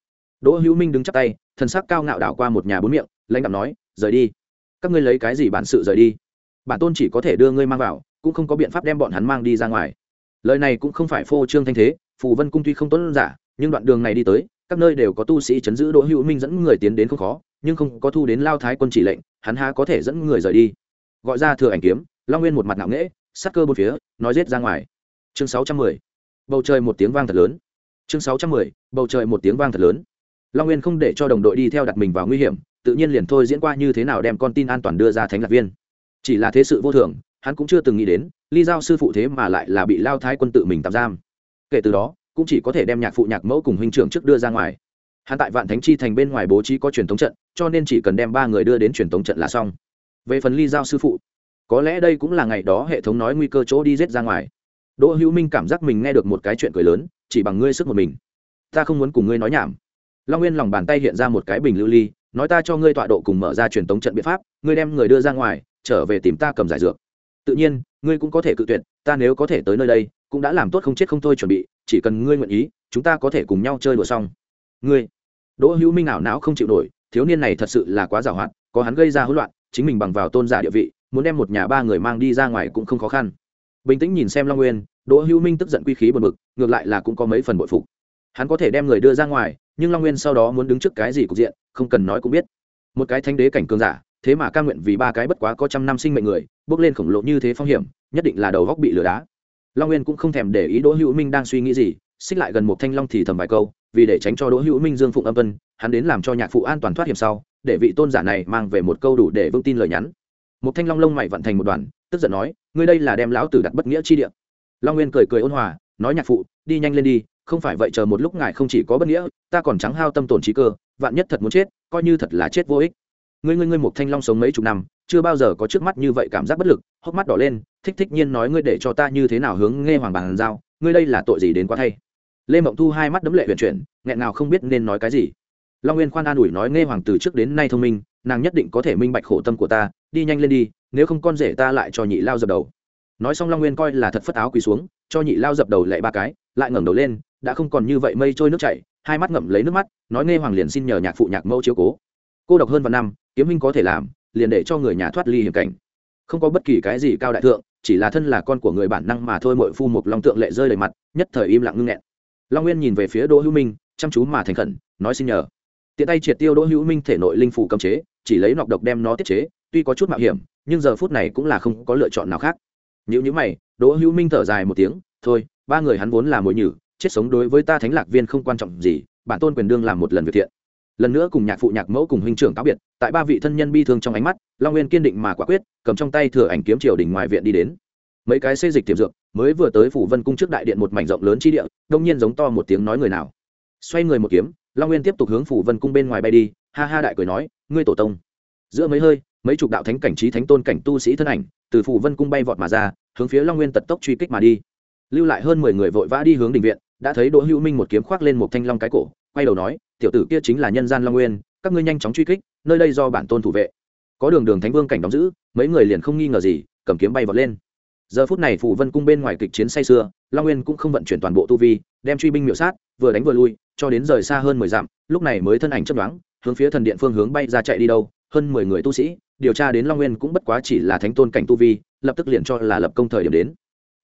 đỗ hữu minh đứng chắp tay, thần sắc cao ngạo đảo qua một nhà bốn miệng, lãnh đạo nói, rời đi. Các ngươi lấy cái gì bản sự rời đi? Bản tôn chỉ có thể đưa ngươi mang vào, cũng không có biện pháp đem bọn hắn mang đi ra ngoài. Lời này cũng không phải phô trương thanh thế, phù vân cung tuy không tốt giả, nhưng đoạn đường này đi tới các nơi đều có tu sĩ chấn giữ đỗ hữu minh dẫn người tiến đến không khó, nhưng không có thu đến lao thái quân chỉ lệnh, hắn há có thể dẫn người rời đi. Gọi ra thừa ảnh kiếm, long nguyên một mặt ngạo nghễ sắc cơ bốn phía, nói rết ra ngoài. Chương sáu trăm mười, bầu trời một tiếng vang thật lớn. Chương sáu trăm mười, bầu trời một tiếng vang thật lớn. Long nguyên không để cho đồng đội đi theo đặt mình vào nguy hiểm, tự nhiên liền thôi diễn qua như thế nào đem con tin an toàn đưa ra thánh lạc viên. Chỉ là thế sự vô thường, hắn cũng chưa từng nghĩ đến, ly giao sư phụ thế mà lại là bị lao thái quân tự mình tạm giam. Kể từ đó cũng chỉ có thể đem nhạc phụ nhạc mẫu cùng huynh trưởng trước đưa ra ngoài. Hắn tại vạn thánh chi thành bên ngoài bố trí có truyền thống trận, cho nên chỉ cần đem ba người đưa đến truyền thống trận là xong. Về phần ly giao sư phụ, có lẽ đây cũng là ngày đó hệ thống nói nguy cơ chỗ đi rết ra ngoài. Đỗ hữu minh cảm giác mình nghe được một cái chuyện cười lớn, chỉ bằng ngươi sức một mình. Ta không muốn cùng ngươi nói nhảm. Long nguyên lòng bàn tay hiện ra một cái bình lưu ly, nói ta cho ngươi tọa độ cùng mở ra truyền tống trận biện pháp, ngươi đem người đưa ra ngoài, trở về tìm ta cầm giải dược. Tự nhiên, ngươi cũng có thể cự tuyệt, ta nếu có thể tới nơi đây cũng đã làm tốt không chết không thôi chuẩn bị, chỉ cần ngươi nguyện ý, chúng ta có thể cùng nhau chơi đùa xong. Ngươi, đỗ hữu minh ảo não không chịu nổi, thiếu niên này thật sự là quá giàu hạn, có hắn gây ra hỗn loạn, chính mình bằng vào tôn giả địa vị, muốn đem một nhà ba người mang đi ra ngoài cũng không khó khăn. Bình tĩnh nhìn xem long nguyên, đỗ hữu minh tức giận quy khí bật mực ngược lại là cũng có mấy phần bội phục. Hắn có thể đem người đưa ra ngoài, nhưng long nguyên sau đó muốn đứng trước cái gì cục diện, không cần nói cũng biết. Một cái thanh đế cảnh cường giả, thế mà ca nguyện vì ba cái bất quá có trăm năm sinh mệnh người, bước lên khổng lồ như thế phong hiểm, nhất định là đầu góc bị lửa đá long nguyên cũng không thèm để ý đỗ hữu minh đang suy nghĩ gì, xích lại gần một thanh long thì thầm vài câu, vì để tránh cho đỗ hữu minh dương phụng âm vân hắn đến làm cho nhạc phụ an toàn thoát hiểm sau, để vị tôn giả này mang về một câu đủ để vững tin lời nhắn. Một thanh long lông mày vận thành một đoàn, tức giận nói, ngươi đây là đem lão tử đặt bất nghĩa chi địa. Long nguyên cười cười ôn hòa, nói nhạc phụ, đi nhanh lên đi, không phải vậy chờ một lúc ngài không chỉ có bất nghĩa, ta còn trắng hao tâm tổn trí cơ, vạn nhất thật muốn chết, coi như thật là chết vô ích ngươi ngươi ngươi một thanh long sống mấy chục năm, chưa bao giờ có trước mắt như vậy cảm giác bất lực, hốc mắt đỏ lên, thích thích nhiên nói ngươi để cho ta như thế nào hướng nghe hoàng bàn giao, ngươi đây là tội gì đến quá thay. Lê mộng thu hai mắt đấm lệ huyền chuyển, nghẹn nào không biết nên nói cái gì. Long nguyên khoan an ủi nói nghe hoàng từ trước đến nay thông minh, nàng nhất định có thể minh bạch khổ tâm của ta, đi nhanh lên đi, nếu không con rể ta lại cho nhị lao dập đầu. Nói xong long nguyên coi là thật phất áo quỳ xuống, cho nhị lao dập đầu lệ ba cái, lại ngẩng đầu lên, đã không còn như vậy mây trôi nước chảy, hai mắt ngậm lấy nước mắt, nói nghe hoàng liền xin nhờ nhạc phụ nhạc mẫu chiếu cố. Cô độc hơn vạn năm kiếm minh có thể làm, liền để cho người nhà thoát ly hiểm cảnh. Không có bất kỳ cái gì cao đại thượng, chỉ là thân là con của người bản năng mà thôi, mội phu một long tượng lệ rơi đầy mặt, nhất thời im lặng ngưng nghẹn. Long nguyên nhìn về phía đỗ hữu minh, chăm chú mà thành khẩn, nói xin nhờ. Tiện tay triệt tiêu đỗ hữu minh thể nội linh phủ cấm chế, chỉ lấy nọc độc đem nó tiết chế, tuy có chút mạo hiểm, nhưng giờ phút này cũng là không có lựa chọn nào khác. Nếu như mày, đỗ hữu minh thở dài một tiếng, thôi, ba người hắn vốn là mồi nhử, chết sống đối với ta thánh lạc viên không quan trọng gì, bản tôn quyền đương làm một lần việc thiện lần nữa cùng nhạc phụ nhạc mẫu cùng huynh trưởng cáo biệt, tại ba vị thân nhân bi thương trong ánh mắt, long nguyên kiên định mà quả quyết, cầm trong tay thừa ảnh kiếm triều đỉnh ngoài viện đi đến. Mấy cái xây dịch tiềm dược, mới vừa tới phủ vân cung trước đại điện một mảnh rộng lớn chi địa, đông nhiên giống to một tiếng nói người nào. Xoay người một kiếm, long nguyên tiếp tục hướng phủ vân cung bên ngoài bay đi, ha ha đại cười nói, ngươi tổ tông. Giữa mấy hơi, mấy chục đạo thánh cảnh trí thánh tôn cảnh tu sĩ thân ảnh, từ phủ vân cung bay vọt mà ra, hướng phía long nguyên tật tốc truy kích mà đi. Lưu lại hơn mười người vội vã đi hướng đình viện, đã thấy đỗ hữu minh một kiếm khoác lên một thanh long cái cổ, quay đầu nói tiểu tử kia chính là nhân gian long nguyên, các ngươi nhanh chóng truy kích, nơi đây do bản tôn thủ vệ. Có đường đường thánh vương cảnh đóng giữ, mấy người liền không nghi ngờ gì, cầm kiếm bay vọt lên. Giờ phút này phủ vân cung bên ngoài kịch chiến say sưa, long nguyên cũng không vận chuyển toàn bộ tu vi, đem truy binh miểu sát, vừa đánh vừa lui, cho đến rời xa hơn mười dặm, lúc này mới thân ảnh chấp đoán hướng phía thần điện phương hướng bay ra chạy đi đâu, hơn mười người tu sĩ, điều tra đến long nguyên cũng bất quá chỉ là thánh tôn cảnh tu vi, lập tức liền cho là lập công thời điểm đến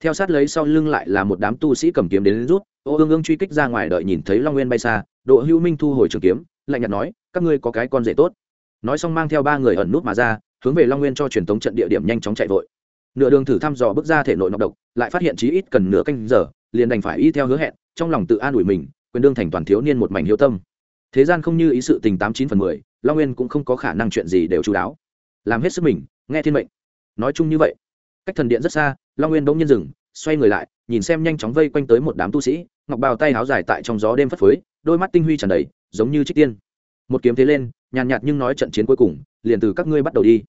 theo sát lấy sau lưng lại là một đám tu sĩ cầm kiếm đến, đến rút ô ương ương truy kích ra ngoài đợi nhìn thấy long nguyên bay xa độ hữu minh thu hồi trường kiếm lạnh nhạt nói các ngươi có cái con rể tốt. Nói xong mang theo ba người ẩn nút mà ra hướng về long nguyên cho truyền tống trận địa điểm nhanh chóng chạy vội. Nửa đường thử thăm dò bước ra thể nội nọc độc lại phát hiện chí ít cần nửa canh giờ liền đành phải y theo hứa hẹn trong lòng tự an ủi mình quyền đương thành toàn thiếu niên một mảnh hiếu tâm. Thế gian không như ý sự tình tám chín phần mười long nguyên cũng không có khả năng chuyện gì đều chú đáo. Làm hết sức mình nghe thiên mệnh. Nói chung như vậy. Cách thần điện rất xa long nguyên bỗng nhiên dừng, xoay người lại, nhìn xem nhanh chóng vây quanh tới một đám tu sĩ, ngọc bào tay háo dài tại trong gió đêm phất phới, đôi mắt tinh huy tràn đầy, giống như trích tiên. Một kiếm thế lên, nhàn nhạt nhưng nói trận chiến cuối cùng, liền từ các ngươi bắt đầu đi.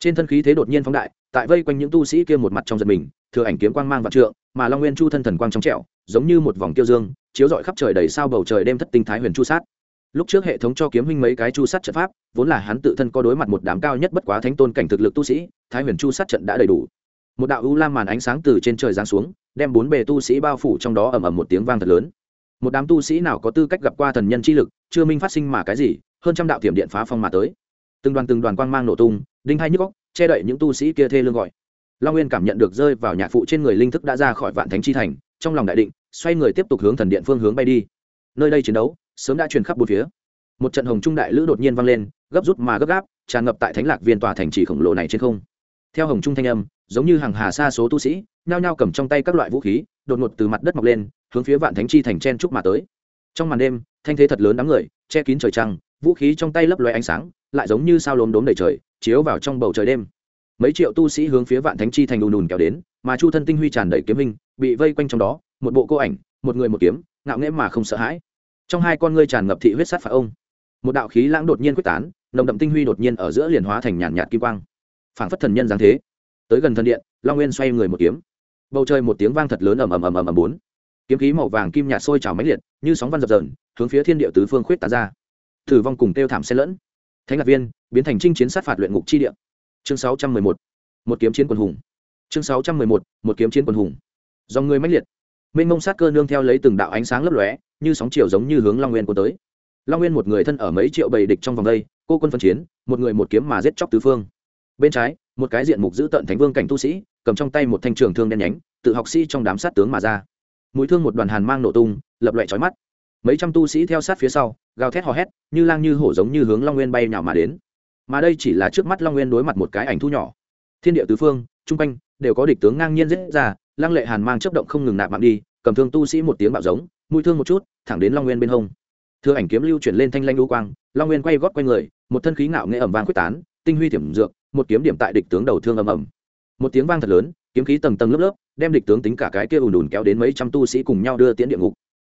Trên thân khí thế đột nhiên phóng đại, tại vây quanh những tu sĩ kia một mặt trong giật mình, thừa ảnh kiếm quang mang vạn trượng, mà long nguyên chu thân thần quang trong trẹo giống như một vòng tiêu dương, chiếu rọi khắp trời đầy sao bầu trời đêm thất tinh thái huyền chu sát. Lúc trước hệ thống cho kiếm huynh mấy cái chu sát trận pháp, vốn là hắn tự thân có đối mặt một đám cao nhất bất quá thánh tôn cảnh thực lực tu sĩ, thái huyền chu sát trận đã đầy đủ một đạo u lam màn ánh sáng từ trên trời giáng xuống, đem bốn bề tu sĩ bao phủ trong đó ầm ầm một tiếng vang thật lớn. Một đám tu sĩ nào có tư cách gặp qua thần nhân chi lực, chưa minh phát sinh mà cái gì, hơn trăm đạo thiểm điện phá phong mà tới. Từng đoàn từng đoàn quang mang nổ tung, đinh hai nhức góc che đậy những tu sĩ kia thê lương gọi. Long nguyên cảm nhận được rơi vào nhạc phụ trên người linh thức đã ra khỏi vạn thánh chi thành, trong lòng đại định, xoay người tiếp tục hướng thần điện phương hướng bay đi. Nơi đây chiến đấu, sớm đã truyền khắp bốn phía. Một trận hồng trung đại lữ đột nhiên vang lên, gấp rút mà gấp gáp, tràn ngập tại thánh lạc viên tòa thành trì khổng lồ này trên không. Theo hồng trung thanh âm giống như hàng hà xa số tu sĩ, nhao nhao cầm trong tay các loại vũ khí, đột ngột từ mặt đất mọc lên, hướng phía vạn thánh chi thành chen trúc mà tới. Trong màn đêm, thanh thế thật lớn đám người, che kín trời trăng, vũ khí trong tay lấp loe ánh sáng, lại giống như sao lốm đốm đầy trời, chiếu vào trong bầu trời đêm. Mấy triệu tu sĩ hướng phía vạn thánh chi thành đùn đùn kéo đến, mà chu thân tinh huy tràn đầy kiếm hình, bị vây quanh trong đó, một bộ cô ảnh, một người một kiếm, ngạo nghễ mà không sợ hãi. Trong hai con ngươi tràn ngập thị huyết sát phạt ông. Một đạo khí lãng đột nhiên quyết tán, nồng đậm tinh huy đột nhiên ở giữa liền hóa thành nhàn nhạt kim quang. Phảng phất thần nhân giáng thế tới gần thần điện, long nguyên xoay người một kiếm. Bầu trời một tiếng vang thật lớn ầm ầm ầm ầm ầm bốn. Kiếm khí màu vàng kim nhạt sôi trào mãnh liệt, như sóng văn dập dờn, hướng phía thiên địa tứ phương khuyết tán ra. Thử vong cùng tiêu thảm xen lẫn. Thánh lạc viên, biến thành trinh chiến sát phạt luyện ngục chi địa. Chương sáu trăm mười một. Một kiếm chiến quân hùng. Chương sáu trăm mười một. Một kiếm chiến quân hùng. Dòng người mãnh liệt. Mênh mông sát cơ nương theo lấy từng đạo ánh sáng lấp lóe, như sóng chiều giống như hướng long nguyên của tới. Long nguyên một người thân ở mấy triệu bầy địch trong vòng đây, cô quân phân chiến, một người một kiếm mà giết chóc tứ phương. Bên trái một cái diện mục giữ tận thánh vương cảnh tu sĩ, cầm trong tay một thanh trường thương đen nhánh, tự học sĩ trong đám sát tướng mà ra. Mũi thương một đoàn hàn mang nổ tung, lập loại trói mắt. Mấy trăm tu sĩ theo sát phía sau, gào thét hò hét, như lang như hổ giống như hướng long nguyên bay nhào mà đến. Mà đây chỉ là trước mắt long nguyên đối mặt một cái ảnh thu nhỏ. Thiên địa tứ phương, chung quanh, đều có địch tướng ngang nhiên dễ ra, lăng lệ hàn mang chấp động không ngừng nạp mạng đi, cầm thương tu sĩ một tiếng bạo giống, mũi thương một chút, thẳng đến long nguyên bên hông. Thưa ảnh kiếm lưu chuyển lên thanh lanh lưu quang, long nguyên quay gót quanh người, một thân khí ngạo nghệ ẩm vang quyết tán, tinh huy thiểm dược một kiếm điểm tại địch tướng đầu thương ầm ầm. Một tiếng vang thật lớn, kiếm khí tầng tầng lớp lớp, đem địch tướng tính cả cái kia ùn ùn kéo đến mấy trăm tu sĩ cùng nhau đưa tiễn địa ngục.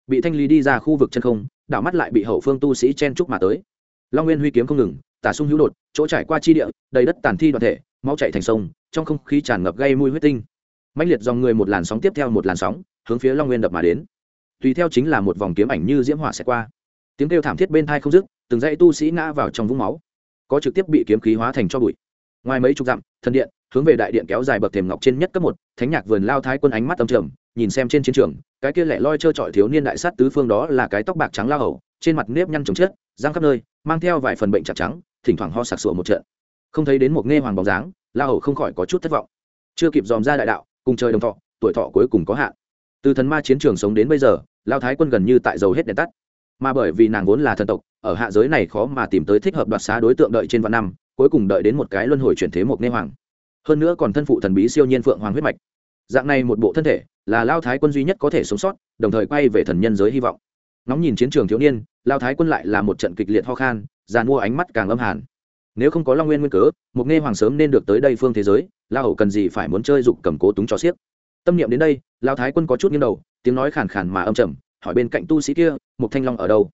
Bị thanh lý đi ra khu vực chân không, đảo mắt lại bị hậu phương tu sĩ chen trúc mà tới. Long nguyên huy kiếm không ngừng, tả sung hữu đột, chỗ trải qua chi địa, đầy đất tàn thi đoàn thể, máu chạy thành sông, trong không khí tràn ngập gây mùi huyết tinh. Mạnh liệt dòng người một làn sóng tiếp theo một làn sóng, hướng phía long nguyên đập mà đến. Tùy theo chính là một vòng kiếm ảnh như diễm hỏa sẽ qua. Tiếng kêu thảm thiết bên thai không dứt, từng dãy tu sĩ ngã vào trong vũng máu. Có trực tiếp bị kiếm khí hóa thành cho bụi ngoài mấy chục dặm, thần điện, hướng về đại điện kéo dài bậc thềm ngọc trên nhất cấp một, thánh nhạc vườn lao thái quân ánh mắt tâm trầm, nhìn xem trên chiến trường, cái kia lẻ loi trơ trọi thiếu niên đại sát tứ phương đó là cái tóc bạc trắng lao hầu, trên mặt nếp nhăn trồng chết răng khắp nơi, mang theo vài phần bệnh chặt trắng, thỉnh thoảng ho sặc sụa một trận. Không thấy đến một nghe hoàng bóng dáng, lao hầu không khỏi có chút thất vọng. Chưa kịp dòm ra đại đạo, cùng chơi đồng thọ, tuổi thọ cuối cùng có hạn. Từ thần ma chiến trường sống đến bây giờ, lao thái quân gần như tại dầu hết đèn tắt. Mà bởi vì nàng vốn là thần tộc ở hạ giới này khó mà tìm tới thích hợp đoạt xá đối tượng đợi trên vạn năm, cuối cùng đợi đến một cái luân hồi chuyển thế một nê hoàng. Hơn nữa còn thân phụ thần bí siêu nhiên phượng hoàng huyết mạch. Dạng này một bộ thân thể là lao thái quân duy nhất có thể sống sót, đồng thời quay về thần nhân giới hy vọng. Nóng nhìn chiến trường thiếu niên, lao thái quân lại là một trận kịch liệt ho khan giàn mua ánh mắt càng âm hàn. Nếu không có long nguyên nguyên cớ, một nghe hoàng sớm nên được tới đây phương thế giới, lao hầu cần gì phải muốn chơi dục cầm cố túng cho xiếc tâm niệm đến đây, lao thái quân có chút nghiêng đầu, tiếng nói khàn khàn mà âm trầm, hỏi bên cạnh tu sĩ kia một thanh long ở đâu?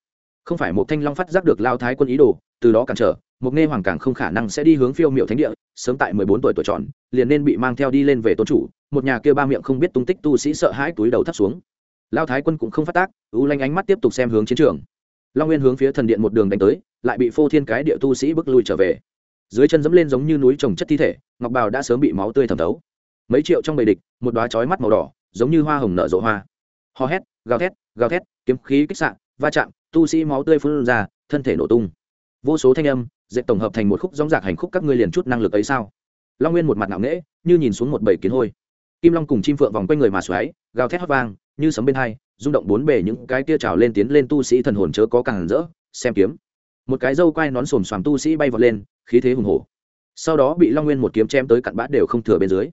Không phải một thanh long phát giác được lao thái quân ý đồ, từ đó cản trở, một nghe hoàng càng không khả năng sẽ đi hướng phiêu miệu thánh địa, sớm tại mười bốn tuổi tuổi tròn, liền nên bị mang theo đi lên về tôn chủ, một nhà kia ba miệng không biết tung tích tu sĩ sợ hãi túi đầu thắt xuống. Lao thái quân cũng không phát tác, ưu lanh ánh mắt tiếp tục xem hướng chiến trường. Long nguyên hướng phía thần điện một đường đánh tới, lại bị phô thiên cái địa tu sĩ bước lui trở về. Dưới chân dẫm lên giống như núi trồng chất thi thể, ngọc bào đã sớm bị máu tươi thẩm thấu. Mấy triệu trong bầy địch, một đoá chói mắt màu đỏ, giống như hoa hồng nở rộ hoa. Ho hét, gào thét gào thét, kiếm khí kích sạn va chạm, tu sĩ máu tươi phun ra, thân thể nổ tung. Vô số thanh âm, dệt tổng hợp thành một khúc dóng dạc hành khúc các ngươi liền chút năng lực ấy sao? Long nguyên một mặt nặng nễ như nhìn xuống một bầy kiến hôi. Kim long cùng chim phượng vòng quanh người mà xoáy, gào thét hót vang, như sấm bên hai, rung động bốn bề những cái tia trào lên tiến lên tu sĩ thần hồn chớ có càng rỡ, xem kiếm. Một cái dâu quai nón xồm xoàm tu sĩ bay vọt lên, khí thế hùng hổ. Sau đó bị long nguyên một kiếm chém tới cặn bã đều không thừa bên dưới.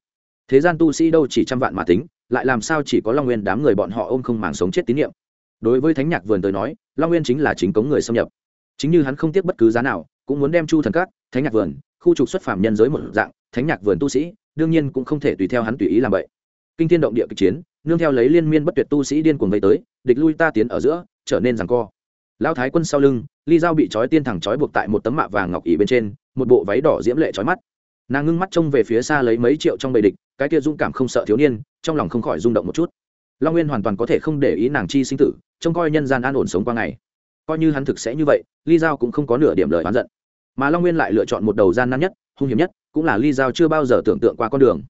Thế gian tu sĩ đâu chỉ trăm vạn mà tính, lại làm sao chỉ có long nguyên đám người bọn họ ôm không màng sống chết tín nhiệm đối với thánh nhạc vườn tới nói, long nguyên chính là chính cống người xâm nhập. Chính như hắn không tiếc bất cứ giá nào, cũng muốn đem chu thần các, thánh nhạc vườn, khu trục xuất phạm nhân giới một dạng, thánh nhạc vườn tu sĩ, đương nhiên cũng không thể tùy theo hắn tùy ý làm vậy. Kinh thiên động địa kịch chiến, nương theo lấy liên miên bất tuyệt tu sĩ điên cuồng vây tới, địch lui ta tiến ở giữa, trở nên rằng co. Lão thái quân sau lưng, ly dao bị trói tiên thẳng trói buộc tại một tấm mạ vàng ngọc ỉ bên trên, một bộ váy đỏ diễm lệ trói mắt. Nàng ngưng mắt trông về phía xa lấy mấy triệu trong bầy địch, cái kia dung cảm không sợ thiếu niên, trong lòng không khỏi rung động một chút long nguyên hoàn toàn có thể không để ý nàng chi sinh tử, trông coi nhân gian an ổn sống qua ngày. Coi như hắn thực sẽ như vậy, ly giao cũng không có nửa điểm lời oán giận. Mà long nguyên lại lựa chọn một đầu gian nan nhất, hung hiểm nhất, cũng là ly giao chưa bao giờ tưởng tượng qua con đường.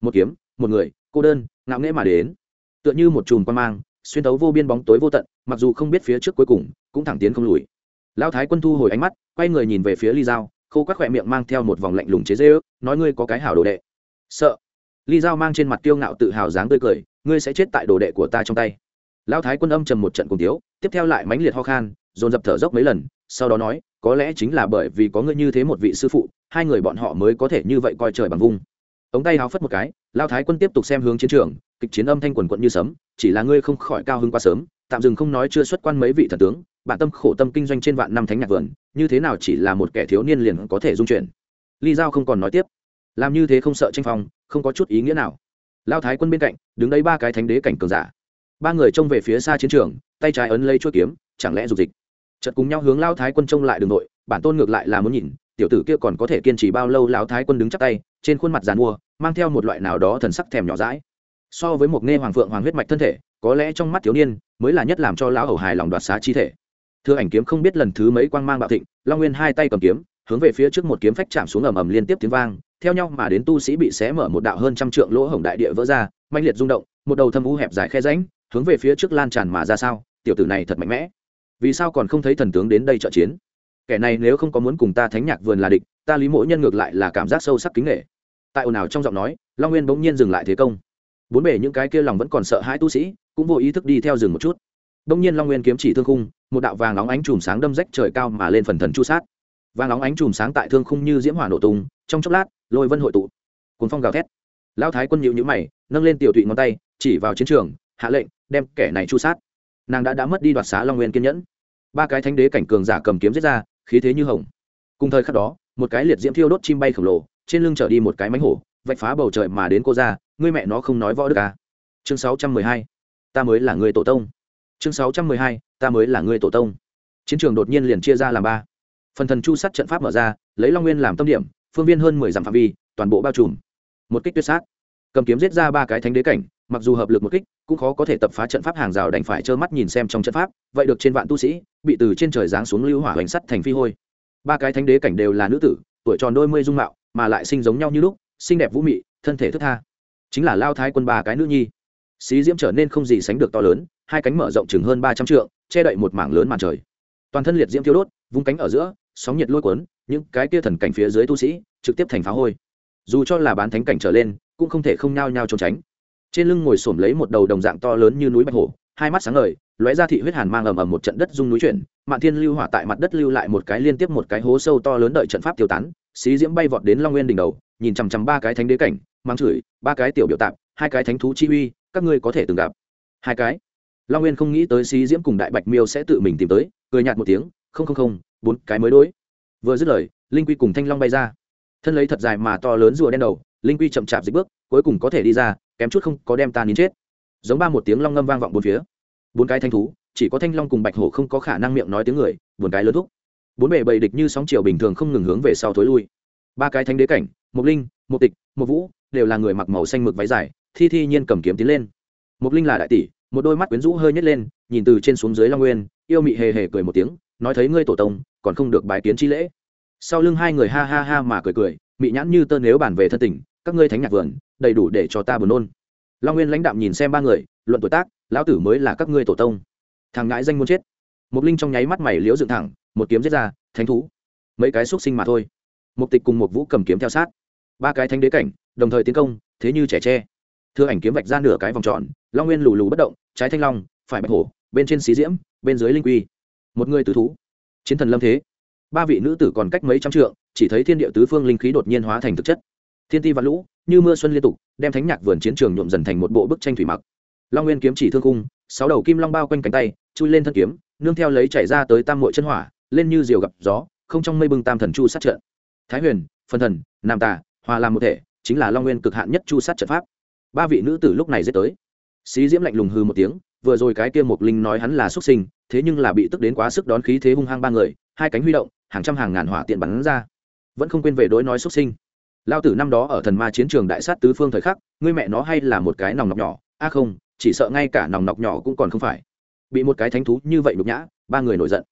Một kiếm, một người, cô đơn, ngạo nghễ mà đến. Tựa như một chùm quan mang, xuyên tấu vô biên bóng tối vô tận, mặc dù không biết phía trước cuối cùng, cũng thẳng tiến không lùi. Lao thái quân thu hồi ánh mắt, quay người nhìn về phía ly giao, khô các khỏe miệng mang theo một vòng lạnh lùng chế dê ước nói ngươi có cái hảo đồ đệ. Sợ. Ly giao mang trên mặt tiêu ngạo tự hào dáng tươi cười ngươi sẽ chết tại đồ đệ của ta trong tay. Lao thái quân âm trầm một trận cùng tiếu, tiếp theo lại mãnh liệt ho khan, dồn dập thở dốc mấy lần, sau đó nói, có lẽ chính là bởi vì có ngươi như thế một vị sư phụ, hai người bọn họ mới có thể như vậy coi trời bằng vung. Ống tay háo phất một cái lao thái quân tiếp tục xem hướng chiến trường, kịch chiến âm thanh quần quận như sấm, chỉ là ngươi không khỏi cao hứng quá sớm, tạm dừng không nói chưa xuất quan mấy vị thần tướng bản tâm khổ tâm kinh doanh trên vạn năm thánh nhạc vườn, như thế nào chỉ là một kẻ thiếu niên liền có thể dung chuyển ly giao không còn nói tiếp. Làm như thế không sợ tranh phong, không có chút ý nghĩa nào lao thái quân bên cạnh, đứng đấy ba cái thánh đế cảnh cường giả. Ba người trông về phía xa chiến trường, tay trái ấn lấy chuỗi kiếm, chẳng lẽ dục dịch? Chật cùng nhau hướng lao thái quân trông lại đường nội, bản tôn ngược lại là muốn nhìn, tiểu tử kia còn có thể kiên trì bao lâu lao thái quân đứng chắc tay, trên khuôn mặt giàn mua mang theo một loại nào đó thần sắc thèm nhỏ rãi so với một nghe hoàng phượng hoàng huyết mạch thân thể, có lẽ trong mắt thiếu niên mới là nhất làm cho lão hầu hài lòng đoạt xá chi thể. Thưa ảnh kiếm không biết lần thứ mấy quang mang bạo thịnh, long nguyên hai tay cầm kiếm hướng về phía trước một kiếm phách chạm xuống ầm ầm liên tiếp tiếng vang, theo nhau mà đến tu sĩ bị xé mở một đạo hơn trăm trượng lỗ hổng đại địa vỡ ra mạnh liệt rung động, một đầu thâm u hẹp dài khe rãnh, hướng về phía trước lan tràn mà ra sao, tiểu tử này thật mạnh mẽ. Vì sao còn không thấy thần tướng đến đây trợ chiến? Kẻ này nếu không có muốn cùng ta thánh nhạc vườn là địch, ta lý mỗi nhân ngược lại là cảm giác sâu sắc kính nghệ tại ồn ào trong giọng nói, long nguyên bỗng nhiên dừng lại thế công. Bốn bể những cái kia lòng vẫn còn sợ hãi tu sĩ, cũng vô ý thức đi theo rừng một chút. Bỗng nhiên long nguyên kiếm chỉ thương khung, một đạo vàng nóng ánh chùm sáng đâm rách trời cao mà lên phần thần chu sát vàng nóng ánh chùm sáng tại thương khung như diễm hỏa nổ tung, trong chốc lát, lôi vân hội tụ. Cuốn phong gào thét. Lão thái quân nhịu nhữ mày, nâng lên tiểu tụy ngón tay, chỉ vào chiến trường, hạ lệnh, đem kẻ này chu sát. Nàng đã đã mất đi đoạt xá long nguyên kiên nhẫn. Ba cái thánh đế cảnh cường giả cầm kiếm giết ra, khí thế như hồng. Cùng thời khắc đó, một cái liệt diễm thiêu đốt chim bay khổng lồ, trên lưng trở đi một cái mánh hổ, vạch phá bầu trời mà đến cô ra, ngươi mẹ nó không nói võ đức à. chương sáu trăm mười hai, ta mới là người tổ tông. Chương sáu trăm mười hai, ta mới là người tổ tông. Chiến trường đột nhiên liền chia ra làm ba phần thần chu sát trận pháp mở ra, lấy long nguyên làm tâm điểm, phương viên hơn mười dặm phạm vi, toàn bộ bao trùm. Một kích tuyệt sát. Cầm kiếm giết ra ba cái thánh đế cảnh, mặc dù hợp lực một kích, cũng khó có thể tập phá trận pháp hàng rào đành phải trơ mắt nhìn xem trong trận pháp, vậy được trên vạn tu sĩ, bị từ trên trời giáng xuống lưu hỏa hoành sắt thành phi hôi. Ba cái thánh đế cảnh đều là nữ tử, tuổi tròn đôi mươi dung mạo, mà lại sinh giống nhau như lúc, xinh đẹp vũ mị, thân thể thức tha. Chính là lao thái quân ba cái nữ nhi. Xí diễm trở nên không gì sánh được to lớn, hai cánh mở rộng chừng hơn ba trăm trượng, che đậy một mảng lớn màn trời toàn thân liệt diễm thiêu đốt, vung cánh ở giữa, sóng nhiệt lôi cuốn, những cái kia thần cảnh phía dưới tu sĩ trực tiếp thành phá hôi. Dù cho là bán thánh cảnh trở lên, cũng không thể không nhao nhao trốn tránh. Trên lưng ngồi xổm lấy một đầu đồng dạng to lớn như núi bạch hổ, hai mắt sáng ngời, lóe ra thị huyết hàn mang ầm ầm một trận đất dung núi chuyển, mạn thiên lưu hỏa tại mặt đất lưu lại một cái liên tiếp một cái hố sâu to lớn đợi trận pháp tiêu tán, xí diễm bay vọt đến long nguyên đỉnh đầu, nhìn chằm chằm ba cái thánh đế cảnh, mang chửi, ba cái tiểu biểu tạp, hai cái thánh thú chi uy, các ngươi có thể từng gặp. Hai cái long nguyên không nghĩ tới xí diễm cùng đại bạch miêu sẽ tự mình tìm tới, cười nhạt một tiếng, không không không, bốn cái mới đối. Vừa dứt lời, linh quy cùng thanh long bay ra. Thân lấy thật dài mà to lớn rùa đen đầu, linh quy chậm chạp dịch bước, cuối cùng có thể đi ra, kém chút không có đem ta nín chết. Giống ba một tiếng long ngâm vang vọng bốn phía. Bốn cái thanh thú, chỉ có thanh long cùng bạch hổ không có khả năng miệng nói tiếng người, buồn cái lớn thúc. Bốn bề bầy địch như sóng chiều bình thường không ngừng hướng về sau thối lui. Ba cái thanh đế cảnh một linh một tịch một vũ, đều là người mặc màu xanh mực váy dài, thi thi nhiên cầm kiếm tiến lên. Một linh là đại tỷ một đôi mắt quyến rũ hơi nhét lên, nhìn từ trên xuống dưới long nguyên, yêu mị hề hề cười một tiếng, nói thấy ngươi tổ tông, còn không được bái kiến chi lễ. Sau lưng hai người ha ha ha mà cười cười, mị nhãn như tơ nếu bàn về thân tình, các ngươi thánh nhạc vườn, đầy đủ để cho ta buồn nôn. Long nguyên lãnh đạm nhìn xem ba người, luận tuổi tác, lão tử mới là các ngươi tổ tông. Thằng ngãi danh muốn chết. Một linh trong nháy mắt mày liễu dựng thẳng, một kiếm giết ra, thánh thú. Mấy cái xúc sinh mà thôi. Một tịch cùng một vũ cầm kiếm theo sát. Ba cái thánh đế cảnh, đồng thời tiến công, thế như trẻ tre thưa ảnh kiếm vạch ra nửa cái vòng tròn, long nguyên lù lù bất động, trái thanh long, phải bạch hổ, bên trên xí diễm, bên dưới linh quy. Một người tứ thú. Chiến thần lâm thế. Ba vị nữ tử còn cách mấy trăm trượng, chỉ thấy thiên địa tứ phương linh khí đột nhiên hóa thành thực chất. Thiên ti và lũ, như mưa xuân liên tục, đem thánh nhạc vườn chiến trường nhuộm dần thành một bộ bức tranh thủy mặc. Long nguyên kiếm chỉ thương cung sáu đầu kim long bao quanh cánh tay, chui lên thân kiếm, nương theo lấy chảy ra tới tam mội chân hỏa, lên như diều gặp gió, không trong mây bưng tam thần chu sát trận. Thái huyền phân thần, nam tà, hòa làm một thể, chính là long nguyên cực hạn nhất chu sát trận pháp ba vị nữ tử lúc này dễ tới. Xí diễm lạnh lùng hư một tiếng, vừa rồi cái kia một linh nói hắn là xuất sinh, thế nhưng là bị tức đến quá sức đón khí thế hung hăng ba người, hai cánh huy động, hàng trăm hàng ngàn hỏa tiện bắn ra. Vẫn không quên về đối nói xuất sinh. Lao tử năm đó ở thần ma chiến trường đại sát tứ phương thời khắc, ngươi mẹ nó hay là một cái nòng nọc nhỏ? A à không, chỉ sợ ngay cả nòng nọc nhỏ cũng còn không phải. Bị một cái thánh thú như vậy nhục nhã, ba người nổi giận.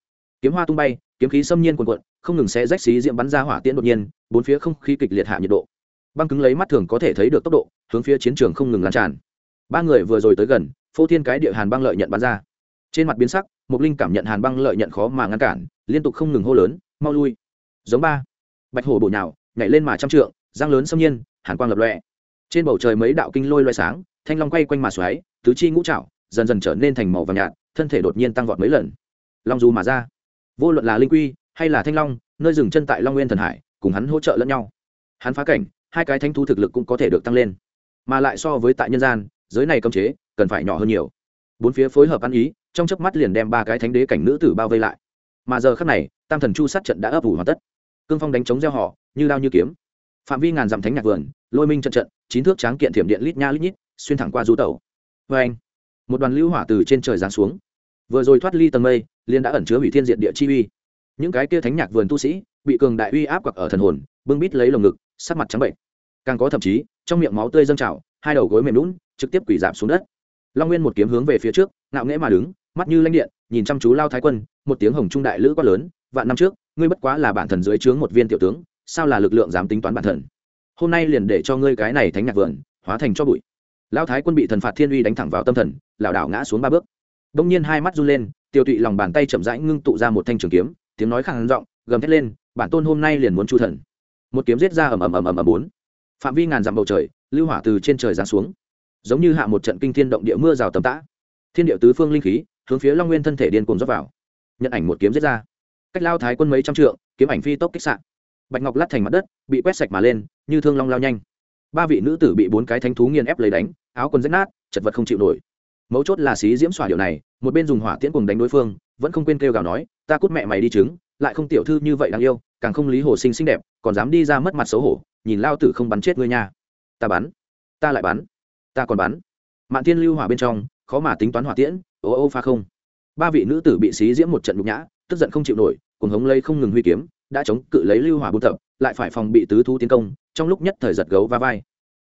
Kiếm hoa tung bay, kiếm khí xâm nhiên quần quận không ngừng xé rách xí diễm bắn ra hỏa tiễn đột nhiên, bốn phía không khí kịch liệt hạ nhiệt độ băng cứng lấy mắt thường có thể thấy được tốc độ, hướng phía chiến trường không ngừng lan tràn. Ba người vừa rồi tới gần, phô thiên cái địa hàn băng lợi nhận bắn ra. Trên mặt biến sắc, mục linh cảm nhận hàn băng lợi nhận khó mà ngăn cản, liên tục không ngừng hô lớn, mau lui! Giống ba. Bạch hổ bổ nhào, nhảy lên mà trăm trượng, giang lớn xâm nhiên, hàn quang lập lọe trên bầu trời mấy đạo kinh lôi loe sáng, thanh long quay quanh mà xoáy, tứ chi ngũ trạo dần dần trở nên thành màu vàng nhạt, thân thể đột nhiên tăng vọt mấy lần. Long du mà ra. Vô luận là linh quy hay là thanh long, nơi dừng chân tại long nguyên thần hải, cùng hắn hỗ trợ lẫn nhau. Hắn phá cảnh hai cái thánh thu thực lực cũng có thể được tăng lên. Mà lại so với tại nhân gian, giới này cấm chế, cần phải nhỏ hơn nhiều. Bốn phía phối hợp ăn ý, trong chớp mắt liền đem ba cái thánh đế cảnh nữ tử bao vây lại. Mà giờ khắc này, tam thần chu sát trận đã ấp ủ hoàn tất. Cương phong đánh chống gieo họ, như đao như kiếm. Phạm vi ngàn dặm thánh nhạc vườn, lôi minh trận trận, chín thước tráng kiện thiểm điện lít nha lít nhít, xuyên thẳng qua du tẩu. Vê anh, một đoàn lưu hỏa từ trên trời giáng xuống. Vừa rồi thoát ly tầng mây liên đã ẩn chứa hủy thiên diện địa chi uy. Những cái kia thánh nhạc vườn tu sĩ, bị cường đại uy áp quặc ở thần hồn, bưng bít lấy lồng ngực, sắc mặt trắng bệnh càng có thậm chí, trong miệng máu tươi dâng trào, hai đầu gối mềm lún, trực tiếp quỷ giảm xuống đất. Long nguyên một kiếm hướng về phía trước, ngạo nghễ mà đứng, mắt như lãnh điện, nhìn chăm chú lao thái quân, một tiếng hồng trung đại lữ quá lớn, vạn năm trước, ngươi bất quá là bản thần dưới trướng một viên tiểu tướng, sao là lực lượng dám tính toán bản thần? Hôm nay liền để cho ngươi cái này thánh nhạc vườn, hóa thành cho bụi. Lao thái quân bị thần phạt thiên uy đánh thẳng vào tâm thần, lảo đảo ngã xuống ba bước. Đông nhiên hai mắt run lên, tiêu tụy lòng bàn tay chậm rãi ngưng tụ ra một thanh trường kiếm, tiếng nói khàn giọng, gầm thét lên, bản tôn hôm nay liền muốn chu thần. Một kiếm giết ra ầm ầm ầm ầm ầm bốn phạm vi ngàn dặm bầu trời, lưu hỏa từ trên trời giáng xuống. Giống như hạ một trận kinh thiên động địa mưa rào tầm tã. Thiên địa tứ phương linh khí, hướng phía long nguyên thân thể điên cuồng dốc vào. Nhận ảnh một kiếm giết ra. Cách lao thái quân mấy trăm trượng, kiếm ảnh phi tốc kích sạn bạch ngọc lát thành mặt đất, bị quét sạch mà lên, như thương long lao nhanh. Ba vị nữ tử bị bốn cái thánh thú nghiền ép lấy đánh, áo quần rách nát, chật vật không chịu nổi. Mấu chốt là xí diễm xỏa điều này, một bên dùng hỏa tiễn cùng đánh đối phương, vẫn không quên kêu gào nói, ta cút mẹ mày đi trứng lại không tiểu thư như vậy đáng yêu, càng không lý hồ sinh xinh đẹp, còn dám đi ra mất mặt xấu hổ, nhìn lao tử không bắn chết ngươi nha. Ta bắn, ta lại bắn, ta còn bắn. Mạn tiên lưu hỏa bên trong, khó mà tính toán hỏa tiễn, ô ô pha không. Ba vị nữ tử bị xí diễm một trận nhục nhã, tức giận không chịu nổi, cùng hống lây không ngừng huy kiếm, đã chống cự lấy lưu hỏa buôn tập, lại phải phòng bị tứ thú tiến công, trong lúc nhất thời giật gấu va vai.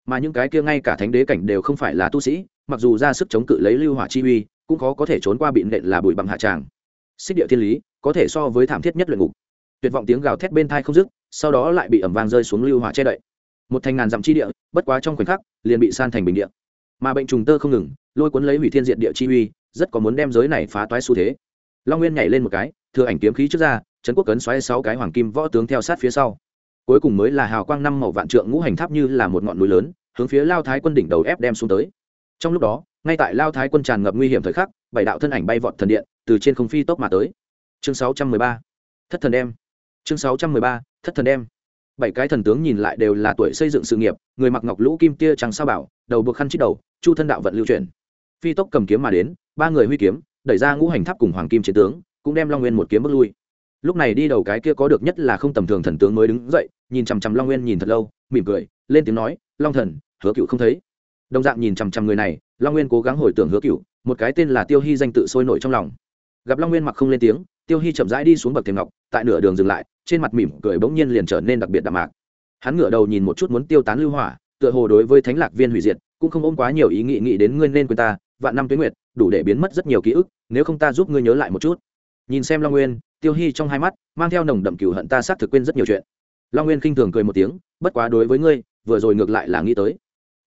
Mà những cái kia ngay cả thánh đế cảnh đều không phải là tu sĩ, mặc dù ra sức chống cự lấy lưu hỏa chi uy, cũng khó có thể trốn qua bị nện là bụi bằng hạ tràng. Xích địa thiên lý có thể so với thảm thiết nhất luyện ngục. Tuyệt vọng tiếng gào thét bên thai không dứt, sau đó lại bị ẩm vang rơi xuống lưu hỏa che đậy. Một thành ngàn dặm chi địa, bất quá trong khoảnh khắc, liền bị san thành bình địa. Mà bệnh trùng tơ không ngừng, lôi cuốn lấy hủy thiên diện địa chi uy, rất có muốn đem giới này phá toái xu thế. Long nguyên nhảy lên một cái, thừa ảnh kiếm khí trước ra trấn quốc cấn xoáy sáu cái hoàng kim võ tướng theo sát phía sau. Cuối cùng mới là hào quang năm màu vạn trượng ngũ hành tháp như là một ngọn núi lớn, hướng phía lao thái quân đỉnh đầu ép đem xuống tới. Trong lúc đó, ngay tại lao thái quân tràn ngập nguy hiểm thời khắc, bảy đạo thân ảnh bay vọt thần điện, từ trên không phi tốc mà tới chương sáu trăm mười ba. Thất thần đem. Chương sáu trăm mười ba, thất thần đem. Bảy cái thần tướng nhìn lại đều là tuổi xây dựng sự nghiệp, người mặc ngọc lũ kim tia trắng sao bảo, đầu buộc khăn chít đầu, chu thân đạo vận lưu truyền phi tốc cầm kiếm mà đến, ba người huy kiếm, đẩy ra ngũ hành tháp cùng hoàng kim chiến tướng, cũng đem long nguyên một kiếm bước lui. Lúc này đi đầu cái kia có được nhất là không tầm thường thần tướng mới đứng dậy, nhìn chằm chằm long nguyên nhìn thật lâu, mỉm cười, lên tiếng nói, long thần, hứa cựu không thấy. Đồng dạng nhìn chằm chằm người này, long nguyên cố gắng hồi tưởng hứa cựu một cái tên là tiêu hy danh tự sôi nổi trong lòng. Gặp long nguyên mặc không lên tiếng tiêu hy chậm rãi đi xuống bậc thềm ngọc, tại nửa đường dừng lại, trên mặt mỉm cười bỗng nhiên liền trở nên đặc biệt đạm mạc. Hắn ngửa đầu nhìn một chút muốn tiêu tán lưu hỏa, tựa hồ đối với thánh lạc viên hủy diệt, cũng không ôm quá nhiều ý nghĩ nghĩ đến ngươi nên quên ta, vạn năm tuyến nguyệt, đủ để biến mất rất nhiều ký ức, nếu không ta giúp ngươi nhớ lại một chút. Nhìn xem long nguyên, tiêu hy trong hai mắt, mang theo nồng đậm cừu hận ta xác thực quên rất nhiều chuyện. Long nguyên khinh thường cười một tiếng, bất quá đối với ngươi, vừa rồi ngược lại là nghĩ tới.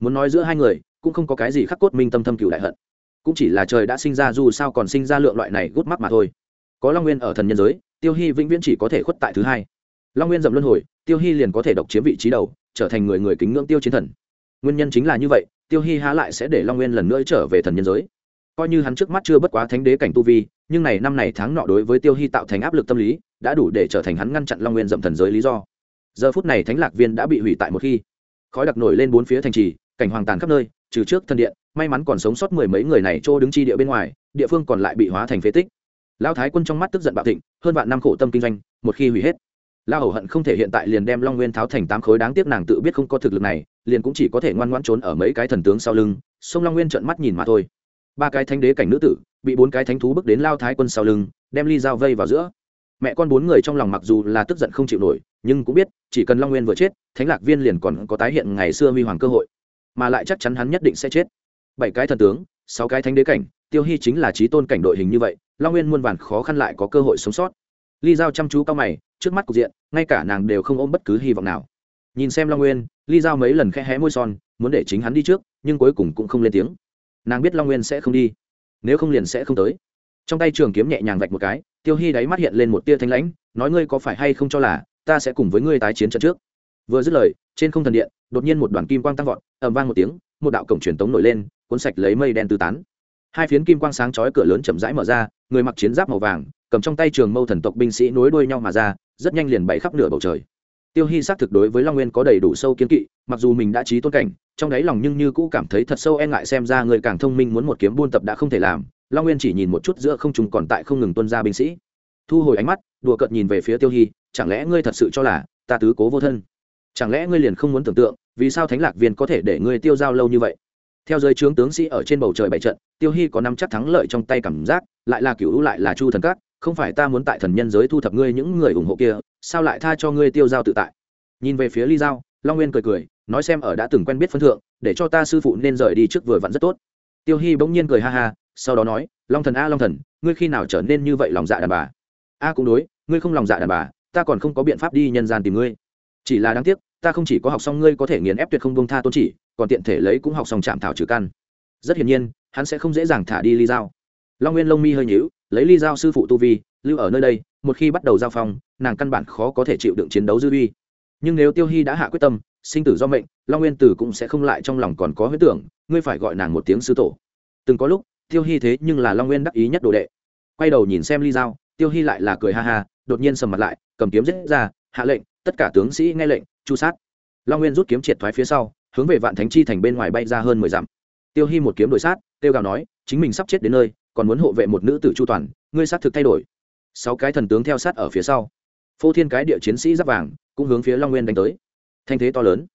Muốn nói giữa hai người, cũng không có cái gì khắc cốt minh tâm thâm cừu đại hận. Cũng chỉ là trời đã sinh ra dù sao còn sinh ra lượng loại này gút mắt mà thôi có long nguyên ở thần nhân giới, tiêu hy vĩnh viễn chỉ có thể khuất tại thứ hai. Long nguyên dậm luân hồi, tiêu hy liền có thể độc chiếm vị trí đầu, trở thành người người kính ngưỡng tiêu chiến thần. Nguyên nhân chính là như vậy, tiêu hy há lại sẽ để long nguyên lần nữa trở về thần nhân giới. Coi như hắn trước mắt chưa bất quá thánh đế cảnh tu vi, nhưng này năm này tháng nọ đối với tiêu hy tạo thành áp lực tâm lý, đã đủ để trở thành hắn ngăn chặn long nguyên dậm thần giới lý do. Giờ phút này thánh lạc viên đã bị hủy tại một khi. Khói đặc nổi lên bốn phía thành trì, cảnh hoàng tàn khắp nơi, trừ trước thân điện, may mắn còn sống sót mười mấy người này trô đứng chi địa bên ngoài, địa phương còn lại bị hóa thành phế tích lão thái quân trong mắt tức giận bạo thịnh, hơn vạn năm khổ tâm kinh doanh, một khi hủy hết lao hầu hận không thể hiện tại liền đem long nguyên tháo thành tám khối đáng tiếc nàng tự biết không có thực lực này, liền cũng chỉ có thể ngoan ngoãn trốn ở mấy cái thần tướng sau lưng, sông long nguyên trợn mắt nhìn mà thôi. Ba cái thánh đế cảnh nữ tử, bị bốn cái thánh thú bước đến lao thái quân sau lưng, đem ly dao vây vào giữa. Mẹ con bốn người trong lòng mặc dù là tức giận không chịu nổi, nhưng cũng biết, chỉ cần long nguyên vừa chết, thánh lạc viên liền còn có tái hiện ngày xưa huy hoàng cơ hội, mà lại chắc chắn hắn nhất định sẽ chết. Bảy cái thần tướng, sáu cái thánh đế cảnh tiêu hy chính là trí tôn cảnh đội hình như vậy, long nguyên muôn vàn khó khăn lại có cơ hội sống sót. Ly giao chăm chú cao mày, trước mắt cục diện, ngay cả nàng đều không ôm bất cứ hy vọng nào. Nhìn xem long nguyên, ly giao mấy lần khẽ hé môi son, muốn để chính hắn đi trước, nhưng cuối cùng cũng không lên tiếng. Nàng biết long nguyên sẽ không đi, nếu không liền sẽ không tới. Trong tay trường kiếm nhẹ nhàng vạch một cái, tiêu hy đáy mắt hiện lên một tia thanh lãnh, nói ngươi có phải hay không cho là, ta sẽ cùng với ngươi tái chiến trận trước. Vừa dứt lời, trên không thần điện, đột nhiên một đoàn kim quang tăng vọt, ầm vang một tiếng, một đạo cổng truyền tống nổi lên, cuốn sạch lấy mây đen tứ tán hai phiến kim quang sáng chói cửa lớn chậm rãi mở ra, người mặc chiến giáp màu vàng, cầm trong tay trường mâu thần tộc binh sĩ nối đuôi nhau mà ra, rất nhanh liền bày khắp nửa bầu trời. Tiêu hy xác thực đối với long nguyên có đầy đủ sâu kiến kỵ, mặc dù mình đã trí tôn cảnh, trong đáy lòng nhưng như cũ cảm thấy thật sâu e ngại xem ra người càng thông minh muốn một kiếm buôn tập đã không thể làm, long nguyên chỉ nhìn một chút giữa không trùng còn tại không ngừng tuân ra binh sĩ. Thu hồi ánh mắt, đùa cợt nhìn về phía tiêu hy chẳng lẽ ngươi thật sự cho là ta tứ cố vô thân? Chẳng lẽ ngươi liền không muốn tưởng tượng vì sao thánh lạc viên có thể để ngươi tiêu giao lâu như vậy? Theo giới trướng tướng sĩ ở trên bầu trời bảy trận, tiêu hy có năm chắc thắng lợi trong tay cảm giác, lại là cựu lại là chu thần các, không phải ta muốn tại thần nhân giới thu thập ngươi những người ủng hộ kia, sao lại tha cho ngươi tiêu giao tự tại? Nhìn về phía ly giao, long nguyên cười cười, nói xem ở đã từng quen biết phân thượng, để cho ta sư phụ nên rời đi trước vừa vặn rất tốt. Tiêu hy bỗng nhiên cười ha ha, sau đó nói, long thần a, long thần, ngươi khi nào trở nên như vậy lòng dạ đàn bà? A cũng đối, ngươi không lòng dạ đàn bà, ta còn không có biện pháp đi nhân gian tìm ngươi. Chỉ là đáng tiếc, ta không chỉ có học xong ngươi có thể nghiền ép tuyệt không bông tha tôn chỉ còn tiện thể lấy cũng học xong chạm thảo trừ căn. Rất hiển nhiên, hắn sẽ không dễ dàng thả đi ly dao long nguyên lông mi hơi nhíu, lấy ly dao sư phụ tu vi, lưu ở nơi đây, một khi bắt đầu giao phong, nàng căn bản khó có thể chịu đựng chiến đấu dư uy. Nhưng nếu tiêu hy đã hạ quyết tâm, sinh tử do mệnh, long nguyên tử cũng sẽ không lại trong lòng còn có huyết tưởng, ngươi phải gọi nàng một tiếng sư tổ. Từng có lúc, tiêu hy thế nhưng là long nguyên đắc ý nhất đồ đệ. Quay đầu nhìn xem ly dao tiêu hy lại là cười ha ha, đột nhiên sầm mặt lại, cầm kiếm giết ra, hạ lệnh, tất cả tướng sĩ nghe lệnh, chu sát. Long nguyên rút kiếm triệt thoái phía sau hướng về vạn thánh chi thành bên ngoài bay ra hơn mười dặm. Tiêu hy một kiếm đổi sát, tiêu gào nói, chính mình sắp chết đến nơi, còn muốn hộ vệ một nữ tử chu toàn, ngươi sát thực thay đổi. Sáu cái thần tướng theo sát ở phía sau. Phô thiên cái địa chiến sĩ giáp vàng, cũng hướng phía long nguyên đánh tới. Thanh thế to lớn.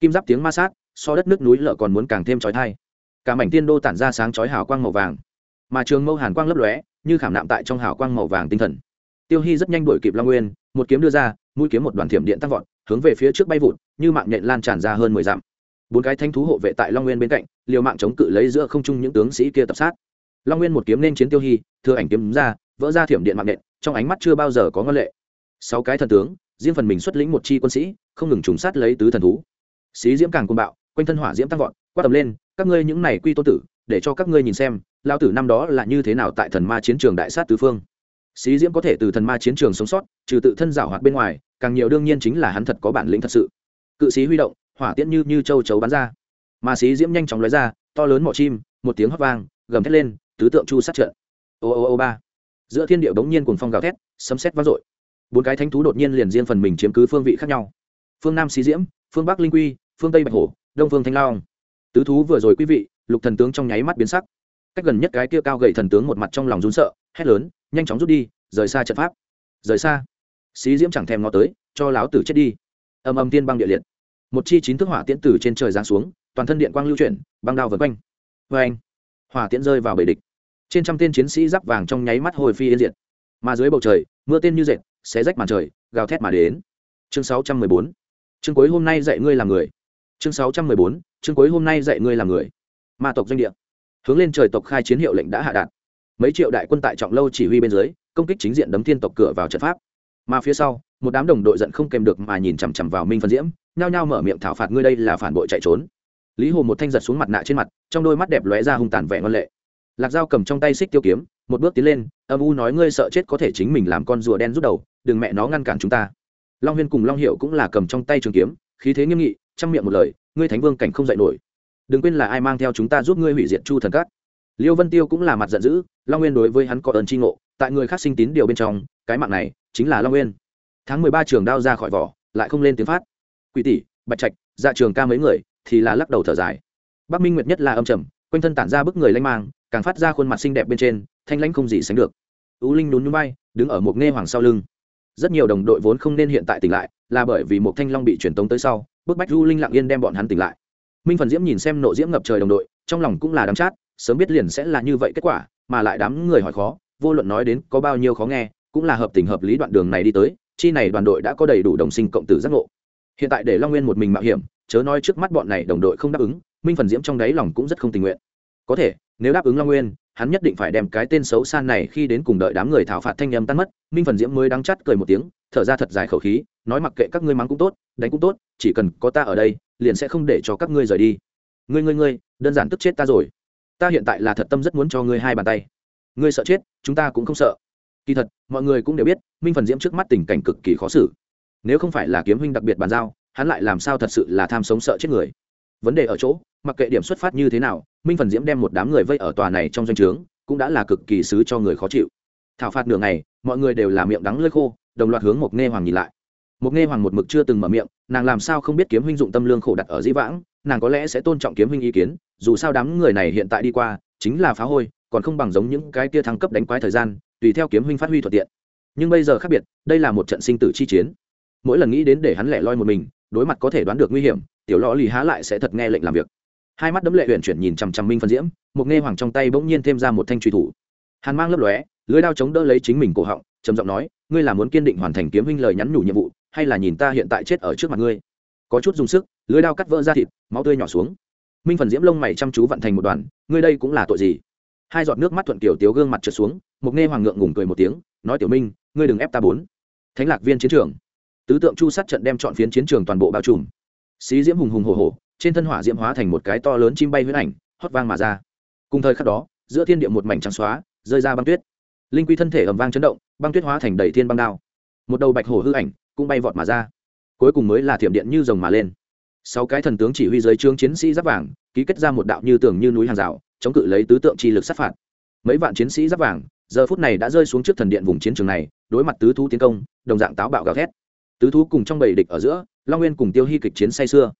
Kim giáp tiếng ma sát, so đất nước núi lở còn muốn càng thêm trói thai cả mảnh tiên đô tản ra sáng chói hào quang màu vàng. Mà trường mâu hàn quang lấp lóe, như khảm nạm tại trong hào quang màu vàng tinh thần. Tiêu hy rất nhanh đuổi kịp long nguyên, một kiếm đưa ra, mũi kiếm một đoàn thiểm điện tăng vọt, hướng về phía trước bay vụt, như mạng nhện lan tràn ra hơn mười dặm bốn cái thanh thú hộ vệ tại long nguyên bên cạnh liều mạng chống cự lấy giữa không trung những tướng sĩ kia tập sát long nguyên một kiếm nên chiến tiêu hy thừa ảnh kiếm ra vỡ ra thiểm điện mạng nện trong ánh mắt chưa bao giờ có ngân lệ sáu cái thần tướng riêng phần mình xuất lĩnh một chi quân sĩ không ngừng trùng sát lấy tứ thần thú xí diễm càng côn bạo quanh thân hỏa diễm tăng vọt quát tầm lên các ngươi những này quy tô tử để cho các ngươi nhìn xem lao tử năm đó là như thế nào tại thần ma chiến trường đại sát tứ phương xí diễm có thể từ thần ma chiến trường sống sót trừ tự thân giảo hoạt bên ngoài càng nhiều đương nhiên chính là hắn thật có bản lĩnh thật sự cự sĩ huy động hỏa tiễn như như châu chấu bắn ra. Mà xí diễm nhanh chóng lóe ra, to lớn mỏ chim, một tiếng hót vang, gầm thét lên, tứ tượng chu sát trận. Ô ô ô, ba. Giữa thiên điệu đống nhiên cùng phong gào thét, sấm xét vang dội. Bốn cái thánh thú đột nhiên liền riêng phần mình chiếm cứ phương vị khác nhau. Phương nam xí diễm, phương bắc linh quy, phương tây bạch hổ, đông phương thanh long. Tứ thú vừa rồi quý vị, lục thần tướng trong nháy mắt biến sắc. Cách gần nhất cái kia cao gậy thần tướng một mặt trong lòng run sợ, hét lớn, nhanh chóng rút đi, rời xa trận pháp. Rời xa. Xí diễm chẳng thèm ngó tới, cho láo tử chết đi. Âm âm tiên băng địa liệt một chi chín thước hỏa tiễn tử trên trời giáng xuống, toàn thân điện quang lưu chuyển, băng đao vần quanh. Vê anh, hỏa tiễn rơi vào bầy địch. Trên trăm tên chiến sĩ giáp vàng trong nháy mắt hồi phi yên diệt. Mà dưới bầu trời, mưa tên như dệt, xé rách màn trời, gào thét mà đến. Chương 614 chương cuối hôm nay dạy ngươi làm người. Chương 614 chương cuối hôm nay dạy ngươi làm người. Ma tộc doanh địa. Hướng lên trời tộc khai chiến hiệu lệnh đã hạ đạt. Mấy triệu đại quân tại trọng lâu chỉ huy bên dưới, công kích chính diện đấm thiên tộc cửa vào trận pháp. Mà phía sau một đám đồng đội giận không kèm được mà nhìn chằm chằm vào minh phân diễm, nhao nhao mở miệng thảo phạt ngươi đây là phản bội chạy trốn. Lý hồ một thanh giật xuống mặt nạ trên mặt, trong đôi mắt đẹp lóe ra hung tàn vẻ ngon lệ. Lạc dao cầm trong tay xích tiêu kiếm, một bước tiến lên, âm u nói ngươi sợ chết có thể chính mình làm con rùa đen rút đầu, đừng mẹ nó ngăn cản chúng ta. Long huyên cùng long hiệu cũng là cầm trong tay trường kiếm, khí thế nghiêm nghị chăm miệng một lời, ngươi thánh vương cảnh không dạy nổi. Đừng quên là ai mang theo chúng ta giúp ngươi hủy diệt chu thần cát liêu vân tiêu cũng là mặt giận dữ, long nguyên đối với hắn có ơn tri ngộ, tại người khác sinh tín điều bên trong, cái mạng này chính là long nguyên tháng mười ba trường đao ra khỏi vỏ, lại không lên tiếng phát. Quỷ tỷ, bạch trạch dạ trường ca mấy người, thì là lắc đầu thở dài. Bắc minh nguyệt nhất là âm trầm, quanh thân tản ra bức người lanh mang, càng phát ra khuôn mặt xinh đẹp bên trên, thanh lãnh không gì sánh được. Ú linh nhún nhún bay, đứng ở một nghe hoàng sau lưng. Rất nhiều đồng đội vốn không nên hiện tại tỉnh lại, là bởi vì một thanh long bị truyền tống tới sau, bức bách du linh lặng yên đem bọn hắn tỉnh lại. Minh phần diễm nhìn xem nộ diễm ngập trời đồng đội, trong lòng cũng là đắm chát, sớm biết liền sẽ là như vậy kết quả, mà lại đám người hỏi khó, vô luận nói đến có bao nhiêu khó nghe, cũng là hợp tình hợp lý đoạn đường này đi tới chi này đoàn đội đã có đầy đủ đồng sinh cộng tử giác ngộ. Hiện tại để long nguyên một mình mạo hiểm, chớ nói trước mắt bọn này đồng đội không đáp ứng, minh phần diễm trong đáy lòng cũng rất không tình nguyện. Có thể, nếu đáp ứng long nguyên, hắn nhất định phải đem cái tên xấu xa này khi đến cùng đợi đám người thảo phạt thanh nhầm tan mất. Minh phần diễm mới đắng chắt cười một tiếng, thở ra thật dài khẩu khí, nói mặc kệ các ngươi mắng cũng tốt, đánh cũng tốt, chỉ cần có ta ở đây, liền sẽ không để cho các ngươi rời đi. Ngươi ngươi ngươi, đơn giản tức chết ta rồi. Ta hiện tại là thật tâm rất muốn cho ngươi hai bàn tay. Ngươi sợ chết, chúng ta cũng không sợ kỳ thật, mọi người cũng đều biết, minh phần diễm trước mắt tình cảnh cực kỳ khó xử. Nếu không phải là kiếm huynh đặc biệt bàn giao, hắn lại làm sao thật sự là tham sống sợ chết người? Vấn đề ở chỗ, mặc kệ điểm xuất phát như thế nào, minh phần diễm đem một đám người vây ở tòa này trong doanh trướng, cũng đã là cực kỳ xứ cho người khó chịu. Thảo phạt nửa ngày, mọi người đều là miệng đắng lơi khô, đồng loạt hướng mộc nghe hoàng nhìn lại. Mộc nghe hoàng một mực chưa từng mở miệng, nàng làm sao không biết kiếm huynh dụng tâm lương khổ đặt ở dĩ vãng, nàng có lẽ sẽ tôn trọng kiếm huynh ý kiến, dù sao đám người này hiện tại đi qua, chính là phá hôi, còn không bằng giống những cái tia thăng cấp đánh quái thời gian tùy theo kiếm huynh phát huy thuận tiện. Nhưng bây giờ khác biệt, đây là một trận sinh tử chi chiến. Mỗi lần nghĩ đến để hắn lẻ loi một mình, đối mặt có thể đoán được nguy hiểm, tiểu lò lì há lại sẽ thật nghe lệnh làm việc. Hai mắt đấm lệ huyện chuyển nhìn chằm chằm minh phân diễm, một nghe hoàng trong tay bỗng nhiên thêm ra một thanh truy thủ. Hàn mang lấp lóe, lưới đao chống đỡ lấy chính mình cổ họng, trầm giọng nói, ngươi là muốn kiên định hoàn thành kiếm huynh lời nhắn nhủ nhiệm vụ, hay là nhìn ta hiện tại chết ở trước mặt ngươi? Có chút dùng sức, lưới đao cắt vỡ ra thịt, máu tươi nhỏ xuống. Minh phần diễm lông mày chăm chú vận thành một đoàn, ngươi đây cũng là tội gì? Hai giọt nước mắt thuận kiểu tiếu gương mặt trượt xuống một nghe hoàng ngượng ngùng cười một tiếng, nói, tiểu minh, ngươi đừng ép ta bốn. Thánh lạc viên chiến trường. Tứ tượng chu sát trận đem chọn phiến chiến trường toàn bộ bao trùm. Xí diễm hùng hùng hồ hồ trên thân hỏa diễm hóa thành một cái to lớn chim bay huyết ảnh, hót vang mà ra. Cùng thời khắc đó, giữa thiên địa một mảnh trắng xóa, rơi ra băng tuyết. Linh quy thân thể ầm vang chấn động, băng tuyết hóa thành đầy thiên băng đao. Một đầu bạch hổ hư ảnh cũng bay vọt mà ra. Cuối cùng mới là thiểm điện như rồng mà lên. Sáu cái thần tướng chỉ huy giới trướng chiến sĩ giáp vàng, ký kết ra một đạo như tường như núi hàng rào, chống cự lấy tứ tượng chi lực sát phạt. Mấy vạn chiến sĩ giáp vàng giờ phút này đã rơi xuống trước thần điện vùng chiến trường này, đối mặt tứ thú tiến công, đồng dạng táo bạo gào thét. Tứ thú cùng trong bầy địch ở giữa, long nguyên cùng tiêu hy kịch chiến say xưa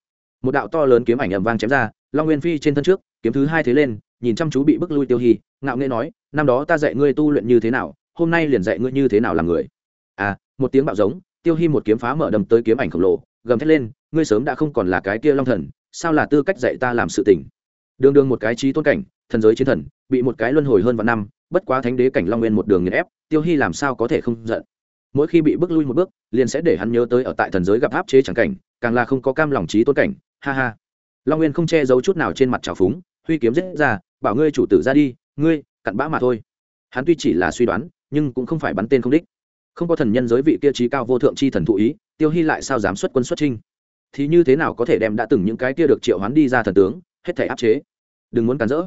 một đạo to lớn kiếm ảnh ầm vang chém ra, long nguyên phi trên thân trước, kiếm thứ hai thế lên, nhìn chăm chú bị bức lui tiêu hy, ngạo nghễ nói, năm đó ta dạy ngươi tu luyện như thế nào, hôm nay liền dạy ngươi như thế nào làm người. À một tiếng bạo giống, tiêu hy một kiếm phá mở đầm tới kiếm ảnh khổng lồ, gầm thét lên, ngươi sớm đã không còn là cái kia long thần, sao là tư cách dạy ta làm sự tình? Đường đường một cái trí tôn cảnh, thần giới chiến thần, bị một cái luân hồi hơn vạn năm bất quá thánh đế cảnh long nguyên một đường nghiền ép, tiêu hy làm sao có thể không giận? Mỗi khi bị bước lui một bước, liền sẽ để hắn nhớ tới ở tại thần giới gặp áp chế chẳng cảnh, càng là không có cam lòng trí tôn cảnh, ha ha. Long nguyên không che giấu chút nào trên mặt trào phúng, huy kiếm giết ra, bảo ngươi chủ tử ra đi, ngươi, cặn bã mà thôi. Hắn tuy chỉ là suy đoán, nhưng cũng không phải bắn tên không đích. Không có thần nhân giới vị kia trí cao vô thượng chi thần thụ ý, tiêu hy lại sao dám xuất quân xuất trinh? Thì như thế nào có thể đem đã từng những cái kia được triệu hoán đi ra thần tướng, hết thể áp chế? Đừng muốn cản rỡ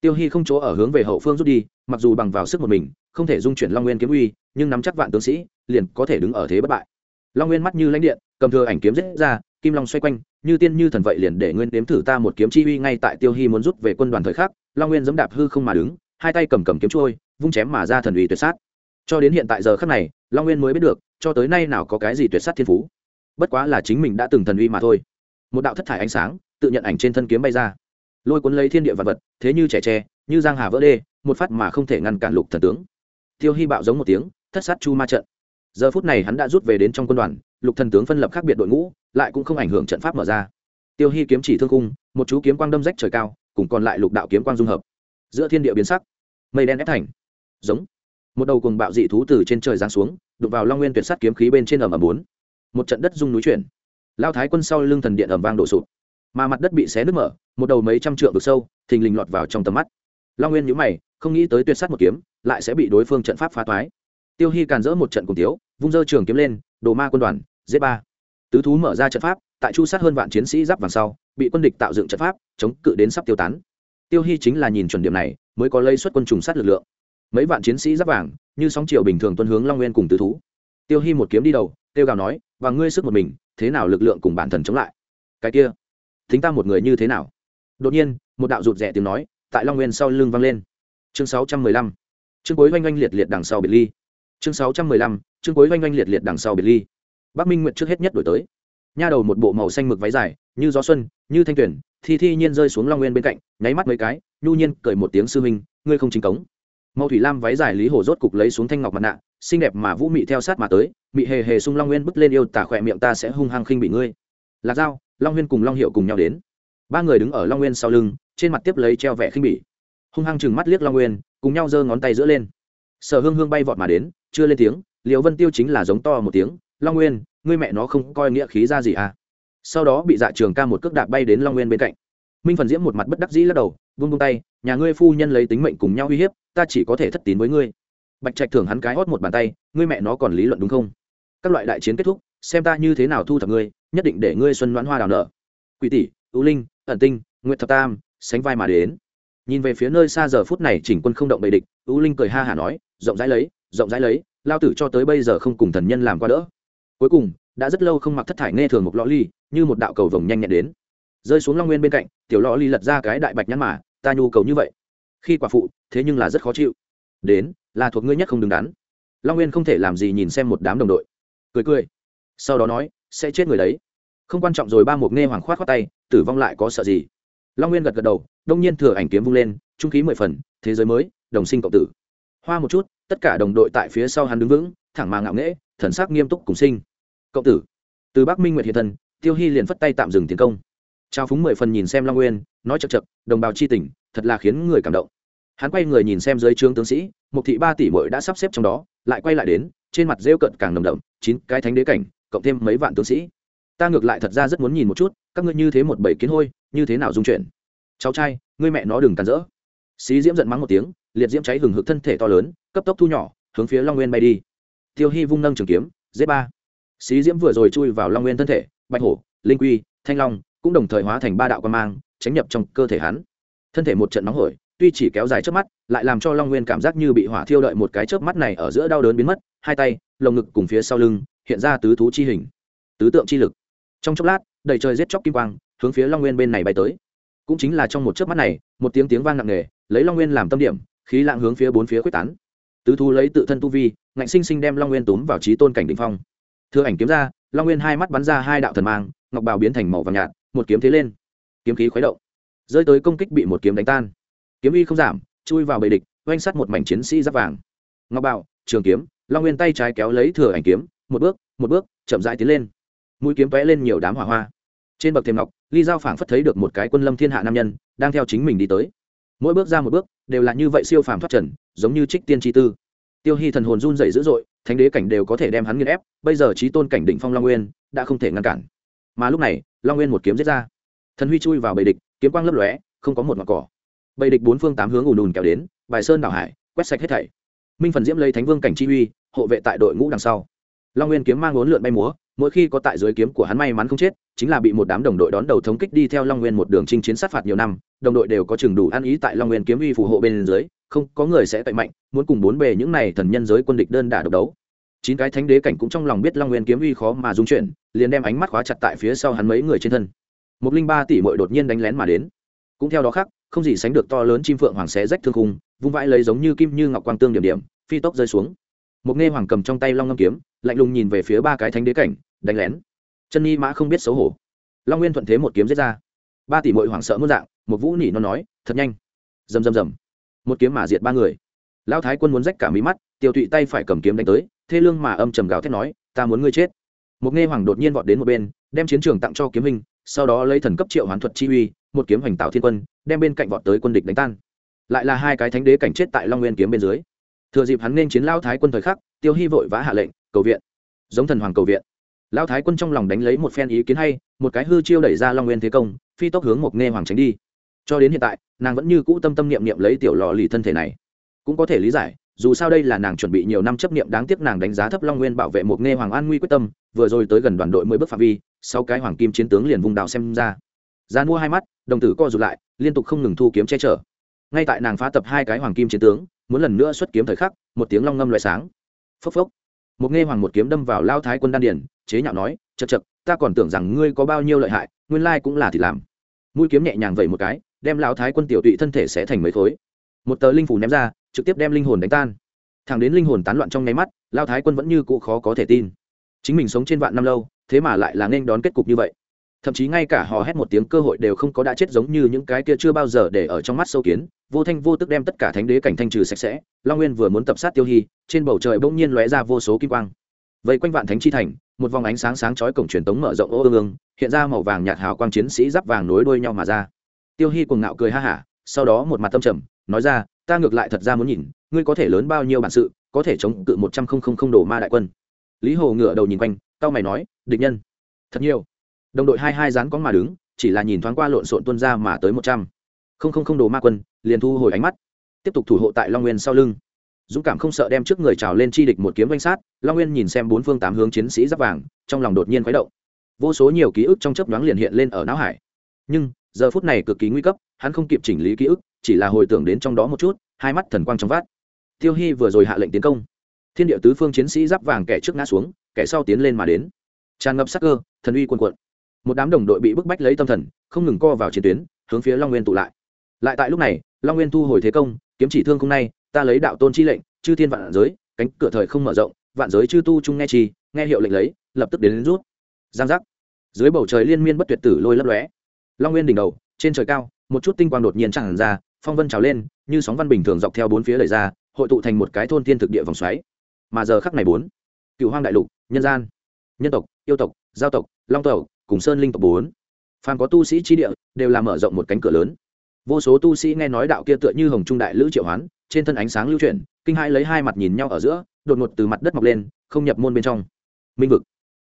tiêu hy không chỗ ở hướng về hậu phương rút đi, mặc dù bằng vào sức một mình, không thể dung chuyển long nguyên kiếm uy, nhưng nắm chắc vạn tướng sĩ, liền có thể đứng ở thế bất bại. Long nguyên mắt như lãnh điện, cầm thừa ảnh kiếm rết ra, kim long xoay quanh, như tiên như thần vậy liền để nguyên đếm thử ta một kiếm chi uy ngay tại tiêu hy muốn rút về quân đoàn thời khắc, long nguyên dẫm đạp hư không mà đứng, hai tay cầm cầm kiếm trôi, vung chém mà ra thần uy tuyệt sát. Cho đến hiện tại giờ khắc này, long nguyên mới biết được, cho tới nay nào có cái gì tuyệt sát thiên phú. Bất quá là chính mình đã từng thần uy mà thôi. Một đạo thất thải ánh sáng, tự nhận ảnh trên thân kiếm bay ra lôi cuốn lấy thiên địa vật vật, thế như trẻ tre, như giang hà vỡ đê, một phát mà không thể ngăn cản lục thần tướng. Tiêu hy bạo giống một tiếng, thất sát chu ma trận. Giờ phút này hắn đã rút về đến trong quân đoàn, lục thần tướng phân lập khác biệt đội ngũ, lại cũng không ảnh hưởng trận pháp mở ra. Tiêu hy kiếm chỉ thương cung một chú kiếm quang đâm rách trời cao, cùng còn lại lục đạo kiếm quang dung hợp. Giữa thiên địa biến sắc, mây đen ép thành. Giống. Một đầu cùng bạo dị thú từ trên trời giáng xuống, đụng vào long nguyên tuyệt sát kiếm khí bên trên ầm ầm bốn. Một trận đất rung núi chuyển. Lao thái quân sau lưng thần điện ầm vang đổ sụp. Mà mặt đất bị xé nứt mở một đầu mấy trăm trượng vực sâu, thình lình lọt vào trong tầm mắt. Long nguyên nhữ mày, không nghĩ tới tuyệt sát một kiếm, lại sẽ bị đối phương trận pháp phá toái. Tiêu hy càn rỡ một trận cùng tiếu, vung dơ trường kiếm lên, đồ ma quân đoàn z ba. Tứ thú mở ra trận pháp, tại chu sát hơn vạn chiến sĩ giáp vàng sau, bị quân địch tạo dựng trận pháp, chống cự đến sắp tiêu tán. Tiêu hy chính là nhìn chuẩn điểm này, mới có lây xuất quân trùng sát lực lượng. Mấy vạn chiến sĩ giáp vàng, như sóng chiều bình thường tuân hướng long nguyên cùng tứ thú. Tiêu hy một kiếm đi đầu tiêu gào nói, và ngươi sức một mình, thế nào lực lượng cùng bản thần chống lại? Cái kia, thính ta một người như thế nào? Đột nhiên, một đạo rụt rẻ tiếng nói, tại long nguyên sau lưng vang lên. Chương sáu trăm mười lăm. Chương cuối oanh oanh liệt liệt đằng sau biệt ly. Chương sáu trăm mười lăm, chương cuối oanh oanh liệt liệt đằng sau biệt ly. Bắc minh nguyện trước hết nhất đổi tới. Nha đầu một bộ màu xanh mực váy dài, như gió xuân, như thanh tuyển thi thi nhiên rơi xuống long nguyên bên cạnh, nháy mắt mấy cái, nhu nhiên cười một tiếng sư huynh, ngươi không chính cống. Màu thủy lam váy dài lý hồ rốt cục lấy xuống thanh ngọc mặt nạ, xinh đẹp mà vũ mị theo sát mà tới, mị hề hề sung long nguyên bước lên yêu tả khỏe miệng ta sẽ hung hăng khinh bị ngươi. Lạc dao long nguyên cùng long hiệu cùng nhau đến ba người đứng ở long nguyên sau lưng trên mặt tiếp lấy treo vẻ khinh bỉ hung hăng chừng mắt liếc long nguyên cùng nhau giơ ngón tay giữa lên sở hương hương bay vọt mà đến chưa lên tiếng liệu vân tiêu chính là giống to một tiếng long nguyên ngươi mẹ nó không coi nghĩa khí ra gì à sau đó bị dạ trường ca một cước đạp bay đến long nguyên bên cạnh minh phần diễm một mặt bất đắc dĩ lắc đầu vung vung tay nhà ngươi phu nhân lấy tính mệnh cùng nhau uy hiếp ta chỉ có thể thất tín với ngươi bạch trạch thưởng hắn cái hót một bàn tay ngươi mẹ nó còn lý luận đúng không các loại đại chiến kết thúc xem ta như thế nào thu thập ngươi nhất định để ngươi xuân đoán hoa đào nở quỷ tỷ ưu linh, ẩn tinh, nguyệt thập tam, sánh vai mà đến. Nhìn về phía nơi xa giờ phút này chỉnh quân không động bầy địch ưu linh cười ha hả nói, rộng rãi lấy, rộng rãi lấy, lao tử cho tới bây giờ không cùng thần nhân làm qua đỡ. Cuối cùng, đã rất lâu không mặc thất thải nghe thường một lõ ly, như một đạo cầu vồng nhanh nhẹn đến. Rơi xuống long nguyên bên cạnh, tiểu lõ ly lật ra cái đại bạch nhắn mà, ta nhu cầu như vậy. Khi quả phụ, thế nhưng là rất khó chịu. Đến, là thuộc ngươi nhất không đứng đắn. Long nguyên không thể làm gì nhìn xem một đám đồng đội. Cười cười, sau đó nói, sẽ chết người đấy không quan trọng rồi ba mục nghe hoàng khoát khoát tay, tử vong lại có sợ gì? Long nguyên gật gật đầu, đông nhiên thừa ảnh kiếm vung lên, trung khí mười phần, thế giới mới, đồng sinh cộng tử. Hoa một chút, tất cả đồng đội tại phía sau hắn đứng vững, thẳng mà ngạo nghễ, thần sắc nghiêm túc cùng sinh. Cộng tử. Từ bắc minh nguyệt hiện thân, tiêu hy liền phất tay tạm dừng tiến công. Trao phúng mười phần nhìn xem long nguyên, nói chật chật đồng bào c h i tình, thật là khiến người cảm động. Hắn quay người nhìn xem dưới trướng tướng sĩ một thị ba tỷ mội đã sắp xếp trong đó, lại quay lại đến, trên mặt rêu cận càng nồng đậm, chín cái thánh đế cảnh, cộng thêm mấy vạn tướng sĩ ta ngược lại thật ra rất muốn nhìn một chút, các ngươi như thế một bầy kiến hôi, như thế nào dung chuyển? Cháu trai, ngươi mẹ nó đừng càn rỡ. Xí diễm giận mắng một tiếng, liệt diễm cháy hừng hực thân thể to lớn, cấp tốc thu nhỏ, hướng phía long nguyên bay đi. Tiêu hy vung nâng trường kiếm dễ ba. Xí diễm vừa rồi chui vào long nguyên thân thể, bạch hổ, linh quy, thanh long cũng đồng thời hóa thành ba đạo quan mang, tránh nhập trong cơ thể hắn. Thân thể một trận nóng hổi, tuy chỉ kéo dài trước mắt, lại làm cho long nguyên cảm giác như bị hỏa thiêu đợi một cái chớp mắt này ở giữa đau đớn biến mất, hai tay, lồng ngực cùng phía sau lưng, hiện ra tứ thú chi hình. Tứ tượng chi lực trong chốc lát, đầy trời giết chóc kim quang, hướng phía long nguyên bên này bay tới. Cũng chính là trong một chớp mắt này, một tiếng tiếng vang nặng nề, lấy long nguyên làm tâm điểm, khí lạng hướng phía bốn phía quyết tán. Tứ thu lấy tự thân tu vi, ngạnh sinh sinh đem long nguyên túm vào trí tôn cảnh đ ỉ n h phong. Thưa ảnh kiếm ra, long nguyên hai mắt bắn ra hai đạo thần mang, ngọc bào biến thành màu vàng nhạt, một kiếm thế lên. Kiếm khí khuấy động. Rơi tới công kích bị một kiếm đánh tan. Kiếm uy không giảm, chui vào bầy địch, oanh sắt một mảnh chiến sĩ giáp vàng. Ngọc bào, trường kiếm, long nguyên tay trái kéo lấy thừa ảnh kiếm, một bước một bước, chậm rãi tiến lên mũi kiếm vẽ lên nhiều đám hỏa hoa. Trên bậc thềm ngọc, ly giao phảng phất thấy được một cái quân lâm thiên hạ nam nhân, đang theo chính mình đi tới. Mỗi bước ra một bước, đều là như vậy siêu phàm thoát trần, giống như trích tiên tri tư. Tiêu hy thần hồn run dày dữ dội, thánh đế cảnh đều có thể đem hắn nghiên ép, bây giờ trí tôn cảnh định phong long nguyên, đã không thể ngăn cản. Mà lúc này, long nguyên một kiếm giết ra. Thần huy chui vào bầy địch, kiếm quang lấp lóe, không có một mặt cỏ. Bầy địch bốn phương tám hướng ùn ùn kéo đến, bài sơn đảo hải, quét sạch hết thảy. Minh phần diễm lấy thánh vương cảnh chi uy, hộ vệ tại đội ngũ đằng sau. Long nguyên kiếm mang bốn lượn bay múa mỗi khi có tại dưới kiếm của hắn may mắn không chết, chính là bị một đám đồng đội đón đầu thống kích đi theo long nguyên một đường chinh chiến sát phạt nhiều năm, đồng đội đều có chừng đủ ăn ý tại long nguyên kiếm uy phù hộ bên dưới, không, có người sẽ tệ mạnh, muốn cùng bốn bề những này thần nhân giới quân địch đơn đả độc đấu. Chín cái thánh đế cảnh cũng trong lòng biết long nguyên kiếm uy khó mà dung chuyển, liền đem ánh mắt khóa chặt tại phía sau hắn mấy người trên thân. Một linh ba tỷ mội đột nhiên đánh lén mà đến. Cũng theo đó khác, không gì sánh được to lớn chim phượng hoàng xé rách thương khung, vung vãi lấy giống như kim như ngọc quang tương điểm điểm, phi tốc rơi xuống một nghe hoàng cầm trong tay long ngâm kiếm, lạnh lùng nhìn về phía ba cái thánh đế cảnh, đánh lén. Chân nhi mã không biết xấu hổ. Long nguyên thuận thế một kiếm giết ra. Ba tỷ mội hoảng sợ muôn dạng, một vũ nỉ nó nói, thật nhanh. Rầm rầm rầm. Một kiếm mà diệt ba người. Lão thái quân muốn rách cả mí mắt, tiêu tụy tay phải cầm kiếm đánh tới, thê lương mà âm trầm gào thét nói, ta muốn ngươi chết. Một nghe hoàng đột nhiên vọt đến một bên, đem chiến trường tặng cho kiếm hình, sau đó lấy thần cấp triệu hoán thuật chi uy, một kiếm hoành tạo thiên quân, đem bên cạnh vọt tới quân địch đánh tan. Lại là hai cái thánh đế cảnh chết tại long nguyên kiếm bên dưới thừa dịp hắn nên chiến lao thái quân thời khắc, tiêu hy vội vã hạ lệnh, cầu viện. Giống thần hoàng cầu viện. Lao thái quân trong lòng đánh lấy một phen ý kiến hay, một cái hư chiêu đẩy ra long nguyên thế công, phi tốc hướng một nghe hoàng tránh đi. Cho đến hiện tại, nàng vẫn như cũ tâm tâm niệm niệm lấy tiểu lò lì thân thể này. Cũng có thể lý giải, dù sao đây là nàng chuẩn bị nhiều năm chấp niệm đáng tiếc nàng đánh giá thấp long nguyên bảo vệ một nghe hoàng an nguy quyết tâm, vừa rồi tới gần đoàn đội mới bước phạm vi, sau cái hoàng kim chiến tướng liền vùng đào xem ra. Gian mua hai mắt, đồng tử co rụt lại, liên tục không ngừng thu kiếm che chở. Ngay tại nàng phá tập hai cái hoàng kim chiến tướng muốn lần nữa xuất kiếm thời khắc một tiếng long ngâm loại sáng. Phốc phốc. Một nghe hoàng một kiếm đâm vào lao thái quân đan điền, chế nhạo nói chật chật ta còn tưởng rằng ngươi có bao nhiêu lợi hại nguyên lai cũng là thì làm. Mũi kiếm nhẹ nhàng vậy một cái đem lão thái quân tiểu tụy thân thể sẽ thành mấy khối. Một tờ linh phủ ném ra trực tiếp đem linh hồn đánh tan. Thẳng đến linh hồn tán loạn trong nháy mắt lao thái quân vẫn như cụ khó có thể tin. Chính mình sống trên vạn năm lâu thế mà lại là nên đón kết cục như vậy thậm chí ngay cả hò hét một tiếng cơ hội đều không có đã chết giống như những cái kia chưa bao giờ để ở trong mắt sâu kiến, vô thanh vô tức đem tất cả thánh đế cảnh thanh trừ sạch sẽ, long nguyên vừa muốn tập sát tiêu hy, trên bầu trời bỗng nhiên lóe ra vô số kim quang. Vây quanh vạn thánh chi thành, một vòng ánh sáng sáng chói cổng truyền tống mở rộng ô ương ương hiện ra màu vàng nhạt hào quang chiến sĩ giáp vàng nối đuôi nhau mà ra. Tiêu hy cuồng ngạo cười ha hả, sau đó một mặt tâm trầm, nói ra, ta ngược lại thật ra muốn nhìn, ngươi có thể lớn bao nhiêu bản sự, có thể chống cự một trăm không không không đồ ma đại quân. Lý hồ ngửa đầu nhìn quanh tao mày nói, địch nhân, thật nhiều đồng đội hai hai dán có mà đứng, chỉ là nhìn thoáng qua lộn xộn tuân ra mà tới một trăm. Không không không đồ ma quân, liền thu hồi ánh mắt. Tiếp tục thủ hộ tại long nguyên sau lưng. Dũng cảm không sợ đem trước người trào lên chi địch một kiếm danh sát, long nguyên nhìn xem bốn phương tám hướng chiến sĩ giáp vàng, trong lòng đột nhiên khuấy động. Vô số nhiều ký ức trong chớp nhoáng liền hiện lên ở não hải. Nhưng, giờ phút này cực kỳ nguy cấp, hắn không kịp chỉnh lý ký ức, chỉ là hồi tưởng đến trong đó một chút, hai mắt thần quang trong vát tiêu hy vừa rồi hạ lệnh tiến công. Thiên địa tứ phương chiến sĩ giáp vàng kẻ trước ngã xuống, kẻ sau tiến lên mà đến. Tràn ngập sắc cơ, thần uy quần quận một đám đồng đội bị bức bách lấy tâm thần không ngừng co vào chiến tuyến hướng phía long nguyên tụ lại. Lại tại lúc này long nguyên thu hồi thế công kiếm chỉ thương không nay ta lấy đạo tôn chi lệnh chư thiên vạn giới cánh cửa thời không mở rộng vạn giới chư tu chung nghe chi nghe hiệu lệnh lấy lập tức đến, đến rút. Giang giác. Dưới bầu trời liên miên bất tuyệt tử lôi lấp lóe. Long nguyên đỉnh đầu trên trời cao một chút tinh quang đột nhiên tràn ra phong vân trào lên như sóng văn bình thường dọc theo bốn phía đẩy ra hội tụ thành một cái thôn thiên thực địa vòng xoáy. Mà giờ khắc này bốn cựu hoang đại lục nhân gian nhân tộc yêu tộc giao tộc long tộc cùng sơn linh tộc bốn. Phàm có tu sĩ chi địa, đều làm mở rộng một cánh cửa lớn. Vô số tu sĩ nghe nói đạo kia tựa như hồng trung đại lữ triệu hoán, trên thân ánh sáng lưu chuyển, kinh hai lấy hai mặt nhìn nhau ở giữa, đột ngột từ mặt đất mọc lên, không nhập môn bên trong. Minh vực.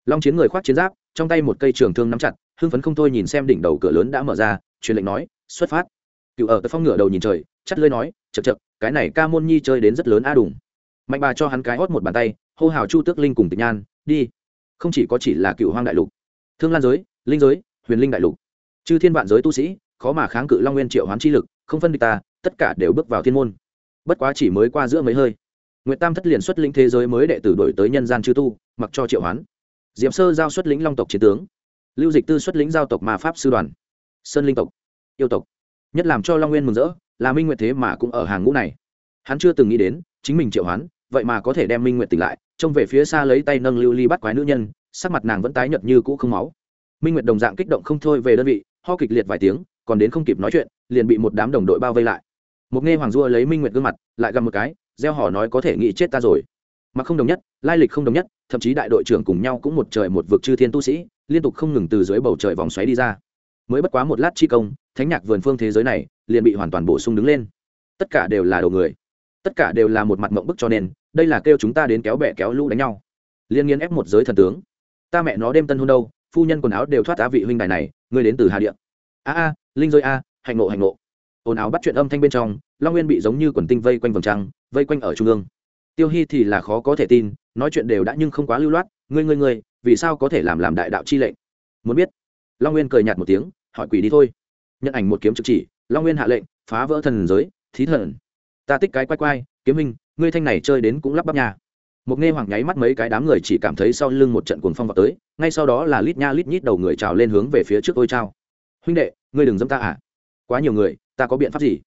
Long chiến người khoác chiến giáp, trong tay một cây trường thương nắm chặt, hưng phấn không thôi nhìn xem đỉnh đầu cửa lớn đã mở ra, truyền lệnh nói, xuất phát. Cựu ở tờ phong ngửa đầu nhìn trời, chắt lơi nói chật chật cái này ca môn nhi chơi đến rất lớn a đùng. Mạnh bà cho hắn cái hót một bàn tay, hô hào chu tước linh cùng tịch nhan, đi. Không chỉ có chỉ là cựu hoang đại lục thương lan giới, linh giới, huyền linh đại lục. Chư thiên vạn giới tu sĩ, khó mà kháng cự long nguyên triệu hoán chi lực, không phân địch ta, tất cả đều bước vào thiên môn. Bất quá chỉ mới qua giữa mấy hơi, nguyệt tam thất liền xuất lĩnh thế giới mới đệ tử đổi tới nhân gian chư tu, mặc cho triệu hoán. Diệm sơ giao xuất lĩnh long tộc chiến tướng, lưu dịch tư xuất lĩnh giao tộc ma pháp sư đoàn, sơn linh tộc, yêu tộc. Nhất làm cho long nguyên mừng rỡ, là minh nguyệt thế mà cũng ở hàng ngũ này. Hắn chưa từng nghĩ đến, chính mình triệu hoán, vậy mà có thể đem minh nguyệt tỉnh lại, trông về phía xa lấy tay nâng lưu ly bắt quái nữ nhân sắc mặt nàng vẫn tái nhợt như cũ không máu. Minh nguyệt đồng dạng kích động không thôi về đơn vị, ho kịch liệt vài tiếng, còn đến không kịp nói chuyện, liền bị một đám đồng đội bao vây lại. Một nghe hoàng dua lấy minh nguyệt gương mặt, lại gầm một cái, gieo họ nói có thể nghĩ chết ta rồi. Mà không đồng nhất, lai lịch không đồng nhất, thậm chí đại đội trưởng cùng nhau cũng một trời một vực chư thiên tu sĩ, liên tục không ngừng từ dưới bầu trời vòng xoáy đi ra. Mới bất quá một lát chi công, thánh nhạc vườn phương thế giới này, liền bị hoàn toàn bổ sung đứng lên. Tất cả đều là đầu người. Tất cả đều là một mặt mộng bức cho nên, đây là kêu chúng ta đến kéo bẹ kéo lũ đánh nhau. Liên nghiên ép một giới thần tướng ta mẹ nó đêm tân hôn đâu, phu nhân quần áo đều thoát á vị huynh đài này, ngươi đến từ hà Điện. a a, linh rơi a, hạnh nộ hạnh nộ ồn áo bắt chuyện âm thanh bên trong, long nguyên bị giống như quần tinh vây quanh vòng trăng, vây quanh ở trung ương. Tiêu hy thì là khó có thể tin, nói chuyện đều đã nhưng không quá lưu loát, ngươi ngươi ngươi, vì sao có thể làm làm đại đạo chi lệnh? Muốn biết. Long nguyên cười nhạt một tiếng, hỏi quỷ đi thôi. Nhận ảnh một kiếm trực chỉ, long nguyên hạ lệnh, phá vỡ thần giới, thí thần. Ta tích cái quay quay kiếm hình, ngươi thanh này chơi đến cũng lắp bắp nhà một nghe hoàng nháy mắt mấy cái đám người chỉ cảm thấy sau lưng một trận cuồng phong vào tới, ngay sau đó là lít nha lít nhít đầu người trào lên hướng về phía trước ôi trao. Huynh đệ, ngươi đừng dâm ta à? Quá nhiều người, ta có biện pháp gì?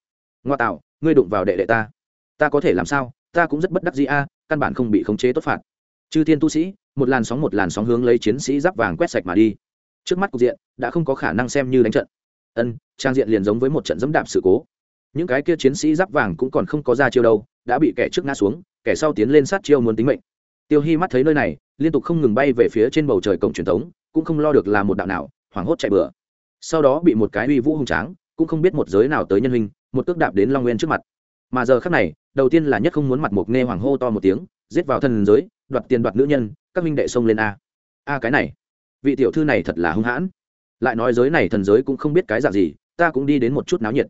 Ngoa tạo, ngươi đụng vào đệ đệ ta. Ta có thể làm sao? Ta cũng rất bất đắc dĩ a, căn bản không bị khống chế tốt phạt. Chư thiên tu sĩ, một làn sóng một làn sóng hướng lấy chiến sĩ giáp vàng quét sạch mà đi. Trước mắt cục diện, đã không có khả năng xem như đánh trận. Ân, trang diện liền giống với một trận dẫm đạp sự cố. Những cái kia chiến sĩ giáp vàng cũng còn không có ra chiêu đâu, đã bị kẻ trước ngã xuống kẻ sau tiến lên sát chiêu muốn tính mệnh. Tiêu hy mắt thấy nơi này, liên tục không ngừng bay về phía trên bầu trời cổng truyền thống, cũng không lo được là một đạo nào, hoảng hốt chạy bừa. Sau đó bị một cái uy vũ hùng tráng, cũng không biết một giới nào tới nhân hình một cước đạp đến long nguyên trước mặt. Mà giờ khác này, đầu tiên là nhất không muốn mặt một nghe hoàng hô to một tiếng, giết vào thần giới, đoạt tiền đoạt nữ nhân, các minh đệ xông lên a. A cái này, vị tiểu thư này thật là hung hãn. Lại nói giới này thần giới cũng không biết cái dạng gì, ta cũng đi đến một chút náo nhiệt.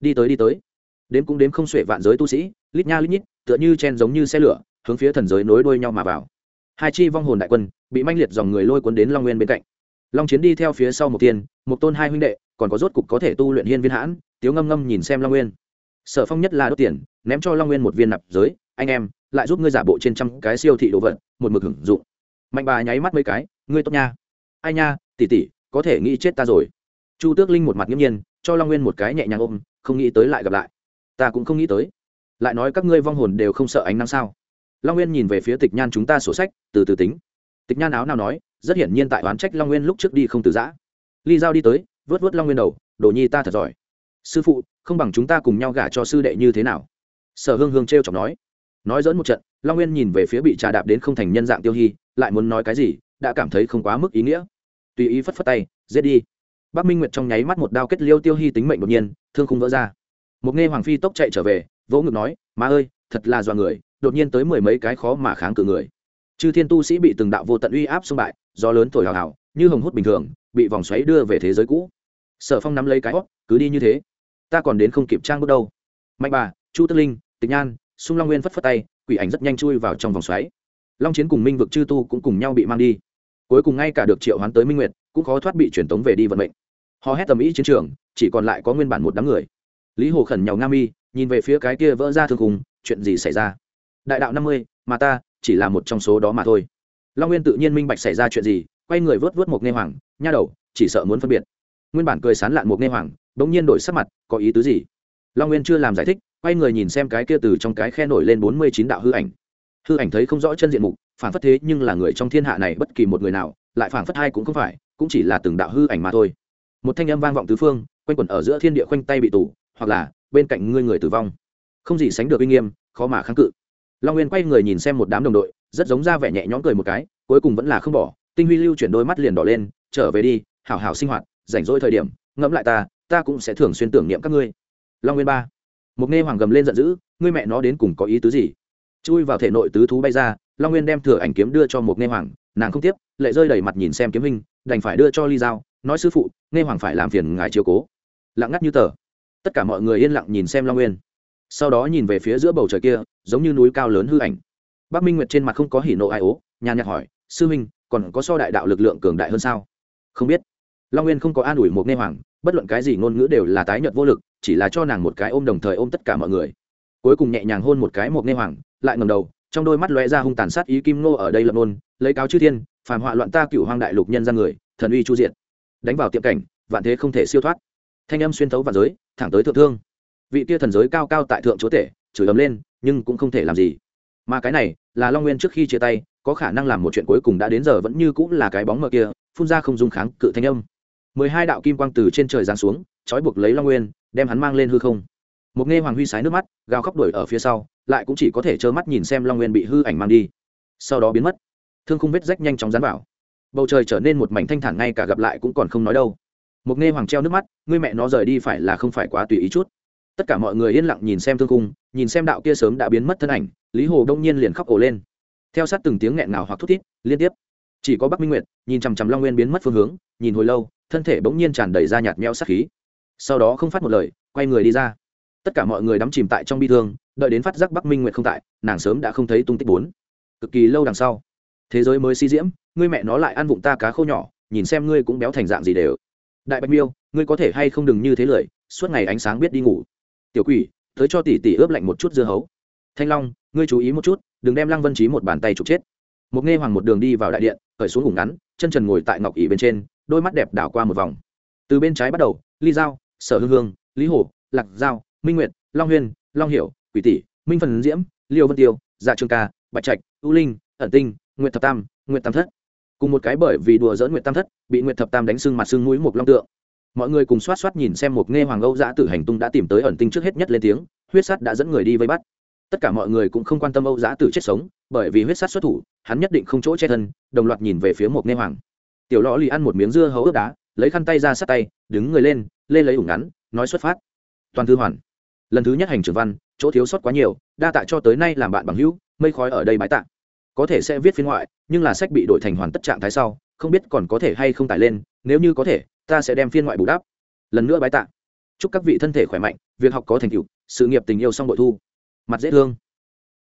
Đi tới đi tới. Đếm cũng đếm không xuể vạn giới tu sĩ, lít nha lít nhít tựa như chen giống như xe lửa, hướng phía thần giới nối đuôi nhau mà vào. Hai chi vong hồn đại quân bị manh liệt dòng người lôi cuốn đến long nguyên bên cạnh. Long chiến đi theo phía sau một tiên một tôn hai huynh đệ, còn có rốt cục có thể tu luyện hiên viên hãn, tiếu ngâm ngâm nhìn xem long nguyên. Sở phong nhất là đốt tiền, ném cho long nguyên một viên nạp giới, anh em, lại giúp ngươi giả bộ trên trăm cái siêu thị đồ vật, một mực hưởng dụng. Mạnh bà nháy mắt mấy cái, ngươi tốt nha. Ai nha tỉ tỉ có thể nghĩ chết ta rồi. Chu tước linh một mặt nghiêm nhiên, cho long nguyên một cái nhẹ nhàng ôm, không nghĩ tới lại gặp lại. Ta cũng không nghĩ tới lại nói các ngươi vong hồn đều không sợ ánh nắng sao? Long nguyên nhìn về phía tịch nhan chúng ta sổ sách, từ từ tính. Tịch nhan áo nào nói, rất hiển nhiên tại oán trách long nguyên lúc trước đi không từ giã. Ly giao đi tới, vớt vớt long nguyên đầu, đồ nhi ta thật giỏi. Sư phụ, không bằng chúng ta cùng nhau gả cho sư đệ như thế nào? Sở hương hương t r e o chọc nói. Nói dẫn một trận, long nguyên nhìn về phía bị trà đạp đến không thành nhân dạng tiêu hy, lại muốn nói cái gì, đã cảm thấy không quá mức ý nghĩa. Tùy ý phất phất tay, giết đi. Bắc minh nguyệt trong nháy mắt một đao kết liêu tiêu hy tính mệnh đột nhiên, thương không vỡ ra. Một nghe hoàng phi tốc chạy trở về vỗ ngực nói, má ơi, thật là dọa người, đột nhiên tới mười mấy cái khó mà kháng cự người. Chư thiên tu sĩ bị từng đạo vô tận uy áp xung bại, do lớn thổi hào hào, như hồng hút bình thường, bị vòng xoáy đưa về thế giới cũ. Sở phong nắm lấy cái hót cứ đi như thế, ta còn đến không kịp trang bước đâu. Mạnh bà, chu tư linh, tịch nhan, sung long nguyên phất phất tay, quỷ ảnh rất nhanh chui vào trong vòng xoáy. Long chiến cùng minh vực chư tu cũng cùng nhau bị mang đi. Cuối cùng ngay cả được triệu hoán tới minh nguyệt, cũng khó thoát bị truyền tống về đi vận mệnh. Họ hét tầm ý chiến trường, chỉ còn lại có nguyên bản một đám người. Lý hồ khẩn nhau nga mi nhìn về phía cái kia vỡ ra thương cùng chuyện gì xảy ra? Đại đạo năm mươi, mà ta chỉ là một trong số đó mà thôi. Long nguyên tự nhiên minh bạch xảy ra chuyện gì, quay người vớt vớt một nghe hoàng, nha đầu, chỉ sợ muốn phân biệt. Nguyên bản cười sán lạn một nghe hoàng đ ỗ n g nhiên đổi sắc mặt, có ý tứ gì? Long nguyên chưa làm giải thích, quay người nhìn xem cái kia từ trong cái khe nổi lên bốn mươi chín đạo hư ảnh. Hư ảnh thấy không rõ chân diện mục, phản phất thế nhưng là người trong thiên hạ này bất kỳ một người nào, lại phản phất hai cũng không phải, cũng chỉ là từng đạo hư ảnh mà thôi. Một thanh âm vang vọng tứ phương, quanh quẩn ở giữa thiên địa khoanh tay bị tủ hoặc là bên cạnh ngươi người tử vong. Không gì sánh được uy nghiêm, khó mà kháng cự. Long nguyên quay người nhìn xem một đám đồng đội, rất giống ra vẻ nhẹ nhõm cười một cái, cuối cùng vẫn là không bỏ. Tinh huy lưu chuyển đôi mắt liền đỏ lên, trở về đi, hảo hảo sinh hoạt, rảnh rỗi thời điểm, ngẫm lại ta ta cũng sẽ thường xuyên tưởng niệm các ngươi. Long nguyên ba. Một nghe hoàng gầm lên giận dữ, ngươi mẹ nó đến cùng có ý tứ gì? Chui vào thể nội tứ thú bay ra, long nguyên đem thừa ảnh kiếm đưa cho một nghe hoàng, nàng không tiếp lệ rơi đầy mặt nhìn xem kiếm hình, đành phải đưa cho ly dao nói sư phụ, nghe hoàng phải làm phiền ngài chiếu cố. Lặng ngắt như tờ tất cả mọi người yên lặng nhìn xem long nguyên. Sau đó nhìn về phía giữa bầu trời kia, giống như núi cao lớn hư ảnh. Bắc minh nguyệt trên mặt không có hỉ nộ ai ố, nhàn nhạt hỏi, sư minh còn có so đại đạo lực lượng cường đại hơn sao? Không biết. Long nguyên không có an ủi một nghe hoàng, bất luận cái gì ngôn ngữ đều là tái nhợt vô lực, chỉ là cho nàng một cái ôm đồng thời ôm tất cả mọi người. Cuối cùng nhẹ nhàng hôn một cái một nghe hoàng, lại ngầm đầu, trong đôi mắt lóe ra hung tàn sát ý kim ngô ở đây lập nôn, lấy cáo chư thiên, phàm họa loạn ta cựu hoang đại lục nhân ra người, thần uy chu diện đánh vào tiệm cảnh, vạn thế không thể siêu thoát. Thanh âm xuyên thấu vào giới thẳng tới thượng thương. Vị tia thần giới cao cao tại thượng chúa tể, chửi ấm lên, nhưng cũng không thể làm gì. Mà cái này, là long nguyên trước khi chia tay, có khả năng làm một chuyện cuối cùng đã đến giờ vẫn như cũng là cái bóng mờ kia, phun ra không dung kháng cự thanh âm. Mười hai đạo kim quang từ trên trời giáng xuống, trói buộc lấy long nguyên, đem hắn mang lên hư không. Một nghe hoàng huy sái nước mắt, gào khóc đuổi ở phía sau, lại cũng chỉ có thể trơ mắt nhìn xem long nguyên bị hư ảnh mang đi. Sau đó biến mất. Thương khung vết rách nhanh chóng dán vào. Bầu trời trở nên một mảnh thanh thản, ngay cả gặp lại cũng còn không nói đâu một nghe hoàng treo nước mắt người mẹ nó rời đi phải là không phải quá tùy ý chút. Tất cả mọi người yên lặng nhìn xem thương cung nhìn xem đạo kia sớm đã biến mất thân ảnh, lý hồ đông nhiên liền khóc ổ lên. Theo sát từng tiếng nghẹn ngào hoặc thút thít, liên tiếp. Chỉ có bắc minh nguyệt, nhìn chằm chằm long nguyên biến mất phương hướng, nhìn hồi lâu, thân thể bỗng nhiên tràn đầy ra nhạt meo sắc khí. Sau đó không phát một lời, quay người đi ra. Tất cả mọi người đắm chìm tại trong bi thương, đợi đến phát giác bắc minh nguyệt không tại, nàng sớm đã không thấy tung tích bốn. Cực kỳ lâu đằng sau. Thế giới mới si diễm, ngươi mẹ nó lại ăn vụng ta cá khô nhỏ, nhìn xem ngươi cũng béo thành dạng gì đều đại bạch miêu, ngươi có thể hay không đừng như thế lười, suốt ngày ánh sáng biết đi ngủ. Tiểu quỷ, tới cho tỷ tỷ ướp lạnh một chút dưa hấu. Thanh long, ngươi chú ý một chút, đừng đem lăng vân trí một bàn tay trục chết. Một nghe hoàng một đường đi vào đại điện, khởi xuống ngủ ngắn, chân trần ngồi tại ngọc ỉ bên trên, đôi mắt đẹp đảo qua một vòng. Từ bên trái bắt đầu, ly giao, sở hương hương, lý hổ, lạc giao, minh nguyệt, long huyên, long hiểu, quỷ tỷ, minh phần diễm, liêu vân tiêu dạ trường ca, bạch trạch, U linh, ẩn tinh, nguyệt thập tam, nguyệt tam thất cùng một cái bởi vì đùa dỡn nguyệt tam thất, bị nguyệt thập tam đánh sưng mặt sưng mũi một long tượng. Mọi người cùng xoát xoát nhìn xem một nghe hoàng âu giã tử hành tung đã tìm tới ẩn tinh trước hết nhất lên tiếng, huyết sắt đã dẫn người đi vây bắt. Tất cả mọi người cũng không quan tâm âu giã tử chết sống, bởi vì huyết sắt xuất thủ, hắn nhất định không chỗ che thân, đồng loạt nhìn về phía một nghe hoàng. Tiểu lõ lì ăn một miếng dưa hấu ướp đá, lấy khăn tay ra sát tay, đứng người lên lên lấy ủng ngắn, nói xuất phát. Toàn thư hoàn. Lần thứ nhất hành trưởng văn, chỗ thiếu sót quá nhiều, đa tạ cho tới nay làm bạn bằng hữu, mây khói ở đây bái tạng có thể sẽ viết phiên ngoại, nhưng là sách bị đổi thành hoàn tất trạng thái sau, không biết còn có thể hay không tải lên, nếu như có thể, ta sẽ đem phiên ngoại bù đắp. Lần nữa bái tạ. Chúc các vị thân thể khỏe mạnh, việc học có thành tựu, sự nghiệp tình yêu xong bội thu. Mặt dễ thương.